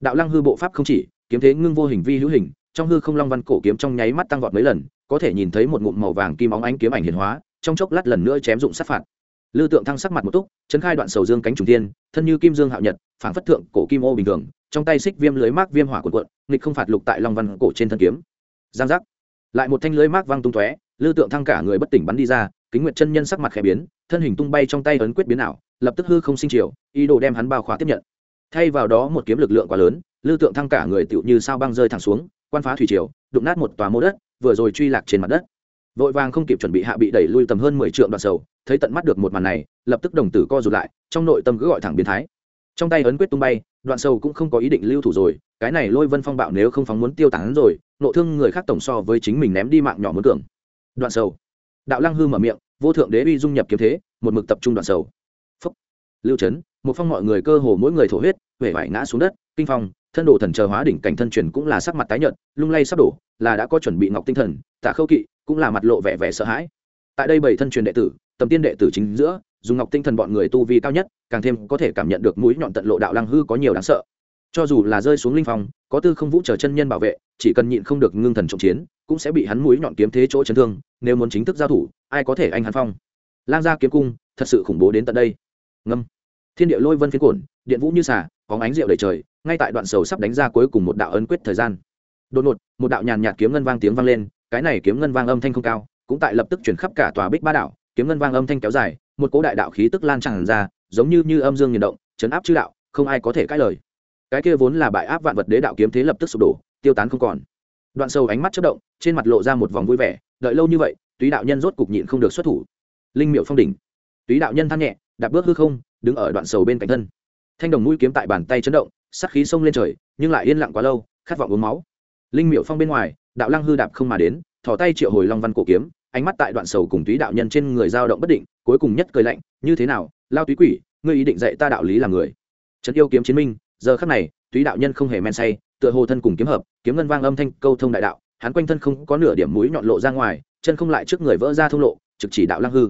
đạo lăng hư bộ pháp không chỉ, kiếm thế ngưng vô hình vi hữu hình, trong hư không long văn cổ kiếm trong nháy mắt tăng vọt mấy lần, có thể nhìn thấy một ngụm màu vàng kim óng ánh kiếm ảnh hiển hóa, trong chốc lát lần nữa chém dụng sát phạt. Lư tượng thăng sắc mặt một túc, chấn khai đoạn sầu dương cánh trùng tiên thân như kim dương hạo nhật phản phất thượng cổ kim ô bình thường, trong tay xích viêm lưới mác viêm hỏa cuộn cuộn, nghịch không phạt lục tại long văn cổ trên thân kiếm. Giang giác. Lại một thanh lưới mác văng tung tóe, lư tượng thăng cả người bất tỉnh bắn đi ra, kính nguyệt chân nhân sắc mặt khẽ biến, thân hình tung bay trong tay ấn quyết biến ảo, lập tức hư không sinh chiều, ý đồ đem hắn bao khóa tiếp nhận thay vào đó một kiếm lực lượng quá lớn lưu tượng thăng cả người tựu như sao băng rơi thẳng xuống, quan phá thủy triều, đụng nát một tòa mô đất, vừa rồi truy lạc trên mặt đất. Vội vàng không kịp chuẩn bị hạ bị đẩy lui tầm hơn mười triệu đoạn sầu, thấy tận mắt được một màn này, lập tức đồng tử co rụt lại, trong nội tâm cứ gọi thẳng biến thái. Trong tay ấn quyết tung bay, đoạn sầu cũng không có ý định lưu thủ rồi, cái này lôi vân phong bạo nếu không phóng muốn tiêu tán rồi, nộ thương người khác tổng so với chính mình ném đi mạng nhỏ muốn tưởng đoạn sầu. Đạo lăng hư mở miệng, vô thượng đế uy dung nhập kiếm thế, một mực tập trung đoạn sầu. Phúc. Lưu trấn một phong mọi người cơ hồ mỗi người thổ huyết huệ vải ngã xuống đất, kinh phong, thân đồ thần chờ hóa đỉnh cảnh thân truyền cũng là sắc mặt tái nhợt, lung lay sắp đổ, là đã có chuẩn bị ngọc tinh thần, tạ khâu kỵ cũng là mặt lộ vẻ vẻ sợ hãi. Tại đây bảy thân truyền đệ tử, tầm tiên đệ tử chính giữa, dùng ngọc tinh thần bọn người tu vi cao nhất, càng thêm có thể cảm nhận được mũi nhọn tận lộ đạo lăng hư có nhiều đáng sợ. Cho dù là rơi xuống linh phong, có tư không vũ chờ chân nhân bảo vệ, chỉ cần nhịn không được ngưng thần trọng chiến, cũng sẽ bị hắn mũi nhọn kiếm thế chỗ chấn thương, nếu muốn chính thức giao thủ, ai có thể anh hắn phong? Lang gia kiếm cung, thật sự khủng bố đến tận đây. Ngâm thiên địa lôi vân phiến cuộn, điện vũ như xả có ánh rượu đầy trời, ngay tại đoạn sầu sắp đánh ra cuối cùng một đạo ấn quyết thời gian. Đột ngột, một đạo nhàn nhạt kiếm ngân vang tiếng vang lên, cái này kiếm ngân vang âm thanh không cao, cũng tại lập tức chuyển khắp cả tòa bích ba đảo, kiếm ngân vang âm thanh kéo dài, một cỗ đại đạo khí tức lan tràn ra, giống như như âm dương nhiệt động, chấn áp chư đạo, không ai có thể cãi lời. Cái kia vốn là bại áp vạn vật đế đạo kiếm thế lập tức sụp đổ, tiêu tán không còn. Đoạn sâu ánh mắt chất động, trên mặt lộ ra một vòng vui vẻ, đợi lâu như vậy, túy đạo nhân rốt cục nhịn không được xuất thủ. Linh miệu phong đỉnh. Túy đạo nhân than nhẹ, đạp bước hư không đứng ở đoạn sầu bên cạnh thân. Thanh đồng mũi kiếm tại bàn tay chấn động sắc khí xông lên trời, nhưng lại yên lặng quá lâu, khát vọng uống máu. Linh miệu phong bên ngoài, đạo lăng hư đạp không mà đến thỏ tay triệu hồi long văn cổ kiếm, ánh mắt tại đoạn sầu cùng túy đạo nhân trên người dao động bất định, cuối cùng nhất cười lạnh, như thế nào, lao túy quỷ, ngươi ý định dạy ta đạo lý làm người? Trấn yêu kiếm chiến minh, giờ khắc này, túy đạo nhân không hề men say, tựa hồ thân cùng kiếm hợp, kiếm ngân vang âm thanh câu thông đại đạo, hắn quanh thân không có nửa điểm mũi nhọn lộ ra ngoài, chân không lại trước người vỡ ra thông lộ, trực chỉ đạo lăng hư.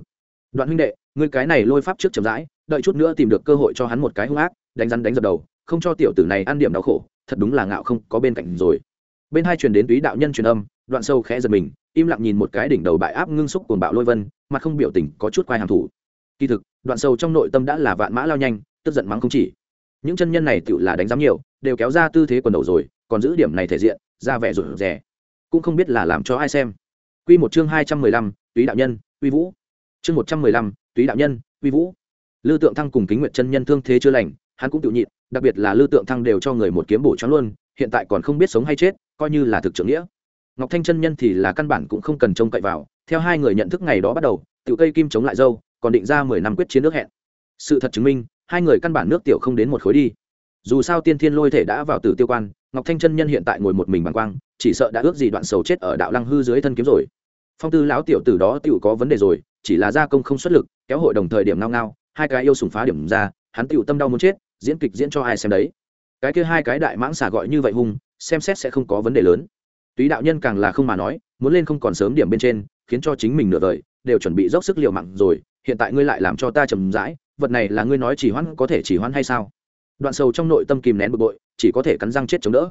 Đoạn huynh đệ ngươi cái này lôi pháp trước chậm rãi đợi chút nữa tìm được cơ hội cho hắn một cái hung ác đánh rắn đánh dập đầu không cho tiểu tử này ăn điểm đau khổ thật đúng là ngạo không có bên cạnh rồi. Bên hai truyền đến túy đạo nhân truyền âm đoạn sâu khẽ giật mình im lặng nhìn một cái đỉnh đầu bại áp ngưng xúc cuồng bạo lôi vân mặt không biểu tình có chút quai hàm thủ. Kỳ thực đoạn sâu trong nội tâm đã là vạn mã lao nhanh tức giận mắng không chỉ. Những chân nhân này tự là đánh giám nhiều đều kéo ra tư thế quần đầu rồi còn giữ điểm này thể diện ra vẻ rụt rè. Cũng không biết là làm cho ai xem. Quy một chương hai trăm mười lăm, Túy đạo nhân, Uy Vũ. Chương một trăm mười lăm, Túy đạo nhân, Uy Vũ. Lư Tượng Thăng cùng Kính Nguyệt chân nhân thương thế chưa lành, hắn cũng tự nhịn, đặc biệt là Lư Tượng Thăng đều cho người một kiếm bổ choáng luôn, hiện tại còn không biết sống hay chết, coi như là thực trưởng nghĩa. Ngọc Thanh chân nhân thì là căn bản cũng không cần trông cậy vào, theo hai người nhận thức ngày đó bắt đầu, tự cây kim chống lại dâu, còn định ra mười năm quyết chiến nước hẹn. Sự thật chứng minh, hai người căn bản nước tiểu không đến một khối đi. Dù sao Tiên Thiên Lôi thể đã vào tử tiêu quan, Ngọc Thanh chân nhân hiện tại ngồi một mình bằng quang, chỉ sợ đã ước gì đoạn sầu chết ở đạo lăng hư dưới thân kiếm rồi phong tư lão tiểu tử đó tiểu có vấn đề rồi chỉ là gia công không xuất lực, kéo hội đồng thời điểm ngao ngao, hai cái yêu sùng phá điểm ra, hắn tiểu tâm đau muốn chết, diễn kịch diễn cho ai xem đấy. Cái kia hai cái đại mãng xà gọi như vậy hung, xem xét sẽ không có vấn đề lớn. Túy đạo nhân càng là không mà nói, muốn lên không còn sớm điểm bên trên, khiến cho chính mình nửa đời, đều chuẩn bị dốc sức liều mạng rồi, hiện tại ngươi lại làm cho ta trầm rãi, vật này là ngươi nói chỉ hoãn có thể chỉ hoãn hay sao? Đoạn sầu trong nội tâm kìm nén bực bội, chỉ có thể cắn răng chết chống đỡ.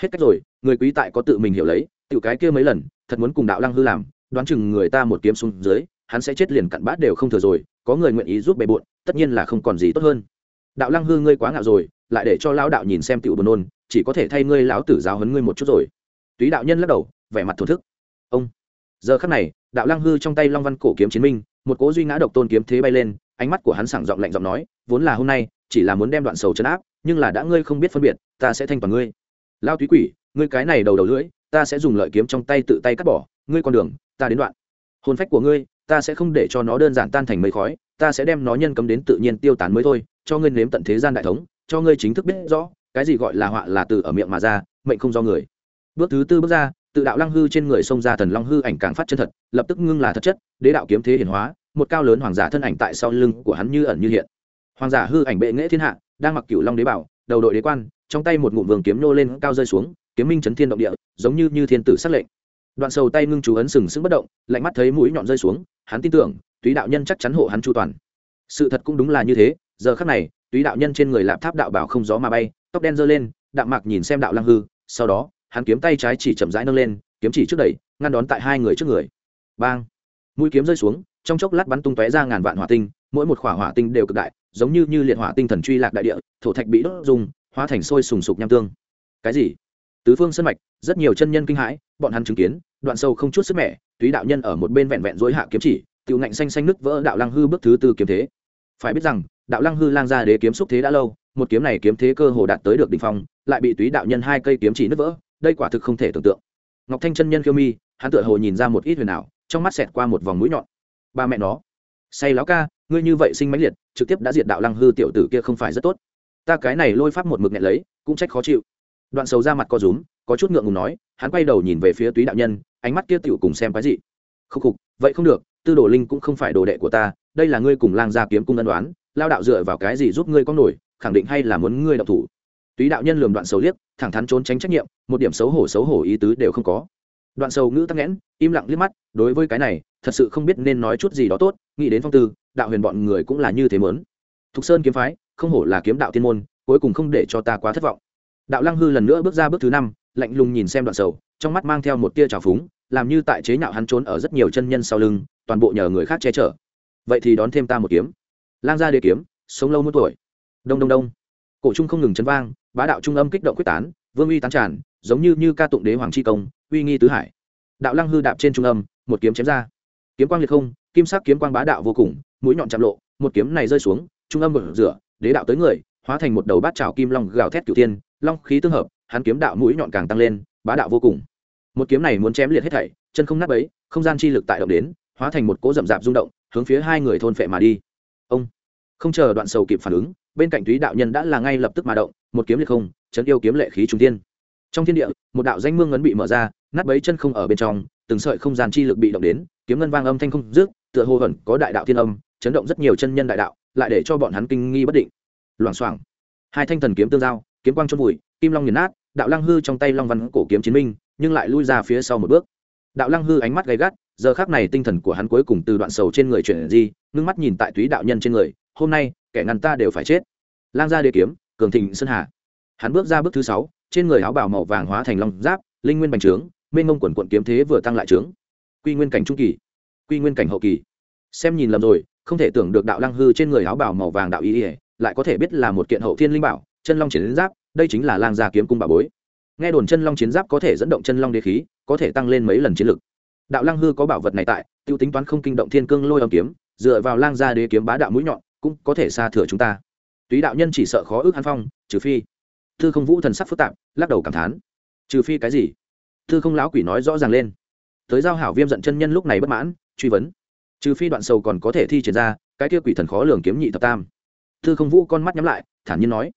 Hết cách rồi, người quý tại có tự mình hiểu lấy, tiểu cái kia mấy lần, thật muốn cùng đạo lăng hư làm, đoán chừng người ta một kiếm xuống dưới hắn sẽ chết liền cặn bát đều không thừa rồi, có người nguyện ý giúp bề bộn, tất nhiên là không còn gì tốt hơn. Đạo lăng hư, ngươi quá ngạo rồi, lại để cho lão đạo nhìn xem tiểu buồn nôn, chỉ có thể thay ngươi lão tử giáo huấn ngươi một chút rồi. Túy đạo nhân lắc đầu, vẻ mặt thổn thức. Ông. Giờ khắc này, đạo lăng hư trong tay long văn cổ kiếm chiến minh, một cố duy ngã độc tôn kiếm thế bay lên, ánh mắt của hắn sảng giọng lạnh giọng nói, vốn là hôm nay, chỉ là muốn đem đoạn sầu chấn áp, nhưng là đã ngươi không biết phân biệt, ta sẽ thanh toàn ngươi. Lao túy quỷ, ngươi cái này đầu đầu lưỡi, ta sẽ dùng lợi kiếm trong tay tự tay cắt bỏ, ngươi con đường, ta đến đoạn. Hồn phách của ngươi ta sẽ không để cho nó đơn giản tan thành mây khói, ta sẽ đem nó nhân cấm đến tự nhiên tiêu tán mới thôi, cho ngươi nếm tận thế gian đại thống, cho ngươi chính thức biết rõ, cái gì gọi là họa là từ ở miệng mà ra, mệnh không do người. Bước thứ tư bước ra, tự đạo lăng hư trên người xông ra thần long hư ảnh càng phát chân thật, lập tức ngưng là thật chất, đế đạo kiếm thế hiển hóa, một cao lớn hoàng giả thân ảnh tại sau lưng của hắn như ẩn như hiện. Hoàng giả hư ảnh bệ nghệ thiên hạ, đang mặc cửu long đế bảo, đầu đội đế quan, trong tay một ngụm vườn kiếm nô lên cao rơi xuống, kiếm minh chấn thiên động địa, giống như như thiên tử sắc lệnh đoạn sầu tay ngưng chú ấn sừng sững bất động, lạnh mắt thấy mũi nhọn rơi xuống, hắn tin tưởng, túy đạo nhân chắc chắn hộ hắn chu toàn. Sự thật cũng đúng là như thế, giờ khắc này, túy đạo nhân trên người lạp tháp đạo bảo không gió mà bay, tóc đen giơ lên, đạm mạc nhìn xem đạo lăng hư, sau đó, hắn kiếm tay trái chỉ chậm rãi nâng lên, kiếm chỉ trước đẩy, ngăn đón tại hai người trước người. Bang! Mũi kiếm rơi xuống, trong chốc lát bắn tung tóe ra ngàn vạn hỏa tinh, mỗi một khỏa hỏa tinh đều cực đại, giống như như liệt hỏa tinh thần truy lạc đại địa, thổ thạch bị đốt dùng hóa thành sôi sùng sục nham tương. Cái gì? Tứ phương sân mạch rất nhiều chân nhân kinh hãi, bọn hắn chứng kiến, đoạn sâu không chút sức mẻ, túy đạo nhân ở một bên vẹn vẹn dối hạ kiếm chỉ, tiểu ngạnh xanh xanh nứt vỡ đạo lăng hư bước thứ tư kiếm thế. Phải biết rằng, đạo lăng hư lang ra đế kiếm xúc thế đã lâu, một kiếm này kiếm thế cơ hồ đạt tới được đỉnh phong, lại bị túy đạo nhân hai cây kiếm chỉ nứt vỡ, đây quả thực không thể tưởng tượng. Ngọc thanh chân nhân khiêu mi, hắn tựa hồ nhìn ra một ít huyền ảo, trong mắt xẹt qua một vòng mũi nhọn. Ba mẹ nó. Say láo ca, ngươi như vậy sinh mãnh liệt, trực tiếp đã diệt đạo lăng hư tiểu tử kia không phải rất tốt. Ta cái này lôi pháp một mực nhẹ lấy, cũng trách khó chịu. Đoạn sầu ra mặt co rúm có chút ngượng ngùng nói, hắn quay đầu nhìn về phía túy đạo nhân, ánh mắt kia tựu cùng xem cái gì? Khúc khục, vậy không được, tư đồ linh cũng không phải đồ đệ của ta, đây là ngươi cùng lang gia kiếm cung ân đoán lao đạo dựa vào cái gì giúp ngươi có nổi, khẳng định hay là muốn ngươi đậu thủ. Túy đạo nhân lườm đoạn sầu liếc, thẳng thắn trốn tránh trách nhiệm, một điểm xấu hổ xấu hổ ý tứ đều không có. Đoạn sầu ngữ tắc nghẽn, im lặng liếc mắt, đối với cái này, thật sự không biết nên nói chút gì đó tốt, nghĩ đến phong tư, đạo huyền bọn người cũng là như thế mớn thục sơn kiếm phái, không hổ là kiếm đạo tiên môn, cuối cùng không để cho ta quá thất vọng. Đạo lăng hư lần nữa bước ra bước thứ năm lạnh lùng nhìn xem đoạn sầu, trong mắt mang theo một tia trào phúng, làm như tại chế nhạo hắn trốn ở rất nhiều chân nhân sau lưng, toàn bộ nhờ người khác che chở. Vậy thì đón thêm ta một kiếm. Lang gia đế kiếm, sống lâu muôn tuổi. Đông đông đông. Cổ trung không ngừng chấn vang, bá đạo trung âm kích động quyết tán, vương uy tán tràn, giống như như ca tụng đế hoàng chi công, uy nghi tứ hải. Đạo lăng hư đạp trên trung âm, một kiếm chém ra. Kiếm quang liệt không, kim sắc kiếm quang bá đạo vô cùng, mũi nhọn chạm lộ, một kiếm này rơi xuống, trung âm mở rửa, đế đạo tới người, hóa thành một đầu bát trào kim long gào thét cửu tiên long khí tương hợp hắn kiếm đạo mũi nhọn càng tăng lên, bá đạo vô cùng. Một kiếm này muốn chém liệt hết thảy, chân không nát ấy không gian chi lực tại động đến, hóa thành một cỗ rậm rạp rung động, hướng phía hai người thôn phệ mà đi. Ông. Không chờ đoạn sầu kịp phản ứng, bên cạnh túy đạo nhân đã là ngay lập tức mà động, một kiếm liệt không, chấn yêu kiếm lệ khí trung tiên trong thiên địa, một đạo danh mương ngấn bị mở ra, nát bấy chân không ở bên trong, từng sợi không gian chi lực bị động đến, kiếm ngân vang âm thanh không rước tựa hồ hẩn có đại đạo thiên âm, chấn động rất nhiều chân nhân đại đạo, lại để cho bọn hắn kinh nghi bất định. Loảng xoảng. Hai thanh thần kiếm tương giao, kiếm quang chôn vùi, kim long nghiền nát đạo lăng hư trong tay long văn cổ kiếm chiến minh, nhưng lại lui ra phía sau một bước. Đạo lăng hư ánh mắt gay gắt, giờ khác này tinh thần của hắn cuối cùng từ đoạn sầu trên người chuyển di, ngưng mắt nhìn tại túy đạo nhân trên người, hôm nay, kẻ ngăn ta đều phải chết. Lang gia đế kiếm, cường thịnh sơn hà. Hắn bước ra bước thứ sáu, trên người áo bào màu vàng hóa thành long giáp, linh nguyên bành trướng, mênh ngông quần quận kiếm thế vừa tăng lại trướng. Quy nguyên cảnh trung kỳ, quy nguyên cảnh hậu kỳ. Xem nhìn lầm rồi, không thể tưởng được đạo lăng hư trên người áo bào màu vàng đạo ý ỉa lại có thể biết là một kiện hậu thiên linh bảo, chân long chiến giáp đây chính là lang gia kiếm cung bà bối. Nghe đồn chân long chiến giáp có thể dẫn động chân long đế khí, có thể tăng lên mấy lần chiến lực. Đạo lang hư có bảo vật này tại t i ê u tính toán không kinh động thiên cương lôi âm kiếm, dựa vào lang gia đế kiếm bá đạo mũi nhọn, cũng có thể xa thừa chúng ta. Túy đạo nhân chỉ sợ khó ước hàn phong, trừ phi. Thư không vũ thần sắc phức tạp, lắc đầu cảm thán. Trừ phi cái gì? Thư không lão quỷ nói rõ ràng lên. Tới giao hảo viêm giận chân nhân lúc này bất mãn, truy vấn. Trừ phi đoạn sầu còn có thể thi triển ra, cái kia quỷ thần khó lường kiếm nhị thập tam. Thư không vũ con mắt nhắm lại, thản nhiên nói.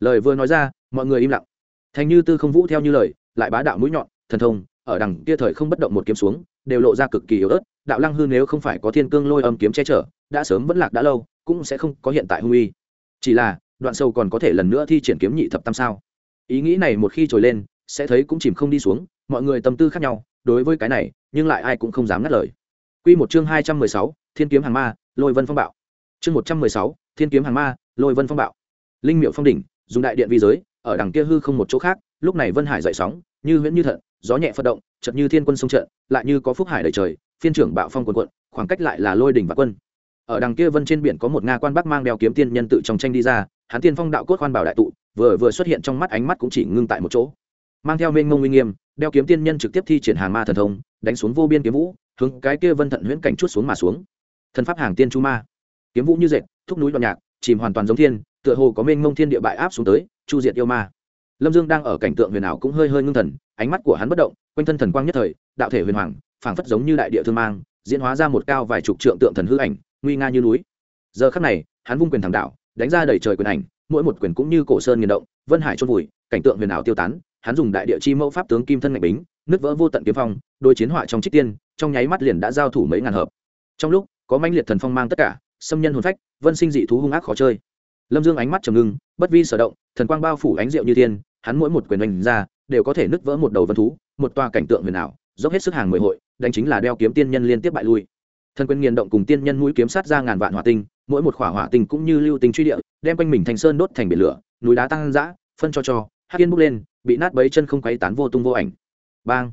Lời vừa nói ra mọi người im lặng. Thành như tư không vũ theo như lời lại bá đạo mũi nhọn thần thông ở đằng kia thời không bất động một kiếm xuống đều lộ ra cực kỳ yếu ớt. Đạo lăng hư nếu không phải có thiên cương lôi âm kiếm che chở đã sớm vẫn lạc đã lâu cũng sẽ không có hiện tại hung uy. Chỉ là đoạn sâu còn có thể lần nữa thi triển kiếm nhị thập tam sao? Ý nghĩ này một khi trồi lên sẽ thấy cũng chìm không đi xuống mọi người tâm tư khác nhau đối với cái này nhưng lại ai cũng không dám ngắt lời. Quy một chương hai trăm mười sáu, Thiên kiếm hàng ma, Lôi Vân phong bạo. Chương một trăm mười sáu, Thiên kiếm hàng ma, Lôi Vân phong bạo. Linh miệu phong đỉnh, dùng đại điện vi giới, ở đằng kia hư không một chỗ khác, lúc này Vân Hải dậy sóng, như huyễn như thận, gió nhẹ phật động, chật như thiên quân sông trận, lại như có phúc hải đầy trời, phiên trưởng bạo phong cuồn cuộn, khoảng cách lại là lôi đỉnh và quân. Ở đằng kia vân trên biển có một nga quan bắc mang đeo kiếm tiên nhân tự trong tranh đi ra, hắn tiên phong đạo cốt khoan bảo đại tụ, vừa vừa xuất hiện trong mắt ánh mắt cũng chỉ ngưng tại một chỗ. Mang theo mênh mông uy nghiêm, đeo kiếm tiên nhân trực tiếp thi triển hàng ma thần thông, đánh xuống vô biên kiếm vũ, hướng cái kia vân thận huyễn cảnh chuốt xuống mà xuống. Thần pháp hàng tiên chu ma, kiếm vũ như dệt, thúc núi đoạn nhạc, chìm hoàn toàn giống thiên, tựa hồ có mênh mông thiên địa bại áp xuống tới, chu diệt yêu ma. Lâm dương đang ở cảnh tượng huyền ảo cũng hơi hơi ngưng thần ánh mắt của hắn bất động quanh thân thần quang nhất thời đạo thể huyền hoàng phảng phất giống như đại địa thương mang diễn hóa ra một cao vài chục trượng tượng thần hư ảnh nguy nga như núi. Giờ khắc này hắn vung quyền thẳng đạo đánh ra đầy trời quyền ảnh mỗi một quyền cũng như cổ sơn nghiền động vân hải trôn vùi cảnh tượng huyền ảo tiêu tán hắn dùng đại địa chi mẫu pháp tướng kim thân ngạch bính nứt vỡ vô tận kiếm phong đôi chiến họa trong trích tiên trong nháy mắt liền đã giao thủ mấy ngàn hợp. Trong lúc có manh liệt thần phong mang tất cả xâm nhân hồn phách vân sinh dị thú hung ác khó chơi lâm dương ánh mắt trầm ngưng, bất vi sở động, thần quang bao phủ ánh rượu như thiên, hắn mỗi một quyền đánh ra, đều có thể nứt vỡ một đầu vân thú, một tòa cảnh tượng huyền ảo, dốc hết sức hàng mười hội, đánh chính là đeo kiếm tiên nhân liên tiếp bại lui. Thần quyền nghiền động cùng tiên nhân mũi kiếm sát ra ngàn vạn hỏa tinh, mỗi một khỏa hỏa tinh cũng như lưu tinh truy địa, đem quanh mình thành sơn đốt thành biển lửa, núi đá tăng dã phân cho cho, hắc yên bốc lên, bị nát bấy chân không quấy tán vô tung vô ảnh. Bang!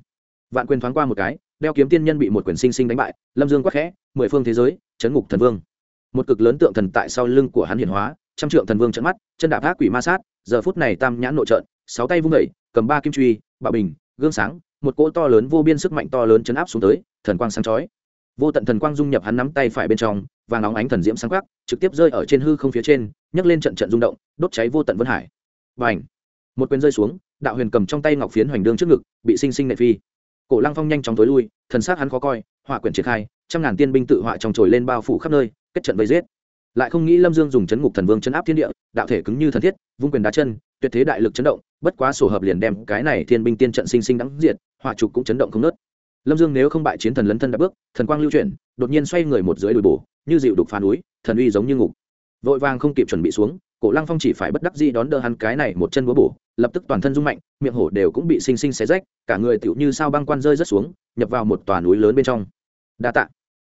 Vạn quyền thoáng qua một cái, đeo kiếm tiên nhân bị một quyền sinh sinh đánh bại, lâm dương quắc khẽ, mười phương thế giới, chấn ngục thần vương. Một cực lớn tượng thần tại sau lưng của hắn hiển hóa trăm trượng thần vương trận mắt, chân đạp ác quỷ ma sát, giờ phút này tam nhãn nội trợn sáu tay vung đẩy cầm ba kim truy, bạo bình, gương sáng, một cỗ to lớn vô biên sức mạnh to lớn chấn áp xuống tới, thần quang sáng chói. Vô tận thần quang dung nhập hắn nắm tay phải bên trong và nóng ánh thần diễm sáng quắc, trực tiếp rơi ở trên hư không phía trên, nhấc lên trận trận rung động, đốt cháy vô tận vân hải. Và ảnh một quyền rơi xuống, đạo huyền cầm trong tay ngọc phiến hoành đương trước ngực, bị sinh sinh nệ phi. Cổ lăng phong nhanh chóng tối lui, thần sát hắn khó coi, hỏa quyển triển khai, trăm ngàn tiên binh tự họa trong trồi lên bao phủ khắp nơi, kết trận vây giết lại không nghĩ lâm dương dùng chấn ngục thần vương chấn áp thiên địa, đạo thể cứng như thần thiết, vung quyền đá chân, tuyệt thế đại lực chấn động, bất quá sổ hợp liền đem cái này thiên binh tiên trận sinh sinh đắng diệt, hỏa trục cũng chấn động không nớt. Lâm dương nếu không bại chiến thần lấn thân đã bước, thần quang lưu chuyển, đột nhiên xoay người một dưới đùi bổ, như dịu đục phá núi, thần uy giống như ngục. Vội vàng không kịp chuẩn bị xuống, cổ lăng phong chỉ phải bất đắc dĩ đón đỡ hắn cái này một chân búa bổ, lập tức toàn thân rung mạnh, miệng hổ đều cũng bị sinh sinh xé rách, cả người tựu như sao băng quan rơi rất xuống, nhập vào một tòa núi lớn bên trong. Đa tạ.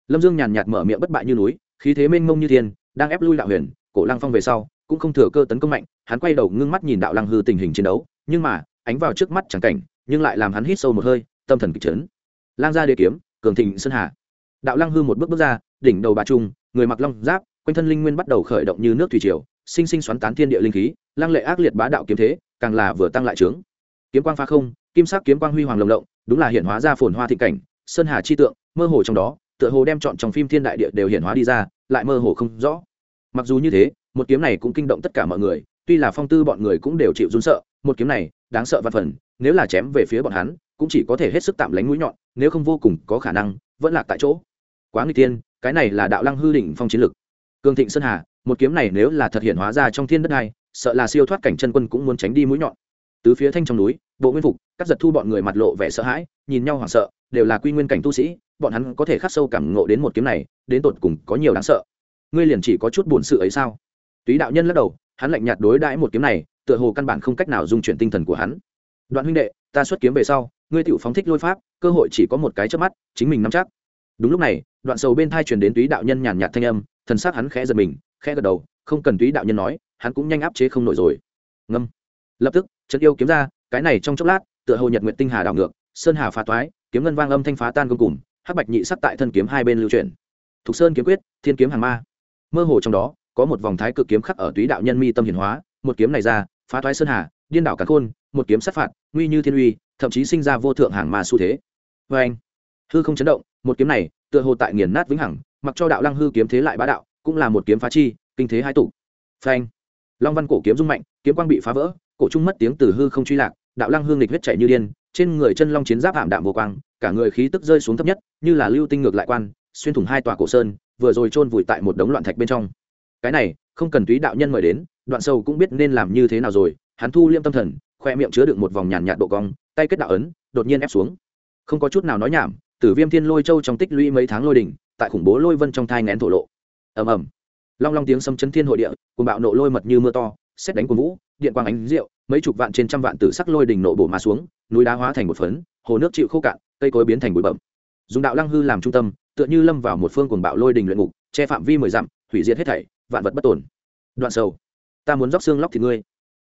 Lâm dương nhàn nhạt mở miệng bất bại như núi, khí thế mênh mông như thiên đang ép lui đạo huyền cổ lăng phong về sau cũng không thừa cơ tấn công mạnh hắn quay đầu ngưng mắt nhìn đạo lăng hư tình hình chiến đấu nhưng mà ánh vào trước mắt chẳng cảnh nhưng lại làm hắn hít sâu một hơi tâm thần kịch trấn, lang gia đế kiếm cường thịnh sơn hà. Đạo lăng hư một bước bước ra đỉnh đầu bà trung người mặc long giáp quanh thân linh nguyên bắt đầu khởi động như nước thủy triều sinh sinh xoắn tán thiên địa linh khí lang lệ ác liệt bá đạo kiếm thế càng là vừa tăng lại trướng. Kiếm quang phá không kim sắc kiếm quang huy hoàng lồng lộng đúng là hiện hóa ra phồn hoa thị cảnh sơn hà chi tượng mơ hồ trong đó tựa hồ đem chọn trong phim thiên đại địa đều hiện hóa đi ra lại mơ hồ không rõ. Mặc dù như thế, một kiếm này cũng kinh động tất cả mọi người, tuy là phong tư bọn người cũng đều chịu run sợ, một kiếm này, đáng sợ văn phần, nếu là chém về phía bọn hắn, cũng chỉ có thể hết sức tạm lánh mũi nhọn, nếu không vô cùng có khả năng, vẫn lạc tại chỗ. Quá nguy tiên cái này là đạo lăng hư đỉnh phong chiến lực. Cương thịnh sơn hà, một kiếm này nếu là thật hiện hóa ra trong thiên đất này sợ là siêu thoát cảnh chân quân cũng muốn tránh đi mũi nhọn. Tứ phía thanh trong núi, bộ nguyên phục, các giật thu bọn người mặt lộ vẻ sợ hãi, nhìn nhau hoảng sợ, đều là quy nguyên cảnh tu sĩ bọn hắn có thể khắc sâu cảm ngộ đến một kiếm này, đến tột cùng có nhiều đáng sợ. Ngươi liền chỉ có chút buồn sự ấy sao? Túy đạo nhân lắc đầu, hắn lạnh nhạt đối đãi một kiếm này, tựa hồ căn bản không cách nào dung chuyển tinh thần của hắn. Đoạn huynh đệ, ta xuất kiếm về sau, ngươi tự phóng thích lôi pháp, cơ hội chỉ có một cái trước mắt, chính mình nắm chắc. Đúng lúc này, đoạn sầu bên thai truyền đến túy đạo nhân nhàn nhạt thanh âm, thần sắc hắn khẽ giật mình, khẽ gật đầu, không cần túy đạo nhân nói, hắn cũng nhanh áp chế không nổi rồi. Ngâm. Lập tức trận yêu kiếm ra, cái này trong chốc lát, tựa hồ nhật nguyện tinh hà đảo ngược, sơn hà phá toái, kiếm ngân vang âm thanh phá tan công cùng hắc bạch nhị sắc tại thân kiếm hai bên lưu chuyển, thục sơn kiếm quyết thiên kiếm hàng ma. Mơ hồ trong đó có một vòng thái cực kiếm khắc ở túy đạo nhân mi tâm hiển hóa một kiếm này ra phá thoái sơn hà điên đảo cả khôn một kiếm sát phạt nguy như thiên uy thậm chí sinh ra vô thượng hàng ma xu thế. Vê anh hư không chấn động một kiếm này tựa hồ tại nghiền nát vĩnh hằng mặc cho đạo lăng hư kiếm thế lại bá đạo cũng là một kiếm phá chi kinh thế hai tụ. Phanh long văn cổ kiếm rung mạnh kiếm quang bị phá vỡ cổ trung mất tiếng từ hư không truy lạc đạo lăng hương lịch huyết chạy như điên trên người chân long chiến giáp ảm đạm vô quang cả người khí tức rơi xuống thấp nhất, như là lưu tinh ngược lại quan, xuyên thủng hai tòa cổ sơn, vừa rồi chôn vùi tại một đống loạn thạch bên trong. Cái này, không cần túy đạo nhân mời đến, đoạn sâu cũng biết nên làm như thế nào rồi, hắn thu liêm tâm thần, khoe miệng chứa được một vòng nhàn nhạt độ cong, tay kết đạo ấn, đột nhiên ép xuống. Không có chút nào nói nhảm, tử viêm thiên lôi châu trong tích lũy mấy tháng lôi đỉnh, tại khủng bố lôi vân trong thai ngén thổ lộ. Ầm ầm. Long long tiếng xâm chấn thiên hội địa cùng bạo nộ lôi mật như mưa to xét đánh của vũ, điện quang ánh rượu, mấy chục vạn trên trăm vạn tử sắc lôi đỉnh nộ bổ mà xuống, núi đá hóa thành một phấn, hồ nước chịu khô cạn cây cối biến thành bụi bẩm dùng đạo lăng hư làm trung tâm, tựa như lâm vào một phương cuồng bạo lôi đình luyện ngục, che phạm vi mười dặm, hủy diệt hết thảy, vạn vật bất tổn đoạn sầu, ta muốn róc xương lóc thì ngươi.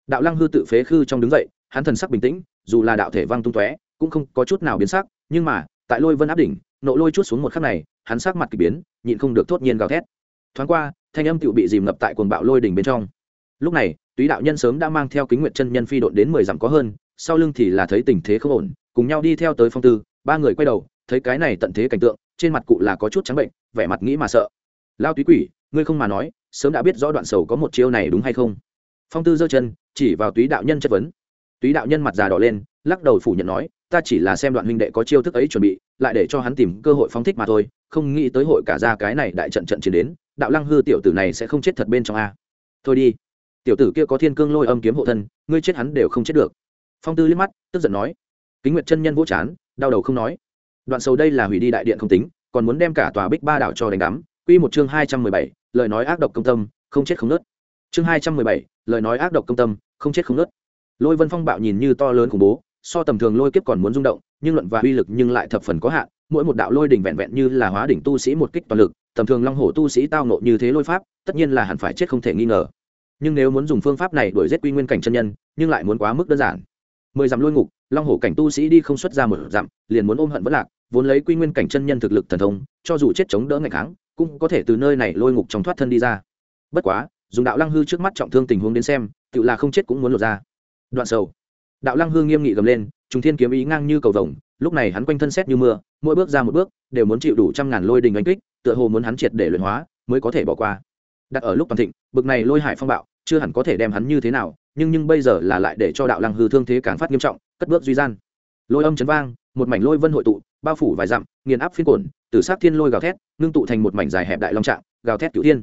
Đạo lăng hư tự phế khư trong đứng dậy, hắn thần sắc bình tĩnh, dù là đạo thể văng tung tóe, cũng không có chút nào biến sắc, nhưng mà, tại lôi vân áp đỉnh, nộ lôi chút xuống một khắc này, hắn sắc mặt k ỳ biến, nhịn không được thốt nhiên gào thét. Thoáng qua, thanh âm tựu bị dìm ngập tại cuồng bạo lôi đỉnh bên trong. Lúc này, túy đạo nhân sớm đã mang theo kính nguyện chân nhân phi đội đến mười dặm có hơn, sau lưng thì là thấy tình thế không ổn, cùng nhau đi theo tới phong tư ba người quay đầu, thấy cái này tận thế cảnh tượng, trên mặt cụ là có chút trắng bệnh, vẻ mặt nghĩ mà sợ. Lao túy quỷ, ngươi không mà nói, sớm đã biết rõ đoạn sầu có một chiêu này đúng hay không? Phong tư giơ chân, chỉ vào túy đạo nhân chất vấn. Túy đạo nhân mặt già đỏ lên, lắc đầu phủ nhận nói, ta chỉ là xem đoạn huynh đệ có chiêu thức ấy chuẩn bị, lại để cho hắn tìm cơ hội phóng thích mà thôi, không nghĩ tới hội cả ra cái này đại trận trận chiến đến, đạo lăng hư tiểu tử này sẽ không chết thật bên trong a. Thôi đi. Tiểu tử kia có thiên cương lôi âm kiếm hộ thân, ngươi chết hắn đều không chết được. Phong tư liếc mắt, tức giận nói, kính nguyệt chân nhân vỗ chán đau đầu không nói. Đoạn sầu đây là hủy đi đại điện không tính, còn muốn đem cả tòa bích ba đảo cho đánh đắm. Quy một chương hai trăm mười bảy, lời nói ác độc công tâm, không chết không nứt. Chương hai trăm mười bảy, lời nói ác độc công tâm, không chết không nứt. Lôi vân phong bạo nhìn như to lớn khủng bố, so tầm thường lôi kiếp còn muốn rung động, nhưng luận và uy lực nhưng lại thập phần có hạn, mỗi một đạo lôi đỉnh vẹn vẹn như là hóa đỉnh tu sĩ một kích toàn lực, tầm thường long hổ tu sĩ tao nộ như thế lôi pháp, tất nhiên là hẳn phải chết không thể nghi ngờ. Nhưng nếu muốn dùng phương pháp này đuổi giết quy nguyên cảnh chân nhân, nhưng lại muốn quá mức đơn giản mười dặm lôi ngục, long hổ cảnh tu sĩ đi không xuất ra một dặm, liền muốn ôm hận vất lạc, vốn lấy quy nguyên cảnh chân nhân thực lực thần thông, cho dù chết chống đỡ ngày kháng cũng có thể từ nơi này lôi ngục trong thoát thân đi ra. Bất quá, dùng đạo lăng hư trước mắt trọng thương tình huống đến xem, tự là không chết cũng muốn lột ra. Đoạn sầu. Đạo lăng hư nghiêm nghị gầm lên, trùng thiên kiếm ý ngang như cầu vồng, lúc này hắn quanh thân xét như mưa, mỗi bước ra một bước, đều muốn chịu đủ trăm ngàn lôi đình đánh kích, tựa hồ muốn hắn triệt để luyện hóa, mới có thể bỏ qua. Đặt ở lúc toàn thịnh, bực này lôi hải phong bạo, chưa hẳn có thể đem hắn như thế nào nhưng nhưng bây giờ là lại để cho đạo lăng hư thương thế càng phát nghiêm trọng, cất bước duy gian. Lôi âm chấn vang, một mảnh lôi vân hội tụ, bao phủ vài dặm, nghiền áp phiên cồn từ sát thiên lôi gào thét, ngưng tụ thành một mảnh dài hẹp đại long trạng, gào thét cửu thiên.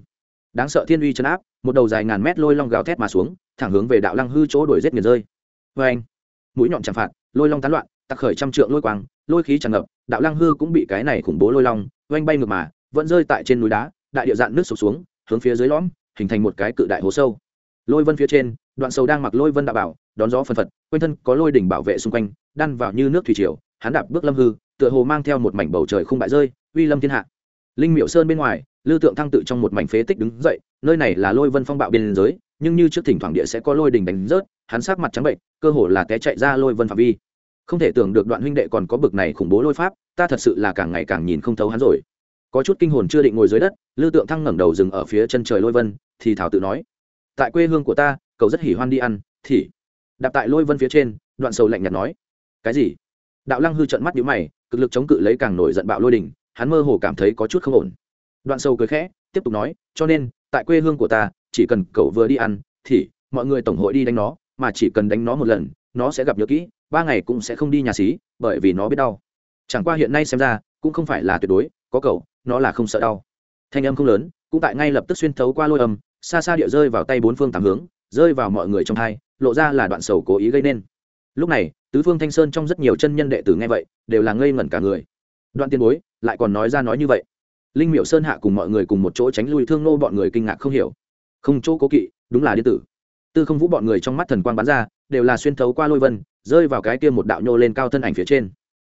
Đáng sợ thiên uy chấn áp, một đầu dài ngàn mét lôi long gào thét mà xuống, thẳng hướng về đạo lăng hư chỗ đuổi giết nghiền rơi. Vê anh. Mũi nhọn chạm phạt, lôi long tán loạn, tặc khởi trăm trượng lôi quang, lôi khí tràn ngập, đạo lăng hư cũng bị cái này khủng bố lôi long oanh bay ngược mà, vẫn rơi tại trên núi đá, đại địa dạn nước sụp xuống, hướng phía dưới lõm, hình thành một cái cự đại hố sâu. Lôi vân phía trên đoạn sầu đang mặc lôi vân đạo bảo, đón gió phân phật, quanh thân có lôi đỉnh bảo vệ xung quanh, đan vào như nước thủy triều, hắn đạp bước lâm hư, tựa hồ mang theo một mảnh bầu trời không bại rơi, uy lâm thiên hạ. Linh miệu sơn bên ngoài lưu tượng thăng tự trong một mảnh phế tích đứng dậy, nơi này là lôi vân phong bạo biên giới, nhưng như trước thỉnh thoảng địa sẽ có lôi đỉnh đánh rớt, hắn sát mặt trắng bệnh, cơ hồ là té chạy ra lôi vân phạm vi. Không thể tưởng được đoạn huynh đệ còn có bực này khủng bố lôi pháp, ta thật sự là càng ngày càng nhìn không thấu hắn rồi. Có chút kinh hồn chưa định ngồi dưới đất lưu tượng thăng ngẩng đầu dừng ở phía chân trời lôi vân, thì thảo tự nói, tại quê hương của ta cậu rất hỉ hoan đi ăn, thì, đạp tại lôi vân phía trên, đoạn sầu lạnh nhạt nói, cái gì? Đạo lăng hư trận mắt nhíu mày, cực lực chống cự lấy càng nổi giận bạo lôi đỉnh hắn mơ hồ cảm thấy có chút không ổn. Đoạn sầu cười khẽ, tiếp tục nói, cho nên, tại quê hương của ta, chỉ cần cậu vừa đi ăn, thì, mọi người tổng hội đi đánh nó, mà chỉ cần đánh nó một lần, nó sẽ gặp nhớ kỹ, ba ngày cũng sẽ không đi nhà xí, bởi vì nó biết đau. Chẳng qua hiện nay xem ra, cũng không phải là tuyệt đối, có cậu, nó là không sợ đau. Thanh âm không lớn, cũng tại ngay lập tức xuyên thấu qua lôi âm, xa xa địa rơi vào tay bốn phương tám hướng rơi vào mọi người trong hai, lộ ra là đoạn sầu cố ý gây nên. Lúc này, tứ phương thanh sơn trong rất nhiều chân nhân đệ tử nghe vậy, đều là ngây ngẩn cả người. Đoạn tiên bối, lại còn nói ra nói như vậy. Linh miệu sơn hạ cùng mọi người cùng một chỗ tránh lui thương nô bọn người kinh ngạc không hiểu. Không, chỗ cố kỵ, đúng là điện tử. Tư không vũ bọn người trong mắt thần quang bắn ra, đều là xuyên thấu qua lôi vân, rơi vào cái kia một đạo nhô lên cao thân ảnh phía trên.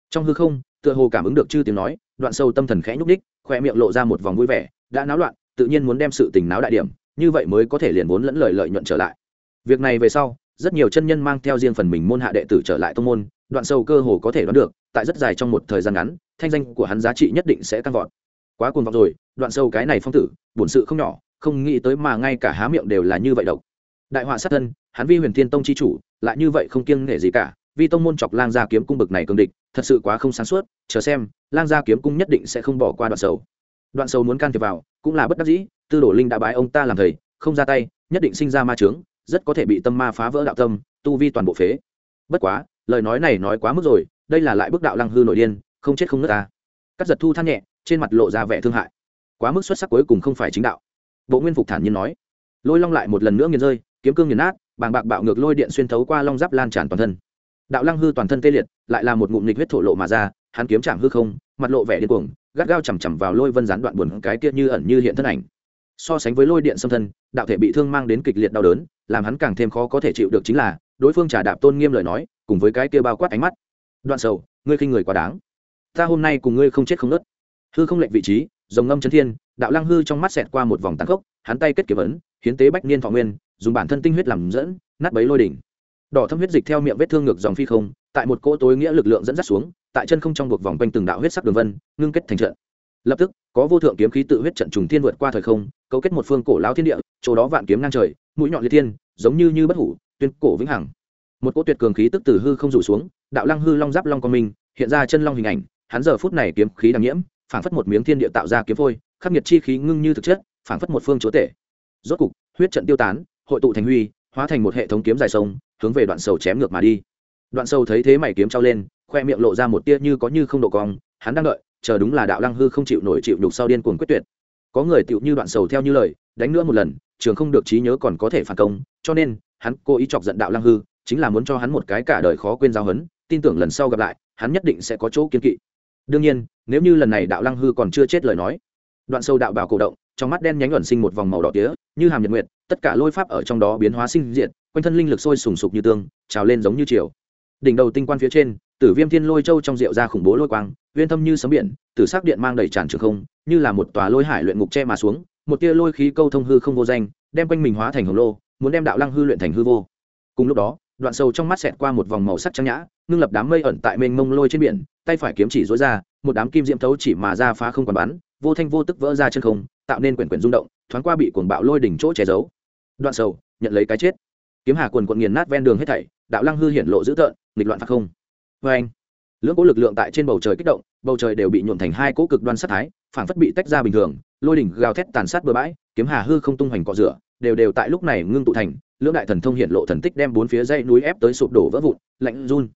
Trong hư không, tựa hồ cảm ứng được chư tiếng nói, đoạn sâu tâm thần khẽ nhúc ních khoe miệng lộ ra một vòng vui vẻ, đã náo loạn, tự nhiên muốn đem sự tình náo đại điểm như vậy mới có thể liền vốn lẫn lời lợi nhuận trở lại. Việc này về sau, rất nhiều chân nhân mang theo riêng phần mình môn hạ đệ tử trở lại tông môn, đoạn sâu cơ hồ có thể đoán được, tại rất dài trong một thời gian ngắn, thanh danh của hắn giá trị nhất định sẽ tăng vọt. Quá cuồng vọng rồi, đoạn sâu cái này phong tử, bổn sự không nhỏ, không nghĩ tới mà ngay cả há miệng đều là như vậy độc. Đại họa sát thân, hắn vi huyền thiên tông chi chủ, lại như vậy không kiêng nể gì cả vì tông môn chọc lang gia kiếm cung bực này cương địch, thật sự quá không sáng suốt, chờ xem, lang gia kiếm cung nhất định sẽ không bỏ qua đoạn sầu đoạn sầu muốn can thiệp vào, cũng là bất đắc dĩ, tư đồ linh đã bái ông ta làm thầy, không ra tay, nhất định sinh ra ma trướng rất có thể bị tâm ma phá vỡ đạo tâm, tu vi toàn bộ phế. Bất quá, lời nói này nói quá mức rồi, đây là lại bức đạo lăng hư nội điên, không chết không nứt ta. Cắt giật thu than nhẹ, trên mặt lộ ra vẻ thương hại. Quá mức xuất sắc cuối cùng không phải chính đạo. Bộ nguyên phục thản nhiên nói. Lôi long lại một lần nữa nghiền rơi, kiếm cương nghiền nát, bàng bạc bạo ngược lôi điện xuyên thấu qua long giáp lan tràn toàn thân đạo lăng hư toàn thân tê liệt, lại là một ngụm nịch huyết thổ lộ mà ra, hắn kiếm chạm hư không, mặt lộ vẻ điên cuồng, gắt gao chằm chằm vào lôi vân gián đoạn buồn cái kia như ẩn như hiện thân ảnh. So sánh với lôi điện xâm thân, đạo thể bị thương mang đến kịch liệt đau đớn, làm hắn càng thêm khó có thể chịu được chính là, đối phương trả đạp tôn nghiêm lời nói, cùng với cái kia bao quát ánh mắt. Đoạn sầu, ngươi khinh người quá đáng. Ta hôm nay cùng ngươi không chết không nứt hư không lệnh vị trí dòng ngâm chấn thiên, đạo lăng hư trong mắt xẹt qua một vòng tăng khốc, hắn tay kết kiếm ấn, hiến tế bách niên thọ nguyên, dùng bản thân tinh huyết làm dẫn, nát bấy lôi đỉnh đỏ thâm huyết dịch theo miệng vết thương ngược dòng phi không, tại một cỗ tối nghĩa lực lượng dẫn dắt xuống, tại chân không trong buộc vòng quanh từng đạo huyết sắc đường vân, ngưng kết thành trận. Lập tức, có vô thượng kiếm khí tự huyết trận trùng thiên vượt qua thời không, cấu kết một phương cổ lão thiên địa, chỗ đó vạn kiếm ngang trời, mũi nhọn liệt thiên, giống như như bất hủ, tuyên cổ vĩnh hằng. Một cỗ tuyệt cường khí tức từ hư không rủ xuống, đạo lăng hư long giáp long con minh, hiện ra chân long hình ảnh, hắn giờ phút này kiếm khí đằng nhiễm, phảng phất một miếng thiên địa tạo ra kiếm phôi, khắc nghiệt chi khí ngưng như thực chất, phảng phất một phương chúa tể. Rốt cục, huyết trận tiêu tán, hội tụ thành huy, hóa thành một hệ thống kiếm dài sông hướng về đoạn sầu chém ngược mà đi. Đoạn sầu thấy thế mày kiếm trao lên, khoe miệng lộ ra một tia như có như không độ cong, hắn đang đợi, chờ đúng là đạo lăng hư không chịu nổi chịu nhục sau điên cuồng quyết tuyệt. Có người tựu như đoạn sầu theo như lời, đánh nữa một lần, trường không được trí nhớ còn có thể phản công, cho nên, hắn cố ý chọc giận đạo lăng hư, chính là muốn cho hắn một cái cả đời khó quên giao hấn tin tưởng lần sau gặp lại, hắn nhất định sẽ có chỗ kiên kỵ. Đương nhiên, nếu như lần này đạo lăng hư còn chưa chết lời nói, đoạn sâu đạo bảo cổ động, trong mắt đen nhánh ẩn sinh một vòng màu đỏ tía, như hàm nhật nguyệt, tất cả lôi pháp ở trong đó biến hóa sinh diện quanh thân linh lực sôi sùng sục như tương, trào lên giống như chiều đỉnh đầu tinh quan phía trên, tử viêm thiên lôi châu trong rượu ra khủng bố lôi quang, uyên thâm như sấm biển tử sắc điện mang đầy tràn trường không, như là một tòa lôi hải luyện ngục che mà xuống, một tia lôi khí câu thông hư không vô danh, đem quanh mình hóa thành hồng lô, muốn đem đạo lăng hư luyện thành hư vô. Cùng lúc đó, đoạn sâu trong mắt xẹt qua một vòng màu sắc trắng nhã, ngưng lập đám mây ẩn tại mênh mông lôi trên biển, tay phải kiếm chỉ dối ra, một đám kim diễm thấu chỉ mà ra phá không còn bắn, vô thanh vô tức vỡ ra chân không, tạo nên quyển quyển rung động, thoáng qua bị cuồng bạo lôi đỉnh chỗ che giấu. Đoạn sầu nhận lấy cái chết kiếm hà quần quận nghiền nát ven đường hết thảy, đạo lăng hư hiển lộ dữ tợn, nghịch loạn phạt không. Vê anh, lưỡng cỗ lực lượng tại trên bầu trời kích động, bầu trời đều bị nhuộn thành hai cỗ cực đoan sát thái phản phất bị tách ra bình thường, lôi đỉnh gào thét tàn sát bừa bãi, kiếm hà hư không tung hoành cọ rửa, đều đều tại lúc này ngưng tụ thành, lưỡng đại thần thông hiện lộ thần tích đem bốn phía dây núi ép tới sụp đổ vỡ vụn, lạnh run.